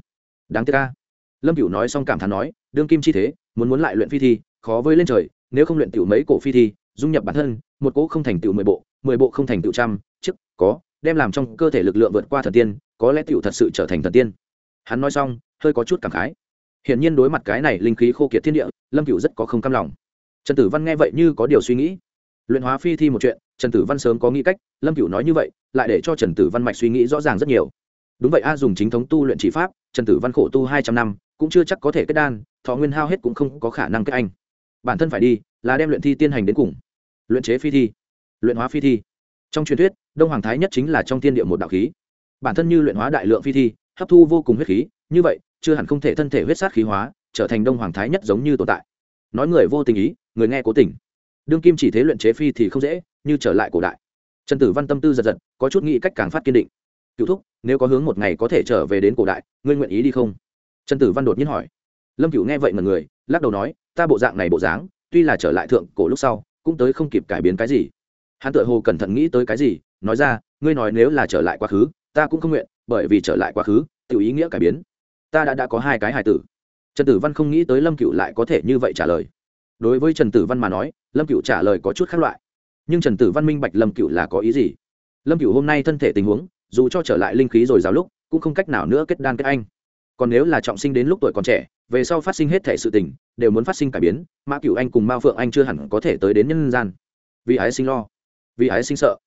Đáng tiếc ca lâm cửu nói xong cảm thán nói, đương kim chi thế, muốn muốn lại luyện phi thi, khó với lên trời, nếu không luyện tiểu mấy cổ phi thi, dung nhập bản thân, một cỗ không thành tiểu mười bộ mười bộ không thành tiểu trăm chức có, đem làm trong cơ thể lực lượng vượt qua thần tiên, có lẽ tiểu thật sự trở thành thần tiên. Hắn nói xong, hơi có chút cảm khái hiển nhiên đối mặt cái này linh khí khô kiệt thiên địa, lâm cửu rất có không cam lòng. Trần tử văn nghe vậy như có điều suy nghĩ. Luyện hóa phi thi một chuyện, trần tử văn sớm có nghĩ cách, lâm cửu nói như vậy, lại để cho trần tử văn mạch suy nghĩ rõ ràng rất nhiều. Đúng vậy a, dùng chính thống tu luyện chỉ pháp, trần tử văn khổ tu hai trăm năm, cũng chưa chắc có thể kết đan, thọ nguyên hao hết cũng không có khả năng kết anh. Bản thân phải đi, là đem luyện thi tiên hành đến cùng. Luyện chế phi thi, luyện hóa phi thi. Trong truyền thuyết, đông hoàng thái nhất chính là trong tiên địa một đạo khí. Bản thân như luyện hóa đại lượng phi thi, hấp thu vô cùng huyết khí, như vậy chưa hẳn không thể thân thể huyết sát khí hóa, trở thành đông hoàng thái nhất giống như tồn tại. Nói người vô tình ý, người nghe cố tình. Đương kim chỉ thế luyện chế phi thì không dễ, như trở lại cổ đại. Trần tử văn tâm tư giật giật, có chút nghĩ cách càng phát kiên định. Cựu thúc, nếu có hướng một ngày có thể trở về đến cổ đại, ngươi nguyện ý đi không? Trần tử văn đột nhiên hỏi. Lâm cựu nghe vậy mà người, lắc đầu nói, ta bộ dạng này bộ dáng, tuy là trở lại thượng cổ lúc sau, cũng tới không kịp cải biến cái gì. Hắn tự hồ cẩn thận nghĩ tới cái gì, nói ra, ngươi nói nếu là trở lại quá khứ, ta cũng không nguyện, bởi vì trở lại quá khứ tự ý nghĩa cải biến ta đã đã có hai cái hài tử. Trần tử văn không nghĩ tới lâm cựu lại có thể như vậy trả lời. Đối với trần tử văn mà nói, lâm cựu trả lời có chút khác loại. Nhưng trần tử văn minh bạch lâm cựu là có ý gì? Lâm cựu hôm nay thân thể tình huống, dù cho trở lại linh khí rồi rào lúc, cũng không cách nào nữa kết đan kết anh. Còn nếu là trọng sinh đến lúc tuổi còn trẻ, về sau phát sinh hết thể sự tình, đều muốn phát sinh cải biến, mã cựu anh cùng mao phượng anh chưa hẳn có thể tới đến nhân gian. Vì ái sinh lo, vì ái sinh sợ.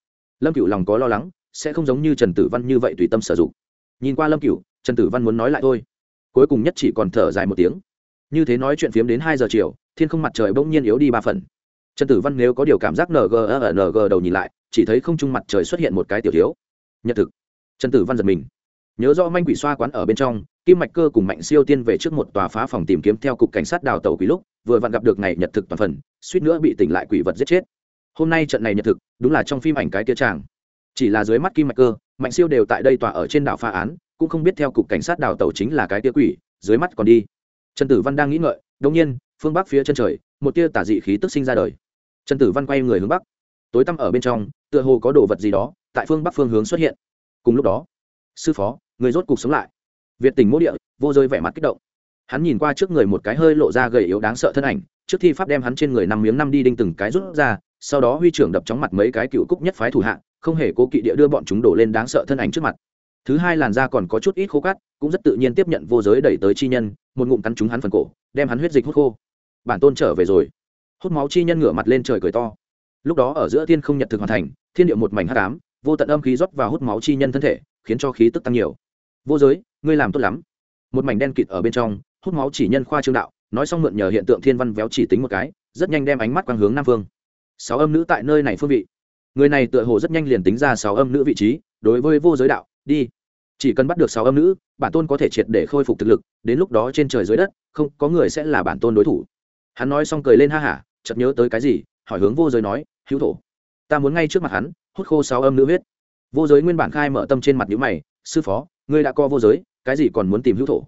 Lâm cựu lòng có lo lắng, sẽ không giống như trần tử văn như vậy tùy tâm sử dụng. Nhìn qua lâm cựu trần tử văn muốn nói lại thôi. Cuối cùng nhất chỉ còn thở dài một tiếng. Như thế nói chuyện phiếm đến hai giờ chiều, thiên không mặt trời bỗng nhiên yếu đi ba phần. Trần tử văn nếu có điều cảm giác ng ở ng đầu nhìn lại, chỉ thấy không trung mặt trời xuất hiện một cái tiểu thiếu. Nhật thực. Trần tử văn giật mình. Nhớ do manh quỷ xoa quán ở bên trong, kim mạch cơ cùng mạnh siêu tiên về trước một tòa phá phòng tìm kiếm theo cục cảnh sát đào tàu quỷ lúc, vừa vặn gặp được ngày nhật thực toàn phần, suýt nữa bị tỉnh lại quỷ vật giết chết. Hôm nay trận này nhật thực, đúng là trong phim ảnh cái kia tràng chỉ là dưới mắt kim mạch cơ, mạnh siêu đều tại đây tòa ở trên đảo phá án cũng không biết theo cục cảnh sát đào tẩu chính là cái tia quỷ, dưới mắt còn đi. Trần tử văn đang nghĩ ngợi đông nhiên, phương bắc phía chân trời, một tia tả dị khí tức sinh ra đời. Trần tử văn quay người hướng bắc. Tối tăm ở bên trong, tựa hồ có đồ vật gì đó, tại phương bắc phương hướng xuất hiện. Cùng lúc đó, sư phó, người rốt cục sống lại. Việt tình mỗ địa, vô rơi vẻ mặt kích động. Hắn nhìn qua trước người một cái hơi lộ ra gầy yếu đáng sợ thân ảnh, trước khi pháp đem hắn trên người năm miếng năm đi đinh từng cái rút ra, sau đó huy trưởng đập chóng mặt mấy cái cựu cúc nhất phái thủ hạ, không hề cố kỵ địa đưa bọn chúng đổ lên đáng sợ thân ảnh trước mặt thứ hai làn da còn có chút ít khô cát, cũng rất tự nhiên tiếp nhận vô giới đẩy tới chi nhân, một ngụm cắn chúng hắn phần cổ, đem hắn huyết dịch hút khô. Bản tôn trở về rồi. Hút máu chi nhân ngửa mặt lên trời cười to. Lúc đó ở giữa thiên không nhật thực hoàn thành, thiên điệu một mảnh h tám vô tận âm khí rót vào hút máu chi nhân thân thể, khiến cho khí tức tăng nhiều. Vô giới, ngươi làm tốt lắm. Một mảnh đen kịt ở bên trong, hút máu chỉ nhân khoa trương đạo, nói xong mượn nhờ hiện tượng thiên văn véo chỉ tính một cái, rất nhanh đem ánh mắt quang hướng nam phương sáu âm nữ tại nơi này phương vị. Người này tựa hồ rất nhanh liền tính ra sáu âm nữ vị trí, đối với vô giới đạo đi. Chỉ cần bắt được sáu âm nữ, bản tôn có thể triệt để khôi phục thực lực, đến lúc đó trên trời dưới đất, không, có người sẽ là bản tôn đối thủ. Hắn nói xong cười lên ha hả, chợt nhớ tới cái gì, hỏi hướng vô giới nói, hữu thổ, ta muốn ngay trước mặt hắn, hút khô sáu âm nữ huyết. Vô giới nguyên bản khai mở tâm trên mặt nhữ mày, sư phó, ngươi đã co vô giới, cái gì còn muốn tìm hữu thổ?